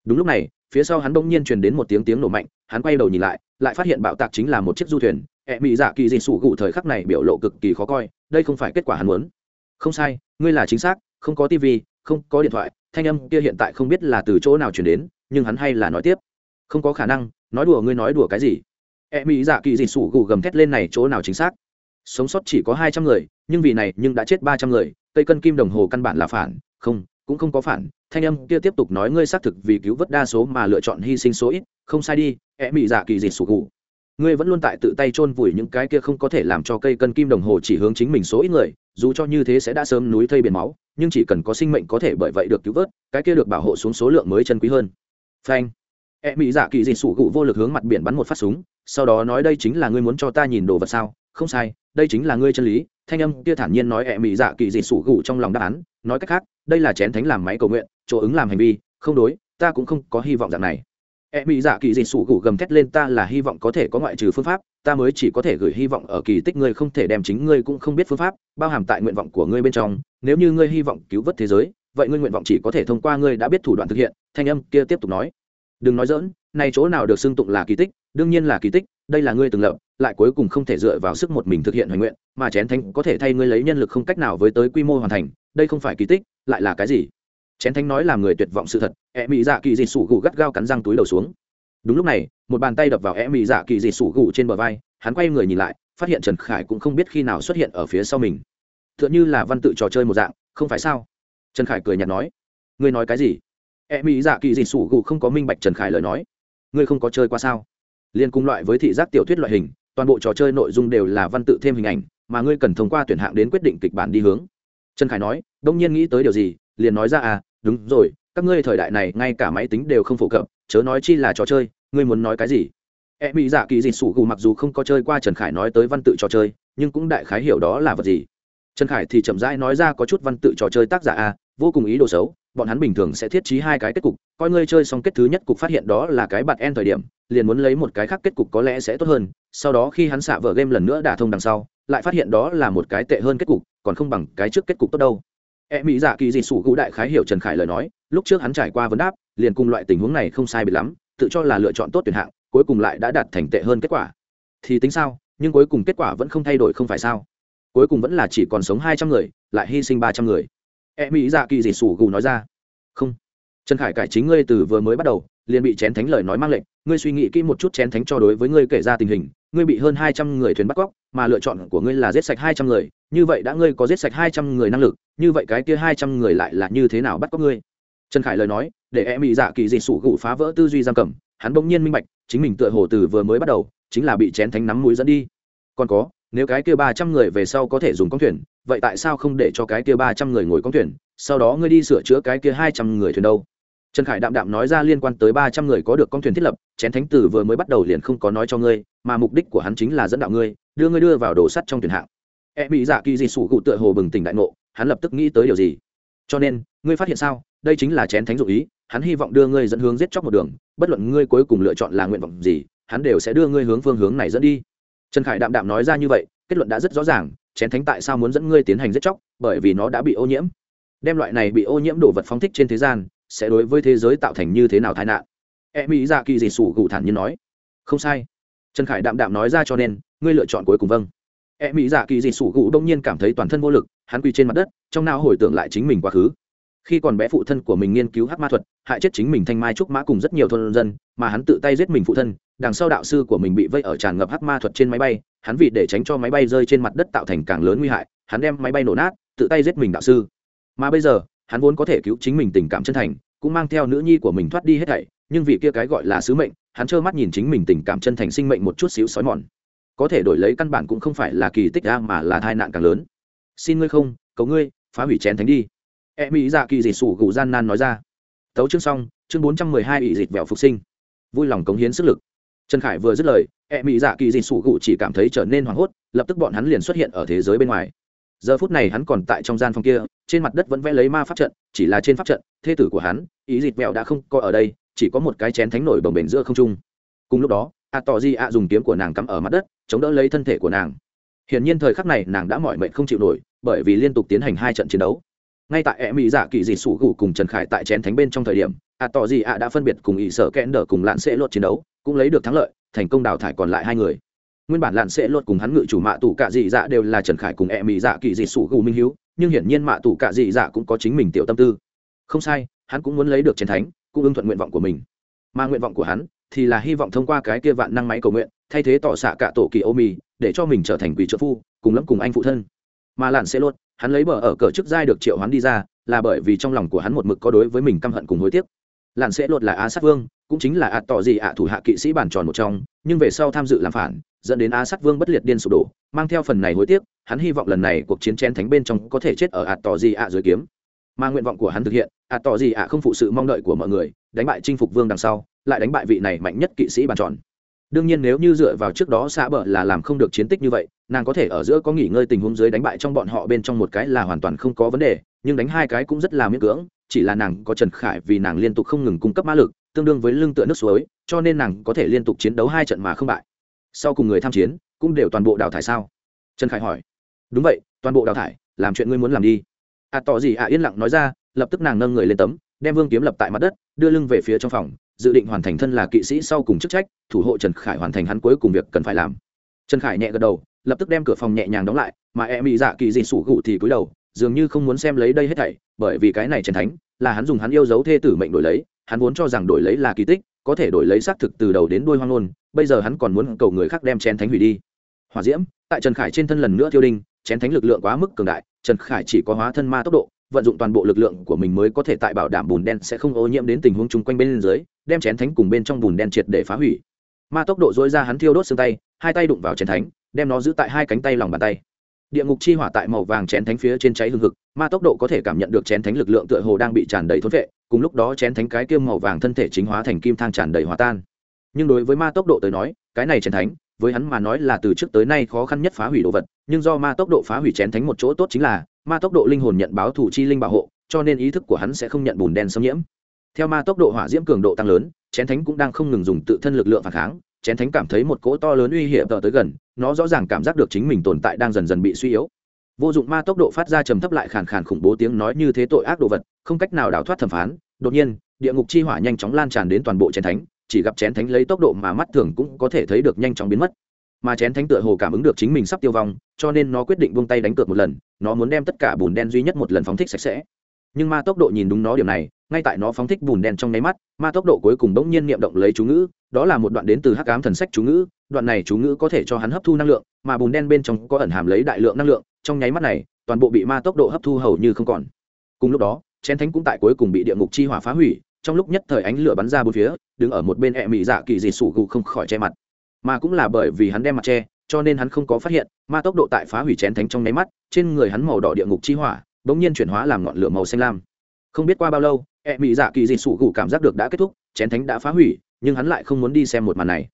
Đúng lúc này, phía sau hắn bỗng nhiên truyền đến một tiếng tiếng nổ mạnh, hắn quay đầu nhìn lại lại phát hiện bạo tạc chính là một chiếc du thuyền. Em mỹ dạ kỳ dị sủ gù thời khắc này biểu lộ cực kỳ khó coi, đây không phải kết quả hắn muốn. Không sai, ngươi là chính xác, không có tv không có điện thoại, thanh âm kia hiện tại không biết là từ chỗ nào chuyển đến, nhưng hắn hay là nói tiếp không có khả năng nói đùa ngươi nói đùa cái gì? E mỹ dạ kỳ dị sủ gù gầm thét lên này chỗ nào chính xác? Sống sót chỉ có hai trăm người nhưng vì này nhưng đã chết ba trăm người cây cân kim đồng hồ căn bản là phản. Không cũng không có phản. Thanh âm kia tiếp tục nói ngươi xác thực vì cứu vớt đa số mà lựa chọn hy sinh số ít không sai đi e mỹ dạ kỳ dị sủ gù, ngươi vẫn luôn tại tự tay chôn vùi những cái kia không có thể làm cho cây cân kim đồng hồ chỉ hướng chính mình số ít người dù cho như thế sẽ đã sớm núi thây biển máu nhưng chỉ cần có sinh mệnh có thể bởi vậy được cứu vớt cái kia được bảo hộ xuống số lượng mới chân quý hơn. Phanh e mỹ dạ kỳ Dị sủ cụ vô lực hướng mặt biển bắn một phát súng, sau đó nói đây chính là ngươi muốn cho ta nhìn đồ vật sao? Không sai, đây chính là ngươi chân lý. Thanh âm kia thản nhiên nói e mỹ dạ kỳ Dị sủ cụ trong lòng đáp án, nói cách khác, đây là chén thánh làm máy cầu nguyện, chỗ ứng làm hành vi, không đối, ta cũng không có hy vọng dạng này. E mỹ dạ kỳ dị sủ gụ gầm thét lên, ta là hy vọng có thể có ngoại trừ phương pháp, ta mới chỉ có thể gửi hy vọng ở kỳ tích ngươi, không thể đem chính ngươi cũng không biết phương pháp, bao hàm tại nguyện vọng của ngươi bên trong. Nếu như ngươi hy vọng cứu vớt thế giới, vậy ngươi nguyện vọng chỉ có thể thông qua ngươi đã biết thủ đoạn thực hiện, thanh âm kia tiếp tục nói đừng nói dỡn này chỗ nào được xưng tụng là kỳ tích, đương nhiên là kỳ tích, đây là ngươi từng lập, lại cuối cùng không thể dựa vào sức một mình thực hiện hoài nguyện, mà chén thánh có thể thay ngươi lấy nhân lực không cách nào với tới quy mô hoàn thành, đây không phải kỳ tích, lại là cái gì? Chén thánh nói làm người tuyệt vọng sự thật e mỹ dạ kỳ dị sủ gù gắt gao cắn răng túi đầu xuống. Đúng lúc này, một bàn tay đập vào e mỹ dạ kỳ dị sủ gù trên bờ vai, hắn quay người nhìn lại, phát hiện trần khải cũng không biết khi nào xuất hiện ở phía sau mình. T h ư ợ n như là văn tự trò chơi một dạng, không phải sao? Trần khải cười nhạt nói. Ngươi nói cái gì? E mỹ dạ kỳ dị sủ gù không có minh bạch trần khải lời nói. Ngươi không có chơi qua sao? Liên cung loại với thị giác tiểu thuyết loại hình, toàn bộ trò chơi nội dung đều là văn tự thêm hình ảnh, mà ngươi cần thông qua tuyển hạng đến quyết định kịch bản đi hướng. Trần khải nói, đông nhiên nghĩ tới điều gì, liền nói ra à đúng rồi, các ngươi thời đại này ngay cả máy tính đều không phổ cập, chớ nói chi là trò chơi, ngươi muốn nói cái gì? E mỹ dạ kỳ dị sủ gù mặc dù không có chơi qua trần khải nói tới văn tự trò chơi, nhưng cũng đại khái hiểu đó là vật gì. Trần khải thì chậm rãi nói ra có chút văn tự trò chơi tác giả a vô cùng ý đồ xấu, bọn hắn bình thường sẽ thiết trí hai cái kết cục, coi ngươi chơi xong kết thứ nhất cục phát hiện đó là cái bạt en thời điểm, liền muốn lấy một cái khác kết cục có lẽ sẽ tốt hơn, sau đó khi hắn xạ vở game lần nữa đả thông đằng sau, lại phát hiện đó là một cái tệ hơn kết cục, còn không bằng cái trước kết cục tốt đâu. E mỹ dạ kỳ dị sủ gũ đại khái hiểu trần khải lời nói, lúc trước hắn trải qua vấn đáp, liền cùng loại tình huống này không sai bị lắm, tự cho là lựa chọn tốt tuyển hạng, cuối cùng lại đã đạt thành tệ hơn kết quả. Thì tính sao, nhưng cuối cùng kết quả vẫn không thay đổi không phải sao? Cuối cùng vẫn là chỉ còn sống hai trăm người, lại hy sinh ba trăm người e mỹ dạ kỳ dị sủ gù nói ra. Không. Trần khải cải chính ngươi từ vừa mới bắt đầu, liền bị chén thánh lời nói mang lệnh. Ngươi suy nghĩ kỹ một chút chén thánh cho đối với ngươi kể ra tình hình. Ngươi bị hơn hai trăm người thuyền bắt cóc, mà lựa chọn của ngươi là giết sạch hai trăm người. Như vậy đã ngươi có giết sạch hai trăm người năng lực, như vậy cái kia hai trăm người lại là như thế nào bắt cóc ngươi? Trần khải lời nói, để e mỹ dạ kỳ dị sủ gù phá vỡ tư duy giam cầm, hắn bỗng nhiên minh bạch, chính mình tựa hồ từ vừa mới bắt đầu, chính là bị chén thánh nắm mũi dẫn đi. Còn có, nếu cái kia ba trăm người về sau có thể dùng con thuyền vậy tại sao không để cho cái kia ba trăm người ngồi con thuyền, sau đó ngươi đi sửa chữa cái kia hai trăm người thuyền đâu? Trần khải đạm đạm nói ra liên quan tới ba trăm người có được con thuyền thiết lập, chén thánh tử vừa mới bắt đầu liền không có nói cho ngươi, mà mục đích của hắn chính là dẫn đạo ngươi, đưa ngươi đưa vào đồ sắt trong thuyền hạng. E bị dạ kỳ dị sủ cụ tựa hồ bừng tỉnh đại ngộ, hắn lập tức nghĩ tới điều gì? Cho nên, ngươi phát hiện sao? Đây chính là chén thánh dụ ý, hắn hy vọng đưa ngươi dẫn hướng giết chóc một đường, bất luận ngươi cuối cùng lựa chọn là nguyện vọng gì, hắn đều sẽ đưa ngươi hướng phương hướng này dẫn đi. Trần khải đạm đạm nói ra như vậy, kết luận đã rất rõ ràng chén thánh tại sao muốn dẫn ngươi tiến hành giết chóc, bởi vì nó đã bị ô nhiễm. Đem loại này bị ô nhiễm đồ vật phóng thích trên thế gian, sẽ đối với thế giới tạo thành như thế nào tai nạn? E mỹ dạ kỳ dị sủ gù thản nhiên nói. Không sai. Trần khải đạm đạm nói ra cho nên, ngươi lựa chọn cuối cùng vâng. E mỹ dạ kỳ dị sủ gù đông nhiên cảm thấy toàn thân vô lực, hắn quỳ trên mặt đất, trong não hồi tưởng lại chính mình quá khứ khi còn bé phụ thân của mình nghiên cứu hát ma thuật, hại chết chính mình thanh mai trúc mã cùng rất nhiều thôn dân, mà hắn tự tay giết mình phụ thân, đằng sau đạo sư của mình bị vây ở tràn ngập hát ma thuật trên máy bay, hắn vì để tránh cho máy bay rơi trên mặt đất tạo thành càng lớn nguy hại, hắn đem máy bay nổ nát, tự tay giết mình đạo sư. Mà bây giờ, hắn vốn có thể cứu chính mình tình cảm chân thành, cũng mang theo nữ nhi của mình thoát đi hết thảy, nhưng vì kia cái gọi là sứ mệnh, hắn trơ mắt nhìn chính mình tình cảm chân thành sinh mệnh một chút xíu xói mòn. Có thể đổi lấy căn bản cũng không phải là kỳ tích ra mà là tai nạn càng lớn. Xin ngươi không, cầu ngươi, phá hủy chén thánh đi e mỹ dạ kỳ dịt sủ gù gian nan nói ra. Tấu chương xong, chương bốn trăm mười hai ỵ dịt vẹo phục sinh. Vui lòng cống hiến sức lực. Trần khải vừa dứt lời e mỹ dạ kỳ dịt sủ gù chỉ cảm thấy trở nên hoảng hốt, lập tức bọn hắn liền xuất hiện ở thế giới bên ngoài. Giờ phút này hắn còn tại trong gian phòng kia, trên mặt đất vẫn vẽ lấy ma pháp trận, chỉ là trên pháp trận, thê tử của hắn ý dịt vẹo đã không có ở đây, chỉ có một cái chén thánh nổi bồng bềnh giữa không trung. Cùng lúc đó, a tỏ di a dùng kiếm của nàng cắm ở mặt đất, chống đỡ lấy thân thể của nàng. Hiển nhiên thời khắc này nàng đã mỏi mệt không chịu nổi, bởi vì liên tục tiến hành hai trận chiến đấu ngay tại e mỹ dạ kỳ dị sủ gù cùng trần khải tại chén thánh bên trong thời điểm, ạ tỏ gì ạ đã phân biệt cùng ỵ sở kẽn đờ cùng lạn sẽ luật chiến đấu, cũng lấy được thắng lợi, thành công đào thải còn lại hai người. Nguyên bản lạn sẽ luật cùng hắn ngự chủ mạ tủ cạ dị dạ đều là trần khải cùng e mỹ dạ kỳ dị sủ gù minh hiếu, nhưng hiển nhiên mạ tủ cạ dị dạ cũng có chính mình tiểu tâm tư. Không sai, hắn cũng muốn lấy được chiến thánh, cũng ưng thuận nguyện vọng của mình. Mà nguyện vọng của hắn thì là hy vọng thông qua cái kia vạn năng máy cầu nguyện, thay thế tỏ xạ cả tổ kỳ ô mì, để cho mình trở thành quỷ trợ phu, cùng lẫm cùng anh phụ thân. Mà lạn sẽ luật hắn lấy bờ ở cờ chức giai được triệu hắn đi ra, là bởi vì trong lòng của hắn một mực có đối với mình căm hận cùng hối tiếc. Lạn sẽ lột là á sát vương, cũng chính là ạ tỏ gì ạ thủ hạ kỵ sĩ bản tròn một trong, nhưng về sau tham dự làm phản, dẫn đến á sát vương bất liệt điên sụp đổ, mang theo phần này hối tiếc, hắn hy vọng lần này cuộc chiến chén thánh bên trong có thể chết ở ạ tỏ gì ạ dưới kiếm. Mà nguyện vọng của hắn thực hiện, ạ tỏ gì ạ không phụ sự mong đợi của mọi người, đánh bại chinh phục vương đằng sau, lại đánh bại vị này mạnh nhất kỵ sĩ bản tròn đương nhiên nếu như dựa vào trước đó xã bờ là làm không được chiến tích như vậy, nàng có thể ở giữa có nghỉ ngơi tình huống dưới đánh bại trong bọn họ bên trong một cái là hoàn toàn không có vấn đề, nhưng đánh hai cái cũng rất là miễn cưỡng, chỉ là nàng có trần khải vì nàng liên tục không ngừng cung cấp mã lực, tương đương với lưng tựa nước suối, cho nên nàng có thể liên tục chiến đấu hai trận mà không bại. Sau cùng người tham chiến, cũng đều toàn bộ đào thải sao? Trần khải hỏi. Đúng vậy, toàn bộ đào thải, làm chuyện ngươi muốn làm đi. À tỏ gì à yên lặng nói ra, lập tức nàng nâng người lên tấm, đem vương kiếm lập tại mặt đất, đưa lưng về phía trong phòng dự định hoàn thành thân là kỵ sĩ sau cùng chức trách, thủ hộ trần khải hoàn thành hắn cuối cùng việc cần phải làm. Trần khải nhẹ gật đầu, lập tức đem cửa phòng nhẹ nhàng đóng lại, mà e mỹ dạ kỳ dị sủ gụ thì cúi đầu, dường như không muốn xem lấy đây hết thảy, bởi vì cái này trần thánh, là hắn dùng hắn yêu dấu thê tử mệnh đổi lấy, hắn vốn cho rằng đổi lấy là kỳ tích, có thể đổi lấy xác thực từ đầu đến đuôi hoang ngôn, bây giờ hắn còn muốn cầu người khác đem chén thánh hủy đi. Hỏa diễm, tại trần khải trên thân lần nữa thiêu đinh, chén thánh lực lượng quá mức cường đại, trần khải chỉ có hóa thân ma tốc độ vận dụng toàn bộ lực lượng của mình mới có thể tại bảo đảm bùn đen sẽ không ô nhiễm đến tình huống chung quanh bên dưới, đem chén thánh cùng bên trong bùn đen triệt để phá hủy. Ma tốc độ dối ra hắn thiêu đốt xương tay, hai tay đụng vào chén thánh, đem nó giữ tại hai cánh tay lòng bàn tay. Địa ngục chi hỏa tại màu vàng chén thánh phía trên cháy hương hực, ma tốc độ có thể cảm nhận được chén thánh lực lượng tựa hồ đang bị tràn đầy thốn vệ, cùng lúc đó chén thánh cái kiêm màu vàng thân thể chính hóa thành kim thang tràn đầy hòa tan. Nhưng đối với ma tốc độ tới nói, cái này chén thánh với hắn mà nói là từ trước tới nay khó khăn nhất phá hủy đồ vật, nhưng do ma tốc độ phá hủy chén thánh một chỗ tốt chính là, ma tốc độ linh hồn nhận báo thủ chi linh bảo hộ, cho nên ý thức của hắn sẽ không nhận bùn đen xâm nhiễm. Theo ma tốc độ hỏa diễm cường độ tăng lớn, chén thánh cũng đang không ngừng dùng tự thân lực lượng phản kháng, chén thánh cảm thấy một cỗ to lớn uy hiểm tờ tới gần, nó rõ ràng cảm giác được chính mình tồn tại đang dần dần bị suy yếu. Vô dụng ma tốc độ phát ra trầm thấp lại khàn khàn khủng bố tiếng nói như thế tội ác đồ vật, không cách nào đào thoát thẩm phán, đột nhiên, địa ngục chi hỏa nhanh chóng lan tràn đến toàn bộ chén thánh chỉ gặp chén thánh lấy tốc độ mà mắt thường cũng có thể thấy được nhanh chóng biến mất. Mà chén thánh tựa hồ cảm ứng được chính mình sắp tiêu vong, cho nên nó quyết định buông tay đánh cược một lần, nó muốn đem tất cả bùn đen duy nhất một lần phóng thích sạch sẽ. Nhưng ma tốc độ nhìn đúng nó điểm này, ngay tại nó phóng thích bùn đen trong nháy mắt, ma tốc độ cuối cùng bỗng nhiên niệm động lấy chú ngữ, đó là một đoạn đến từ hắc ám thần sách chú ngữ, đoạn này chú ngữ có thể cho hắn hấp thu năng lượng, mà bùn đen bên trong có ẩn hàm lấy đại lượng năng lượng, trong nháy mắt này, toàn bộ bị ma tốc độ hấp thu hầu như không còn. Cùng lúc đó, chén thánh cũng tại cuối cùng bị địa ngục chi hỏa phá hủy trong lúc nhất thời ánh lửa bắn ra bốn phía, đứng ở một bên ẹ mị dạ kỳ dị sủ gù không khỏi che mặt. Mà cũng là bởi vì hắn đem mặt che, cho nên hắn không có phát hiện ma tốc độ tại phá hủy chén thánh trong nháy mắt, trên người hắn màu đỏ địa ngục chi hỏa, bỗng nhiên chuyển hóa làm ngọn lửa màu xanh lam. Không biết qua bao lâu, ẹ mị dạ kỳ dị sủ gù cảm giác được đã kết thúc, chén thánh đã phá hủy, nhưng hắn lại không muốn đi xem một màn này.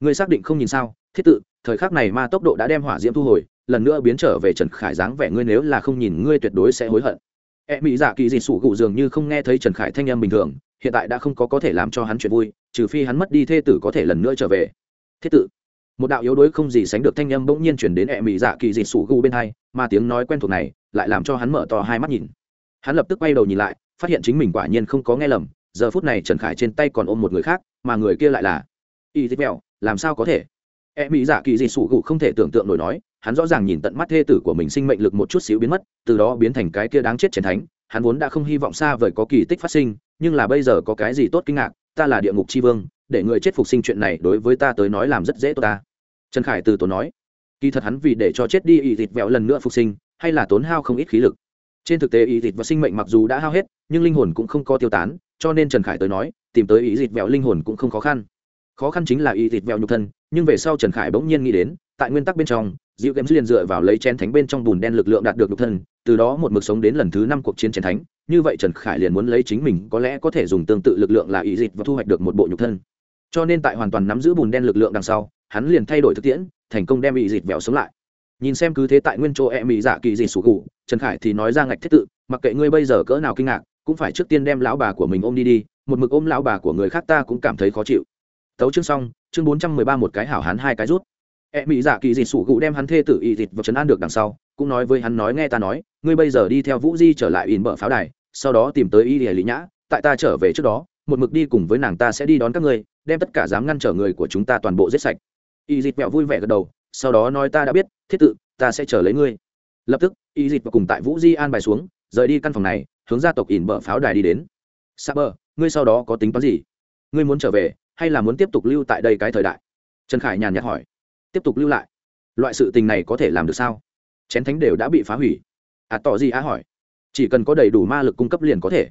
Người xác định không nhìn sao? Thiết tự, thời khắc này ma tốc độ đã đem hỏa diễm thu hồi, lần nữa biến trở về trần khải dáng vẻ, ngươi nếu là không nhìn, ngươi tuyệt đối sẽ hối hận e mỹ dạ kỳ dị sủ gụ dường như không nghe thấy trần khải thanh em bình thường hiện tại đã không có có thể làm cho hắn chuyện vui trừ phi hắn mất đi thê tử có thể lần nữa trở về. Thế tử, một đạo yếu đuối không gì sánh được thanh âm bỗng nhiên chuyển đến e mỹ dạ kỳ dị sủ gụ bên hai mà tiếng nói quen thuộc này lại làm cho hắn mở to hai mắt nhìn. Hắn lập tức quay đầu nhìn lại phát hiện chính mình quả nhiên không có nghe lầm giờ phút này trần khải trên tay còn ôm một người khác mà người kia lại là. Y tích mèo làm sao có thể? E mỹ dạ kỳ dị sủ gụ không thể tưởng tượng nổi nói hắn rõ ràng nhìn tận mắt thê tử của mình sinh mệnh lực một chút xíu biến mất, từ đó biến thành cái kia đáng chết chiến thánh. Hắn vốn đã không hy vọng xa vời có kỳ tích phát sinh, nhưng là bây giờ có cái gì tốt kinh ngạc, ta là địa ngục c h i vương, để người chết phục sinh chuyện này đối với ta tới nói làm rất dễ tốt ta. Trần khải từ tốn nói, kỳ thật hắn vì để cho chết đi Y thịt vẹo lần nữa phục sinh, hay là tốn hao không ít khí lực. Trên thực tế Y thịt và sinh mệnh mặc dù đã hao hết, nhưng linh hồn cũng không có tiêu tán, cho nên trần khải tới nói, tìm tới ý thịt vẹo linh hồn cũng không khó khăn. Khó khăn chính là Y thịt vẹo nhục thân, nhưng về sau trần khải bỗng nhiên nghĩ đến, tại nguyên tắc bên trong dịu games liền dựa vào lấy chén thánh bên trong bùn đen lực lượng đạt được nhục thân, từ đó một mực sống đến lần thứ năm cuộc chiến chén thánh. Như vậy trần khải liền muốn lấy chính mình có lẽ có thể dùng tương tự lực lượng là ý dịch và thu hoạch được một bộ nhục thân. Cho nên tại hoàn toàn nắm giữ bùn đen lực lượng đằng sau, hắn liền thay đổi thực tiễn, thành công đem ý dịch vẹo sống lại. Nhìn xem cứ thế tại nguyên chỗ e mỹ dạ kỳ dị sủ cụ trần khải thì nói ra ngạch thiết tự, mặc kệ ngươi bây giờ cỡ nào kinh ngạc, cũng phải trước tiên đem lão bà của mình ôm đi đi, một mực ôm lão bà của người khác ta cũng cảm thấy khó chịu. Tấu chương xong, chương bốn trăm mười ba một cái hảo hán hai cái rút e mỹ dạ kỳ dị sủ gụ đem hắn thê tử y Dịt vào trấn an được đằng sau, cũng nói với hắn nói nghe ta nói, ngươi bây giờ đi theo vũ di trở lại in bờ pháo đài, sau đó tìm tới y lìa lý nhã, tại ta trở về trước đó, một mực đi cùng với nàng ta sẽ đi đón các ngươi, đem tất cả dám ngăn trở người của chúng ta toàn bộ giết sạch. Y dịt mẹo vui vẻ gật đầu, sau đó nói ta đã biết, thiết tự, ta sẽ chờ lấy ngươi. Lập tức, y dịt và cùng tại vũ di an bài xuống, rời đi căn phòng này, hướng gia tộc In bờ pháo đài đi đến. Sa bờ, ngươi sau đó có tính toán gì? Ngươi muốn trở về, hay là muốn tiếp tục lưu tại đây cái thời đại? Trần khải nhàn nhạt hỏi tiếp tục lưu lại. Loại sự tình này có thể làm được sao? Chén thánh đều đã bị phá hủy. À tỏ gì á hỏi. Chỉ cần có đầy đủ ma lực cung cấp liền có thể.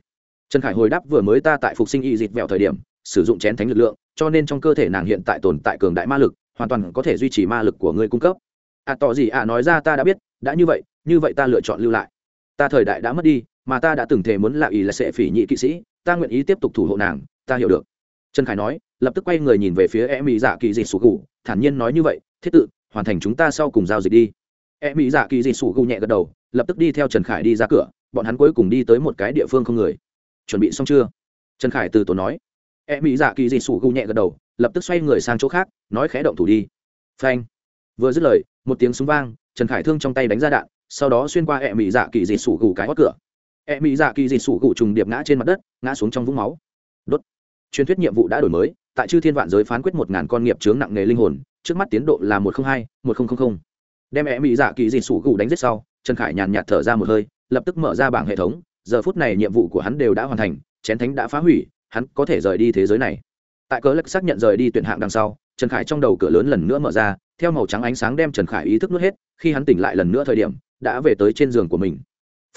Trần khải hồi đáp vừa mới ta tại phục sinh y dịt vẹo thời điểm, sử dụng chén thánh lực lượng, cho nên trong cơ thể nàng hiện tại tồn tại cường đại ma lực, hoàn toàn có thể duy trì ma lực của ngươi cung cấp. À tỏ gì à nói ra ta đã biết, đã như vậy như vậy ta lựa chọn lưu lại. Ta thời đại đã mất đi, mà ta đã từng thể muốn là ý là sẽ phỉ nhị kỵ sĩ, ta nguyện ý tiếp tục thủ hộ nàng, ta hiểu được. Trần khải nói, lập tức quay người nhìn về phía em ý dạ kỳ dị sủ gù thản nhiên nói như vậy thiết tự, hoàn thành chúng ta sau cùng giao dịch đi. E mỹ dạ kỳ dị sủ gù nhẹ gật đầu, lập tức đi theo trần khải đi ra cửa, bọn hắn cuối cùng đi tới một cái địa phương không người. Chuẩn bị xong chưa? Trần khải từ tốn nói. E mỹ dạ kỳ dị sủ gù nhẹ gật đầu, lập tức xoay người sang chỗ khác, nói khẽ động thủ đi. Phanh. Vừa dứt lời, một tiếng súng vang, trần khải thương trong tay đánh ra đạn, sau đó xuyên qua e mỹ dạ kỳ dị sủ gù cái hót cửa. E mỹ dạ kỳ dị sủ gù trùng điệp ngã trên mặt đất, ngã xuống trong vũng máu. Đốt. Truyền thuyết nhiệm vụ đã đổi mới, tại chư thiên vạn giới phán quyết một ngàn con nghiệp chướng nặng nghề linh hồn trước mắt tiến độ là một trăm linh hai, một nghìn đem e mỹ dạ kỳ dị sủ gù đánh giết sau, trần khải nhàn nhạt thở ra một hơi, lập tức mở ra bảng hệ thống, giờ phút này nhiệm vụ của hắn đều đã hoàn thành, chén thánh đã phá hủy, hắn có thể rời đi thế giới này. Tại cớ lắc xác nhận rời đi tuyển hạng đằng sau, trần khải trong đầu cửa lớn lần nữa mở ra, theo màu trắng ánh sáng đem trần khải ý thức nuốt hết, khi hắn tỉnh lại lần nữa thời điểm, đã về tới trên giường của mình.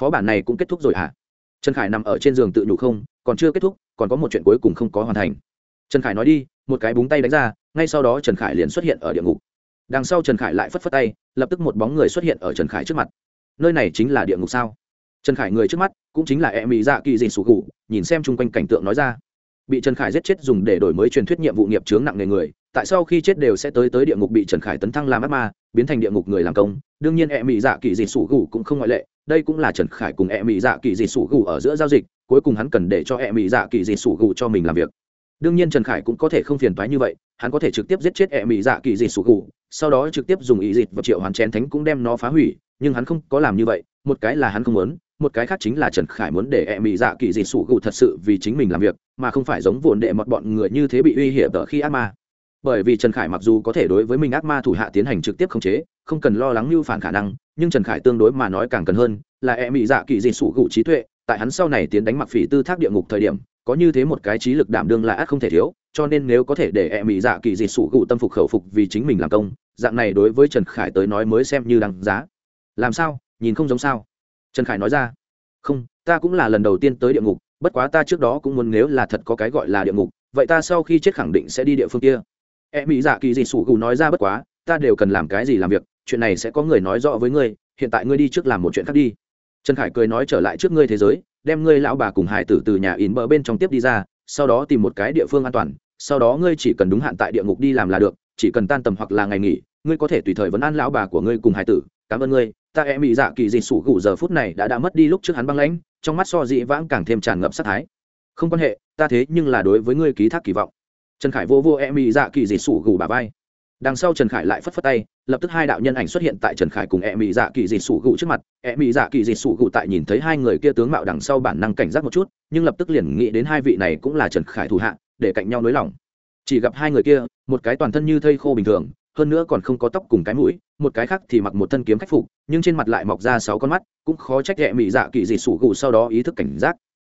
Phó bản này cũng kết thúc rồi hả? Trần khải nằm ở trên giường tự nhủ không, còn chưa kết thúc, còn có một chuyện cuối cùng không có hoàn thành. Trần khải nói đi, một cái búng tay đánh ra ngay sau đó trần khải liền xuất hiện ở địa ngục. Đằng sau trần khải lại phất phất tay, lập tức một bóng người xuất hiện ở trần khải trước mặt. Nơi này chính là địa ngục sao? Trần khải người trước mắt, cũng chính là e mỹ dạ kỳ dị sủ cụ nhìn xem chung quanh cảnh tượng nói ra. Bị trần khải giết chết dùng để đổi mới truyền thuyết nhiệm vụ nghiệp chướng nặng nề người, tại sau khi chết đều sẽ tới tới địa ngục bị trần khải tấn thăng làm ác ma, biến thành địa ngục người làm công. Đương nhiên e mỹ dạ kỳ dị sủ cụ cũng không ngoại lệ, đây cũng là trần khải cùng e mỹ dạ kỳ dị sủ cụ ở giữa giao dịch, cuối cùng hắn cần để cho e mỹ dạ kỳ dị sủ cụ cho mình làm việc đương nhiên trần khải cũng có thể không phiền toái như vậy hắn có thể trực tiếp giết chết ẹ mỹ dạ kỳ dị sủ cụ sau đó trực tiếp dùng ý dịch và triệu hoàn chén thánh cũng đem nó phá hủy, nhưng hắn không có làm như vậy, một cái là hắn không muốn, một cái khác chính là trần khải muốn để ẹ mỹ dạ kỳ dị sủ cụ thật sự vì chính mình làm việc, mà không phải giống vồn đệ mọt bọn người như thế bị uy hiểm ở khi ác ma. Bởi vì trần khải mặc dù có thể đối với mình ác ma thủ hạ tiến hành trực tiếp khống chế, không cần lo lắng mưu phản khả năng, nhưng trần khải tương đối mà nói càng cần hơn, là ẹ mỹ dạ kỳ dị sủ cụ trí tuệ, tại hắn sau này tiến đánh mặc phỉ tư thác địa ngục thời điểm có như thế một cái trí lực đảm đương là ác không thể thiếu, cho nên nếu có thể để e mỹ dạ kỳ dị sủ gù tâm phục khẩu phục vì chính mình làm công, dạng này đối với trần khải tới nói mới xem như đăng giá. Làm sao? Nhìn không giống sao? Trần khải nói ra. Không, ta cũng là lần đầu tiên tới địa ngục, bất quá ta trước đó cũng muốn nếu là thật có cái gọi là địa ngục, vậy ta sau khi chết khẳng định sẽ đi địa phương kia. E mỹ dạ kỳ dị sủ gù nói ra bất quá, ta đều cần làm cái gì làm việc, chuyện này sẽ có người nói rõ với ngươi, hiện tại ngươi đi trước làm một chuyện khác đi. Trần khải cười nói trở lại trước ngươi thế giới đem ngươi lão bà cùng hải tử từ nhà in bờ bên trong tiếp đi ra, sau đó tìm một cái địa phương an toàn, sau đó ngươi chỉ cần đúng hạn tại địa ngục đi làm là được, chỉ cần tan tầm hoặc là ngày nghỉ, ngươi có thể tùy thời vấn an lão bà của ngươi cùng hải tử. Cảm ơn ngươi, ta e mỹ dạ kỳ dị sủ gù giờ phút này đã đã mất đi lúc trước hắn băng lãnh, trong mắt so dị vãng càng thêm tràn ngập sát thái. Không quan hệ, ta thế nhưng là đối với ngươi ký thác kỳ vọng. Trần khải vô vô e mỹ dạ kỳ dị sủ gù bà vai đằng sau trần khải lại phất phất tay, lập tức hai đạo nhân ảnh xuất hiện tại trần khải cùng e mỹ dạ kỳ dị sủ Gụ trước mặt. E mỹ dạ kỳ dị sủ Gụ tại nhìn thấy hai người kia tướng mạo đằng sau bản năng cảnh giác một chút, nhưng lập tức liền nghĩ đến hai vị này cũng là trần khải thủ hạ, để cạnh nhau nới lỏng. Chỉ gặp hai người kia, một cái toàn thân như thây khô bình thường, hơn nữa còn không có tóc cùng cái mũi, một cái khác thì mặc một thân kiếm khắc phục, nhưng trên mặt lại mọc ra sáu con mắt, cũng khó trách e mỹ dạ kỳ dị sủ Gụ sau đó ý thức cảnh giác.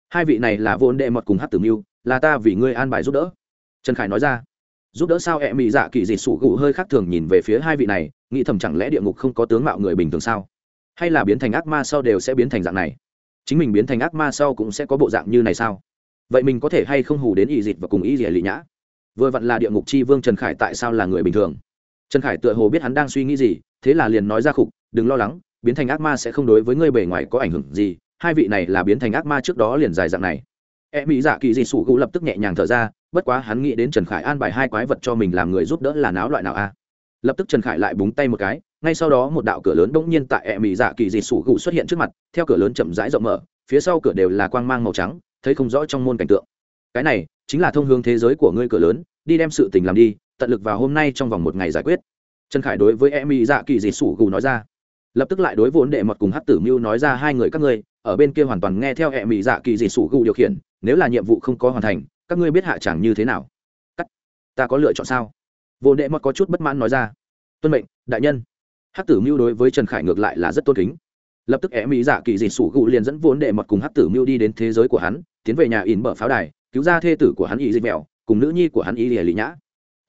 Hai vị này là vốn đệ mọt cùng hát tử mưu, là ta vì ngươi an bài giúp đỡ. Trần khải nói ra giúp đỡ sao ẹ mỹ dạ kỳ dị sủ gù hơi khác thường nhìn về phía hai vị này, nghĩ thầm chẳng lẽ địa ngục không có tướng mạo người bình thường sao? Hay là biến thành ác ma sau đều sẽ biến thành dạng này? Chính mình biến thành ác ma sau cũng sẽ có bộ dạng như này sao? Vậy mình có thể hay không hù đến y dịt và cùng y dẻ lị nhã? Vừa vặn là địa ngục chi vương trần khải tại sao là người bình thường? Trần khải tựa hồ biết hắn đang suy nghĩ gì, thế là liền nói ra khục, đừng lo lắng, biến thành ác ma sẽ không đối với ngươi bề ngoài có ảnh hưởng gì, hai vị này là biến thành ác ma trước đó liền dài dạng này. E mỹ dạ kỳ dị sủ gù lập tức nhẹ nhàng thở ra bất quá hắn nghĩ đến trần khải an bài hai quái vật cho mình làm người giúp đỡ là náo loại nào a? Lập tức trần khải lại búng tay một cái, ngay sau đó một đạo cửa lớn bỗng nhiên tại e mị dạ kỳ dị sủ gù xuất hiện trước mặt, theo cửa lớn chậm rãi rộng mở, phía sau cửa đều là quang mang màu trắng, thấy không rõ trong môn cảnh tượng. Cái này chính là thông hướng thế giới của ngươi cửa lớn, đi đem sự tình làm đi, tận lực vào hôm nay trong vòng một ngày giải quyết. Trần khải đối với e mỹ dạ kỳ dị sủ gù nói ra. Lập tức lại đối vốn đệ mật cùng hát tử mưu nói ra hai người các ngươi, ở bên kia hoàn toàn nghe theo e hệ mỹ dạ kỳ dị sủ gù điều khiển, nếu là nhiệm vụ không có hoàn thành các ngươi biết hạ chẳng như thế nào? Cắt. Ta có lựa chọn sao? Vô đệ mọt có chút bất mãn nói ra. Tuân mệnh, đại nhân. Hát tử mưu đối với trần khải ngược lại là rất tôn kính. Lập tức é mỹ giả kỳ dị sủ gụ liền dẫn vốn đệ mọt cùng hát tử mưu đi đến thế giới của hắn, tiến về nhà in mở pháo đài, cứu ra thê tử của hắn ý dịch mèo cùng nữ nhi của hắn ý lìa lý nhã.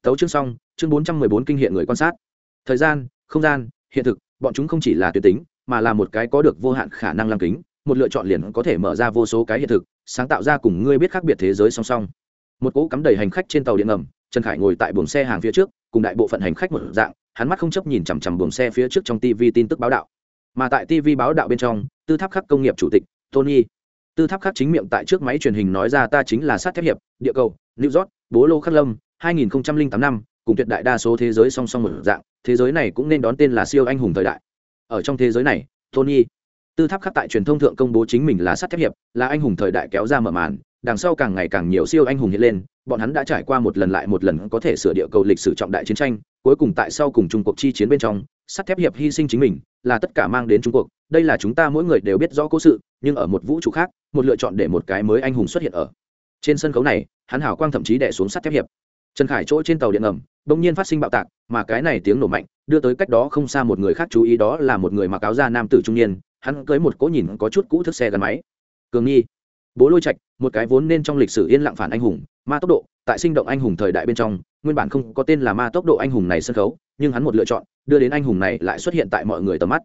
Tấu chương xong, chương bốn trăm mười bốn kinh hiện người quan sát. Thời gian, không gian, hiện thực, bọn chúng không chỉ là tuyệt tính, mà là một cái có được vô hạn khả năng lăng kính, một lựa chọn liền có thể mở ra vô số cái hiện thực sáng tạo ra cùng ngươi biết khác biệt thế giới song song. Một cỗ cắm đầy hành khách trên tàu điện ngầm, trần khải ngồi tại buồng xe hàng phía trước, cùng đại bộ phận hành khách một dạng, hắn mắt không chấp nhìn chằm chằm buồng xe phía trước trong tv tin tức báo đạo. Mà tại tv báo đạo bên trong, tư tháp khắc công nghiệp chủ tịch, tony. Tư tháp khắc chính miệng tại trước máy truyền hình nói ra ta chính là sát thép hiệp, địa cầu, new york, bố lô khắc lâm 2008 năm, cùng tuyệt đại đa số thế giới song song một dạng, thế giới này cũng nên đón tên là siêu anh hùng thời đại. Ở trong thế giới này, tony tư tháp khắc tại truyền thông thượng công bố chính mình là sắt thép hiệp, là anh hùng thời đại kéo ra mở màn, đằng sau càng ngày càng nhiều siêu anh hùng hiện lên, bọn hắn đã trải qua một lần lại một lần có thể sửa địa cầu lịch sử trọng đại chiến tranh, cuối cùng tại sau cùng trung cuộc chi chiến bên trong, sắt thép hiệp hy sinh chính mình, là tất cả mang đến trung cuộc đây là chúng ta mỗi người đều biết rõ cố sự, nhưng ở một vũ trụ khác, một lựa chọn để một cái mới anh hùng xuất hiện ở trên sân khấu này, hắn hảo quang thậm chí đẻ xuống sắt thép hiệp. Trần khải chỗ trên tàu điện ngầm, bỗng nhiên phát sinh bạo tạc, mà cái này tiếng nổ mạnh, đưa tới cách đó không xa một người khác chú ý đó là một người mặc áo da nam tử trung niên hắn cưới một cỗ nhìn có chút cũ thức xe gắn máy. Cường nghi bố lôi trạch, một cái vốn nên trong lịch sử yên lặng phản anh hùng, ma tốc độ, tại sinh động anh hùng thời đại bên trong, nguyên bản không có tên là ma tốc độ anh hùng này sân khấu, nhưng hắn một lựa chọn, đưa đến anh hùng này lại xuất hiện tại mọi người tầm mắt.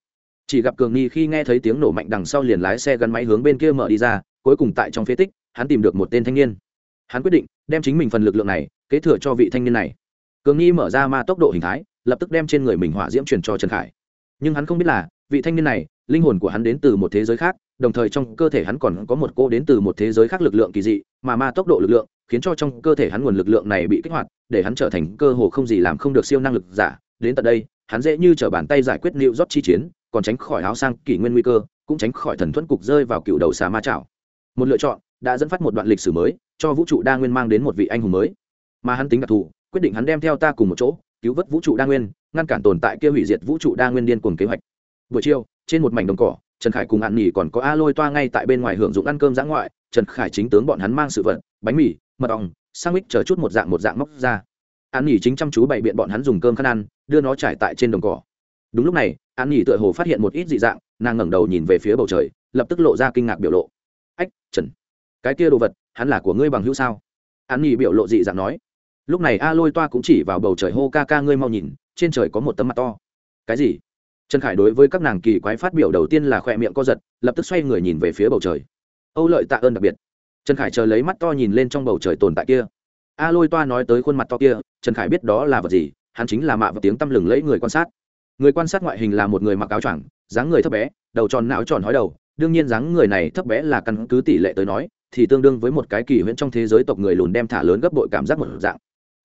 Chỉ gặp cường nghi khi nghe thấy tiếng nổ mạnh đằng sau liền lái xe gắn máy hướng bên kia mở đi ra, cuối cùng tại trong phế tích, hắn tìm được một tên thanh niên. Hắn quyết định đem chính mình phần lực lượng này kế thừa cho vị thanh niên này. Cường nghi mở ra ma tốc độ hình thái, lập tức đem trên người mình hỏa diễm truyền cho trần khải. Nhưng hắn không biết là vị thanh niên này linh hồn của hắn đến từ một thế giới khác, đồng thời trong cơ thể hắn còn có một cô đến từ một thế giới khác lực lượng kỳ dị, mà ma tốc độ lực lượng khiến cho trong cơ thể hắn nguồn lực lượng này bị kích hoạt, để hắn trở thành cơ hồ không gì làm không được siêu năng lực giả. Đến tận đây, hắn dễ như t r ở bàn tay giải quyết liệu rót chi chiến, còn tránh khỏi áo sang kỷ nguyên nguy cơ, cũng tránh khỏi thần thuẫn cục rơi vào cựu đầu xà ma chảo. Một lựa chọn đã dẫn phát một đoạn lịch sử mới, cho vũ trụ đa nguyên mang đến một vị anh hùng mới. Mà hắn tính đặc thù, quyết định hắn đem theo ta cùng một chỗ, cứu vớt vũ trụ đa nguyên, ngăn cản tồn tại kia hủy diệt vũ trụ đa nguyên điên cuồng kế hoạch. Buổi chiều trên một mảnh đồng cỏ, trần khải cùng ăn nghỉ còn có a lôi toa ngay tại bên ngoài hưởng dụng ăn cơm giã ngoại. Trần khải chính tướng bọn hắn mang sự vật, bánh mì, mật ong sang mít chờ chút một dạng một dạng móc ra. An nghỉ chính chăm chú bày biện bọn hắn dùng cơm khăn ăn, đưa nó trải tại trên đồng cỏ. Đúng lúc này, an nghỉ tựa hồ phát hiện một ít dị dạng, nàng ngẩng đầu nhìn về phía bầu trời, lập tức lộ ra kinh ngạc biểu lộ. Ách, trần, cái kia đồ vật, hắn là của ngươi bằng hữu sao? An nghỉ biểu lộ dị dạng nói. Lúc này a lôi toa cũng chỉ vào bầu trời hô ca ca ngươi mau nhìn, trên trời có một tấm mặt to. Cái gì? Trần khải đối với các nàng kỳ quái phát biểu đầu tiên là khoe miệng co giật, lập tức xoay người nhìn về phía bầu trời. Âu lợi tạ ơn đặc biệt. Trần khải chờ lấy mắt to nhìn lên trong bầu trời tồn tại kia. A lôi toa nói tới khuôn mặt to kia, trần khải biết đó là vật gì, hắn chính là mạ và tiếng tăm lừng lấy người quan sát. Người quan sát ngoại hình là một người mặc áo choàng, dáng người thấp bé, đầu tròn não tròn hói đầu, đương nhiên dáng người này thấp bé là căn cứ tỷ lệ tới nói, thì tương đương với một cái kỳ huyễn trong thế giới tộc người lùn đem thả lớn gấp bội cảm giác một dạng.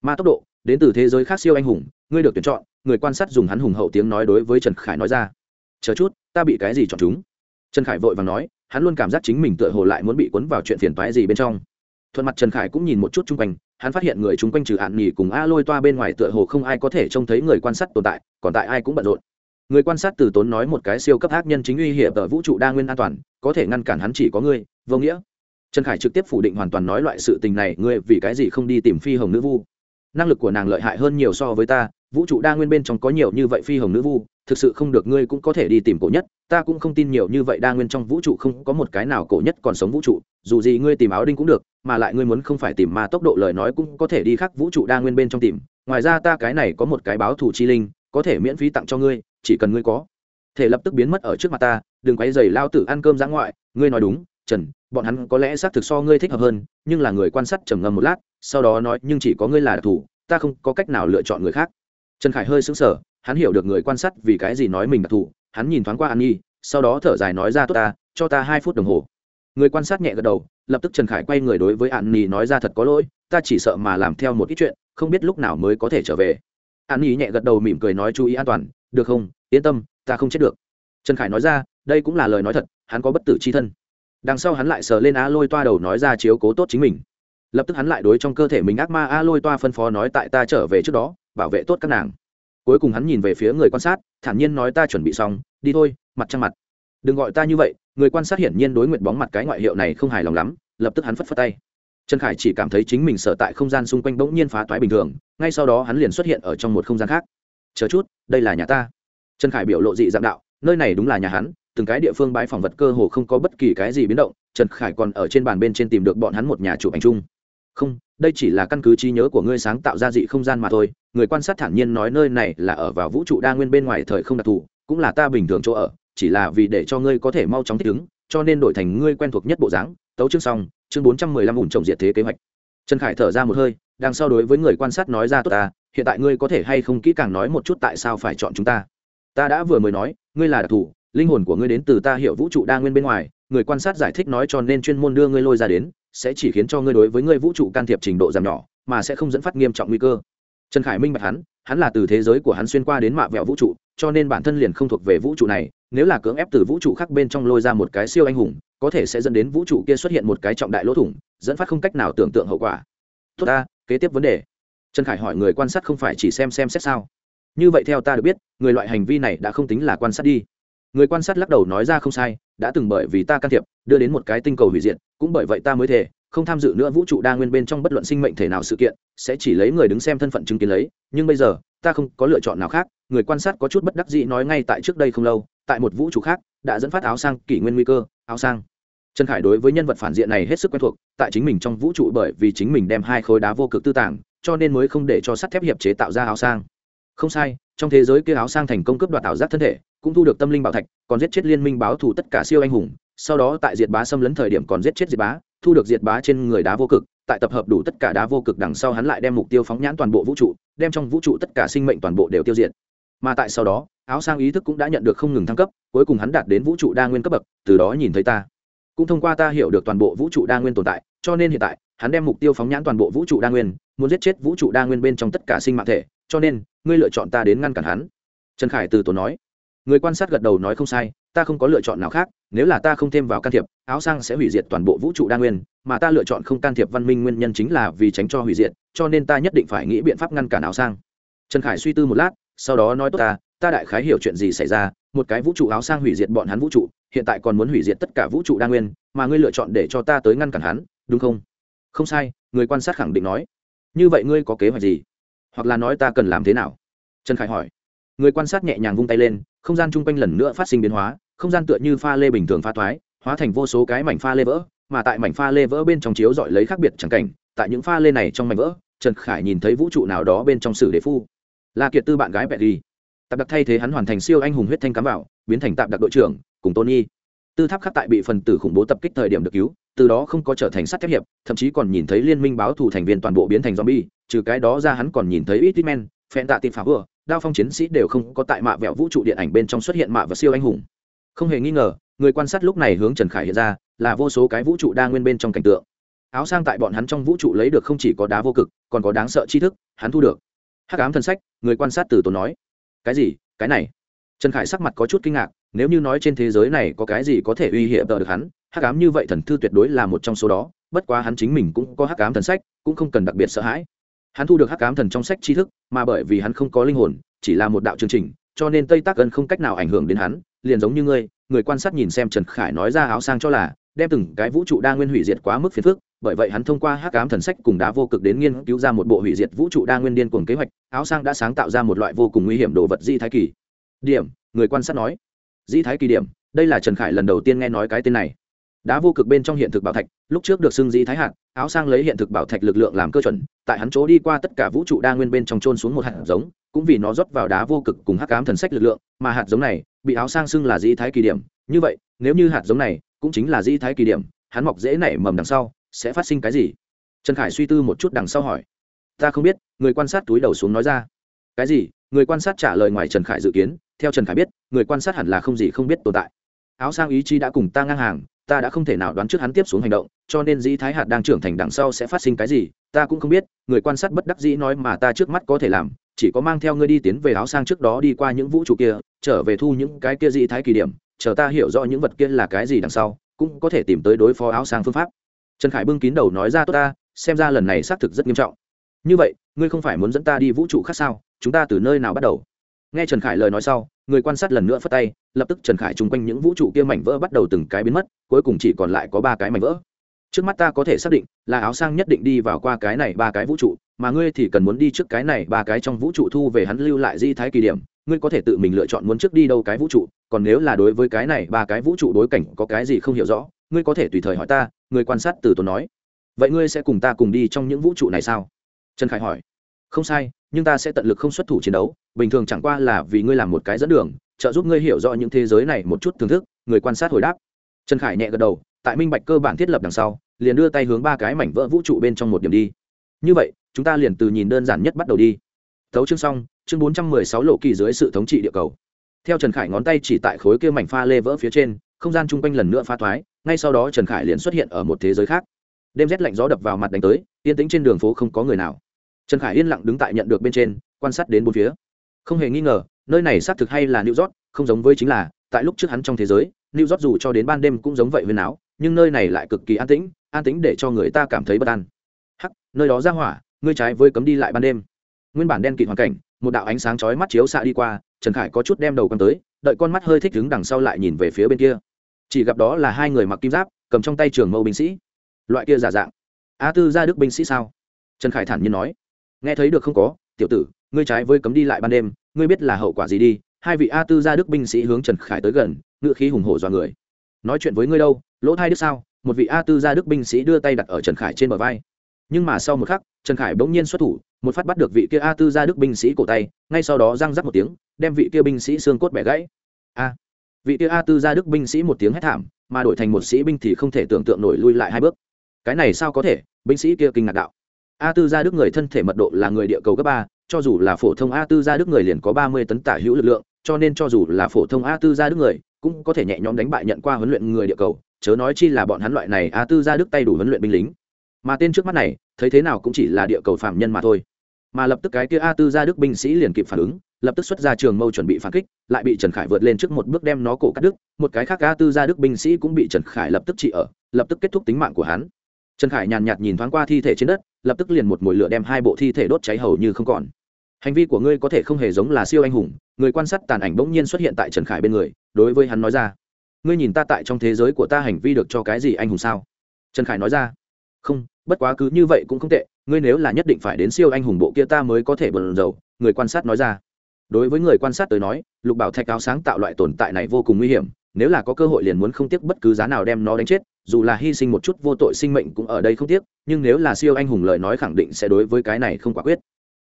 Ma tốc độ, đến từ thế giới khác siêu anh hùng, ngươi được tuyển chọn người quan sát dùng hắn hùng hậu tiếng nói đối với trần khải nói ra. Chờ chút, ta bị cái gì chọn chúng? Trần khải vội và nói, hắn luôn cảm giác chính mình tựa hồ lại muốn bị cuốn vào chuyện phiền toái gì bên trong. Thuận mặt trần khải cũng nhìn một chút chung quanh, hắn phát hiện người chung quanh trừ ạn nghỉ cùng a lôi toa bên ngoài tựa hồ không ai có thể trông thấy người quan sát tồn tại, còn tại ai cũng bận rộn. Người quan sát từ tốn nói một cái siêu cấp ác nhân chính uy hiểm ở vũ trụ đa nguyên an toàn, có thể ngăn cản hắn chỉ có ngươi, vô nghĩa. Trần khải trực tiếp phủ định hoàn toàn nói loại sự tình này, ngươi vì cái gì không đi tìm phi hồng nữ vu? Năng lực của nàng lợi hại hơn nhiều so với ta vũ trụ đa nguyên bên trong có nhiều như vậy phi hồng nữ vu, thực sự không được ngươi cũng có thể đi tìm cổ nhất, ta cũng không tin nhiều như vậy đa nguyên trong vũ trụ không có một cái nào cổ nhất còn sống vũ trụ, dù gì ngươi tìm áo đinh cũng được, mà lại ngươi muốn không phải tìm mà tốc độ lời nói cũng có thể đi khắc vũ trụ đa nguyên bên trong tìm, ngoài ra ta cái này có một cái báo thủ chi linh, có thể miễn phí tặng cho ngươi, chỉ cần ngươi có. Thể lập tức biến mất ở trước mặt ta, đừng quấy giày lao tử ăn cơm ra ngoại, ngươi nói đúng, trần, bọn hắn có lẽ xác thực so ngươi thích hợp hơn, nhưng là người quan sát trầm ngâm một lát, sau đó nói, nhưng chỉ có ngươi là đặc thù, ta không có cách nào lựa chọn người khác trần khải hơi sững sờ, hắn hiểu được người quan sát vì cái gì nói mình đặc thù hắn nhìn thoáng qua an nhi, sau đó thở dài nói ra, tốt ta, cho ta hai phút đồng hồ. Người quan sát nhẹ gật đầu, lập tức trần khải quay người đối với an nhi nói ra, thật có lỗi, ta chỉ sợ mà làm theo một ít chuyện, không biết lúc nào mới có thể trở về. An nhi nhẹ gật đầu mỉm cười nói, chú ý an toàn, được không? Yên tâm, ta không chết được. Trần khải nói ra, đây cũng là lời nói thật, hắn có bất tử c h i thân. Đằng sau hắn lại sờ lên a lôi toa đầu nói ra chiếu cố tốt chính mình. Lập tức hắn lại đối trong cơ thể mình ác ma a lôi toa phân phó nói, tại ta trở về trước đó bảo vệ tốt các nàng. Cuối cùng hắn nhìn về phía người quan sát, thản nhiên nói, ta chuẩn bị xong, đi thôi, mặt trăng mặt. Đừng gọi ta như vậy. Người quan sát hiển nhiên đối nguyện bóng mặt cái ngoại hiệu này không hài lòng lắm, lập tức hắn phất phất tay. Trần khải chỉ cảm thấy chính mình sở tại không gian xung quanh bỗng nhiên phá toái bình thường, ngay sau đó hắn liền xuất hiện ở trong một không gian khác. Chờ chút, đây là nhà ta. Trần khải biểu lộ dị dạng đạo, nơi này đúng là nhà hắn, từng cái địa phương bãi phòng vật cơ hồ không có bất kỳ cái gì biến động, trần khải còn ở trên bàn bên trên tìm được bọn hắn một nhà chụp ảnh chung. Không, đây chỉ là căn cứ trí nhớ của ngươi sáng tạo ra dị không gian mà thôi người quan sát thản nhiên nói nơi này là ở vào vũ trụ đa nguyên bên ngoài thời không đặc thù, cũng là ta bình thường chỗ ở, chỉ là vì để cho ngươi có thể mau chóng thích ứng, cho nên đổi thành ngươi quen thuộc nhất bộ dáng. Tấu chương xong, chương bốn trăm mười lăm ủn trồng diệt thế kế hoạch. Trần khải thở ra một hơi, đằng sau đối với người quan sát nói ra tốt ta, hiện tại ngươi có thể hay không kỹ càng nói một chút tại sao phải chọn chúng ta? Ta đã vừa mới nói, ngươi là đặc thù, linh hồn của ngươi đến từ ta hiểu vũ trụ đa nguyên bên ngoài, người quan sát giải thích nói cho nên chuyên môn đưa ngươi lôi ra đến, sẽ chỉ khiến cho ngươi đối với ngươi vũ trụ can thiệp trình độ giảm nhỏ, mà sẽ không dẫn phát nghiêm trọng nguy cơ trần khải minh bạch hắn hắn là từ thế giới của hắn xuyên qua đến mạ vẹo vũ trụ, cho nên bản thân liền không thuộc về vũ trụ này, nếu là cưỡng ép từ vũ trụ khác bên trong lôi ra một cái siêu anh hùng, có thể sẽ dẫn đến vũ trụ kia xuất hiện một cái trọng đại lỗ thủng, dẫn phát không cách nào tưởng tượng hậu quả. Tốt ta, kế tiếp vấn đề. Trần khải hỏi người quan sát không phải chỉ xem xem xét sao? Như vậy theo ta được biết, người loại hành vi này đã không tính là quan sát đi. Người quan sát lắc đầu nói ra không sai, đã từng bởi vì ta can thiệp, đưa đến một cái tinh cầu hủy diệt, cũng bởi vậy ta mới thể không tham dự nữa vũ trụ đa nguyên bên trong bất luận sinh mệnh thể nào sự kiện, sẽ chỉ lấy người đứng xem thân phận chứng kiến lấy. Nhưng bây giờ, ta không có lựa chọn nào khác, người quan sát có chút bất đắc dĩ nói ngay tại trước đây không lâu, tại một vũ trụ khác, đã dẫn phát áo sang kỷ nguyên nguy cơ, áo sang. Trần khải đối với nhân vật phản diện này hết sức quen thuộc, tại chính mình trong vũ trụ bởi vì chính mình đem hai khối đá vô cực tư tàng, cho nên mới không để cho sắt thép hiệp chế tạo ra áo sang. Không sai, trong thế giới kia áo sang thành công cướp đoạt ảo giác thân thể, cũng thu được tâm linh bảo thạch, còn giết chết liên minh báo thù tất cả siêu anh hùng, sau đó tại diệt bá xâm lấn thời điểm còn giết chết diệt bá thu được diệt bá trên người đá vô cực, tại tập hợp đủ tất cả đá vô cực đằng sau hắn lại đem mục tiêu phóng nhãn toàn bộ vũ trụ, đem trong vũ trụ tất cả sinh mệnh toàn bộ đều tiêu diệt. Mà tại sau đó, áo sang ý thức cũng đã nhận được không ngừng thăng cấp, cuối cùng hắn đạt đến vũ trụ đa nguyên cấp bậc, từ đó nhìn thấy ta. Cũng thông qua ta hiểu được toàn bộ vũ trụ đa nguyên tồn tại, cho nên hiện tại, hắn đem mục tiêu phóng nhãn toàn bộ vũ trụ đa nguyên, muốn giết chết vũ trụ đa nguyên bên trong tất cả sinh mạng thể, cho nên, ngươi lựa chọn ta đến ngăn cản hắn. Trần khải từ tốn nói. Người quan sát gật đầu nói không sai, ta không có lựa chọn nào khác, nếu là ta không thêm vào can thiệp áo sang sẽ hủy diệt toàn bộ vũ trụ đa nguyên, mà ta lựa chọn không can thiệp văn minh nguyên nhân chính là vì tránh cho hủy diệt, cho nên ta nhất định phải nghĩ biện pháp ngăn cản áo sang trần khải suy tư một lát, sau đó nói tốt ta ta đại khái hiểu chuyện gì xảy ra, một cái vũ trụ áo sang hủy diệt bọn hắn vũ trụ, hiện tại còn muốn hủy diệt tất cả vũ trụ đa nguyên, mà ngươi lựa chọn để cho ta tới ngăn cản hắn, đúng không? Không sai, người quan sát khẳng định nói. Như vậy ngươi có kế hoạch gì? Hoặc là nói ta cần làm thế nào? Trần khải hỏi. Người quan sát nhẹ nhàng vung tay lên, không gian chung quanh lần nữa phát sinh biến hóa, không gian tựa như pha lê bình thường pha thoái hóa thành vô số cái mảnh pha lê vỡ, mà tại mảnh pha lê vỡ bên trong chiếu dọi lấy khác biệt chẳng cảnh, tại những pha lê này trong mảnh vỡ, trần khải nhìn thấy vũ trụ nào đó bên trong sử đế phu. Là kiệt tư bạn gái bẹt đi tạp đặc thay thế hắn hoàn thành siêu anh hùng huyết thanh cám bảo biến thành tạp đặc đội trưởng, cùng tony. Tư tháp khắc tại bị phần tử khủng bố tập kích thời điểm được cứu, từ đó không có trở thành sắt thép hiệp, thậm chí còn nhìn thấy liên minh báo thù thành viên toàn bộ biến thành zombie, trừ cái đó ra hắn còn nhìn thấy ít men phen tạ tìm phá vừa, đao phong chiến sĩ đều không có tại mạ vẹo vũ trụ điện ảnh bên trong xuất hiện mạ và siêu anh hùng. Không hề nghi ngờ người quan sát lúc này hướng trần khải hiện ra, là vô số cái vũ trụ đa nguyên bên trong cảnh tượng. Áo sang tại bọn hắn trong vũ trụ lấy được không chỉ có đá vô cực, còn có đáng sợ tri thức, hắn thu được. Hắc ám thân sách, người quan sát từ tốn nói. Cái gì? Cái này? Trần khải sắc mặt có chút kinh ngạc, nếu như nói trên thế giới này có cái gì có thể uy hiểm được hắn, hắc ám như vậy thần thư tuyệt đối là một trong số đó, bất quá hắn chính mình cũng có hắc ám thần sách, cũng không cần đặc biệt sợ hãi. Hắn thu được hắc ám thần trong sách tri thức, mà bởi vì hắn không có linh hồn, chỉ là một đạo chương trình, cho nên tây tác gần không cách nào ảnh hưởng đến hắn, liền giống như ngươi người quan sát nhìn xem trần khải nói ra áo sang cho là, đem từng cái vũ trụ đa nguyên hủy diệt quá mức phiền phức, bởi vậy hắn thông qua hắc ám thần sách cùng đá vô cực đến nghiên cứu ra một bộ hủy diệt vũ trụ đa nguyên điên cuồng kế hoạch, áo sang đã sáng tạo ra một loại vô cùng nguy hiểm đồ vật di thái kỳ. Điểm, người quan sát nói. Di thái kỳ điểm, đây là trần khải lần đầu tiên nghe nói cái tên này. Đá vô cực bên trong hiện thực bảo thạch, lúc trước được xưng di thái hạt, áo sang lấy hiện thực bảo thạch lực lượng làm cơ chuẩn, tại hắn chỗ đi qua tất cả vũ trụ đa nguyên bên trong trôn xuống một hạt giống cũng vì nó rót vào đá vô cực cùng hắc ám thần sách lực lượng, mà hạt giống này bị áo sang xưng là di thái kỳ điểm. Như vậy, nếu như hạt giống này cũng chính là di thái kỳ điểm, hắn mọc dễ nảy mầm đằng sau, sẽ phát sinh cái gì? Trần khải suy tư một chút đằng sau hỏi. Ta không biết, người quan sát túi đầu xuống nói ra. Cái gì? Người quan sát trả lời ngoài trần khải dự kiến. Theo trần khải biết, người quan sát hẳn là không gì không biết tồn tại. Áo sang ý chí đã cùng ta ngang hàng ta đã không thể nào đoán trước hắn tiếp xuống hành động, cho nên dĩ thái hạt đang trưởng thành đằng sau sẽ phát sinh cái gì, ta cũng không biết, người quan sát bất đắc dĩ nói mà ta trước mắt có thể làm, chỉ có mang theo ngươi đi tiến về áo sang trước đó đi qua những vũ trụ kia, trở về thu những cái kia dĩ thái kỳ điểm, chờ ta hiểu rõ những vật kia là cái gì đằng sau, cũng có thể tìm tới đối phó áo sang phương pháp. Trần khải bưng kín đầu nói ra, tốt ta, xem ra lần này xác thực rất nghiêm trọng. Như vậy, ngươi không phải muốn dẫn ta đi vũ trụ khác sao? Chúng ta từ nơi nào bắt đầu? Nghe trần khải lời nói sau người quan sát lần nữa phất tay, lập tức trần khải chung quanh những vũ trụ kia mảnh vỡ bắt đầu từng cái biến mất, cuối cùng chỉ còn lại có ba cái mảnh vỡ. Trước mắt ta có thể xác định, là áo sang nhất định đi vào qua cái này ba cái vũ trụ, mà ngươi thì cần muốn đi trước cái này ba cái trong vũ trụ thu về hắn lưu lại di thái kỳ điểm, ngươi có thể tự mình lựa chọn muốn trước đi đâu cái vũ trụ, còn nếu là đối với cái này ba cái vũ trụ đối cảnh có cái gì không hiểu rõ, ngươi có thể tùy thời hỏi ta, người quan sát từ tốn nói. Vậy ngươi sẽ cùng ta cùng đi trong những vũ trụ này sao? Trần khải hỏi không sai, nhưng ta sẽ tận lực không xuất thủ chiến đấu, bình thường chẳng qua là vì ngươi làm một cái dẫn đường, trợ giúp ngươi hiểu rõ những thế giới này một chút thưởng thức. Người quan sát hồi đáp. Trần khải nhẹ gật đầu, tại minh bạch cơ bản thiết lập đằng sau, liền đưa tay hướng ba cái mảnh vỡ vũ trụ bên trong một điểm đi. Như vậy, chúng ta liền từ nhìn đơn giản nhất bắt đầu đi. Thấu chương xong, chương bốn trăm mười sáu lộ kỳ dưới sự thống trị địa cầu. Theo trần khải ngón tay chỉ tại khối kia mảnh pha lê vỡ phía trên, không gian chung quanh lần nữa phá thoái, ngay sau đó trần khải liền xuất hiện ở một thế giới khác. Đêm rét lạnh gió đập vào mặt đánh tới, yên tĩnh trên đường phố không có người nào trần khải yên lặng đứng tại nhận được bên trên, quan sát đến bốn phía. Không hề nghi ngờ, nơi này xác thực hay là new york, không giống với chính là, tại lúc trước hắn trong thế giới, new york dù cho đến ban đêm cũng giống vậy huyền áo nhưng nơi này lại cực kỳ an tĩnh an tĩnh để cho người ta cảm thấy bất an. Hắc, nơi đó ra hỏa, ngươi trái với cấm đi lại ban đêm. Nguyên bản đen kịt hoàn cảnh, một đạo ánh sáng chói mắt chiếu xạ đi qua, trần khải có chút đem đầu con tới, đợi con mắt hơi thích đứng đằng sau lại nhìn về phía bên kia. Chỉ gặp đó là hai người mặc kim giáp, cầm trong tay trường mâu binh sĩ. Loại kia giả dạng. A tư gia đức binh sĩ sao? Trần khải thản nhiên nói nghe thấy được không có, tiểu tử, ngươi trái với cấm đi lại ban đêm, ngươi biết là hậu quả gì đi. Hai vị a tư gia đức binh sĩ hướng trần khải tới gần ngự khí hùng hổ dọa người. Nói chuyện với ngươi đâu, lỗ thai đức sao? Một vị a tư gia đức binh sĩ đưa tay đặt ở trần khải trên bờ vai. Nhưng mà sau một khắc, trần khải bỗng nhiên xuất thủ, một phát bắt được vị kia a tư gia đức binh sĩ cổ tay, ngay sau đó răng rắc một tiếng, đem vị kia binh sĩ xương cốt bẻ gãy. A! Vị kia a tư gia đức binh sĩ một tiếng hét thảm, mà đổi thành một sĩ binh thì không thể tưởng tượng nổi lui lại hai bước. Cái này sao có thể? Binh sĩ kia kinh ngạc đạo a tư gia đức người thân thể mật độ là người địa cầu cấp ba, cho dù là phổ thông a tư gia đức người liền có ba mươi tấn tả hữu lực lượng, cho nên cho dù là phổ thông a tư gia đức người, cũng có thể nhẹ nhõm đánh bại nhận qua huấn luyện người địa cầu, chớ nói chi là bọn hắn loại này a tư gia đức tay đủ huấn luyện binh lính. Mà tên trước mắt này, thấy thế nào cũng chỉ là địa cầu phạm nhân mà thôi. Mà lập tức cái kia a tư gia đức binh sĩ liền kịp phản ứng, lập tức xuất ra trường mâu chuẩn bị phản kích, lại bị trần khải vượt lên trước một bước đem nó cổ cắt đứt, một cái khác a tư gia đức binh sĩ cũng bị trần khải lập tức trị ở, lập tức kết thúc tính mạng của hắn. Trần khải nhàn nhạt nhìn thoáng qua thi thể trên đất lập tức liền một mồi lửa đem hai bộ thi thể đốt cháy hầu như không còn. Hành vi của ngươi có thể không hề giống là siêu anh hùng, người quan sát tàn ảnh bỗng nhiên xuất hiện tại trần khải bên người, đối với hắn nói ra, ngươi nhìn ta tại trong thế giới của ta hành vi được cho cái gì anh hùng sao? Trần khải nói ra, không, bất quá cứ như vậy cũng không tệ, ngươi nếu là nhất định phải đến siêu anh hùng bộ kia ta mới có thể bận dầu người quan sát nói ra. Đối với người quan sát tới nói, lục bảo thạch áo sáng tạo loại tồn tại này vô cùng nguy hiểm, nếu là có cơ hội liền muốn không tiếc bất cứ giá nào đem nó đánh chết dù là hy sinh một chút vô tội sinh mệnh cũng ở đây không tiếc, nhưng nếu là siêu anh hùng lời nói khẳng định sẽ đối với cái này không quả quyết.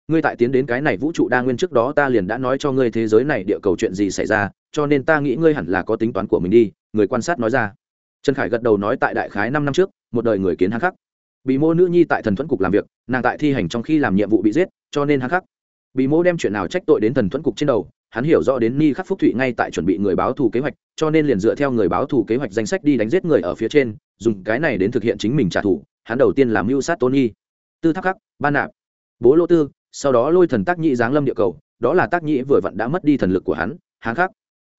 Ngươi tại tiến đến cái này vũ trụ đa nguyên trước đó ta liền đã nói cho ngươi thế giới này địa cầu chuyện gì xảy ra, cho nên ta nghĩ ngươi hẳn là có tính toán của mình đi, người quan sát nói ra. Trần khải gật đầu nói tại đại khái năm năm trước, một đời người kiến hăng khắc. Bị mô nữ nhi tại thần thuẫn cục làm việc, nàng tại thi hành trong khi làm nhiệm vụ bị giết, cho nên hăng khắc. Bị mô đem chuyện nào trách tội đến thần thuẫn cục trên đầu hắn hiểu rõ đến ni khắc phúc thụy ngay tại chuẩn bị người báo thù kế hoạch cho nên liền dựa theo người báo thù kế hoạch danh sách đi đánh giết người ở phía trên dùng cái này đến thực hiện chính mình trả thù. Hắn đầu tiên làm mưu sát tony tư tháp khắc ban nạp. Bố lô tư sau đó lôi thần tác nhĩ giáng lâm địa cầu đó là tác nhĩ vừa vặn đã mất đi thần lực của hắn hắn khắc.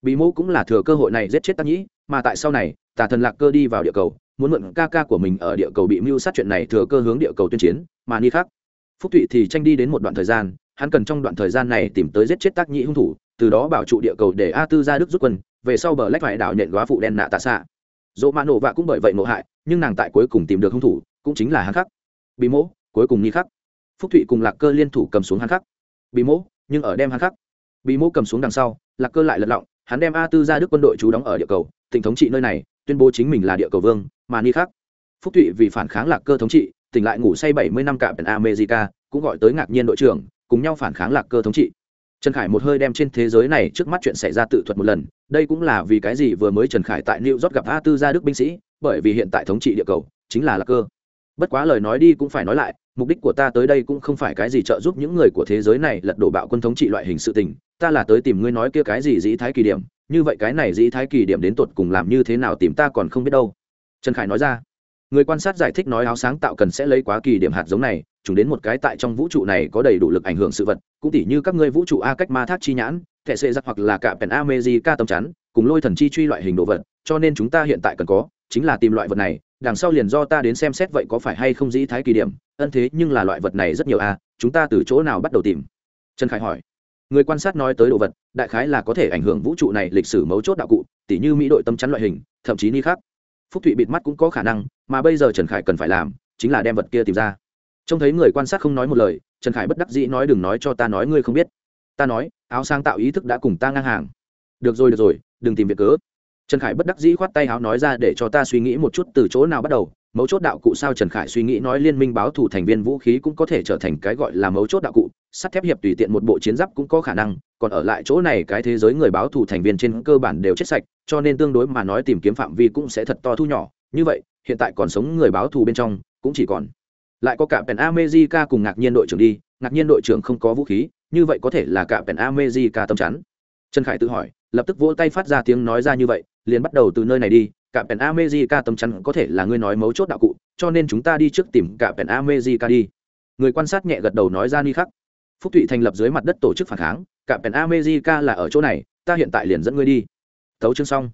Bị mô cũng là thừa cơ hội này giết chết tác nhĩ mà tại sau này tà thần lạc cơ đi vào địa cầu muốn mượn ca ca của mình ở địa cầu bị mưu sát chuyện này thừa cơ hướng địa cầu tuyên chiến mà ni Khắc, phúc thụy thì tranh đi đến một đoạn thời gian hắn cần trong đoạn thời gian này tìm tới giết chết tác nhĩ hung thủ từ đó bảo trụ địa cầu để a tư ra đức rút quân, về sau bờ lách phải đảo nhện góa phụ đen nạ tạ xạ. Dỗ mạ nổ vạ cũng bởi vậy nộ hại, nhưng nàng tại cuối cùng tìm được hung thủ, cũng chính là hắn khắc. Bị mỗ cuối cùng nghi khắc. Phúc thụy cùng lạc cơ liên thủ cầm xuống hắn khắc. Bị mỗ nhưng ở đem hắn khắc. Bị mỗ cầm xuống đằng sau, lạc cơ lại lật lọng, hắn đem a tư ra đức quân đội trú đóng ở địa cầu, tỉnh thống trị nơi này, tuyên bố chính mình là địa cầu vương, mà ni khác phúc thụy vì phản kháng lạc cơ thống trị, tỉnh lại ngủ say bảy mươi năm cả pèn america, cũng gọi tới ngạc nhiên đội trưởng, cùng nhau phản kháng lạc cơ thống trị trần khải một hơi đem trên thế giới này trước mắt chuyện xảy ra tự thuật một lần, đây cũng là vì cái gì vừa mới trần khải tại new york gặp a tư gia đức binh sĩ, bởi vì hiện tại thống trị địa cầu, chính là lạc cơ. Bất quá lời nói đi cũng phải nói lại, mục đích của ta tới đây cũng không phải cái gì trợ giúp những người của thế giới này lật đổ bạo quân thống trị loại hình sự tình, ta là tới tìm ngươi nói kia cái gì dĩ thái kỳ điểm, như vậy cái này dĩ thái kỳ điểm đến tột cùng làm như thế nào tìm ta còn không biết đâu. Trần khải nói ra. Người quan sát giải thích nói áo sáng tạo cần sẽ lấy quá kỳ điểm hạt giống này chúng đến một cái tại trong vũ trụ này có đầy đủ lực ảnh hưởng sự vật, cũng tỉ như các ngươi vũ trụ a cách ma thác chi nhãn, thẻ xệ giặc hoặc là cả pèn amejica tâm chắn, cùng lôi thần chi truy loại hình đồ vật, cho nên chúng ta hiện tại cần có, chính là tìm loại vật này, đằng sau liền do ta đến xem xét vậy có phải hay không dĩ thái kỳ điểm, ân thế nhưng là loại vật này rất nhiều a, chúng ta từ chỗ nào bắt đầu tìm? Trần khải hỏi. Người quan sát nói tới đồ vật, đại khái là có thể ảnh hưởng vũ trụ này lịch sử mấu chốt đạo cụ, tỉ như mỹ đội tâm chắn loại hình, thậm chí ni khác. Phúc thụy bịt mắt cũng có khả năng, mà bây giờ trần khải cần phải làm, chính là đem vật kia tìm ra trông thấy người quan sát không nói một lời, trần khải bất đắc dĩ nói, đừng nói cho ta nói ngươi không biết. Ta nói, áo sáng tạo ý thức đã cùng ta ngang hàng. Được rồi được rồi, đừng tìm việc cớ. Trần khải bất đắc dĩ khoát tay áo nói ra, để cho ta suy nghĩ một chút từ chỗ nào bắt đầu. Mấu chốt đạo cụ sao? Trần khải suy nghĩ nói, liên minh báo thủ thành viên vũ khí cũng có thể trở thành cái gọi là mấu chốt đạo cụ. Sắt thép hiệp tùy tiện một bộ chiến giáp cũng có khả năng, còn ở lại chỗ này cái thế giới người báo thủ thành viên trên cơ bản đều chết sạch, cho nên tương đối mà nói tìm kiếm phạm vi cũng sẽ thật to thu nhỏ. Như vậy, hiện tại còn sống người báo thù bên trong cũng chỉ còn lại có cả pèn amejica cùng ngạc nhiên đội trưởng đi, ngạc nhiên đội trưởng không có vũ khí, như vậy có thể là cả pèn amejica tâm chắn. Trần khải tự hỏi, lập tức vỗ tay phát ra tiếng nói ra như vậy, liền bắt đầu từ nơi này đi, cả pèn amejica tâm chắn có thể là ngươi nói mấu chốt đạo cụ, cho nên chúng ta đi trước tìm cả pèn amejica đi. Người quan sát nhẹ gật đầu nói ra ni khắc. Phúc thụy thành lập dưới mặt đất tổ chức phản kháng, cả pèn amejica là ở chỗ này, ta hiện tại liền dẫn ngươi đi. Tấu chương xong.